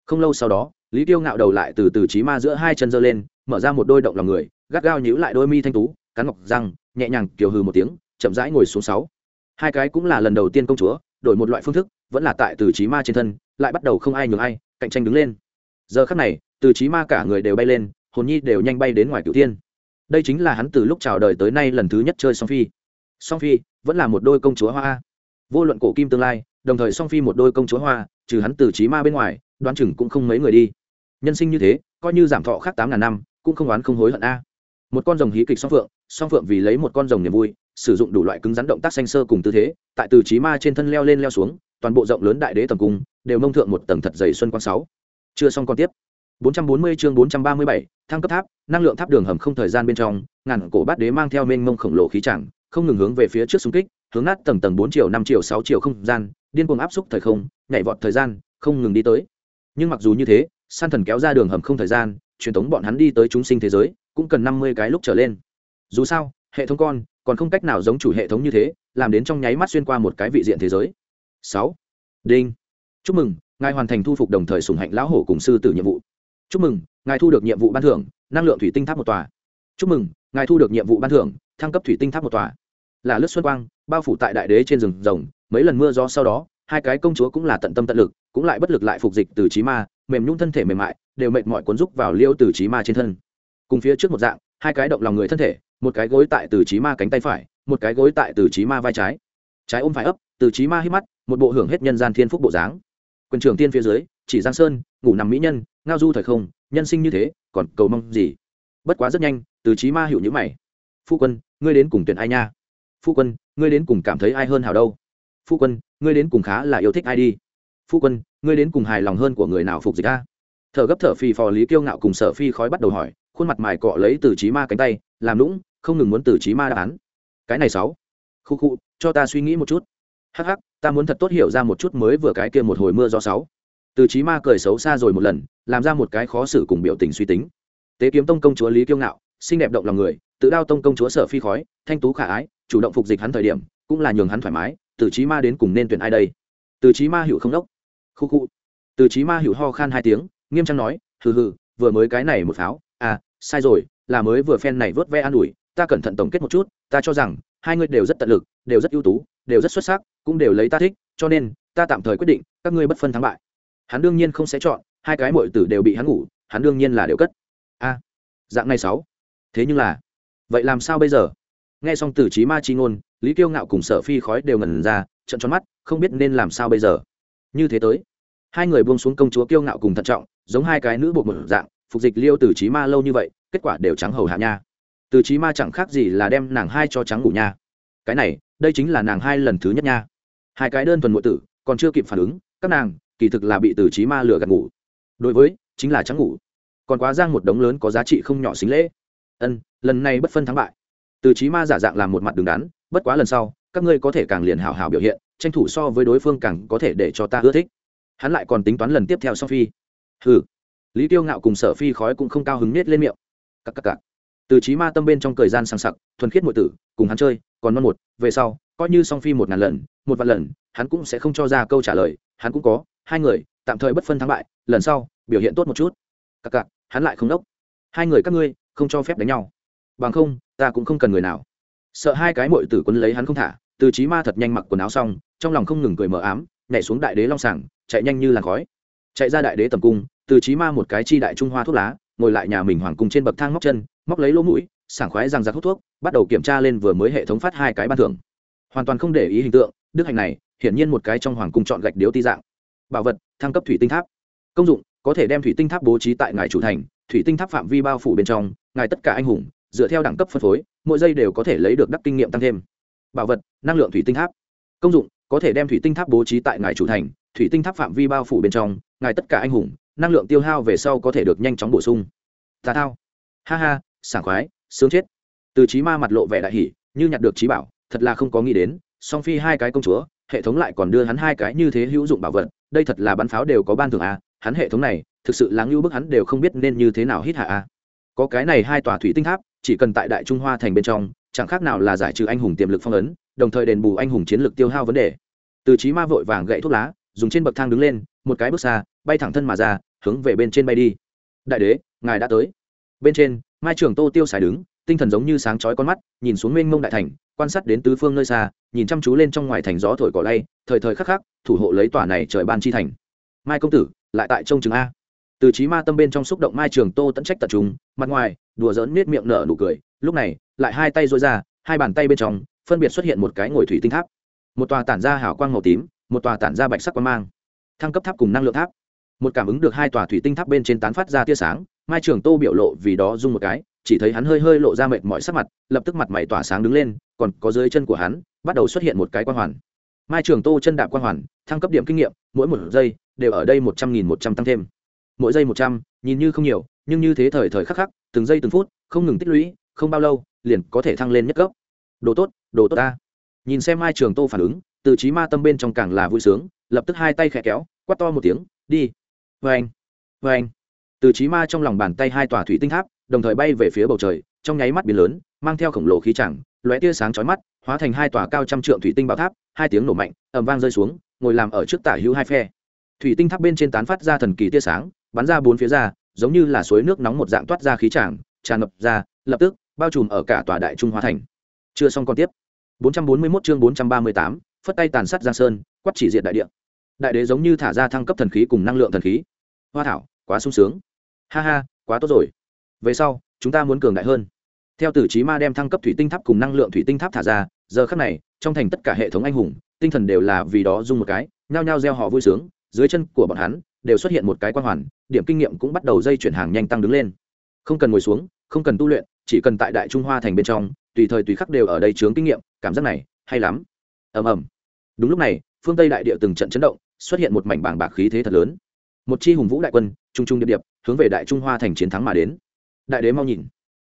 không lâu sau đó, lý tiêu ngạo đầu lại từ từ trí ma giữa hai chân giơ lên, mở ra một đôi động lòng người, gắt gao nhíu lại đôi mi thanh tú, cắn ngọc răng, nhẹ nhàng kiều hừ một tiếng, chậm rãi ngồi xuống sáu. Hai cái cũng là lần đầu tiên công chúa, đổi một loại phương thức, vẫn là tại từ trí ma trên thân, lại bắt đầu không ai nhường ai, cạnh tranh đứng lên. Giờ khắc này, từ trí ma cả người đều bay lên, hồn nhi đều nhanh bay đến ngoài cửu thiên. Đây chính là hắn từ lúc chào đời tới nay lần thứ nhất chơi song phi. Song phi vẫn là một đôi công chúa hoa. Vô luận cổ kim tương lai, đồng thời song phi một đôi công chúa hoa, trừ hắn từ trí ma bên ngoài đoán chừng cũng không mấy người đi. Nhân sinh như thế coi như giảm thọ khác tám ngàn năm cũng không oán không hối hận a. Một con rồng hí kịch song phượng song phượng vì lấy một con rồng niềm vui sử dụng đủ loại cứng rắn động tác xanh sơ cùng tư thế tại từ trí ma trên thân leo lên leo xuống toàn bộ rộng lớn đại đế tầm cung đều mông thượng một tầng thật dày xuân quang sáu. Chưa xong còn tiếp. 440 chương 437, thăng cấp tháp năng lượng tháp đường hầm không thời gian bên trong ngàn cổ bát đế mang theo mênh mông khổng lồ khí chẳng không ngừng hướng về phía trước xung kích hướng nát tầng tầng bốn triệu năm triệu sáu triệu không gian điên cuồng áp xúc thời không nhảy vọt thời gian không ngừng đi tới nhưng mặc dù như thế san thần kéo ra đường hầm không thời gian, truyền thống bọn hắn đi tới chúng sinh thế giới, cũng cần năm mươi cái lúc trở lên. Dù sao, hệ thống con còn không cách nào giống chủ hệ thống như thế, làm đến trong nháy mắt xuyên qua một cái vị diện thế giới. Sáu. Đinh. Chúc mừng, ngài hoàn thành thu phục đồng thời sùng hạnh lão hổ cùng sư tử nhiệm vụ. Chúc mừng, ngài thu được nhiệm vụ ban thưởng, năng lượng thủy tinh tháp một tòa. Chúc mừng, ngài thu được nhiệm vụ ban thưởng, thăng cấp thủy tinh tháp một tòa. Là lướt xuân quang, bao phủ tại đại đế trên rừng rồng, mấy lần mưa gió sau đó hai cái công chúa cũng là tận tâm tận lực, cũng lại bất lực lại phục dịch từ trí ma, mềm nhung thân thể mềm mại, đều mệt mỏi cuốn rúc vào liêu từ trí ma trên thân. Cùng phía trước một dạng, hai cái động lòng người thân thể, một cái gối tại từ trí ma cánh tay phải, một cái gối tại từ trí ma vai trái. Trái ôm phải ấp, từ trí ma hít mắt, một bộ hưởng hết nhân gian thiên phúc bộ dáng. Quân trường tiên phía dưới, chỉ giang sơn, ngủ nằm mỹ nhân, ngao du thời không, nhân sinh như thế, còn cầu mong gì? Bất quá rất nhanh, từ trí ma hiểu nhữ mày. Phu quân, ngươi đến cùng tuyển ai nha? Phu quân, ngươi đến cùng cảm thấy ai hơn hảo đâu? Phu quân ngươi đến cùng khá là yêu thích ai đi. Phu quân, ngươi đến cùng hài lòng hơn của người nào phục dịch a? Thở gấp thở phì phò lý kiêu ngạo cùng sở phi khói bắt đầu hỏi, khuôn mặt mài cọ lấy từ trí ma cánh tay, làm lũng không ngừng muốn từ trí ma đáp án. Cái này sáu. Khu khu, cho ta suy nghĩ một chút. Hắc hắc, ta muốn thật tốt hiểu ra một chút mới vừa cái kia một hồi mưa do sáu. Từ trí ma cười xấu xa rồi một lần, làm ra một cái khó xử cùng biểu tình suy tính. Tế kiếm tông công chúa lý kiêu ngạo, xinh đẹp động lòng người, tự đao tông công chúa sở phi khói, thanh tú khả ái, chủ động phục dịch hắn thời điểm, cũng là nhường hắn thoải mái từ trí ma đến cùng nên tuyển ai đây? Từ trí ma hiểu không đốc. Khu khu. Từ trí ma hiểu ho khan hai tiếng, nghiêm trang nói, hừ hừ, vừa mới cái này một pháo. À sai rồi, là mới vừa phen này vớt ve an ủi, ta cẩn thận tổng kết một chút, ta cho rằng, hai người đều rất tận lực, đều rất ưu tú, đều rất xuất sắc, cũng đều lấy ta thích, cho nên, ta tạm thời quyết định, các ngươi bất phân thắng bại. Hắn đương nhiên không sẽ chọn, hai cái mọi tử đều bị hắn ngủ, hắn đương nhiên là đều cất. A dạng này sáu. Thế nhưng là, vậy làm sao bây giờ? Nghe xong từ trí ma chi ngôn, lý kiêu ngạo cùng sở phi khói đều ngẩn ra trận tròn mắt, không biết nên làm sao bây giờ. Như thế tới, hai người buông xuống công chúa kiêu ngạo cùng thận trọng, giống hai cái nữ buộc một dạng, phục dịch liêu từ trí ma lâu như vậy, kết quả đều trắng hầu hạ nha. Từ trí ma chẳng khác gì là đem nàng hai cho trắng ngủ nha. Cái này, đây chính là nàng hai lần thứ nhất nha. Hai cái đơn thuần nội tử, còn chưa kịp phản ứng, các nàng, kỳ thực là bị từ trí ma lừa gạt ngủ. Đối với, chính là trắng ngủ. Còn quá giang một đống lớn có giá trị không nhỏ xính lễ. Ân, lần này bất phân thắng bại từ trí ma giả dạng làm một mặt đứng đắn, bất quá lần sau, các ngươi có thể càng liền hảo hảo biểu hiện, tranh thủ so với đối phương càng có thể để cho ta ưa thích. Hắn lại còn tính toán lần tiếp theo sau phi. Ừ lý tiêu ngạo cùng sở phi khói cũng không cao hứng nết lên miệng. Cắc cắc cắc từ trí ma tâm bên trong thời gian sang sặc, thuần khiết mọi tử, cùng hắn chơi, còn non một, về sau, coi như song phi một ngàn lần, một vạn lần, hắn cũng sẽ không cho ra câu trả lời, hắn cũng có, hai người, tạm thời bất phân thắng bại, lần sau, biểu hiện tốt một chút. Cặc cặc, hắn lại không đốc. Hai người các ngươi, không cho phép đánh nhau bằng không, ta cũng không cần người nào. Sợ hai cái mội tử quân lấy hắn không thả, từ trí ma thật nhanh mặc quần áo xong, trong lòng không ngừng cười mờ ám, nhảy xuống đại đế long sảng chạy nhanh như làn khói. Chạy ra đại đế tầm cung, từ trí ma một cái chi đại trung hoa thuốc lá, ngồi lại nhà mình hoàng cung trên bậc thang móc chân, móc lấy lỗ mũi, sảng khoái rằng giặc hút thuốc, bắt đầu kiểm tra lên vừa mới hệ thống phát hai cái ban thưởng. Hoàn toàn không để ý hình tượng, đức hành này, hiển nhiên một cái trong hoàng cung chọn gạch điếu ti dạng. Bảo vật, thăng cấp thủy tinh tháp. Công dụng, có thể đem thủy tinh tháp bố trí tại ngài chủ thành, thủy tinh tháp phạm vi bao phủ bên trong, ngài tất cả anh hùng dựa theo đẳng cấp phân phối, mỗi giây đều có thể lấy được đắc kinh nghiệm tăng thêm. Bảo vật, năng lượng thủy tinh tháp. Công dụng, có thể đem thủy tinh tháp bố trí tại ngài chủ thành, thủy tinh tháp phạm vi bao phủ bên trong, ngài tất cả anh hùng, năng lượng tiêu hao về sau có thể được nhanh chóng bổ sung. Tà thao. Ha ha, sảng khoái, sướng chết. Từ trí ma mặt lộ vẻ đại hỷ như nhặt được trí bảo, thật là không có nghĩ đến, song phi hai cái công chúa, hệ thống lại còn đưa hắn hai cái như thế hữu dụng bảo vật, đây thật là bắn pháo đều có ban thưởng a hắn hệ thống này, thực sự là ngưu bức hắn đều không biết nên như thế nào hít hạ a có cái này hai tòa thủy tinh tháp chỉ cần tại đại trung hoa thành bên trong, chẳng khác nào là giải trừ anh hùng tiềm lực phong ấn, đồng thời đền bù anh hùng chiến lược tiêu hao vấn đề. Từ trí ma vội vàng gậy thuốc lá, dùng trên bậc thang đứng lên, một cái bước xa, bay thẳng thân mà ra, hướng về bên trên bay đi. Đại đế, ngài đã tới. Bên trên, mai trường tô tiêu xài đứng, tinh thần giống như sáng chói con mắt, nhìn xuống mênh mông đại thành, quan sát đến tứ phương nơi xa, nhìn chăm chú lên trong ngoài thành gió thổi cỏ lay, thời thời khắc khắc, thủ hộ lấy tòa này trời ban chi thành. Mai công tử, lại tại trông chừng a. Từ trí ma tâm bên trong xúc động, mai trường tô tận trách tập trung mặt ngoài đùa dỡn nết miệng nở nụ cười. Lúc này, lại hai tay dối ra, hai bàn tay bên trong, phân biệt xuất hiện một cái ngồi thủy tinh tháp. Một tòa tản ra hào quang màu tím, một tòa tản ra bạch sắc quang mang. Thăng cấp tháp cùng năng lượng tháp. Một cảm ứng được hai tòa thủy tinh tháp bên trên tán phát ra tia sáng, mai trường tô biểu lộ vì đó rung một cái, chỉ thấy hắn hơi hơi lộ ra mệt mỏi sắc mặt, lập tức mặt mày tỏa sáng đứng lên, còn có dưới chân của hắn, bắt đầu xuất hiện một cái quan hoàn. Mai trường tô chân đạp quan hoàn, thăng cấp điểm kinh nghiệm, mỗi một giây đều ở đây một trăm nghìn một trăm tăng thêm. Mỗi giây một trăm, nhìn như không nhiều, nhưng như thế thời thời khắc khắc từng giây từng phút, không ngừng tích lũy, không bao lâu, liền có thể thăng lên nhất cấp. Đồ tốt đồ tốt ta. Nhìn xem mai trường tô phản ứng, từ trí ma tâm bên trong càng là vui sướng, lập tức hai tay khẽ kéo quắt to một tiếng, đi. Vê anh vê anh từ trí ma trong lòng bàn tay hai tòa thủy tinh tháp, đồng thời bay về phía bầu trời, trong nháy mắt biến lớn, mang theo khổng lồ khí chẳng, lóe tia sáng chói mắt, hóa thành hai tòa cao trăm trượng thủy tinh bảo tháp, hai tiếng nổ mạnh, ầm vang rơi xuống, ngồi làm ở trước tả hữu hai phe. Thủy tinh tháp bên trên tán phát ra thần kỳ tia sáng, bắn ra bốn phía ra giống như là suối nước nóng một dạng toát ra khí tràng tràn ngập ra lập tức bao trùm ở cả tòa đại trung hoa thành. Chưa xong còn tiếp. 441 chương 438, phất tay tàn sát giang sơn quát chỉ diện đại địa. Đại đế giống như thả ra thăng cấp thần khí cùng năng lượng thần khí. Hoa thảo quá sung sướng. Ha ha quá tốt rồi. Về sau chúng ta muốn cường đại hơn. Theo tử trí ma đem thăng cấp thủy tinh tháp cùng năng lượng thủy tinh tháp thả ra giờ khắc này trong thành tất cả hệ thống anh hùng tinh thần đều là vì đó rung một cái nhao nhao gieo họ vui sướng dưới chân của bọn hắn đều xuất hiện một cái quan hoàn, điểm kinh nghiệm cũng bắt đầu dây chuyển hàng nhanh tăng đứng lên. Không cần ngồi xuống, không cần tu luyện, chỉ cần tại đại trung hoa thành bên trong, tùy thời tùy khắc đều ở đây chướng kinh nghiệm, cảm giác này, hay lắm. Ầm ầm. Đúng lúc này, phương tây đại địa từng trận chấn động, xuất hiện một mảnh bảng bạc khí thế thật lớn. Một chi hùng vũ đại quân, trung trung điệp điệp, hướng về đại trung hoa thành chiến thắng mà đến. Đại đế mau nhìn.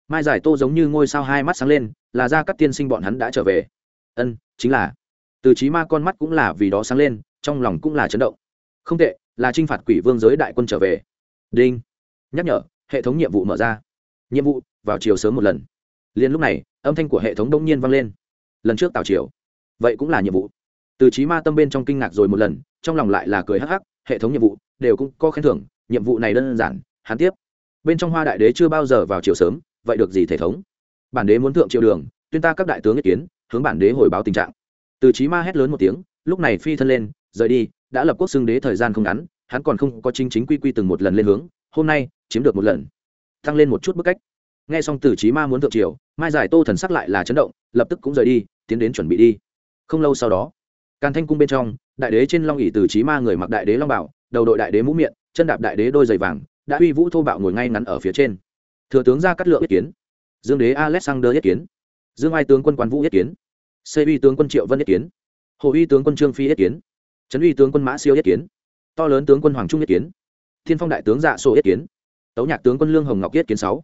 Mai giải tô giống như ngôi sao hai mắt sáng lên, là ra các tiên sinh bọn hắn đã trở về. Ân, chính là. Từ trí ma con mắt cũng là vì đó sáng lên, trong lòng cũng là chấn động. Không tệ là t r i n h phạt quỷ vương giới đại quân trở về. Đinh. Nhắc nhở, hệ thống nhiệm vụ mở ra. Nhiệm vụ, vào chiều sớm một lần. Liền lúc này, âm thanh của hệ thống đông nhiên vang lên. Lần trước tào chiều vậy cũng là nhiệm vụ. Từ trí ma tâm bên trong kinh ngạc rồi một lần, trong lòng lại là cười hắc hắc, hệ thống nhiệm vụ, đều cũng có khen thưởng, nhiệm vụ này đơn giản, hắn tiếp. Bên trong hoa đại đế chưa bao giờ vào chiều sớm, vậy được gì thể thống? Bản đế muốn thượng triều đường, tuyên ta các đại tướng ý kiến, hướng bản đế hồi báo tình trạng. Từ trí ma hét lớn một tiếng, lúc này phi thân lên, rời đi đã lập quốc xưng đế thời gian không ngắn, hắn còn không có chính chính quy quy từng một lần lên hướng, hôm nay, chiếm được một lần. Tăng lên một chút bức cách. Nghe xong từ trí ma muốn thượng triều, mai giải tô thần sắc lại là chấn động, lập tức cũng rời đi, tiến đến chuẩn bị đi. Không lâu sau đó, càn thanh cung bên trong, đại đế trên long ỉ từ trí ma người mặc đại đế long bảo, đầu đội đại đế mũ miệng chân đạp đại đế đôi giày vàng, đã uy vũ thô bạo ngồi ngay ngắn ở phía trên. Thừa tướng ra cắt lượng yết kiến. Dương đế alexander yết kiến. Dương ai tướng quân quan vũ yết kiến. Xây uy tướng quân triệu vân yết kiến. Hồ uy tướng quân trương phi yết kiến trấn uy tướng quân mã siêu yết kiến, to lớn tướng quân hoàng trung yết kiến, thiên phong đại tướng dạ sổ yết kiến, tấu nhạc tướng quân lương hồng ngọc yết kiến sáu.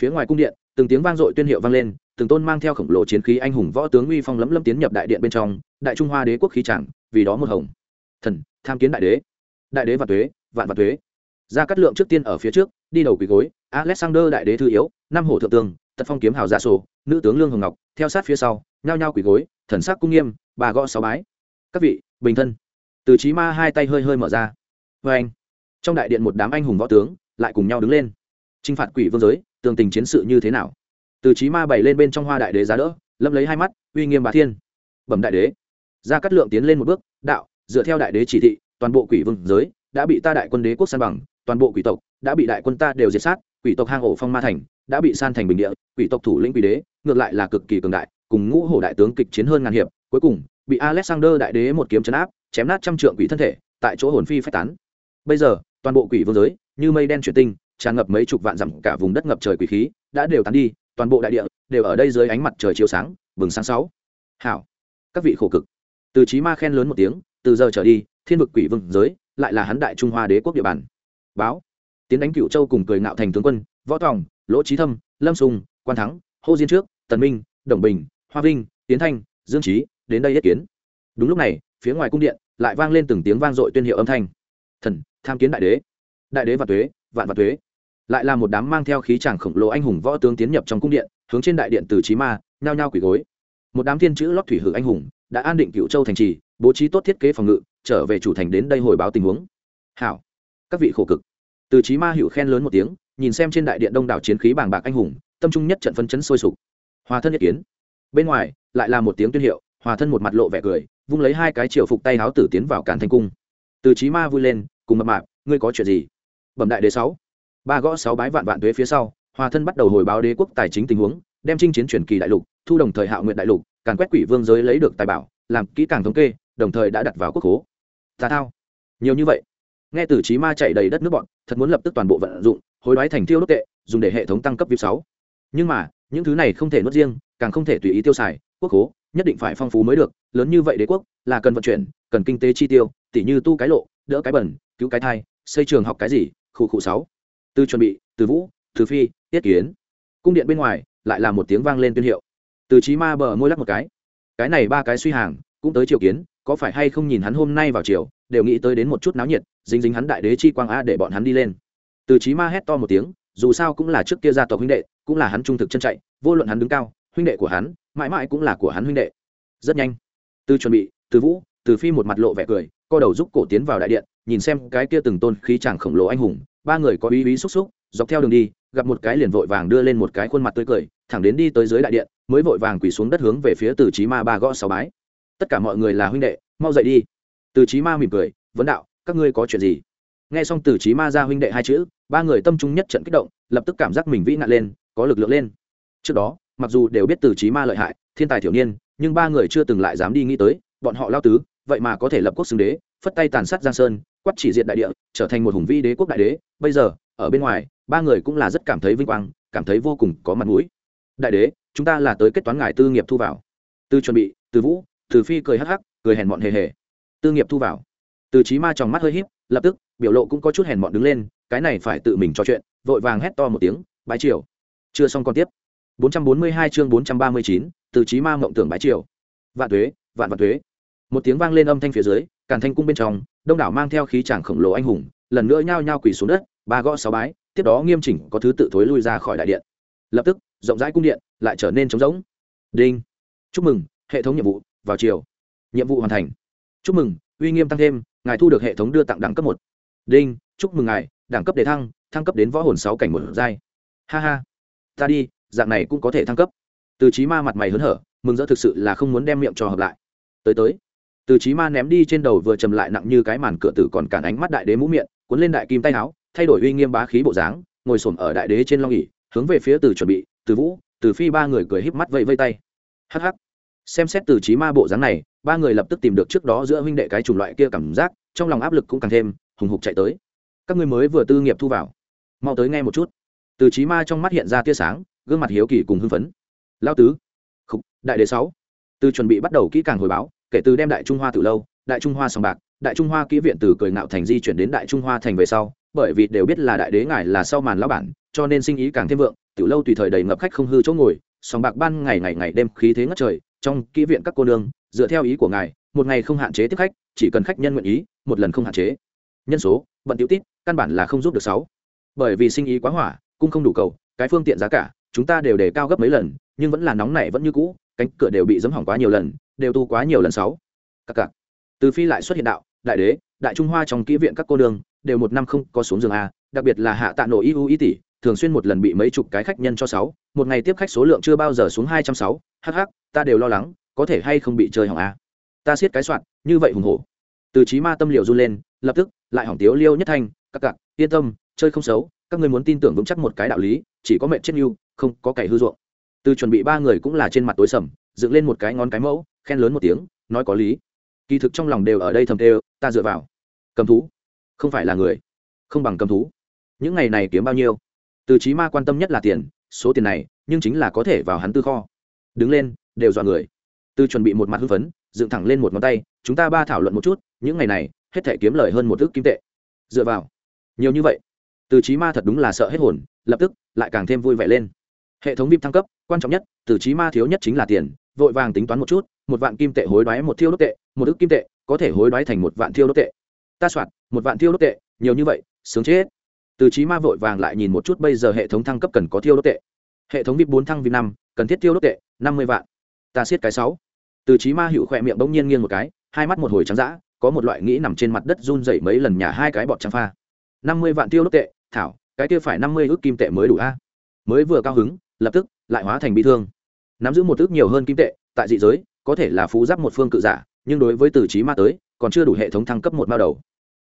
Phía ngoài cung điện, từng tiếng vang dội tuyên hiệu vang lên, từng tôn mang theo khổng lồ chiến khí anh hùng võ tướng uy phong lẫm lẫm tiến nhập đại điện bên trong, đại trung hoa đế quốc khí chẳng, vì đó một hồng. Thần, tham kiến đại đế. Đại đế và tuế, vạn và tuế. Ra cắt lượng trước tiên ở phía trước, đi đầu quỳ gối, alexander đại đế thư yếu, năm hổ thượng tướng tật phong kiếm hào giả sổ, nữ tướng lương hồng ngọc, theo sát phía sau, nhao nhao quỳ gối, thần sắc cung nghiêm, bà gõ sáu bái. Các vị, bình thân từ trí ma hai tay hơi hơi mở ra. Vê anh, trong đại điện một đám anh hùng võ tướng lại cùng nhau đứng lên. T r i n h phạt quỷ vương giới, tường tình chiến sự như thế nào? Từ trí ma bày lên bên trong hoa đại đế giá đỡ lâm lấy hai mắt, uy nghiêm bà thiên. Bẩm đại đế ra cắt lượng tiến lên một bước, đạo, dựa theo đại đế chỉ thị, toàn bộ quỷ vương giới đã bị ta đại quân đế quốc san bằng, toàn bộ quỷ tộc đã bị đại quân ta đều diệt sát, quỷ tộc hang ổ phong ma thành đã bị san thành bình địa, quỷ tộc thủ lĩnh quỷ đế ngược lại là cực kỳ cường đại, cùng ngũ hổ đại tướng kịch chiến hơn ngàn hiệp, cuối cùng bị alexander đại đế một kiếm chấn áp chém nát trăm trượng quỷ thân thể, tại chỗ hồn phi phát tán. Bây giờ, toàn bộ quỷ vương giới, như mây đen chuyển tinh, tràn ngập mấy chục vạn dặm cả vùng đất ngập trời quỷ khí, đã đều tán đi, toàn bộ đại địa đều ở đây dưới ánh mặt trời chiếu sáng, bừng sáng sáu. Hảo. Các vị khổ cực. Từ trí ma khen lớn một tiếng, từ giờ trở đi, thiên vực quỷ vương giới lại là hắn đại trung hoa đế quốc địa bàn. Báo. Tiến đánh cựu châu cùng cười ngạo thành tướng quân, võ tòng, lỗ trí thâm, lâm sùng, quan thắng, hô diên trước, tần minh, đồng bình, hoa vinh, tiến thanh, dương trí đến đây yết kiến. Đúng lúc này phía ngoài cung điện lại vang lên từng tiếng vang dội tuyên hiệu âm thanh. Thần, tham kiến đại đế. Đại đế và tuế, vạn và tuế. Lại là một đám mang theo khí tràng khổng lồ anh hùng võ tướng tiến nhập trong cung điện, hướng trên đại điện từ trí ma, nhao nhao quỳ gối. Một đám thiên chữ lót thủy hử anh hùng đã an định cựu châu thành trì, bố trí tốt thiết kế phòng ngự, trở về chủ thành đến đây hồi báo tình huống. Hảo. Các vị khổ cực. Từ trí ma hữu khen lớn một tiếng, nhìn xem trên đại điện đông đảo chiến khí bàng bạc anh hùng, tâm trung nhất trận phân chấn sôi sục. Hòa thân nhất kiến. Bên ngoài, lại là một tiếng tuyên hiệu, hòa thân một mặt lộ vẻ cười vung lấy hai cái triều phục tay háo tử tiến vào càn thanh cung. Từ trí ma vui lên, cùng mập mạp, ngươi có chuyện gì? Bẩm đại đế sáu. Ba gõ sáu bái vạn vạn tuế phía sau, hòa thân bắt đầu hồi báo đế quốc tài chính tình huống, đem chinh chiến truyền kỳ đại lục, thu đồng thời hạo nguyện đại lục, càn quét quỷ vương giới lấy được tài bảo, làm kỹ càng thống kê, đồng thời đã đặt vào quốc hố tà thao. Nhiều như vậy. Nghe từ trí ma chạy đầy đất nước bọn, thật muốn lập tức toàn bộ vận dụng, hối đoái thành tiêu đốt tệ, dùng để hệ thống tăng cấp vip sáu. Nhưng mà, những thứ này không thể nuốt riêng, càng không thể tùy ý tiêu xài, quốc hố nhất định phải phong phú mới được, lớn như vậy đế quốc, là cần vận chuyển, cần kinh tế chi tiêu, tỉ như tu cái lộ, đỡ cái bẩn, cứu cái thai, xây trường học cái gì, khu khu sáu. Từ chuẩn bị, từ vũ, từ phi, tiết kiến. Cung điện bên ngoài, lại là một tiếng vang lên tuyên hiệu. Từ trí ma bờ môi lắc một cái. Cái này ba cái suy hàng, cũng tới triều kiến, có phải hay không nhìn hắn hôm nay vào chiều đều nghĩ tới đến một chút náo nhiệt, dính dính hắn đại đế chi quang a để bọn hắn đi lên. Từ trí ma hét to một tiếng, dù sao cũng là trước kia gia tộc huynh đệ, cũng là hắn trung thực chân chạy, vô luận hắn đứng cao, huynh đệ của hắn mãi mãi cũng là của hắn huynh đệ. Rất nhanh, từ chuẩn bị, từ vũ, từ phi một mặt lộ vẻ cười, co đầu giúp cổ tiến vào đại điện, nhìn xem cái kia từng tôn khí chàng khổng lồ anh hùng, ba người có ý ý xúc xúc, dọc theo đường đi, gặp một cái liền vội vàng đưa lên một cái khuôn mặt tươi cười, thẳng đến đi tới dưới đại điện, mới vội vàng quỳ xuống đất hướng về phía từ trí ma ba gõ sáu bái. Tất cả mọi người là huynh đệ, mau dậy đi. Từ trí ma mỉm cười, vấn đạo, các ngươi có chuyện gì? Nghe xong từ trí ma ra huynh đệ hai chữ, ba người tâm trung nhất trận kích động, lập tức cảm giác mình vĩ nạn lên, có lực lượng lên. Trước đó mặc dù đều biết từ trí ma lợi hại, thiên tài thiểu niên, nhưng ba người chưa từng lại dám đi nghĩ tới, bọn họ lao tứ, vậy mà có thể lập quốc xưng đế, phất tay tàn sát giang sơn quắt chỉ diện đại địa, trở thành một hùng vi đế quốc đại đế. Bây giờ, ở bên ngoài, ba người cũng là rất cảm thấy vinh quang, cảm thấy vô cùng có mặt mũi. Đại đế, chúng ta là tới kết toán ngài tư nghiệp thu vào. Từ chuẩn bị, từ vũ, từ phi cười hắc hắc, cười hèn mọn hề hề. Tư nghiệp thu vào. Từ trí ma tròng mắt hơi híp, lập tức, biểu lộ cũng có chút hèn mọn đứng lên, cái này phải tự mình trò chuyện, vội vàng hét to một tiếng, bái triều. Chưa xong còn tiếp. 442 chương 439, từ chí ma mộng tưởng bái triều. Vạn tuế vạn vạn tuế. Một tiếng vang lên âm thanh phía dưới càn thanh cung bên trong đông đảo mang theo khí chàng khổng lồ anh hùng lần nữa nhao nhao quỳ xuống đất ba gõ sáu bái tiếp đó nghiêm chỉnh có thứ tự thối lui ra khỏi đại điện. Lập tức rộng rãi cung điện lại trở nên trống rỗng. Đinh. Chúc mừng hệ thống nhiệm vụ vào chiều nhiệm vụ hoàn thành. Chúc mừng uy nghiêm tăng thêm ngài thu được hệ thống đưa tặng đẳng cấp một. Đinh chúc mừng ngài đẳng cấp đề thăng thăng cấp đến võ hồn sáu cảnh một giai. Ha ha. Ta đi dạng này cũng có thể thăng cấp. Từ trí ma mặt mày hớn hở, mừng rỡ thực sự là không muốn đem miệng cho hợp lại. Tới tới. Từ trí ma ném đi trên đầu vừa trầm lại nặng như cái màn cửa tử còn cản ánh mắt đại đế mũ miệng, cuốn lên đại kim tay áo, thay đổi uy nghiêm bá khí bộ dáng, ngồi sồn ở đại đế trên long ỉ hướng về phía từ chuẩn bị, từ vũ, từ phi ba người cười híp mắt vẫy vây tay. Hh xem xét từ trí ma bộ dáng này, ba người lập tức tìm được trước đó giữa huynh đệ cái chủng loại kia cảm giác, trong lòng áp lực cũng càng thêm, hùng hục chạy tới. Các ngươi mới vừa tư nghiệp thu vào. Mau tới nghe một chút. Từ trí ma trong mắt hiện ra tia sáng gương mặt hiếu kỳ cùng hưng phấn. Lao tứ Khúc, đại đế sáu. Từ chuẩn bị bắt đầu kỹ càng hồi báo kể từ đem đại trung hoa từ lâu đại trung hoa sòng bạc đại trung hoa kỹ viện từ cười ngạo thành di chuyển đến đại trung hoa thành về sau bởi vì đều biết là đại đế ngài là sau màn lão bản cho nên sinh ý càng thêm vượng từ lâu tùy thời đầy ngập khách không hư chỗ ngồi sòng bạc ban ngày ngày ngày đêm khí thế ngất trời trong kỹ viện các cô nương dựa theo ý của ngài một ngày không hạn chế tiếp khách chỉ cần khách nhân nguyện ý một lần không hạn chế. Nhân số bận tiểu tít căn bản là không giúp được sáu. Bởi vì sinh ý quá hỏa cung không đủ cầu cái phương tiện giá cả chúng ta đều đề cao gấp mấy lần, nhưng vẫn là nóng này vẫn như cũ, cánh cửa đều bị dấm hỏng quá nhiều lần, đều tu quá nhiều lần sáu. Các cặc. Từ phi lại xuất hiện đạo, đại đế, đại trung hoa trong kỹ viện các cô đường đều một năm không có xuống giường a, đặc biệt là hạ tạ nổ y u y tỷ, thường xuyên một lần bị mấy chục cái khách nhân cho sáu, một ngày tiếp khách số lượng chưa bao giờ xuống hai trăm sáu hh ta đều lo lắng, có thể hay không bị chơi hỏng a. Ta siết cái soạn, như vậy hùng hổ. Từ trí ma tâm liệu run lên, lập tức, lại hỏng tiếu liêu nhất thanh các cặc, yên tâm, chơi không xấu, các người muốn tin tưởng vững chắc một cái đạo lý, chỉ có mẹ chết yêu không có cày hư ruộng. Từ chuẩn bị ba người cũng là trên mặt tối sầm, dựng lên một cái ngón cái mẫu, khen lớn một tiếng, nói có lý. Kỳ thực trong lòng đều ở đây thầm tê ta dựa vào. Cầm thú. Không phải là người. Không bằng cầm thú. Những ngày này kiếm bao nhiêu? Từ trí ma quan tâm nhất là tiền, số tiền này, nhưng chính là có thể vào hắn tư kho. Đứng lên, đều dọa người. Từ chuẩn bị một mặt hưng phấn, dựng thẳng lên một ngón tay, chúng ta ba thảo luận một chút, những ngày này, hết thể kiếm lời hơn một ước kim tệ. Dựa vào. Nhiều như vậy. Từ trí ma thật đúng là sợ hết hồn, lập tức, lại càng thêm vui vẻ lên hệ thống vip thăng cấp quan trọng nhất từ trí ma thiếu nhất chính là tiền vội vàng tính toán một chút một vạn kim tệ hối đoái một thiêu đốt tệ một ước kim tệ có thể hối đoái thành một vạn thiêu đốt tệ. Ta soạn, một vạn thiêu đốt tệ nhiều như vậy sướng chết. Từ trí ma vội vàng lại nhìn một chút bây giờ hệ thống thăng cấp cần có thiêu đốt tệ. Hệ thống vip bốn thăng vip năm cần thiết thiêu đốt tệ năm mươi vạn. Ta siết cái sáu. Từ trí ma hữu khỏe miệng bỗng nhiên nghiêng một cái hai mắt một hồi trắng dã có một loại nghĩ nằm trên mặt đất run dậy mấy lần nhà hai cái bọt trắng pha. năm mươi vạn tiêu đốt tệ thảo cái kia phải năm mươi ước kim tệ mới đủ a. Mới vừa cao hứng lập tức lại hóa thành bị thương. Nắm giữ một ước nhiều hơn kim tệ, tại dị giới, có thể là phú giáp một phương cự giả, nhưng đối với từ trí ma tới, còn chưa đủ hệ thống thăng cấp một bao đầu.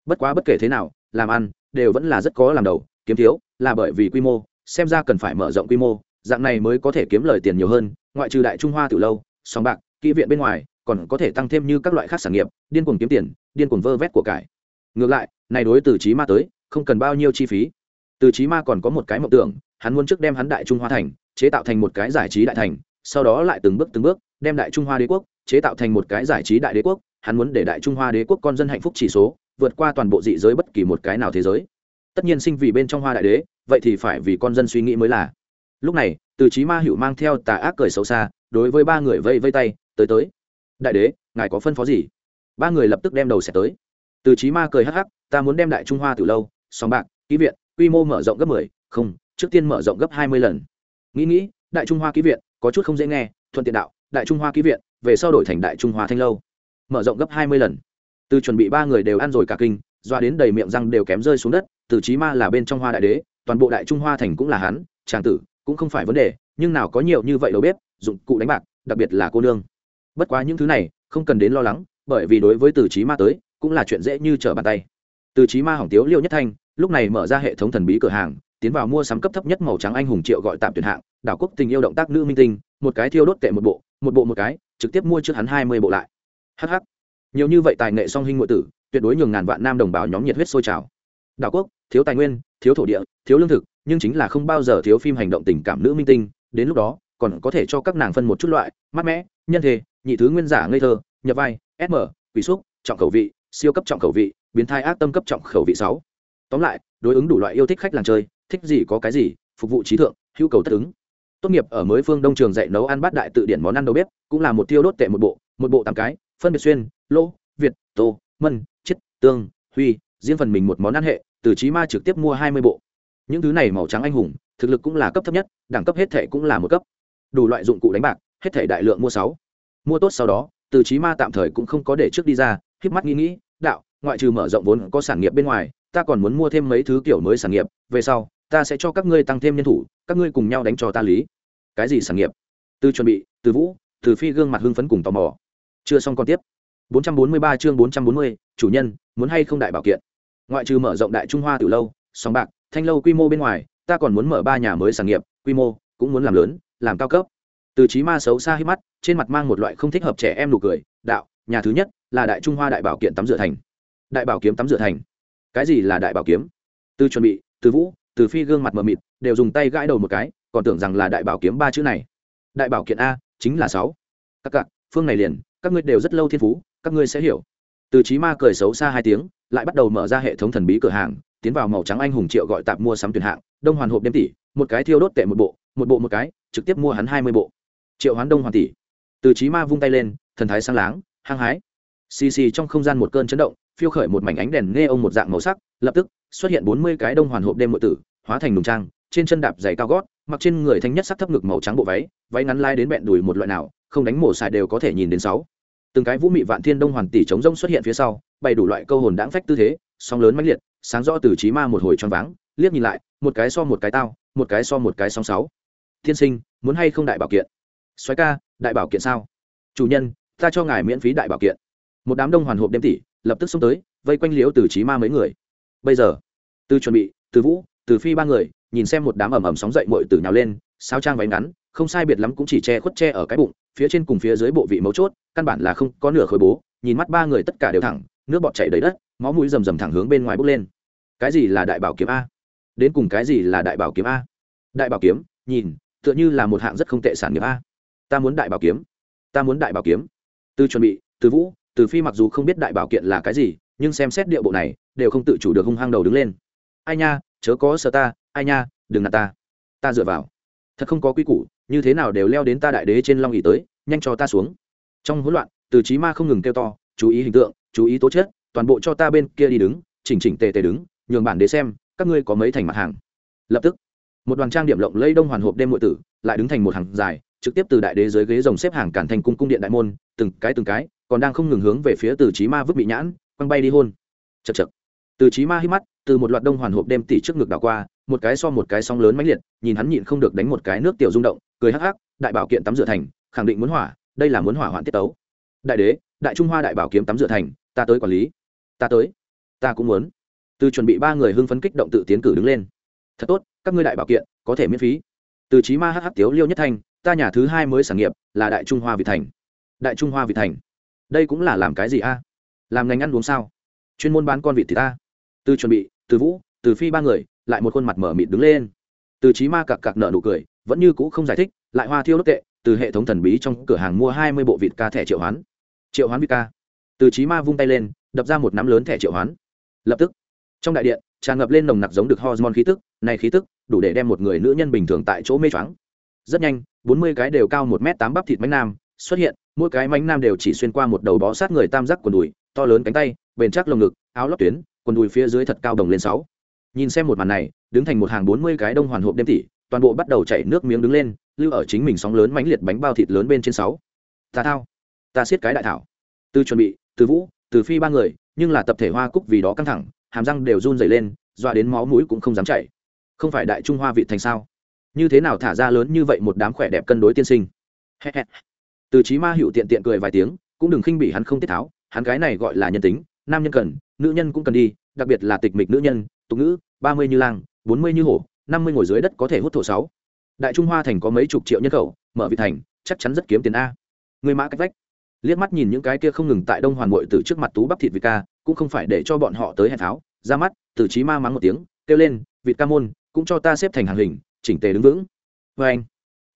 Bất quá bất kể thế nào, làm ăn đều vẫn là rất có làm đầu, kiếm thiếu là bởi vì quy mô, xem ra cần phải mở rộng quy mô, dạng này mới có thể kiếm lời tiền nhiều hơn, ngoại trừ đại trung hoa từ lâu sòng bạc, kỹ viện bên ngoài, còn có thể tăng thêm như các loại khác sản nghiệp, điên cuồng kiếm tiền, điên cuồng vơ vét của cải. Ngược lại, này đối từ trí ma tới, không cần bao nhiêu chi phí. Từ trí ma còn có một cái mộng tưởng, hắn muốn trước đem hắn đại trung hoa thành chế tạo thành một cái giải trí đại thành, sau đó lại từng bước từng bước đem đại trung hoa đế quốc chế tạo thành một cái giải trí đại đế quốc, hắn muốn để đại trung hoa đế quốc con dân hạnh phúc chỉ số vượt qua toàn bộ dị giới bất kỳ một cái nào thế giới. Tất nhiên sinh vì bên trong hoa đại đế, vậy thì phải vì con dân suy nghĩ mới là. Lúc này, từ trí ma hữu mang theo tà ác cười xấu xa đối với ba người vây vây tay, tới tới. Đại đế, ngài có phân phó gì? Ba người lập tức đem đầu sẽ tới. Từ trí ma cười hắc hắc, ta muốn đem đại trung hoa từ lâu sòng bạc, ký viện, quy mô mở rộng gấp mười, không, trước tiên mở rộng gấp hai mươi lần nghĩ nghĩ, đại trung hoa ký viện, có chút không dễ nghe, thuận tiện đạo, đại trung hoa ký viện, về sau đổi thành đại trung hoa thanh lâu. Mở rộng gấp hai mươi lần. Từ chuẩn bị ba người đều ăn rồi cả kinh, doa đến đầy miệng răng đều kém rơi xuống đất, từ trí ma là bên trong hoa đại đế, toàn bộ đại trung hoa thành cũng là hắn tràng tử, cũng không phải vấn đề, nhưng nào có nhiều như vậy đâu bếp, dụng cụ đánh bạc, đặc biệt là cô nương. Bất quá những thứ này, không cần đến lo lắng, bởi vì đối với từ trí ma tới, cũng là chuyện dễ như trở bàn tay. Từ trí ma hỏng tiếu liêu nhất thanh, lúc này mở ra hệ thống thần bí cửa hàng tiến vào mua sắm cấp thấp nhất màu trắng anh hùng triệu gọi tạm tuyển hạng đảo quốc tình yêu động tác nữ minh tinh một cái thiêu đốt tệ một bộ một bộ một cái trực tiếp mua trước hắn hai mươi bộ lại. Hh nhiều như vậy tài nghệ song hình ngụy tử tuyệt đối nhường ngàn vạn nam đồng bào nhóm nhiệt huyết sôi trào. Đảo quốc thiếu tài nguyên thiếu thổ địa thiếu lương thực nhưng chính là không bao giờ thiếu phim hành động tình cảm nữ minh tinh đến lúc đó còn có thể cho các nàng phân một chút loại mát mẻ, nhân thể nhị thứ nguyên giả ngây thơ nhập vai sm quỷ xúc trọng khẩu vị siêu cấp trọng khẩu vị biến thai ác tâm cấp trọng khẩu vị sáu. Tóm lại đối ứng đủ loại yêu thích khách làng chơi thích gì có cái gì, phục vụ trí thượng, hữu cầu tất ứng. Tốt nghiệp ở mới phương đông trường dạy nấu ăn bát đại tự điển món ăn đầu bếp, cũng là một tiêu đốt tệ một bộ một bộ tám cái, phân biệt xuyên lô việt, tô, mân, chiết, tương, huy, riêng phần mình một món ăn hệ, từ trí ma trực tiếp mua hai mươi bộ. Những thứ này màu trắng anh hùng, thực lực cũng là cấp thấp nhất, đẳng cấp hết thể cũng là một cấp. Đủ loại dụng cụ đánh bạc, hết thể đại lượng mua sáu. Mua tốt sau đó, từ trí ma tạm thời cũng không có để trước đi ra, híp mắt nghĩ nghĩ, đạo, ngoại trừ mở rộng vốn có sản nghiệp bên ngoài, ta còn muốn mua thêm mấy thứ kiểu mới sản nghiệp, về sau ta sẽ cho các ngươi tăng thêm nhân thủ các ngươi cùng nhau đánh cho ta lý. Cái gì sản nghiệp? Từ chuẩn bị từ vũ từ phi gương mặt hưng phấn cùng tò mò. Chưa xong còn tiếp. 443 chương 440, chủ nhân muốn hay không đại bảo kiện? Ngoại trừ mở rộng đại trung hoa từ lâu sòng bạc thanh lâu quy mô bên ngoài ta còn muốn mở ba nhà mới sản nghiệp quy mô cũng muốn làm lớn làm cao cấp. Từ trí ma xấu xa hít mắt trên mặt mang một loại không thích hợp trẻ em nụ cười đạo nhà thứ nhất là đại trung hoa đại bảo kiện tắm rửa thành. Đại bảo kiếm tắm rửa thành. Cái gì là đại bảo kiếm? Từ chuẩn bị từ vũ từ phi gương mặt mờ mịt, đều dùng tay gãi đầu một cái, còn tưởng rằng là đại bảo kiếm ba chữ này. Đại bảo kiện a, chính là sáu. Các cặp phương này liền, các ngươi đều rất lâu thiên phú, các ngươi sẽ hiểu. Từ trí ma cười xấu xa hai tiếng, lại bắt đầu mở ra hệ thống thần bí cửa hàng, tiến vào màu trắng anh hùng triệu gọi tạp mua sắm tuyển hạng, đông hoàn hộp đêm tỷ, một cái thiêu đốt tệ một bộ một bộ một cái, trực tiếp mua hắn hai mươi bộ. Triệu hoán đông hoàn tỷ. Từ trí ma vung tay lên, thần thái sáng láng, hăng hái. Xì xì trong không gian một cơn chấn động, phiêu khởi một mảnh ánh đèn nghe ông một dạng màu sắc lập tức, xuất hiện bốn mươi cái đông hoàn hộp đêm muội tử, hóa thành nùng trang, trên chân đạp giày cao gót, mặc trên người thanh nhất sắc thấp ngực màu trắng bộ váy váy ngắn lai đến bẹn đùi một loại nào, không đánh mổ xài đều có thể nhìn đến sáu. Từng cái vũ mị vạn thiên đông hoàn tỷ chống rông xuất hiện phía sau, bày đủ loại câu hồn đãng phách tư thế song lớn mãnh liệt, sáng rõ từ trí ma một hồi choáng váng, liếc nhìn lại, một cái so một cái tao, một cái so một cái song sáu. Thiên sinh, muốn hay không đại bảo kiện? Xoáy ca, đại bảo kiện sao? Chủ nhân, ta cho ngài miễn phí đại bảo kiện. Một đám đông hoàn hộp đêm tỷ, lập tức xông tới, vây quanh liếu từ trí ma mấy người bây giờ. Từ chuẩn bị, từ vũ, từ phi ba người, nhìn xem một đám ẩm ẩm sóng dậy mội từ nhào lên, sao trang váy ngắn, không sai biệt lắm cũng chỉ che khuất che ở cái bụng, phía trên cùng phía dưới bộ vị mấu chốt, căn bản là không có nửa khối bố, nhìn mắt ba người tất cả đều thẳng, nước bọt chảy đầy đất, máu mũi rầm rầm thẳng hướng bên ngoài bốc lên. Cái gì là đại bảo kiếm a? Đến cùng cái gì là đại bảo kiếm a? Đại bảo kiếm, nhìn, tựa như là một hạng rất không tệ sản nghiệp a. Ta muốn đại bảo kiếm, ta muốn đại bảo kiếm. Từ chuẩn bị, từ vũ, từ phi mặc dù không biết đại bảo kiện là cái gì nhưng xem xét địa bộ này, đều không tự chủ được hung hăng đầu đứng lên. Ai nha, chớ có sợ ta, ai nha, đừng nạt ta. Ta dựa vào. Thật không có quy củ, như thế nào đều leo đến ta đại đế trên long ỉ tới, nhanh cho ta xuống. Trong hỗn loạn, từ trí ma không ngừng kêu to, chú ý hình tượng, chú ý tố chất, toàn bộ cho ta bên kia đi đứng, chỉnh chỉnh tề tề đứng, nhường bản đế xem, các ngươi có mấy thành mặt hàng. Lập tức, một đoàn trang điểm lộng lây đông hoàn hộp đêm ngụy tử, lại đứng thành một hàng dài, trực tiếp từ đại đế dưới ghế rồng xếp hàng cản thành cung cung điện đại môn, từng cái từng cái, còn đang không ngừng hướng về phía từ trí ma vứt bị nhãn quăng bay đi hôn. Chật chật từ trí ma hít mắt, từ một loạt đông hoàn hộp đêm tỉ trước ngực đảo qua, một cái so một cái song lớn mãnh liệt, nhìn hắn nhịn không được đánh một cái nước tiểu rung động, cười hắc hắc, đại bảo kiện tắm rửa thành, khẳng định muốn hỏa, đây là muốn hỏa hoạn tiết tấu. Đại đế, đại trung hoa đại bảo kiếm tắm rửa thành, ta tới quản lý. Ta tới. Ta cũng muốn. Từ chuẩn bị ba người hưng phấn kích động tự tiến cử đứng lên. Thật tốt, các ngươi đại bảo kiện, có thể miễn phí. Từ trí ma hh tiếu liêu nhất thành, ta nhà thứ hai mới sản nghiệp, là đại trung hoa việt thành. Đại trung hoa việt thành. Đây cũng là làm cái gì a? Làm ngành ăn uống sao? Chuyên môn bán con vịt thì ta. Từ chuẩn bị, từ vũ, từ phi ba người, lại một khuôn mặt mở mịt đứng lên. Từ trí ma cặc cặc nợ nụ cười, vẫn như cũ không giải thích, lại hoa thiêu đốt tệ, từ hệ thống thần bí trong cửa hàng mua hai mươi bộ vịt ca thẻ triệu hoán. Triệu hoán vịt ca. Từ trí ma vung tay lên, đập ra một nắm lớn thẻ triệu hoán. Lập tức, trong đại điện, tràn ngập lên nồng nặc giống được hormone khí tức, này khí tức, đủ để đem một người nữ nhân bình thường tại chỗ mê choáng. Rất nhanh, bốn mươi cái đều cao một m tám bắp thịt mánh nam xuất hiện, mỗi cái mánh nam đều chỉ xuyên qua một đầu bó sát người tam giác quần đùi to lớn cánh tay, bền chắc lồng ngực, áo lót tuyến, quần đùi phía dưới thật cao đồng lên sáu. Nhìn xem một màn này, đứng thành một hàng bốn mươi cái đông hoàn hộp đêm tỉ, toàn bộ bắt đầu chảy nước miếng đứng lên, lưu ở chính mình sóng lớn mãnh liệt bánh bao thịt lớn bên trên sáu. Ta thao. Ta siết cái đại thảo. Từ chuẩn bị, từ vũ, từ phi ba người, nhưng là tập thể hoa cúc vì đó căng thẳng, hàm răng đều run dày lên, dọa đến máu mũi cũng không dám chảy. Không phải đại trung hoa vị thành sao? Như thế nào thả ra lớn như vậy một đám khỏe đẹp cân đối tiên sinh? Từ trí ma hữu tiện tiện cười vài tiếng, cũng đừng khinh bỉ hắn không tiết tháo hắn cái này gọi là nhân tính, nam nhân cần, nữ nhân cũng cần đi, đặc biệt là tịch mịch nữ nhân, tục ngữ, ba mươi như lang, bốn mươi như hổ, năm mươi ngồi dưới đất có thể hút thổ sáu. Đại trung hoa thành có mấy chục triệu nhân khẩu, mở vị thành, chắc chắn rất kiếm tiền a. Người mã cách vách. Liếc mắt nhìn những cái kia không ngừng tại đông hoàn bội từ trước mặt tú bắp thịt vịt ca, cũng không phải để cho bọn họ tới hẹn tháo, ra mắt, từ trí ma mắng một tiếng, kêu lên, vịt ca môn, cũng cho ta xếp thành hàng hình, chỉnh tề đứng vững. Vê anh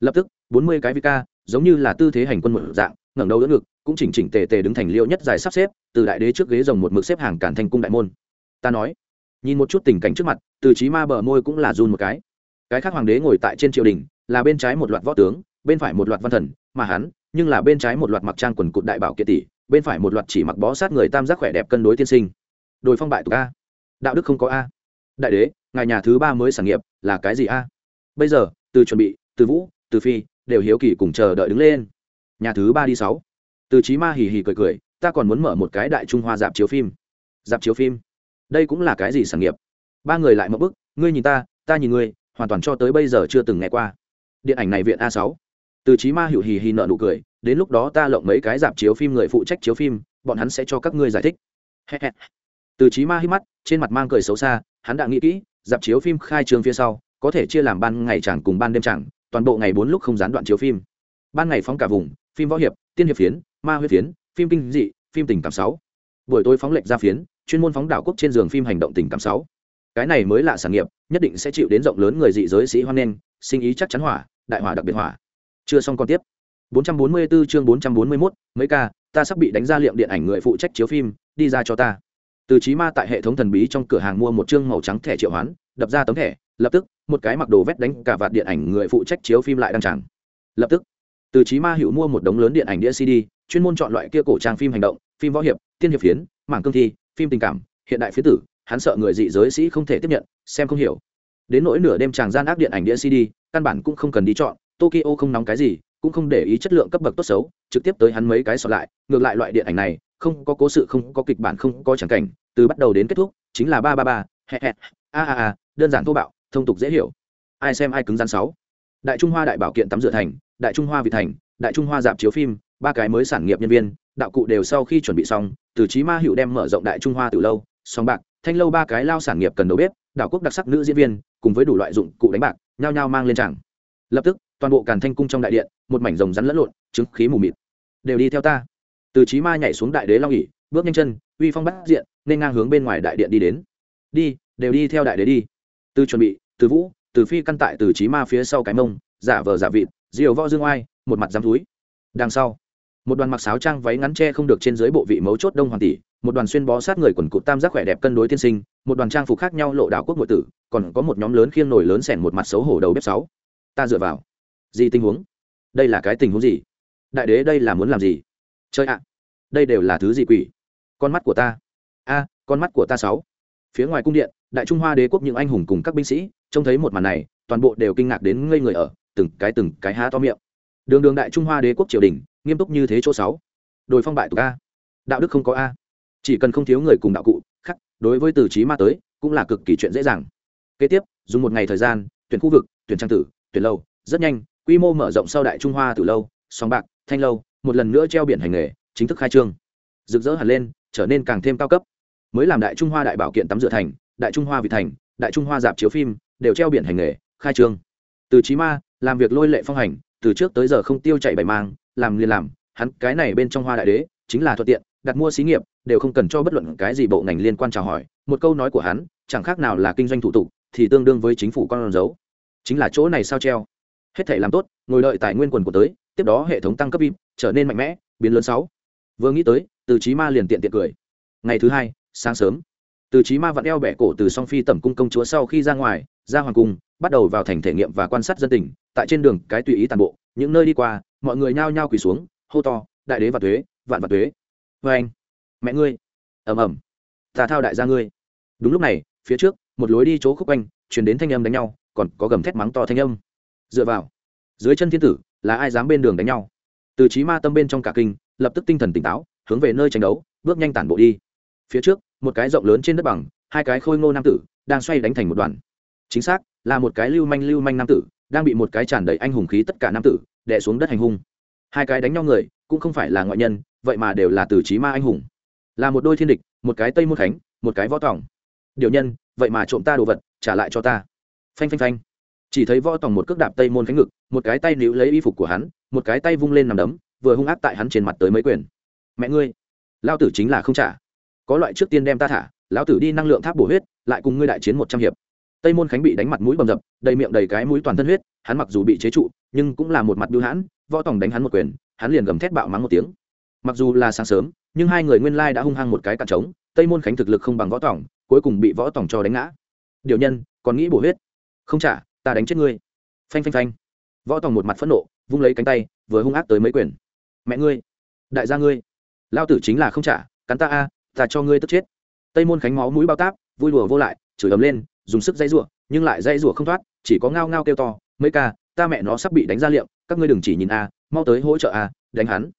lập tức, bốn mươi cái vịt ca, giống như là tư thế hành quân một dạng, ngẩng đầu đỡ ngực cũng chỉnh chỉnh tề tề đứng thành liêu nhất dài sắp xếp, từ đại đế trước ghế rồng một mực xếp hàng cản thành cung đại môn. Ta nói, nhìn một chút tình cảnh trước mặt, từ trí ma bờ môi cũng là run một cái. Cái khác hoàng đế ngồi tại trên triều đình, là bên trái một loạt võ tướng, bên phải một loạt văn thần, mà hắn, nhưng là bên trái một loạt mặc trang quần cụt đại bảo kiệt tỷ, bên phải một loạt chỉ mặc bó sát người tam giác khỏe đẹp cân đối tiên sinh. Đồi phong bại tục a. Đạo đức không có a. Đại đế, ngài nhà thứ ba mới sản nghiệp, là cái gì a? Bây giờ, từ chuẩn bị, từ vũ, từ phi, đều hiếu kỳ cùng chờ đợi đứng lên. Nhà thứ ba đi sáu từ trí ma hì hì cười cười, ta còn muốn mở một cái đại trung hoa dạp chiếu phim. Dạp chiếu phim? Đây cũng là cái gì sản nghiệp? Ba người lại một bức, ngươi nhìn ta ta nhìn ngươi, hoàn toàn cho tới bây giờ chưa từng nghe qua. Điện ảnh này viện a sáu. Từ trí ma hữu hì hì nợ nụ cười, đến lúc đó ta lộng mấy cái dạp chiếu phim người phụ trách chiếu phim, bọn hắn sẽ cho các ngươi giải thích. Từ trí ma hít mắt, trên mặt mang cười xấu xa, hắn đã nghĩ kỹ, dạp chiếu phim khai trương phía sau, có thể chia làm ban ngày chẳng cùng ban đêm chẳng, toàn bộ ngày bốn lúc không gián đoạn chiếu phim. Ban ngày phóng cả vùng phim võ hiệp tiên hiệp phiến ma huyết phiến phim kinh dị phim tình cảm sáu. Buổi tối phóng lệnh ra phiến chuyên môn phóng đảo quốc trên giường phim hành động tình cảm sáu. Cái này mới là sản nghiệp nhất định sẽ chịu đến rộng lớn người dị giới sĩ hoan nghênh sinh ý chắc chắn hỏa đại hỏa đặc biệt hỏa. Chưa xong còn tiếp. 444 chương 441, mấy ca ta sắp bị đánh ra liệm điện ảnh người phụ trách chiếu phim đi ra cho ta. Từ trí ma tại hệ thống thần bí trong cửa hàng mua một chương màu trắng thẻ triệu hoán đập ra tấm thẻ lập tức một cái mặc đồ vét đánh cả vạt điện ảnh người phụ trách chiếu phim lại đăng tràng. Lập tức từ trí ma hữu mua một đống lớn điện ảnh đĩa cd, chuyên môn chọn loại kia cổ trang phim hành động, phim võ hiệp, tiên hiệp phiến, mảng cương thi, phim tình cảm, hiện đại phiến tử, hắn sợ người dị giới sĩ không thể tiếp nhận, xem không hiểu. Đến nỗi nửa đêm chàng gian ác điện ảnh đĩa cd, căn bản cũng không cần đi chọn, tokyo không nóng cái gì, cũng không để ý chất lượng cấp bậc tốt xấu, trực tiếp tới hắn mấy cái sọt lại, ngược lại loại điện ảnh này, không có cố sự, không có kịch bản, không có tràng cảnh, từ bắt đầu đến kết thúc, chính là ba ba ba hẹ hẹ a a a, đơn giản thô bạo, thông tục dễ hiểu. Ai xem ai cứng gian sáu đại trung hoa đại bảo kiện tắm rửa thành, đại trung hoa vị thành, đại trung hoa dạp chiếu phim, ba cái mới sản nghiệp nhân viên, đạo cụ đều sau khi chuẩn bị xong, từ trí ma hữu đem mở rộng đại trung hoa từ lâu, song bạc, thanh lâu ba cái lao sản nghiệp cần đầu bếp đảo quốc đặc sắc nữ diễn viên, cùng với đủ loại dụng cụ đánh bạc, nhao nhao mang lên chẳng lập tức, toàn bộ càn thanh cung trong đại điện, một mảnh rồng rắn lẫn lộn chứng khí mù mịt. Đều đi theo ta. Từ trí ma nhảy xuống đại đế long ỉ bước nhanh chân, uy phong bắt diện, nên ngang hướng bên ngoài đại điện đi đến. Đi, đều đi theo đại đế đi. Từ chuẩn bị, từ vũ từ phi căn tại từ trí ma phía sau cái mông, giả vờ giả vịt, diều võ dương oai, một mặt dám túi. Đằng sau, một đoàn mặc sáo trang váy ngắn tre không được trên dưới bộ vị mấu chốt đông hoàng tỷ, một đoàn xuyên bó sát người quần cụt tam giác khỏe đẹp cân đối tiên sinh, một đoàn trang phục khác nhau lộ đạo quốc nội tử, còn có một nhóm lớn khiêng nổi lớn sẻn một mặt xấu hổ đầu bếp sáu. Ta dựa vào. Gì tình huống? Đây là cái tình huống gì? Đại đế đây là muốn làm gì? Chơi ạ, đây đều là thứ gì quỷ? Con mắt của ta. A, con mắt của ta sáu. Phía ngoài cung điện, đại trung hoa đế quốc những anh hùng cùng các binh sĩ trông thấy một màn này, toàn bộ đều kinh ngạc đến ngây người ở, từng cái từng cái há to miệng. Đường đường đại trung hoa đế quốc triều đình, nghiêm túc như thế chỗ sáu. Đồi phong bại tục a. Đạo đức không có a. Chỉ cần không thiếu người cùng đạo cụ, khắc, đối với từ trí ma tới, cũng là cực kỳ chuyện dễ dàng. Kế tiếp, dùng một ngày thời gian, tuyển khu vực, tuyển trang tử, tuyển lâu, rất nhanh, quy mô mở rộng sau đại trung hoa từ lâu, song bạc, thanh lâu, một lần nữa treo biển hành nghề, chính thức khai trương. Rực rỡ hẳn lên, trở nên càng thêm cao cấp. Mới làm đại trung hoa đại bảo kiện tắm rửa thành, đại trung hoa vị thành, đại trung hoa dạp chiếu phim đều treo biển hành nghề, khai trương. Từ trí ma, làm việc lôi lệ phong hành, từ trước tới giờ không tiêu chảy bày mang, làm liền làm, hắn cái này bên trong hoa đại đế, chính là thuận tiện, đặt mua xí nghiệp, đều không cần cho bất luận cái gì bộ ngành liên quan chào hỏi. Một câu nói của hắn, chẳng khác nào là kinh doanh thủ tục, thì tương đương với chính phủ con dấu. Chính là chỗ này sao treo? Hết thể làm tốt, ngồi đợi tài nguyên quần của tới, tiếp đó hệ thống tăng cấp im trở nên mạnh mẽ, biến lớn sáu. Vừa nghĩ tới, từ trí ma liền tiện tiện cười. Ngày thứ hai, sáng sớm từ trí ma vặn eo bẻ cổ từ song phi tẩm cung công chúa sau khi ra ngoài, ra hoàng cung, bắt đầu vào thành thể nghiệm và quan sát dân tình. Tại trên đường, cái tùy ý tàn bộ, những nơi đi qua, mọi người nhao nhao quỳ xuống, hô to, đại đế và thuế vạn và thuế vê vâng anh. Mẹ ngươi. Ầm ầm. Ta thao đại gia ngươi. Đúng lúc này, phía trước, một lối đi chỗ khúc quanh chuyển đến thanh âm đánh nhau, còn có gầm thét mắng to thanh âm. Dựa vào, dưới chân thiên tử, là ai dám bên đường đánh nhau? Từ trí ma tâm bên trong cả kinh, lập tức tinh thần tỉnh táo, hướng về nơi tranh đấu, bước nhanh tản bộ đi. Phía trước một cái rộng lớn trên đất bằng, hai cái khôi ngô nam tử, đang xoay đánh thành một đoàn. Chính xác, là một cái lưu manh lưu manh nam tử, đang bị một cái tràn đầy anh hùng khí tất cả nam tử, đè xuống đất hành hung. Hai cái đánh nhau người, cũng không phải là ngoại nhân, vậy mà đều là từ trí ma anh hùng. Là một đôi thiên địch, một cái tây môn khánh một cái võ tòng. Điều nhân, vậy mà trộm ta đồ vật, trả lại cho ta. Phanh phanh phanh. Chỉ thấy võ tòng một cước đạp tây môn khánh ngực, một cái tay níu lấy y phục của hắn, một cái tay vung lên nằm đấm, vừa hung ác tại hắn trên mặt tới mấy quyền. Mẹ ngươi, lao tử chính là không trả có loại trước tiên đem ta thả, lão tử đi năng lượng tháp bổ huyết, lại cùng ngươi đại chiến một trăm hiệp. Tây môn khánh bị đánh mặt mũi bầm dập, đầy miệng đầy cái mũi toàn thân huyết, hắn mặc dù bị chế trụ, nhưng cũng là một mặt bưu hãn, võ tòng đánh hắn một quyền, hắn liền gầm thét bạo mắng một tiếng. Mặc dù là sáng sớm, nhưng hai người nguyên lai đã hung hăng một cái cặn trống, tây môn khánh thực lực không bằng võ tòng, cuối cùng bị võ tòng cho đánh ngã. Điều nhân, còn nghĩ bổ huyết? Không trả, ta đánh chết ngươi. Phanh phanh phanh. Võ tòng một mặt phẫn nộ, vung lấy cánh tay, vừa hung ác tới mấy quyền. Mẹ ngươi, đại gia ngươi. Lao tử chính là không trả, cắn ta a ta cho ngươi tức chết. Tây môn khánh máu mũi bao táp, vui đùa vô lại, chửi ấm lên, dùng sức dây rủa, nhưng lại dây rủa không thoát, chỉ có ngao ngao kêu to, mấy ca, ta mẹ nó sắp bị đánh ra liệm, các ngươi đừng chỉ nhìn a, mau tới hỗ trợ a, đánh hắn.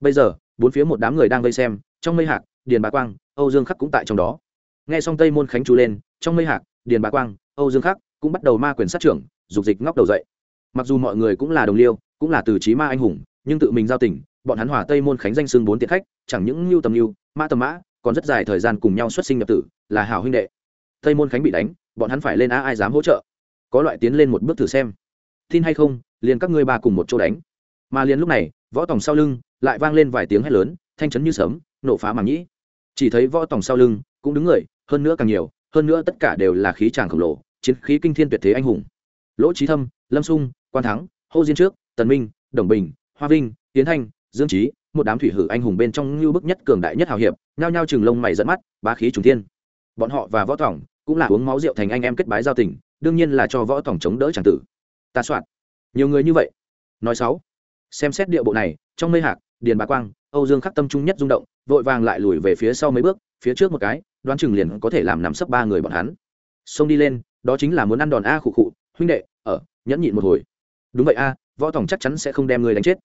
Bây giờ, bốn phía một đám người đang vây xem, trong mây hạc, điền bá quang, âu dương khắc cũng tại trong đó. Nghe xong tây môn khánh chú lên, trong mây hạc, điền bá quang, âu dương khắc cũng bắt đầu ma quyền sát trưởng, dục dịch ngóc đầu dậy. Mặc dù mọi người cũng là đồng liêu, cũng là từ trí ma anh hùng, nhưng tự mình giao tình, bọn hắn hòa tây môn khánh danh xưng bốn tiện khách, chẳng những lưu tầm lưu mã tầm mã còn rất dài thời gian cùng nhau xuất sinh nhập tử, là hảo huynh đệ. Tây môn khánh bị đánh, bọn hắn phải lên a ai dám hỗ trợ? Có loại tiến lên một bước thử xem. Tin hay không, liền các ngươi ba cùng một chỗ đánh. Mà liền lúc này, võ tòng sau lưng, lại vang lên vài tiếng hét lớn, thanh chấn như sớm nổ phá màng nhĩ. Chỉ thấy võ tòng sau lưng, cũng đứng người, hơn nữa càng nhiều, hơn nữa tất cả đều là khí tràng khổng lồ, chiến khí kinh thiên tuyệt thế anh hùng. Lỗ trí thâm, lâm sung, quan thắng, hô diên trước, tần minh, đồng bình, hoa vinh tiến thanh, dương trí một đám thủy hử anh hùng bên trong lưu bức nhất cường đại nhất hào hiệp nhao nhao chừng lông mày dẫn mắt, bá khí trùng thiên. Bọn họ và võ tòng cũng là uống máu rượu thành anh em kết bái giao tình, đương nhiên là cho võ tòng chống đỡ tràng tử. Ta soạn. Nhiều người như vậy. Nói sáu. Xem xét địa bộ này, trong mây hạc, điền bá quang, âu dương khắc tâm trung nhất rung động, vội vàng lại lùi về phía sau mấy bước, phía trước một cái, đoán chừng liền có thể làm nằm sấp ba người bọn hắn. Xông đi lên, đó chính là muốn ăn đòn a khụ khụ, huynh đệ, ở, nhẫn nhịn một hồi. Đúng vậy a, võ tòng chắc chắn sẽ không đem ngươi đánh chết.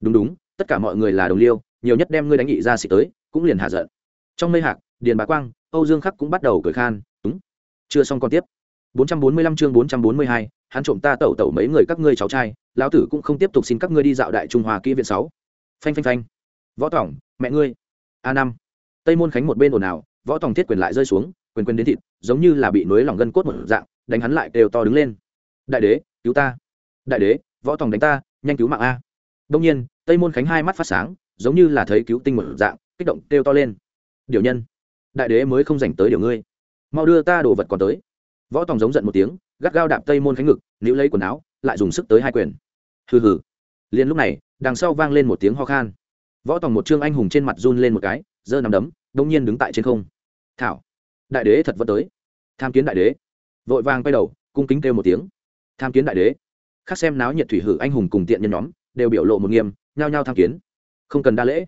Đúng đúng, tất cả mọi người là đồng liêu, nhiều nhất đem ngươi đánh nghị ra xịt tới, cũng liền hạ giận trong mây hạc điền bá quang âu dương khắc cũng bắt đầu cười khan đúng chưa xong còn tiếp. 445 chương 442, hắn trộm ta tẩu tẩu mấy người các ngươi cháu trai lão tử cũng không tiếp tục xin các ngươi đi dạo đại trung hòa kỹ viện sáu. Phanh phanh phanh. Võ tổng, mẹ ngươi. A năm. Tây môn khánh một bên ồn ào võ tổng thiết quyền lại rơi xuống quyền quyền đến thịt giống như là bị nối lòng gân cốt một dạng đánh hắn lại đều to đứng lên. Đại đế cứu ta. Đại đế võ tòng đánh ta nhanh cứu mạng a. Đông nhiên tây môn khánh hai mắt phát sáng giống như là thấy cứu tinh một dạng kích động kêu to lên điều nhân. Đại đế mới không dành tới điều ngươi. Mau đưa ta đồ vật còn tới. Võ tòng giống giận một tiếng, gắt gao đạp tây môn khánh ngực, níu lấy quần áo, lại dùng sức tới hai quyền. Hừ hừ. Liền lúc này, đằng sau vang lên một tiếng ho khan. Võ tòng một trương anh hùng trên mặt run lên một cái, giơ nằm đấm đông nhiên đứng tại trên không. Thảo. Đại đế thật vẫn tới. Tham kiến đại đế. Vội vàng quay đầu, cung kính kêu một tiếng. Tham kiến đại đế. Khác xem náo nhiệt thủy hử anh hùng cùng tiện nhân nhóm, đều biểu lộ một nghiêm, nhao nhao tham kiến. Không cần đa lễ.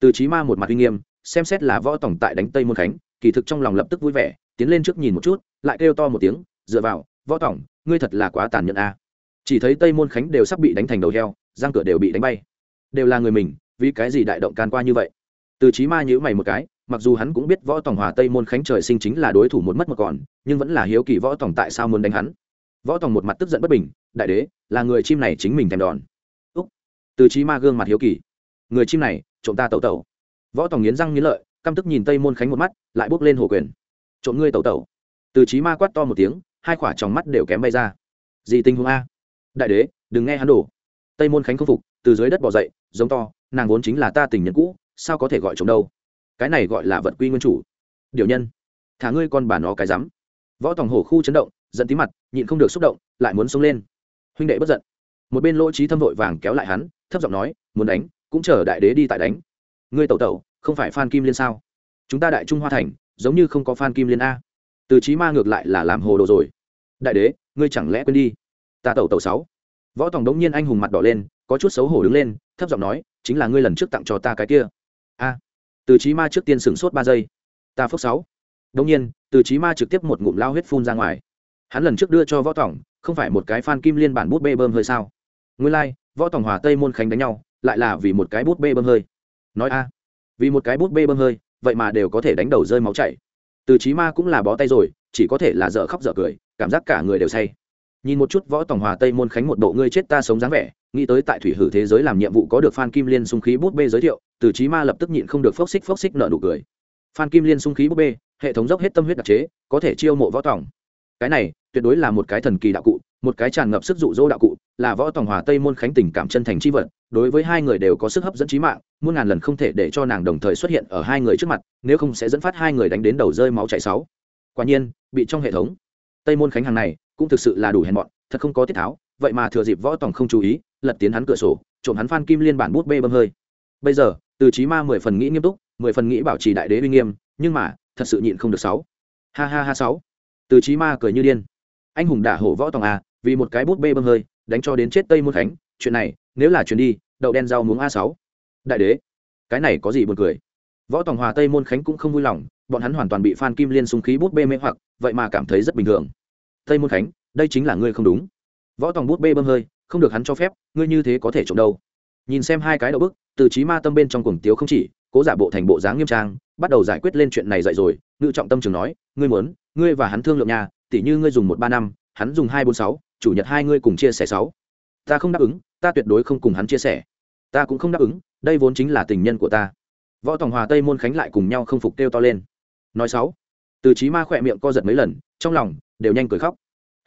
Từ trí ma một mặt uy nghiêm xem xét là võ tổng tại đánh tây môn khánh, kỳ thực trong lòng lập tức vui vẻ, tiến lên trước nhìn một chút, lại kêu to một tiếng, dựa vào, võ tổng, ngươi thật là quá tàn nhẫn a. Chỉ thấy tây môn khánh đều sắp bị đánh thành đầu heo giang cửa đều bị đánh bay. Đều là người mình, vì cái gì đại động can qua như vậy? Từ trí ma nhữ mày một cái, mặc dù hắn cũng biết võ tổng hòa tây môn khánh trời sinh chính là đối thủ một mất một còn, nhưng vẫn là hiếu kỳ võ tổng tại sao muốn đánh hắn. Võ tổng một mặt tức giận bất bình, đại đế, là người chim này chính mình thèm đòn. Úc. Từ trí ma gương mặt hiếu kỳ, người chim này, trộm ta tẩu tẩu võ tòng nghiến răng nghiến lợi, căm tức nhìn tây môn khánh một mắt, lại bước lên hồ quyền. Trộm ngươi tẩu tẩu. Từ trí ma quát to một tiếng, hai khỏa tròng mắt đều kém bay ra. Gì tình huống a? Đại đế, đừng nghe hắn đổ. Tây môn khánh không phục, từ dưới đất bỏ dậy, giống to, nàng vốn chính là ta tình nhân cũ, sao có thể gọi trộm đâu? Cái này gọi là vật quy nguyên chủ. Điều nhân, thả ngươi con bà nó cái rắm. Võ tòng hổ khu chấn động, giận tí mặt, nhịn không được xúc động, lại muốn sống lên. Huynh đệ bất giận. Một bên lỗ trí thâm vội vàng kéo lại hắn, thấp giọng nói, muốn đánh, cũng chờ đại đế đi tại đánh ngươi tẩu tẩu không phải phan kim liên sao? Chúng ta đại trung hoa thành giống như không có phan kim liên a. Từ trí ma ngược lại là làm hồ đồ rồi. Đại đế ngươi chẳng lẽ quên đi? Ta tẩu tẩu sáu. Võ tòng đống nhiên anh hùng mặt đỏ lên có chút xấu hổ đứng lên thấp giọng nói chính là ngươi lần trước tặng cho ta cái kia. A. Từ trí ma trước tiên sửng sốt ba giây. Ta phước sáu. Đống nhiên từ trí ma trực tiếp một ngụm lao huyết phun ra ngoài. Hắn lần trước đưa cho võ tòng không phải một cái phan kim liên bản bút bê bơm hơi sao? Nguyên lai、like, võ tòng hòa tây môn khánh đánh nhau lại là vì một cái bút bê bơm hơi nói a, vì một cái bút bê bơm hơi, vậy mà đều có thể đánh đầu rơi máu chảy. Từ trí ma cũng là bó tay rồi, chỉ có thể là dở khóc dở cười, cảm giác cả người đều say. Nhìn một chút võ tổng hòa tây môn khánh một bộ ngươi chết ta sống dáng vẻ, nghĩ tới tại thủy hử thế giới làm nhiệm vụ có được phan kim liên sung khí bút bê giới thiệu, từ trí ma lập tức nhịn không được phốc xích phốc xích nợ nụ cười. Phan kim liên sung khí bút bê, hệ thống dốc hết tâm huyết đặc chế, có thể chiêu mộ võ tổng. Cái này, tuyệt đối là một cái thần kỳ đạo cụ, một cái tràn ngập sức dụ dỗ đạo cụ là võ tòng hòa tây môn khánh tình cảm chân thành c h i vật, đối với hai người đều có sức hấp dẫn trí mạng, muôn ngàn lần không thể để cho nàng đồng thời xuất hiện ở hai người trước mặt, nếu không sẽ dẫn phát hai người đánh đến đầu rơi máu chảy sáu. Quả nhiên, bị trong hệ thống, tây môn khánh hàng này cũng thực sự là đủ hèn mọn, thật không có tiết tháo, vậy mà thừa dịp võ tòng không chú ý, lật tiến hắn cửa sổ, trộm hắn phan kim liên bản bút bê bơm hơi. Bây giờ, từ trí ma mười phần nghĩ nghiêm túc, mười phần nghĩ bảo trì đại đế uy nghiêm, nhưng mà, thật sự nhịn không được sáu. Ha ha ha sáu. Từ trí ma cười như điên. Anh hùng đả hổ võ tòng à vì một cái bút bê bơm hơi đánh cho đến chết tây môn khánh, chuyện này, nếu là chuyện đi, đậu đen rau muống a sáu. Đại đế, cái này có gì buồn cười? Võ tòng hòa tây môn khánh cũng không vui lòng, bọn hắn hoàn toàn bị phan kim liên súng khí bút bê mê hoặc, vậy mà cảm thấy rất bình thường. Tây môn khánh, đây chính là ngươi không đúng. Võ tòng bút bê bơm hơi, không được hắn cho phép, ngươi như thế có thể trộm đâu. Nhìn xem hai cái đậu bức, từ trí ma tâm bên trong cuồng tiếu không chỉ, cố giả bộ thành bộ dáng nghiêm trang, bắt đầu giải quyết lên chuyện này dậy rồi, ngự trọng tâm trường nói, ngươi muốn, ngươi và hắn thương lượng nhà tỉ như ngươi dùng một ba năm, hắn dùng hai bốn sáu chủ nhật hai ngươi cùng chia sẻ sáu. Ta không đáp ứng, ta tuyệt đối không cùng hắn chia sẻ. Ta cũng không đáp ứng, đây vốn chính là tình nhân của ta. Võ tòng hòa tây môn khánh lại cùng nhau không phục kêu to lên. Nói sáu. Từ trí ma khỏe miệng co giật mấy lần, trong lòng đều nhanh cười khóc.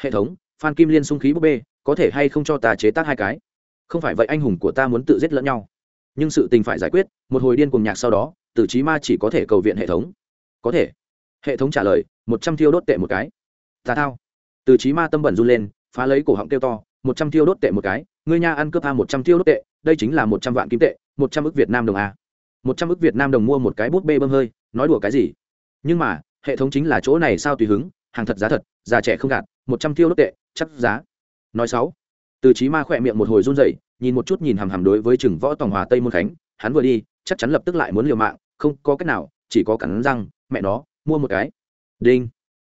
Hệ thống, phan kim liên sung khí búp bê, có thể hay không cho ta chế tác hai cái? Không phải vậy anh hùng của ta muốn tự giết lẫn nhau. Nhưng sự tình phải giải quyết, một hồi điên cùng nhạc sau đó, từ trí ma chỉ có thể cầu viện hệ thống. Có thể. Hệ thống trả lời, một trăm thiêu đốt tệ một cái. Ta thao. Từ trí ma tâm bẩn run lên phá lấy cổ họng kêu to, một trăm thiêu đốt tệ một cái, ngươi nha ăn cướp a một trăm thiêu đốt tệ, đây chính là một trăm vạn kim tệ, một trăm ức việt nam đồng a. Một trăm ức việt nam đồng mua một cái bút bê bơm hơi, nói đùa cái gì? Nhưng mà, hệ thống chính là chỗ này sao tùy hứng, hàng thật giá thật, già trẻ không gạt, một trăm thiêu đốt tệ, chắc giá. Nói sáu, từ trí ma khỏe miệng một hồi run rẩy, nhìn một chút nhìn hằm hằm đối với chừng võ tòng hòa tây môn khánh, hắn vừa đi, chắc chắn lập tức lại muốn liều mạng, không có cách nào, chỉ có cắn răng, mẹ nó, mua một cái. Đinh.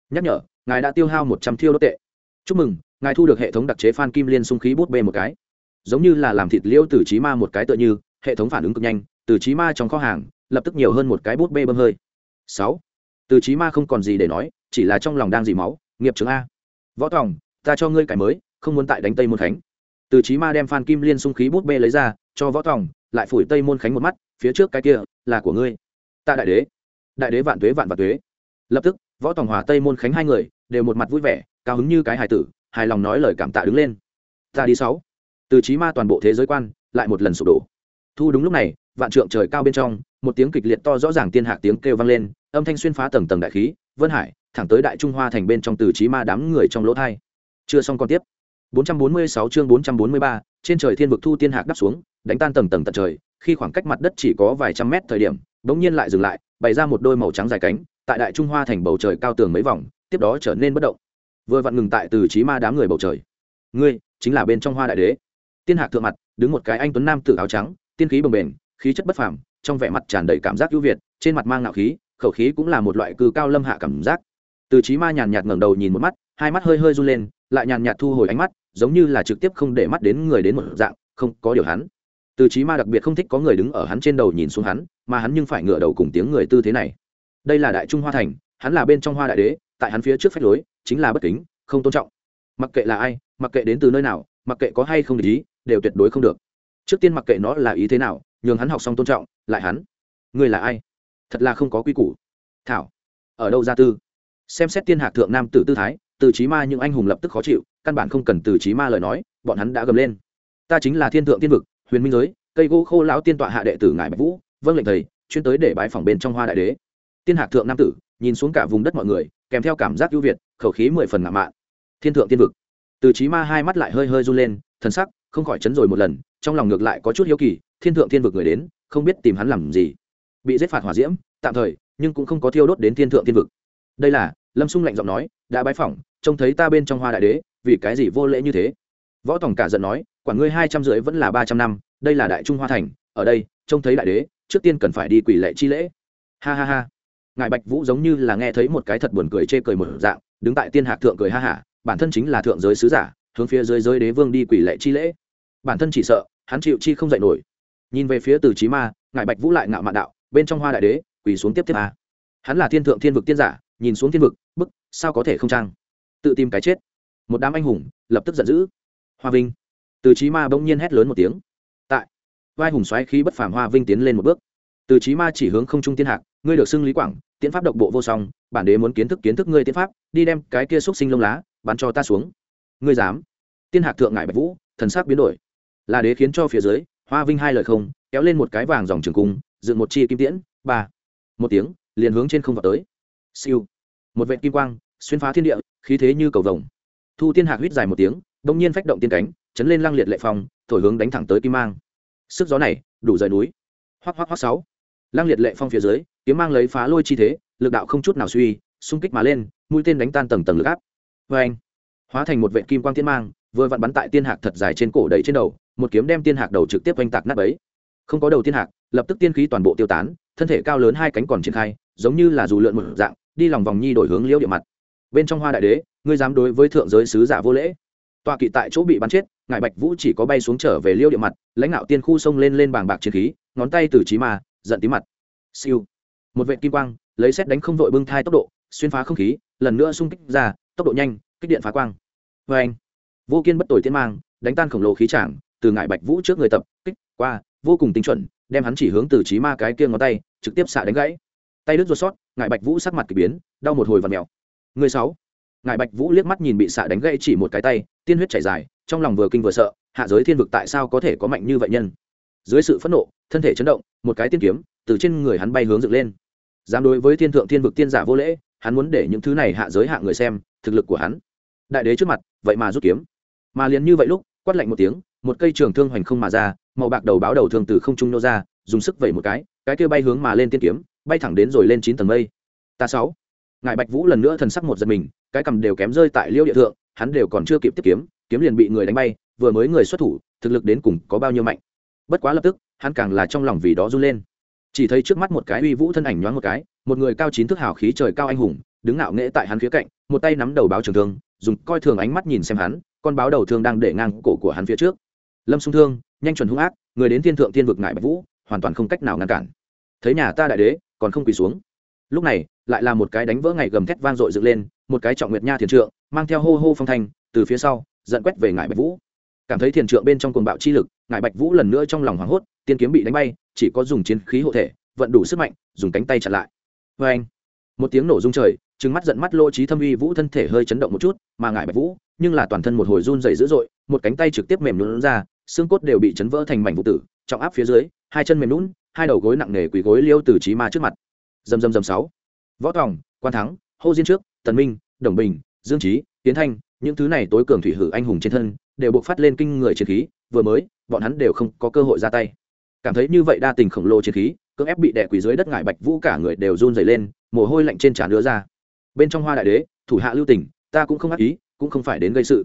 Nhắc nhở, ngài đã tiêu hao một trăm thiêu đốt tệ. Chúc mừng ngài thu được hệ thống đặc chế phan kim liên sung khí bút bê một cái. Giống như là làm thịt liêu từ trí ma một cái tựa như, hệ thống phản ứng cực nhanh, từ trí ma trong kho hàng, lập tức nhiều hơn một cái bút bê bơm hơi. Sáu. Từ trí ma không còn gì để nói, chỉ là trong lòng đang dì máu, nghiệp chứng a. Võ tòng, ta cho ngươi cải mới, không muốn tại đánh tây môn khánh. Từ trí ma đem phan kim liên sung khí bút bê lấy ra, cho võ tòng, lại phủi tây môn khánh một mắt, phía trước cái kia, là của ngươi. Ta đại đế. Đại đế vạn tuế vạn vạn tuế. Lập tức, võ tòng hòa tây môn khánh hai người, đều một mặt vui vẻ, cao hứng như cái hài tử hài lòng nói lời cảm tạ đứng lên. Ta đi sáu. Từ trí ma toàn bộ thế giới quan lại một lần sụp đổ. Thu đúng lúc này vạn trượng trời cao bên trong một tiếng kịch liệt to rõ ràng tiên hạc tiếng kêu vang lên âm thanh xuyên phá tầng tầng đại khí vân hải thẳng tới đại trung hoa thành bên trong từ trí ma đám người trong lỗ thai. Chưa xong còn tiếp. 446 chương 443, trên trời thiên vực thu tiên hạc đáp xuống đánh tan tầng tầng tận trời khi khoảng cách mặt đất chỉ có vài trăm mét thời điểm bỗng nhiên lại dừng lại bày ra một đôi màu trắng dài cánh tại đại trung hoa thành bầu trời cao tường mấy vòng tiếp đó trở nên bất động vừa vặn ngừng tại từ trí ma đám người bầu trời. Ngươi, chính là bên trong hoa đại đế. Tiên hạc thượng mặt, đứng một cái anh tuấn nam tự áo trắng, tiên khí bồng bềnh, khí chất bất phàm, trong vẻ mặt tràn đầy cảm giác ưu việt, trên mặt mang ngạo khí, khẩu khí cũng là một loại cư cao lâm hạ cảm giác. Từ trí ma nhàn nhạt ngẩng đầu nhìn một mắt, hai mắt hơi hơi run lên, lại nhàn nhạt thu hồi ánh mắt, giống như là trực tiếp không để mắt đến người đến một dạng, không có điều hắn. Từ trí ma đặc biệt không thích có người đứng ở hắn trên đầu nhìn xuống hắn, mà hắn nhưng phải ngửa đầu cùng tiếng người tư thế này. Đây là đại trung hoa thành hắn là bên trong hoa đại đế, tại hắn phía trước phách lối, chính là bất kính, không tôn trọng. Mặc kệ là ai, mặc kệ đến từ nơi nào, mặc kệ có hay không để ý, đều tuyệt đối không được. Trước tiên mặc kệ nó là ý thế nào, nhường hắn học xong tôn trọng, lại hắn. Người là ai? Thật là không có quy củ. Thảo, ở đâu ra tư? Xem xét tiên hạc thượng nam tử tư thái, từ trí ma những anh hùng lập tức khó chịu, căn bản không cần từ trí ma lời nói, bọn hắn đã gầm lên. Ta chính là thiên thượng tiên vực, huyền minh giới, cây gỗ khô lão tiên tọa hạ đệ tử ngài bạch vũ vâng lệnh thầy, chuyên tới để bái phòng bên trong hoa đại đế. Tiên hạc thượng nam tử nhìn xuống cả vùng đất mọi người, kèm theo cảm giác ưu việt, khẩu khí mười phần ngạo mạn. Thiên thượng tiên vực. Từ trí ma hai mắt lại hơi hơi run lên, thần sắc không khỏi chấn rồi một lần, trong lòng ngược lại có chút hiếu kỳ, thiên thượng tiên vực người đến, không biết tìm hắn làm gì. Bị giết phạt hỏa diễm, tạm thời, nhưng cũng không có thiêu đốt đến thiên thượng tiên vực. Đây là, lâm xung lạnh giọng nói, đã bái phỏng, trông thấy ta bên trong hoa đại đế, vì cái gì vô lễ như thế? Võ tổng cả giận nói quản ngươi hai trăm rưỡi vẫn là ba trăm năm, đây là đại trung hoa thành, ở đây, trông thấy đại đế, trước tiên cần phải đi quỷ lệ chi lễ. Ha ha ha ngài bạch vũ giống như là nghe thấy một cái thật buồn cười chê cười một dạng, đứng tại tiên hạc thượng cười ha hả, bản thân chính là thượng giới sứ giả, hướng phía dưới giới đế vương đi quỷ lệ chi lễ. Bản thân chỉ sợ, hắn chịu chi không dạy nổi. Nhìn về phía từ trí ma, ngài bạch vũ lại ngạo mạn đạo, bên trong hoa đại đế, quỳ xuống tiếp tiếp a. Hắn là thiên thượng thiên vực tiên giả, nhìn xuống thiên vực, bức, sao có thể không trang tự tìm cái chết. Một đám anh hùng, lập tức giận dữ. Hoa vinh. Từ trí ma bỗng nhiên hét lớn một tiếng. Tại. Vai hùng xoáy khí bất phàm hoa vinh tiến lên một bước. Từ trí ma chỉ hướng không trung tiên hạc ngươi được xưng lý quảng tiến pháp độc bộ vô song, bản đế muốn kiến thức kiến thức ngươi tiến pháp, đi đem cái kia xúc sinh lông lá, bắn cho ta xuống. Ngươi dám? Tiên hạc thượng ngại bạch vũ, thần sắc biến đổi. Là đế khiến cho phía dưới, hoa vinh hai lời không, kéo lên một cái vàng dòng trường cung, dựng một chi kim tiễn, ba. Một tiếng, liền hướng trên không vào tới. Siêu. Một vệ kim quang, xuyên phá thiên địa, khí thế như cầu vồng. Thu tiên hạc huýt dài một tiếng, đông nhiên phách động tiên cánh, chấn lên lăng liệt lệ phong, thổi hướng đánh thẳng tới kim mang. Sức gió này, đủ rời núi. Hoắc hoắc hoắc sáu. Lăng liệt lệ phong phía dưới kiếm mang lấy phá lôi chi thế, lực đạo không chút nào suy, xung kích mà lên, mũi tên đánh tan tầng tầng lực áp. Vê anh, hóa thành một vệ kim quang tiên mang, vừa vặn bắn tại tiên hạc thật dài trên cổ đầy trên đầu, một kiếm đem tiên hạc đầu trực tiếp oanh tạc nát ấy không có đầu tiên hạc, lập tức tiên khí toàn bộ tiêu tán, thân thể cao lớn hai cánh còn triển khai, giống như là dù lượn một dạng, đi lòng vòng nhi đổi hướng liễu địa mặt. Bên trong hoa đại đế, ngươi dám đối với thượng giới sứ giả vô lễ. Tọa kỵ tại chỗ bị bắn chết, ngài bạch vũ chỉ có bay xuống trở về liêu địa mặt, lãnh đạo tiên khu sông lên lên bàng bạc chiến khí, ngón tay từ trí mà, giận tí mặt. Siêu một vệ kim quang, lấy xét đánh không vội bưng thai tốc độ, xuyên phá không khí, lần nữa xung kích ra, tốc độ nhanh, kích điện phá quang. Vê anh, vô kiên bất tội tiên mang, đánh tan khổng lồ khí trảng từ ngại bạch vũ trước người tập, kích qua, vô cùng tinh chuẩn, đem hắn chỉ hướng từ trí ma cái kia ngón tay, trực tiếp xạ đánh gãy. Tay đứt ruột sót ngại bạch vũ sắc mặt k ỳ biến, đau một hồi và mèo. Người sáu ngại bạch vũ liếc mắt nhìn bị xạ đánh gãy chỉ một cái tay, tiên huyết chảy dài, trong lòng vừa kinh vừa sợ, hạ giới thiên vực tại sao có thể có mạnh như vậy nhân? Dưới sự phẫn nộ, thân thể chấn động, một cái tiên kiếm từ trên người hắn bay hướng dựng lên. Dám đối với thiên thượng thiên vực tiên giả vô lễ, hắn muốn để những thứ này hạ giới hạ người xem, thực lực của hắn. Đại đế trước mặt, vậy mà rút kiếm. Mà liền như vậy lúc, quát lạnh một tiếng, một cây trường thương hoành không mà ra, màu bạc đầu báo đầu thương từ không trung nô ra, dùng sức vẩy một cái cái kia bay hướng mà lên tiên kiếm, bay thẳng đến rồi lên chín tầng mây. Ta sáu. Ngài bạch vũ lần nữa thần sắc một giật mình, cái cầm đều kém rơi tại liêu địa thượng, hắn đều còn chưa kịp tiếp kiếm kiếm liền bị người đánh bay, vừa mới người xuất thủ, thực lực đến cùng có bao nhiêu mạnh. Bất quá lập tức, hắn càng là trong lòng vì đó run lên chỉ thấy trước mắt một cái uy vũ thân ảnh nhoáng một cái, một người cao chín thước hào khí trời cao anh hùng, đứng ngạo nghễ tại hắn phía cạnh, một tay nắm đầu báo trường thương, dùng coi thường ánh mắt nhìn xem hắn, con báo đầu thương đang để ngang cổ của hắn phía trước. Lâm sung thương, nhanh chuẩn hung ác, người đến thiên thượng thiên vực ngại bạch vũ, hoàn toàn không cách nào ngăn cản. Thấy nhà ta đại đế, còn không quỳ xuống. Lúc này, lại là một cái đánh vỡ ngày gầm thét vang dội dựng lên, một cái trọng nguyệt nha thiền trượng, mang theo hô hô phong thanh, từ phía sau, dẫn quét về ngại bạch vũ cảm thấy thiền trượng bên trong cuồng bạo chi lực ngại bạch vũ lần nữa trong lòng hoảng hốt, tiên kiếm bị đánh bay, chỉ có dùng chiến khí hộ thể, vận đủ sức mạnh, dùng cánh tay chặn lại. Vê anh một tiếng nổ rung trời, trừng mắt giận mắt lỗ trí thâm uy vũ thân thể hơi chấn động một chút, mà ngại bạch vũ, nhưng là toàn thân một hồi run dày dữ dội, một cánh tay trực tiếp mềm lún ra, xương cốt đều bị chấn vỡ thành mảnh vụ tử, trọng áp phía dưới, hai chân mềm lún hai đầu gối nặng nề quỳ gối liêu từ trí ma trước mặt. Dầm dầm dầm sáu. Võ tòng, quan thắng, hô diên trước, tần minh, đồng bình, dương trí tiến thanh những thứ này tối cường thủy hử anh hùng trên thân đều buộc phát lên kinh người chiến khí, vừa mới, bọn hắn đều không có cơ hội ra tay. Cảm thấy như vậy đa tình khổng lồ chiến khí, cưỡng ép bị đè quỳ dưới đất ngải bạch vũ cả người đều run dày lên, mồ hôi lạnh trên trán đứa ra. Bên trong hoa đại đế, thủ hạ lưu tình, ta cũng không ác ý, cũng không phải đến gây sự.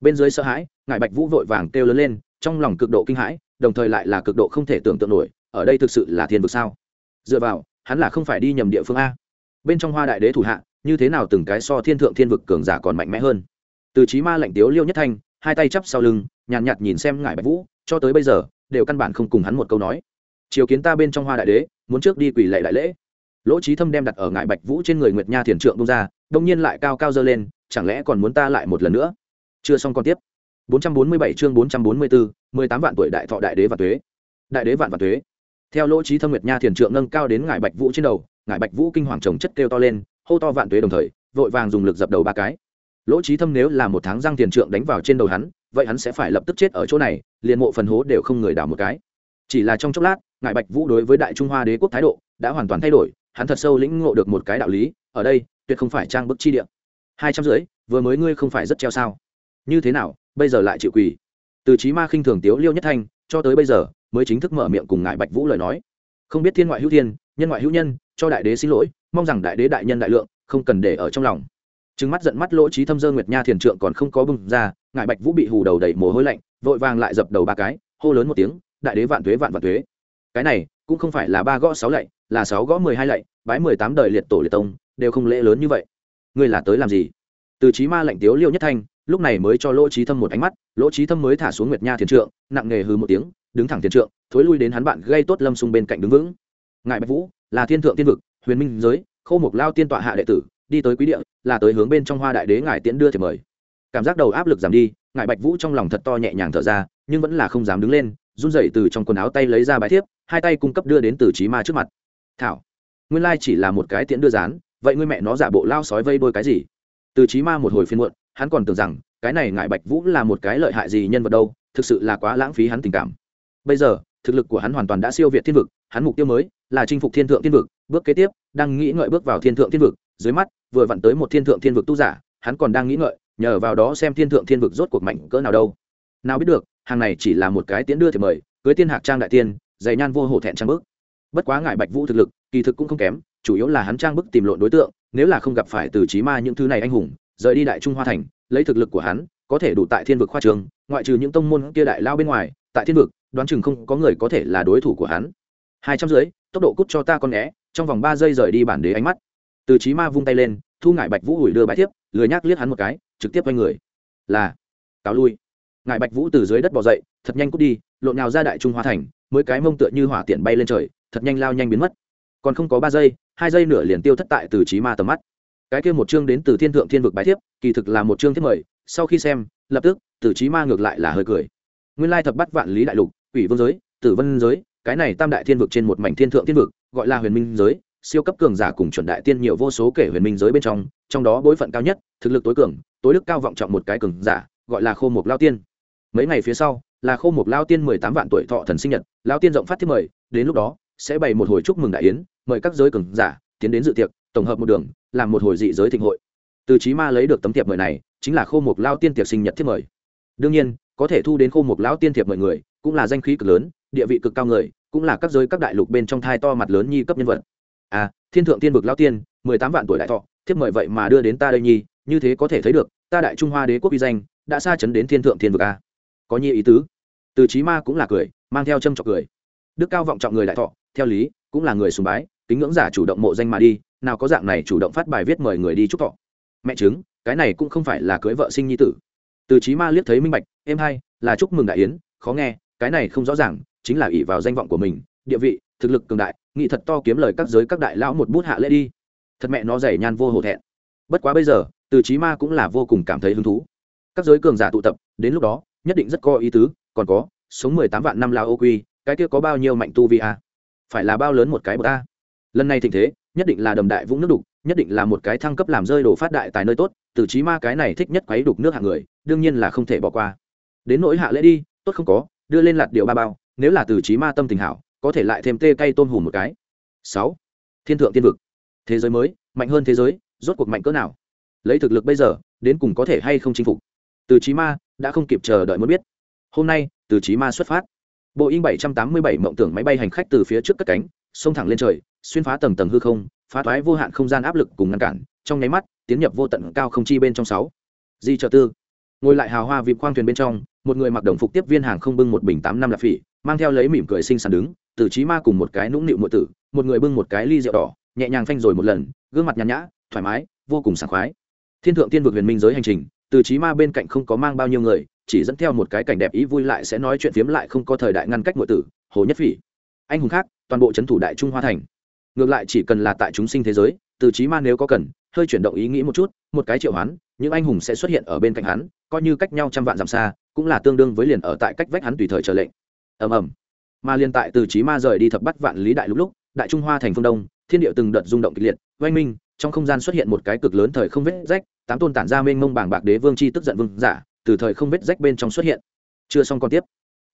Bên dưới sợ hãi, ngải bạch vũ vội vàng kêu lớn lên, trong lòng cực độ kinh hãi, đồng thời lại là cực độ không thể tưởng tượng nổi, ở đây thực sự là thiên vực sao? Dựa vào, hắn là không phải đi nhầm địa phương a. Bên trong hoa đại đế thủ hạ, như thế nào từng cái so thiên thượng thiên vực cường giả còn mạnh mẽ hơn? Từ trí ma lạnh tiếu liêu nhất thanh hai tay chắp sau lưng nhàn nhạt, nhạt nhìn xem ngải bạch vũ cho tới bây giờ đều căn bản không cùng hắn một câu nói. Chiều kiến ta bên trong hoa đại đế muốn trước đi quỳ lệ đại lễ. Lỗ trí thâm đem đặt ở ngải bạch vũ trên người nguyệt nha thiền trượng bông ra đông nhiên lại cao cao dơ lên chẳng lẽ còn muốn ta lại một lần nữa? Chưa xong còn tiếp. 447 chương 444, 18 vạn tuổi đại thọ đại đế và tuế. Đại đế vạn và tuế. Theo lỗ trí thâm nguyệt nha thiền trượng nâng cao đến ngải bạch vũ trên đầu ngải bạch vũ kinh hoàng trồng chất kêu to lên hô to vạn tuế đồng thời vội vàng dùng lực dập đầu ba cái lỗ trí thâm nếu là một tháng răng tiền trượng đánh vào trên đầu hắn, vậy hắn sẽ phải lập tức chết ở chỗ này, liền mộ phần hố đều không người đào một cái. Chỉ là trong chốc lát ngài bạch vũ đối với đại trung hoa đế quốc thái độ đã hoàn toàn thay đổi, hắn thật sâu lĩnh ngộ được một cái đạo lý, ở đây, tuyệt không phải trang bức chi địa. Hai trăm rưỡi, vừa mới ngươi không phải rất treo sao? Như thế nào, bây giờ lại chịu quỳ? Từ trí ma khinh thường tiếu liêu nhất thanh, cho tới bây giờ, mới chính thức mở miệng cùng ngài bạch vũ lời nói. Không biết thiên ngoại hữu thiên, nhân ngoại hữu nhân, cho đại đế xin lỗi, mong rằng đại đế đại nhân đại lượng, không cần để ở trong lòng trừng mắt giận mắt lỗ trí thâm dơ nguyệt nha thiền trượng còn không có bưng ra ngài bạch vũ bị hù đầu đầy mồ hôi lạnh, vội vàng lại dập đầu ba cái, hô lớn một tiếng, đại đế vạn tuế, vạn vạn tuế. Cái này, cũng không phải là ba gõ sáu lạy, là sáu gõ mười hai lạy, bái mười tám đời liệt tổ liệt tông, đều không lễ lớn như vậy. Ngươi là tới làm gì? Từ trí ma lạnh tiếu liêu nhất thanh, lúc này mới cho lỗ trí thâm một ánh mắt, lỗ trí thâm mới thả xuống nguyệt nha thiền trượng, nặng nề hư một tiếng, đứng thẳng thiền trượng, thối lui đến hắn bạn gây tốt lâm xung bên cạnh đứng vững. Ngài bạch vũ, là thiên thượng tiên vực, huyền minh giới khâu mục lao tiên tọa hạ đệ tử đi tới quý địa, là tới hướng bên trong hoa đại đế ngài tiễn đưa thì mời. Cảm giác đầu áp lực giảm đi, ngài bạch vũ trong lòng thật to nhẹ nhàng thở ra, nhưng vẫn là không dám đứng lên, run rẩy từ trong quần áo tay lấy ra bài thiếp, hai tay cung cấp đưa đến từ trí ma trước mặt. Thảo, nguyên lai chỉ là một cái tiễn đưa dán vậy ngươi mẹ nó giả bộ lao sói vây đôi cái gì? Từ trí ma một hồi phiên muộn, hắn còn tưởng rằng, cái này ngại bạch vũ là một cái lợi hại gì nhân vật đâu, thực sự là quá lãng phí hắn tình cảm. Bây giờ, thực lực của hắn hoàn toàn đã siêu việt thiên vực, hắn mục tiêu mới là chinh phục thiên thượng thiên vực, bước kế tiếp, đang nghĩ ngợi bước vào thiên thượng thiên vực, dưới mắt vừa vặn tới một thiên thượng thiên vực tu giả, hắn còn đang nghĩ ngợi, nhờ vào đó xem thiên thượng thiên vực rốt cuộc mạnh cỡ nào đâu. Nào biết được, hàng này chỉ là một cái tiến đưa thì mời, cưới tiên hạc trang đại tiên, dày nhan vô hổ thẹn trang bức. Bất quá ngại bạch vũ thực lực, kỳ thực cũng không kém, chủ yếu là hắn trang bức tìm lộn đối tượng, nếu là không gặp phải từ trí ma những thứ này anh hùng, rời đi đại trung hoa thành, lấy thực lực của hắn, có thể đủ tại thiên vực khoa trường, ngoại trừ những tông môn kia đại lao bên ngoài, tại thiên vực, đoán chừng không có người có thể là đối thủ của hắn. Hai trăm dưới tốc độ cút cho ta con né trong vòng ba giây rời đi bản đế ánh mắt từ trí ma vung tay lên thu ngại bạch vũ ủi đưa bãi tiếp, lười nhác liếc hắn một cái trực tiếp quay người. Là cáo lui. Ngại bạch vũ từ dưới đất bỏ dậy thật nhanh cút đi lộn nhào ra đại trung hoa thành mới cái mông tựa như hỏa tiện bay lên trời thật nhanh lao nhanh biến mất. Còn không có ba giây hai giây nửa liền tiêu thất tại từ trí ma tầm mắt. Cái kia một chương đến từ thiên thượng thiên vực bái thiếp kỳ thực là một chương thiết mời sau khi xem lập tức từ trí ma ngược lại là hơi cười. Nguyên lai thập bắt vạn lý đại lục ủy vương giới tử vân giới cái này tam đại thiên vực trên một mảnh thiên thượng thiên vực gọi là huyền minh giới siêu cấp cường giả cùng chuẩn đại tiên nhiều vô số kể huyền minh giới bên trong trong đó bối phận cao nhất, thực lực tối cường, tối đức cao vọng trọng một cái cường giả, gọi là khô mục lao tiên. Mấy ngày phía sau, là khô mục lao tiên mười tám vạn tuổi thọ thần sinh nhật, lao tiên rộng phát thiết mời, đến lúc đó, sẽ bày một hồi chúc mừng đại yến, mời các giới cường giả, tiến đến dự tiệc, tổng hợp một đường, làm một hồi dị giới thịnh hội. Từ chí ma lấy được tấm thiệp mời này, chính là khô mục lao tiên tiệc sinh nhật thiết mời. Đương nhiên, có thể thu đến khô mục lão tiên thiệp mời người, cũng là danh khí cực lớn, địa vị cực cao người, cũng là các giới các đại lục bên trong thai to mặt lớn nhi cấp nhân vật à thiên thượng tiên vực lao tiên, mười tám vạn tuổi đại thọ, thiếp mời vậy mà đưa đến ta đây nhi, như thế có thể thấy được, ta đại trung hoa đế quốc uy danh, đã xa chấn đến thiên thượng thiên vực a. Có nhi ý tứ. Từ trí ma cũng là cười, mang theo châm trọc cười. Đức cao vọng trọng người đại thọ, theo lý, cũng là người sùng bái, kính ngưỡng giả chủ động mộ danh mà đi, nào có dạng này chủ động phát bài viết mời người đi chúc thọ. Mẹ chứng, cái này cũng không phải là cưới vợ sinh nhi tử. Từ trí ma liếc thấy minh bạch, em hai, là chúc mừng đại yến, khó nghe, cái này không rõ ràng, chính là ỷ vào danh vọng của mình, địa vị thực lực cường đại nghị thật to kiếm lời các giới các đại lão một bút hạ lễ đi. Thật mẹ nó dày nhan vô hổ thẹn. Bất quá bây giờ, từ trí ma cũng là vô cùng cảm thấy hứng thú. Các giới cường giả tụ tập, đến lúc đó, nhất định rất có ý tứ, còn có, sống mười tám vạn năm lao ô quy, cái kia có bao nhiêu mạnh tu vi a? Phải là bao lớn một cái bậc a? Lần này thịnh thế, nhất định là đầm đại vũng nước đục, nhất định là một cái thăng cấp làm rơi đồ phát đại tại nơi tốt, từ trí ma cái này thích nhất quấy đục nước hạng người, đương nhiên là không thể bỏ qua. Đến nỗi hạ lễ đi, tốt không có, đưa lên lạt điều ba bao, nếu là từ trí ma tâm tình hảo có thể lại thêm tê cây tôm hùm một cái. Sáu, thiên thượng tiên vực. Thế giới mới, mạnh hơn thế giới, rốt cuộc mạnh cỡ nào? Lấy thực lực bây giờ, đến cùng có thể hay không chinh phục? Từ chí ma, đã không kịp chờ đợi muốn biết. Hôm nay, từ chí ma xuất phát. Bộ in 787 mộng tưởng máy bay hành khách từ phía trước cất cánh, xông thẳng lên trời, xuyên phá tầng tầng hư không, phá thoái vô hạn không gian áp lực cùng ngăn cản, trong nháy mắt, tiến nhập vô tận cao không chi bên trong sáu. Di trợ tư. Ngồi lại hào hoa vịp khoang thuyền bên trong, một người mặc đồng phục tiếp viên hàng không bưng một bình tám năm lạp phỉ, mang theo lấy mỉm cười xinh xắn đứng từ trí ma cùng một cái nũng nịu muội tử, một người bưng một cái ly rượu đỏ, nhẹ nhàng phanh rồi một lần, gương mặt nhàn nhã, thoải mái, vô cùng sảng khoái. Thiên thượng tiên vực huyền minh giới hành trình, từ trí ma bên cạnh không có mang bao nhiêu người, chỉ dẫn theo một cái cảnh đẹp ý vui lại sẽ nói chuyện phiếm lại không có thời đại ngăn cách muội tử, hồ nhất phỉ. Anh hùng khác, toàn bộ c thủ đại trung hoa thành. Ngược lại chỉ cần là tại chúng sinh thế giới, từ trí ma nếu có cần, hơi chuyển động ý nghĩ một chút, một cái triệu hoán, những anh hùng sẽ xuất hiện ở bên cạnh hắn, coi như cách nhau trăm vạn dặm xa, cũng là tương đương với liền ở tại cách vách hắn tùy thời trở lệnh. Ầm ầm mà liên tại từ trí ma rời đi thập bắt vạn lý đại lúc lúc đại trung hoa thành phương đông thiên địa từng đợt rung động kịch liệt oanh minh trong không gian xuất hiện một cái cực lớn thời không vết rách tám tôn tản ra mênh mông bảng bạc đế vương chi tức giận vương giả từ thời không vết rách bên trong xuất hiện. Chưa xong còn tiếp.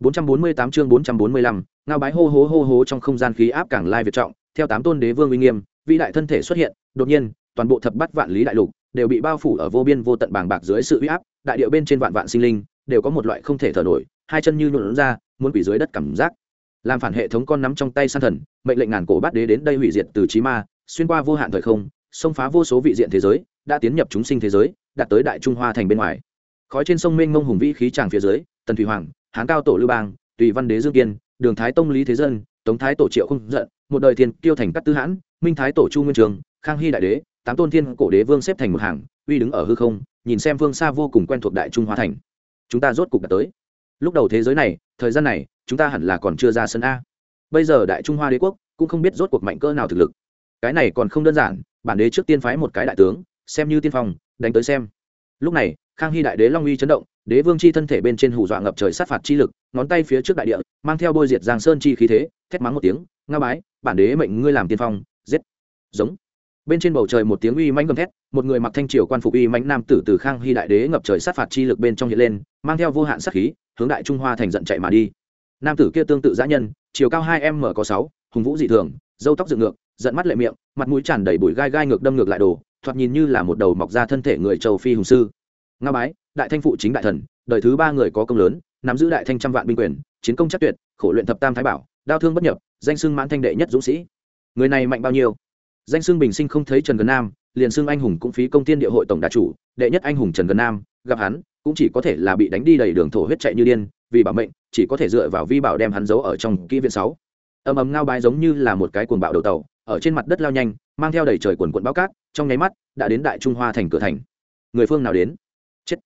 448 chương 445, ngao bái hô hố hô hố trong không gian khí áp càng lai việt trọng theo tám tôn đế vương uy nghiêm vĩ đại thân thể xuất hiện đột nhiên toàn bộ thập bát vạn lý đại lục đều bị bao phủ ở vô biên vô tận bàng bạc dưới sự uy áp đại điệu bên trên vạn vạn sinh linh đều có một loại không thể thở nổi hai chân như nhuộn ra muốn quỷ dưới đất cảm giác làm phản hệ thống con nắm trong tay san thần, mệnh lệnh ngàn cổ bát đế đến đây hủy diệt từ trí ma, xuyên qua vô hạn thời không, xông phá vô số vị diện thế giới, đã tiến nhập chúng sinh thế giới, đạt tới đại trung hoa thành bên ngoài. Khói trên sông mênh mông hùng vĩ khí tràng phía dưới, tần thủy hoàng, hán cao tổ lưu bang, tùy văn đế dương kiên, đường thái tông lý thế dân, tống thái tổ triệu không giận, một đời thiên kiêu thành cát tư hãn, minh thái tổ chu nguyên trường, khang hy đại đế, tám tôn thiên cổ đế vương xếp thành một hàng, uy đứng ở hư không, nhìn xem phương xa vô cùng quen thuộc đại trung hoa thành. Chúng ta rốt cục đã tới. Lúc đầu thế giới này thời gian này, chúng ta hẳn là còn chưa ra sân a. Bây giờ đại trung hoa đế quốc cũng không biết rốt cuộc mạnh cỡ nào thực lực. Cái này còn không đơn giản, bản đế trước tiên phái một cái đại tướng, xem như tiên phong, đánh tới xem. Lúc này, khang hy đại đế long uy chấn động, đế vương chi thân thể bên trên hù dọa ngập trời sát phạt chi lực, ngón tay phía trước đại địa, mang theo bôi diệt giang sơn chi khí thế, thét mắng một tiếng, nga bái, bản đế mệnh ngươi làm tiên phong, giết. Giống bên trên bầu trời một tiếng uy mãnh gầm thét, một người mặc thanh triều quan phục uy mãnh nam tử từ khang hy đại đế ngập trời sát phạt chi lực bên trong hiện lên, mang theo vô hạn sát khí, hướng đại trung hoa thành giận chạy mà đi. Nam tử kia tương tự giã nhân, chiều cao hai m có sáu, hùng vũ dị thường dâu tóc dựng ngược, giận mắt lệ miệng, mặt mũi tràn đầy bụi gai gai ngược đâm ngược lại đồ, thoạt nhìn như là một đầu mọc ra thân thể người châu phi hùng sư. Nga bái, đại thanh phụ chính đại thần, đời thứ ba người có công lớn, nắm giữ đại thanh trăm vạn binh quyền, chiến công chắc tuyệt, khổ luyện thập tam thái bảo, đao thương bất nhập, danh sưng mãn thanh đệ nhất dũng sĩ. Người này mạnh bao nhiêu? Danh xưng bình sinh không thấy trần gần nam, liền xưng anh hùng cũng phí công tiên địa hội tổng đà chủ, đệ nhất anh hùng trần gần nam, gặp hắn, cũng chỉ có thể là bị đánh đi đầy đường thổ huyết chạy như điên, vì bảo mệnh, chỉ có thể dựa vào vi bảo đem hắn giấu ở trong kỹ viện sáu. Ầm ầm ngao bái giống như là một cái cuồng bạo đầu tàu, ở trên mặt đất lao nhanh, mang theo đầy trời quần quận bao cát, trong nháy mắt, đã đến đại trung hoa thành cửa thành. Người phương nào đến? Chết.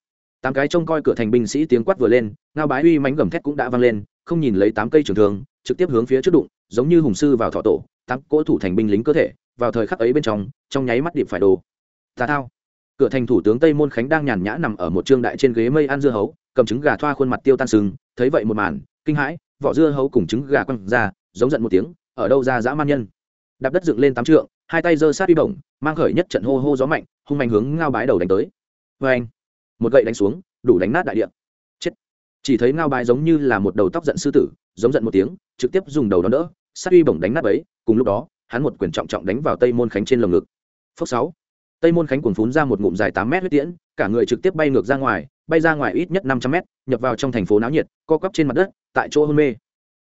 Tám cái trông coi cửa thành binh sĩ tiếng quát vừa lên, ngao bái uy mánh gầm thét cũng đã vang lên, không nhìn lấy tám cây trường thường trực tiếp hướng phía trước đụng, giống như hùng sư vào thọ tổ, tám cỗ thủ thành binh lính cơ thể vào thời khắc ấy bên trong trong nháy mắt điệp phải đồ. Tà thao. Cửa thành thủ tướng tây môn khánh đang nhàn nhã nằm ở một trương đại trên ghế mây ăn dưa hấu, cầm trứng gà thoa khuôn mặt tiêu tan sừng, thấy vậy một màn, kinh hãi, vỏ dưa hấu cùng trứng gà quăng ra, giống giận một tiếng, ở đâu ra dã man nhân. Đạp đất dựng lên tám trượng, hai tay giơ sát uy bổng, mang khởi nhất trận hô hô gió mạnh, hung mạnh hướng ngao bái đầu đánh tới. Vê anh, một gậy đánh xuống, đủ đánh nát đại điện chết. Chỉ thấy ngao bái giống như là một đầu tóc giận sư tử, giống giận một tiếng, trực tiếp dùng đầu đón đỡ, sát uy bổng đánh nát ấy, cùng lúc đó hắn một quyền trọng trọng đánh vào tây môn khánh trên lồng ngực. Phốc sáu. Tây môn khánh cuồng phún ra một ngụm dài tám mét huyết tiễn, cả người trực tiếp bay ngược ra ngoài, bay ra ngoài ít nhất năm trăm mét, nhập vào trong thành phố náo nhiệt, co quắp trên mặt đất, tại chỗ hôn mê.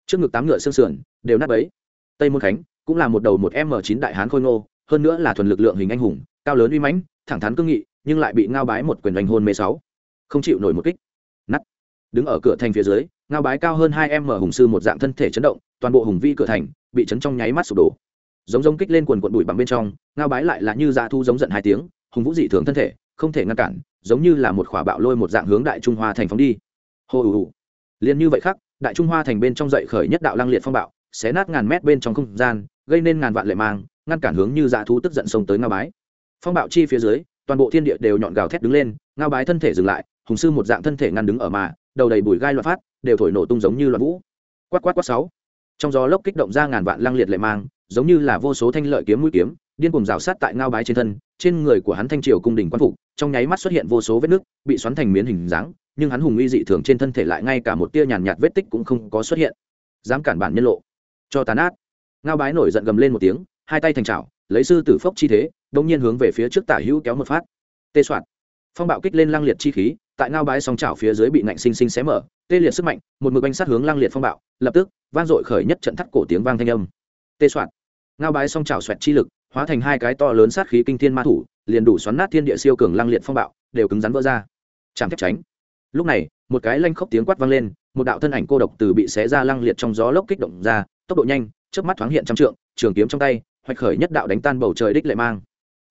Trước ngực tám ngựa xương sườn, đều nát ấy tây môn khánh cũng là một đầu một m chín đại hán khôi ngô, hơn nữa là thuần lực lượng hình anh hùng, cao lớn uy mãnh, thẳng thắn cương nghị, nhưng lại bị ngao bái một quyền đánh hôn mê sáu. Không chịu nổi một kích. Nắt đứng ở cửa thành phía dưới, ngao bái cao hơn hai m hùng sư một dạng thân thể chấn động, toàn bộ hùng vi cửa thành bị chấn trong nháy mắt sụp đổ giống giống kích lên quần quần bụi bằng bên trong ngao bái lại là như dạ thu giống giận hai tiếng hùng vũ dị thường thân thể không thể ngăn cản giống như là một khỏa bạo lôi một dạng hướng đại trung hoa thành phóng đi. Hồ ủ ù liền như vậy khắc, đại trung hoa thành bên trong dậy khởi nhất đạo lăng liệt phong bạo xé nát ngàn mét bên trong không gian gây nên ngàn vạn lệ mang ngăn cản hướng như dạ thú tức giận sông tới ngao bái. Phong bạo chi phía dưới toàn bộ thiên địa đều nhọn gào thét đứng lên ngao bái thân thể dừng lại hùng sư một dạng thân thể ngăn đứng ở mà đầu đầy bụi gai loạn phát đều thổi nổ tung giống như loạn vũ. Quát quát quát sáu trong gió lốc kích động ra ngàn vạn lăng liệt lệ mang, giống như là vô số thanh lợi kiếm mũi kiếm, điên cùng rào sát tại ngao bái trên thân, trên người của hắn thanh triều cung đình quan phục, trong nháy mắt xuất hiện vô số vết nước bị xoắn thành miến hình dáng, nhưng hắn hùng uy dị thường trên thân thể lại ngay cả một tia nhàn nhạt vết tích cũng không có xuất hiện. Dám cản bản nhân lộ. Cho tàn át ngao bái nổi giận gầm lên một tiếng, hai tay thành trào lấy sư tử phốc chi thế đông nhiên hướng về phía trước tả hữu kéo một phát. Tê soạn phong bạo kích lên lăng liệt chi khí, tại ngao bái song trào phía dưới bị nạnh sinh sinh xé mở tê liệt sức mạnh, một mực bánh sát hướng lang liệt phong bạo, lập tức, vang dội khởi nhất trận thắt cổ tiếng vang thanh âm. Tê soạn ngao bái song trào xoẹt chi lực, hóa thành hai cái to lớn sát khí kinh thiên ma thủ, liền đủ xoắn nát thiên địa siêu cường lang liệt phong bạo, đều cứng rắn vỡ ra. Chẳng thép tránh. Lúc này, một cái lanh khốc tiếng quát vang lên, một đạo thân ảnh cô độc từ bị xé ra lang liệt trong gió lốc kích động ra, tốc độ nhanh trước mắt thoáng hiện trăm trượng, trường kiếm trong tay, hoạch khởi nhất đạo đánh tan bầu trời đích lệ mang.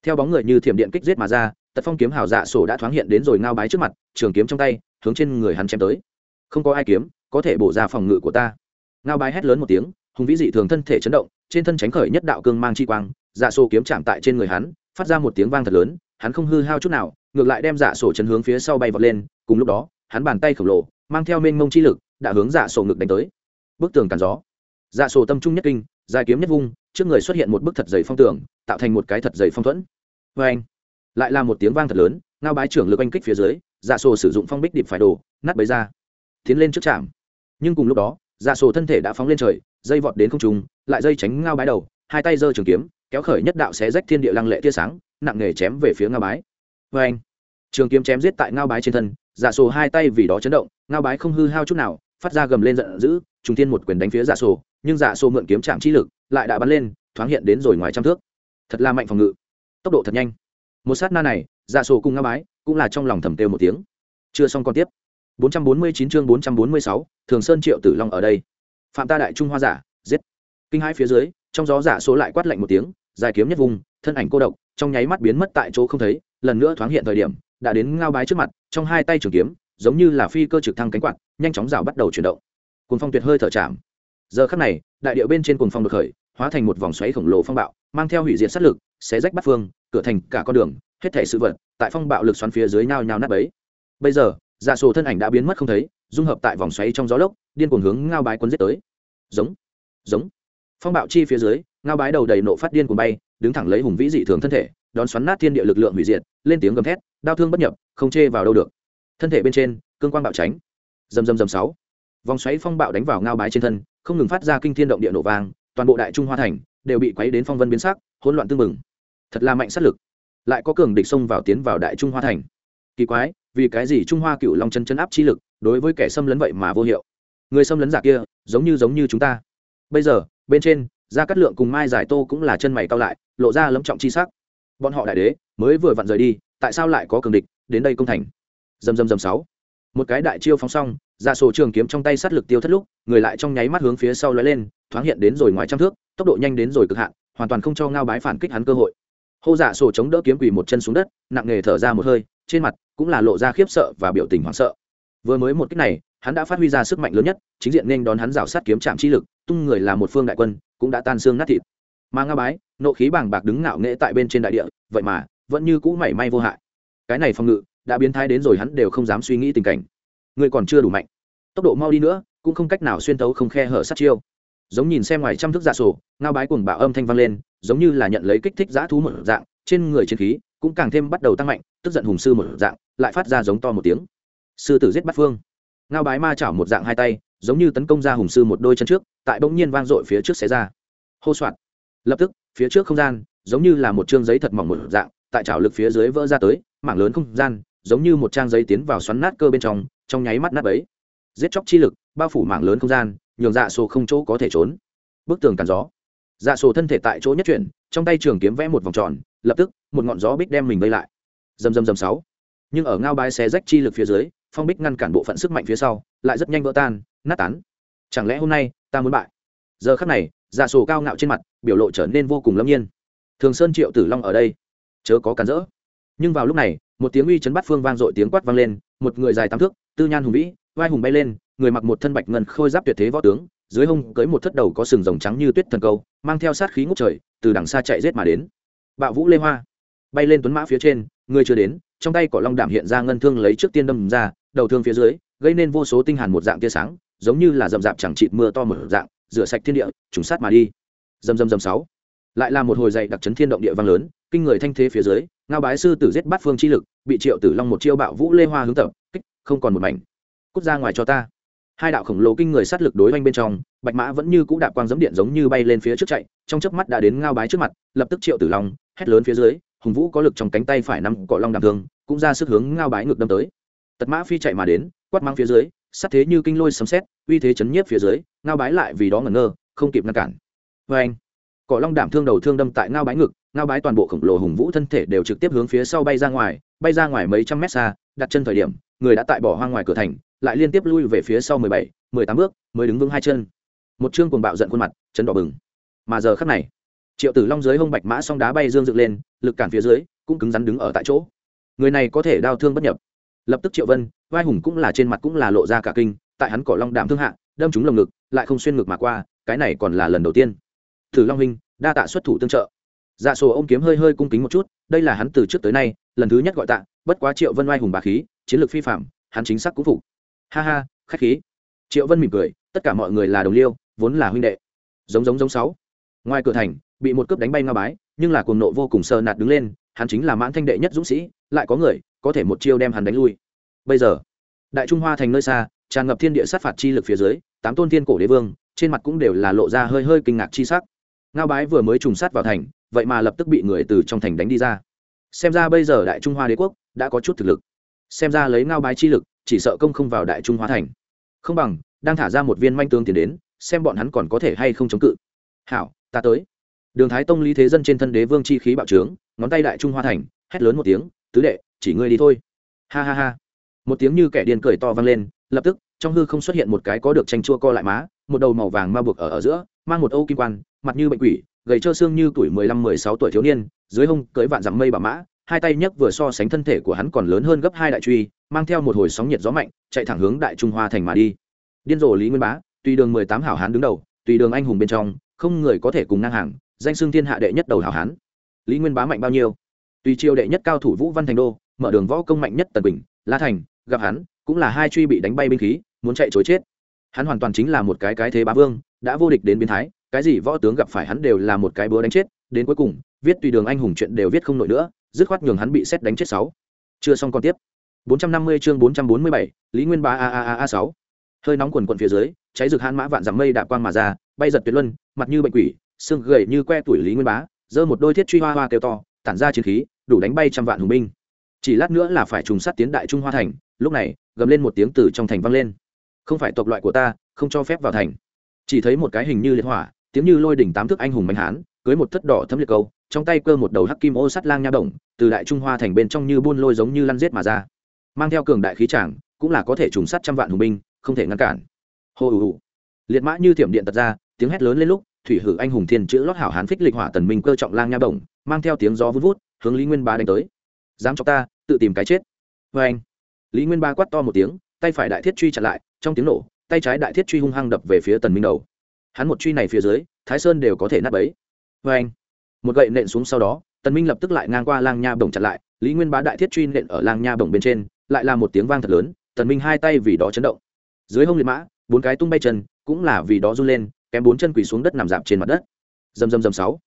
Theo bóng người như thiểm điện kích giết mà ra, tật phong kiếm hào dạ sổ đã thoáng hiện đến rồi ngao bái trước mặt, trường kiếm trong tay, hướng trên người hắn chém tới không có ai kiếm, có thể bổ ra phòng ngự của ta. Ngao bái hét lớn một tiếng, hùng vĩ dị thường thân thể chấn động, trên thân tránh khởi nhất đạo cương mang chi quang dạ sổ kiếm chạm tại trên người hắn, phát ra một tiếng vang thật lớn, hắn không hư hao chút nào, ngược lại đem dạ sổ chấn hướng phía sau bay vọt lên, cùng lúc đó, hắn bàn tay khổng lồ, mang theo mênh mông chi lực, đã hướng dạ sổ ngực đánh tới. Bức tường càn gió. Dạ sổ tâm trung nhất kinh, dài kiếm nhất vung, trước người xuất hiện một bức thật dày phong tường, tạo thành một cái thật dày phong thuẫn. Vê anh lại là một tiếng vang thật lớn, ngao bái trưởng lực oanh kích phía dưới dạ sổ sử dụng phong bích điệp phải đồ nát bấy ra tiến lên trước chạm, nhưng cùng lúc đó dạ sổ thân thể đã phóng lên trời dây vọt đến không trung lại dây tránh ngao bái đầu hai tay giơ trường kiếm kéo khởi nhất đạo xé rách thiên địa lăng lệ tia sáng nặng nghề chém về phía ngao bái. Vê anh trường kiếm chém giết tại ngao bái trên thân dạ sổ hai tay vì đó chấn động ngao bái không hư hao chút nào phát ra gầm lên giận dữ trùng thiên một quyền đánh phía dạ sổ nhưng dạ sổ mượn kiếm chạm chi lực lại đã bắn lên thoáng hiện đến rồi ngoài trăm thước. Thật là mạnh phòng ngự. Tốc độ thật nhanh. Một sát na này dạ sổ cùng ngao bái cũng là trong lòng thầm têu một tiếng. Chưa xong còn tiếp. 449 chương 446, thường sơn triệu tử long ở đây. Phạm ta đại trung hoa giả giết. Kinh hai phía dưới trong gió giả số lại quát lạnh một tiếng dài kiếm nhất vùng thân ảnh cô độc trong nháy mắt biến mất tại chỗ không thấy lần nữa thoáng hiện thời điểm đã đến ngao bái trước mặt trong hai tay trường kiếm giống như là phi cơ trực thăng cánh quạt nhanh chóng rào bắt đầu chuyển động. Cuồng phong tuyệt hơi thở chạm. Giờ khắc này đại điệu bên trên cuồng phong được khởi hóa thành một vòng xoáy khổng lồ phong bạo mang theo hủy diệt sát lực xé rách bát phương cửa thành cả con đường hết thể sự vật tại phong bạo lực xoắn phía dưới nhao nhao nát bấy. Bây giờ dạ sổ thân ảnh đã biến mất không thấy, dung hợp tại vòng xoáy trong gió lốc, điên cuồng hướng ngao bái quân giết tới. Giống giống. Phong bạo chi phía dưới, ngao bái đầu đầy nộ phát điên cuồng bay, đứng thẳng lấy hùng vĩ dị thường thân thể, đón xoắn nát thiên địa lực lượng hủy diệt, lên tiếng gầm thét, đau thương bất nhập, không chê vào đâu được. Thân thể bên trên, cương quang bạo tránh. Dầm dầm dầm sáu. Vòng xoáy phong bạo đánh vào ngao bái trên thân, không ngừng phát ra kinh thiên động địa nổ vang, toàn bộ đại trung hoa thành đều bị quấy đến phong vân biến sắc, hỗn loạn tương mừng thật là mạnh sát lực. Lại có cường địch xông vào tiến vào đại trung hoa thành kỳ quái, vì cái gì trung hoa cựu long chân chân áp chi lực, đối với kẻ xâm lấn vậy mà vô hiệu? Người xâm lấn giả kia, giống như giống như chúng ta. Bây giờ, bên trên, gia cát lượng cùng mai giải tô cũng là chân mày cao lại, lộ ra lấm trọng chi sắc. Bọn họ đại đế, mới vừa vặn rời đi, tại sao lại có cường địch, đến đây công thành? Dầm dầm dầm sáu. Một cái đại chiêu phóng xong ra sổ trường kiếm trong tay sát lực tiêu thất lúc, người lại trong nháy mắt hướng phía sau lóe lên, thoáng hiện đến rồi ngoài trăm thước, tốc độ nhanh đến rồi cực hạn, hoàn toàn không cho ngao bái phản kích hắn cơ hội. Hô giả sổ chống đỡ kiếm quỳ một chân xuống đất, nặng nề thở ra một hơi trên mặt cũng là lộ ra khiếp sợ và biểu tình hoảng sợ. Vừa mới một kích này, hắn đã phát huy ra sức mạnh lớn nhất, chính diện nên đón hắn rào sát kiếm chạm chi lực, tung người là một phương đại quân, cũng đã tan xương nát thịt. Mà ngao bái, nộ khí bàng bạc đứng ngạo nghễ tại bên trên đại địa, vậy mà vẫn như cũ mảy may vô hại. Cái này phòng ngự đã biến thái đến rồi hắn đều không dám suy nghĩ tình cảnh. Người còn chưa đủ mạnh. Tốc độ mau đi nữa, cũng không cách nào xuyên tấu không khe hở sát chiêu. Giống nhìn xem ngoài trăm thước giả sổ ngao bái cùng bạo âm thanh vang lên, giống như là nhận lấy kích thích giã thú một dạng, trên người chiến khí cũng càng thêm bắt đầu tăng mạnh tức giận hùng sư một dạng, lại phát ra giống to một tiếng. Sư tử giết bắt phương. Ngao bái ma chảo một dạng hai tay, giống như tấn công ra hùng sư một đôi chân trước, tại bỗng nhiên vang dội phía trước xé ra. Hô soạt. Lập tức, phía trước không gian, giống như là một chương giấy thật mỏng một dạng, tại chảo lực phía dưới vỡ ra tới, mảng lớn không gian, giống như một trang giấy tiến vào xoắn nát cơ bên trong trong nháy mắt nát ấy giết chóc chi lực, bao phủ mảng lớn không gian, nhường dạ sổ không chỗ có thể trốn. Bức tường cản gió. Dạ sổ thân thể tại chỗ nhất chuyển, trong tay trường kiếm vẽ một vòng tròn, lập tức, một ngọn gió bích đem mình vây lại dầm dầm dầm sáu. Nhưng ở ngao bái xé rách chi lực phía dưới, phong bích ngăn cản bộ phận sức mạnh phía sau, lại rất nhanh vỡ tan, nát tán. Chẳng lẽ hôm nay, ta muốn bại? Giờ khắc này dạ sổ cao ngạo trên mặt, biểu lộ trở nên vô cùng lâm nhiên. Thường sơn triệu tử long ở đây, chớ có cản rỡ. Nhưng vào lúc này, một tiếng uy chấn bắt phương vang dội tiếng quát vang lên, một người dài tám thước, tư nhan hùng vĩ, vai hùng bay lên, người mặc một thân bạch ngân khôi giáp tuyệt thế võ tướng, dưới hông cưới một thất đầu có sừng rồng trắng như tuyết thần câu, mang theo sát khí ngút trời, từ đằng xa chạy rết mà đến. Bạo vũ lê hoa, bay lên tuấn mã phía trên người chưa đến, trong tay cỏ long đảm hiện ra ngân thương lấy trước tiên đâm ra, đầu thương phía dưới, gây nên vô số tinh hàn một dạng tia sáng, giống như là rậm rạp chẳng chịt mưa to mở dạng, rửa sạch thiên địa, trùng sát mà đi. Dầm dầm dầm sáu. Lại là một hồi dậy đặc chấn thiên động địa vang lớn, kinh người thanh thế phía dưới, ngao bái sư tử giết bát phương chi lực, bị triệu tử long một chiêu bạo vũ lê hoa hướng tập, kích, không còn một mảnh. Cút ra ngoài cho ta. Hai đạo khổng lồ kinh người sát lực đối oanh bên trong, bạch mã vẫn như cũ đạp quang giấm điện giống như bay lên phía trước chạy, trong chớp mắt đã đến ngao bái trước mặt, lập tức triệu tử long, hét lớn phía dưới hùng vũ có lực trong cánh tay phải nắm cọ long đảm thương, cũng ra sức hướng ngao bái ngược đâm tới. Tật mã phi chạy mà đến, quát mang phía dưới sát thế như kinh lôi sấm xét uy thế chấn nhiếp phía dưới, ngao bái lại vì đó ngẩn ngơ, không kịp ngăn cản. Vê anh cỏ long đảm thương đầu thương đâm tại ngao bái ngực, ngao bái toàn bộ khổng lồ hùng vũ thân thể đều trực tiếp hướng phía sau bay ra ngoài, bay ra ngoài mấy trăm mét xa, đặt chân thời điểm, người đã tại bỏ hoang ngoài cửa thành, lại liên tiếp lui về phía sau mười bảy, mười tám bước, mới đứng vững hai chân. Một chương cuồng bạo giận khuôn mặt chân đỏ bừng. Mà giờ khắc này triệu tử long dưới hông bạch mã song đá bay dương dựng lên, lực cản phía dưới cũng cứng rắn đứng ở tại chỗ. Người này có thể đau thương bất nhập. Lập tức triệu vân, vai hùng cũng là trên mặt cũng là lộ ra cả kinh, tại hắn cỏ long đạm thương hạ, đâm trúng lồng ngực, lại không xuyên ngực mà qua, cái này còn là lần đầu tiên. Thử long huynh, đa tạ xuất thủ tương trợ. Dạ sổ ông kiếm hơi hơi cung kính một chút, đây là hắn từ trước tới nay, lần thứ nhất gọi tạ, bất quá triệu vân oai hùng bà khí, chiến lược phi phạm, hắn chính xác cũng phục. Ha ha, khách khí. Triệu vân mỉm cười, tất cả mọi người là đồng liêu, vốn là huynh đệ. Giống giống giống sáu. Ngoài cửa thành bị một cướp đánh bay nga bái, nhưng là cuồng nộ vô cùng sờ nạt đứng lên, hắn chính là mãn thanh đệ nhất dũng sĩ, lại có người có thể một chiêu đem hắn đánh lui. Bây giờ, đại trung hoa thành nơi xa, tràn ngập thiên địa sát phạt chi lực phía dưới, tám tôn thiên cổ đế vương, trên mặt cũng đều là lộ ra hơi hơi kinh ngạc chi sắc. Ngao bái vừa mới trùng sát vào thành, vậy mà lập tức bị người từ trong thành đánh đi ra. Xem ra bây giờ đại trung hoa đế quốc đã có chút thực lực. Xem ra lấy ngao bái chi lực, chỉ sợ công không vào đại trung hoa thành. Không bằng, đang thả ra một viên manh tương tiền đến, xem bọn hắn còn có thể hay không chống cự. Hảo, ta tới đường thái tông lý thế dân trên thân đế vương chi khí bạo trướng, ngón tay đại trung hoa thành, hét lớn một tiếng, tứ đệ, chỉ ngươi đi thôi. Ha ha ha. Một tiếng như kẻ điên cười to vang lên, lập tức, trong hư không xuất hiện một cái có được tranh chua co lại má, một đầu màu vàng ma buộc ở ở giữa, mang một âu kim quan, mặt như bệnh quỷ, gầy trơ xương như tuổi mười lăm, mười sáu tuổi thiếu niên, dưới hông cưới vạn dặm mây bà mã, hai tay nhấc vừa so sánh thân thể của hắn còn lớn hơn gấp hai đại truy, mang theo một hồi sóng nhiệt gió mạnh, chạy thẳng hướng đại trung hoa thành mà đi. Điên rồ lý nguyên bá, tùy đường mười tám hảo hán đứng đầu, tùy đường anh hùng bên trong, không người có thể cùng ngang hàng danh xưng thiên hạ đệ nhất đầu hảo hán. Lý nguyên bá mạnh bao nhiêu? Tùy triều đệ nhất cao thủ vũ văn thành đô mở đường võ công mạnh nhất tần bình la thành gặp hắn cũng là hai truy bị đánh bay binh khí muốn chạy chối chết. Hắn hoàn toàn chính là một cái cái thế bá vương đã vô địch đến biến thái cái gì võ tướng gặp phải hắn đều là một cái búa đánh chết đến cuối cùng viết tùy đường anh hùng chuyện đều viết không nổi nữa dứt khoát nhường hắn bị xét đánh chết sáu. Chưa xong còn tiếp. 450 chương 447, lý nguyên ba a a a a sáu. Hơi nóng quần quần phía dưới cháy rực hãn mã vạn dặm mây đạp quang mà ra bay giật tuyệt luân mặt như bệnh quỷ xương gầy như que tuổi lý nguyên bá, giơ một đôi thiết truy hoa hoa kêu to, tản ra chiến khí, đủ đánh bay trăm vạn hùng binh. Chỉ lát nữa là phải trùng sát tiến đại trung hoa thành, lúc này, gầm lên một tiếng từ trong thành vang lên. Không phải tộc loại của ta, không cho phép vào thành. Chỉ thấy một cái hình như liệt hỏa, tiếng như lôi đỉnh tám thước anh hùng mạnh hán, cưới một thất đỏ thấm liệt câu, trong tay cơ một đầu hắc kim ô sắt lang nha động từ đại trung hoa thành bên trong như buôn lôi giống như lăn giết mà ra. Mang theo cường đại khí tràng, cũng là có thể trùng sát trăm vạn hùng binh, không thể ngăn cản. Hô ù ù liệt mã như thiểm điện tật ra, tiếng hét lớn lên lúc thủy hử anh hùng thiên chữ lót hảo hán phích lịch hỏa tần minh cơ trọng lang nha bổng, mang theo tiếng gió vút vút, hướng lý nguyên ba đánh tới. Dám cho ta, tự tìm cái chết. Vê anh, lý nguyên ba quát to một tiếng, tay phải đại thiết truy chặn lại, trong tiếng nổ, tay trái đại thiết truy hung hăng đập về phía tần minh đầu. Hắn một truy này phía dưới, thái sơn đều có thể nát bấy. Vê anh, một gậy nện xuống sau đó, tần minh lập tức lại ngang qua lang nha bổng chặn lại, lý nguyên bá đại thiết truy nện ở lang nha bổng bên trên, lại là một tiếng vang thật lớn, tần minh hai tay vì đó chấn động. Dưới hông liệt mã, bốn cái tung bay chân, cũng là vì đó run lên kém bốn chân quỳ xuống đất nằm dạp trên mặt đất. Dầm dầm dầm sáu.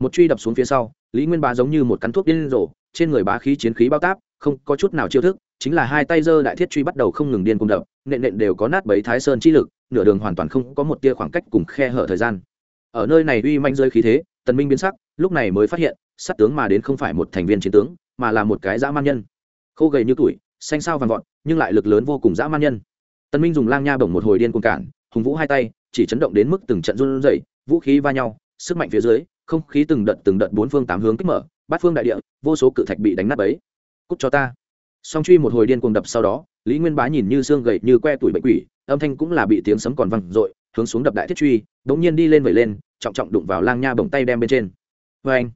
Một truy đập xuống phía sau, lý nguyên bá giống như một cắn thuốc điên rồ, trên người bá khí chiến khí bao táp, không có chút nào chiêu thức, chính là hai tay giơ đại thiết truy bắt đầu không ngừng điên cuồng đập, nện nện đều có nát bấy thái sơn chi lực, nửa đường hoàn toàn không có một tia khoảng cách cùng khe hở thời gian. Ở nơi này uy manh rơi khí thế, tần minh biến sắc, lúc này mới phát hiện, sát tướng mà đến không phải một thành viên chiến tướng, mà là một cái dã man nhân. Khô gầy như tuổi, xanh sao vàng vọt, nhưng lại lực lớn vô cùng dã man nhân. Tần minh dùng lang nha bổng một hồi điên cuồng cản hùng vũ hai tay, chỉ chấn động đến mức từng trận run rẩy, vũ khí va nhau, sức mạnh phía dưới, không khí từng đợt từng đợt bốn phương tám hướng kích mở, bát phương đại địa, vô số cự thạch bị đánh nát bấy. Cút cho ta. Song truy một hồi điên cuồng đập sau đó, lý nguyên bá nhìn như xương gầy như que tuổi bệnh quỷ, âm thanh cũng là bị tiếng sấm còn văng dội, hướng xuống đập đại thiết truy, đống nhiên đi lên vẩy lên, trọng trọng đụng vào lang nha bồng tay đem bên trên. Vê anh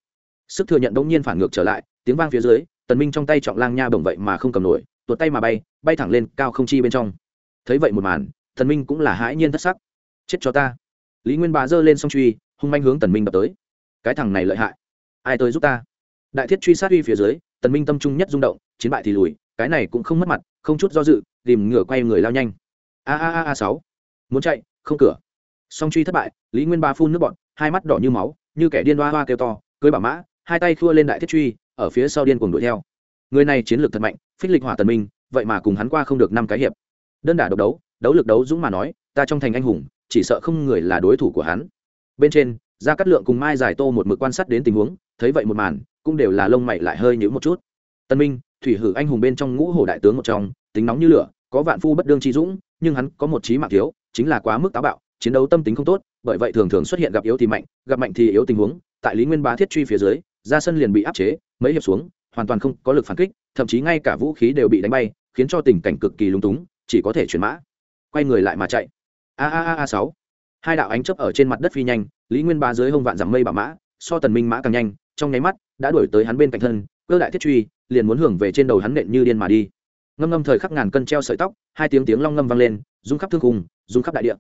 sức thừa nhận đống nhiên phản ngược trở lại, tiếng vang phía dưới, tần minh trong tay trọng lang nha bồng vậy mà không cầm nổi, tuột tay mà bay bay thẳng lên cao không chi bên trong. Thấy vậy một màn Thần minh cũng là hãi nhiên thất sắc. Chết cho ta. Lý nguyên bá giơ lên song truy, hung manh hướng tần minh đập tới. Cái thằng này lợi hại. Ai tới giúp ta? Đại thiết truy sát uy phía dưới, tần minh tâm trung nhất rung động, chiến bại thì lùi, cái này cũng không mất mặt, không chút do dự, tìm ngửa quay người lao nhanh. A a a a sáu. Muốn chạy, không cửa. Song truy thất bại, lý nguyên ba phun nước bọt, hai mắt đỏ như máu, như kẻ điên hoa hoa kêu to, cưới bảo mã, hai tay khua lên đại thiết truy, ở phía sau điên cuồng đuổi theo. Người này chiến lược thật mạnh, phích lịch hỏa tần minh, vậy mà cùng hắn qua không được năm cái hiệp. Đơn đả độc đấu đấu lực đấu dũng mà nói, ta trong thành anh hùng, chỉ sợ không người là đối thủ của hắn. Bên trên, gia cát lượng cùng mai giải tô một mực quan sát đến tình huống, thấy vậy một màn, cũng đều là lông mày lại hơi nhíu một chút. Tân minh, thủy hử anh hùng bên trong ngũ hổ đại tướng một trong, tính nóng như lửa, có vạn phu bất đương chi dũng, nhưng hắn có một trí mạng thiếu, chính là quá mức táo bạo, chiến đấu tâm tính không tốt, bởi vậy thường thường xuất hiện gặp yếu thì mạnh, gặp mạnh thì yếu tình huống, tại lý nguyên bá thiết truy phía dưới, ra sân liền bị áp chế, mấy hiệp xuống, hoàn toàn không có lực phản kích, thậm chí ngay cả vũ khí đều bị đánh bay, khiến cho tình cảnh cực kỳ lung túng, chỉ có thể chuyển mã quay người lại mà chạy. A a a a sáu. Hai đạo ánh chớp ở trên mặt đất phi nhanh, lý nguyên bá dưới hông vạn dặm mây bảo mã, so tần minh mã càng nhanh, trong nháy mắt, đã đuổi tới hắn bên cạnh thân, cơ đại thiết truy, liền muốn hưởng về trên đầu hắn nện như điên mà đi. Ngâm ngâm thời khắc ngàn cân treo sợi tóc, hai tiếng tiếng long ngâm vang lên, rung khắp thương cùng rung khắp đại địa.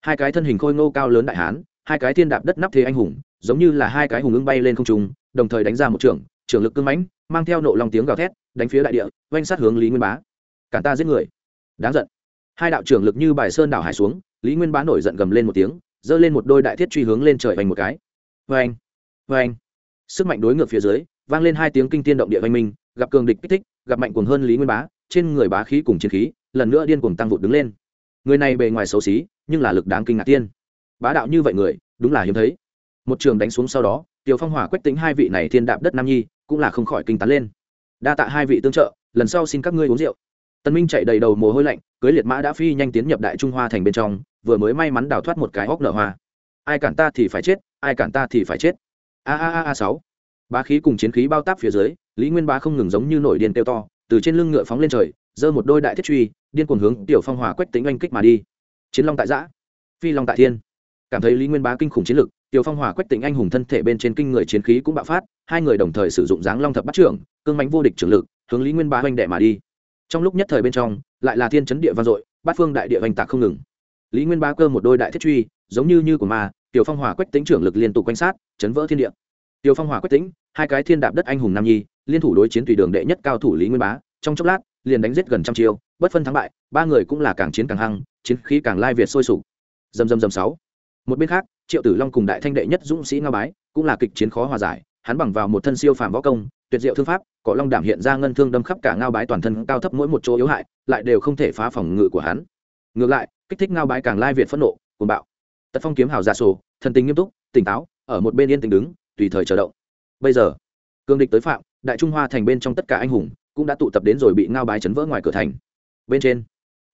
Hai cái thân hình khôi ngô cao lớn đại hán, hai cái thiên đạp đất nắp thế anh hùng, giống như là hai cái hùng ưng bay lên không trung, đồng thời đánh ra một trường trường lực cưng mãnh, mang theo nộ long tiếng gào thét, đánh phía đại địa oanh sát hướng lý nguyên bá. Cản ta giết người. Đáng giận hai đạo trưởng lực như bài sơn đảo hải xuống, lý nguyên bá nổi giận gầm lên một tiếng, giơ lên một đôi đại thiết truy hướng lên trời vành một cái. Vê anh vê anh sức mạnh đối ngược phía dưới, vang lên hai tiếng kinh tiên động địa vang minh, gặp cường địch kích thích, gặp mạnh cuồng hơn lý nguyên bá, trên người bá khí cùng chiến khí, lần nữa điên cuồng tăng vụt đứng lên. Người này bề ngoài xấu xí, nhưng là lực đáng kinh ngạc tiên. Bá đạo như vậy người, đúng là hiếm thấy. Một trường đánh xuống sau đó, tiểu phong hỏa quách tính hai vị này thiên đạp đất nam nhi, cũng là không khỏi kinh tán lên. Đa tạ hai vị tương trợ, lần sau xin các ngươi uống rượu tân minh chạy đầy đầu mồ hôi lạnh, cưới liệt mã đã phi nhanh tiến nhập đại trung hoa thành bên trong, vừa mới may mắn đào thoát một cái hốc nở hoa. Ai cản ta thì phải chết, ai cản ta thì phải chết. A a a a sáu. Bá khí cùng chiến khí bao táp phía dưới, lý nguyên bá không ngừng giống như nổi điên tiêu to, từ trên lưng ngựa phóng lên trời, giơ một đôi đại thiết truy, điên cuồng hướng tiểu phong hòa quách tính oanh kích mà đi. Chiến long tại giã, phi long tại thiên. Cảm thấy lý nguyên bá kinh khủng chiến lực, tiểu phong hòa quách tính anh hùng thân thể bên trên kinh người chiến khí cũng bạo phát, hai người đồng thời sử dụng dáng long thập bắt trưởng, cương mánh vô địch trưởng lực, hướng lý nguyên bá oanh đệ mà đi trong lúc nhất thời bên trong, lại là thiên chấn địa vang dội, bát phương đại địa oanh tạc không ngừng. Lý nguyên bá cơ một đôi đại thiết truy, giống như như của ma, tiểu phong hỏa quách tính trưởng lực liên tục quanh sát, chấn vỡ thiên địa. Tiểu phong hỏa quách tính hai cái thiên đạp đất anh hùng nam nhi, liên thủ đối chiến tùy đường đệ nhất cao thủ lý nguyên bá, trong chốc lát, liền đánh giết gần trăm chiêu, bất phân thắng bại, ba người cũng là càng chiến càng hăng, chiến khí càng lai việt sôi sục. Dầm dầm dầm sáu. Một bên khác, triệu tử long cùng đại thanh đệ nhất dũng sĩ nga bái, cũng là kịch chiến khó hòa giải, hắn bằng vào một thân siêu phàm võ công tuyệt diệu thương pháp, cỏ long đảm hiện ra ngân thương đâm khắp cả ngao bái toàn thân cao thấp mỗi một chỗ yếu hại, lại đều không thể phá phòng ngự của hắn. Ngược lại, kích thích ngao bái càng lai việt phẫn nộ, cuồng bạo. Tật phong kiếm hào giả sổ, thần tình nghiêm túc, tỉnh táo, ở một bên yên tĩnh đứng, tùy thời chờ động. Bây giờ, cương địch tới phạm, đại trung hoa thành bên trong tất cả anh hùng cũng đã tụ tập đến rồi bị ngao bái chấn vỡ ngoài cửa thành. Bên trên,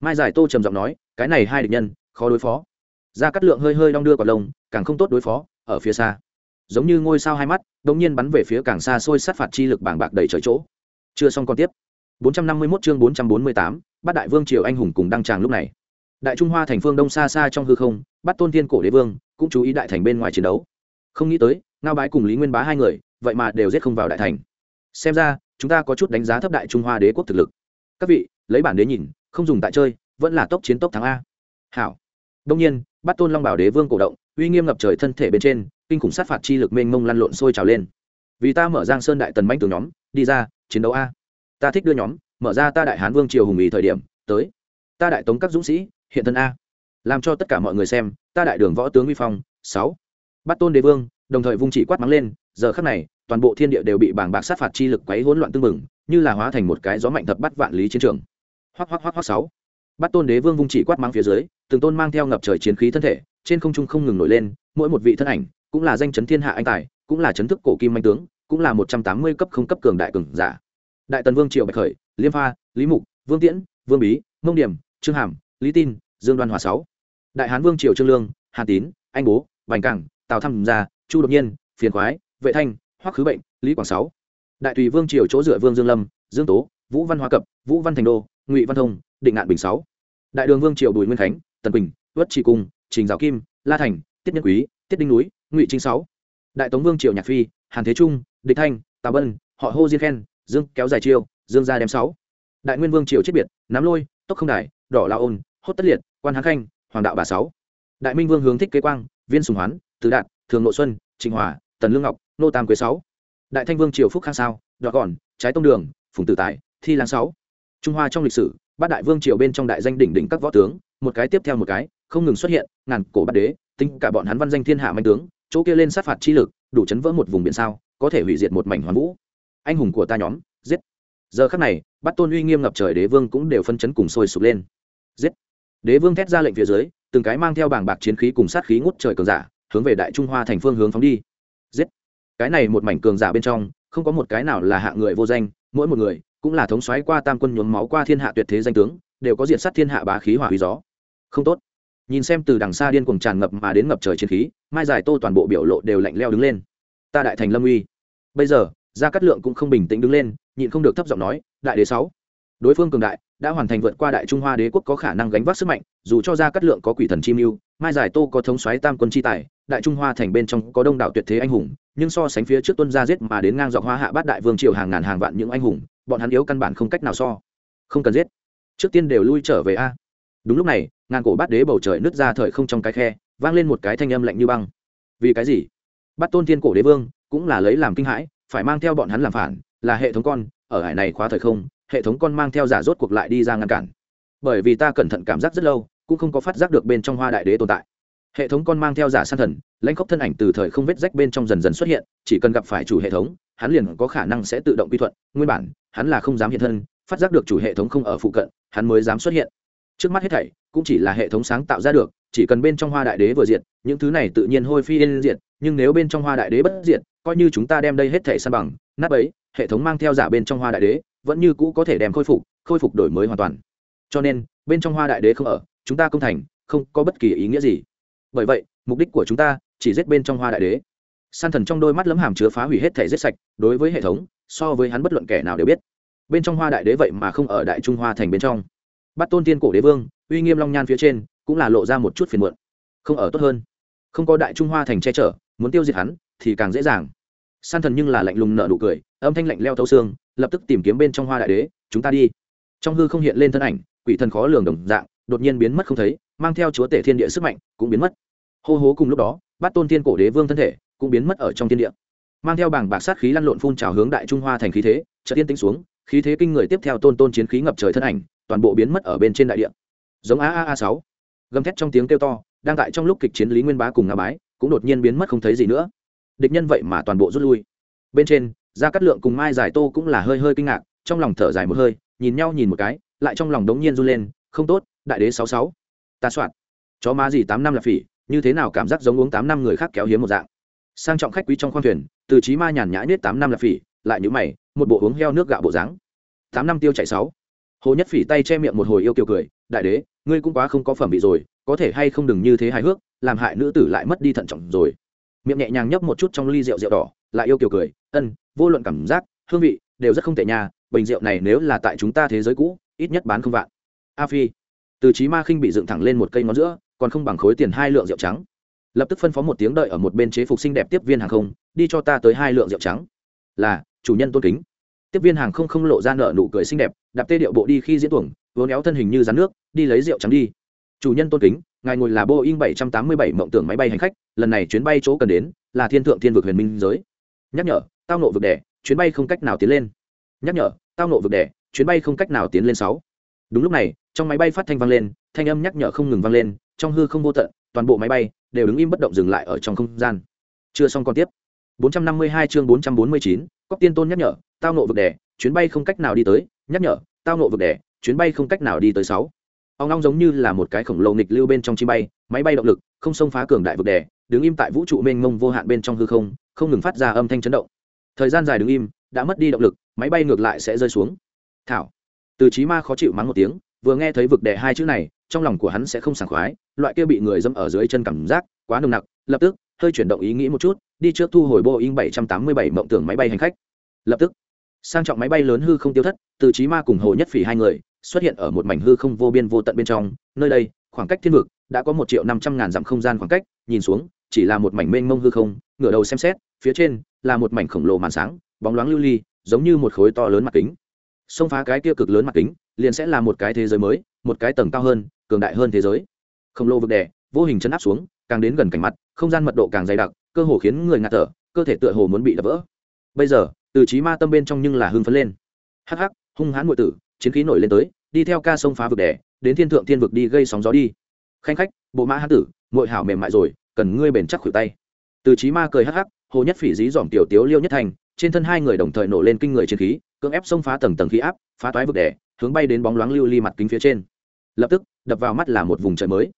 mai giải tô trầm giọng nói, cái này hai địch nhân, khó đối phó. Ra cắt lượng hơi hơi đong đưa quả lông, càng không tốt đối phó, ở phía xa giống như ngôi sao hai mắt đ ỗ n g nhiên bắn về phía càng xa xôi sát phạt chi lực bảng bạc đầy trời chỗ. Chưa xong còn tiếp. 451 chương 448, bát đại vương triều anh hùng cùng đăng tràng lúc này. Đại trung hoa thành phương đông xa xa trong hư không bắt tôn thiên cổ đế vương cũng chú ý đại thành bên ngoài chiến đấu. Không nghĩ tới ngao bái cùng lý nguyên bá hai người vậy mà đều giết không vào đại thành. Xem ra chúng ta có chút đánh giá thấp đại trung hoa đế quốc thực lực. Các vị lấy bản đế nhìn không dùng tại chơi vẫn là tốc chiến tốc thắng a. Hảo. Đông nhiên bắt tôn long bảo đế vương cổ động uy nghiêm ngập trời thân thể bên trên kinh khủng sát phạt chi lực mênh mông lăn lộn sôi trào lên. Vì ta mở giang sơn đại tần bánh từ nhóm, đi ra, chiến đấu a. Ta thích đưa nhóm, mở ra ta đại hán vương triều hùng ý thời điểm, tới. Ta đại tống các dũng sĩ, hiện thân a. Làm cho tất cả mọi người xem, ta đại đường võ tướng uy phong, sáu. Bắt tôn đế vương, đồng thời vung chỉ quát mắng lên, giờ khắc này, toàn bộ thiên địa đều bị bảng bạc sát phạt chi lực quấy hỗn loạn tương mừng như là hóa thành một cái gió mạnh thập bắt vạn lý chiến trường. Hoắc hoắc hoắc hoắc sáu. Bắt tôn đế vương vung chỉ quát mắng phía dưới, từng tôn mang theo ngập trời chiến khí thân thể, trên không trung không ngừng nổi lên, mỗi một vị thân ảnh cũng là danh chấn thiên hạ anh tài, cũng là chấn thức cổ kim anh tướng, cũng là một trăm tám mươi cấp không cấp cường đại cường giả. Đại tần vương triệu bạch khởi, liêm pha, lý mục, vương tiễn, vương bí, mông điểm, trương hàm, lý tin, dương đoan hòa sáu. Đại hán vương triều trương lương, hà tín, anh bố, bành cảng, tào thăm gia, chu đột nhiên, phiền khoái, vệ thanh, hoắc khứ bệnh, lý quảng sáu. Đại tùy vương triều chỗ dựa vương dương lâm, dương tố, vũ văn hoa cập, vũ văn thành đô, ngụy văn thông, định ngạn bình sáu. Đại đường vương triều bùi nguyên khánh, tần bình uất tri cung, trình giáo kim, la thành tiết nhân quý, tiết đinh núi, ngụy Trinh sáu, đại tống vương triều nhạc phi, hàn thế trung, địch thanh tào bân, họ hô diên khen, dương kéo dài chiêu, dương gia đem sáu. đại nguyên vương triều chết biệt nắm lôi, tốc không đài, đỏ la ôn, hốt tất liệt, quan hán khanh, hoàng đạo bà sáu. đại minh vương hướng thích kế quang, viên sùng hoán tứ đạt, thường nội xuân, trịnh hòa, tần lương ngọc, nô tam quế sáu. đại thanh vương triều phúc khang sao đọt gòn trái tông đường, phùng tử tài, thi lan sáu. trung hoa trong lịch sử, bát đại vương triều bên trong đại danh đỉnh đỉnh các võ tướng, một cái tiếp theo một cái, không ngừng xuất hiện, ngàn cổ bát đế tính cả bọn hắn văn danh thiên hạ manh tướng, chỗ kia lên sát phạt chi lực, đủ chấn vỡ một vùng biển sao, có thể hủy diệt một mảnh hoàn vũ. Anh hùng của ta nhóm, giết. Giờ khắc này bắt tôn uy nghiêm ngập trời đế vương cũng đều phân chấn cùng sôi sục lên. Giết. Đế vương thét ra lệnh phía dưới, từng cái mang theo bảng bạc chiến khí cùng sát khí ngút trời cường giả, hướng về đại trung hoa thành phương hướng phóng đi. Giết. Cái này một mảnh cường giả bên trong, không có một cái nào là hạ người vô danh, mỗi một người cũng là thống soái qua tam quân nhuốm máu qua thiên hạ tuyệt thế danh tướng, đều có diện sát thiên hạ bá khí hỏa huy gió. Không tốt nhìn xem từ đằng xa điên cuồng tràn ngập mà đến ngập trời chiến khí, mai giải tô toàn bộ biểu lộ đều lạnh leo đứng lên. Ta đại thành lâm uy. Bây giờ, gia cát lượng cũng không bình tĩnh đứng lên, nhịn không được thấp giọng nói, đại đế sáu, đối phương cường đại, đã hoàn thành vượt qua đại trung hoa đế quốc có khả năng gánh vác sức mạnh, dù cho gia cát lượng có quỷ thần chi mưu, mai giải tô có thống soái tam quân chi tài, đại trung hoa thành bên trong có đông đảo tuyệt thế anh hùng, nhưng so sánh phía trước tuân gia giết mà đến ngang dọc hoa hạ bát đại vương triều hàng ngàn hàng vạn những anh hùng, bọn hắn yếu căn bản không cách nào so. Không cần giết. Trước tiên đều lui trở về a đúng lúc này, ngàn cổ bát đế bầu trời nứt ra thời không trong cái khe, vang lên một cái thanh âm lạnh như băng. Vì cái gì? Bắt tôn thiên cổ đế vương cũng là lấy làm kinh hãi, phải mang theo bọn hắn làm phản, là hệ thống con, ở hải này khóa thời không, hệ thống con mang theo giả rốt cuộc lại đi ra ngăn cản. Bởi vì ta cẩn thận cảm giác rất lâu, cũng không có phát giác được bên trong hoa đại đế tồn tại. Hệ thống con mang theo giả san thần, lãnh khóc thân ảnh từ thời không vết rách bên trong dần dần xuất hiện, chỉ cần gặp phải chủ hệ thống, hắn liền có khả năng sẽ tự động quy thuận. Nguyên bản, hắn là không dám hiện thân, phát giác được chủ hệ thống không ở phụ cận, hắn mới dám xuất hiện trước mắt hết thảy, cũng chỉ là hệ thống sáng tạo ra được, chỉ cần bên trong hoa đại đế vừa diệt, những thứ này tự nhiên hôi phi yên diệt, nhưng nếu bên trong hoa đại đế bất diệt, coi như chúng ta đem đây hết thảy san bằng, nát ấy hệ thống mang theo giả bên trong hoa đại đế, vẫn như cũ có thể đem khôi phục khôi phục đổi mới hoàn toàn. Cho nên, bên trong hoa đại đế không ở, chúng ta công thành, không có bất kỳ ý nghĩa gì. Bởi vậy, mục đích của chúng ta, chỉ giết bên trong hoa đại đế. San thần trong đôi mắt lấm hàm chứa phá hủy hết thể giết sạch, đối với hệ thống, so với hắn bất luận kẻ nào đều biết. Bên trong hoa đại đế vậy mà không ở đại trung hoa thành bên trong bắt tôn tiên cổ đế vương, uy nghiêm long nhan phía trên, cũng là lộ ra một chút phiền muộn. Không ở tốt hơn. Không có đại trung hoa thành che chở, muốn tiêu diệt hắn, thì càng dễ dàng. San thần nhưng là lạnh lùng nợ nụ cười, âm thanh lạnh leo thấu xương, lập tức tìm kiếm bên trong hoa đại đế, chúng ta đi. Trong hư không hiện lên thân ảnh, quỷ thần khó lường đồng dạng, đột nhiên biến mất không thấy, mang theo chúa tể thiên địa sức mạnh, cũng biến mất. Hô hố cùng lúc đó, bắt tôn thiên cổ đế vương thân thể, cũng biến mất ở trong thiên địa. Mang theo bảng bạc sát khí lăn lộn phun trào hướng đại trung hoa thành khí thế, chợt tiên tính xuống, khí thế kinh người tiếp theo tôn tôn chiến khí ngập trời thân ảnh toàn bộ biến mất ở bên trên đại địa. Giống a a a sáu. Gầm thét trong tiếng kêu to, đang tại trong lúc kịch chiến lý nguyên bá cùng nga bái, cũng đột nhiên biến mất không thấy gì nữa. Địch nhân vậy mà toàn bộ rút lui. Bên trên, gia cát lượng cùng mai giải tô cũng là hơi hơi kinh ngạc, trong lòng thở dài một hơi, nhìn nhau nhìn một cái, lại trong lòng đống nhiên run lên, không tốt, đại đế sáu sáu. Ta soạn. Chó má gì tám năm là phỉ, như thế nào cảm giác giống uống tám năm người khác kéo hiếm một dạng? Sang trọng khách quý trong khoang thuyền, từ trí ma nhàn nhã nết tám năm là phỉ, lại nhữ mày, một bộ uống heo nước gạo bộ dáng. Tám năm tiêu chạy sáu hồ nhất phỉ tay che miệng một hồi yêu kiều cười, đại đế, ngươi cũng quá không có phẩm bị rồi, có thể hay không đừng như thế hài hước, làm hại nữ tử lại mất đi thận trọng rồi. Miệng nhẹ nhàng nhấp một chút trong ly rượu rượu đỏ, lại yêu kiều cười, ân, vô luận cảm giác, hương vị, đều rất không tệ nha, bình rượu này nếu là tại chúng ta thế giới cũ, ít nhất bán không vạn. A phi, từ trí ma khinh bị dựng thẳng lên một cây ngón giữa, còn không bằng khối tiền hai lượng rượu trắng. Lập tức phân phó một tiếng đợi ở một bên chế phục xinh đẹp tiếp viên hàng không, đi cho ta tới hai lượng rượu trắng. Là, chủ nhân tôn kính tiếp viên hàng không không lộ ra nợ nụ cười xinh đẹp đạp tê điệu bộ đi khi diễn tuồng vốn éo thân hình như rắn nước đi lấy rượu trắng đi. Chủ nhân tôn kính ngài ngồi là boeing 787 mộng tưởng máy bay hành khách lần này chuyến bay chỗ cần đến là thiên thượng thiên vực huyền minh giới. Nhắc nhở tao nộ vực đẻ chuyến bay không cách nào tiến lên. Nhắc nhở tao nộ vực đẻ chuyến bay không cách nào tiến lên sáu. Đúng lúc này trong máy bay phát thanh vang lên thanh âm nhắc nhở không ngừng vang lên trong hư không vô tận toàn bộ máy bay đều đứng im bất động dừng lại ở trong không gian. Chưa xong còn tiếp. 452 chương 449, Cóc Tiên Tôn nhắc nhở, tao nộ vực đè, chuyến bay không cách nào đi tới, nhắc nhở, tao nộ vực đè, chuyến bay không cách nào đi tới sáu. Ông long giống như là một cái khổng lồ nghịch lưu bên trong chi bay, máy bay động lực, không xông phá cường đại vực đè, đứng im tại vũ trụ mênh mông vô hạn bên trong hư không, không ngừng phát ra âm thanh chấn động. Thời gian dài đứng im, đã mất đi động lực, máy bay ngược lại sẽ rơi xuống. Thảo. Từ Chí Ma khó chịu mắng một tiếng, vừa nghe thấy vực đè hai chữ này, trong lòng của hắn sẽ không sảng khoái, loại kia bị người dẫm ở dưới chân cảm giác quá nồng nặc, lập tức hơi chuyển động ý nghĩ một chút đi trước thu hồi boeing 787 mộng tưởng máy bay hành khách lập tức sang trọng máy bay lớn hư không tiêu thất, từ trí ma cùng hồ nhất phỉ hai người, xuất hiện ở một mảnh hư không vô biên vô tận bên trong. Nơi đây, khoảng cách thiên vực đã có một triệu năm trăm ngàn dặm không gian khoảng cách, nhìn xuống, chỉ là một mảnh mênh mông hư không, ngửa đầu xem xét, phía trên là một mảnh khổng lồ màn sáng, bóng loáng lưu ly, giống như một khối to lớn mặt kính. Xông phá cái kia cực lớn mặt kính, liền sẽ là một cái thế giới mới, một cái tầng cao hơn, cường đại hơn thế giới. Khổng lồ vực đè, vô hình chấn áp xuống, càng đến gần cảnh mặt, không gian mật độ càng dày đặc, cơ hồ khiến người ngạt thở, cơ thể tựa hồ muốn bị đập vỡ. Bây giờ từ trí ma tâm bên trong nhưng là hưng phấn lên. Hắc hắc, hung hãn ngụy tử, chiến khí nổi lên tới, đi theo ca sông phá vực đè, đến thiên thượng thiên vực đi gây sóng gió đi. Khanh khách, bộ mã hán tử ngụy hảo mềm mại rồi, cần ngươi bền chắc khuỷu tay. Từ trí ma cười hắc hắc, hồ nhất phỉ dí dỏm tiểu tiếu liêu nhất thành, trên thân hai người đồng thời nổ lên kinh người chiến khí, cưỡng ép xông phá tầng tầng khí áp, phá toái vực đè, hướng bay đến bóng loáng lưu ly mặt kính phía trên. Lập tức, đập vào mắt là một vùng trời mới.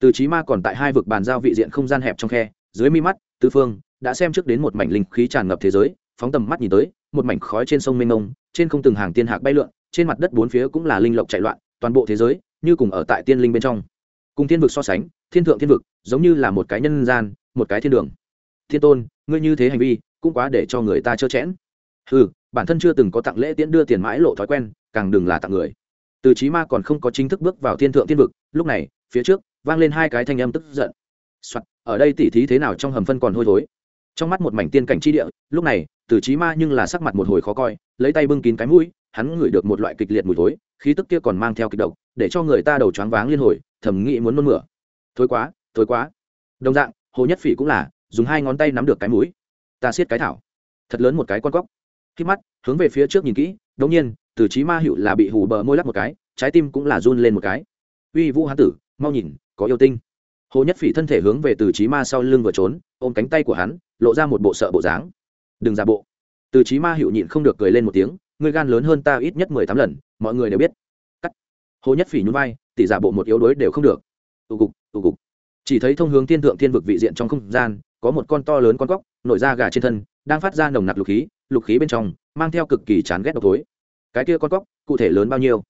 Từ trí ma còn tại hai vực bàn giao vị diện không gian hẹp trong khe, dưới mi mắt tư phương, đã xem trước đến một mảnh linh khí tràn ngập thế giới phóng tầm mắt nhìn tới một mảnh khói trên sông mênh mông trên không từng hàng tiên hạc bay lượn trên mặt đất bốn phía cũng là linh lộc chạy loạn toàn bộ thế giới như cùng ở tại tiên linh bên trong. Cùng thiên vực so sánh thiên thượng thiên vực giống như là một cái nhân gian một cái thiên đường. Thiên tôn ngươi như thế hành vi cũng quá để cho người ta trơ chẽn. Ừ bản thân chưa từng có tặng lễ tiễn đưa tiền mãi lộ thói quen càng đừng là tặng người. Từ chí ma còn không có chính thức bước vào thiên thượng thiên vực lúc này phía trước vang lên hai cái thanh âm tức giận. Soạn, ở đây tỉ thí thế nào trong hầm phân còn hôi thối. Trong mắt một mảnh tiên cảnh chi địa lúc này từ trí ma nhưng là sắc mặt một hồi khó coi, lấy tay bưng kín cái mũi, hắn ngửi được một loại kịch liệt mùi thối, khí tức kia còn mang theo kịch độc, để cho người ta đầu choáng váng liên hồi, thầm nghĩ muốn nôn mửa. Thối quá thối quá. Đồng dạng, hồ nhất phỉ cũng là, dùng hai ngón tay nắm được cái mũi. Ta siết cái thảo. Thật lớn một cái con cóc khi mắt, hướng về phía trước nhìn kỹ, đống nhiên, từ trí ma hiệu là bị hù bờ môi lắc một cái, trái tim cũng là run lên một cái. Uy vũ hán tử, mau nhìn, có yêu tinh. Hồ nhất phỉ thân thể hướng về từ trí ma sau lưng vừa trốn, ôm cánh tay của hắn, lộ ra một bộ sợ bộ dáng đừng giả bộ. Từ trí ma hiệu nhịn không được cười lên một tiếng ngươi gan lớn hơn ta ít nhất mười tám lần, mọi người đều biết. Cắt. Hồ nhất phỉ nhún vai tỷ giả bộ một yếu đuối đều không được. Tù cục tù cục. Chỉ thấy thông hướng thiên thượng thiên vực vị diện trong không gian, có một con to lớn con góc nổi da gà trên thân, đang phát ra nồng nặc lục khí lục khí bên trong, mang theo cực kỳ chán ghét độc thối. Cái kia con góc cụ thể lớn bao nhiêu?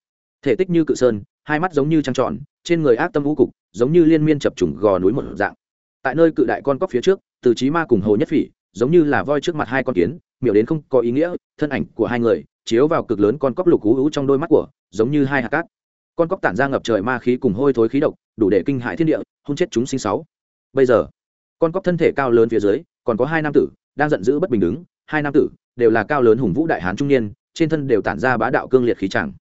Thể tích như cự sơn, hai mắt giống như trăng tròn, trên người ác tâm vũ cục, giống như liên miên chập trùng gò núi một dạng. Tại nơi cự đại con cóc phía trước, từ trí ma cùng hồ nhất phỉ giống như là voi trước mặt hai con kiến, miểu đến không có ý nghĩa, thân ảnh của hai người chiếu vào cực lớn con cóc lục hú hú trong đôi mắt của, giống như hai hạt cát. Con cóc tản ra ngập trời ma khí cùng hôi thối khí độc, đủ để kinh hại thiên địa hôn chết chúng sinh sáu. Bây giờ, con cóc thân thể cao lớn phía dưới, còn có hai nam tử, đang giận dữ bất bình đứng, hai nam tử đều là cao lớn hùng vũ đại hán trung niên, trên thân đều tản ra bá đạo cương liệt khí chẳng.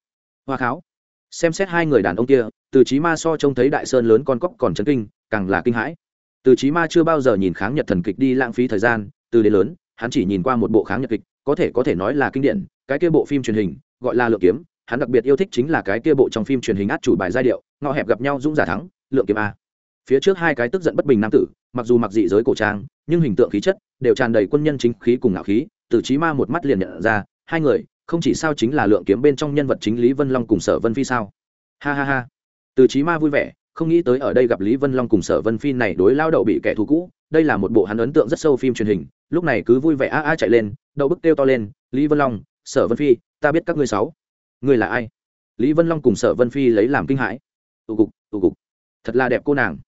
Hoa kháo, xem xét hai người đàn ông kia, từ trí ma so trông thấy đại sơn lớn con cóc còn chấn kinh, càng là kinh hãi. Từ trí ma chưa bao giờ nhìn kháng nhật thần kịch đi lãng phí thời gian từ đến lớn, hắn chỉ nhìn qua một bộ kháng nhật kịch, có thể có thể nói là kinh điển, cái kia bộ phim truyền hình, gọi là lượng kiếm, hắn đặc biệt yêu thích chính là cái kia bộ trong phim truyền hình át chủ bài giai điệu ngọ hẹp gặp nhau dũng giả thắng, lượng kiếm a. Phía trước hai cái tức giận bất bình nam tử, mặc dù mặc dị giới cổ trang, nhưng hình tượng khí chất đều tràn đầy quân nhân chính khí cùng ngạo khí từ trí ma một mắt liền nhận ra, hai người, không chỉ sao chính là lượng kiếm bên trong nhân vật chính lý vân long cùng sở vân phi sao? Ha ha ha. Từ trí ma vui vẻ, không nghĩ tới ở đây gặp lý vân long cùng sở vân phi này đối lao đậu bị kẻ thù cũ đây là một bộ hắn ấn tượng rất sâu phim truyền hình, lúc này cứ vui vẻ a a chạy lên, đậu bức kêu to lên, lý vân long, sở vân phi, ta biết các ngươi sáu. Ngươi là ai? Lý vân long cùng sở vân phi lấy làm kinh hãi. Tụ cục tụ cục. Thật là đẹp cô nàng.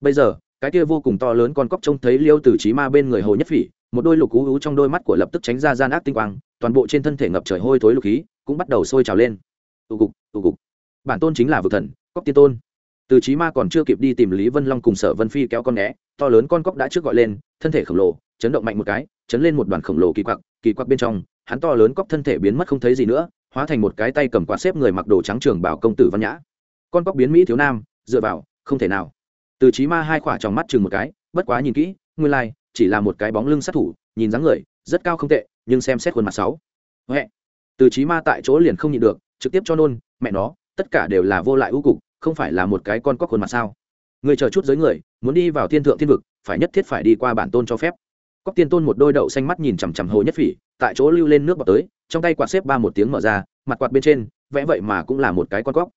Bây giờ, cái kia vô cùng to lớn con cóc trông thấy liêu tử trí ma bên người hồ nhất phỉ, một đôi lục cú hú trong đôi mắt của lập tức tránh ra gian ác tinh quang, toàn bộ trên thân thể ngập trời hôi thối lục khí, cũng bắt đầu sôi trào lên. Tụ cục tụ cục. Bản tôn chính là vực thần, cóc tiên tôn từ trí ma còn chưa kịp đi tìm lý vân long cùng sở vân phi kéo con né to lớn con cóc đã trước gọi lên thân thể khổng lồ chấn động mạnh một cái chấn lên một đoàn khổng lồ kỳ quặc kỳ quặc bên trong hắn to lớn cóc thân thể biến mất không thấy gì nữa hóa thành một cái tay cầm quạt xếp người mặc đồ trắng trường bảo công tử văn nhã. Con cóc biến mỹ thiếu nam dựa vào không thể nào. Từ trí ma hai khỏa trong mắt chừng một cái bất quá nhìn kỹ nguyên lai、like, chỉ là một cái bóng lưng sát thủ nhìn dáng người rất cao không tệ nhưng xem xét khuôn mặt sáu. Huệ. Từ trí ma tại chỗ liền không nhịn được trực tiếp cho nôn mẹ nó tất cả đều là vô lại ưu cục không phải là một cái con cóc khuôn mặt sao? Người chờ chút giới người, muốn đi vào thiên thượng thiên vực, phải nhất thiết phải đi qua bản tôn cho phép. Cóc tiên tôn một đôi đậu xanh mắt nhìn chằm chằm hồ nhất phỉ, tại chỗ lưu lên nước bọt tới, trong tay quạt xếp ba một tiếng mở ra, mặt quạt bên trên, vẽ vậy mà cũng là một cái con cóc.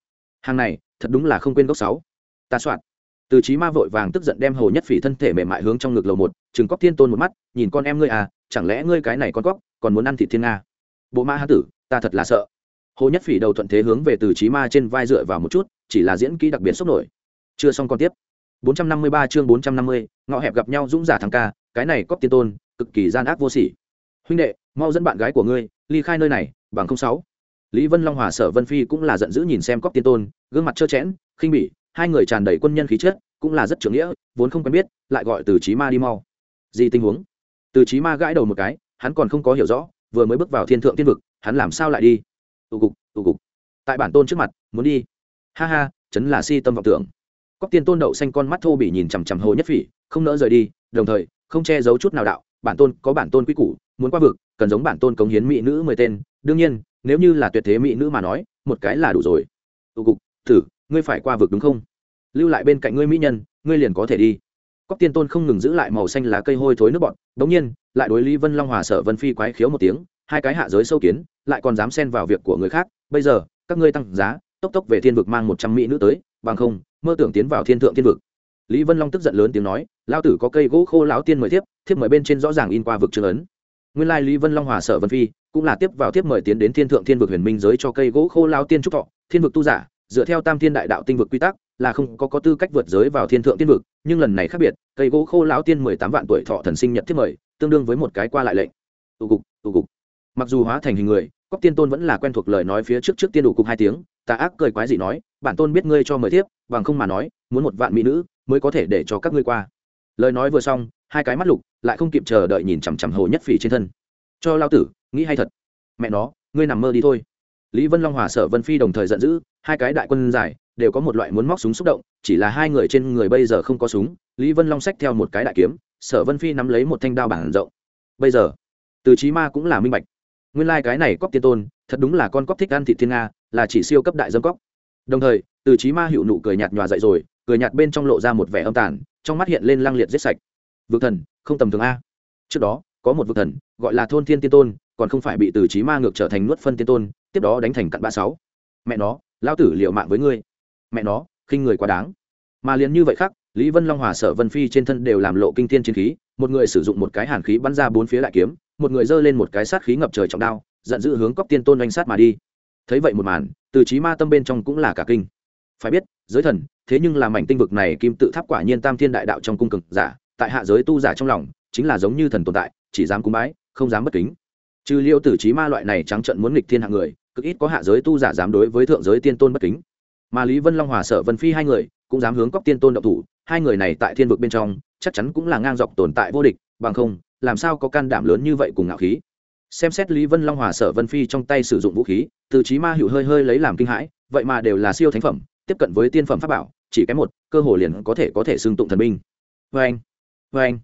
Hàng này, thật đúng là không quên góc sáu. Ta soạn. Từ trí ma vội vàng tức giận đem hồ nhất phỉ thân thể mềm mại hướng trong ngực lầu một, chừng cóc tiên tôn một mắt, nhìn con em ngươi à chẳng lẽ ngươi cái này con cóc còn muốn ăn thịt thiên nga? Bộ ma hán tử, ta thật là sợ hồ nhất phỉ đầu thuận thế hướng về từ trí ma trên vai dựa vào một chút chỉ là diễn kỹ đặc biệt sốc nổi. Chưa xong còn tiếp. 453 chương 450, ngõ hẹp gặp nhau dũng giả thằng ca cái này cóp tiên tôn cực kỳ gian ác vô sỉ. Huynh đệ mau dẫn bạn gái của ngươi ly khai nơi này bằng không sáu. Lý vân long hòa sở vân phi cũng là giận dữ nhìn xem cóp tiên tôn gương mặt trơ chẽn khinh bỉ hai người tràn đầy quân nhân khí chất cũng là rất trưởng nghĩa vốn không quen biết lại gọi từ trí ma đi mau. Gì tình huống? Từ trí ma gãi đầu một cái hắn còn không có hiểu rõ vừa mới bước vào thiên thượng tiên vực hắn làm sao lại đi? Tụ cục tụ cục. Tại bản tôn trước mặt, muốn đi. Ha ha, chấn là si tâm vọng tưởng. Cóc tiên tôn đậu xanh con mắt thô bị nhìn chằm chằm hồ nhất phỉ, không nỡ rời đi, đồng thời, không che giấu chút nào đạo, bản tôn có bản tôn quy củ, muốn qua vực, cần giống bản tôn cống hiến mỹ nữ mười tên. Đương nhiên, nếu như là tuyệt thế mỹ nữ mà nói, một cái là đủ rồi. Tụ cục, thử, ngươi phải qua vực đúng không? Lưu lại bên cạnh ngươi mỹ nhân, ngươi liền có thể đi. Cóc tiên tôn không ngừng giữ lại màu xanh lá cây hôi thối nước bọn đống nhiên, lại đối lý vân long hòa sở vân phi quái khiếu một tiếng hai cái hạ giới sâu kiến lại còn dám xen vào việc của người khác bây giờ các ngươi tăng giá tốc tốc về thiên vực mang một trăm mỹ nữ tới bằng không mơ tưởng tiến vào thiên thượng thiên vực. Lý vân long tức giận lớn tiếng nói lao tử có cây gỗ khô lão tiên mời thiếp thiếp mời bên trên rõ ràng in qua vực trường ấn. Nguyên lai lý vân long hòa sở vân phi cũng là tiếp vào tiếp mời tiến đến thiên thượng thiên vực huyền minh giới cho cây gỗ khô lao tiên trúc thọ. Thiên vực tu giả dựa theo tam thiên đại đạo tinh vực quy tắc là không có, có tư cách vượt giới vào thiên thượng thiên vực nhưng lần này khác biệt cây gỗ khô lão tiên mười tám vạn tuổi thọ thần sinh nhật tiếp mời tương đương với một cái qua lại lệnh. Tù cục tù cục mặc dù hóa thành hình người cóc tiên tôn vẫn là quen thuộc lời nói phía trước trước tiên đủ cục hai tiếng, tà ác cười quái dị nói, bản tôn biết ngươi cho mời tiếp bằng không mà nói, muốn một vạn mỹ nữ mới có thể để cho các ngươi qua. Lời nói vừa xong, hai cái mắt lục lại không kịp chờ đợi nhìn chằm chằm hồ nhất phỉ trên thân. Cho lao tử, nghĩ hay thật. Mẹ nó, ngươi nằm mơ đi thôi. Lý vân long hòa sở vân phi đồng thời giận dữ, hai cái đại quân giải đều có một loại muốn móc súng xúc động, chỉ là hai người trên người bây giờ không có súng, lý vân long xách theo một cái đại kiếm, sở vân phi nắm lấy một thanh đao bản rộng. Bây giờ, từ trí ma cũng là minh bạch nguyên lai、like、cái này cóc tiên tôn, thật đúng là con cóc thích ăn thị thiên nga, là chỉ siêu cấp đại dâm cóc. Đồng thời, từ trí ma hiệu nụ cười nhạt nhòa dậy rồi, cười nhạt bên trong lộ ra một vẻ âm tàn, trong mắt hiện lên lăng liệt giết sạch. Vực thần, không tầm thường a. Trước đó, có một vực thần, gọi là thôn thiên tiên tôn, còn không phải bị từ trí ma ngược trở thành nuốt phân tiên tôn, tiếp đó đánh thành cặn ba sáu. Mẹ nó lao tử liệu mạng với ngươi. Mẹ nó, khinh người quá đáng. Mà liền như vậy khác, lý vân long hòa, sở vân phi trên thân đều làm lộ kinh thiên chiến khí, một người sử dụng một cái hàn khí bắn ra bốn phía đại kiếm một người giơ lên một cái sát khí ngập trời trọng đao, giận dữ hướng cóc tiên tôn oanh sát mà đi. Thấy vậy một màn, từ trí ma tâm bên trong cũng là cả kinh. Phải biết, giới thần, thế nhưng là mảnh tinh vực này kim tự tháp quả nhiên tam thiên đại đạo trong cung cực giả, tại hạ giới tu giả trong lòng, chính là giống như thần tồn tại, chỉ dám cúng bái, không dám bất kính. Trừ liêu tử trí ma loại này trắng trận muốn nghịch thiên hạng người, cực ít có hạ giới tu giả dám đối với thượng giới tiên tôn bất kính. Mà lý vân long, hòa sở vân phi hai người, cũng dám hướng cóc tiên tôn động thủ, hai người này tại thiên vực bên trong, chắc chắn cũng là ngang dọc tồn tại vô địch, bằng không làm sao có can đảm lớn như vậy cùng ngạo khí? Xem xét lý vân long hòa sở vân phi trong tay sử dụng vũ khí, từ trí ma hữu hơi hơi lấy làm kinh hãi, vậy mà đều là siêu thánh phẩm, tiếp cận với tiên phẩm pháp bảo, chỉ cái một, cơ hồ liền có thể có thể xưng tụng thần binh. Vê anh vê anh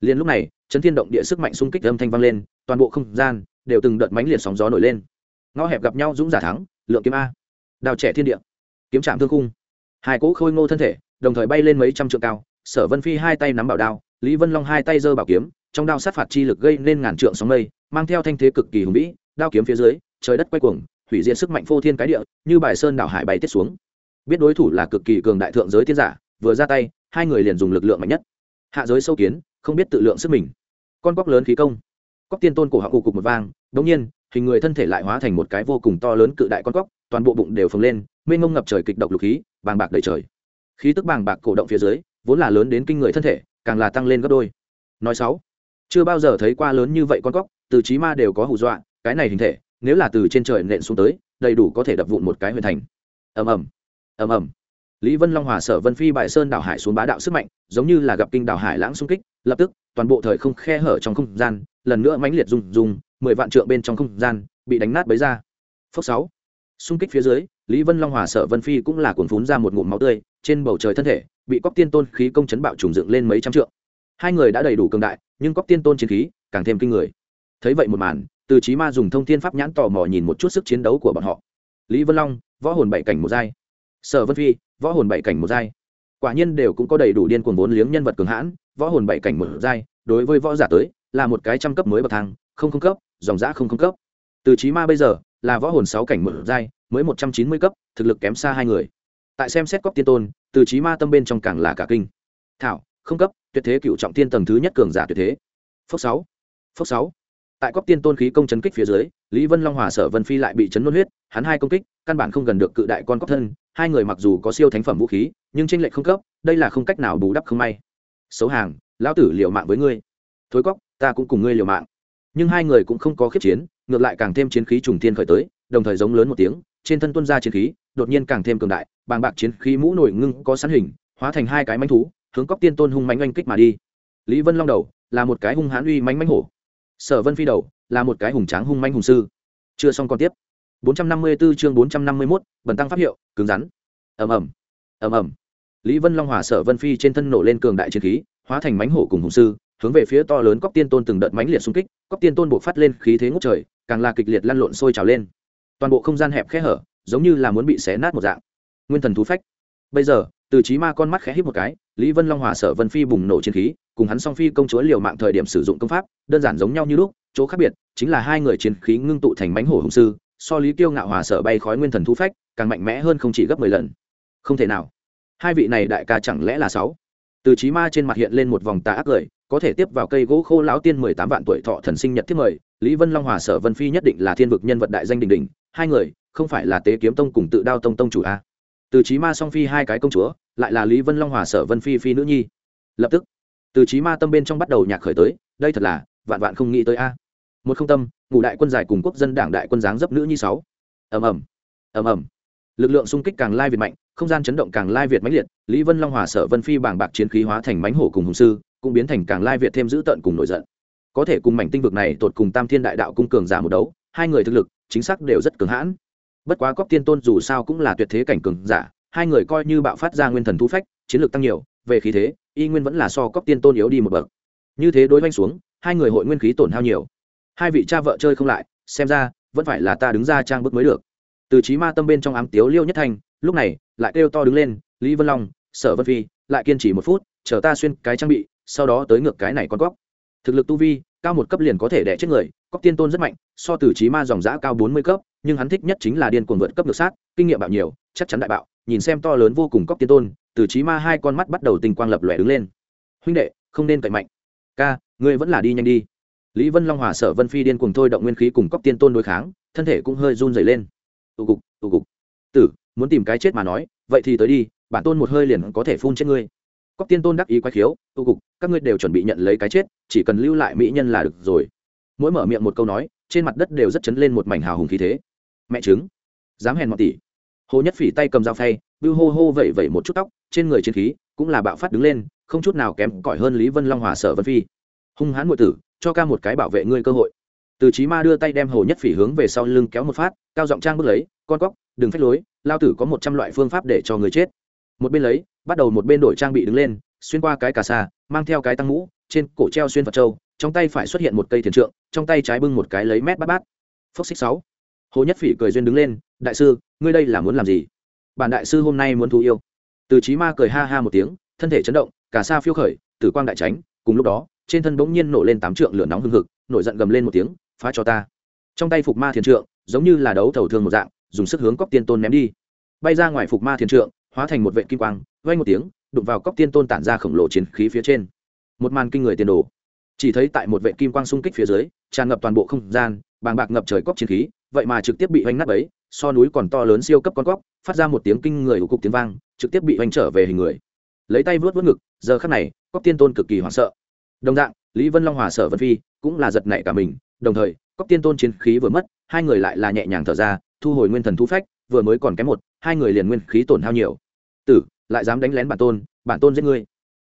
liền lúc này, chấn thiên động địa sức mạnh xung kích âm thanh vang lên, toàn bộ không gian đều từng đợt mánh liệt sóng gió nổi lên. Ngõ hẹp gặp nhau dũng giả thắng, lượng kiếm a. Đào trẻ thiên địa. Kiếm trạm thương cung hai cỗ khôi ngô thân thể, đồng thời bay lên mấy trăm trượng cao, sở vân phi hai tay nắm bảo đao, lý vân long hai tay giơ bảo kiếm trong đao sát phạt chi lực gây nên ngàn trượng sóng mây, mang theo thanh thế cực kỳ hùng vĩ, đao kiếm phía dưới, trời đất quay cuồng, hủy diệt sức mạnh phô thiên cái địa, như bài sơn đảo hải bay tiết xuống. Biết đối thủ là cực kỳ cường đại thượng giới tiên giả, vừa ra tay, hai người liền dùng lực lượng mạnh nhất. Hạ giới sâu kiến, không biết tự lượng sức mình. Con cóc lớn khí công. Cóc tiên tôn cổ họng cục cục một vang, đống nhiên, hình người thân thể lại hóa thành một cái vô cùng to lớn cự đại con cóc, toàn bộ bụng đều phồng lên, mênh ngông ngập trời kịch độc lục khí, bàng bạc đầy trời. Khí tức bàng bạc cổ động phía dưới, vốn là lớn đến kinh người thân thể, càng là tăng lên gấp đôi. Nói sáu chưa bao giờ thấy qua lớn như vậy con cóc, từ trí ma đều có hù dọa, cái này hình thể, nếu là từ trên trời nện xuống tới, đầy đủ có thể đập vụn một cái huyền thành. Ầm ầm ầm ầm. Lý vân long hòa sở vân phi bại sơn đảo hải xuống bá đạo sức mạnh, giống như là gặp kinh đảo hải lãng xung kích, lập tức, toàn bộ thời không khe hở trong không gian, lần nữa mãnh liệt rung rung, mười vạn trượng bên trong không gian, bị đánh nát bấy ra. Phốc sáu. Xung kích phía dưới, lý vân long hòa sở vân phi cũng là cuồn phún ra một ngụm máu tươi, trên bầu trời thân thể, bị cóc tiên tôn khí công chấn bạo trùng dựng lên mấy trăm trượng hai người đã đầy đủ cường đại, nhưng cóc tiên tôn chiến khí càng thêm kinh người. Thấy vậy một màn, từ chí ma dùng thông thiên pháp nhãn tò mò nhìn một chút sức chiến đấu của bọn họ. Lý vân long, võ hồn bảy cảnh một giai. Sở vân phi, võ hồn bảy cảnh một giai. Quả nhiên đều cũng có đầy đủ điên cuồng vốn liếng nhân vật cường hãn, võ hồn bảy cảnh một giai, đối với võ giả tới, là một cái trăm cấp mới bậc thang, không không cấp, dòng giã không không cấp. Từ chí ma bây giờ là võ hồn sáu cảnh một giai, mới một trăm chín mươi cấp, thực lực kém xa hai người. Tại xem xét cóc tiên tôn, từ chí ma tâm bên trong càng là cả kinh. Thảo không cấp, tuyệt thế cựu trọng tiên tầng thứ nhất cường giả tuyệt thế. Phốc sáu phốc sáu. Tại cóc tiên tôn khí công chấn kích phía dưới, lý vân long hòa sở vân phi lại bị chấn nôn huyết, hắn hai công kích, căn bản không gần được cự đại con cóc thân, hai người mặc dù có siêu thánh phẩm vũ khí, nhưng tranh lệch không cấp, đây là không cách nào bù đắp không may. Xấu hàng, lão tử liều mạng với ngươi. Thối cóc ta cũng cùng ngươi liều mạng. Nhưng hai người cũng không có khiếp chiến, ngược lại càng thêm chiến khí trùng thiên khởi tới, đồng thời giống lớn một tiếng, trên thân tuân ra chiến khí, đột nhiên càng thêm cường đại, bàng bạc chiến khí mũ nổi ngưng có sẵn hình, hóa thành hai cái manh thú hướng cóc tiên tôn hung mánh oanh kích mà đi. Lý vân long đầu là một cái hung hãn uy mánh mánh hổ. Sở vân phi đầu là một cái hùng tráng hung manh hùng sư. Chưa xong còn tiếp. 454 chương 451, bần tăng pháp hiệu cứng rắn. Ầm ầm. Ầm ầm. Lý vân long hòa sở vân phi trên thân nổ lên cường đại chiến khí hóa thành mánh hổ cùng hùng sư hướng về phía to lớn cóc tiên tôn từng đợt mánh liệt xung kích cóc tiên tôn buộc phát lên khí thế ngút trời càng là kịch liệt lăn lộn sôi trào lên. Toàn bộ không gian hẹp khẽ hở giống như là muốn bị xé nát một dạng. Nguyên thần thú phách. Bây giờ từ trí ma con mắt khẽ hít một cái, lý vân long hòa sở vân phi bùng nổ chiến khí, cùng hắn song phi công chúa liều mạng thời điểm sử dụng công pháp, đơn giản giống nhau như lúc, chỗ khác biệt, chính là hai người chiến khí ngưng tụ thành bánh hổ hùng sư, so lý tiêu ngạo hòa sở bay khói nguyên thần thu phách, càng mạnh mẽ hơn không chỉ gấp mười lần. Không thể nào. Hai vị này đại ca chẳng lẽ là sáu? Từ trí ma trên mặt hiện lên một vòng tà ác cười, có thể tiếp vào cây gỗ khô lão tiên mười tám vạn tuổi thọ thần sinh nhật thiết mời, lý vân long hòa sở vân phi nhất định là thiên vực nhân vật đại danh đình đình hai người, không phải là tế kiếm tông cùng tự đao tông tông chủ a. Từ trí ma song phi hai cái công chúa lại là lý vân long hòa sở vân phi phi nữ nhi. Lập tức, từ trí ma tâm bên trong bắt đầu nhạc khởi tới, đây thật là, vạn vạn không nghĩ tới a. Một không tâm ngụ đại quân giải cùng quốc dân đảng đại quân giáng dấp nữ nhi sáu. Ầm ầm ầm ầm. Lực lượng xung kích càng lai việt mạnh, không gian chấn động càng lai việt mãnh liệt, lý vân long hòa sở vân phi bảng bạc chiến khí hóa thành mánh hổ cùng hùng sư, cũng biến thành càng lai việt thêm dữ tợn cùng nổi giận. Có thể cùng mảnh tinh vực này tột cùng tam thiên đại đạo cung cường giả một đấu, hai người thực lực, chính xác đều rất cường hãn. Bất quá cóc tiên tôn dù sao cũng là tuyệt thế cảnh cường giả hai người coi như bạo phát ra nguyên thần thu phách, chiến lược tăng nhiều, về khí thế, y nguyên vẫn là so cóc tiên tôn yếu đi một bậc. Như thế đối oanh xuống, hai người hội nguyên khí tổn hao nhiều. Hai vị cha vợ chơi không lại, xem ra, vẫn phải là ta đứng ra trang bức mới được. Từ trí ma tâm bên trong ám tiếu liêu nhất thanh lúc này, lại kêu to đứng lên, lý vân long, sở vân phi, lại kiên trì một phút, chờ ta xuyên cái trang bị, sau đó tới ngược cái này con cóc thực lực tu vi, cao một cấp liền có thể đẻ chết người cóc tiên tôn rất mạnh, so từ trí ma dòng giã cao bốn mươi cấp, nhưng hắn thích nhất chính là điên cuồng vượt cấp ngược sát, kinh nghiệm bạo nhiều, chắc chắn đại bạo nhìn xem to lớn vô cùng cóc tiên tôn, từ trí ma hai con mắt bắt đầu tình quang lập lòe đứng lên. Huynh đệ, không nên cậy mạnh. Ca, ngươi vẫn là đi nhanh đi. Lý vân long hòa sở vân phi điên cuồng thôi động nguyên khí cùng cóc tiên tôn đối kháng, thân thể cũng hơi run dày lên. Tụ cục tụ cục. Tử, muốn tìm cái chết mà nói, vậy thì tới đi, bản tôn một hơi liền có thể phun chết ngươi. Cóc tiên tôn đắc ý quái khiếu, tụ cục, các ngươi đều chuẩn bị nhận lấy cái chết, chỉ cần lưu lại mỹ nhân là được rồi. Mỗi mở miệng một câu nói, trên mặt đất đều rất chấn lên một mảnh hào hùng khí thế. Mẹ chứng dám hèn mọt tỷ hồ nhất phỉ tay cầm dao phay bưu hô hô vẩy vẩy một chút tóc trên người chiến khí cũng là bạo phát đứng lên không chút nào kém cỏi hơn lý vân long hòa sở vân phi. Hung hãn ngụy tử cho ca một cái bảo vệ ngươi cơ hội. Từ trí ma đưa tay đem hồ nhất phỉ hướng về sau lưng kéo một phát cao giọng trang bước lấy con cóc đừng phách lối lao tử có một trăm loại phương pháp để cho người chết. Một bên lấy bắt đầu một bên đổi trang bị đứng lên xuyên qua cái cà sa mang theo cái tăng mũ trên cổ treo xuyên phật châu, trong tay phải xuất hiện một cây thiền trượng trong tay trái bưng một cái lấy mét bát bát. Phốc xích sáu. Hồ nhất phỉ cười duyên đứng lên đại sư, ngươi đây là muốn làm gì? Bản đại sư hôm nay muốn thú yêu. Từ trí ma cười ha ha một tiếng, thân thể chấn động, cả xa phiêu khởi, tử quang đại tránh cùng lúc đó, trên thân bỗng nhiên nổ lên tám trượng lửa nóng hưng hực, nổi giận gầm lên một tiếng, phá cho ta. Trong tay phục ma thiền trượng, giống như là đấu thầu thương một dạng, dùng sức hướng cóc tiên tôn ném đi. Bay ra ngoài phục ma thiền trượng, hóa thành một vệ kim quang vay một tiếng, đụng vào cóc tiên tôn tản ra khổng lồ chiến khí phía trên. Một màn kinh người tiền đồ. Chỉ thấy tại một vệ kim quang xung kích phía dưới, tràn ngập toàn bộ không gian, bàng bạc ngập trời cóc chiến khí, vậy mà trực tiếp bị hoành nát ấy so núi còn to lớn siêu cấp con cóc, phát ra một tiếng kinh người của cục tiếng vang, trực tiếp bị hoành trở về hình người. Lấy tay vớt vớt ngực, giờ khắc này, cóc tiên tôn cực kỳ hoảng sợ. Đồng dạng, lý vân long hòa sở vân phi cũng là giật nảy cả mình, đồng thời, cóc tiên tôn chiến khí vừa mất, hai người lại là nhẹ nhàng thở ra, thu hồi nguyên thần thu phách, vừa mới còn kém một, hai người liền nguyên khí tổn hao nhiều. Tử, lại dám đánh lén bản tôn bản tôn giết ngươi.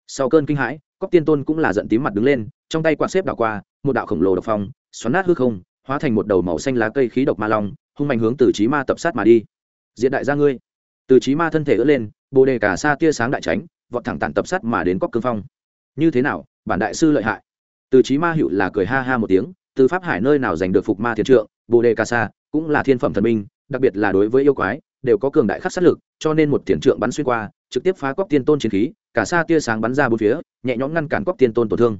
Sau cơn kinh hãi, cóc tiên tôn cũng là giận tím mặt đứng lên, trong tay quạt xếp đảo qua, một đạo khổng lồ độc phong, xoắn nát hư không, hóa thành một đầu màu xanh lá cây khí độc ma long hung mạnh hướng từ trí ma tập sát mà đi. Diện đại gia ngươi. Từ trí ma thân thể ướt lên, bồ đề cả xa tia sáng đại tránh vọt thẳng tản tập sát mà đến cóc cương phong. Như thế nào, bản đại sư lợi hại? Từ trí ma hữu là cười ha ha một tiếng, từ pháp hải nơi nào giành được phục ma thiên trượng, bồ đề ca sa cũng là thiên phẩm thần minh, đặc biệt là đối với yêu quái, đều có cường đại khắc sát lực, cho nên một tiền trượng bắn xuyên qua, trực tiếp phá cóc tiên tôn chiến khí cả xa tia sáng bắn ra bốn phía, nhẹ nhõm ngăn cản cóc tiên tôn tổn thương.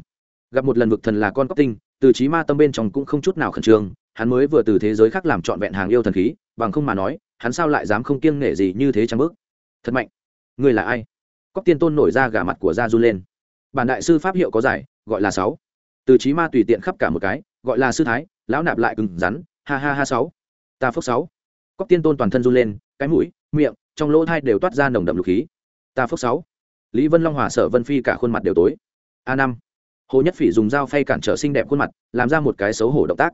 Gặp một lần vực thần là con cóc tinh, từ trí ma tâm bên trong cũng không chút nào khẩn trương hắn mới vừa từ thế giới khác làm trọn vẹn hàng yêu thần khí, bằng không mà nói, hắn sao lại dám không kiêng nể gì như thế trang bước? Thật mạnh. Người là ai? Cóc tiên tôn nổi ra gà mặt của gia run lên. Bản đại sư pháp hiệu có giải, gọi là sáu. Từ trí ma tùy tiện khắp cả một cái, gọi là sư thái, lão nạp lại cứng rắn, ha ha ha sáu. Ta phước sáu. Cóc tiên tôn toàn thân run lên, cái mũi, miệng, trong lỗ thai đều toát ra nồng đậm lục khí. Ta phước sáu. Lý vân long hòa sở vân phi cả khuôn mặt đều tối. A năm. Hồ nhất phỉ dùng dao phay cản trở xinh đẹp khuôn mặt, làm ra một cái xấu hổ động tác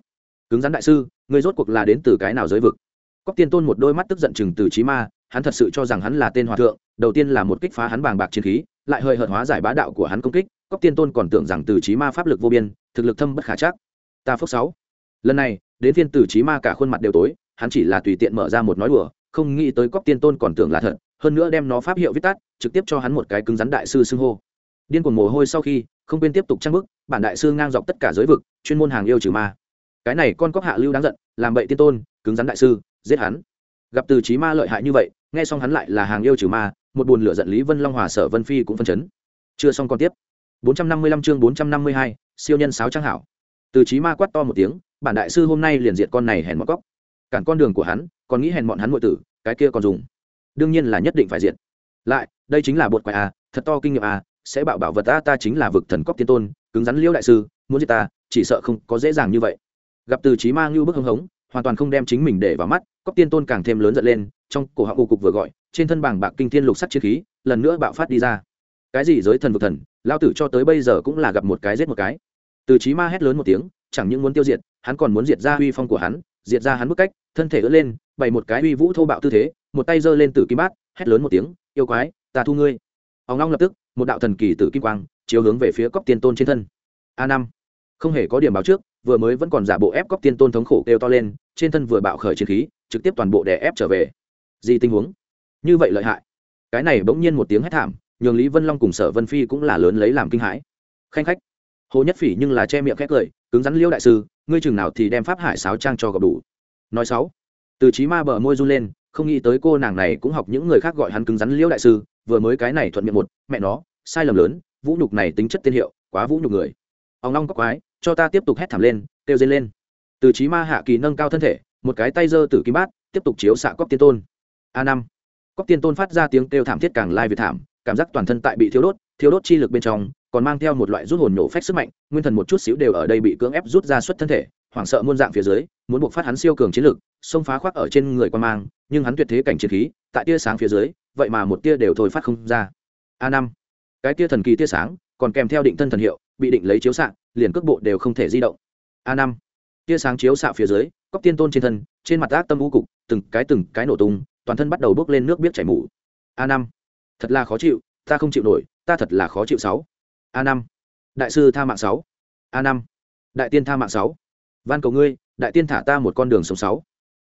cứng rắn đại sư người rốt cuộc là đến từ cái nào giới vực? Cóc tiên tôn một đôi mắt tức giận chừng từ trí ma, hắn thật sự cho rằng hắn là tên hòa thượng, đầu tiên là một kích phá hắn bàng bạc chiến khí, lại hơi hợt hóa giải bá đạo của hắn công kích cóc tiên tôn còn tưởng rằng từ trí ma pháp lực vô biên, thực lực thâm bất khả chắc. Ta phước sáu. Lần này, đến phiên từ trí ma cả khuôn mặt đều tối, hắn chỉ là tùy tiện mở ra một nói đùa, không nghĩ tới cóc tiên tôn còn tưởng là thật, hơn nữa đem nó pháp hiệu viết tắt, trực tiếp cho hắn một cái cứng rắn đại sư xưng hô. Điên cuồng mồ hôi sau khi, không quên tiếp tục trang bức, bản đại sư ngang dọc tất cả giới vực, chuyên môn hàng yêu trừ ma cái này con cóc hạ lưu đáng giận làm bậy tiên tôn cứng rắn đại sư giết hắn. Gặp từ trí ma lợi hại như vậy nghe xong hắn lại là hàng yêu trừ ma một buồn lửa giận lý vân long hòa sở vân phi cũng phân chấn. Chưa xong còn tiếp. 455 chương 452, siêu nhân sáo trang hảo. Từ trí ma quát to một tiếng bản đại sư hôm nay liền diệt con này hèn mọn cóc. Cản con đường của hắn còn nghĩ hèn mọn hắn muội tử cái kia còn dùng. Đương nhiên là nhất định phải diệt. Lại đây chính là bột quái à thật to kinh nghiệm à sẽ bảo bảo vật ta ta chính là vực thần cóc tiên tôn cứng rắn liêu đại sư muốn giết ta chỉ sợ không có dễ dàng như vậy gặp từ trí ma ngưu bức hưng hống, hoàn toàn không đem chính mình để vào mắt cóc tiên tôn càng thêm lớn giận lên, trong cổ họng ù cục vừa gọi, trên thân bảng bạc kinh thiên lục sắt chiến khí, lần nữa bạo phát đi ra. Cái gì giới thần vực thần, lao tử cho tới bây giờ cũng là gặp một cái giết một cái. Từ trí ma hét lớn một tiếng, chẳng những muốn tiêu diệt, hắn còn muốn diệt ra uy phong của hắn, diệt ra hắn bức cách, thân thể ưỡn lên, bày một cái uy vũ thô bạo tư thế, một tay giơ lên từ kim bát, hét lớn một tiếng, yêu quái, ta thu ngươi. Ông long lập tức, một đạo thần kỳ tử kim quang, chiếu hướng về phía cóc tiên tôn trên thân. A năm. Không hề có điểm báo trước vừa mới vẫn còn giả bộ ép cóc tiên tôn thống khổ kêu to lên, trên thân vừa bạo khởi chiến khí, trực tiếp toàn bộ đè ép trở về. Gì tình huống? Như vậy lợi hại. Cái này bỗng nhiên một tiếng hét thảm, nhường lý vân long cùng sở vân phi cũng là lớn lấy làm kinh hãi. Khanh khách. Hồ nhất phỉ nhưng là che miệng khét cười, cứng rắn liêu đại sư, ngươi chừng nào thì đem pháp hải sáo trang cho gặp đủ. Nói sáu. Từ trí ma bờ môi run lên, không nghĩ tới cô nàng này cũng học những người khác gọi hắn cứng rắn liêu đại sư, vừa mới cái này thuận miệng một, mẹ nó, sai lầm lớn, vũ nhục này tính chất tiên hiệu, quá vũ nhục người. Ông long có quái cho ta tiếp tục hét thảm lên, kêu dây lên. Từ trí ma hạ kỳ nâng cao thân thể, một cái tay giơ từ kim bát, tiếp tục chiếu xạ cóc tiên tôn. A năm. Cóc tiên tôn phát ra tiếng kêu thảm thiết càng lai việt thảm, cảm giác toàn thân tại bị thiếu đốt thiếu đốt chi lực bên trong, còn mang theo một loại rút hồn nổ phách sức mạnh, nguyên thần một chút xíu đều ở đây bị cưỡng ép rút ra xuất thân thể, hoảng sợ muôn dạng phía dưới, muốn buộc phát hắn siêu cường chiến lực, xông phá khoác ở trên người quan mang, nhưng hắn tuyệt thế cảnh chiến khí, tại tia sáng phía dưới, vậy mà một tia đều thôi phát không ra. A năm. Cái tia thần kỳ tia sáng, còn kèm theo định thân thần hiệu bị định lấy chiếu xạ, liền cước bộ đều không thể di động. A năm. Tia sáng chiếu xạ phía dưới, cóc tiên tôn trên thân, trên mặt ác tâm vũ cục, từng cái từng cái nổ tung, toàn thân bắt đầu bước lên nước biết chảy mủ a năm. Thật là khó chịu, ta không chịu nổi, ta thật là khó chịu sáu. A năm. Đại sư tha mạng sáu. A năm. Đại tiên tha mạng sáu. Van cầu ngươi, đại tiên thả ta một con đường sống sáu.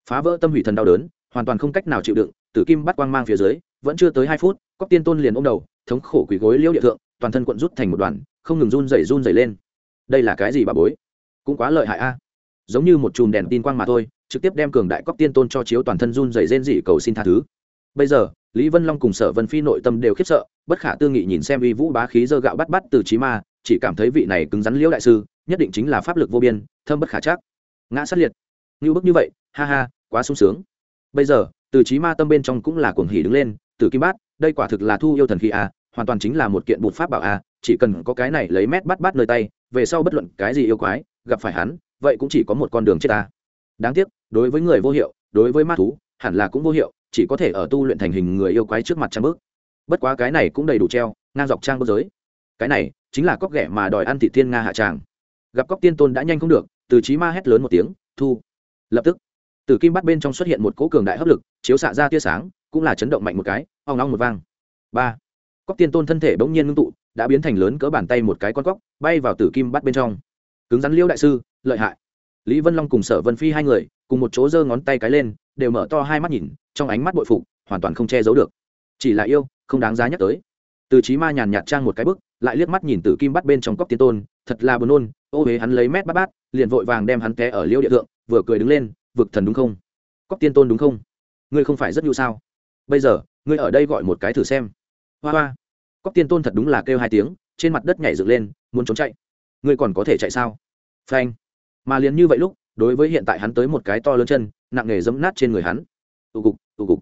Phá vỡ tâm hủy thần đau đớn, hoàn toàn không cách nào chịu đựng, tử kim bắt quang mang phía dưới, vẫn chưa tới hai phút, cóc tiên tôn liền ôm đầu, thống khổ quỳ gối liễu địa thượng, toàn thân quận rút thành một đoàn không ngừng run rẩy run rẩy lên. Đây là cái gì bà bối? Cũng quá lợi hại a. Giống như một chùm đèn tin quang mà thôi, trực tiếp đem cường đại cóc tiên tôn cho chiếu toàn thân run rẩy rên rỉ cầu xin tha thứ. Bây giờ, lý vân long cùng sở vân phi nội tâm đều khiếp sợ, bất khả tư nghị nhìn xem uy vũ bá khí dơ gạo bắt bắt từ trí ma, chỉ cảm thấy vị này cứng rắn liễu đại sư, nhất định chính là pháp lực vô biên, thâm bất khả chắc. Ngã sát liệt. Như bức như vậy, ha ha, quá sung sướng. Bây giờ, từ trí ma tâm bên trong cũng là cuồng hỉ đứng lên từ kim bát, đây quả thực là thu yêu thần khí a, hoàn toàn chính là một kiện bột pháp bảo a chỉ cần có cái này lấy mét bắt bắt nơi tay, về sau bất luận cái gì yêu quái, gặp phải hắn, vậy cũng chỉ có một con đường chết ta. Đáng tiếc, đối với người vô hiệu, đối với ma thú, hẳn là cũng vô hiệu, chỉ có thể ở tu luyện thành hình người yêu quái trước mặt trang bước bất quá cái này cũng đầy đủ treo, ngang dọc trang bước giới. Cái này chính là cóc ghẻ mà đòi ăn thị thiên nga hạ tràng. Gặp cóc tiên tôn đã nhanh không được, từ chí ma hét lớn một tiếng, thu. Lập tức, từ kim bắt bên trong xuất hiện một cỗ cường đại hấp lực, chiếu xạ ra tia sáng, cũng là chấn động mạnh một cái, ong ong một vang. Ba. Cóc tiên tôn thân thể bỗng nhiên ngưng tụ đã biến thành lớn cỡ bàn tay một cái con cóc, bay vào tử kim bắt bên trong. Cứng rắn liêu đại sư, lợi hại. Lý vân long cùng sở vân phi hai người, cùng một chỗ giơ ngón tay cái lên, đều mở to hai mắt nhìn, trong ánh mắt bội phục, hoàn toàn không che giấu được. Chỉ là yêu, không đáng giá nhắc tới. Từ trí ma nhàn nhạt trang một cái bức, lại liếc mắt nhìn tử kim bắt bên trong cóc tiên tôn, thật là buồn nôn, ô huế hắn lấy mét bát bát, liền vội vàng đem hắn té ở liêu địa thượng, vừa cười đứng lên, vực thần đúng không? Cóc tiên tôn đúng không? Ngươi không phải rất nhu sao? Bây giờ, ngươi ở đây gọi một cái thử xem. Hoa hoa cóc tiên tôn thật đúng là kêu hai tiếng, trên mặt đất nhảy dựng lên, muốn trốn chạy. Ngươi còn có thể chạy sao? Phanh. Mà liền như vậy lúc, đối với hiện tại hắn tới một cái to lớn chân, nặng nề dẫm nát trên người hắn. Tụ cục tụ cục.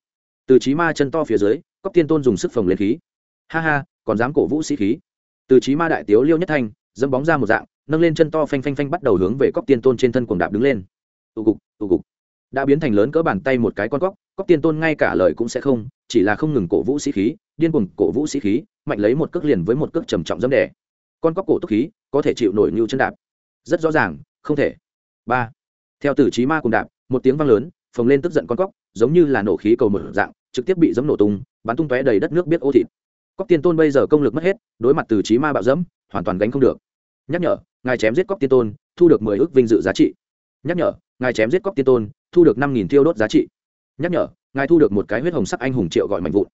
Từ trí ma chân to phía dưới, cóc tiên tôn dùng sức phồng lên khí. Ha ha, còn dám cổ vũ sĩ khí. Từ trí ma đại tiếu liêu nhất thanh dẫm bóng ra một dạng, nâng lên chân to phanh phanh phanh bắt đầu hướng về cóc tiên tôn trên thân cuồng đạp đứng lên. Tụ cục tụ cục. Đã biến thành lớn cỡ bàn tay một cái con cóc cóc tiên tôn ngay cả lời cũng sẽ không, chỉ là không ngừng cổ vũ sĩ khí, điên cuồng cổ vũ sĩ khí, mạnh lấy một cước liền với một cước trầm trọng dẫm đẻ con cóc cổ túc khí, có thể chịu nổi như chân đạp. Rất rõ ràng, không thể. Ba. Theo tử trí ma cùng đạp, một tiếng vang lớn, phồng lên tức giận con cóc, giống như là nổ khí cầu mở dạng, trực tiếp bị dẫm nổ tung, bắn tung tóe đầy đất nước biết ô thịt. Cóc tiên tôn bây giờ công lực mất hết, đối mặt từ trí ma bạo dẫm hoàn toàn gánh không được. Nhắc nhở, ngài chém giết cóc tiên tôn, thu được mười ước vinh dự giá trị. Nhắc nhở, ngài chém giết cóc tiên tôn, thu được năm nghìn thiêu đốt giá trị nhắc nhở, ngài thu được một cái huyết hồng sắc anh hùng triệu gọi mạnh vụn.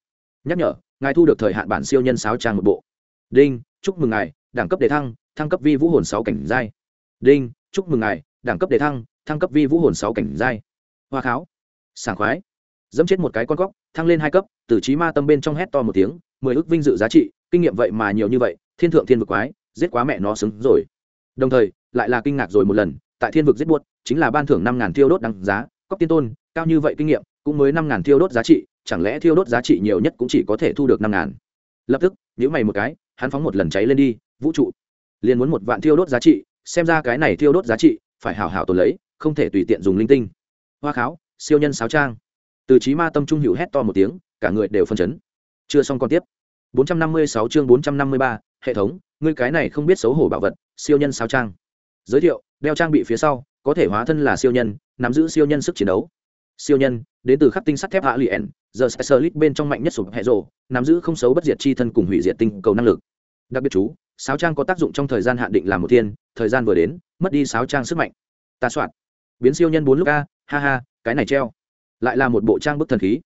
Nhắc nhở, ngài thu được thời hạn bản siêu nhân sáo trang một bộ. Đinh, chúc mừng ngài, đẳng cấp đề thăng thăng cấp vi vũ hồn sáu cảnh giai. Đinh, chúc mừng ngài, đẳng cấp đề thăng thăng cấp vi vũ hồn sáu cảnh giai. Hoa kháo. Sảng khoái. Dẫm chết một cái con góc, thăng lên hai cấp, từ trí ma tâm bên trong hét to một tiếng, mười ước vinh dự giá trị, kinh nghiệm vậy mà nhiều như vậy, thiên thượng thiên vực quái, giết quá mẹ nó xứng rồi. Đồng thời, lại là kinh ngạc rồi một lần, tại thiên vực giết buốt, chính là ban thưởng năm ngàn thiêu đốt đăng giá cóc tiên tôn cao như vậy kinh nghiệm cũng mới năm ngàn thiêu đốt giá trị chẳng lẽ thiêu đốt giá trị nhiều nhất cũng chỉ có thể thu được năm ngàn? Lập tức nhữ mày một cái hắn phóng một lần cháy lên đi vũ trụ. Liền muốn một vạn thiêu đốt giá trị xem ra cái này thiêu đốt giá trị phải hảo hảo tồn lấy không thể tùy tiện dùng linh tinh. Hoa kháo siêu nhân sáo trang. Từ trí ma tâm trung hữu hét to một tiếng cả người đều phân chấn. Chưa xong còn tiếp. 456 chương 453, hệ thống ngươi cái này không biết xấu hổ bảo vật siêu nhân sáo trang. Giới thiệu đeo trang bị phía sau có thể hóa thân là siêu nhân nắm giữ siêu nhân sức chiến đấu. Siêu nhân, đến từ khắc tinh sắt thép hạ liền giờ specialist bên trong mạnh nhất sụp hệ rộ nắm giữ không xấu bất diệt chi thân cùng hủy diệt tinh cầu năng lực. Đặc biệt chú, sáo trang có tác dụng trong thời gian hạn định làm một thiên, thời gian vừa đến, mất đi sáo trang sức mạnh. Ta soạn. Biến siêu nhân bốn lúc a, ha ha, cái này treo. Lại là một bộ trang bức thần khí.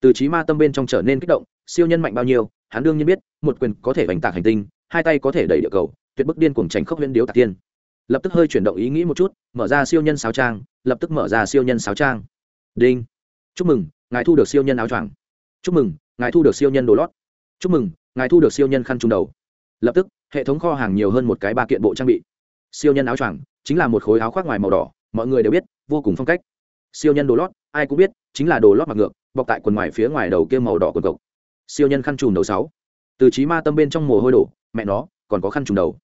Từ trí ma tâm bên trong trở nên kích động, siêu nhân mạnh bao nhiêu, hắn đương nhiên biết, một quyền có thể vành tạc hành tinh, hai tay có thể đẩy địa cầu, tuyệt bức điên cuồng tránh khốc huyễn điếu tạc tiên lập tức hơi chuyển động ý nghĩ một chút, mở ra siêu nhân sáo trang, lập tức mở ra siêu nhân sáo trang. Đinh. Chúc mừng, ngài thu được siêu nhân áo choàng. Chúc mừng, ngài thu được siêu nhân đồ lót. Chúc mừng, ngài thu được siêu nhân khăn trùng đầu. Lập tức, hệ thống kho hàng nhiều hơn một cái ba kiện bộ trang bị. Siêu nhân áo choàng, chính là một khối áo khoác ngoài màu đỏ, mọi người đều biết, vô cùng phong cách. Siêu nhân đồ lót, ai cũng biết, chính là đồ lót mặc ngược, bọc tại quần ngoài phía ngoài đầu kia màu đỏ quần cộc. Siêu nhân khăn trùm đầu sáu. Từ trí ma tâm bên trong mồ hôi đổ, mẹ nó, còn có khăn trùm đầu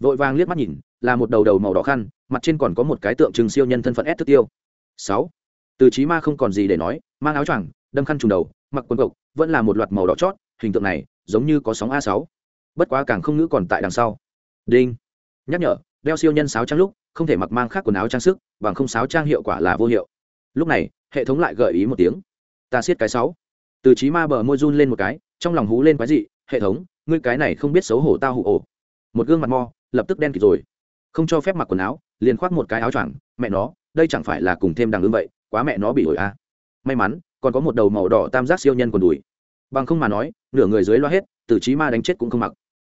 vội vàng liếc mắt nhìn, là một đầu đầu màu đỏ khăn, mặt trên còn có một cái tượng trưng siêu nhân thân phận s thức tiêu. Sáu. Từ trí ma không còn gì để nói, mang áo choàng, đâm khăn trùng đầu, mặc quần cộc, vẫn là một loạt màu đỏ chót, hình tượng này giống như có sóng a sáu. Bất quá càng không ngữ còn tại đằng sau. Đinh. Nhắc nhở, đeo siêu nhân sáo trang lúc, không thể mặc mang khác quần áo trang sức, bằng không sáo trang hiệu quả là vô hiệu. Lúc này, hệ thống lại gợi ý một tiếng. Ta siết cái sáu. Từ trí ma bờ môi run lên một cái, trong lòng hú lên quái dị, hệ thống, ngươi cái này không biết xấu hổ tao hụ ổ. Một gương mặt mo lập tức đen kịt rồi. Không cho phép mặc quần áo, liền khoác một cái áo choàng, mẹ nó, đây chẳng phải là cùng thêm đằng ương vậy, quá mẹ nó bị ổi a à. may mắn, còn có một đầu màu đỏ tam giác siêu nhân quần đùi. Bằng không mà nói, nửa người dưới loa hết, từ chí ma đánh chết cũng không mặc.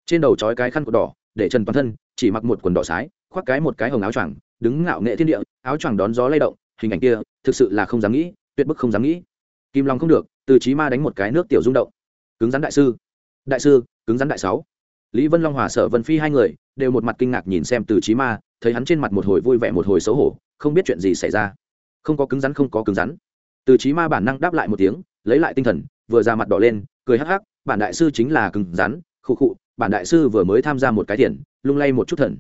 Trên đầu trói cái khăn cột đỏ, để trần toàn thân chỉ mặc một quần đỏ sái, khoác cái một cái hồng áo choàng, đứng ngạo nghệ thiên địa, áo choàng đón gió lay động, hình ảnh kia, thực sự là không dám nghĩ, tuyệt bức không dám nghĩ. Kim long không được, từ chí ma đánh một cái nước tiểu rung động. Cứng rắn đại sư. Đại sư, cứng rắn đại sáu lý vân long hòa sở vân phi hai người, đều một mặt kinh ngạc nhìn xem từ trí ma, thấy hắn trên mặt một hồi vui vẻ một hồi xấu hổ, không biết chuyện gì xảy ra. Không có cứng rắn, không có cứng rắn. Từ trí ma bản năng đáp lại một tiếng, lấy lại tinh thần, vừa ra mặt đỏ lên, cười hắc hắc, bản đại sư chính là cứng rắn, khụ khụ, bản đại sư vừa mới tham gia một cái tiền lung lay một chút thần.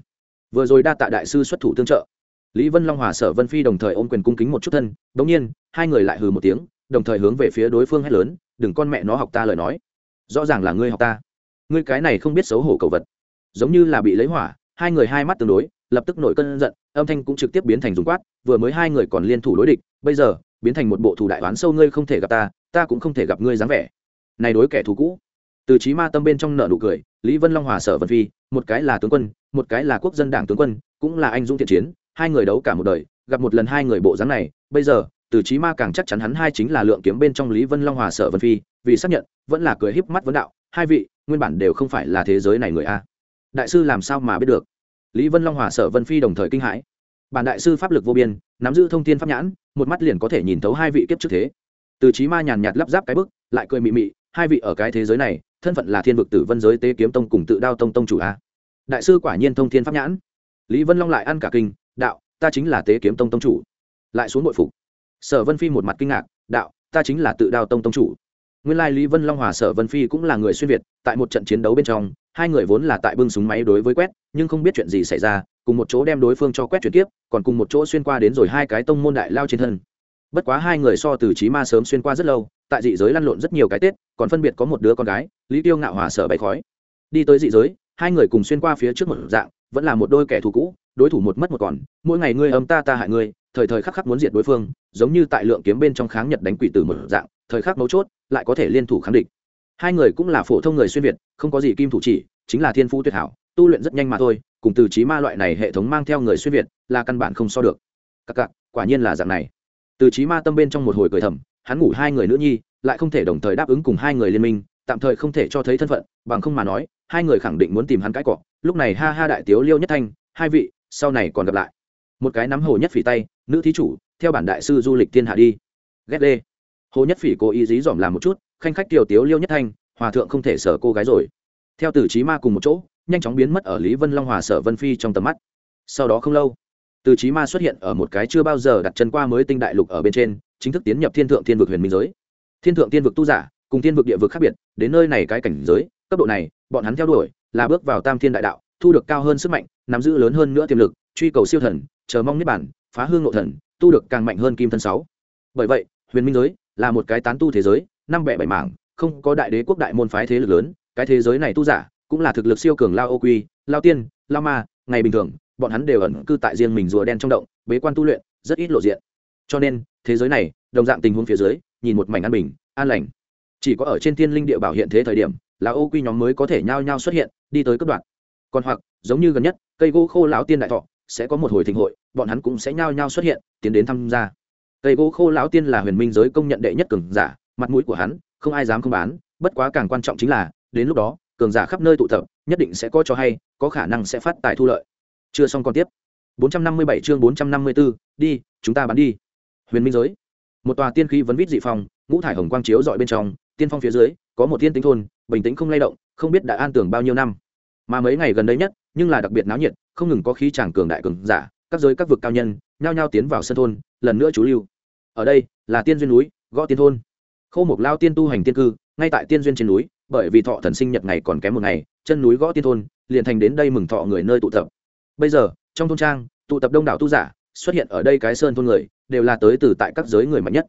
Vừa rồi đa tạ đại sư xuất thủ tương trợ. Lý vân long hòa sở vân phi đồng thời ôm quyền cung kính một chút thân bỗng nhiên, hai người lại hừ một tiếng, đồng thời hướng về phía đối phương hét lớn, đừng con mẹ nó học ta lời nói. Rõ ràng là ngươi học ta ngươi cái này không biết xấu hổ cầu vật. Giống như là bị lấy hỏa, hai người hai mắt tương đối, lập tức nổi cơn giận, âm thanh cũng trực tiếp biến thành dùng quát, vừa mới hai người còn liên thủ đối địch, bây giờ, biến thành một bộ thủ đại oán sâu ngươi không thể gặp ta ta cũng không thể gặp ngươi dáng vẻ. Này đối kẻ thù cũ. Từ trí ma tâm bên trong nợ nụ cười, lý vân long hòa sở vân phi, một cái là tướng quân, một cái là quốc dân đảng tướng quân, cũng là anh dũng thiện chiến, hai người đấu cả một đời, gặp một lần hai người bộ dáng này, bây giờ, từ trí ma càng chắc chắn hắn hai chính là lượng kiếm bên trong lý vân long hòa sở vân phi, vì xác nhận, vẫn là cười híp mắt vấn đạo hai vị, nguyên bản đều không phải là thế giới này người a. Đại sư làm sao mà biết được? Lý vân long hòa sở vân phi đồng thời kinh hãi. Bản đại sư pháp lực vô biên, nắm giữ thông tin pháp nhãn, một mắt liền có thể nhìn thấu hai vị kiếp trước thế. Từ trí ma nhàn nhạt lắp ráp cái bức, lại cười mị mị, hai vị ở cái thế giới này, thân phận là thiên vực tử vân giới tế kiếm tông cùng tự đao tông tông chủ a. Đại sư quả nhiên thông thiên pháp nhãn. Lý vân long lại ăn cả kinh, đạo, ta chính là tế kiếm tông tông chủ. Lại xuống nội phục. Sở vân phi một mặt kinh ngạc, đạo, ta chính là tự đao tông tông chủ nguyên lai lý vân long hòa sở vân phi cũng là người xuyên việt, tại một trận chiến đấu bên trong, hai người vốn là tại bưng súng máy đối với quét, nhưng không biết chuyện gì xảy ra, cùng một chỗ đem đối phương cho quét chuyển tiếp, còn cùng một chỗ xuyên qua đến rồi hai cái tông môn đại lao trên thân. Bất quá hai người so từ trí ma sớm xuyên qua rất lâu, tại dị giới lăn lộn rất nhiều cái tết, còn phân biệt có một đứa con gái, lý tiêu ngạo hòa sở bày khói. Đi tới dị giới, hai người cùng xuyên qua phía trước một dạng, vẫn là một đôi kẻ thù cũ, đối thủ một mất một còn, mỗi ngày ngươi âm ta ta hại ngươi, thời thời khắc khắc muốn diệt đối phương, giống như tại lượng kiếm bên trong kháng nhật đánh quỷ tử một dạng thời khắc mấu chốt, lại có thể liên thủ kháng địch. Hai người cũng là phổ thông người xuyên việt, không có gì kim thủ chỉ, chính là thiên phú tuyệt hảo, tu luyện rất nhanh mà thôi, cùng từ trí ma loại này hệ thống mang theo người xuyên việt, là căn bản không so được. Cặc cặc, quả nhiên là dạng này. Từ trí ma tâm bên trong một hồi cười thầm, hắn ngủ hai người nữ nhi, lại không thể đồng thời đáp ứng cùng hai người liên minh, tạm thời không thể cho thấy thân phận, bằng không mà nói, hai người khẳng định muốn tìm hắn cãi cọ. Lúc này ha ha đại tiếu liêu nhất thanh, hai vị, sau này còn gặp lại. Một cái nắm hồ nhất phỉ tay, nữ thí chủ, theo bản đại sư du lịch thiên hạ đi. Ghét đê hồ nhất phỉ cố ý dí dỏm làm một chút, khanh khách tiểu tiếu liêu nhất thanh, hòa thượng không thể sở cô gái rồi. Theo tử trí ma cùng một chỗ, nhanh chóng biến mất ở lý vân long hòa sở vân phi trong tầm mắt. Sau đó không lâu, từ trí ma xuất hiện ở một cái chưa bao giờ đặt chân qua mới tinh đại lục ở bên trên, chính thức tiến nhập thiên thượng thiên vực huyền minh giới. Thiên thượng thiên vực tu giả cùng thiên vực địa vực khác biệt, đến nơi này cái cảnh giới, cấp độ này, bọn hắn theo đuổi là bước vào tam thiên đại đạo, thu được cao hơn sức mạnh, nắm giữ lớn hơn nữa tiềm lực, truy cầu siêu thần, chờ mong niết bản phá hương nội thần, tu được càng mạnh hơn kim thân sáu. Bởi vậy, huyền minh giới là một cái tán tu thế giới, năm bẻ bảy mảng, không có đại đế quốc đại môn phái thế lực lớn, cái thế giới này tu giả, cũng là thực lực siêu cường lao ô quy, lao tiên, lao ma, ngày bình thường, bọn hắn đều ẩn cư tại riêng mình rùa đen trong động, bế quan tu luyện, rất ít lộ diện. Cho nên, thế giới này, đồng dạng tình huống phía dưới, nhìn một mảnh an bình, an lành. Chỉ có ở trên thiên linh địa bảo hiện thế thời điểm là ô quy nhóm mới có thể nhao nhao xuất hiện, đi tới cấp đoạn. Còn hoặc, giống như gần nhất, cây gỗ khô lão tiên đại thọ, sẽ có một hồi thịnh hội, bọn hắn cũng sẽ nhao nhao xuất hiện, tiến đến tham gia cây gỗ khô lão tiên là huyền minh giới công nhận đệ nhất cường giả mặt mũi của hắn không ai dám không bán bất quá càng quan trọng chính là đến lúc đó cường giả khắp nơi tụ tập nhất định sẽ có cho hay có khả năng sẽ phát tài thu lợi. Chưa xong còn tiếp. 457 chương 454, đi chúng ta bán đi. Huyền minh giới. Một tòa tiên khí vấn vít dị phong ngũ thải hồng quang chiếu dọi bên trong tiên phong phía dưới có một tiên tính thôn bình tĩnh không lay động không biết đã an tưởng bao nhiêu năm. Mà mấy ngày gần đây nhất nhưng là đặc biệt náo nhiệt không ngừng có khí chàng cường đại cường giả các giới các vực cao nhân nhao nhao tiến vào sân thôn lần nữa chú lưu ở đây là tiên duyên núi, gõ tiên thôn. Khâu mục lao tiên tu hành tiên cư, ngay tại tiên duyên trên núi, bởi vì thọ thần sinh nhật ngày còn kém một ngày, chân núi gõ tiên thôn, liền thành đến đây mừng thọ người nơi tụ tập. Bây giờ, trong thôn trang, tụ tập đông đảo tu giả, xuất hiện ở đây cái sơn thôn người, đều là tới từ tại các giới người mạnh nhất.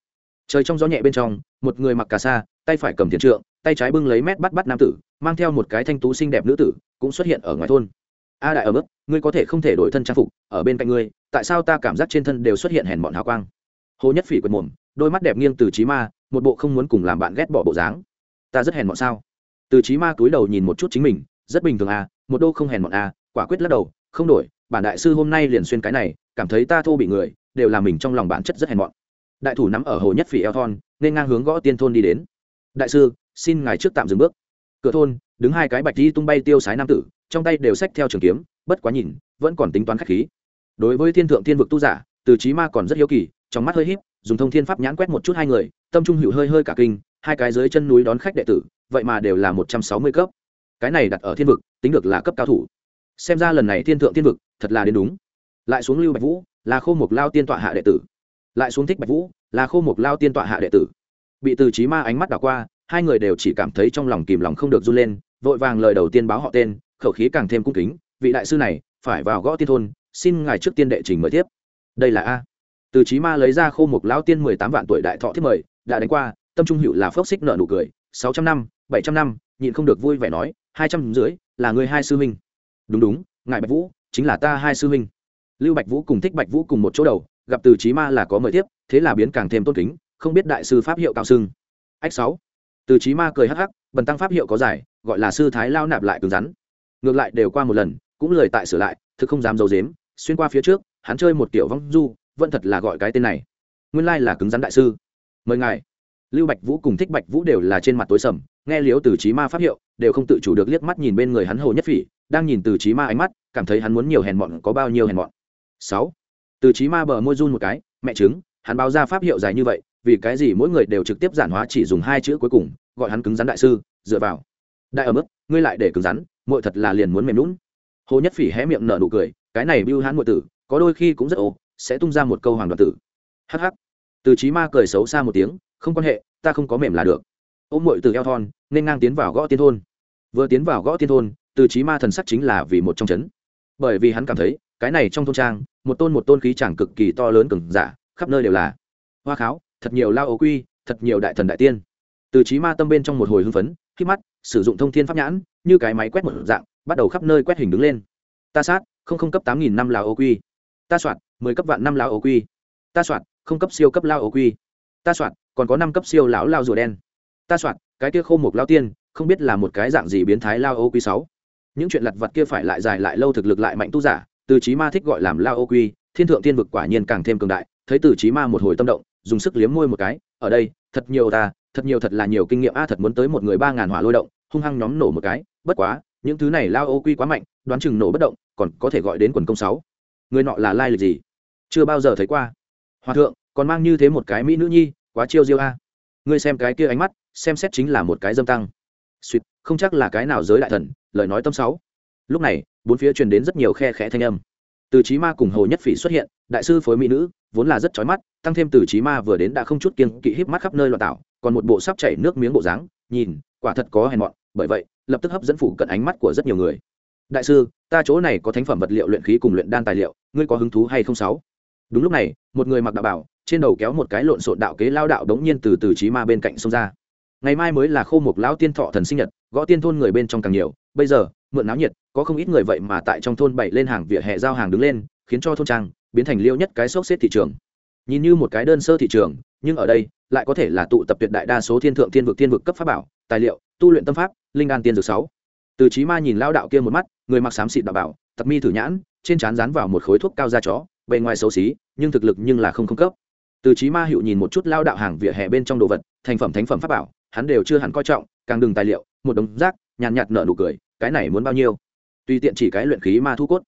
Trời trong gió nhẹ bên trong, một người mặc cà sa, tay phải cầm thiền trượng, tay trái bưng lấy mét bắt bắt nam tử, mang theo một cái thanh tú xinh đẹp nữ tử, cũng xuất hiện ở ngoài thôn. A đại ở mức, ngươi có thể không thể đổi thân trang phục, ở bên cạnh ngươi, tại sao ta cảm giác trên thân đều xuất hiện hèn bọn hào quang? Hồ nhất phỉ quệt mồm, đôi mắt đẹp nghiêng từ trí ma, một bộ không muốn cùng làm bạn ghét bỏ bộ dáng. Ta rất hèn mọn sao? Từ trí ma cúi đầu nhìn một chút chính mình, rất bình thường à một đô không hèn mọn à quả quyết lắc đầu, không đổi, bản đại sư hôm nay liền xuyên cái này, cảm thấy ta thô bị người, đều là mình trong lòng bản chất rất hèn mọn. đại thủ nắm ở hồ nhất phỉ eo thon, nên ngang hướng gõ tiên thôn đi đến. Đại sư, xin ngài trước tạm dừng bước. Cửa thôn, đứng hai cái bạch đi tung bay tiêu sái nam tử, trong tay đều xách theo trường kiếm, bất quá nhìn, vẫn còn tính toán khách khí. Đối với thiên thượng thiên vực tu giả, từ trí ma còn rất hiếu kỳ trong mắt hơi híp, dùng thông thiên pháp nhãn quét một chút hai người, tâm trung hữu hơi hơi cả kinh, hai cái dưới chân núi đón khách đệ tử, vậy mà đều là một trăm sáu mươi cấp. Cái này đặt ở thiên vực, tính được là cấp cao thủ. Xem ra lần này thiên thượng thiên vực, thật là đến đúng. Lại xuống lưu bạch vũ, là khô Mộc lao tiên tọa hạ đệ tử. Lại xuống thích bạch vũ, là khô Mộc lao tiên tọa hạ đệ tử. Bị từ chí ma ánh mắt đảo qua, hai người đều chỉ cảm thấy trong lòng kìm lòng không được run lên, vội vàng lời đầu tiên báo họ tên, khẩu khí càng thêm cung kính, vị đại sư này, phải vào gõ tiên thôn, xin ngài trước tiên đệ trình mời tiếp. Đây là a từ trí ma lấy ra khô mục lão tiên mười tám vạn tuổi đại thọ thiết mời, đã đánh qua, tâm trung hữu là phốc xích nợ nụ cười, sáu trăm năm, bảy trăm năm, nhịn không được vui vẻ nói, hai trăm dưới là người hai sư huynh. Đúng đúng ngài bạch vũ, chính là ta hai sư huynh. Lưu bạch vũ cùng thích bạch vũ cùng một chỗ đầu, gặp từ trí ma là có mời tiếp, thế là biến càng thêm tôn kính, không biết đại sư pháp hiệu cao sưng ách sáu. Từ trí ma cười hắc hắc, bần tăng pháp hiệu có giải, gọi là sư thái lao nạp lại cứng rắn. Ngược lại đều qua một lần, cũng lời tại sửa lại, thực không dám d dếm xuyên qua phía trước, hắn chơi một tiểu vong du vẫn thật là gọi cái tên này. Nguyên lai là cứng rắn đại sư. Mời ngài. Lưu bạch vũ cùng thích bạch vũ đều là trên mặt tối sầm, nghe liếu từ trí ma pháp hiệu, đều không tự chủ được liếc mắt nhìn bên người hắn hồ nhất phỉ, đang nhìn từ trí ma ánh mắt, cảm thấy hắn muốn nhiều hèn mọn, có bao nhiêu hèn mọn. Sáu. Từ trí ma bờ môi run một cái, mẹ chứng hắn báo ra pháp hiệu dài như vậy, vì cái gì mỗi người đều trực tiếp giản hóa chỉ dùng hai chữ cuối cùng, gọi hắn cứng rắn đại sư, dựa vào. Đại ở mức, ngươi lại để cứng rắn, muội thật là liền muốn mềm lún hồ nhất phỉ hé miệng nở nụ cười, cái này bưu hắn muội tử, có đôi khi cũng rất ồ sẽ tung ra một câu hoàng đoạn tử. Hắc hắc. Từ trí ma cười xấu xa một tiếng, không quan hệ, ta không có mềm là được. Ôm muội từ eo thon nên ngang tiến vào gõ tiên thôn. Vừa tiến vào gõ tiên thôn, từ trí ma thần sắc chính là vì một trong chấn. Bởi vì hắn cảm thấy, cái này trong thôn trang, một tôn một tôn khí chẳng cực kỳ to lớn cừng giả, khắp nơi đều là. Hoa kháo, thật nhiều lao ấu quy, thật nhiều đại thần đại tiên. Từ trí ma tâm bên trong một hồi hưng phấn, khi mắt, sử dụng thông thiên pháp nhãn, như cái máy quét một dạng, bắt đầu khắp nơi quét hình đứng lên. Ta sát, không không cấp tám nghìn năm lao ô quy. Ta soạn mười cấp vạn năm lao ô quy. Ta soạn, không cấp siêu cấp lao ô quy. Ta soạn, còn có năm cấp siêu lão lao rùa đen. Ta soạn, cái kia khô một lao tiên, không biết là một cái dạng gì biến thái lao ô quy sáu. Những chuyện lặt vặt kia phải lại dài lại lâu thực lực lại mạnh tu giả, từ chí ma thích gọi làm lao ô quy, thiên thượng tiên vực quả nhiên càng thêm cường đại, thấy từ chí ma một hồi tâm động, dùng sức liếm môi một cái, ở đây, thật nhiều ta, thật nhiều thật là nhiều kinh nghiệm a, thật muốn tới một người ba ngàn hỏa lôi động. Hung hăng nhóm nổ một cái, bất quá, những thứ này lao ô quy quá mạnh, đoán chừng nổ bất động, còn có thể gọi đến quần công sáu. Người nọ là lai lịch gì? Chưa bao giờ thấy qua. Hòa thượng, còn mang như thế một cái mỹ nữ nhi, quá chiêu diêu a. Ngươi xem cái kia ánh mắt, xem xét chính là một cái dâm tăng. Suýt, không chắc là cái nào giới đại thần, lời nói tâm sáu. Lúc này, bốn phía truyền đến rất nhiều khe khẽ thanh âm. Từ trí ma cùng hồ nhất phỉ xuất hiện, đại sư phối mỹ nữ, vốn là rất chói mắt, tăng thêm từ trí ma vừa đến đã không chút kiên kỵ híp mắt khắp nơi loạn tạo, còn một bộ sắp chảy nước miếng bộ dáng, nhìn, quả thật có hèn mọn, bởi vậy, lập tức hấp dẫn phủ cận ánh mắt của rất nhiều người. Đại sư, ta chỗ này có thánh phẩm vật liệu luyện khí cùng luyện đan tài liệu, ngươi có hứng thú hay không sáu? Đúng lúc này, một người mặc đạo bảo, trên đầu kéo một cái lộn xộn đạo kế lao đạo đống nhiên từ từ trí ma bên cạnh xông ra. Ngày mai mới là khô mục lão tiên thọ thần sinh nhật, gõ tiên thôn người bên trong càng nhiều, bây giờ, mượn náo nhiệt, có không ít người vậy mà tại trong thôn bảy lên hàng vỉa hè giao hàng đứng lên, khiến cho thôn trang biến thành liêu nhất cái sốc xếp thị trường. Nhìn như một cái đơn sơ thị trường, nhưng ở đây, lại có thể là tụ tập tuyệt đại đa số thiên thượng thiên vực thiên vực cấp pháp bảo, tài liệu, tu luyện tâm pháp, linh đan tiên dược sáu. Từ trí ma nhìn lao đạo kia một mắt, người mặc xám xịt đạo bảo tặc mi thử nhãn, trên trán dán vào một khối thuốc cao da chó bề ngoài xấu xí, nhưng thực lực nhưng là không không cấp. Từ trí ma hiệu nhìn một chút lao đạo hàng vỉa hè bên trong đồ vật, thành phẩm thánh phẩm pháp bảo, hắn đều chưa hẳn coi trọng, càng đừng tài liệu, một đống rác, nhàn nhạt nợ nụ cười, cái này muốn bao nhiêu? Tùy tiện chỉ cái luyện khí ma thu cốt,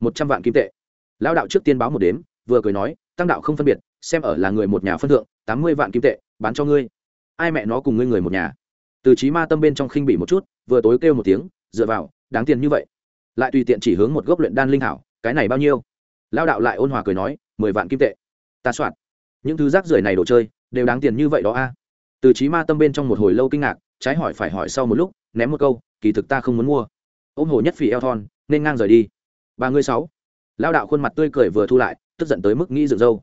một trăm vạn kim tệ. Lao đạo trước tiên báo một đếm, vừa cười nói, tăng đạo không phân biệt, xem ở là người một nhà phân thượng, tám mươi vạn kim tệ, bán cho ngươi. Ai mẹ nó cùng ngươi người một nhà? Từ trí ma tâm bên trong khinh bị một chút, vừa tối kêu một tiếng, dựa vào, đáng tiền như vậy. Lại tùy tiện chỉ hướng một gốc luyện đan linh hảo, cái này bao nhiêu? Lao đạo lại ôn hòa cười nói, mười vạn kim tệ. Ta soạn. Những thứ rác rưởi này đồ chơi, đều đáng tiền như vậy đó a. Từ trí ma tâm bên trong một hồi lâu kinh ngạc, trái hỏi phải hỏi sau một lúc, ném một câu, kỳ thực ta không muốn mua. Ôm hồ nhất phỉ eo thon, nên ngang rời đi. Ba mươi sáu. Lao đạo khuôn mặt tươi cười vừa thu lại, tức giận tới mức nghĩ dựng dâu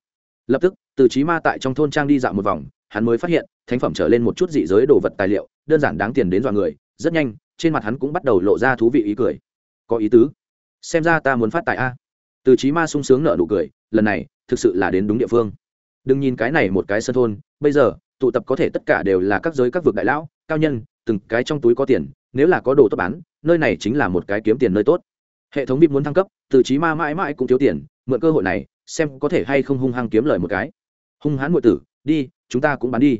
lập tức, từ trí ma tại trong thôn trang đi dạo một vòng, hắn mới phát hiện, thánh phẩm trở lên một chút dị giới đồ vật tài liệu, đơn giản đáng tiền đến dọa người, rất nhanh, trên mặt hắn cũng bắt đầu lộ ra thú vị ý cười. Có ý tứ. Xem ra ta muốn phát tài a từ trí ma sung sướng nở nụ cười, lần này, thực sự là đến đúng địa phương. Đừng nhìn cái này một cái sân thôn, bây giờ, tụ tập có thể tất cả đều là các giới các vực đại lão, cao nhân, từng cái trong túi có tiền, nếu là có đồ tốt bán, nơi này chính là một cái kiếm tiền nơi tốt. Hệ thống vip muốn thăng cấp, từ trí ma mãi mãi cũng thiếu tiền, mượn cơ hội này, xem có thể hay không hung hăng kiếm lời một cái. Hung hãn ngụy tử, đi, chúng ta cũng bán đi.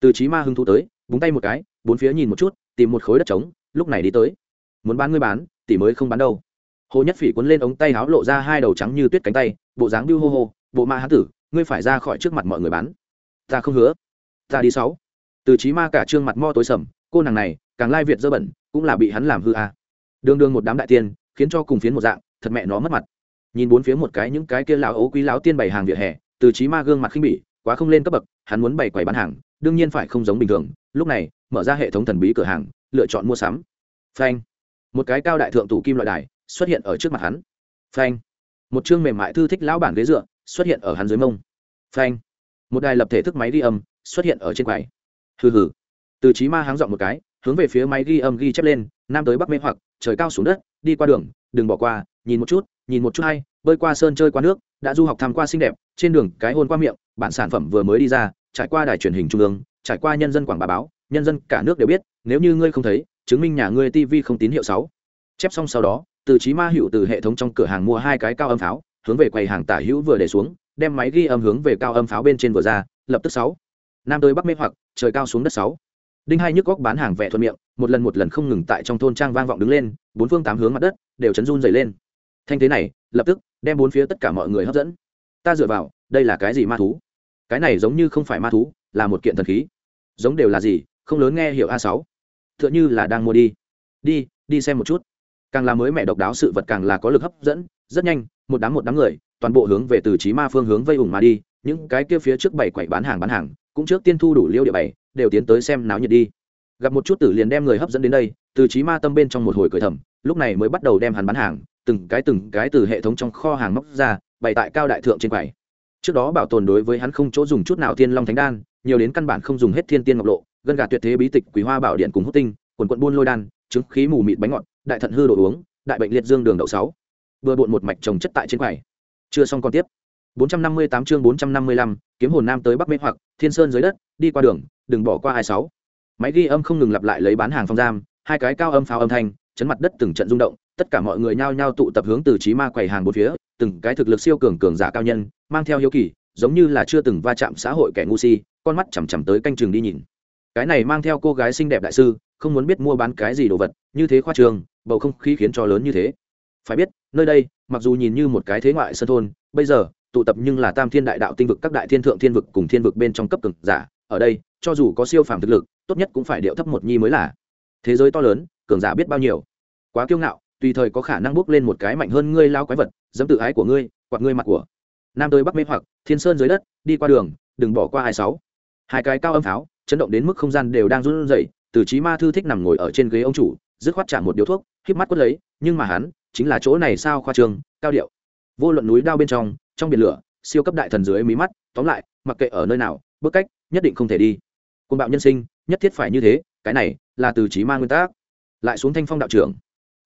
Từ trí ma hưng thu tới, búng tay một cái, bốn phía nhìn một chút, tìm một khối đất trống, lúc này đi tới. Muốn bán ngươi bán, tỷ mới không bán đâu hồ nhất phỉ quấn lên ống tay áo lộ ra hai đầu trắng như tuyết cánh tay, bộ dáng biêu hô hô, bộ ma hán tử, ngươi phải ra khỏi trước mặt mọi người bán. Ta không hứa. Ta đi sáu. Từ trí ma cả trương mặt mo tối sầm, cô nàng này, càng lai việt dơ bẩn, cũng là bị hắn làm hư à. đương đương một đám đại tiên, khiến cho cùng phiến một dạng, thật mẹ nó mất mặt. Nhìn bốn phía một cái những cái kia lão ấu quý lão tiên bày hàng vỉa hè, từ trí ma gương mặt khinh bỉ, quá không lên cấp bậc, hắn muốn bày quầy bán hàng, đương nhiên phải không giống bình thường, lúc này, mở ra hệ thống thần bí cửa hàng, lựa chọn mua sắm. Phanh. Một cái cao đại thượng tủ kim loại đài xuất hiện ở trước mặt hắn. Phanh. Một chương mềm mại thư thích lão bản ghế dựa xuất hiện ở hắn dưới mông. Phanh. Một đài lập thể thức máy ghi âm xuất hiện ở trên quầy. Hừ hừ. Từ trí ma háng dọn một cái, hướng về phía máy ghi âm ghi chép lên, nam tới bắc mê hoặc, trời cao xuống đất, đi qua đường, đừng bỏ qua, nhìn một chút, nhìn một chút hay, bơi qua sơn chơi qua nước, đã du học tham qua xinh đẹp, trên đường cái hôn qua miệng, bản sản phẩm vừa mới đi ra, trải qua đài truyền hình trung ương, trải qua nhân dân quảng bá báo, nhân dân cả nước đều biết, nếu như ngươi không thấy, chứng minh nhà ngươi tv không tín hiệu sáu. Chép xong sau đó từ trí ma hữu từ hệ thống trong cửa hàng mua hai cái cao âm pháo, hướng về quầy hàng tả hữu vừa để xuống, đem máy ghi âm hướng về cao âm pháo bên trên vừa ra, lập tức sáu. Nam tới bắc mê hoặc, trời cao xuống đất sáu. Đinh hai nhức góc bán hàng vẽ thuận miệng, một lần một lần không ngừng tại trong thôn trang vang vọng đứng lên, bốn phương tám hướng mặt đất, đều chấn run dày lên. Thanh thế này, lập tức, đem bốn phía tất cả mọi người hấp dẫn. Ta dựa vào, đây là cái gì ma thú? Cái này giống như không phải ma thú, là một kiện thần khí. Giống đều là gì, không lớn nghe hiểu a sáu. Tựa như là đang mua đi. Đi đi xem một chút càng là mới mẹ độc đáo sự vật càng là có lực hấp dẫn, rất nhanh, một đám một đám người, toàn bộ hướng về từ trí ma phương hướng vây ủng mà đi, những cái kia phía trước bảy quầy bán hàng bán hàng, cũng trước tiên thu đủ liêu địa bảy, đều tiến tới xem náo nhiệt đi. Gặp một chút tử liền đem người hấp dẫn đến đây, từ trí ma tâm bên trong một hồi cười thầm, lúc này mới bắt đầu đem hắn bán hàng, từng cái từng cái từ hệ thống trong kho hàng móc ra, bày tại cao đại thượng trên quầy. Trước đó bảo tồn đối với hắn không chỗ dùng chút nào thiên long thánh đan, nhiều đến căn bản không dùng hết thiên tiên ngọc lộ, gân gà tuyệt thế bí tịch quý hoa bảo điện cùng hút tinh, quần quận buôn lôi đan chứng khí mù mịt bánh ngọt đại thận hư đồ uống đại bệnh liệt dương đường đậu sáu. Vừa bộn một mạch trồng chất tại trên quầy. Chưa xong còn tiếp. 458 chương 455, kiếm hồn nam tới bắc mê hoặc thiên sơn dưới đất đi qua đường đừng bỏ qua hai sáu. Máy ghi âm không ngừng lặp lại lấy bán hàng phòng giam hai cái cao âm pháo âm thanh chấn mặt đất từng trận rung động tất cả mọi người nhao nhao tụ tập hướng từ trí ma quầy hàng bốn phía từng cái thực lực siêu cường cường giả cao nhân mang theo hiếu kỳ giống như là chưa từng va chạm xã hội kẻ ngu si con mắt chằm chằm tới canh trường đi nhìn. Cái này mang theo cô gái xinh đẹp đại sư không muốn biết mua bán cái gì đồ vật, như thế khoa trường bầu không khí khiến cho lớn như thế. Phải biết, nơi đây, mặc dù nhìn như một cái thế ngoại sân thôn, bây giờ, tụ tập nhưng là tam thiên đại đạo tinh vực, các đại thiên thượng thiên vực cùng thiên vực bên trong cấp cực giả. Ở đây, cho dù có siêu phàm thực lực, tốt nhất cũng phải điệu thấp một nhi mới là. Thế giới to lớn, cường giả biết bao nhiêu. Quá kiêu ngạo, tùy thời có khả năng bước lên một cái mạnh hơn ngươi lao quái vật, dẫm tự ái của ngươi, quạt ngươi mặt của. Nam tới bắc mê hoặc, thiên sơn dưới đất, đi qua đường, đừng bỏ qua hai sáu. Hai cái cao âm pháo, chấn động đến mức không gian đều đang run rẩy từ trí ma thư thích nằm ngồi ở trên ghế ông chủ, dứt khoát trả một điếu thuốc, híp mắt quất lấy, nhưng mà hắn chính là chỗ này sao khoa trường, cao điệu. Vô luận núi đao bên trong trong biển lửa, siêu cấp đại thần dưới mí mắt, tóm lại, mặc kệ ở nơi nào, bước cách, nhất định không thể đi. Côn bạo nhân sinh, nhất thiết phải như thế, cái này là từ trí ma nguyên tắc. Lại xuống thanh phong đạo trưởng.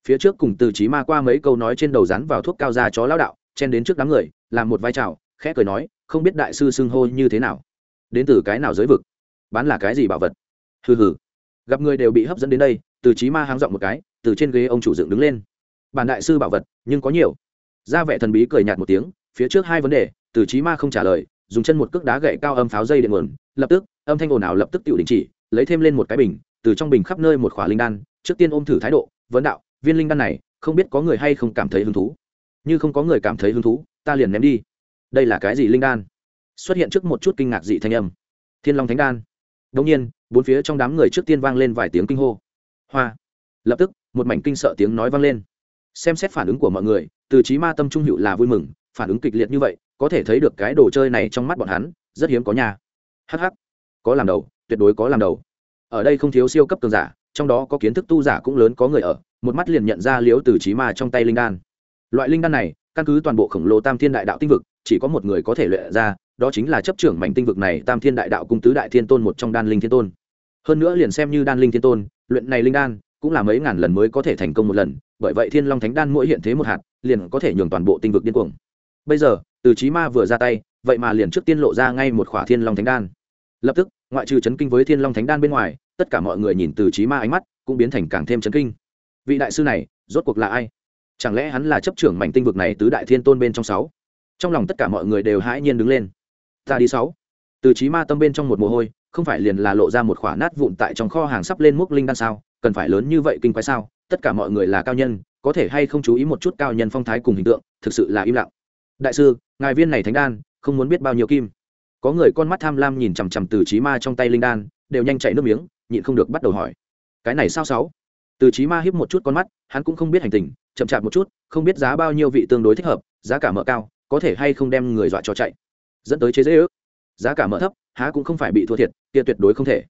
Phía trước cùng từ trí ma qua mấy câu nói trên đầu rắn vào thuốc cao ra chó lao đạo, chen đến trước đám người, làm một vai trào khẽ cười nói, không biết đại sư xưng hô như thế nào. Đến từ cái nào giới vực? Bán là cái gì bảo vật? Hừ hừ gặp người đều bị hấp dẫn đến đây, từ trí ma háng giọng một cái, từ trên ghế ông chủ dựng đứng lên. Bản đại sư bảo vật, nhưng có nhiều. Ra vẻ thần bí cười nhạt một tiếng, phía trước hai vấn đề, từ trí ma không trả lời, dùng chân một cước đá gậy cao âm pháo dây điện nguồn, lập tức, âm thanh ồn ào lập tức tự đình chỉ, lấy thêm lên một cái bình, từ trong bình khắp nơi một khỏa linh đan, trước tiên ôm thử thái độ, vấn đạo, viên linh đan này, không biết có người hay không cảm thấy hứng thú? Như không có người cảm thấy hứng thú, ta liền ném đi. Đây là cái gì linh đan? Xuất hiện trước một chút kinh ngạc dị thanh âm. Thiên long thánh đan đông nhiên, bốn phía trong đám người trước tiên vang lên vài tiếng kinh hô. Hoa! Lập tức, một mảnh kinh sợ tiếng nói vang lên. Xem xét phản ứng của mọi người, từ trí ma tâm trung hữu là vui mừng, phản ứng kịch liệt như vậy, có thể thấy được cái đồ chơi này trong mắt bọn hắn, rất hiếm có nhà hh có làm đầu, tuyệt đối có làm đầu. Ở đây không thiếu siêu cấp cường giả, trong đó có kiến thức tu giả cũng lớn có người ở, một mắt liền nhận ra liếu từ trí ma trong tay linh đan. Loại linh đan này, căn cứ toàn bộ khổng lồ tam thiên đại đạo tinh vực, chỉ có một người có thể luyện ra đó chính là chấp trưởng mảnh tinh vực này tam thiên đại đạo cung tứ đại thiên tôn một trong đan linh thiên tôn. Hơn nữa liền xem như đan linh thiên tôn, luyện này linh đan cũng là mấy ngàn lần mới có thể thành công một lần, bởi vậy thiên long thánh đan mỗi hiện thế một hạt, liền có thể nhường toàn bộ tinh vực điên cuồng. Bây giờ, từ trí ma vừa ra tay, vậy mà liền trước tiên lộ ra ngay một khỏa thiên long thánh đan. Lập tức, ngoại trừ chấn kinh với thiên long thánh đan bên ngoài, tất cả mọi người nhìn từ trí ma ánh mắt cũng biến thành càng thêm chấn kinh. Vị đại sư này, rốt cuộc là ai? Chẳng lẽ hắn là chấp trưởng mảnh tinh vực này tứ đại thiên tôn bên trong sáu? Trong lòng tất cả mọi người đều hãi nhiên đứng lên ta đi sáu. Từ trí ma tâm bên trong một mồ hôi, không phải liền là lộ ra một khỏa nát vụn tại trong kho hàng sắp lên múc linh đan sao? Cần phải lớn như vậy kinh quái sao? Tất cả mọi người là cao nhân, có thể hay không chú ý một chút cao nhân phong thái cùng hình tượng, thực sự là im lặng. Đại sư, ngài viên này thánh đan, không muốn biết bao nhiêu kim. Có người con mắt tham lam nhìn chằm chằm từ trí ma trong tay linh đan, đều nhanh chạy nước miếng, nhịn không được bắt đầu hỏi. Cái này sao sáu? Từ trí ma hiếp một chút con mắt, hắn cũng không biết hành tình, chậm chạp một chút, không biết giá bao nhiêu vị tương đối thích hợp, giá cả mở cao, có thể hay không đem người dọa cho chạy dẫn tới chế dễ ước. Giá cả mở thấp, há cũng không phải bị thua thiệt, kia tuyệt đối không thể.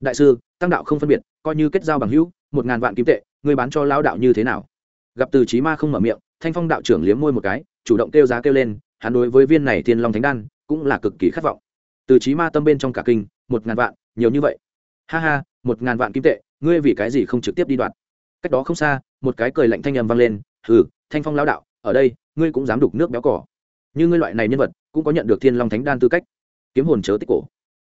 Đại sư, tăng đạo không phân biệt, coi như kết giao bằng hữu, một ngàn vạn kim tệ người bán cho lao đạo như thế nào? Gặp từ trí ma không mở miệng, thanh phong đạo trưởng liếm môi một cái, chủ động kêu giá kêu lên, hắn đối với viên này thiên long thánh đan, cũng là cực kỳ khát vọng. Từ trí ma tâm bên trong cả kinh, một ngàn vạn, nhiều như vậy. Ha ha, một ngàn vạn kim tệ, ngươi vì cái gì không trực tiếp đi đoạt? Cách đó không xa, một cái cười lạnh thanh âm vang lên, hừ, thanh phong lao đạo, ở đây, ngươi cũng dám đục nước béo cỏ như ngươi loại này nhân vật, cũng có nhận được thiên long thánh đan tư cách. Kiếm hồn chớ tích cổ.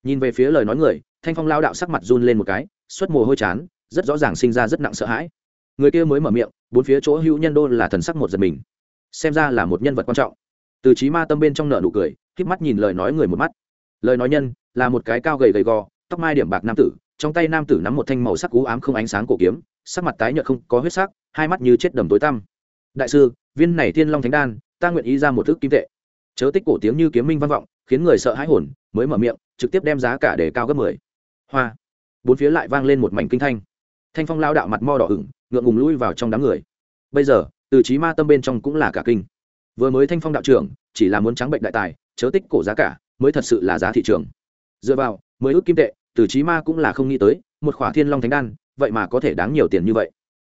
Nhìn về phía lời nói người, thanh phong lao đạo sắc mặt run lên một cái, xuất mồ hôi chán, rất rõ ràng sinh ra rất nặng sợ hãi. Người kia mới mở miệng, bốn phía chỗ hữu nhân đô là thần sắc một giật mình. Xem ra là một nhân vật quan trọng. Từ trí ma tâm bên trong nợ nụ cười k mắt nhìn lời nói người một mắt. Lời nói nhân, là một cái cao gầy gầy gò, tóc mai điểm bạc nam tử, trong tay nam tử nắm một thanh màu sắc cú ám không ánh sáng cổ kiếm, sắc mặt tái nhợt không có huyết sắc, hai mắt như chết đầm tối tăm. Đại sư, viên này thiên long thánh đan, ta nguyện ý ra một thước kim tệ chớ tích cổ tiếng như kiếm minh văn vọng, khiến người sợ hãi hồn, mới mở miệng, trực tiếp đem giá cả để cao gấp mười. Hoa. Bốn phía lại vang lên một mảnh kinh thanh. Thanh phong lao đạo mặt mo đỏ ửng, ngượng ngùng lui vào trong đám người. Bây giờ, từ trí ma tâm bên trong cũng là cả kinh. Vừa mới thanh phong đạo trưởng, chỉ là muốn trắng bệnh đại tài, chớ tích cổ giá cả, mới thật sự là giá thị trường. Dựa vào mới ước kim tệ, từ trí ma cũng là không nghĩ tới, một khỏa thiên long thánh đan, vậy mà có thể đáng nhiều tiền như vậy.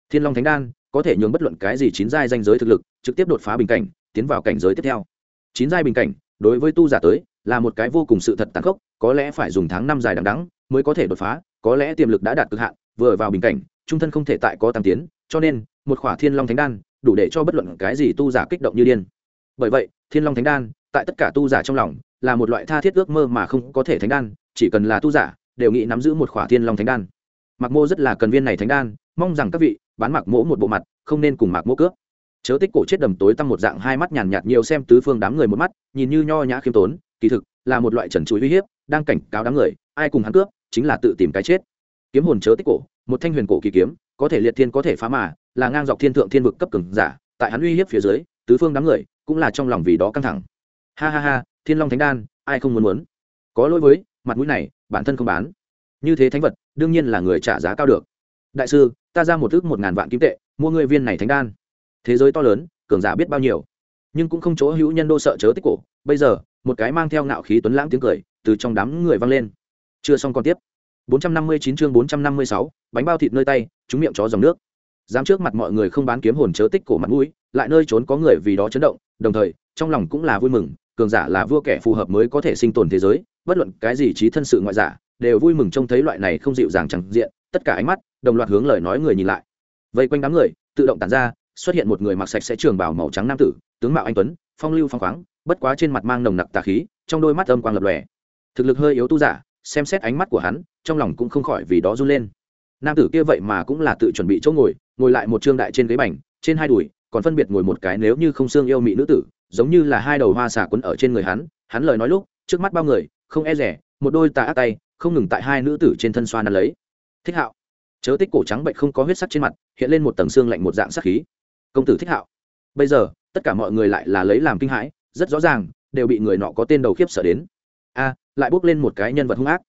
Thiên long thánh đan, có thể nhường bất luận cái gì chín giai danh giới thực lực, trực tiếp đột phá bình cảnh, tiến vào cảnh giới tiếp theo chín giai bình cảnh, đối với tu giả tới, là một cái vô cùng sự thật tàn khốc, có lẽ phải dùng tháng năm dài đằng đắng mới có thể đột phá, có lẽ tiềm lực đã đạt cực hạn, vừa vào bình cảnh, trung thân không thể tại có tăng tiến, cho nên, một khỏa thiên long thánh đan, đủ để cho bất luận cái gì tu giả kích động như điên. Bởi vậy, thiên long thánh đan, tại tất cả tu giả trong lòng, là một loại tha thiết ước mơ mà không có thể thánh đan, chỉ cần là tu giả, đều nghĩ nắm giữ một khỏa thiên long thánh đan. Mặc mô rất là cần viên này thánh đan, mong rằng các vị bán mặc mỗ một bộ mặt, không nên cùng mặc mỗ cướp chớ tích cổ chết đầm tối tăm một dạng hai mắt nhàn nhạt nhiều xem tứ phương đám người một mắt, nhìn như nho nhã khiêm tốn, kỳ thực, là một loại trần chuối uy hiếp, đang cảnh cáo đám người, ai cùng hắn cướp, chính là tự tìm cái chết. Kiếm hồn chớ tích cổ, một thanh huyền cổ kỳ kiếm, có thể liệt thiên có thể phá mà, là ngang dọc thiên thượng thiên vực cấp cường giả, tại hắn uy hiếp phía dưới, tứ phương đám người cũng là trong lòng vì đó căng thẳng. Ha ha ha, thiên long thánh đan, ai không muốn muốn? Có lỗi với, mặt mũi này, bản thân không bán. Như thế thánh vật, đương nhiên là người trả giá cao được. Đại sư, ta ra một ước một ngàn vạn kim tệ, mua người viên này thánh đan thế giới to lớn cường giả biết bao nhiêu. Nhưng cũng không chỗ hữu nhân đô sợ chớ tích cổ. Bây giờ một cái mang theo ngạo khí tuấn lãng tiếng cười từ trong đám người vang lên. Chưa xong còn tiếp. 459 chương 456, bánh bao thịt nơi tay chúng miệng chó dòng nước. Dám trước mặt mọi người không bán kiếm hồn chớ tích cổ mặt mũi lại nơi trốn có người vì đó chấn động đồng thời trong lòng cũng là vui mừng cường giả là vua kẻ phù hợp mới có thể sinh tồn thế giới bất luận cái gì trí thân sự ngoại giả đều vui mừng trông thấy loại này không dịu dàng chẳng diện tất cả ánh mắt đồng loạt hướng lời nói người nhìn lại. Vây quanh đám người tự động tản ra xuất hiện một người mặc sạch sẽ trường bảo màu trắng nam tử, tướng mạo anh tuấn, phong lưu phong khoáng, bất quá trên mặt mang nồng nặc tà khí, trong đôi mắt âm quang lập lòe. Thực lực hơi yếu tu giả, xem xét ánh mắt của hắn, trong lòng cũng không khỏi vì đó run lên. Nam tử kia vậy mà cũng là tự chuẩn bị chỗ ngồi ngồi lại một trương đại trên ghế bành, trên hai đùi, còn phân biệt ngồi một cái nếu như không xương yêu mị nữ tử, giống như là hai đầu hoa xà quấn ở trên người hắn hắn lời nói lúc, trước mắt bao người, không e rẻ, một đôi tà ác tay, không ngừng tại hai nữ tử trên thân xoa nắn lấy. Thích hạo. Chớ tích cổ trắng bệnh không có huyết sắc trên mặt, hiện lên một tầng xương lạnh một dạng sắc khí công tử thích hạo. Bây giờ, tất cả mọi người lại là lấy làm kinh hãi, rất rõ ràng, đều bị người nọ có tên đầu khiếp sợ đến. A, lại bốc lên một cái nhân vật hung ác.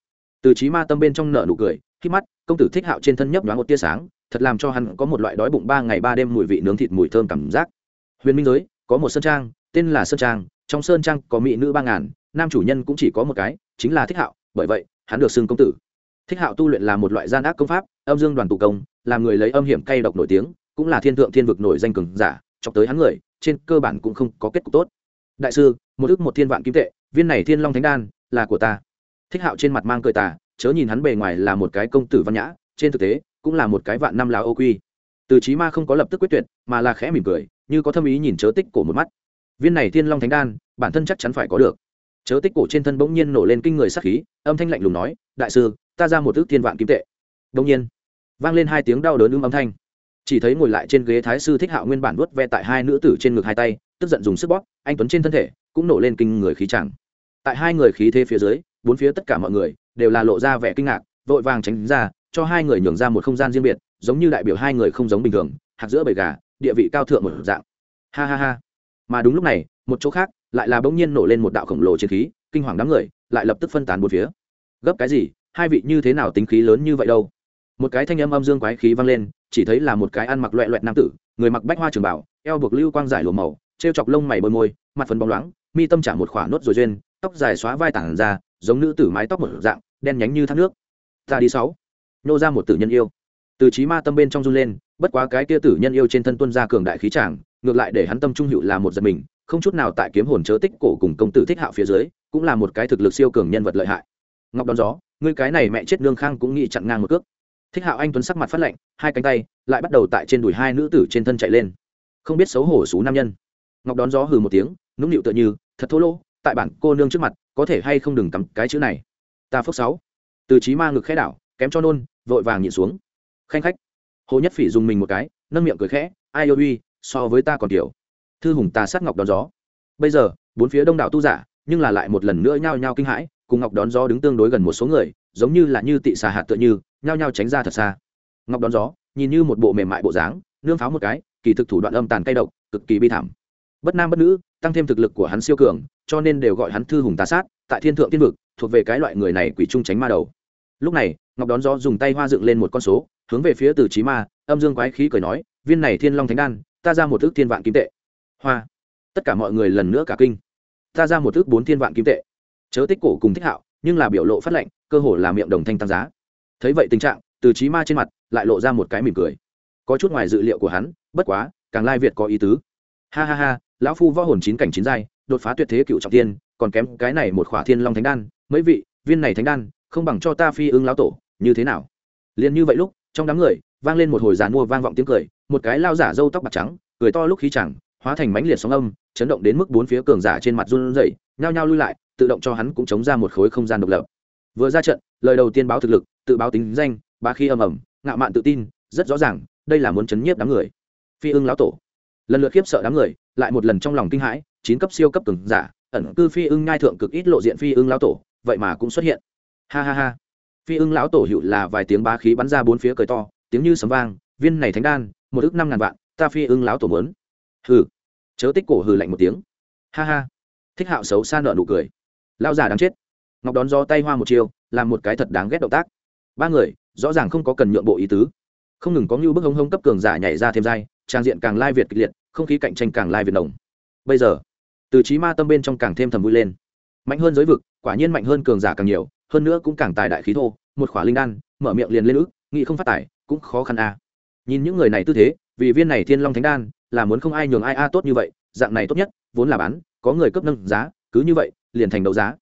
Từ trí ma tâm bên trong nợ nụ cười khi mắt, công tử thích hạo trên thân nhấp nhoáng một tia sáng, thật làm cho hắn có một loại đói bụng ba ngày ba đêm mùi vị nướng thịt mùi thơm cảm giác. Huyền minh giới, có một sơn trang, tên là sơn trang, trong sơn trang có mỹ nữ ba ngàn, nam chủ nhân cũng chỉ có một cái, chính là thích hạo, bởi vậy, hắn được xưng công tử. Thích hạo tu luyện là một loại gian ác công pháp, âm dương đoàn tụ công, làm người lấy âm hiểm cay độc nổi tiếng cũng là thiên thượng thiên vực nổi danh cường giả, chọc tới hắn người, trên cơ bản cũng không có kết cục tốt. Đại sư, một ước một thiên vạn kim tệ, viên này thiên long thánh đan, là của ta. Thích hạo trên mặt mang cười tà, chớ nhìn hắn bề ngoài là một cái công tử văn nhã, trên thực tế, cũng là một cái vạn năm láo ô quy. Từ trí ma không có lập tức quyết tuyệt, mà là khẽ mỉm cười, như có thâm ý nhìn chớ tích cổ một mắt. Viên này thiên long thánh đan, bản thân chắc chắn phải có được. Chớ tích cổ trên thân bỗng nhiên nổ lên kinh người sắc khí, âm thanh lạnh lùng nói, đại sư, ta ra một ước thiên vạn kim tệ. Bỗng nhiên, vang lên hai tiếng đau đớn ưng âm thanh chỉ thấy ngồi lại trên ghế thái sư thích hạo nguyên bản vuốt ve tại hai nữ tử trên ngực hai tay, tức giận dùng sức bóp, anh tuấn trên thân thể cũng nổ lên kinh người khí chẳng. Tại hai người khí thế phía dưới, bốn phía tất cả mọi người đều là lộ ra vẻ kinh ngạc, vội vàng tránh ra, cho hai người nhường ra một không gian riêng biệt, giống như đại biểu hai người không giống bình thường, hạt giữa bầy gà, địa vị cao thượng một dạng. Ha ha ha. Mà đúng lúc này, một chỗ khác lại là bỗng nhiên nổ lên một đạo khổng lồ chiến khí, kinh hoàng đám người lại lập tức phân tán một phía. Gấp cái gì? Hai vị như thế nào tính khí lớn như vậy đâu? Một cái thanh âm âm dương quái khí vang lên chỉ thấy là một cái ăn mặc loẹ loẹt nam tử, người mặc bách hoa trường bảo eo buộc lưu quang giải lùa màu t chọc lông mày bôi môi, mặt phần bóng loáng, mi tâm trả một khỏa nốt rồi duyên, tóc dài xóa vai tảng ra, giống nữ tử mái tóc một dạng, đen nhánh như thác nước. Ta đi sáu. Nô ra một tử nhân yêu. Từ trí ma tâm bên trong run lên, bất quá cái kia tử nhân yêu trên thân tuân ra cường đại khí tràng, ngược lại để hắn tâm trung hữu là một giật mình, không chút nào tại kiếm hồn chớ tích cổ cùng công tử thích hạo phía dưới, cũng là một cái thực lực siêu cường nhân vật lợi hại. Ngọc đón gió, ngươi cái này mẹ chết nương khang cũng nghĩ chặn ngang một cước thích hạo anh tuấn sắc mặt phát lạnh, hai cánh tay lại bắt đầu tại trên đùi hai nữ tử trên thân chạy lên. Không biết xấu hổ xú nam nhân. Ngọc đón gió hừ một tiếng, nũng nịu tựa như, thật thô lỗ, tại bản cô nương trước mặt, có thể hay không đừng cắm cái chữ này. Ta phước sáu. Từ trí ma ngực khẽ đảo, kém cho nôn, vội vàng nhịn xuống. Khanh khách. Hồ nhất phỉ dùng mình một cái, nâng miệng cười khẽ, ai yêu uy so với ta còn tiểu. Thư hùng tà sát ngọc đón gió. Bây giờ, bốn phía đông đảo tu giả, nhưng là lại một lần nữa nhao nhao kinh hãi, cùng ngọc đón gió đứng tương đối gần một số người, giống như là như tị xà hạt tựa như nhao nhao tránh ra thật xa. Ngọc đón gió, nhìn như một bộ mềm mại bộ dáng, nương pháo một cái, kỳ thực thủ đoạn âm tàn cay độc, cực kỳ bi thảm. Bất nam bất nữ, tăng thêm thực lực của hắn siêu cường, cho nên đều gọi hắn thư hùng tà sát, tại thiên thượng tiên vực, thuộc về cái loại người này quỷ trung tránh ma đầu. Lúc này, ngọc đón gió dùng tay hoa dựng lên một con số, hướng về phía từ trí ma, âm dương quái khí cười nói, viên này thiên long thánh đan, ta ra một ước thiên vạn kim tệ. Hoa. Tất cả mọi người lần nữa cả kinh. Ta ra một ước bốn thiên vạn kim tệ. Chớ tích cổ cùng thích hạo, nhưng là biểu lộ phát lệnh, cơ hồ là miệng đồng thanh tăng giá thấy vậy tình trạng, từ trí ma trên mặt lại lộ ra một cái mỉm cười. Có chút ngoài dự liệu của hắn, bất quá, càng lai việt có ý tứ. Ha ha ha, lão phu võ hồn chín cảnh chín giai, đột phá tuyệt thế cựu trọng tiên còn kém cái này một khỏa thiên long thánh đan. Mấy vị, viên này thánh đan, không bằng cho ta phi ưng lão tổ, như thế nào? Liền như vậy lúc, trong đám người, vang lên một hồi giàn mua vang vọng tiếng cười, một cái lao giả râu tóc bạc trắng, cười to lúc khí chẳng, hóa thành mãnh liệt sóng âm, chấn động đến mức bốn phía cường giả trên mặt run rẩy, nhao nhao lui lại, tự động cho hắn cũng chống ra một khối không gian độc lập. Vừa ra trận, lời đầu tiên báo thực lực tự báo tính danh ba khi âm ầm ngạo mạn tự tin, rất rõ ràng, đây là muốn chấn nhiếp đám người. Phi ưng lão tổ. Lần lượt khiếp sợ đám người, lại một lần trong lòng kinh hãi, chín cấp siêu cấp từng giả, ẩn cư phi ưng ngai thượng cực ít lộ diện phi ưng lão tổ, vậy mà cũng xuất hiện. Ha ha ha. Phi ưng lão tổ hiệu là vài tiếng bá khí bắn ra bốn phía cười to, tiếng như sấm vang, viên này thánh đan, một ước năm ngàn vạn, ta phi ưng lão tổ mớn hừ. Chớ tích cổ hừ lạnh một tiếng. Ha ha. Thích hạo xấu xa nợ nụ cười. Lao già đáng chết. Ngọc đón gió tay hoa một chiều, làm một cái thật đáng ghét động tác ba người, rõ ràng không có cần nhượng bộ ý tứ. Không ngừng có như bức hống hống cấp cường giả nhảy ra thêm dai trang diện càng lai việt kịch liệt, không khí cạnh tranh càng lai việt nồng. Bây giờ, từ trí ma tâm bên trong càng thêm thầm vui lên. Mạnh hơn giới vực, quả nhiên mạnh hơn cường giả càng nhiều, hơn nữa cũng càng tài đại khí thô, một khỏa linh đan, mở miệng liền lên ức nghị không phát tài, cũng khó khăn a à. nhìn những người này tư thế, vì viên này thiên long thánh đan, là muốn không ai nhường ai a à tốt như vậy, dạng này tốt nhất, vốn là bán, có người cấp nâng giá, cứ như vậy, liền thành đấu giá.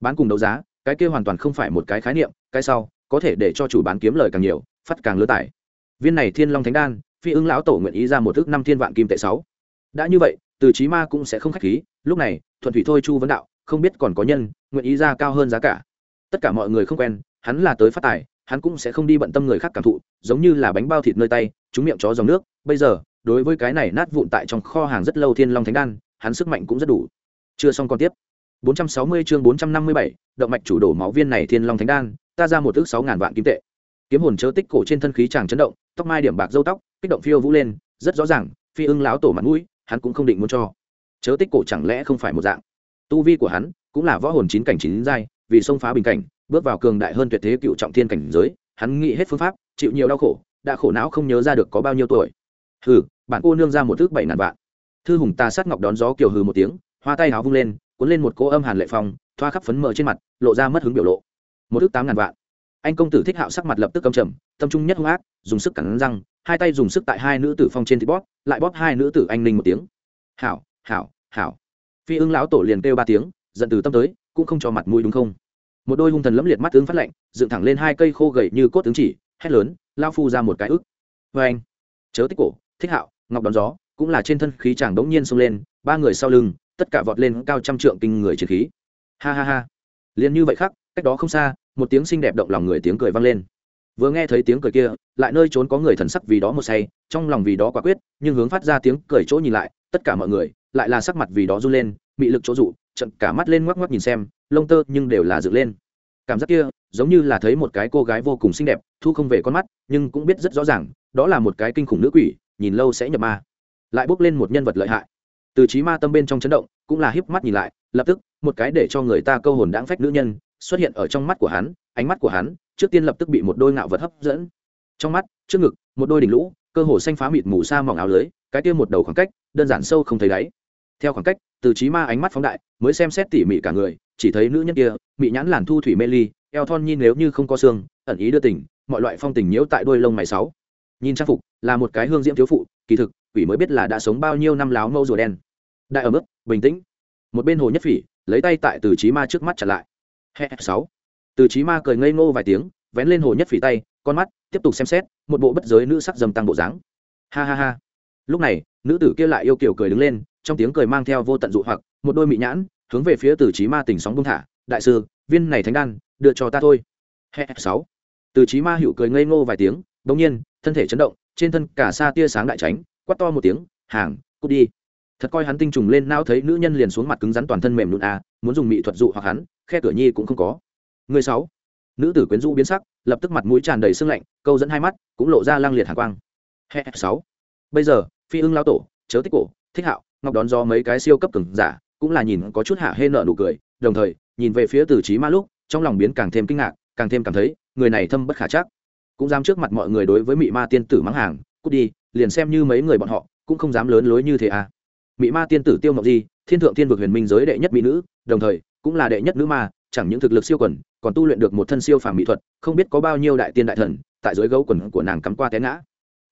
Bán cùng đấu giá, cái kia hoàn toàn không phải một cái khái niệm, cái sau có thể để cho chủ bán kiếm lời càng nhiều phát càng lứa tải viên này thiên long thánh đan phi ứng lão tổ nguyện ý ra một thước năm thiên vạn kim tệ sáu. Đã như vậy từ trí ma cũng sẽ không khách khí lúc này thuận thủy thôi chu vấn đạo không biết còn có nhân nguyện ý ra cao hơn giá cả. Tất cả mọi người không quen hắn là tới phát tài hắn cũng sẽ không đi bận tâm người khác cảm thụ giống như là bánh bao thịt nơi tay chúng miệng chó dòng nước. Bây giờ đối với cái này nát vụn tại trong kho hàng rất lâu thiên long thánh đan hắn sức mạnh cũng rất đủ. Chưa xong còn tiếp. 460 chương 457, động mạch chủ đổ máu viên này thiên long thánh đan ta ra một thước sáu ngàn vạn kim tệ. Kiếm hồn chớ tích cổ trên thân khí chàng chấn động, tóc mai điểm bạc dâu tóc, kích động phiêu vũ lên, rất rõ ràng, phi ưng láo tổ mặt mũi, hắn cũng không định muốn cho. Chớ tích cổ chẳng lẽ không phải một dạng? Tu vi của hắn cũng là võ hồn chín cảnh chín giai, vì xông phá bình cảnh, bước vào cường đại hơn tuyệt thế cựu trọng thiên cảnh giới, hắn nghĩ hết phương pháp, chịu nhiều đau khổ, đã khổ não không nhớ ra được có bao nhiêu tuổi. Hừ, bạn cô nương ra một thước bảy ngàn vạn. Thư hùng ta sát ngọc đón gió kiều hừ một tiếng, hoa tay áo vung lên, cuốn lên một cỗ âm hàn lệ phong, thoa khắp phấn mờ trên mặt, lộ ra mất hứng biểu lộ một ước tám ngàn vạn. Anh công tử thích hạo sắc mặt lập tức cầm trầm, tâm trung nhất hung ác, dùng sức cắn răng, hai tay dùng sức tại hai nữ tử phong trên thịt bóp, lại bóp hai nữ tử anh ninh một tiếng. Hảo hảo hảo. Phi ưng lão tổ liền kêu ba tiếng, giận từ tâm tới, cũng không cho mặt mũi đúng không? Một đôi hung thần lẫm liệt mắt tướng phát lạnh, dựng thẳng lên hai cây khô gậy như cốt tướng chỉ, hét lớn, lao phu ra một cái ức. Vê anh, chớ tích cổ, thích hạo, ngọc đón gió, cũng là trên thân khí chàng đống nhiên xông lên, ba người sau lưng, tất cả vọt lên cao trăm trượng kinh người chiến khí. Ha ha ha. Liền như vậy khắc cách đó không xa, một tiếng xinh đẹp động lòng người tiếng cười vang lên. Vừa nghe thấy tiếng cười kia, lại nơi trốn có người thần sắc vì đó một say, trong lòng vì đó quả quyết, nhưng hướng phát ra tiếng cười chỗ nhìn lại, tất cả mọi người, lại là sắc mặt vì đó run lên bị lực chỗ dụ, trận cả mắt lên ngoắc ngoắc nhìn xem, lông tơ nhưng đều là dựng lên. Cảm giác kia, giống như là thấy một cái cô gái vô cùng xinh đẹp, thu không về con mắt, nhưng cũng biết rất rõ ràng, đó là một cái kinh khủng nữ quỷ, nhìn lâu sẽ nhập ma. Lại bước lên một nhân vật lợi hại. Từ trí ma tâm bên trong chấn động, cũng là híp mắt nhìn lại, lập tức, một cái để cho người ta câu hồn đãng phách nữ nhân xuất hiện ở trong mắt của hắn, ánh mắt của hắn trước tiên lập tức bị một đôi ngạo vật hấp dẫn. Trong mắt, trước ngực, một đôi đỉnh lũ, cơ hồ xanh phá mịt mù sa mỏng áo lưới, cái kia một đầu khoảng cách, đơn giản sâu không thấy đáy. Theo khoảng cách, từ trí ma ánh mắt phóng đại, mới xem xét tỉ mỉ cả người, chỉ thấy nữ nhân kia bị nhãn làn thu thủy mê ly, eo thon nhìn nếu như không có xương, ẩn ý đưa tình, mọi loại phong tình nhiễu tại đôi lông mày sáu. Nhìn trang phục, là một cái hương diễm thiếu phụ, kỳ thực, quỷ mới biết là đã sống bao nhiêu năm láo mâu rùa đen. Đại ở mức, bình tĩnh. Một bên hồ nhất phỉ, lấy tay tại từ trí ma trước mắt trả lại. Hệ sáu. Từ Chí Ma cười ngây ngô vài tiếng, vén lên hồ nhất phỉ tay, con mắt tiếp tục xem xét, một bộ bất giới nữ sắc dầm tăng bộ dáng. Ha ha ha. Lúc này, nữ tử kia lại yêu kiều cười đứng lên, trong tiếng cười mang theo vô tận dụ hoặc, một đôi mị nhãn, hướng về phía Từ Chí Ma tỉnh sóng buông thả, "Đại sư, viên này thánh đan, đưa cho ta thôi." Hệ sáu. Từ Chí Ma hữu cười ngây ngô vài tiếng, đột nhiên, thân thể chấn động, trên thân cả xa tia sáng đại tránh, quát to một tiếng, "Hàng, cút đi." Thật coi hắn tinh trùng lên não thấy nữ nhân liền xuống mặt cứng rắn toàn thân mềm nhũn a, à, muốn dùng mỹ thuật dụ hoặc hắn, khe cửa nhi cũng không có. Người sáu. Nữ tử quyến rũ biến sắc lập tức mặt mũi tràn đầy sương lạnh câu dẫn hai mắt cũng lộ ra lang liệt hàn quang. Hè sáu. Bây giờ phi ưng lao tổ chớ tích cổ thích hạo ngọc đón do mấy cái siêu cấp cường giả cũng là nhìn có chút hạ hê nợ nụ cười đồng thời nhìn về phía từ trí ma lúc trong lòng biến càng thêm kinh ngạc càng thêm cảm thấy người này thâm bất khả chắc. Cũng dám trước mặt mọi người đối với mị ma tiên tử mắng hàng cút đi liền xem như mấy người bọn họ cũng không dám lớn lối như thế à mị ma tiên tử tiêu ngọc di, thiên thượng thiên vực huyền minh giới đệ nhất mỹ nữ, đồng thời, cũng là đệ nhất nữ ma, chẳng những thực lực siêu quần, còn tu luyện được một thân siêu phàm mỹ thuật, không biết có bao nhiêu đại tiên đại thần, tại dưới gấu quần của nàng cắm qua té ngã.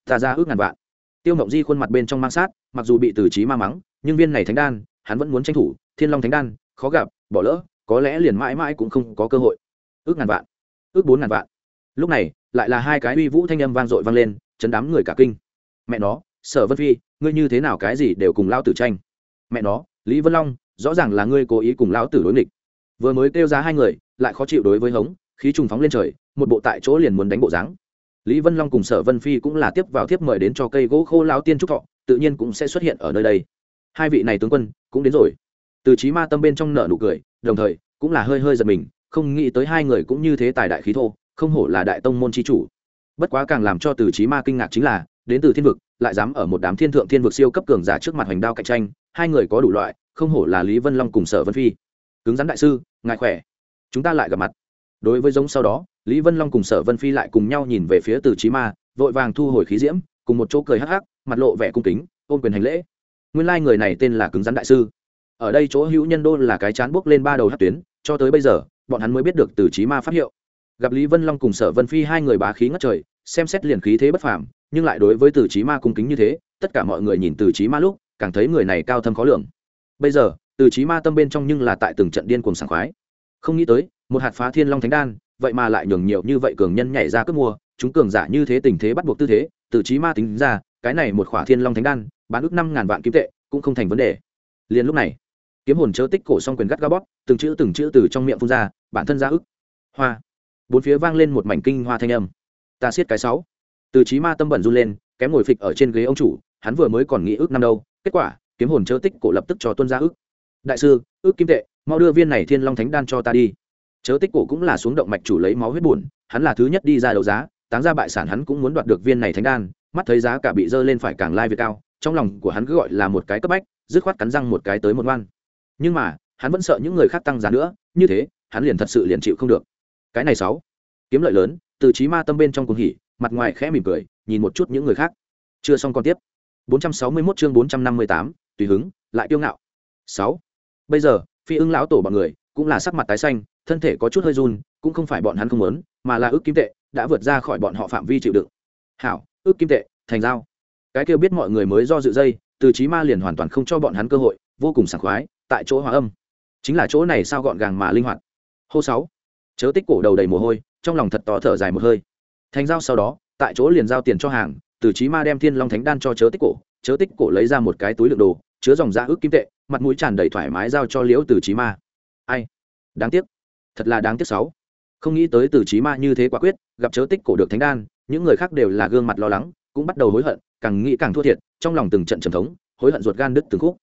Ta ra ước ngàn vạn. Tiêu ngọc di khuôn mặt bên trong mang sát, mặc dù bị từ trí ma mắng, nhưng viên này thánh đan, hắn vẫn muốn tranh thủ, thiên long thánh đan, khó gặp, bỏ lỡ, có lẽ liền mãi mãi cũng không có cơ hội. Ước ngàn vạn. Ước bốn ngàn vạn. Lúc này, lại là hai cái uy vũ thanh âm vang dội vang lên, chấn đám người cả kinh. Mẹ nó sở vân phi, ngươi như thế nào cái gì đều cùng lao tử tranh. Mẹ nó, lý vân long, rõ ràng là ngươi cố ý cùng lão tử đối nghịch. Vừa mới kêu giá hai người, lại khó chịu đối với hống, khí trùng phóng lên trời, một bộ tại chỗ liền muốn đánh bộ dáng. Lý vân long cùng sở vân phi cũng là tiếp vào tiếp mời đến cho cây gỗ khô lão tiên trúc thọ, tự nhiên cũng sẽ xuất hiện ở nơi đây. Hai vị này tướng quân, cũng đến rồi. Từ trí ma tâm bên trong nợ nụ cười, đồng thời, cũng là hơi hơi giật mình, không nghĩ tới hai người cũng như thế tài đại khí thô, không hổ là đại tông môn chi chủ. Bất quá càng làm cho từ trí ma kinh ngạc chính là, đến từ thiên vực lại dám ở một đám thiên thượng thiên vực siêu cấp cường giả trước mặt hoành đao cạnh tranh, hai người có đủ loại, không hổ là lý vân long cùng sở vân phi. Cứng rắn đại sư, ngài khỏe. Chúng ta lại gặp mặt. Đối với giống sau đó, lý vân long cùng sở vân phi lại cùng nhau nhìn về phía từ trí ma, vội vàng thu hồi khí diễm, cùng một chỗ cười hắc hắc, mặt lộ vẻ cung kính, ôm quyền hành lễ. Nguyên lai người này tên là cứng rắn đại sư. Ở đây chỗ hữu nhân đô là cái chán bước lên ba đầu hát tuyến, cho tới bây giờ, bọn hắn mới biết được từ trí ma phát hiệu. Gặp lý vân long cùng sở vân phi hai người bá khí ngất trời xem xét liền khí thế bất phàm, nhưng lại đối với từ trí ma cung kính như thế, tất cả mọi người nhìn từ trí ma lúc, càng thấy người này cao thâm khó lường. Bây giờ, từ trí ma tâm bên trong nhưng là tại từng trận điên cuồng sảng khoái. Không nghĩ tới, một hạt phá thiên long thánh đan, vậy mà lại nhường nhiều như vậy cường nhân nhảy ra cướp mua, chúng cường giả như thế tình thế bắt buộc tư thế, từ trí ma tính ra, cái này một khỏa thiên long thánh đan, bán ước năm ngàn vạn kim tệ, cũng không thành vấn đề. Liền lúc này, kiếm hồn chớ tích cổ song quyền gắt gao bóp, từng chữ từng chữ từ trong miệng phun ra, bản thân ra ức. Hoa. Bốn phía vang lên một mảnh kinh hoa thanh âm ta siết cái sáu. Từ trí ma tâm bẩn run lên, kém ngồi phịch ở trên ghế ông chủ, hắn vừa mới còn nghĩ ước năm đâu, kết quả, kiếm hồn chớ tích cổ lập tức cho tuân ra ước. Đại sư, ước kim tệ, mau đưa viên này thiên long thánh đan cho ta đi. Chớ tích cổ cũng là xuống động mạch chủ lấy máu huyết buồn, hắn là thứ nhất đi ra đấu giá, táng ra bại sản hắn cũng muốn đoạt được viên này thánh đan, mắt thấy giá cả bị dơ lên phải càng lai việt cao, trong lòng của hắn cứ gọi là một cái cấp bách, dứt khoát cắn răng một cái tới một ngoan nhưng mà, hắn vẫn sợ những người khác tăng giá nữa, như thế, hắn liền thật sự liền chịu không được. Cái này sáu. Kiếm lợi lớn từ trí ma tâm bên trong cuồng hỉ mặt ngoài khẽ mỉm cười nhìn một chút những người khác. Chưa xong còn tiếp. 461 chương 458, tùy hứng lại kiêu ngạo. 6. bây giờ phi ưng lão tổ bọn người cũng là sắc mặt tái xanh thân thể có chút hơi run cũng không phải bọn hắn không muốn mà là ước kim tệ đã vượt ra khỏi bọn họ phạm vi chịu đựng. Hảo ước kim tệ thành giao. Cái kêu biết mọi người mới do dự dây từ trí ma liền hoàn toàn không cho bọn hắn cơ hội vô cùng sảng khoái tại chỗ hòa âm. Chính là chỗ này sao gọn gàng mà linh hoạt. Hô sáu. Chớ tích cổ đầu đầy mồ hôi trong lòng thật to thở dài một hơi. Thành giao sau đó, tại chỗ liền giao tiền cho hàng, từ trí ma đem thiên long thánh đan cho chớ tích cổ, chớ tích cổ lấy ra một cái túi lượng đồ, chứa dòng da ước kim tệ, mặt mũi tràn đầy thoải mái giao cho liễu từ trí ma. Ai? Đáng tiếc. Thật là đáng tiếc sáu. Không nghĩ tới từ trí ma như thế quả quyết, gặp chớ tích cổ được thánh đan, những người khác đều là gương mặt lo lắng, cũng bắt đầu hối hận, càng nghĩ càng thua thiệt, trong lòng từng trận trầm thống, hối hận ruột gan đứt từng khúc.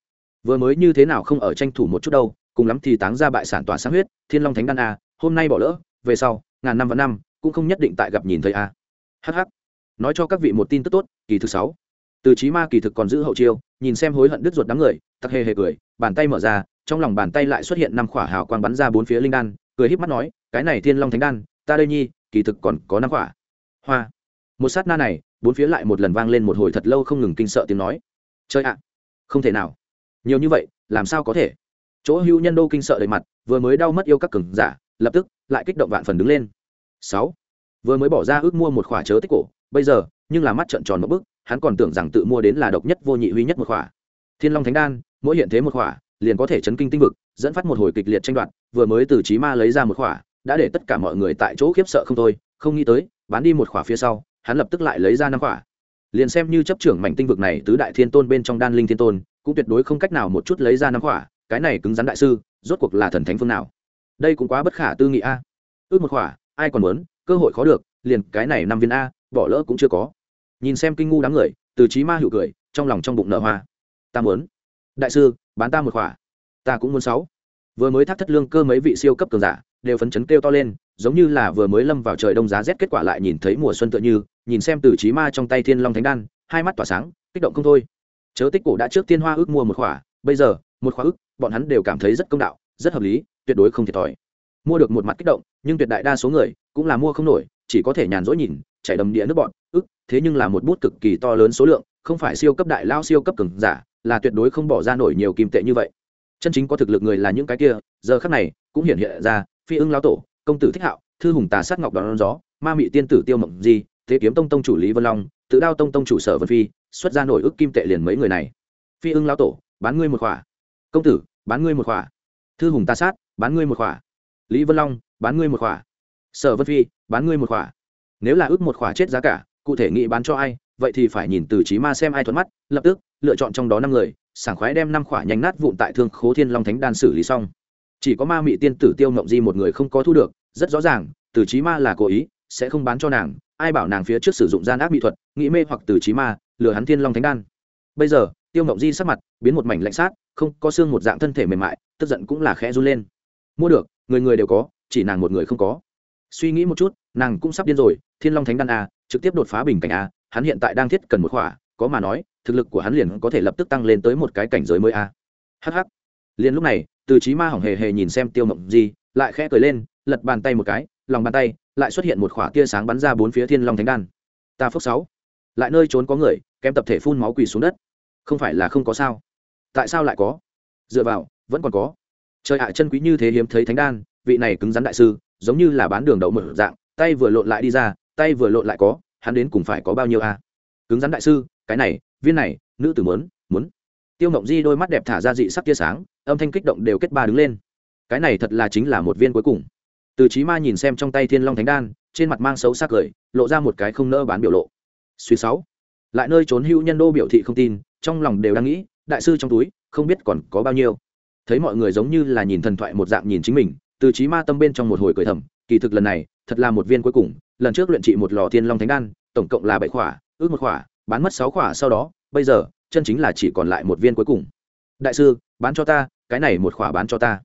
Vừa mới như thế nào không ở tranh thủ một chút đâu, cùng lắm thì táng ra bại sản tỏa sáng huyết, thiên long thánh đan a hôm nay bỏ lỡ, về sau ngàn năm và năm, cũng không nhất định tại gặp nhìn thấy a. Hh nói cho các vị một tin tức tốt, kỳ thứ sáu. Từ trí ma kỳ thực còn giữ hậu chiêu, nhìn xem hối hận đứt ruột đám người, tặc hề hề cười, bàn tay mở ra, trong lòng bàn tay lại xuất hiện năm khỏa hào quang bắn ra bốn phía linh đan, cười híp mắt nói, cái này thiên long thánh đan, ta đây nhi, kỳ thực còn có năm khỏa. Hoa. Một sát na này, bốn phía lại một lần vang lên một hồi thật lâu không ngừng kinh sợ tiếng nói. Chơi ạ, không thể nào. Nhiều như vậy, làm sao có thể? Chỗ hữu nhân đô kinh sợ đầy mặt, vừa mới đau mất yêu các cường giả lập tức lại kích động vạn phần đứng lên. Sáu. Vừa mới bỏ ra ước mua một khỏa chớ tích cổ, bây giờ, nhưng là mắt trợn tròn một bức hắn còn tưởng rằng tự mua đến là độc nhất vô nhị huy nhất một khỏa. Thiên long thánh đan, mỗi hiện thế một khỏa, liền có thể chấn kinh tinh vực, dẫn phát một hồi kịch liệt tranh đoạt, vừa mới từ trí ma lấy ra một khỏa, đã để tất cả mọi người tại chỗ khiếp sợ không thôi, không nghĩ tới, bán đi một khỏa phía sau, hắn lập tức lại lấy ra năm khỏa. Liền xem như chấp trưởng mảnh tinh vực này tứ đại thiên tôn bên trong đan linh thiên tôn, cũng tuyệt đối không cách nào một chút lấy ra năm khỏa, cái này cứng rắn đại sư, rốt cuộc là thần thánh phương nào? Đây cũng quá bất khả tư nghị a. Ước một khỏa, ai còn muốn, cơ hội khó được, liền cái này năm viên a, bỏ lỡ cũng chưa có. Nhìn xem kinh ngu đám người, từ trí ma hữu cười, trong lòng trong bụng nợ hoa. Ta muốn. Đại sư, bán ta một khỏa. Ta cũng muốn sáu. Vừa mới thác thất lương cơ mấy vị siêu cấp cường giả, đều phấn chấn kêu to lên, giống như là vừa mới lâm vào trời đông giá rét kết quả lại nhìn thấy mùa xuân tựa như, nhìn xem từ trí ma trong tay thiên long thánh đan, hai mắt tỏa sáng, kích động không thôi. Chớ tích cổ đã trước tiên hoa ước mua một khỏa, bây giờ, một khóa ức bọn hắn đều cảm thấy rất công đạo, rất hợp lý tuyệt đối không thiệt thòi. Mua được một mặt kích động, nhưng tuyệt đại đa số người cũng là mua không nổi, chỉ có thể nhàn rỗi nhìn, chảy đầm địa nước bọn ức, thế nhưng là một bút cực kỳ to lớn số lượng, không phải siêu cấp đại lao siêu cấp cường giả, là tuyệt đối không bỏ ra nổi nhiều kim tệ như vậy. Chân chính có thực lực người là những cái kia, giờ khác này cũng hiện hiện ra, phi ưng lao tổ, công tử thích hạo, thư hùng tà sát ngọc đón gió, ma mị tiên tử tiêu mộng di, thế kiếm tông tông chủ lý vân long, tự đao tông tông chủ sở vân phi, xuất ra nổi ước kim tệ liền mấy người này. Phi ưng lao tổ, bán ngươi một khỏa. Công tử, bán ngươi một khỏa. Thư hùng tà sát bán ngươi một khỏa. Lý vân long, bán ngươi một khỏa. Sở vân phi, bán ngươi một khỏa. Nếu là ước một khỏa chết giá cả, cụ thể nghĩ bán cho ai, vậy thì phải nhìn từ trí ma xem ai thuận mắt, lập tức, lựa chọn trong đó năm người, sảng khoái đem năm khỏa nhanh nát vụn tại thương khố thiên long thánh đan xử lý xong. Chỉ có ma mị tiên tử tiêu mộng di một người không có thu được, rất rõ ràng, từ trí ma là cố ý, sẽ không bán cho nàng, ai bảo nàng phía trước sử dụng gian ác mỹ thuật, nghĩ mê hoặc từ trí ma, lừa hắn thiên long thánh đan. Bây giờ, tiêu mộng di sắc mặt, biến một mảnh lạnh sát, không có xương một dạng thân thể mềm mại, tức giận cũng là khẽ run lên mua được, người người đều có, chỉ nàng một người không có. Suy nghĩ một chút, nàng cũng sắp điên rồi, thiên long thánh đan a, trực tiếp đột phá bình cảnh a, hắn hiện tại đang thiết cần một khỏa, có mà nói, thực lực của hắn liền có thể lập tức tăng lên tới một cái cảnh giới mới a. Hh liền lúc này, từ trí ma hỏng hề hề nhìn xem tiêu mộng di, lại khẽ cười lên, lật bàn tay một cái, lòng bàn tay, lại xuất hiện một khỏa tia sáng bắn ra bốn phía thiên long thánh đan. Ta phước sáu. Lại nơi trốn có người, kém tập thể phun máu quỳ xuống đất. Không phải là không có sao. Tại sao lại có? Dựa vào, vẫn còn có trời ạ, chân quý như thế hiếm thấy thánh đan, vị này cứng rắn đại sư, giống như là bán đường đậu mở dạng, tay vừa lộn lại đi ra, tay vừa lộn lại có, hắn đến cùng phải có bao nhiêu a? Cứng rắn đại sư, cái này, viên này, nữ tử muốn muốn. Tiêu mộng di đôi mắt đẹp thả ra dị sắc tia sáng, âm thanh kích động đều kết ba đứng lên. Cái này thật là chính là một viên cuối cùng. Từ trí ma nhìn xem trong tay thiên long thánh đan, trên mặt mang xấu xác cười, lộ ra một cái không nỡ bán biểu lộ. Suy sáu. Lại nơi trốn hữu nhân đô biểu thị không tin, trong lòng đều đang nghĩ, đại sư trong túi, không biết còn có bao nhiêu thấy mọi người giống như là nhìn thần thoại một dạng nhìn chính mình, từ trí ma tâm bên trong một hồi cười thầm, kỳ thực lần này, thật là một viên cuối cùng, lần trước luyện trị một lò thiên long thánh đan, tổng cộng là bảy khỏa, ước một khỏa, bán mất sáu khỏa sau đó, bây giờ, chân chính là chỉ còn lại một viên cuối cùng. Đại sư, bán cho ta, cái này một khỏa bán cho ta.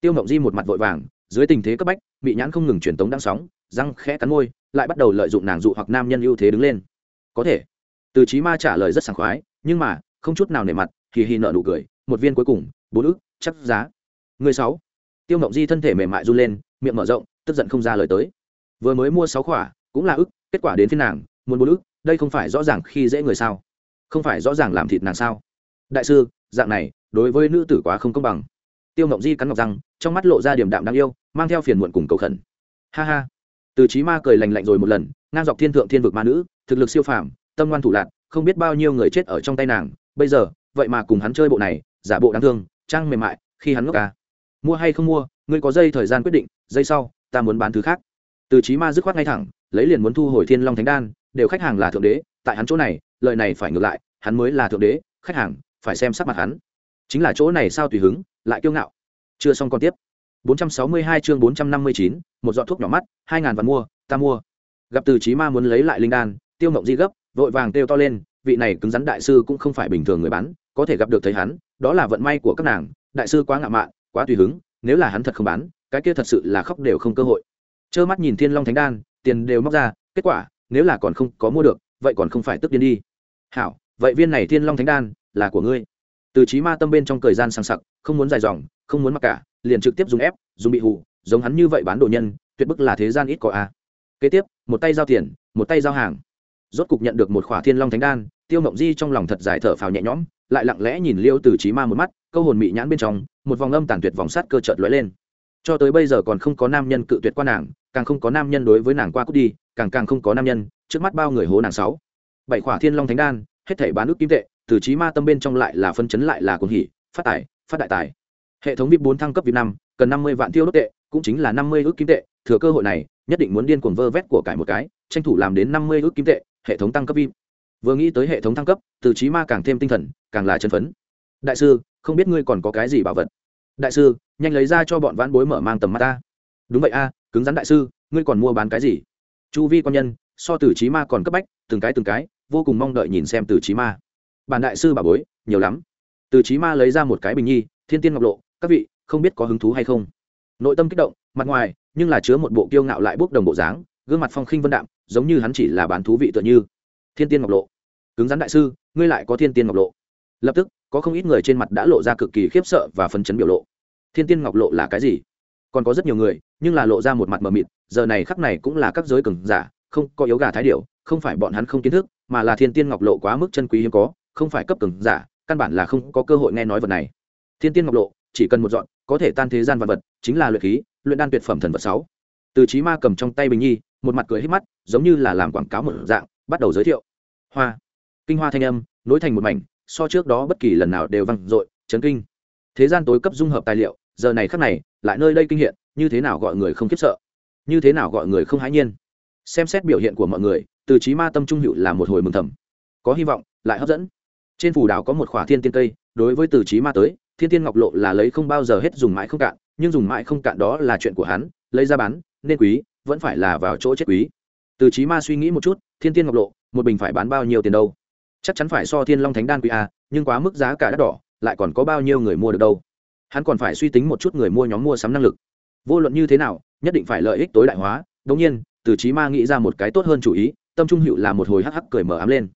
Tiêu mộng di một mặt vội vàng, dưới tình thế cấp bách bị nhãn không ngừng truyền tống đang sóng, răng khẽ cắn môi, lại bắt đầu lợi dụng nàng dụ hoặc nam nhân ưu thế đứng lên. Có thể. Từ trí ma trả lời rất sảng khoái, nhưng mà, không chút nào nể mặt thì hì nợ nụ cười, một viên cuối cùng, bốn ức chắc giá. Người sáu. Tiêu mộng di thân thể mềm mại run lên, miệng mở rộng, tức giận không ra lời tới. Vừa mới mua sáu khỏa, cũng là ức, kết quả đến phiên nàng, muốn bốn ức, đây không phải rõ ràng khi dễ người sao? Không phải rõ ràng làm thịt nàng sao? Đại sư, dạng này, đối với nữ tử quá không công bằng. Tiêu mộng di cắn ngọc răng, trong mắt lộ ra điểm đạm đáng yêu, mang theo phiền muộn cùng cầu khẩn. Ha ha. Từ trí ma cười lành lạnh rồi một lần, ngang dọc thiên thượng thiên vực ma nữ, thực lực siêu phàm, tâm ngoan thủ lạc không biết bao nhiêu người chết ở trong tay nàng. Bây giờ, vậy mà cùng hắn chơi bộ này, giả bộ đáng thương trang mềm mại khi hắn ngốc ca mua hay không mua ngươi có dây thời gian quyết định dây sau ta muốn bán thứ khác. Từ trí ma dứt khoát ngay thẳng lấy liền muốn thu hồi thiên long thánh đan đều khách hàng là thượng đế tại hắn chỗ này lợi này phải ngược lại hắn mới là thượng đế khách hàng phải xem sắc mặt hắn. Chính là chỗ này sao tùy hứng lại kiêu ngạo. Chưa xong còn tiếp. 462 chương 459, một giọt thuốc nhỏ mắt, 2000 vạn mua, ta mua. Gặp Từ Chí Ma muốn lấy lại linh đan, Tiêu Mộng Di gấp, vội vàng kêu to lên, vị này cứng rắn đại sư cũng không phải bình thường người bán, có thể gặp được thấy hắn, đó là vận may của các nàng, đại sư quá ngạo mạn, quá tùy hứng, nếu là hắn thật không bán, cái kia thật sự là khóc đều không cơ hội. Trơ mắt nhìn Thiên Long Thánh Đan, tiền đều móc ra, kết quả, nếu là còn không có mua được, vậy còn không phải tức điên đi. Hảo, vậy viên này Thiên Long Thánh Đan là của ngươi. Từ Chí Ma tâm bên trong cười gian sang sặc, không muốn dài dòng, không muốn mặc cả, liền trực tiếp dùng ép dùng bị hù giống hắn như vậy bán đồ nhân tuyệt bức là thế gian ít có a kế tiếp một tay giao tiền một tay giao hàng rốt cục nhận được một khỏa thiên long thánh đan tiêu mộng di trong lòng thật dài thở phào nhẹ nhõm, lại lặng lẽ nhìn liêu từ trí ma một mắt, câu hồn mị nhãn bên trong, một vòng âm tàn tuyệt vòng sát cơ trợt lóe lên. Cho tới bây giờ còn không có nam nhân cự tuyệt qua nàng, càng không có nam nhân đối với nàng qua cút đi, càng càng không có nam nhân, trước mắt bao người hố nàng sáu. Bảy khỏa thiên long thánh đan, hết thảy bán ước kim tệ, từ trí ma tâm bên trong lại là phân chấn lại là cuồng hỉ, phát tài, phát đại tài. Hệ thống vip bốn thăng cấp vip năm, cần năm mươi vạn tiêu đốt tệ, cũng chính là năm mươi ước kim tệ, thừa cơ hội này, nhất định muốn điên cuồng vơ vét của cải một cái, tranh thủ làm đến năm mươi ước kim tệ, hệ thống tăng cấp vip vừa nghĩ tới hệ thống thăng cấp, từ trí ma càng thêm tinh thần, càng là chân phấn. Đại sư, không biết ngươi còn có cái gì bảo vật? Đại sư, nhanh lấy ra cho bọn vãn bối mở mang tầm mắt ta. Đúng vậy a, cứng rắn đại sư, ngươi còn mua bán cái gì? Chu vi quan nhân, so từ trí ma còn cấp bách, từng cái từng cái, vô cùng mong đợi nhìn xem từ trí ma. Bản đại sư bà bối, nhiều lắm. Từ trí ma lấy ra một cái bình nhi, thiên tiên ngọc lộ, các vị, không biết có hứng thú hay không? Nội tâm kích động, mặt ngoài, nhưng là chứa một bộ kiêu ngạo lại bốc đồng bộ dáng, gương mặt phong khinh vân đạm, giống như hắn chỉ là bán thú vị tựa như. Thiên tiên ngọc lộ cứng rắn đại sư, ngươi lại có thiên tiên ngọc lộ. Lập tức, có không ít người trên mặt đã lộ ra cực kỳ khiếp sợ và phấn chấn biểu lộ. Thiên tiên ngọc lộ là cái gì? Còn có rất nhiều người, nhưng là lộ ra một mặt mờ mịt, giờ này khắc này cũng là các giới cường giả, không có yếu gà thái điệu không phải bọn hắn không kiến thức, mà là thiên tiên ngọc lộ quá mức chân quý hiếm có, không phải cấp cường giả, căn bản là không có cơ hội nghe nói vật này. Thiên tiên ngọc lộ, chỉ cần một dọn, có thể tan thế gian vật vật, chính là luyện khí, luyện đan tuyệt phẩm thần vật sáu. Từ trí ma cầm trong tay bình nhi, một mặt cười hết mắt, giống như là làm quảng cáo một dạng, bắt đầu giới thiệu. Hoa kinh hoa thanh âm, nối thành một mảnh, so trước đó bất kỳ lần nào đều vang dội, chấn kinh. Thế gian tối cấp dung hợp tài liệu, giờ này khắc này, lại nơi đây kinh hiện, như thế nào gọi người không khiếp sợ? Như thế nào gọi người không hãi nhiên? Xem xét biểu hiện của mọi người, từ trí ma tâm trung hữu là một hồi mừng thầm. Có hy vọng, lại hấp dẫn. Trên phủ đảo có một khỏa thiên tiên cây, đối với từ trí ma tới, thiên tiên ngọc lộ là lấy không bao giờ hết dùng mãi không cạn, nhưng dùng mãi không cạn đó là chuyện của hắn, lấy ra bán, nên quý, vẫn phải là vào chỗ chết quý. Từ trí ma suy nghĩ một chút, thiên tiên ngọc lộ, một bình phải bán bao nhiêu tiền đâu? Chắc chắn phải so thiên long thánh đan quý a, nhưng quá mức giá cả đắt đỏ, lại còn có bao nhiêu người mua được đâu? Hắn còn phải suy tính một chút người mua nhóm mua sắm năng lực. Vô luận như thế nào, nhất định phải lợi ích tối đại hóa. Đống nhiên, từ trí ma nghĩ ra một cái tốt hơn chủ ý, tâm trung hữu là một hồi hắc hắc cười mở ám lên.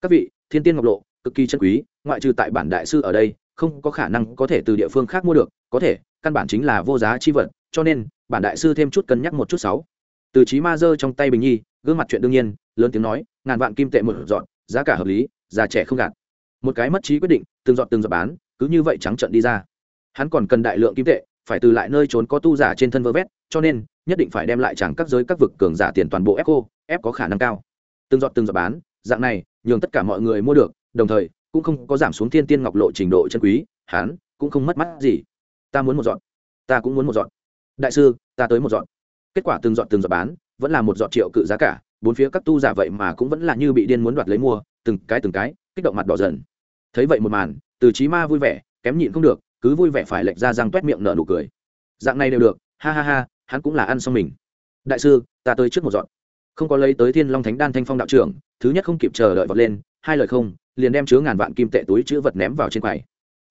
Các vị, thiên tiên ngọc lộ, cực kỳ chân quý, ngoại trừ tại bản đại sư ở đây, không có khả năng có thể từ địa phương khác mua được. Có thể, căn bản chính là vô giá chi vật, cho nên, bản đại sư thêm chút cân nhắc một chút sáu. Từ trí ma giơ trong tay bình nhi, gương mặt chuyện đương nhiên, lớn tiếng nói, ngàn vạn kim tệ một dọn giá cả hợp lý, già trẻ không gạt. Một cái mất trí quyết định, từng dọn từng dọn bán, cứ như vậy trắng trận đi ra. Hắn còn cần đại lượng kim tệ, phải từ lại nơi trốn có tu giả trên thân vơ vét, cho nên, nhất định phải đem lại chẳng các giới các vực cường giả tiền toàn bộ ép cô, ép có khả năng cao. Từng dọn từng dọn bán, dạng này, nhường tất cả mọi người mua được, đồng thời, cũng không có giảm xuống thiên tiên ngọc lộ trình độ chân quý, hắn cũng không mất mắt gì. Ta muốn một dọn. Ta cũng muốn một dọn. Đại sư, ta tới một dọn. Kết quả từng dọn từng dọn bán, vẫn là một dọn triệu cự giá cả bốn phía các tu giả vậy mà cũng vẫn là như bị điên muốn đoạt lấy mua, từng cái từng cái, kích động mặt đỏ dần. Thấy vậy một màn, từ trí ma vui vẻ, kém nhịn không được, cứ vui vẻ phải lệch ra răng toét miệng nở nụ cười. Dạng này đều được, ha ha ha, hắn cũng là ăn xong mình. Đại sư, ta tới trước một dọn. Không có lấy tới thiên long thánh đan thanh phong đạo trưởng, thứ nhất không kịp chờ đợi vọt lên, hai lời không, liền đem chứa ngàn vạn kim tệ túi chữ vật ném vào trên quầy.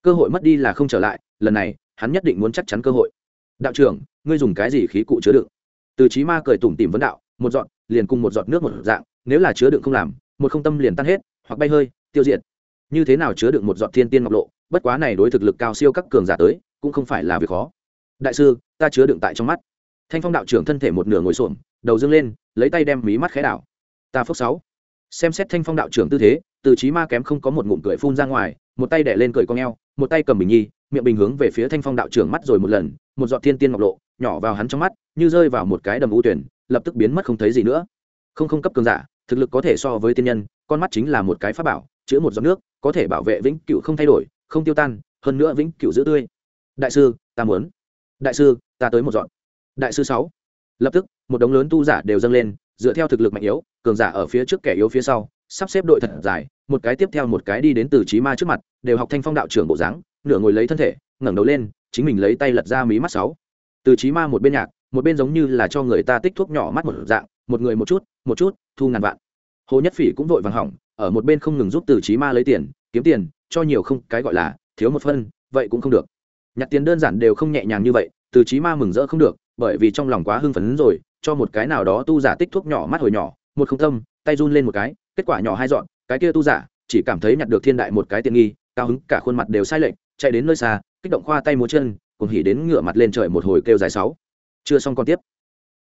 Cơ hội mất đi là không trở lại, lần này, hắn nhất định muốn chắc chắn cơ hội. Đạo trưởng, ngươi dùng cái gì khí cụ chứa đựng? Từ trí ma cười tủm tìm vấn đạo một giọt, liền cùng một giọt nước một dạng, nếu là chứa đựng không làm, một không tâm liền tan hết, hoặc bay hơi, tiêu diệt. Như thế nào chứa đựng một giọt thiên tiên ngọc lộ, bất quá này đối thực lực cao siêu các cường giả tới, cũng không phải là việc khó. Đại sư, ta chứa đựng tại trong mắt. Thanh phong đạo trưởng thân thể một nửa ngồi xổm, đầu dâng lên, lấy tay đem mí mắt khẽ đảo. Ta phước sáu. Xem xét thanh phong đạo trưởng tư thế, từ trí ma kém không có một ngụm cười phun ra ngoài, một tay đẻ lên cười con eo, một tay cầm bình nhi, miệng bình hướng về phía thanh phong đạo trưởng mắt rồi một lần, một giọt thiên tiên ngọc lộ nhỏ vào hắn trong mắt, như rơi vào một cái đầm u tuyển, lập tức biến mất không thấy gì nữa. Không không cấp cường giả, thực lực có thể so với tiên nhân, con mắt chính là một cái pháp bảo chữa một giọt nước, có thể bảo vệ vĩnh cựu không thay đổi, không tiêu tan, hơn nữa vĩnh cựu giữ tươi. Đại sư, ta muốn. Đại sư, ta tới một dọn. Đại sư sáu. Lập tức, một đống lớn tu giả đều dâng lên, dựa theo thực lực mạnh yếu, cường giả ở phía trước kẻ yếu phía sau, sắp xếp đội thật dài, một cái tiếp theo một cái đi đến từ trí ma trước mặt, đều học thanh phong đạo trưởng bộ dáng, nửa ngồi lấy thân thể, ngẩng đầu lên, chính mình lấy tay lật ra mí mắt sáu từ trí ma một bên nhạc, một bên giống như là cho người ta tích thuốc nhỏ mắt một dạng, một người một chút một chút, thu ngàn vạn. Hồ nhất phỉ cũng vội vàng hỏng, ở một bên không ngừng giúp từ trí ma lấy tiền, kiếm tiền, cho nhiều không, cái gọi là, thiếu một phân, vậy cũng không được. Nhặt tiền đơn giản đều không nhẹ nhàng như vậy, từ trí ma mừng rỡ không được, bởi vì trong lòng quá hưng phấn rồi, cho một cái nào đó tu giả tích thuốc nhỏ mắt hồi nhỏ, một không tâm, tay run lên một cái, kết quả nhỏ hai dọn, cái kia tu giả chỉ cảm thấy nhặt được thiên đại một cái tiện nghi, cao hứng, cả khuôn mặt đều sai lệch, chạy đến nơi xa, kích động khoa tay múa chân cùng hỉ đến ngửa mặt lên trời một hồi kêu dài sáu. Chưa xong còn tiếp.